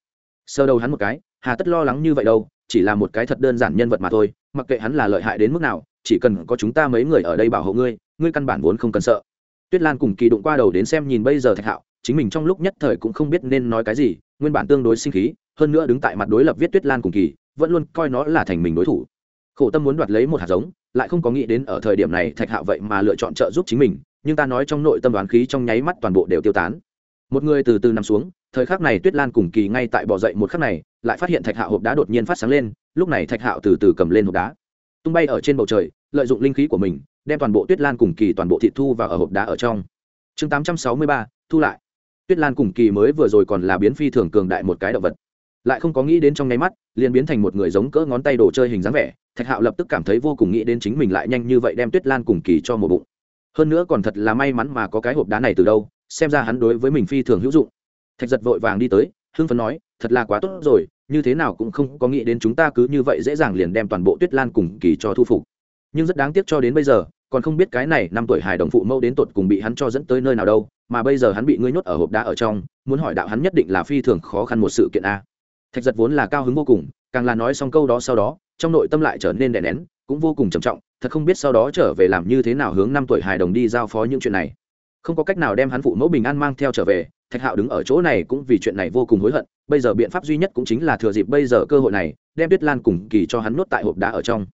Sơ đầu hắn một cái, hà tất lo lắng như vậy đâu, chỉ là một cái thật đơn giản nhân vật mà thôi, mặc kệ hắn là lợi hại đến mức nào, chỉ cần có chúng ta mấy người ở đây bảo hộ ngươi ngươi căn bản vốn không cần sợ. Tuyết lan cùng kỳ đụng qua đầu đến xem nhìn bây giờ thạch hạo, chính mình trong lúc nhất thời cũng không biết nên nói cái gì, nguyên bản tương đối sinh khí, hơn nữa đứng tại mặt đối lập viết tuyết lan cùng kỳ, vẫn luôn coi nó là thành mình đối thủ. Khổ tâm muốn đoạt lấy một hạt giống, lại không có nghĩ đến ở thời điểm này thạch hạo vậy mà lựa chọn trợ giúp chính mình nhưng ta nói trong nội tâm đoán khí trong nháy mắt toàn bộ đều tiêu tán. Một người từ từ nằm xuống, thời khắc này tuyết lan cùng kỳ ngay tại bỏ dậy một khắc này, lại phát hiện thạch hạo hộp đá đột nhiên phát sáng lên, lúc này thạch hạo từ từ cầm lên hộp đá. Tung bay ở trên bầu trời, lợi dụng linh khí của mình, đem toàn bộ tuyết lan cùng kỳ toàn bộ thị thu vào ở hộp đá ở trong. Chương tám trăm sáu mươi ba, thu lại. Tuyết lan cùng kỳ mới vừa rồi còn là biến phi thường cường đại một cái động vật. Lại không có nghĩ đến trong nháy mắt, liền biến thành một người giống cỡ ngón tay đồ chơi hình dáng vẻ, thạch hạo lập tức cảm thấy vô cùng nghĩ đến chính mình lại nhanh như vậy đem tuyết lan cùng kỳ cho một bụng hơn nữa còn thật là may mắn mà có cái hộp đá này từ đâu, xem ra hắn đối với mình phi thường hữu dụng. Thạch giật vội vàng đi tới, hưng phấn nói, thật là quá tốt rồi, như thế nào cũng không có nghĩ đến chúng ta cứ như vậy dễ dàng liền đem toàn bộ tuyết lan cùng kỳ cho thu phục. Nhưng rất đáng tiếc cho đến bây giờ, còn không biết cái này năm tuổi hài đồng phụ mẫu đến tột cùng bị hắn cho dẫn tới nơi nào đâu, mà bây giờ hắn bị ngươi nhốt ở hộp đá ở trong, muốn hỏi đạo hắn nhất định là phi thường khó khăn một sự kiện a. Thạch giật vốn là cao hứng vô cùng, càng là nói xong câu đó sau đó, trong nội tâm lại trở nên đè nén, cũng vô cùng trầm trọng thật không biết sau đó trở về làm như thế nào hướng năm tuổi hài đồng đi giao phó những chuyện này. Không có cách nào đem hắn phụ mẫu bình an mang theo trở về, thạch hạo đứng ở chỗ này cũng vì chuyện này vô cùng hối hận, bây giờ biện pháp duy nhất cũng chính là thừa dịp bây giờ cơ hội này, đem tuyết lan cùng kỳ cho hắn nuốt tại hộp đá ở trong.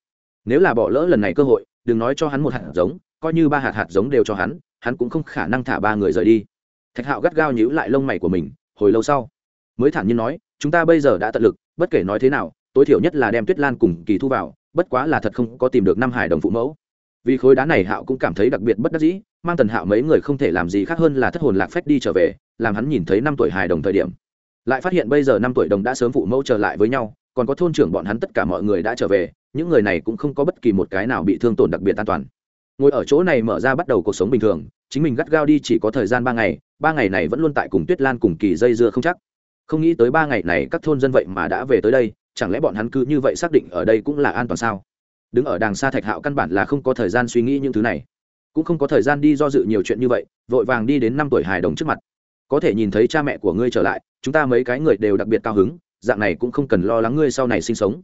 Nếu là bỏ lỡ lần này cơ hội, đừng nói cho hắn một hạt giống, coi như ba hạt hạt giống đều cho hắn hắn cũng không khả năng thả ba người rời đi. Thạch hạo gắt gao nhíu lại lông mày của mình, hồi lâu sau, mới thản nhiên nói, chúng ta bây giờ đã tận lực, bất kể nói thế nào, tối thiểu nhất là đem tuyết lan cùng kỳ thu vào bất quá là thật không có tìm được năm hải đồng phụ mẫu. Vì khối đá này hạo cũng cảm thấy đặc biệt bất đắc dĩ, mang tần hạo mấy người không thể làm gì khác hơn là thất hồn lạc phách đi trở về, làm hắn nhìn thấy năm tuổi hài đồng thời điểm. Lại phát hiện bây giờ năm tuổi đồng đã sớm phụ mẫu trở lại với nhau, còn có thôn trưởng bọn hắn tất cả mọi người đã trở về, những người này cũng không có bất kỳ một cái nào bị thương tổn đặc biệt an toàn. Ngồi ở chỗ này mở ra bắt đầu cuộc sống bình thường, chính mình gắt gao đi chỉ có thời gian ba ngày ba ngày này vẫn luôn tại cùng tuyết lan cùng kỳ dây dưa không chắc. Không nghĩ tới ba ngày này các thôn dân vậy mà đã về tới đây chẳng lẽ bọn hắn cứ như vậy xác định ở đây cũng là an toàn sao? Đứng ở đàng xa thạch hạo căn bản là không có thời gian suy nghĩ những thứ này. Cũng không có thời gian đi do dự nhiều chuyện như vậy, vội vàng đi đến năm tuổi hài đồng trước mặt. Có thể nhìn thấy cha mẹ của ngươi trở lại, chúng ta mấy cái người đều đặc biệt cao hứng, dạng này cũng không cần lo lắng ngươi sau này sinh sống.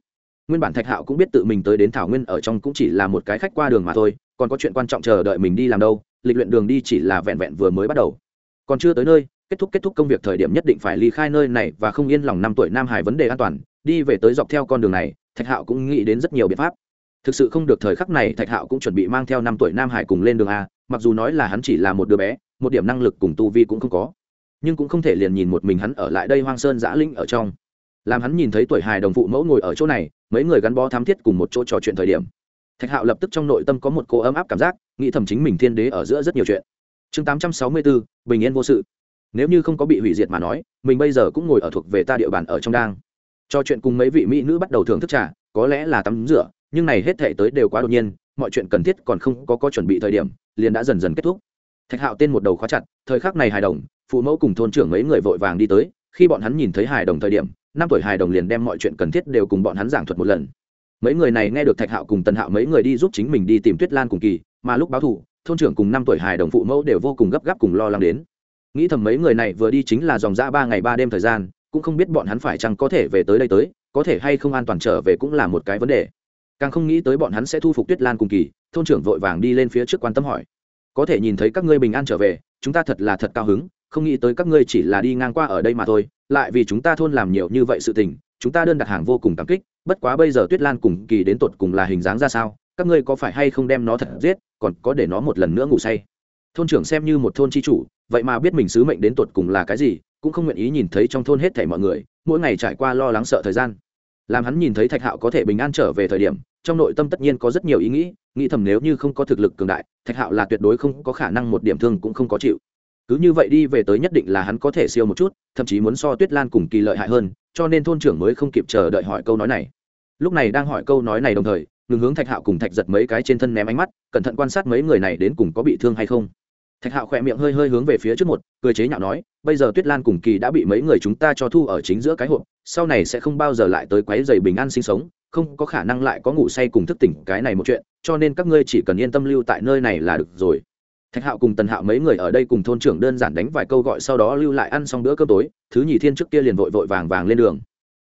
Nguyên bản thạch hạo cũng biết tự mình tới đến thảo nguyên ở trong cũng chỉ là một cái khách qua đường mà thôi, còn có chuyện quan trọng chờ đợi mình đi làm đâu, lịch luyện đường đi chỉ là vẹn vẹn vừa mới bắt đầu. Còn chưa tới nơi kết thúc kết thúc công việc thời điểm nhất định phải ly khai nơi này và không yên lòng năm tuổi nam hải vấn đề an toàn, đi về tới dọc theo con đường này, thạch hạo cũng nghĩ đến rất nhiều biện pháp. Thực sự không được thời khắc này, thạch hạo cũng chuẩn bị mang theo năm tuổi nam hải cùng lên đường a, mặc dù nói là hắn chỉ là một đứa bé, một điểm năng lực cùng tu vi cũng không có, nhưng cũng không thể liền nhìn một mình hắn ở lại đây hoang sơn giã linh ở trong. Làm hắn nhìn thấy tuổi hài đồng phụ mẫu ngồi ở chỗ này, mấy người gắn bó thám thiết cùng một chỗ trò chuyện thời điểm, thạch hạo lập tức trong nội tâm có một cô ấm áp cảm giác, nghĩ thầm chính mình thiên đế ở giữa rất nhiều chuyện. Chương tám trăm sáu mươi bốn bình yên vô sự nếu như không có bị hủy diệt mà nói mình bây giờ cũng ngồi ở thuộc về ta địa bàn ở trong đang. Cho chuyện cùng mấy vị mỹ nữ bắt đầu thưởng thức trà có lẽ là tắm rửa nhưng này hết thể tới đều quá đột nhiên mọi chuyện cần thiết còn không có có chuẩn bị thời điểm liền đã dần dần kết thúc. Thạch hạo tên một đầu khóa chặt thời khắc này hài đồng phụ mẫu cùng thôn trưởng mấy người vội vàng đi tới khi bọn hắn nhìn thấy hài đồng thời điểm năm tuổi hài đồng liền đem mọi chuyện cần thiết đều cùng bọn hắn giảng thuật một lần. Mấy người này nghe được thạch hạo cùng tần hạo mấy người đi giúp chính mình đi tìm tuyết lan cùng kỳ mà lúc báo thù, thôn trưởng cùng năm tuổi hài đồng phụ mẫu đều vô cùng gấp gáp cùng lo lắng đến nghĩ thầm mấy người này vừa đi chính là dòng ra ba ngày ba đêm thời gian, cũng không biết bọn hắn phải chăng có thể về tới đây tới, có thể hay không an toàn trở về cũng là một cái vấn đề. Càng không nghĩ tới bọn hắn sẽ thu phục tuyết lan cùng kỳ, thôn trưởng vội vàng đi lên phía trước quan tâm hỏi. Có thể nhìn thấy các ngươi bình an trở về, chúng ta thật là thật cao hứng, không nghĩ tới các ngươi chỉ là đi ngang qua ở đây mà thôi, lại vì chúng ta thôn làm nhiều như vậy sự tình, chúng ta đơn đặt hàng vô cùng cảm kích, bất quá bây giờ tuyết lan cùng kỳ đến tột cùng là hình dáng ra sao, các ngươi có phải hay không đem nó thật giết, còn có để nó một lần nữa ngủ say. Thôn trưởng xem như một thôn chi chủ vậy mà biết mình sứ mệnh đến tột cùng là cái gì, cũng không nguyện ý nhìn thấy trong thôn hết thảy mọi người, mỗi ngày trải qua lo lắng sợ thời gian. Làm hắn nhìn thấy thạch hạo có thể bình an trở về thời điểm, trong nội tâm tất nhiên có rất nhiều ý nghĩ nghĩ thầm nếu như không có thực lực cường đại, thạch hạo là tuyệt đối không có khả năng một điểm thương cũng không có chịu. Cứ như vậy đi về tới nhất định là hắn có thể siêu một chút, thậm chí muốn so tuyết lan cùng kỳ lợi hại hơn, cho nên thôn trưởng mới không kịp chờ đợi hỏi câu nói này. Lúc này đang hỏi câu nói này đồng thời, ngừng hướng thạch hạo cùng thạch giật mấy cái trên thân ném ánh mắt, cẩn thận quan sát mấy người này đến cùng có bị thương hay không thạch hạo khỏe miệng hơi hơi hướng về phía trước một, cười chế nhạo nói, bây giờ tuyết lan cùng kỳ đã bị mấy người chúng ta cho thu ở chính giữa cái hộp, sau này sẽ không bao giờ lại tới quấy dày bình an sinh sống, không có khả năng lại có ngủ say cùng thức tỉnh cái này một chuyện, cho nên các ngươi chỉ cần yên tâm lưu tại nơi này là được rồi. Thạch hạo cùng tần hạo mấy người ở đây cùng thôn trưởng đơn giản đánh vài câu gọi sau đó lưu lại ăn xong bữa cơm tối, thứ nhì thiên trước kia liền vội vội vàng vàng lên đường.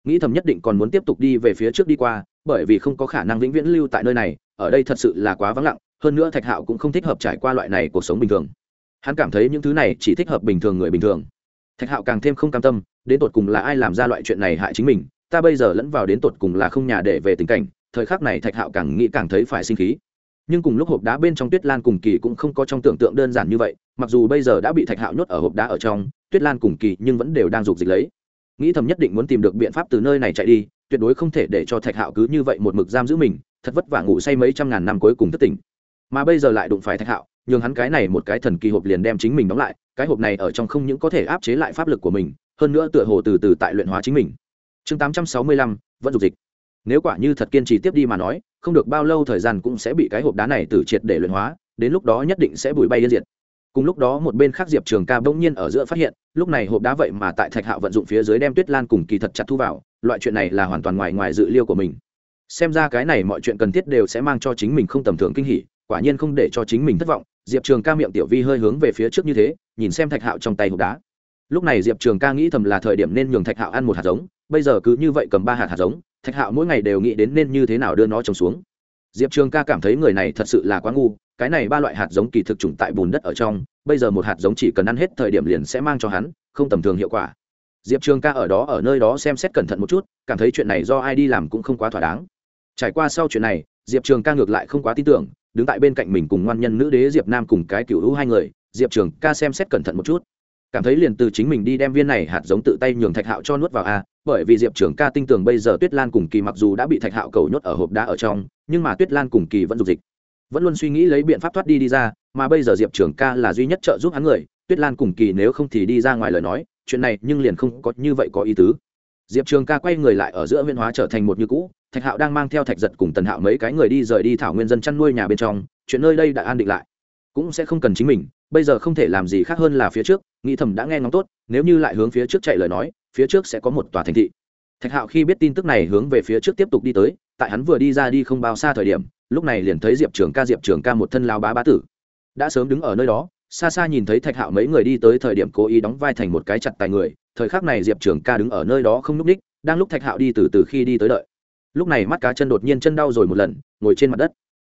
Nghĩ thầm nhất định còn muốn tiếp tục đi về phía trước đi qua, bởi vì không có khả năng vĩnh viễn lưu tại nơi này, ở đây thật sự là quá vắng lặng, hơn nữa thạch hạo cũng không thích hợp trải qua loại này cuộc sống bình thường hắn cảm thấy những thứ này chỉ thích hợp bình thường người bình thường. Thạch hạo càng thêm không cam tâm, đến tột cùng là ai làm ra loại chuyện này hại chính mình, ta bây giờ lẫn vào đến tột cùng là không nhà để về tình cảnh, thời khắc này thạch hạo càng nghĩ càng thấy phải sinh khí. Nhưng cùng lúc hộp đá bên trong tuyết lan cùng kỳ cũng không có trong tưởng tượng đơn giản như vậy, mặc dù bây giờ đã bị thạch hạo nhốt ở hộp đá ở trong, tuyết lan cùng kỳ nhưng vẫn đều đang dục dịch lấy. Nghĩ thầm nhất định muốn tìm được biện pháp từ nơi này chạy đi, tuyệt đối không thể để cho thạch hạo cứ như vậy một mực giam giữ mình, thật vất vả ngủ say mấy trăm ngàn năm cuối cùng thất tỉnh. Mà bây giờ lại đụng phải thạch hạo nhường hắn cái này một cái thần kỳ hộp liền đem chính mình đóng lại, cái hộp này ở trong không những có thể áp chế lại pháp lực của mình, hơn nữa tựa hồ từ từ tại luyện hóa chính mình. Chương tám trăm sáu mươi lăm, vẫn dục dịch. Nếu quả như thật kiên trì tiếp đi mà nói, không được bao lâu thời gian cũng sẽ bị cái hộp đá này từ triệt để luyện hóa, đến lúc đó nhất định sẽ bụi bay yên diệt. Cùng lúc đó một bên khác diệp trường ca bỗng nhiên ở giữa phát hiện, lúc này hộp đá vậy mà tại thạch hạo vận dụng phía dưới đem tuyết lan cùng kỳ thật chặt thu vào, loại chuyện này là hoàn toàn ngoài ngoài dự liêu của mình. Xem ra cái này mọi chuyện cần thiết đều sẽ mang cho chính mình không tầm thường kinh hỉ, quả nhiên không để cho chính mình thất vọng diệp trường ca miệng tiểu vi hơi hướng về phía trước như thế, nhìn xem thạch hạo trong tay hộp đá. Lúc này diệp trường ca nghĩ thầm là thời điểm nên nhường thạch hạo ăn một hạt giống, bây giờ cứ như vậy cầm ba hạt hạt giống, thạch hạo mỗi ngày đều nghĩ đến nên như thế nào đưa nó trồng xuống. Diệp trường ca cảm thấy người này thật sự là quá ngu, cái này ba loại hạt giống kỳ thực trùng tại bùn đất ở trong, bây giờ một hạt giống chỉ cần ăn hết thời điểm liền sẽ mang cho hắn, không tầm thường hiệu quả. Diệp trường ca ở đó, ở nơi đó xem xét cẩn thận một chút, cảm thấy chuyện này do ai đi làm cũng không quá thỏa đáng. Trải qua sau chuyện này, diệp trường ca ngược lại không quá tin tưởng đứng tại bên cạnh mình cùng ngoan nhân nữ đế diệp nam cùng cái cựu hữu hai người, diệp trường ca xem xét cẩn thận một chút. Cảm thấy liền từ chính mình đi đem viên này hạt giống tự tay nhường thạch hạo cho nuốt vào a bởi vì diệp trường ca tin tưởng bây giờ tuyết lan cùng kỳ mặc dù đã bị thạch hạo cầu nhốt ở hộp đá ở trong, nhưng mà tuyết lan cùng kỳ vẫn dục dịch. Vẫn luôn suy nghĩ lấy biện pháp thoát đi đi ra, mà bây giờ diệp trường ca là duy nhất trợ giúp hắn người, tuyết lan cùng kỳ nếu không thì đi ra ngoài lời nói, chuyện này nhưng liền không có như vậy có ý tứ diệp trường ca quay người lại ở giữa huyên hóa trở thành một như cũ, thạch hạo đang mang theo thạch giật cùng tần hạo mấy cái người đi rời đi thảo nguyên dân chăn nuôi nhà bên trong, chuyện nơi đây đã an định lại. Cũng sẽ không cần chính mình, bây giờ không thể làm gì khác hơn là phía trước, nghĩ thầm đã nghe ngóng tốt, nếu như lại hướng phía trước chạy lời nói, phía trước sẽ có một tòa thành thị. Thạch hạo khi biết tin tức này hướng về phía trước tiếp tục đi tới, tại hắn vừa đi ra đi không bao xa thời điểm, lúc này liền thấy diệp trường ca, diệp trường ca một thân lao bá bá tử. Đã sớm đứng ở nơi đó, xa xa nhìn thấy thạch hạo mấy người đi tới thời điểm cố ý đóng vai thành một cái chặt tài người thời khắc này diệp trường ca đứng ở nơi đó không n ú c ních, đang lúc thạch hạo đi từ từ khi đi tới đợi. Lúc này mắt cá chân đột nhiên chân đau rồi một lần, ngồi trên mặt đất.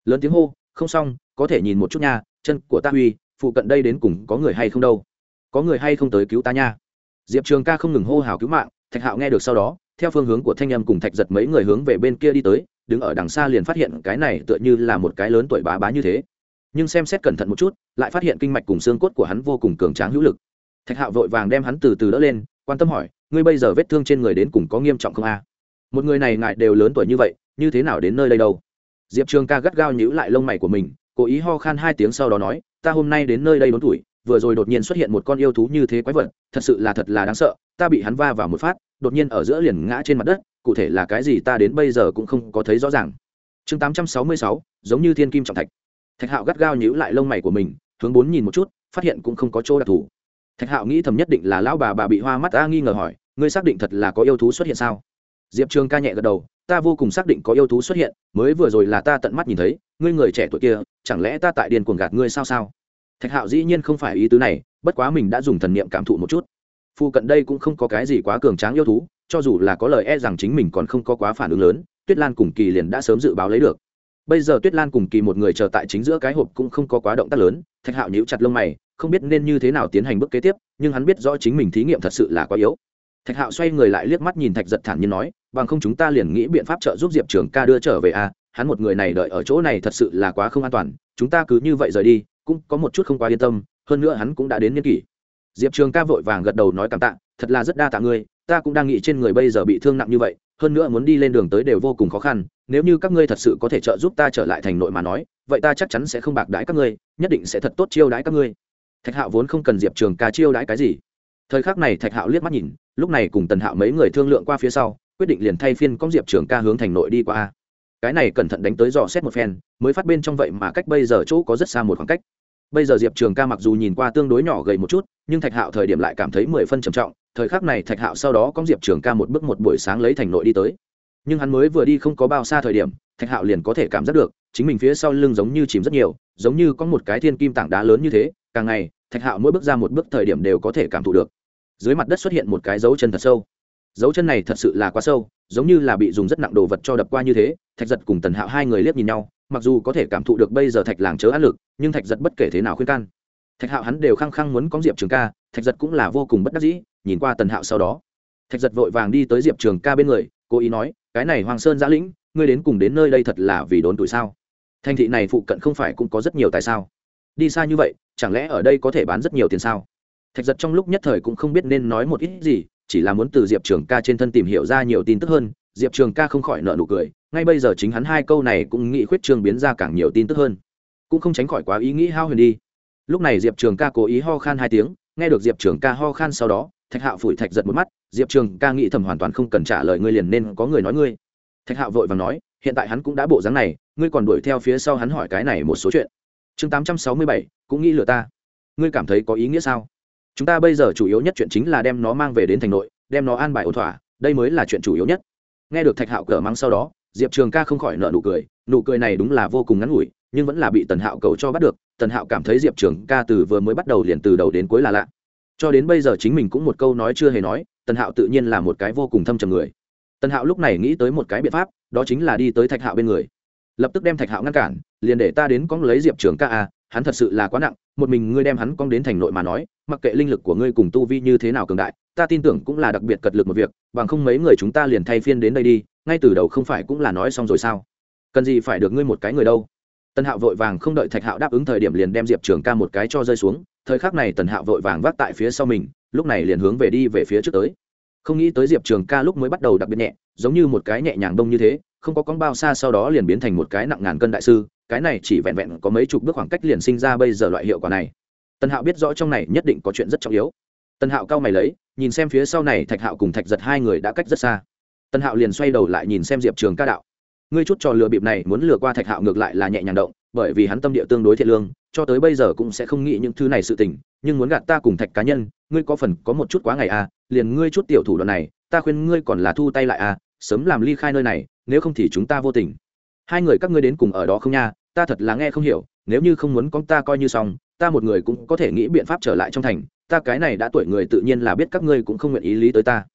Lớn tiếng hô, không xong, có thể nhìn một chút nha, chân của ta huy, phụ cận đây đến cùng có người hay không đâu? Có người hay không tới cứu ta nha? Diệp trường ca không ngừng hô hào cứu mạng, thạch hạo nghe được sau đó, theo phương hướng của thanh em cùng thạch giật mấy người hướng về bên kia đi tới, đứng ở đằng xa liền phát hiện cái này tựa như là một cái lớn tuổi bá bá như thế. Nhưng xem xét cẩn thận một chút, lại phát hiện kinh mạch cùng xương cốt của hắn vô cùng cường tráng hữu lực thạch hạo vội vàng đem hắn từ từ đỡ lên, quan tâm hỏi, ngươi bây giờ vết thương trên người đến cùng có nghiêm trọng không a? Một người này ngại đều lớn tuổi như vậy, như thế nào đến nơi đây đâu? Diệp trường ca gắt gao nhữ lại lông mày của mình, cố ý ho khan hai tiếng sau đó nói, ta hôm nay đến nơi đây đốn tuổi, vừa rồi đột nhiên xuất hiện một con yêu thú như thế quái vật, thật sự là thật là đáng sợ, ta bị hắn va vào một phát, đột nhiên ở giữa liền ngã trên mặt đất, cụ thể là cái gì ta đến bây giờ cũng không có thấy rõ ràng. Chương tám trăm sáu mươi sáu, giống như thiên kim trọng thạch. Thạch hạo gắt gao nhíu lại lông mày của mình, hướng bốn nhìn một chút, phát hiện cũng không có chỗ đặc thù thạch hạo nghĩ thầm nhất định là lão bà bà bị hoa mắt ta nghi ngờ hỏi, ngươi xác định thật là có yêu thú xuất hiện sao? Diệp trường ca nhẹ gật đầu, ta vô cùng xác định có yêu thú xuất hiện, mới vừa rồi là ta tận mắt nhìn thấy, ngươi người trẻ tuổi kia, chẳng lẽ ta tại điền cuồng gạt ngươi sao sao? Thạch hạo dĩ nhiên không phải ý tứ này, bất quá mình đã dùng thần niệm cảm thụ một chút. Phu cận đây cũng không có cái gì quá cường tráng yêu thú, cho dù là có lời e rằng chính mình còn không có quá phản ứng lớn, tuyết lan cùng kỳ liền đã sớm dự báo lấy được. Bây giờ tuyết lan cùng kỳ một người chờ tại chính giữa cái hộp cũng không có quá động tác lớn, thạch hạo nhíu chặt lông mày không biết nên như thế nào tiến hành bước kế tiếp nhưng hắn biết rõ chính mình thí nghiệm thật sự là quá yếu. Thạch hạo xoay người lại liếc mắt nhìn thạch giật thản nhiên nói bằng không chúng ta liền nghĩ biện pháp trợ giúp diệp trường ca đưa trở về a à, hắn một người này đợi ở chỗ này thật sự là quá không an toàn chúng ta cứ như vậy rời đi cũng có một chút không quá yên tâm hơn nữa hắn cũng đã đến niên kỷ. Diệp trường ca vội vàng gật đầu nói cảm tạ thật là rất đa tạ ngươi ta cũng đang nghĩ trên người bây giờ bị thương nặng như vậy hơn nữa muốn đi lên đường tới đều vô cùng khó khăn nếu như các ngươi thật sự có thể trợ giúp ta trở lại thành nội mà nói vậy ta chắc chắn sẽ không bạc đãi các ngươi nhất định sẽ thật tốt chiêu đãi các ngươi thạch hạo vốn không cần diệp trường ca chiêu đãi cái gì. Thời khắc này thạch hạo liếc mắt nhìn, lúc này cùng tần hạo mấy người thương lượng qua phía sau, quyết định liền thay phiên con diệp trường ca hướng thành nội đi qua. Cái này cẩn thận đánh tới dò xét một phen, mới phát bên trong vậy mà cách bây giờ chỗ có rất xa một khoảng cách. Bây giờ diệp trường ca mặc dù nhìn qua tương đối nhỏ gầy một chút, nhưng thạch hạo thời điểm lại cảm thấy mười phân trầm trọng. Thời khắc này thạch hạo sau đó có diệp trường ca một bước một buổi sáng lấy thành nội đi tới. Nhưng hắn mới vừa đi không có bao xa thời điểm, thạch hạo liền có thể cảm giác được, chính mình phía sau lưng giống như chìm rất nhiều, giống như có một cái thiên kim tảng đá lớn như thế càng ngày, thạch hạo mỗi bước ra một bước thời điểm đều có thể cảm thụ được. Dưới mặt đất xuất hiện một cái dấu chân thật sâu. Dấu chân này thật sự là quá sâu, giống như là bị dùng rất nặng đồ vật cho đập qua như thế, thạch giật cùng tần hạo hai người liếc nhìn nhau, mặc dù có thể cảm thụ được bây giờ thạch làng chớ áp lực, nhưng thạch giật bất kể thế nào khuyên can. Thạch hạo hắn đều khăng khăng muốn có diệp trường ca, thạch giật cũng là vô cùng bất đắc dĩ, nhìn qua tần hạo sau đó. Thạch giật vội vàng đi tới diệp trường ca bên người, cố ý nói, cái này hoàng sơn giã lĩnh, ngươi đến cùng đến nơi đây thật là vì đốn tuổi sao? Thành thị này phụ cận không phải cũng có rất nhiều tại sao? Đi xa như vậy, chẳng lẽ ở đây có thể bán rất nhiều tiền sao? Thạch giật trong lúc nhất thời cũng không biết nên nói một ít gì, chỉ là muốn từ diệp trường ca trên thân tìm hiểu ra nhiều tin tức hơn. Diệp trường ca không khỏi nợ nụ cười, ngay bây giờ chính hắn hai câu này cũng nghĩ khuyết trường biến ra càng nhiều tin tức hơn. Cũng không tránh khỏi quá ý nghĩ hao huyền đi. Lúc này diệp trường ca cố ý ho khan hai tiếng, nghe được diệp trường ca ho khan sau đó, thạch hạo phủi thạch giật một mắt, diệp trường ca nghĩ thầm hoàn toàn không cần trả lời ngươi liền nên có người nói ngươi. Thạch hạo vội và nói, hiện tại hắn cũng đã bộ dáng này, ngươi còn đuổi theo phía sau hắn hỏi cái này một số chuyện chương tám trăm sáu mươi bảy, cũng nghĩ lừa ta. Ngươi cảm thấy có ý nghĩa sao? Chúng ta bây giờ chủ yếu nhất chuyện chính là đem nó mang về đến thành nội, đem nó an bài ổn thỏa, đây mới là chuyện chủ yếu nhất. Nghe được thạch hạo cờ mắng sau đó, diệp trường ca không khỏi nợ nụ cười nụ cười này đúng là vô cùng ngắn ngủi, nhưng vẫn là bị tần hạo cầu cho bắt được. Tần hạo cảm thấy diệp trường ca từ vừa mới bắt đầu liền từ đầu đến cuối là lạ. Cho đến bây giờ chính mình cũng một câu nói chưa hề nói, tần hạo tự nhiên là một cái vô cùng thâm trầm người. Tần hạo lúc này nghĩ tới một cái biện pháp, đó chính là đi tới thạch hạo bên người. Lập tức đem thạch hạo ngăn cản liền để ta đến cóng lấy diệp trường ca a hắn thật sự là quá nặng, một mình ngươi đem hắn cong đến thành nội mà nói, mặc kệ linh lực của ngươi cùng tu vi như thế nào cường đại, ta tin tưởng cũng là đặc biệt cật lực một việc, bằng không mấy người chúng ta liền thay phiên đến đây đi, ngay từ đầu không phải cũng là nói xong rồi sao? Cần gì phải được ngươi một cái người đâu? Tần hạo vội vàng không đợi thạch hạo đáp ứng thời điểm liền đem diệp trường ca một cái cho rơi xuống, thời khắc này tần hạo vội vàng vác tại phía sau mình, lúc này liền hướng về đi về phía trước tới. Không nghĩ tới diệp trường ca lúc mới bắt đầu đặc biệt nhẹ, giống như một cái nhẹ nhàng đông như thế, không có con bao xa sau đó liền biến thành một cái nặng ngàn cân đại sư cái này chỉ vẹn vẹn có mấy chục bước khoảng cách liền sinh ra bây giờ loại hiệu quả này. Tần hạo biết rõ trong này nhất định có chuyện rất trọng yếu. Tần hạo cao mày lấy, nhìn xem phía sau này thạch hạo cùng thạch giật hai người đã cách rất xa. Tần hạo liền xoay đầu lại nhìn xem diệp trường ca đạo. Ngươi chút trò lừa bịp này muốn lừa qua thạch hạo ngược lại là nhẹ nhàng động, bởi vì hắn tâm địa tương đối thiện lương, cho tới bây giờ cũng sẽ không nghĩ những thứ này sự tình, nhưng muốn gạt ta cùng thạch cá nhân, ngươi có phần có một chút quá ngày à liền ngươi chút tiểu thủ đoạn này, ta khuyên ngươi còn là thu tay lại à sớm làm ly khai nơi này, nếu không thì chúng ta vô tình. Hai người các ngươi đến cùng ở đó không nha ta thật là nghe không hiểu, nếu như không muốn con ta coi như xong, ta một người cũng có thể nghĩ biện pháp trở lại trong thành, ta cái này đã tuổi người tự nhiên là biết các ngươi cũng không nguyện ý lý tới ta.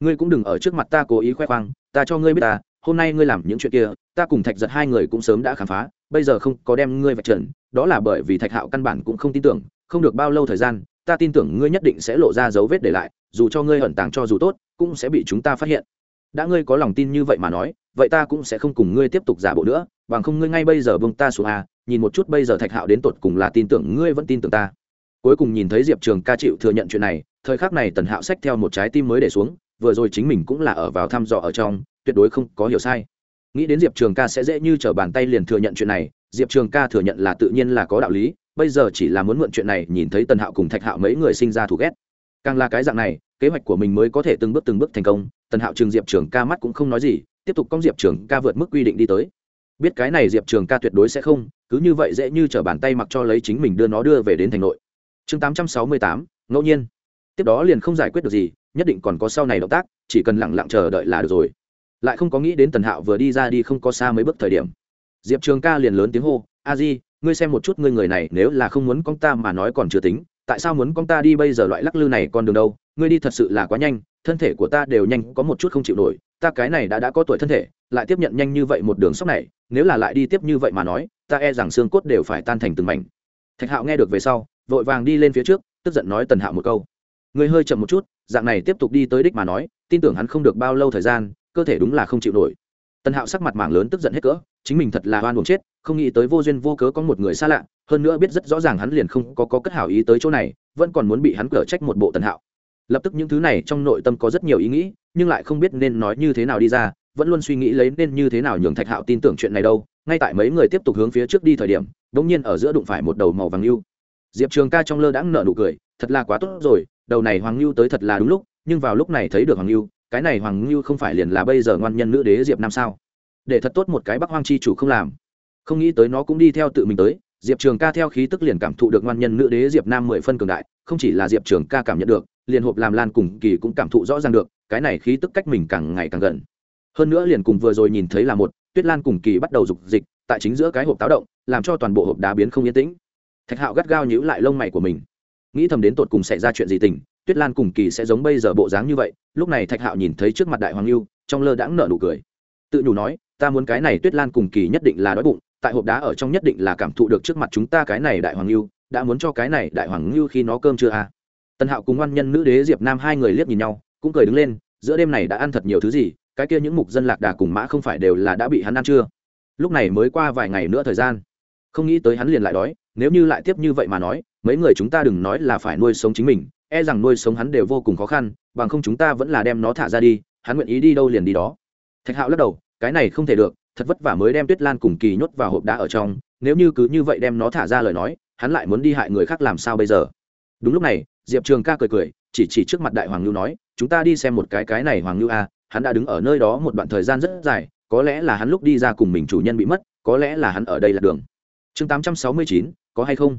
Ngươi cũng đừng ở trước mặt ta cố ý khoe khoang, ta cho ngươi biết ta, hôm nay ngươi làm những chuyện kia, ta cùng thạch giật hai người cũng sớm đã khám phá, bây giờ không có đem ngươi vạch trần, đó là bởi vì thạch hạo căn bản cũng không tin tưởng, không được bao lâu thời gian, ta tin tưởng ngươi nhất định sẽ lộ ra dấu vết để lại, dù cho ngươi ẩn tàng cho dù tốt, cũng sẽ bị chúng ta phát hiện. Đã ngươi có lòng tin như vậy mà nói, vậy ta cũng sẽ không cùng ngươi tiếp tục giả bộ nữa bằng không ngươi ngay bây giờ bông ta xuống à nhìn một chút bây giờ thạch hạo đến tột cùng là tin tưởng ngươi vẫn tin tưởng ta. Cuối cùng nhìn thấy diệp trường ca chịu thừa nhận chuyện này, thời khắc này tần hạo xách theo một trái tim mới để xuống, vừa rồi chính mình cũng là ở vào thăm dò ở trong, tuyệt đối không có hiểu sai. Nghĩ đến diệp trường ca sẽ dễ như t r ở bàn tay liền thừa nhận chuyện này, diệp trường ca thừa nhận là tự nhiên là có đạo lý, bây giờ chỉ là muốn mượn chuyện này nhìn thấy tần hạo cùng thạch hạo mấy người sinh ra thù ghét. Càng là cái dạng này, kế hoạch của mình mới có thể từng bước từng bước thành công, tần hạo trường diệp trường ca mắt cũng không nói gì, tiếp tục công diệp trường ca vượt mức quy định đi tới biết cái này diệp trường ca tuyệt đối sẽ không, cứ như vậy dễ như t r ở bàn tay mặc cho lấy chính mình đưa nó đưa về đến thành nội. Chương tám trăm sáu mươi tám, ngẫu nhiên. Tiếp đó liền không giải quyết được gì, nhất định còn có sau này động tác, chỉ cần lẳng lặng chờ đợi là được rồi. Lại không có nghĩ đến tần hạo vừa đi ra đi không có xa mấy bước thời điểm. Diệp trường ca liền lớn tiếng hô, a di, ngươi xem một chút ngươi người này, nếu là không muốn con ta mà nói còn chưa tính, tại sao muốn con ta đi bây giờ loại lắc lư này còn đường đâu? Ngươi đi thật sự là quá nhanh, thân thể của ta đều nhanh, có một chút không chịu nổi, ta cái này đã đã có tuổi thân thể, lại tiếp nhận nhanh như vậy một đường sóc này nếu là lại đi tiếp như vậy mà nói ta e rằng xương cốt đều phải tan thành từng mảnh. Thạch hạo nghe được về sau vội vàng đi lên phía trước tức giận nói tần hạo một câu. Người hơi chậm một chút dạng này tiếp tục đi tới đích mà nói tin tưởng hắn không được bao lâu thời gian cơ thể đúng là không chịu nổi. Tần hạo sắc mặt mảng lớn tức giận hết cỡ chính mình thật là oan buồn chết không nghĩ tới vô duyên vô cớ có một người xa lạ hơn nữa biết rất rõ ràng hắn liền không có, có cất hảo ý tới chỗ này vẫn còn muốn bị hắn cở trách một bộ tần hạo. Lập tức những thứ này trong nội tâm có rất nhiều ý nghĩ nhưng lại không biết nên nói như thế nào đi ra vẫn luôn suy nghĩ lấy nên như thế nào nhường thạch hạo tin tưởng chuyện này đâu, ngay tại mấy người tiếp tục hướng phía trước đi thời điểm đ ỗ n g nhiên ở giữa đụng phải một đầu màu vàng lưu. Diệp trường ca trong lơ đãng nợ nụ cười, thật là quá tốt rồi, đầu này hoàng lưu tới thật là đúng lúc, nhưng vào lúc này thấy được hoàng lưu cái này hoàng lưu không phải liền là bây giờ ngoan nhân nữ đế diệp nam sao? Để thật tốt một cái bắc hoang chi chủ không làm. Không nghĩ tới nó cũng đi theo tự mình tới, diệp trường ca theo khí tức liền cảm thụ được ngoan nhân nữ đế diệp nam mười phân cường đại, không chỉ là diệp trường ca cảm nhận được, liền hộp làm lan cùng kỳ cũng cảm thụ rõ ràng được, cái này khí tức cách mình càng ngày càng gần hơn nữa liền cùng vừa rồi nhìn thấy là một, tuyết lan cùng kỳ bắt đầu dục dịch, tại chính giữa cái hộp táo động, làm cho toàn bộ hộp đá biến không yên tĩnh. Thạch hạo gắt gao nhíu lại lông mày của mình. Nghĩ thầm đến tột cùng xảy ra chuyện gì tình, tuyết lan cùng kỳ sẽ giống bây giờ bộ dáng như vậy. Lúc này thạch hạo nhìn thấy trước mặt đại hoàng lưu trong lơ đãng nở nụ cười. Tự nhủ nói, ta muốn cái này tuyết lan cùng kỳ nhất định là đói bụng, tại hộp đá ở trong nhất định là cảm thụ được trước mặt chúng ta cái này đại hoàng lưu đã muốn cho cái này đại hoàng lưu khi nó cơm chưa à. tân hạo cùng ngoan nhân nữ đế diệp nam hai người liếc nhìn nhau, cũng cười đứng lên, giữa đêm này đã ăn thật nhiều thứ gì cái kia những mục dân lạc đà cùng mã không phải đều là đã bị hắn ăn chưa? Lúc này mới qua vài ngày nữa thời gian, không nghĩ tới hắn liền lại đói, nếu như lại tiếp như vậy mà nói, mấy người chúng ta đừng nói là phải nuôi sống chính mình e rằng nuôi sống hắn đều vô cùng khó khăn, bằng không chúng ta vẫn là đem nó thả ra đi, hắn nguyện ý đi đâu liền đi đó. Thạch hạo lắc đầu, cái này không thể được, thật vất vả mới đem tuyết lan cùng kỳ nhốt vào hộp đá ở trong, nếu như cứ như vậy đem nó thả ra lời nói, hắn lại muốn đi hại người khác làm sao bây giờ? Đúng lúc này, diệp trường ca cười cười, chỉ chỉ trước mặt đại hoàng lưu nói, chúng ta đi xem một cái cái này hoàng lưu a à, hắn đã đứng ở nơi đó một đoạn thời gian rất dài, có lẽ là hắn lúc đi ra cùng mình chủ nhân bị mất, có lẽ là hắn ở đây là đường. Chương tám trăm sáu mươi chín, có hay không?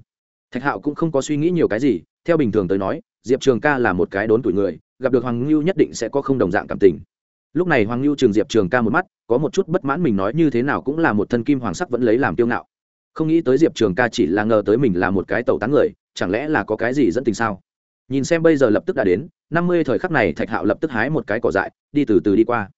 Thạch hạo cũng không có suy nghĩ nhiều cái gì, theo bình thường tới nói, diệp trường ca là một cái đốn tuổi người, gặp được hoàng ngưu nhất định sẽ có không đồng dạng cảm tình. Lúc này hoàng ngưu trường diệp trường ca một mắt, có một chút bất mãn mình nói như thế nào cũng là một thân kim hoàng sắc vẫn lấy làm tiêu ngạo. Không nghĩ tới diệp trường ca chỉ là ngờ tới mình là một cái tàu tán người, chẳng lẽ là có cái gì dẫn tình sao? Nhìn xem bây giờ lập tức đã đến, năm mươi thời khắc này thạch hạo lập tức hái một cái cỏ dại, đi từ từ đi qua.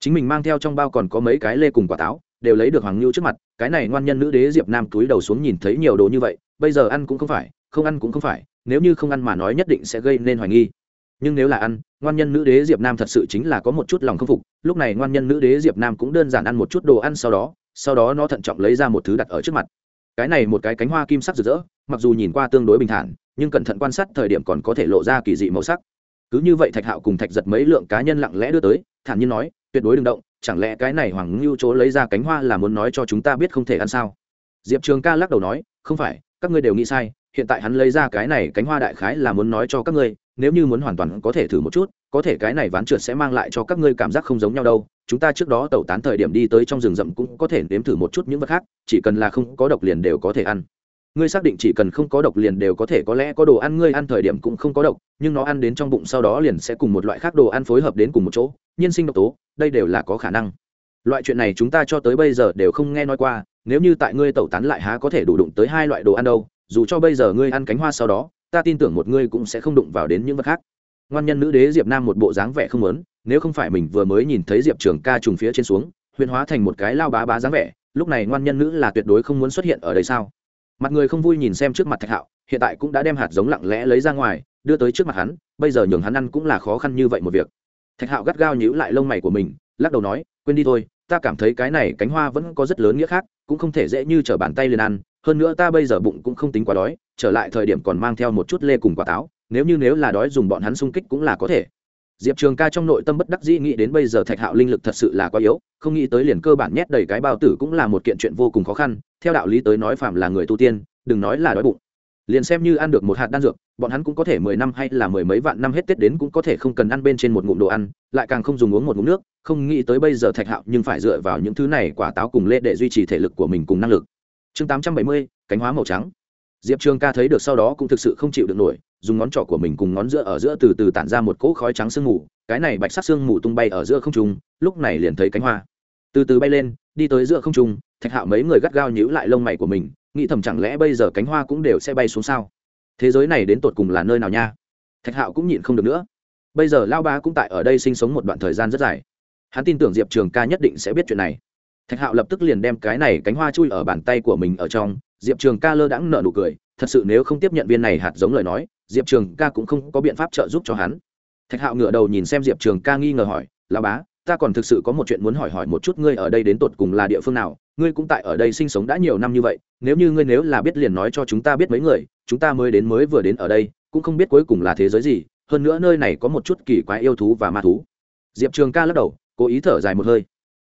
Chính mình mang theo trong bao còn có mấy cái lê cùng quả táo, đều lấy được hoàng ngưu trước mặt, cái này ngoan nhân nữ đế diệp nam túi đầu xuống nhìn thấy nhiều đồ như vậy, bây giờ ăn cũng không phải, không ăn cũng không phải, nếu như không ăn mà nói nhất định sẽ gây nên hoài nghi. Nhưng nếu là ăn, ngoan nhân nữ đế diệp nam thật sự chính là có một chút lòng khâm phục, lúc này ngoan nhân nữ đế diệp nam cũng đơn giản ăn một chút đồ ăn sau đó sau đó nó thận trọng lấy ra một thứ đặt ở trước mặt cái này một cái cánh hoa kim sắc rực rỡ, mặc dù nhìn qua tương đối bình thản, nhưng cẩn thận quan sát thời điểm còn có thể lộ ra kỳ dị màu sắc. Cứ như vậy thạch hạo cùng thạch giật mấy lượng cá nhân lặng lẽ đưa tới, thản nhiên nói, tuyệt đối đừng động, chẳng lẽ cái này hoàng ngưu chỗ lấy ra cánh hoa là muốn nói cho chúng ta biết không thể ăn sao? Diệp trường ca lắc đầu nói, không phải, các ngươi đều nghĩ sai hiện tại hắn lấy ra cái này cánh hoa đại khái là muốn nói cho các ngươi, nếu như muốn hoàn toàn có thể thử một chút, có thể cái này ván trượt sẽ mang lại cho các ngươi cảm giác không giống nhau đâu. Chúng ta trước đó tẩu tán thời điểm đi tới trong rừng rậm cũng có thể nếm thử một chút những vật khác, chỉ cần là không có độc liền đều có thể ăn. Ngươi xác định chỉ cần không có độc liền đều có thể, có lẽ có đồ ăn ngươi ăn thời điểm cũng không có độc, nhưng nó ăn đến trong bụng sau đó liền sẽ cùng một loại khác đồ ăn phối hợp đến cùng một chỗ, nhân sinh độc tố, đây đều là có khả năng. Loại chuyện này chúng ta cho tới bây giờ đều không nghe nói qua, nếu như tại ngươi tẩu tán lại há có thể đủ đụng tới hai loại đồ ăn đâu dù cho bây giờ ngươi ăn cánh hoa sau đó, ta tin tưởng một ngươi cũng sẽ không đụng vào đến những vật khác. Ngoan nhân nữ đế diệp nam một bộ dáng vẻ không lớn nếu không phải mình vừa mới nhìn thấy diệp trường ca trùng phía trên xuống, huyền hóa thành một cái lao bá bá dáng vẻ, lúc này ngoan nhân nữ là tuyệt đối không muốn xuất hiện ở đây sao? Mặt người không vui nhìn xem trước mặt thạch hạo, hiện tại cũng đã đem hạt giống lặng lẽ lấy ra ngoài, đưa tới trước mặt hắn, bây giờ nhường hắn ăn cũng là khó khăn như vậy một việc. Thạch hạo gắt gao nhíu lại lông mày của mình, lắc đầu nói, quên đi thôi, ta cảm thấy cái này cánh hoa vẫn có rất lớn nghĩa khác, cũng không thể dễ như t r ở bàn tay liền ăn hơn nữa ta bây giờ bụng cũng không tính quá đói, trở lại thời điểm còn mang theo một chút lê cùng quả táo, nếu như nếu là đói dùng bọn hắn xung kích cũng là có thể. Diệp trường ca trong nội tâm bất đắc dĩ nghĩ đến bây giờ thạch hạo linh lực thật sự là quá yếu, không nghĩ tới liền cơ bản nhét đầy cái bao tử cũng là một kiện chuyện vô cùng khó khăn, theo đạo lý tới nói phạm là người tu tiên, đừng nói là đói bụng. Liền xem như ăn được một hạt đan dược, bọn hắn cũng có thể mười năm hay là mười mấy vạn năm hết tết đến cũng có thể không cần ăn bên trên một ngụm đồ ăn, lại càng không dùng uống một ngụm nước, không nghĩ tới bây giờ thạch hạo nhưng phải dựa vào những thứ này quả táo cùng lê để duy trì thể lực của mình cùng năng lực chương tám trăm bảy mươi, cánh hóa màu trắng. Diệp trường ca thấy được sau đó cũng thực sự không chịu được nổi, dùng ngón trỏ của mình cùng ngón giữa ở giữa từ từ tản ra một cỗ khói trắng sương mù, cái này bạch sắc sương mù tung bay ở giữa không trung, lúc này liền thấy cánh hoa. Từ từ bay lên, đi tới giữa không trung, thạch hạo mấy người gắt gao nhíu lại lông mày của mình, nghĩ thầm chẳng lẽ bây giờ cánh hoa cũng đều sẽ bay xuống sao? Thế giới này đến tột cùng là nơi nào nha? Thạch hạo cũng nhịn không được nữa. Bây giờ lao ba cũng tại ở đây sinh sống một đoạn thời gian rất dài. Hắn tin tưởng diệp trường ca nhất định sẽ biết chuyện này thạch hạo lập tức liền đem cái này cánh hoa chui ở bàn tay của mình ở trong, diệp trường ca lơ đãng nợ nụ cười, thật sự nếu không tiếp nhận viên này hạt giống lời nói, diệp trường ca cũng không có biện pháp trợ giúp cho hắn. Thạch hạo ngửa đầu nhìn xem diệp trường ca nghi ngờ hỏi là bá, ta còn thực sự có một chuyện muốn hỏi hỏi một chút ngươi ở đây đến tột cùng là địa phương nào? Ngươi cũng tại ở đây sinh sống đã nhiều năm như vậy, nếu như ngươi nếu là biết liền nói cho chúng ta biết mấy người, chúng ta mới đến mới vừa đến ở đây, cũng không biết cuối cùng là thế giới gì, hơn nữa nơi này có một chút kỳ quái yêu thú và ma thú. Diệp trường ca lắc đầu, cố ý thở dài một hơi.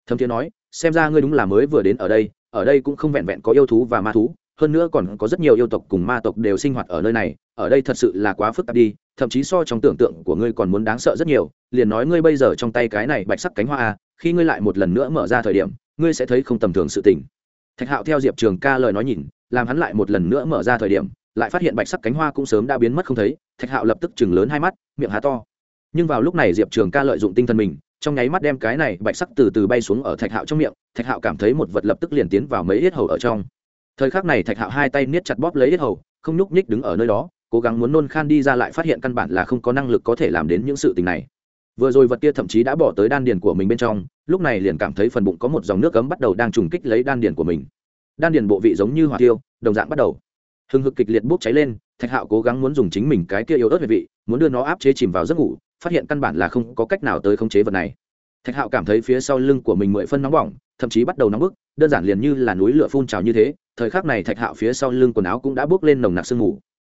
Thâm thiên nói xem ra ngươi đúng là mới vừa đến ở đây ở đây cũng không vẹn vẹn có yêu thú và ma thú hơn nữa còn có rất nhiều yêu tộc cùng ma tộc đều sinh hoạt ở nơi này ở đây thật sự là quá phức tạp đi thậm chí so trong tưởng tượng của ngươi còn muốn đáng sợ rất nhiều liền nói ngươi bây giờ trong tay cái này bạch sắc cánh hoa à, khi ngươi lại một lần nữa mở ra thời điểm ngươi sẽ thấy không tầm thường sự tình. Thạch hạo theo diệp trường ca lời nói nhìn làm hắn lại một lần nữa mở ra thời điểm lại phát hiện bạch sắc cánh hoa cũng sớm đã biến mất không thấy thạch hạo lập tức chừng lớn hai mắt miệng há to. Nhưng vào lúc này diệp trường ca lợi dụng tinh thần mình trong nháy mắt đem cái này bạch sắc từ từ bay xuống ở thạch hạo trong miệng, thạch hạo cảm thấy một vật lập tức liền tiến vào mấy yết hầu ở trong. Thời khắc này thạch hạo hai tay niết chặt bóp lấy yết hầu, không nhúc nhích đứng ở nơi đó, cố gắng muốn nôn khan đi ra lại phát hiện căn bản là không có năng lực có thể làm đến những sự tình này. Vừa rồi vật kia thậm chí đã bỏ tới đan điền của mình bên trong, lúc này liền cảm thấy phần bụng có một dòng nước cấm bắt đầu đang trùng kích lấy đan điền của mình. Đan điền bộ vị giống như hỏa tiêu, đồng dạng bắt đầu. Hừng hực kịch liệt bốc cháy lên, thạch hạo cố gắng muốn dùng chính mình cái kia yếu ớt về vị, muốn đưa nó áp chế chìm vào giấc ngủ phát hiện căn bản là không có cách nào tới khống chế vật này. Thạch hạo cảm thấy phía sau lưng của mình mười phân nóng bỏng, thậm chí bắt đầu nóng bức, đơn giản liền như là núi lửa phun trào như thế, thời khắc này thạch hạo phía sau lưng quần áo cũng đã bước lên nồng nặc sương mù.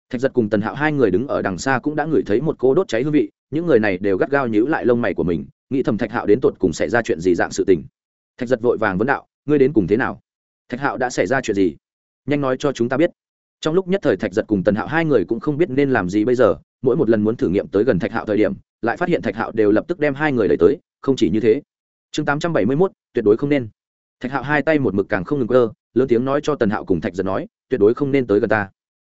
Thạch giật cùng tần hạo hai người đứng ở đằng xa cũng đã ngửi thấy một cô đốt cháy hương vị, những người này đều gắt gao nhíu lại lông mày của mình, nghĩ thầm thạch hạo đến tột cùng xảy ra chuyện gì dạng sự tình. Thạch giật vội vàng vấn đạo, ngươi đến cùng thế nào? Thạch hạo đã xảy ra chuyện gì? Nhanh nói cho chúng ta biết. Trong lúc nhất thời thạch giật cùng tần hạo hai người cũng không biết nên làm gì bây giờ, mỗi một lần muốn thử nghiệm tới gần thạch hạo thời điểm lại phát hiện thạch hạo đều lập tức đem hai người đẩy tới, không chỉ như thế. Chương tám trăm bảy mươi mốt, tuyệt đối không nên. Thạch hạo hai tay một mực càng không ngừng cơ lớn tiếng nói cho tần hạo cùng thạch giật nói, tuyệt đối không nên tới gần ta.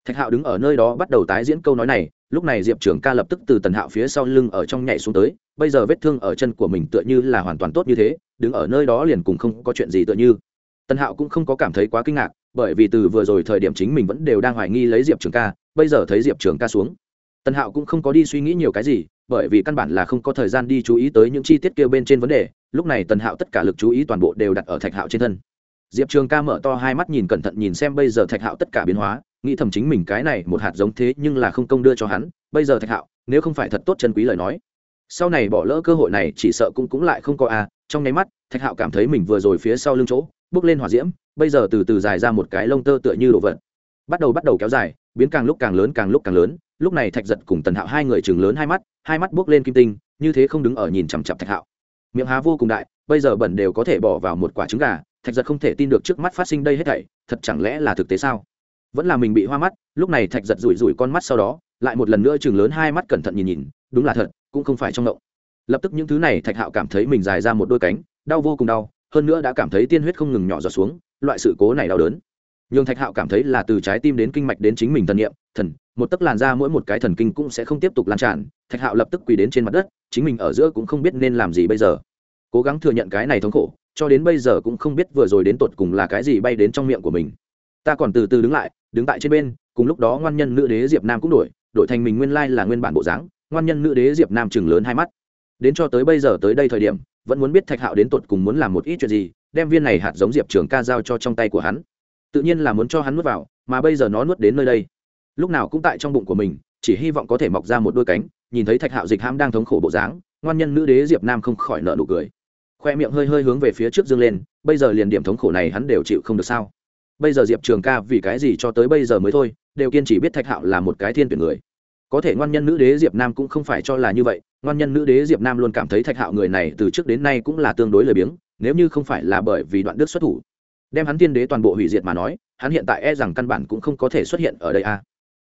Thạch hạo đứng ở nơi đó bắt đầu tái diễn câu nói này, lúc này diệp trưởng ca lập tức từ tần hạo phía sau lưng ở trong nhảy xuống tới, bây giờ vết thương ở chân của mình tựa như là hoàn toàn tốt như thế, đứng ở nơi đó liền cùng không có chuyện gì tựa như. Tần hạo cũng không có cảm thấy quá kinh ngạc, bởi vì từ vừa rồi thời điểm chính mình vẫn đều đang hoài nghi lấy diệp trường ca, bây giờ thấy diệp trường ca xuống. Tần hạo cũng không có đi suy nghĩ nhiều cái gì bởi vì căn bản là không có thời gian đi chú ý tới những chi tiết kia bên trên vấn đề, lúc này tần hạo tất cả lực chú ý toàn bộ đều đặt ở thạch hạo trên thân diệp trường ca mở to hai mắt nhìn cẩn thận nhìn xem bây giờ thạch hạo tất cả biến hóa, nghĩ thầm chính mình cái này một hạt giống thế nhưng là không công đưa cho hắn, bây giờ thạch hạo, nếu không phải thật tốt chân quý lời nói sau này bỏ lỡ cơ hội này chỉ sợ cũng cũng lại không có à. trong nháy mắt, thạch hạo cảm thấy mình vừa rồi phía sau lưng chỗ, bước lên hỏa diễm, bây giờ từ từ dài ra một cái lông tơ tựa như đồ vật bắt đầu bắt đầu kéo dài, biến càng lúc càng lớn càng lúc càng lớn, lúc này thạch giật cùng tần hạo hai người chừng lớn hai mắt hai mắt bước lên kim tinh, như thế không đứng ở nhìn chằm chặp thạch hạo. Miệng há vô cùng đại, bây giờ bẩn đều có thể bỏ vào một quả trứng gà, thạch giật không thể tin được trước mắt phát sinh đây hết thảy, thật chẳng lẽ là thực tế sao? Vẫn là mình bị hoa mắt, lúc này thạch giật rủi rủi con mắt sau đó, lại một lần nữa chừng lớn hai mắt cẩn thận nhìn nhìn, đúng là thật, cũng không phải trong động lập tức những thứ này thạch hạo cảm thấy mình dài ra một đôi cánh, đau vô cùng đau, hơn nữa đã cảm thấy tiên huyết không ngừng nhỏ giọt xuống, loại sự cố này đau đớn. Nhưng thạch hạo cảm thấy là từ trái tim đến kinh mạch đến chính mình thần nghiệm thần một tấc làn ra mỗi một cái thần kinh cũng sẽ không tiếp tục lan tràn, thạch hạo lập tức quỳ đến trên mặt đất, chính mình ở giữa cũng không biết nên làm gì bây giờ. Cố gắng thừa nhận cái này thống khổ, cho đến bây giờ cũng không biết vừa rồi đến tột cùng là cái gì bay đến trong miệng của mình. Ta còn từ từ đứng lại, đứng tại trên bên, cùng lúc đó ngoan nhân nữ đế diệp nam cũng đổi đổi thành mình nguyên lai là nguyên bản bộ dáng, ngoan nhân nữ đế diệp nam chừng lớn hai mắt. Đến cho tới bây giờ tới đây thời điểm, vẫn muốn biết thạch hạo đến tột cùng muốn làm một ít chuyện gì, đem viên này hạt giống diệp trường ca giao cho trong tay của hắn. Tự nhiên là muốn cho hắn nuốt vào, mà bây giờ nó nuốt đến nơi đây lúc nào cũng tại trong bụng của mình, chỉ hy vọng có thể mọc ra một đôi cánh, nhìn thấy thạch hạo dịch ham đang thống khổ bộ dáng, ngoan nhân nữ đế diệp nam không khỏi nợ nụ cười. Khoe miệng hơi hơi hướng về phía trước dương lên, bây giờ liền điểm thống khổ này hắn đều chịu không được sao? Bây giờ diệp trường ca vì cái gì cho tới bây giờ mới thôi, đều kiên chỉ biết thạch hạo là một cái thiên tuyển người. Có thể ngoan nhân nữ đế diệp nam cũng không phải cho là như vậy, ngoan nhân nữ đế diệp nam luôn cảm thấy thạch hạo người này từ trước đến nay cũng là tương đối lười biếng, nếu như không phải là bởi vì đoạn đức xuất thủ, đem hắn tiên đế toàn bộ hủy diệt mà nói, hắn hiện tại e rằng căn bản cũng không có thể xuất hiện ở đây a. à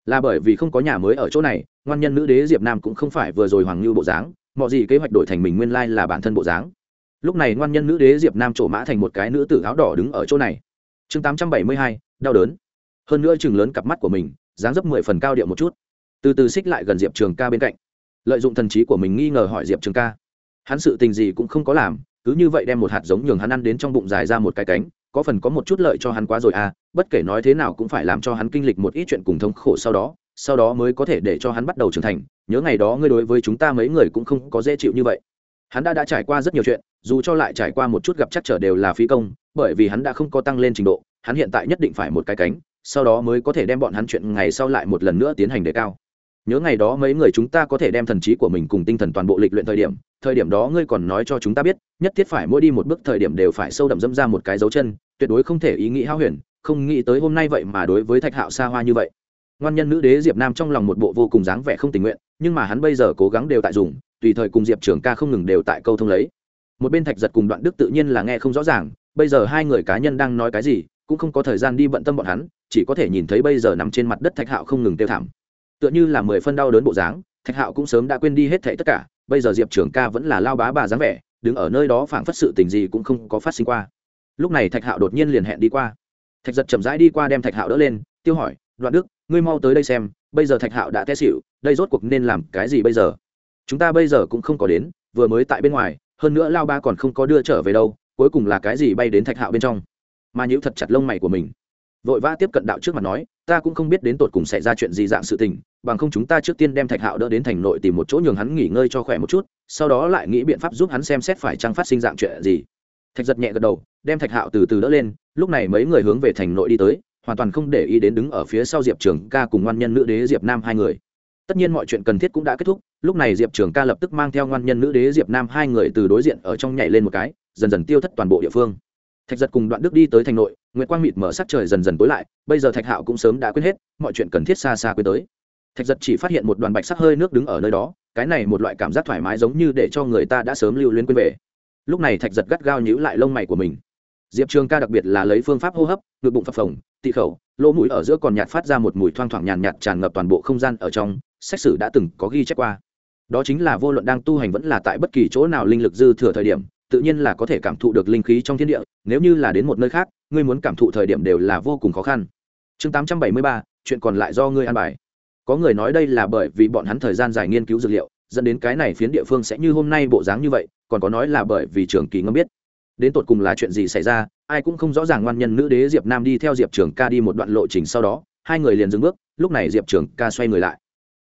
là bởi vì không có nhà mới ở chỗ này, ngoan nhân nữ đế diệp nam cũng không phải vừa rồi hoàng như bộ dáng mọi gì kế hoạch đổi thành mình nguyên lai là bản thân bộ dáng. Lúc này ngoan nhân nữ đế diệp nam trổ mã thành một cái nữ tử áo đỏ đứng ở chỗ này. Chương tám trăm bảy mươi hai, đau đớn. Hơn nữa chừng lớn cặp mắt của mình, dáng dấp mười phần cao điệu một chút. Từ từ xích lại gần diệp trường ca bên cạnh. Lợi dụng thần trí của mình nghi ngờ hỏi diệp trường ca. Hắn sự tình gì cũng không có làm, cứ như vậy đem một hạt giống nhường hắn ăn đến trong bụng dài ra một cái cánh, có phần có một chút lợi cho hắn quá rồi à bất kể nói thế nào cũng phải làm cho hắn kinh lịch một ít chuyện cùng thống khổ sau đó sau đó mới có thể để cho hắn bắt đầu trưởng thành. Nhớ ngày đó ngươi đối với chúng ta mấy người cũng không có dễ chịu như vậy. Hắn đã đã trải qua rất nhiều chuyện, dù cho lại trải qua một chút gặp chắc trở đều là phí công, bởi vì hắn đã không có tăng lên trình độ, hắn hiện tại nhất định phải một cái cánh, sau đó mới có thể đem bọn hắn chuyện ngày sau lại một lần nữa tiến hành đề cao. Nhớ ngày đó mấy người chúng ta có thể đem thần trí của mình cùng tinh thần toàn bộ lịch luyện thời điểm thời điểm đó ngươi còn nói cho chúng ta biết, nhất thiết phải mỗi đi một bước thời điểm đều phải sâu đậm dâm ra một cái dấu chân, tuyệt đối không thể ý nghĩ hao huyền không nghĩ tới hôm nay vậy mà đối với thạch hạo xa hoa như vậy. Ngoan nhân nữ đế diệp nam trong lòng một bộ vô cùng dáng vẻ không tình nguyện, nhưng mà hắn bây giờ cố gắng đều tại dùng, tùy thời cùng diệp trường ca không ngừng đều tại câu thông lấy. Một bên thạch giật cùng đoạn đức tự nhiên là nghe không rõ ràng, bây giờ hai người cá nhân đang nói cái gì, cũng không có thời gian đi bận tâm bọn hắn, chỉ có thể nhìn thấy bây giờ nằm trên mặt đất thạch hạo không ngừng tiêu thảm. Tựa như là mười phân đau đớn bộ dáng, thạch hạo cũng sớm đã quên đi hết thệ tất cả, bây giờ diệp trường ca vẫn là lao bá bà dáng vẻ, đứng ở nơi đó phảng phất sự tình gì cũng không có phát sinh qua. Lúc này thạch hạo đột nhiên liền hẹn đi qua thạch giật chậm rãi đi qua đem thạch hạo đỡ lên, tiêu hỏi, đoạn đức, ngươi mau tới đây xem, bây giờ thạch hạo đã té xịu đây rốt cuộc nên làm cái gì bây giờ? Chúng ta bây giờ cũng không có đến, vừa mới tại bên ngoài, hơn nữa lao ba còn không có đưa trở về đâu, cuối cùng là cái gì bay đến thạch hạo bên trong? Mà nhữ thật chặt lông mày của mình. Vội vã tiếp cận đạo trước mặt nói, ta cũng không biết đến tột cùng xảy ra chuyện gì dạng sự tình, bằng không chúng ta trước tiên đem thạch hạo đỡ đến thành nội tìm một chỗ nhường hắn nghỉ ngơi cho khỏe một chút, sau đó lại nghĩ biện pháp giúp hắn xem xét phải chăng phát sinh dạng chuyện gì thạch giật nhẹ gật đầu, đem thạch hạo từ từ đỡ lên, lúc này mấy người hướng về thành nội đi tới, hoàn toàn không để ý đến đứng ở phía sau diệp trường ca cùng ngoan nhân nữ đế diệp nam hai người. Tất nhiên mọi chuyện cần thiết cũng đã kết thúc, lúc này diệp trường ca lập tức mang theo ngoan nhân nữ đế diệp nam hai người từ đối diện ở trong nhảy lên một cái, dần dần tiêu thất toàn bộ địa phương. Thạch giật cùng đoạn đức đi tới thành nội nguyễn quang mịt mở sắc trời dần dần tối lại, bây giờ thạch hạo cũng sớm đã quên hết, mọi chuyện cần thiết xa xa quên tới. Thạch giật chỉ phát hiện một đoàn bạch sắc hơi nước đứng ở nơi đó, cái này một loại cảm giác thoải mái giống như để cho người ta đã sớm lưu luyến quên về lúc này thạch giật gắt gao nhữ lại lông mày của mình. Diệp trường ca đặc biệt là lấy phương pháp hô hấp, ngực bụng phập phồng, tị khẩu, lỗ mũi ở giữa còn nhạt phát ra một mùi thoang thoảng nhàn nhạt tràn ngập toàn bộ không gian ở trong, sách sử đã từng có ghi chép qua. Đó chính là vô luận đang tu hành vẫn là tại bất kỳ chỗ nào linh lực dư thừa thời điểm, tự nhiên là có thể cảm thụ được linh khí trong thiên địa, nếu như là đến một nơi khác, ngươi muốn cảm thụ thời điểm đều là vô cùng khó khăn. Chương tám trăm bảy mươi ba, chuyện còn lại do ngươi an bài. Có người nói đây là bởi vì bọn hắn thời gian dài nghiên cứu dược liệu dẫn đến cái này phiến địa phương sẽ như hôm nay bộ dáng như vậy, còn có nói là bởi vì trường kỳ ngâm biết. Đến tột cùng là chuyện gì xảy ra, ai cũng không rõ ràng ngoan nhân nữ đế diệp nam đi theo diệp trường ca đi một đoạn lộ trình sau đó, hai người liền dừng bước, lúc này diệp trường ca xoay người lại.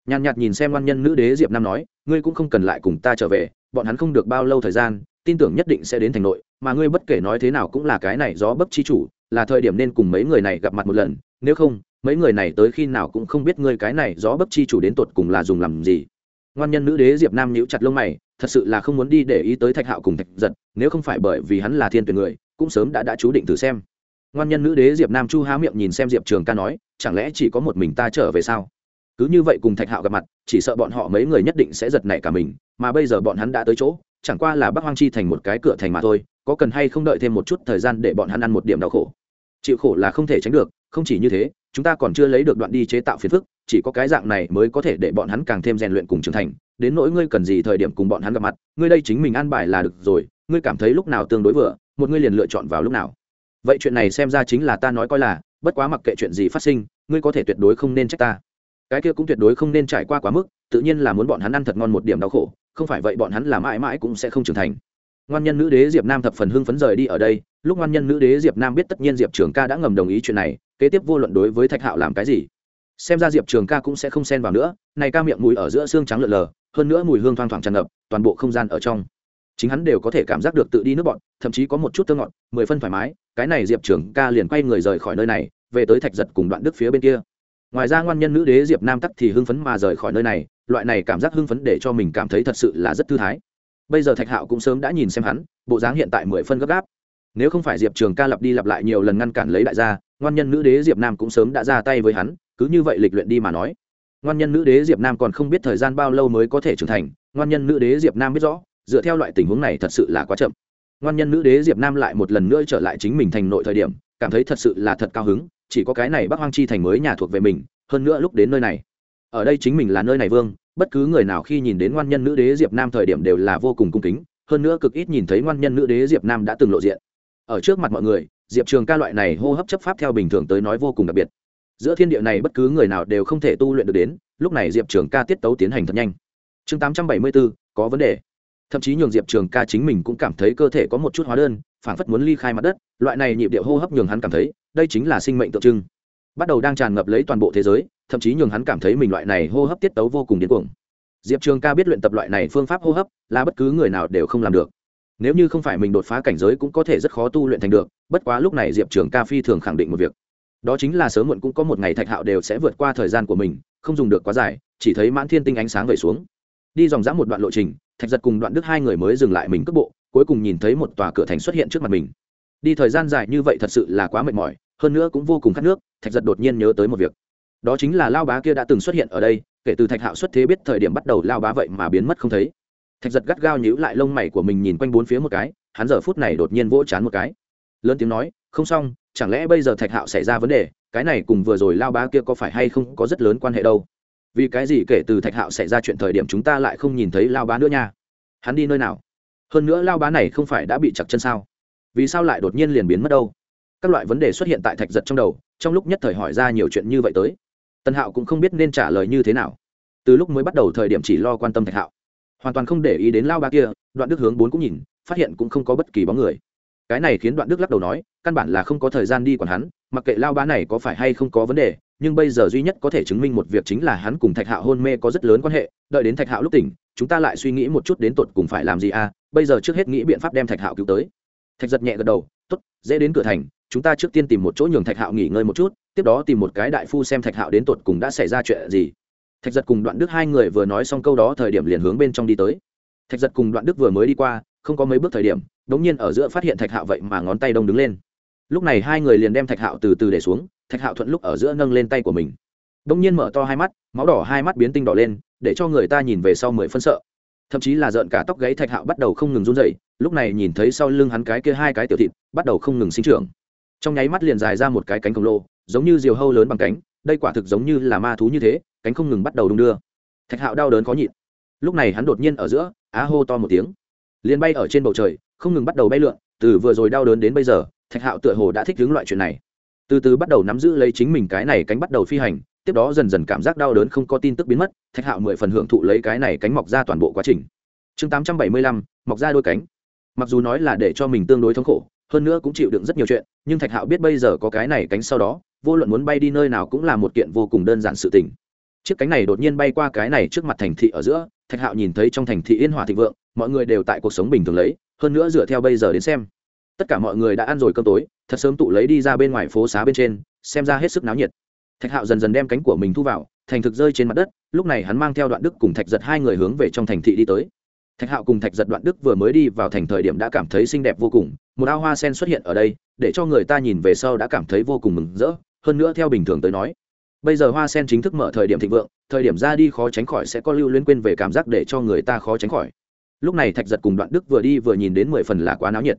Nhàn nhạt nhìn xem ngoan nhân nữ đế diệp nam nói, ngươi cũng không cần lại cùng ta trở về, bọn hắn không được bao lâu thời gian, tin tưởng nhất định sẽ đến thành nội, mà ngươi bất kể nói thế nào cũng là cái này gió bấp chi chủ, là thời điểm nên cùng mấy người này gặp mặt một lần, nếu không, mấy người này tới khi nào cũng không biết ngươi cái này gió bấp chi chủ đến tột cùng là dùng làm gì ngoan nhân nữ đế diệp nam nhíu chặt lông mày, thật sự là không muốn đi để ý tới thạch hạo cùng thạch giật, nếu không phải bởi vì hắn là thiên tuyển người, cũng sớm đã đã chú định thử xem. Ngoan nhân nữ đế diệp nam chu há miệng nhìn xem diệp trường ca nói, chẳng lẽ chỉ có một mình ta trở về sao? Cứ như vậy cùng thạch hạo gặp mặt, chỉ sợ bọn họ mấy người nhất định sẽ giật nảy cả mình, mà bây giờ bọn hắn đã tới chỗ, chẳng qua là bắc hoang chi thành một cái cửa thành mà thôi, có cần hay không đợi thêm một chút thời gian để bọn hắn ăn một điểm đau khổ? Chịu khổ là không thể tránh được, không chỉ như thế, chúng ta còn chưa lấy được đoạn đi chế tạo phiền phức chỉ có cái dạng này mới có thể để bọn hắn càng thêm rèn luyện cùng trưởng thành. Đến nỗi ngươi cần gì thời điểm cùng bọn hắn gặp mặt, ngươi đây chính mình an bài là được rồi, ngươi cảm thấy lúc nào tương đối vừa, một ngươi liền lựa chọn vào lúc nào. Vậy chuyện này xem ra chính là ta nói coi là, bất quá mặc kệ chuyện gì phát sinh, ngươi có thể tuyệt đối không nên trách ta. Cái kia cũng tuyệt đối không nên trải qua quá mức, tự nhiên là muốn bọn hắn ăn thật ngon một điểm đau khổ, không phải vậy bọn hắn là mãi mãi cũng sẽ không trưởng thành. Ngoan nhân nữ đế diệp nam thập phần hưng phấn rời đi ở đây, lúc ngoan nhân nữ đế diệp nam biết tất nhiên diệp trường ca đã ngầm đồng ý chuyện này, kế tiếp vô luận đối với thạch hạo làm cái gì xem ra diệp trường ca cũng sẽ không xen vào nữa, này ca miệng mùi ở giữa xương trắng lợn lờ, hơn nữa mùi hương thoang thoảng tràn ngập, toàn bộ không gian ở trong. Chính hắn đều có thể cảm giác được tự đi nước bọn, thậm chí có một chút thơ ngọt, mười phân thoải mái, cái này diệp trường ca liền quay người rời khỏi nơi này, về tới thạch giật cùng đoạn đức phía bên kia. Ngoài ra ngoan nhân nữ đế diệp nam tắc thì hưng phấn mà rời khỏi nơi này, loại này cảm giác hưng phấn để cho mình cảm thấy thật sự là rất thư thái. Bây giờ thạch hạo cũng sớm đã nhìn xem hắn, bộ dáng hiện tại mười phân gấp gáp. Nếu không phải diệp trường ca lặp đi lặp lại nhiều lần ngăn cản lấy đại gia, ngoan nhân nữ đế diệp nam cũng sớm đã ra tay với hắn cứ như vậy lịch luyện đi mà nói. Ngoan nhân nữ đế diệp nam còn không biết thời gian bao lâu mới có thể trưởng thành, ngoan nhân nữ đế diệp nam biết rõ, dựa theo loại tình huống này thật sự là quá chậm. Ngoan nhân nữ đế diệp nam lại một lần nữa trở lại chính mình thành nội thời điểm, cảm thấy thật sự là thật cao hứng, chỉ có cái này bắc hoang chi thành mới nhà thuộc về mình, hơn nữa lúc đến nơi này, ở đây chính mình là nơi này vương, bất cứ người nào khi nhìn đến ngoan nhân nữ đế diệp nam thời điểm đều là vô cùng cung kính, hơn nữa cực ít nhìn thấy ngoan nhân nữ đế diệp nam đã từng lộ diện. Ở trước mặt mọi người, diệp trường ca loại này hô hấp chấp pháp theo bình thường tới nói vô cùng đặc biệt giữa thiên địa này bất cứ người nào đều không thể tu luyện được đến, lúc này diệp trường ca tiết tấu tiến hành thật nhanh. Chương tám trăm bảy mươi bốn có vấn đề. Thậm chí nhường diệp trường ca chính mình cũng cảm thấy cơ thể có một chút hóa đơn phản phất muốn ly khai mặt đất, loại này nhịp điệu hô hấp nhường hắn cảm thấy, đây chính là sinh mệnh tượng trưng. Bắt đầu đang tràn ngập lấy toàn bộ thế giới, thậm chí nhường hắn cảm thấy mình loại này hô hấp tiết tấu vô cùng điên cuồng. Diệp trường ca biết luyện tập loại này phương pháp hô hấp là bất cứ người nào đều không làm được. Nếu như không phải mình đột phá cảnh giới cũng có thể rất khó tu luyện thành được, bất quá lúc này diệp trường ca phi thường khẳng định một việc đó chính là sớm muộn cũng có một ngày thạch hạo đều sẽ vượt qua thời gian của mình, không dùng được quá dài, chỉ thấy mãn thiên tinh ánh sáng về xuống. Đi dòng dã một đoạn lộ trình, thạch giật cùng đoạn đức hai người mới dừng lại mình cước bộ, cuối cùng nhìn thấy một tòa cửa thành xuất hiện trước mặt mình. Đi thời gian dài như vậy thật sự là quá mệt mỏi, hơn nữa cũng vô cùng khát nước, thạch giật đột nhiên nhớ tới một việc. Đó chính là lao bá kia đã từng xuất hiện ở đây, kể từ thạch hạo xuất thế biết thời điểm bắt đầu lao bá vậy mà biến mất không thấy. Thạch giật gắt gao nhíu lại lông mày của mình nhìn quanh bốn phía một cái, hắn giờ phút này đột nhiên vỗ chán một cái. Lớn tiếng nói, không xong chẳng lẽ bây giờ thạch hạo xảy ra vấn đề, cái này cùng vừa rồi lao bá kia có phải hay không có rất lớn quan hệ đâu? Vì cái gì kể từ thạch hạo xảy ra chuyện thời điểm chúng ta lại không nhìn thấy lao bá nữa nha? Hắn đi nơi nào? Hơn nữa lao bá này không phải đã bị chặt chân sao? Vì sao lại đột nhiên liền biến mất đâu? Các loại vấn đề xuất hiện tại thạch giật trong đầu, trong lúc nhất thời hỏi ra nhiều chuyện như vậy tới. Tân hạo cũng không biết nên trả lời như thế nào. Từ lúc mới bắt đầu thời điểm chỉ lo quan tâm thạch hạo. Hoàn toàn không để ý đến lao ba kia, đoạn đức hướng bốn cũng nhìn, phát hiện cũng không có bất kỳ bóng người cái này khiến đoạn đức lắc đầu nói, căn bản là không có thời gian đi còn hắn, mặc kệ lao bá này có phải hay không có vấn đề, nhưng bây giờ duy nhất có thể chứng minh một việc chính là hắn cùng thạch hạo hôn mê có rất lớn quan hệ, đợi đến thạch hạo lúc tỉnh, chúng ta lại suy nghĩ một chút đến tột cùng phải làm gì à bây giờ trước hết nghĩ biện pháp đem thạch hạo cứu tới. Thạch giật nhẹ gật đầu t ố t dễ đến cửa thành, chúng ta trước tiên tìm một chỗ nhường thạch hạo nghỉ ngơi một chút, tiếp đó tìm một cái đại phu xem thạch hạo đến tột cùng đã xảy ra chuyện gì. Thạch giật cùng đoạn đức hai người vừa nói xong câu đó thời điểm liền hướng bên trong đi tới. Thạch giật cùng đoạn đức vừa mới đi qua không có mấy bước thời điểm đ n g nhiên ở giữa phát hiện thạch hạo vậy mà ngón tay đông đứng lên. Lúc này hai người liền đem thạch hạo từ từ để xuống, thạch hạo thuận lúc ở giữa nâng lên tay của mình. Đ n g nhiên mở to hai mắt, máu đỏ hai mắt biến tinh đỏ lên, để cho người ta nhìn về sau mười phân sợ. Thậm chí là rợn cả tóc gáy thạch hạo bắt đầu không ngừng run dậy lúc này nhìn thấy sau lưng hắn cái kia hai cái tiểu thịt, bắt đầu không ngừng sinh trưởng. Trong nháy mắt liền dài ra một cái cánh khổng lồ, giống như diều hâu lớn bằng cánh, đây quả thực giống như là ma thú như thế, cánh không ngừng bắt đầu đung đưa. Thạch hạo đau đớn khó nhịn. Lúc này hắn đột nhiên ở giữa, á hô to một tiếng liền bay ở trên bầu trời, không ngừng bắt đầu bay lượn, từ vừa rồi đau đớn đến bây giờ, thạch hạo tựa hồ đã thích đứng loại chuyện này. Từ từ bắt đầu nắm giữ lấy chính mình cái này cánh bắt đầu phi hành, tiếp đó dần dần cảm giác đau đớn không có tin tức biến mất, thạch hạo mười phần hưởng thụ lấy cái này cánh mọc ra toàn bộ quá trình. Chương tám trăm bảy mươi lăm, mọc ra đôi cánh. Mặc dù nói là để cho mình tương đối thống khổ, hơn nữa cũng chịu đựng rất nhiều chuyện, nhưng thạch hạo biết bây giờ có cái này cánh sau đó, vô luận muốn bay đi nơi nào cũng là một kiện vô cùng đơn giản sự tình. Chiếc cánh này đột nhiên bay qua cái này trước mặt thành thị ở giữa, thạch hạo nhìn thấy trong thành thị yên hòa thịnh vượng mọi người đều tại cuộc sống bình thường lấy, hơn nữa dựa theo bây giờ đến xem. Tất cả mọi người đã ăn rồi cơm tối, thật sớm tụ lấy đi ra bên ngoài phố xá bên trên, xem ra hết sức náo nhiệt. Thạch hạo dần dần đem cánh của mình thu vào, thành thực rơi trên mặt đất, lúc này hắn mang theo đoạn đức cùng thạch giật hai người hướng về trong thành thị đi tới. Thạch hạo cùng thạch giật đoạn đức vừa mới đi vào thành thời điểm đã cảm thấy xinh đẹp vô cùng, một ao hoa sen xuất hiện ở đây, để cho người ta nhìn về sau đã cảm thấy vô cùng mừng rỡ, hơn nữa theo bình thường tới nói, bây giờ hoa sen chính thức mở thời điểm thịnh vượng, thời điểm ra đi khó tránh khỏi sẽ có lưu liên quên về cảm giác để cho người ta khó tránh khỏi lúc này thạch giật cùng đoạn đức vừa đi vừa nhìn đến mười phần là quá náo nhiệt.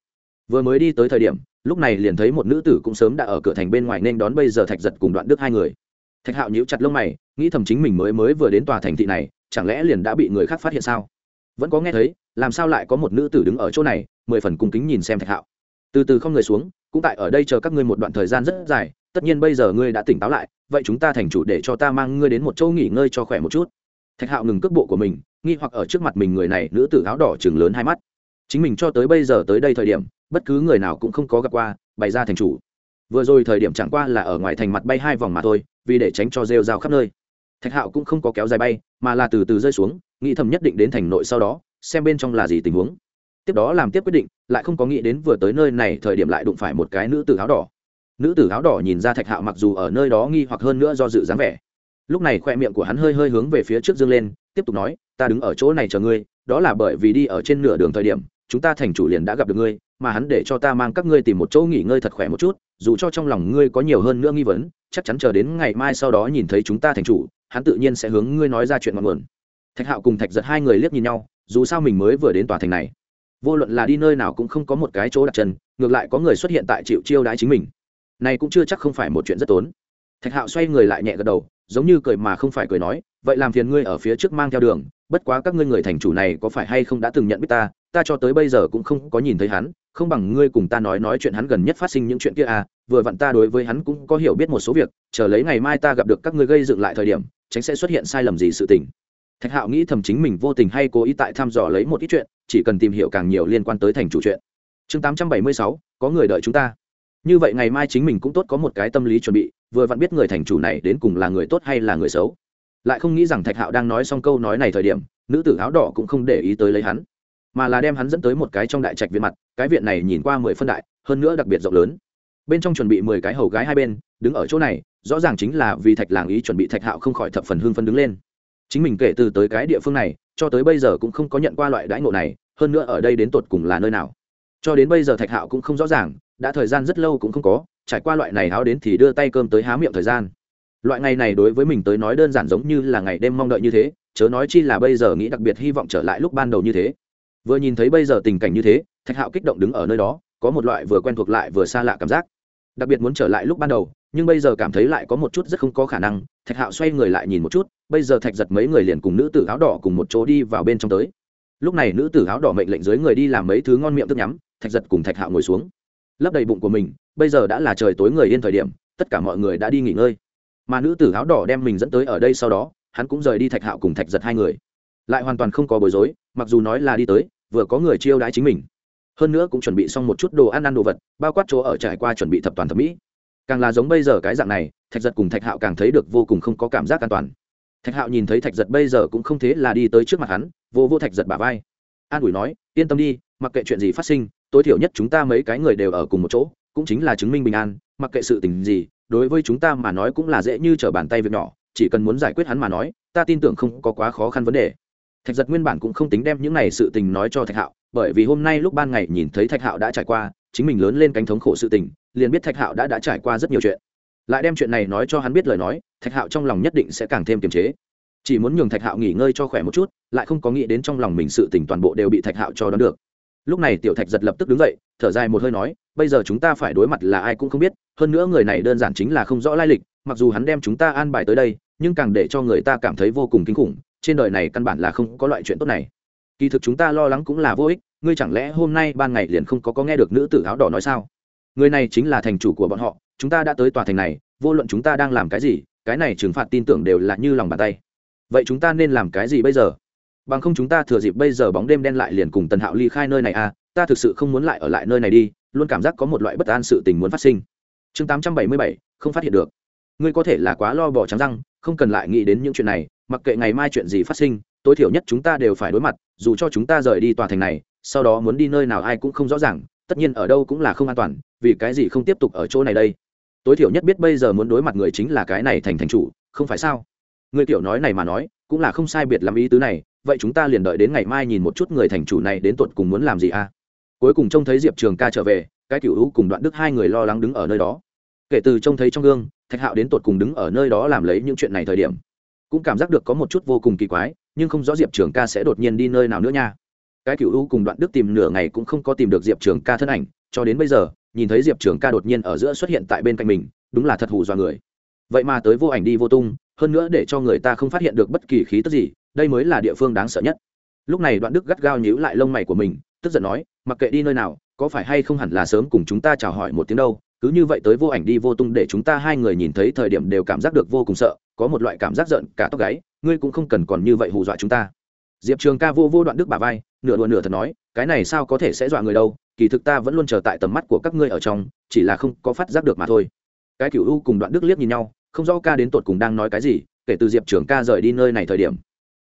Vừa mới đi tới thời điểm, lúc này liền thấy một nữ tử cũng sớm đã ở cửa thành bên ngoài nên đón bây giờ thạch giật cùng đoạn đức hai người. Thạch hạo nhíu chặt lông mày, nghĩ thầm chính mình mới mới vừa đến tòa thành thị này, chẳng lẽ liền đã bị người khác phát hiện sao? Vẫn có nghe thấy, làm sao lại có một nữ tử đứng ở chỗ này, mười phần cung kính nhìn xem thạch hạo. Từ từ không người xuống, cũng tại ở đây chờ các ngươi một đoạn thời gian rất dài, tất nhiên bây giờ ngươi đã tỉnh táo lại, vậy chúng ta thành chủ để cho ta mang ngươi đến một chỗ nghỉ ngơi cho khỏe một chút thạch hạo ngừng cước bộ của mình, nghi hoặc ở trước mặt mình người này, nữ tử áo đỏ chừng lớn hai mắt. Chính mình cho tới bây giờ tới đây thời điểm, bất cứ người nào cũng không có gặp qua, bày ra thành chủ. Vừa rồi thời điểm chẳng qua là ở ngoài thành mặt bay hai vòng mà thôi, vì để tránh cho rêu rao khắp nơi. Thạch hạo cũng không có kéo dài bay, mà là từ từ rơi xuống, nghĩ thầm nhất định đến thành nội sau đó, xem bên trong là gì tình huống. Tiếp đó làm tiếp quyết định, lại không có nghĩ đến vừa tới nơi này thời điểm lại đụng phải một cái nữ tử áo đỏ. Nữ tử áo đỏ nhìn ra thạch hạo mặc dù ở nơi đó nghi hoặc hơn nữa do dự dáng vẻ lúc này khoe miệng của hắn hơi hơi hướng về phía trước dương lên, tiếp tục nói, ta đứng ở chỗ này chờ ngươi, đó là bởi vì đi ở trên nửa đường thời điểm, chúng ta thành chủ liền đã gặp được ngươi, mà hắn để cho ta mang các ngươi tìm một chỗ nghỉ ngơi thật khỏe một chút, dù cho trong lòng ngươi có nhiều hơn nữa nghi vấn, chắc chắn chờ đến ngày mai sau đó nhìn thấy chúng ta thành chủ, hắn tự nhiên sẽ hướng ngươi nói ra chuyện ngọn nguồn. Thạch hạo cùng thạch giật hai người liếc nhìn nhau, dù sao mình mới vừa đến tòa thành này, vô luận là đi nơi nào cũng không có một cái chỗ đặt chân, ngược lại có người xuất hiện tại chịu chiêu đãi chính mình. Này cũng chưa chắc không phải một chuyện rất tốn. Thạch hạo xoay người lại nhẹ gật đầu giống như cười mà không phải cười nói, vậy làm phiền ngươi ở phía trước mang theo đường, bất quá các ngươi người thành chủ này có phải hay không đã từng nhận biết ta ta cho tới bây giờ cũng không có nhìn thấy hắn, không bằng ngươi cùng ta nói nói chuyện hắn gần nhất phát sinh những chuyện kia à vừa vặn ta đối với hắn cũng có hiểu biết một số việc, chờ lấy ngày mai ta gặp được các ngươi gây dựng lại thời điểm, tránh sẽ xuất hiện sai lầm gì sự tình. Thạch hạo nghĩ thầm chính mình vô tình hay cố ý tại thăm dò lấy một ít chuyện, chỉ cần tìm hiểu càng nhiều liên quan tới thành chủ chuyện. Chương tám trăm bảy mươi sáu, có người đợi chúng ta. Như vậy ngày mai chính mình cũng tốt có một cái tâm lý chuẩn bị vừa vặn biết người thành chủ này đến cùng là người tốt hay là người xấu. Lại không nghĩ rằng thạch hạo đang nói xong câu nói này thời điểm, nữ tử áo đỏ cũng không để ý tới lấy hắn, mà là đem hắn dẫn tới một cái trong đại trạch viện mặt, cái viện này nhìn qua mười phân đại, hơn nữa đặc biệt rộng lớn. Bên trong chuẩn bị mười cái hầu gái hai bên, đứng ở chỗ này, rõ ràng chính là vì thạch làng ý chuẩn bị thạch hạo không khỏi thập phần hương phân đứng lên. Chính mình kể từ tới cái địa phương này, cho tới bây giờ cũng không có nhận qua loại đãi ngộ này, hơn nữa ở đây đến tột cùng là nơi nào. Cho đến bây giờ thạch hạo cũng không rõ ràng, đã thời gian rất lâu cũng không có trải qua loại này háo đến thì đưa tay cơm tới há miệng thời gian. Loại ngày này đối với mình tới nói đơn giản giống như là ngày đêm mong đợi như thế, chớ nói chi là bây giờ nghĩ đặc biệt hy vọng trở lại lúc ban đầu như thế. Vừa nhìn thấy bây giờ tình cảnh như thế, thạch hạo kích động đứng ở nơi đó, có một loại vừa quen thuộc lại vừa xa lạ cảm giác. Đặc biệt muốn trở lại lúc ban đầu, nhưng bây giờ cảm thấy lại có một chút rất không có khả năng, thạch hạo xoay người lại nhìn một chút, bây giờ thạch giật mấy người liền cùng nữ tử áo đỏ cùng một chỗ đi vào bên trong tới. Lúc này nữ tử áo đỏ mệnh lệnh dưới người đi làm mấy thứ ngon miệng tức nhắm, thạch giật cùng thạch hạo ngồi xuống lấp đầy bụng của mình, bây giờ đã là trời tối người yên thời điểm, tất cả mọi người đã đi nghỉ ngơi. Mà nữ tử áo đỏ đem mình dẫn tới ở đây sau đó, hắn cũng rời đi thạch hạo cùng thạch giật hai người. Lại hoàn toàn không có bối rối, mặc dù nói là đi tới, vừa có người chiêu đãi chính mình. Hơn nữa cũng chuẩn bị xong một chút đồ ăn ăn đồ vật, bao quát chỗ ở trải qua chuẩn bị thập toàn thẩm mỹ. Càng là giống bây giờ cái dạng này, thạch giật cùng thạch hạo càng thấy được vô cùng không có cảm giác an toàn. Thạch hạo nhìn thấy thạch giật bây giờ cũng không thế là đi tới trước mặt hắn, vô vô thạch giật bà vai. An ủi nói, yên tâm đi, mặc kệ chuyện gì phát sinh tối thiểu nhất chúng ta mấy cái người đều ở cùng một chỗ, cũng chính là chứng minh bình an, mặc kệ sự tình gì, đối với chúng ta mà nói cũng là dễ như trở bàn tay việc nhỏ, chỉ cần muốn giải quyết hắn mà nói, ta tin tưởng không có quá khó khăn vấn đề. Thạch giật nguyên bản cũng không tính đem những này sự tình nói cho thạch hạo, bởi vì hôm nay lúc ban ngày nhìn thấy thạch hạo đã trải qua, chính mình lớn lên cánh thống khổ sự tình, liền biết thạch hạo đã đã trải qua rất nhiều chuyện. Lại đem chuyện này nói cho hắn biết lời nói, thạch hạo trong lòng nhất định sẽ càng thêm kiềm chế. Chỉ muốn nhường thạch hạo nghỉ ngơi cho khỏe một chút, lại không có nghĩ đến trong lòng mình sự tình toàn bộ đều bị thạch hạo cho đón được lúc này tiểu thạch giật lập tức đứng dậy, thở dài một hơi nói, bây giờ chúng ta phải đối mặt là ai cũng không biết, hơn nữa người này đơn giản chính là không rõ lai lịch, mặc dù hắn đem chúng ta an bài tới đây, nhưng càng để cho người ta cảm thấy vô cùng kinh khủng, trên đời này căn bản là không có loại chuyện tốt này. Kỳ thực chúng ta lo lắng cũng là vô ích, ngươi chẳng lẽ hôm nay ban ngày liền không có có nghe được nữ tử áo đỏ nói sao? Người này chính là thành chủ của bọn họ, chúng ta đã tới tòa thành này, vô luận chúng ta đang làm cái gì, cái này trừng phạt tin tưởng đều là như lòng bàn tay. Vậy chúng ta nên làm cái gì bây giờ? Bằng không chúng ta thừa dịp bây giờ bóng đêm đen lại liền cùng tần hạo ly khai nơi này à ta thực sự không muốn lại ở lại nơi này đi, luôn cảm giác có một loại bất an sự tình muốn phát sinh. Chương tám trăm bảy mươi bảy, không phát hiện được. Ngươi có thể là quá lo bỏ trắng răng, không cần lại nghĩ đến những chuyện này, mặc kệ ngày mai chuyện gì phát sinh, tối thiểu nhất chúng ta đều phải đối mặt, dù cho chúng ta rời đi tòa thành này, sau đó muốn đi nơi nào ai cũng không rõ ràng, tất nhiên ở đâu cũng là không an toàn, vì cái gì không tiếp tục ở chỗ này đây? Tối thiểu nhất biết bây giờ muốn đối mặt người chính là cái này thành thành chủ, không phải sao? Người tiểu nói này mà nói, cũng là không sai biệt làm ý tứ này vậy chúng ta liền đợi đến ngày mai nhìn một chút người thành chủ này đến tuột cùng muốn làm gì à? Cuối cùng trông thấy diệp trường ca trở về, cái cựu hữu cùng đoạn đức hai người lo lắng đứng ở nơi đó. Kể từ trông thấy trong gương, thạch hạo đến tột cùng đứng ở nơi đó làm lấy những chuyện này thời điểm, cũng cảm giác được có một chút vô cùng kỳ quái, nhưng không rõ diệp trường ca sẽ đột nhiên đi nơi nào nữa nha. Cái cựu hữu cùng đoạn đức tìm nửa ngày cũng không có tìm được diệp trường ca thân ảnh, cho đến bây giờ, nhìn thấy diệp trường ca đột nhiên ở giữa xuất hiện tại bên cạnh mình, đúng là thật hù dọa người. Vậy mà tới vô ảnh đi vô tung hơn nữa để cho người ta không phát hiện được bất kỳ khí tức gì, đây mới là địa phương đáng sợ nhất. Lúc này đoạn đức gắt gao nhíu lại lông mày của mình, tức giận nói, mặc kệ đi nơi nào, có phải hay không hẳn là sớm cùng chúng ta chào hỏi một tiếng đâu, cứ như vậy tới vô ảnh đi vô tung để chúng ta hai người nhìn thấy thời điểm đều cảm giác được vô cùng sợ, có một loại cảm giác giận cả tóc gáy, ngươi cũng không cần còn như vậy hù dọa chúng ta. Diệp trường ca vô vô đoạn đức bà vai, nửa đùa nửa thật nói, cái này sao có thể sẽ dọa người đâu, kỳ thực ta vẫn luôn chờ tại tầm mắt của các ngươi ở trong, chỉ là không có phát giác được mà thôi. Cái cựu u cùng đoạn đức liếc nhìn nhau không rõ ca đến tột cùng đang nói cái gì, kể từ diệp trường ca rời đi nơi này thời điểm.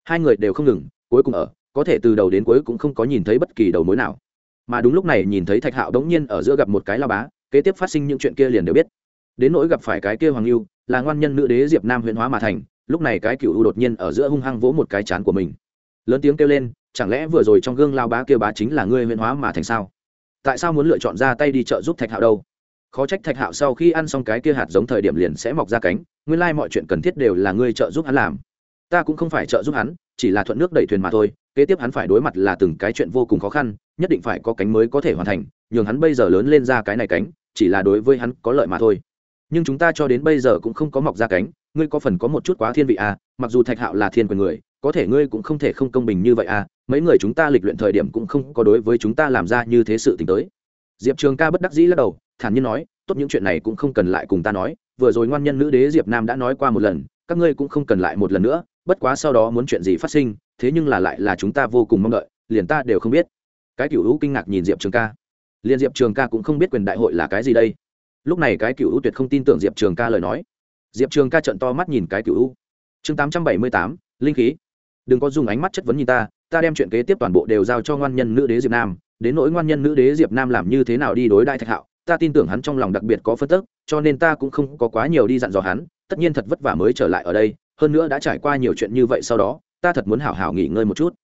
Hai người đều không ngừng, cuối cùng ở, có thể từ đầu đến cuối cũng không có nhìn thấy bất kỳ đầu mối nào. Mà đúng lúc này nhìn thấy thạch hạo đống nhiên ở giữa gặp một cái lao bá, kế tiếp phát sinh những chuyện kia liền đều biết. Đến nỗi gặp phải cái kia hoàng lưu là ngoan nhân nữ đế diệp nam huyện hóa mà thành, lúc này cái cựu u đột nhiên ở giữa hung hăng vỗ một cái chán của mình. Lớn tiếng kêu lên, chẳng lẽ vừa rồi trong gương lao bá kia bá chính là ngươi huyện hóa mà thành sao? Tại sao muốn lựa chọn ra tay đi chợ giúp thạch hạo đâu? Khó trách thạch hạo sau khi ăn xong cái kia hạt giống thời điểm liền sẽ mọc ra cánh, nguyên lai mọi chuyện cần thiết đều là ngươi trợ giúp hắn làm. Ta cũng không phải trợ giúp hắn, chỉ là thuận nước đẩy thuyền mà thôi, kế tiếp hắn phải đối mặt là từng cái chuyện vô cùng khó khăn, nhất định phải có cánh mới có thể hoàn thành, nhường hắn bây giờ lớn lên ra cái này cánh, chỉ là đối với hắn có lợi mà thôi. Nhưng chúng ta cho đến bây giờ cũng không có mọc ra cánh, ngươi có phần có một chút quá thiên vị à mặc dù thạch hạo là thiên quyền người, có thể ngươi cũng không thể không công bình như vậy à mấy người chúng ta lịch luyện thời điểm cũng không có đối với chúng ta làm ra như thế sự t ì n h tới. Diệp trường ca bất đắc dĩ lắc đầu thản nhiên nói, tốt những chuyện này cũng không cần lại cùng ta nói, vừa rồi ngoan nhân nữ đế diệp nam đã nói qua một lần, các ngươi cũng không cần lại một lần nữa, bất quá sau đó muốn chuyện gì phát sinh, thế nhưng là lại là chúng ta vô cùng mong đợi, liền ta đều không biết. Cái cựu hữu kinh ngạc nhìn diệp trường ca. Liền diệp trường ca cũng không biết quyền đại hội là cái gì đây. Lúc này cái cựu hữu tuyệt không tin tưởng diệp trường ca lời nói. Diệp trường ca trận to mắt nhìn cái cựu hữu. Chương tám trăm bảy mươi tám, linh khí. Đừng có dùng ánh mắt chất vấn nhìn ta ta đem chuyện kế tiếp toàn bộ đều giao cho ngoan nhân nữ đế diệp nam, đến nỗi ngoan nhân nữ đế diệp nam làm như thế nào đi đối đại thạch hạo ta tin tưởng hắn trong lòng đặc biệt có phân tức, cho nên ta cũng không có quá nhiều đi dặn dò hắn, tất nhiên thật vất vả mới trở lại ở đây, hơn nữa đã trải qua nhiều chuyện như vậy sau đó, ta thật muốn hảo hảo nghỉ ngơi một chút.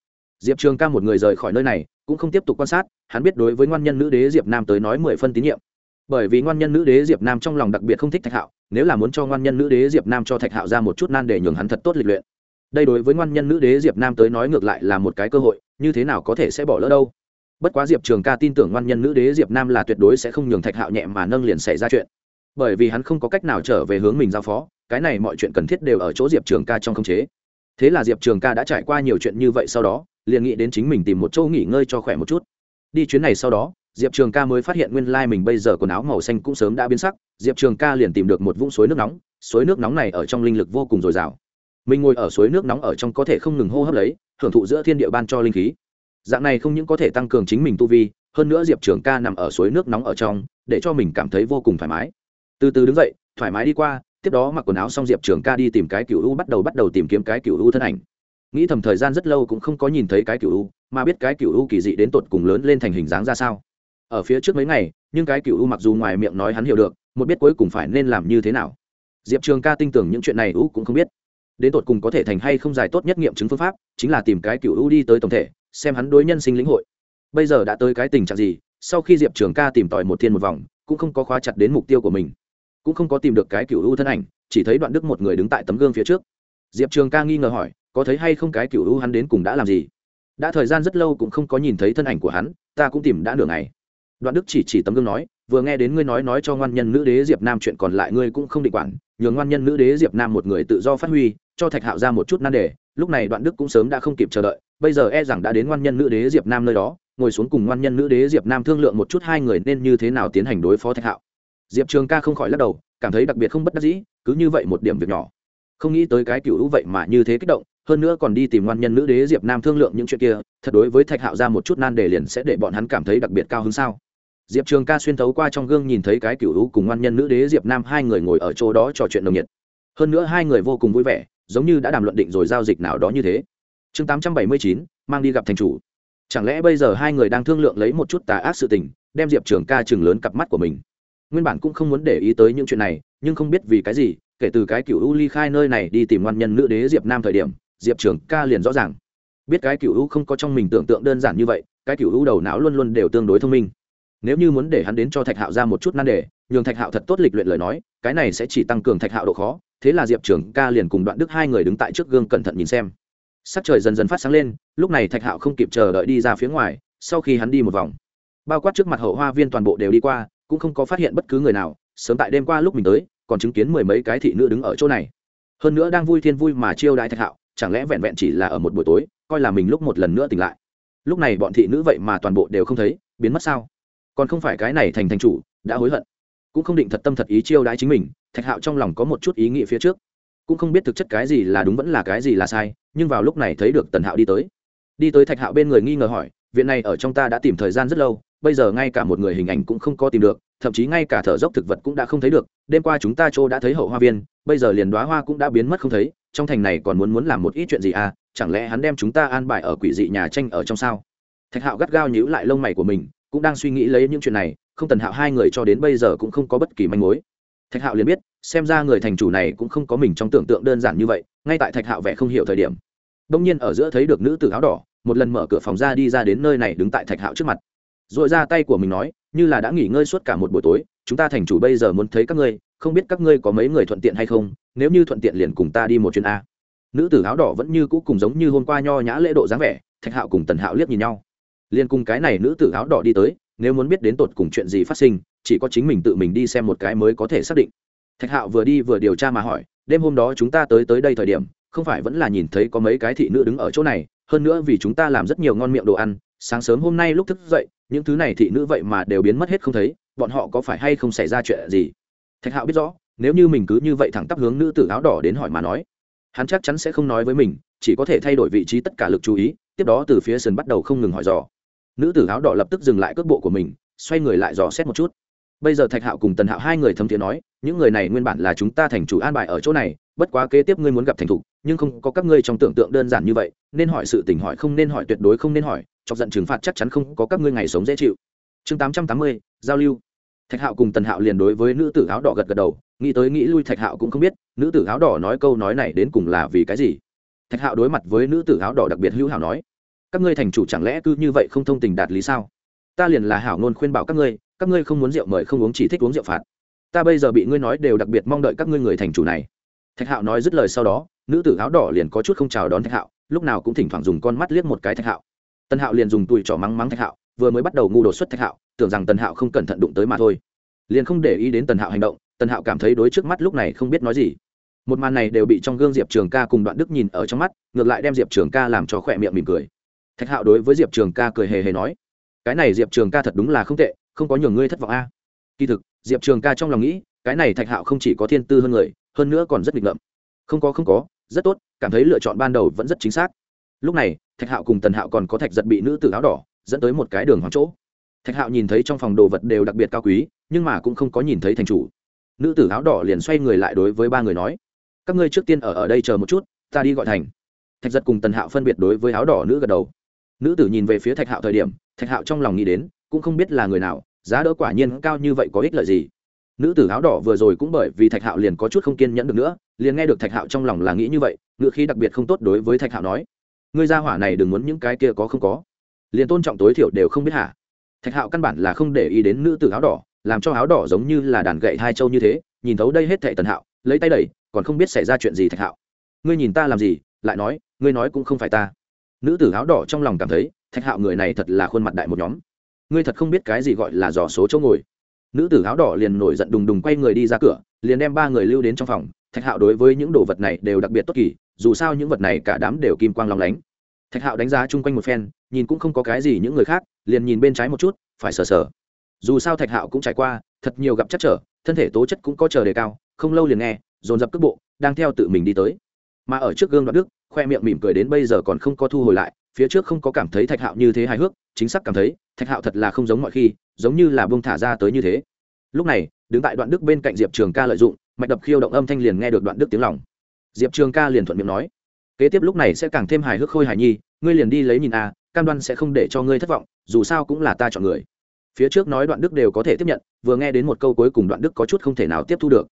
Diệp trường ca một người rời khỏi nơi này, cũng không tiếp tục quan sát, hắn biết đối với ngoan nhân nữ đế diệp nam tới nói mười phân tín nhiệm. Bởi vì ngoan nhân nữ đế diệp nam trong lòng đặc biệt không thích thạch hạo, nếu là muốn cho ngoan nhân nữ đế diệp nam cho thạch hạo ra một chút nan để nhường hắn thật tốt lịch luyện. Đây đối với ngoan nhân nữ đế diệp nam tới nói ngược lại là một cái cơ hội, như thế nào có thể sẽ bỏ lỡ đâu? Bất quá diệp trường ca tin tưởng ngoan nhân nữ đế diệp nam là tuyệt đối sẽ không nhường thạch hạo nhẹ mà nâng liền xảy ra chuyện. Bởi vì hắn không có cách nào trở về hướng mình giao phó, cái này mọi chuyện cần thiết đều ở chỗ diệp trường ca trong khống chế. Thế là diệp trường ca đã trải qua nhiều chuyện như vậy sau đó, liền nghĩ đến chính mình tìm một chỗ nghỉ ngơi cho khỏe một chút. Đi chuyến này sau đó, diệp trường ca mới phát hiện nguyên lai、like、mình bây giờ quần áo màu xanh cũng sớm đã biến sắc, diệp trường ca liền tìm được một vũng suối nước nóng, suối nước nóng này ở trong linh lực vô cùng dồi dào. Mình ngồi ở suối nước nóng ở trong có thể không ngừng hô hấp lấy, hưởng thụ giữa thiên địa ban cho linh khí dạng này không những có thể tăng cường chính mình tu vi, hơn nữa diệp trường ca nằm ở suối nước nóng ở trong, để cho mình cảm thấy vô cùng thoải mái. Từ từ đứng dậy, thoải mái đi qua, tiếp đó mặc quần áo xong diệp trường ca đi tìm cái cựu u, bắt đầu bắt đầu tìm kiếm cái cựu u thân ảnh. Nghĩ thầm thời gian rất lâu cũng không có nhìn thấy cái cựu u, mà biết cái cựu u kỳ dị đến tột cùng lớn lên thành hình dáng ra sao. Ở phía trước mấy ngày, nhưng cái cựu u mặc dù ngoài miệng nói hắn hiểu được, một biết cuối cùng phải nên làm như thế nào. Diệp trường ca tin tưởng những chuyện này u cũng không biết. Đến tột cùng có thể thành hay không giải tốt nhất nghiệm chứng phương pháp, chính là tìm cái cựu u đi tới tổng thể xem hắn đối nhân sinh lĩnh hội. Bây giờ đã tới cái tình trạng gì, sau khi diệp trường ca tìm tòi một thiên một vòng, cũng không có khóa chặt đến mục tiêu của mình. Cũng không có tìm được cái cựu u thân ảnh, chỉ thấy đoạn đức một người đứng tại tấm gương phía trước. Diệp trường ca nghi ngờ hỏi, có thấy hay không cái cựu u hắn đến cùng đã làm gì? Đã thời gian rất lâu cũng không có nhìn thấy thân ảnh của hắn, ta cũng tìm đã nửa ngày. Đoạn đức chỉ chỉ tấm gương nói, vừa nghe đến ngươi nói nói cho ngoan nhân nữ đế diệp nam chuyện còn lại ngươi cũng không định quản, nhường ngoan nhân nữ đế diệp nam một người tự do phát huy, cho thạch hạo ra một chút nan đề lúc này đoạn đức cũng sớm đã không kịp chờ đợi, bây giờ e rằng đã đến ngoan nhân nữ đế diệp nam nơi đó, ngồi xuống cùng ngoan nhân nữ đế diệp nam thương lượng một chút hai người nên như thế nào tiến hành đối phó thạch hạo. Diệp trường ca không khỏi lắc đầu, cảm thấy đặc biệt không bất đắc dĩ, cứ như vậy một điểm việc nhỏ. Không nghĩ tới cái cựu hữu vậy mà như thế kích động, hơn nữa còn đi tìm ngoan nhân nữ đế diệp nam thương lượng những chuyện kia, thật đối với thạch hạo ra một chút nan đề liền sẽ để bọn hắn cảm thấy đặc biệt cao hơn sao. Diệp trường ca xuyên thấu qua trong gương nhìn thấy cái cựu hữu cùng ngoan nhân nữ đế diệp nam hai người ngồi ở chỗ đó trò chuyện nồng nhiệt. Hơn nữa hai người vô cùng vui vẻ giống như đã đàm luận định rồi giao dịch nào đó như thế. Chương tám trăm bảy mươi chín, mang đi gặp thành chủ. Chẳng lẽ bây giờ hai người đang thương lượng lấy một chút tà ác sự tình, đem diệp trường ca chừng lớn cặp mắt của mình? Nguyên bản cũng không muốn để ý tới những chuyện này, nhưng không biết vì cái gì, kể từ cái cựu u ly khai nơi này đi tìm ngoan nhân nữ đế diệp nam thời điểm, diệp trường ca liền rõ ràng. Biết cái cựu u không có trong mình tưởng tượng đơn giản như vậy, cái cựu u đầu não luôn luôn đều tương đối thông minh. Nếu như muốn để hắn đến cho thạch hạo ra một chút nan đề, nhường thạch hạo thật tốt lịch luyện lời nói, cái này sẽ chỉ tăng cường thạch hạo độ khó thế là diệp trường ca liền cùng đoạn đức hai người đứng tại trước gương cẩn thận nhìn xem. Sắc trời dần dần phát sáng lên, lúc này thạch hạo không kịp chờ đợi đi ra phía ngoài, sau khi hắn đi một vòng, bao quát trước mặt hậu hoa viên toàn bộ đều đi qua, cũng không có phát hiện bất cứ người nào, sớm tại đêm qua lúc mình tới, còn chứng kiến mười mấy cái thị nữ đứng ở chỗ này. Hơn nữa đang vui thiên vui mà chiêu đại thạch hạo, chẳng lẽ vẹn vẹn chỉ là ở một buổi tối, coi là mình lúc một lần nữa tỉnh lại. Lúc này bọn thị nữ vậy mà toàn bộ đều không thấy, biến mất sao? Còn không phải cái này thành thành chủ, đã hối hận. Cũng không định thật tâm thật ý chiêu đãi chính mình thạch hạo trong lòng có một chút ý nghĩ phía trước. Cũng không biết thực chất cái gì là đúng vẫn là cái gì là sai, nhưng vào lúc này thấy được tần hạo đi tới. Đi tới thạch hạo bên người nghi ngờ hỏi, viện này ở trong ta đã tìm thời gian rất lâu, bây giờ ngay cả một người hình ảnh cũng không có tìm được, thậm chí ngay cả thở dốc thực vật cũng đã không thấy được, đêm qua chúng ta chỗ đã thấy hậu hoa viên, bây giờ liền đoá hoa cũng đã biến mất không thấy, trong thành này còn muốn muốn làm một ít chuyện gì à chẳng lẽ hắn đem chúng ta an bài ở quỷ dị nhà tranh ở trong sao? Thạch hạo gắt gao nhíu lại lông mày của mình, cũng đang suy nghĩ lấy những chuyện này, không tần hạo hai người cho đến bây giờ cũng không có bất kỳ manh mối thạch hạo liền biết, xem ra người thành chủ này cũng không có mình trong tưởng tượng đơn giản như vậy, ngay tại thạch hạo vẻ không hiểu thời điểm. Đông nhiên ở giữa thấy được nữ tử áo đỏ, một lần mở cửa phòng ra đi ra đến nơi này đứng tại thạch hạo trước mặt. R ồ i ra tay của mình nói, như là đã nghỉ ngơi suốt cả một buổi tối, chúng ta thành chủ bây giờ muốn thấy các ngươi, không biết các ngươi có mấy người thuận tiện hay không, nếu như thuận tiện liền cùng ta đi một chuyến a. Nữ tử áo đỏ vẫn như cũ cùng giống như hôm qua nho nhã lễ độ dáng vẻ, thạch hạo cùng tần hạo liếc nhìn nhau. Liền cùng cái này nữ tử áo đỏ đi tới, nếu muốn biết đến tột cùng chuyện gì phát sinh chỉ có chính mình tự mình đi xem một cái mới có thể xác định. Thạch hạo vừa đi vừa điều tra mà hỏi, đêm hôm đó chúng ta tới tới đây thời điểm, không phải vẫn là nhìn thấy có mấy cái thị nữ đứng ở chỗ này, hơn nữa vì chúng ta làm rất nhiều ngon miệng đồ ăn, sáng sớm hôm nay lúc thức dậy, những thứ này thị nữ vậy mà đều biến mất hết không thấy, bọn họ có phải hay không xảy ra chuyện gì? Thạch hạo biết rõ, nếu như mình cứ như vậy thẳng tắp hướng nữ tử áo đỏ đến hỏi mà nói, hắn chắc chắn sẽ không nói với mình, chỉ có thể thay đổi vị trí tất cả lực chú ý, tiếp đó từ phía sườn bắt đầu không ngừng hỏi dò. Nữ tử áo đỏ lập tức dừng lại cước bộ của mình, xoay người lại dò xét một chút bây giờ thạch hạo cùng tần hạo hai người thấm thiện nói, những người này nguyên bản là chúng ta thành chủ an bài ở chỗ này, bất quá kế tiếp ngươi muốn gặp thành thục nhưng không có các ngươi trong tưởng tượng đơn giản như vậy, nên hỏi sự tình hỏi không nên hỏi, tuyệt đối không nên hỏi, chọc giận trừng phạt chắc chắn không có các ngươi ngày sống dễ chịu. Chương tám trăm tám mươi, giao lưu. Thạch hạo cùng tần hạo liền đối với nữ tử áo đỏ gật gật đầu, nghĩ tới nghĩ lui thạch hạo cũng không biết, nữ tử áo đỏ nói câu nói này đến cùng là vì cái gì. Thạch hạo đối mặt với nữ tử áo đỏ đặc biệt hữu hảo nói, các ngươi thành chủ chẳng lẽ cứ như vậy không thông tình đạt lý sao? Ta liền là hảo ngôn khuyên bảo các ngươi các ngươi không muốn rượu mời không uống chỉ thích uống rượu phạt. Ta bây giờ bị ngươi nói đều đặc biệt mong đợi các ngươi người thành chủ này. Thạch hạo nói dứt lời sau đó, nữ tử áo đỏ liền có chút không chào đón thạch hạo, lúc nào cũng thỉnh thoảng dùng con mắt liếc một cái thạch hạo. Tân hạo liền dùng tùi trỏ mắng mắng thạch hạo, vừa mới bắt đầu ngu đột xuất thạch hạo, tưởng rằng tần hạo không cẩn thận đụng tới mà thôi. Liền không để ý đến tần hạo hành động, tần hạo cảm thấy đối trước mắt lúc này không biết nói gì. Một màn này đều bị trong gương diệp trường ca cùng đoạn đức nhìn ở trong mắt, ngược lại đem diệp trường ca làm cho khỏe miệng mỉm cười. Thạch hạo đối với diệp trường ca cười hề hề nói, cái này diệp trường ca thật đúng là không tệ không có nhường ngươi thất vọng a. Kỳ thực, diệp trường ca trong lòng nghĩ, cái này thạch hạo không chỉ có thiên tư hơn người, hơn nữa còn rất nghịch ngợm. Không có không có, rất tốt, cảm thấy lựa chọn ban đầu vẫn rất chính xác. Lúc này, thạch hạo cùng tần hạo còn có thạch giật bị nữ tử áo đỏ dẫn tới một cái đường hoàng chỗ. Thạch hạo nhìn thấy trong phòng đồ vật đều đặc biệt cao quý, nhưng mà cũng không có nhìn thấy thành chủ. Nữ tử áo đỏ liền xoay người lại đối với ba người nói, các ngươi trước tiên ở ở đây chờ một chút, ta đi gọi thành. Thạch giật cùng tần hạo phân biệt đối với áo đỏ nữ gật đầu. Nữ tử nhìn về phía thạch hạo thời điểm, thạch hạo trong lòng nghĩ đến cũng không biết là người nào, giá đỡ quả nhiên cao như vậy có ích lợi gì. Nữ tử áo đỏ vừa rồi cũng bởi vì thạch hạo liền có chút không kiên nhẫn được nữa, liền nghe được thạch hạo trong lòng là nghĩ như vậy, ngựa khí đặc biệt không tốt đối với thạch hạo nói. Ngươi ra hỏa này đừng muốn những cái kia có không có. Liền tôn trọng tối thiểu đều không biết hả? Thạch hạo căn bản là không để ý đến nữ tử áo đỏ, làm cho áo đỏ giống như là đàn gậy hai châu như thế, nhìn thấu đây hết thệ tần hạo, lấy tay đẩy, còn không biết xảy ra chuyện gì thạch hạo. Ngươi nhìn ta làm gì? Lại nói, ngươi nói cũng không phải ta. Nữ tử áo đỏ trong lòng cảm thấy, thạch hạo người này thật là khuôn mặt đại một nhóm ngươi thật không biết cái gì gọi là dò số chỗ ngồi. Nữ tử áo đỏ liền nổi giận đùng đùng quay người đi ra cửa, liền đem ba người lưu đến trong phòng. Thạch hạo đối với những đồ vật này đều đặc biệt tốt kỳ, dù sao những vật này cả đám đều kim quang long lánh. Thạch hạo đánh giá chung quanh một phen, nhìn cũng không có cái gì những người khác, liền nhìn bên trái một chút, phải sờ sờ. Dù sao thạch hạo cũng trải qua, thật nhiều gặp chắc trở, thân thể tố chất cũng có chờ đề cao, không lâu liền nghe, dồn dập cước bộ, đang theo tự mình đi tới. Mà ở trước gương đoạn đức, khoe miệng mỉm cười đến bây giờ còn không có thu hồi lại, phía trước không có cảm thấy thạch hạo như thế hài hước chính xác cảm thấy thạch hạo thật là không giống mọi khi giống như là bông thả ra tới như thế. Lúc này đứng tại đoạn đức bên cạnh diệp trường ca lợi dụng mạch đập khiêu động âm thanh liền nghe được đoạn đức tiếng lòng. Diệp trường ca liền thuận miệng nói kế tiếp lúc này sẽ càng thêm hài hước khôi hài nhi ngươi liền đi lấy nhìn a à, cam đoan sẽ không để cho ngươi thất vọng dù sao cũng là ta chọn người. Phía trước nói đoạn đức đều có thể tiếp nhận vừa nghe đến một câu cuối cùng đoạn đức có chút không thể nào tiếp thu được.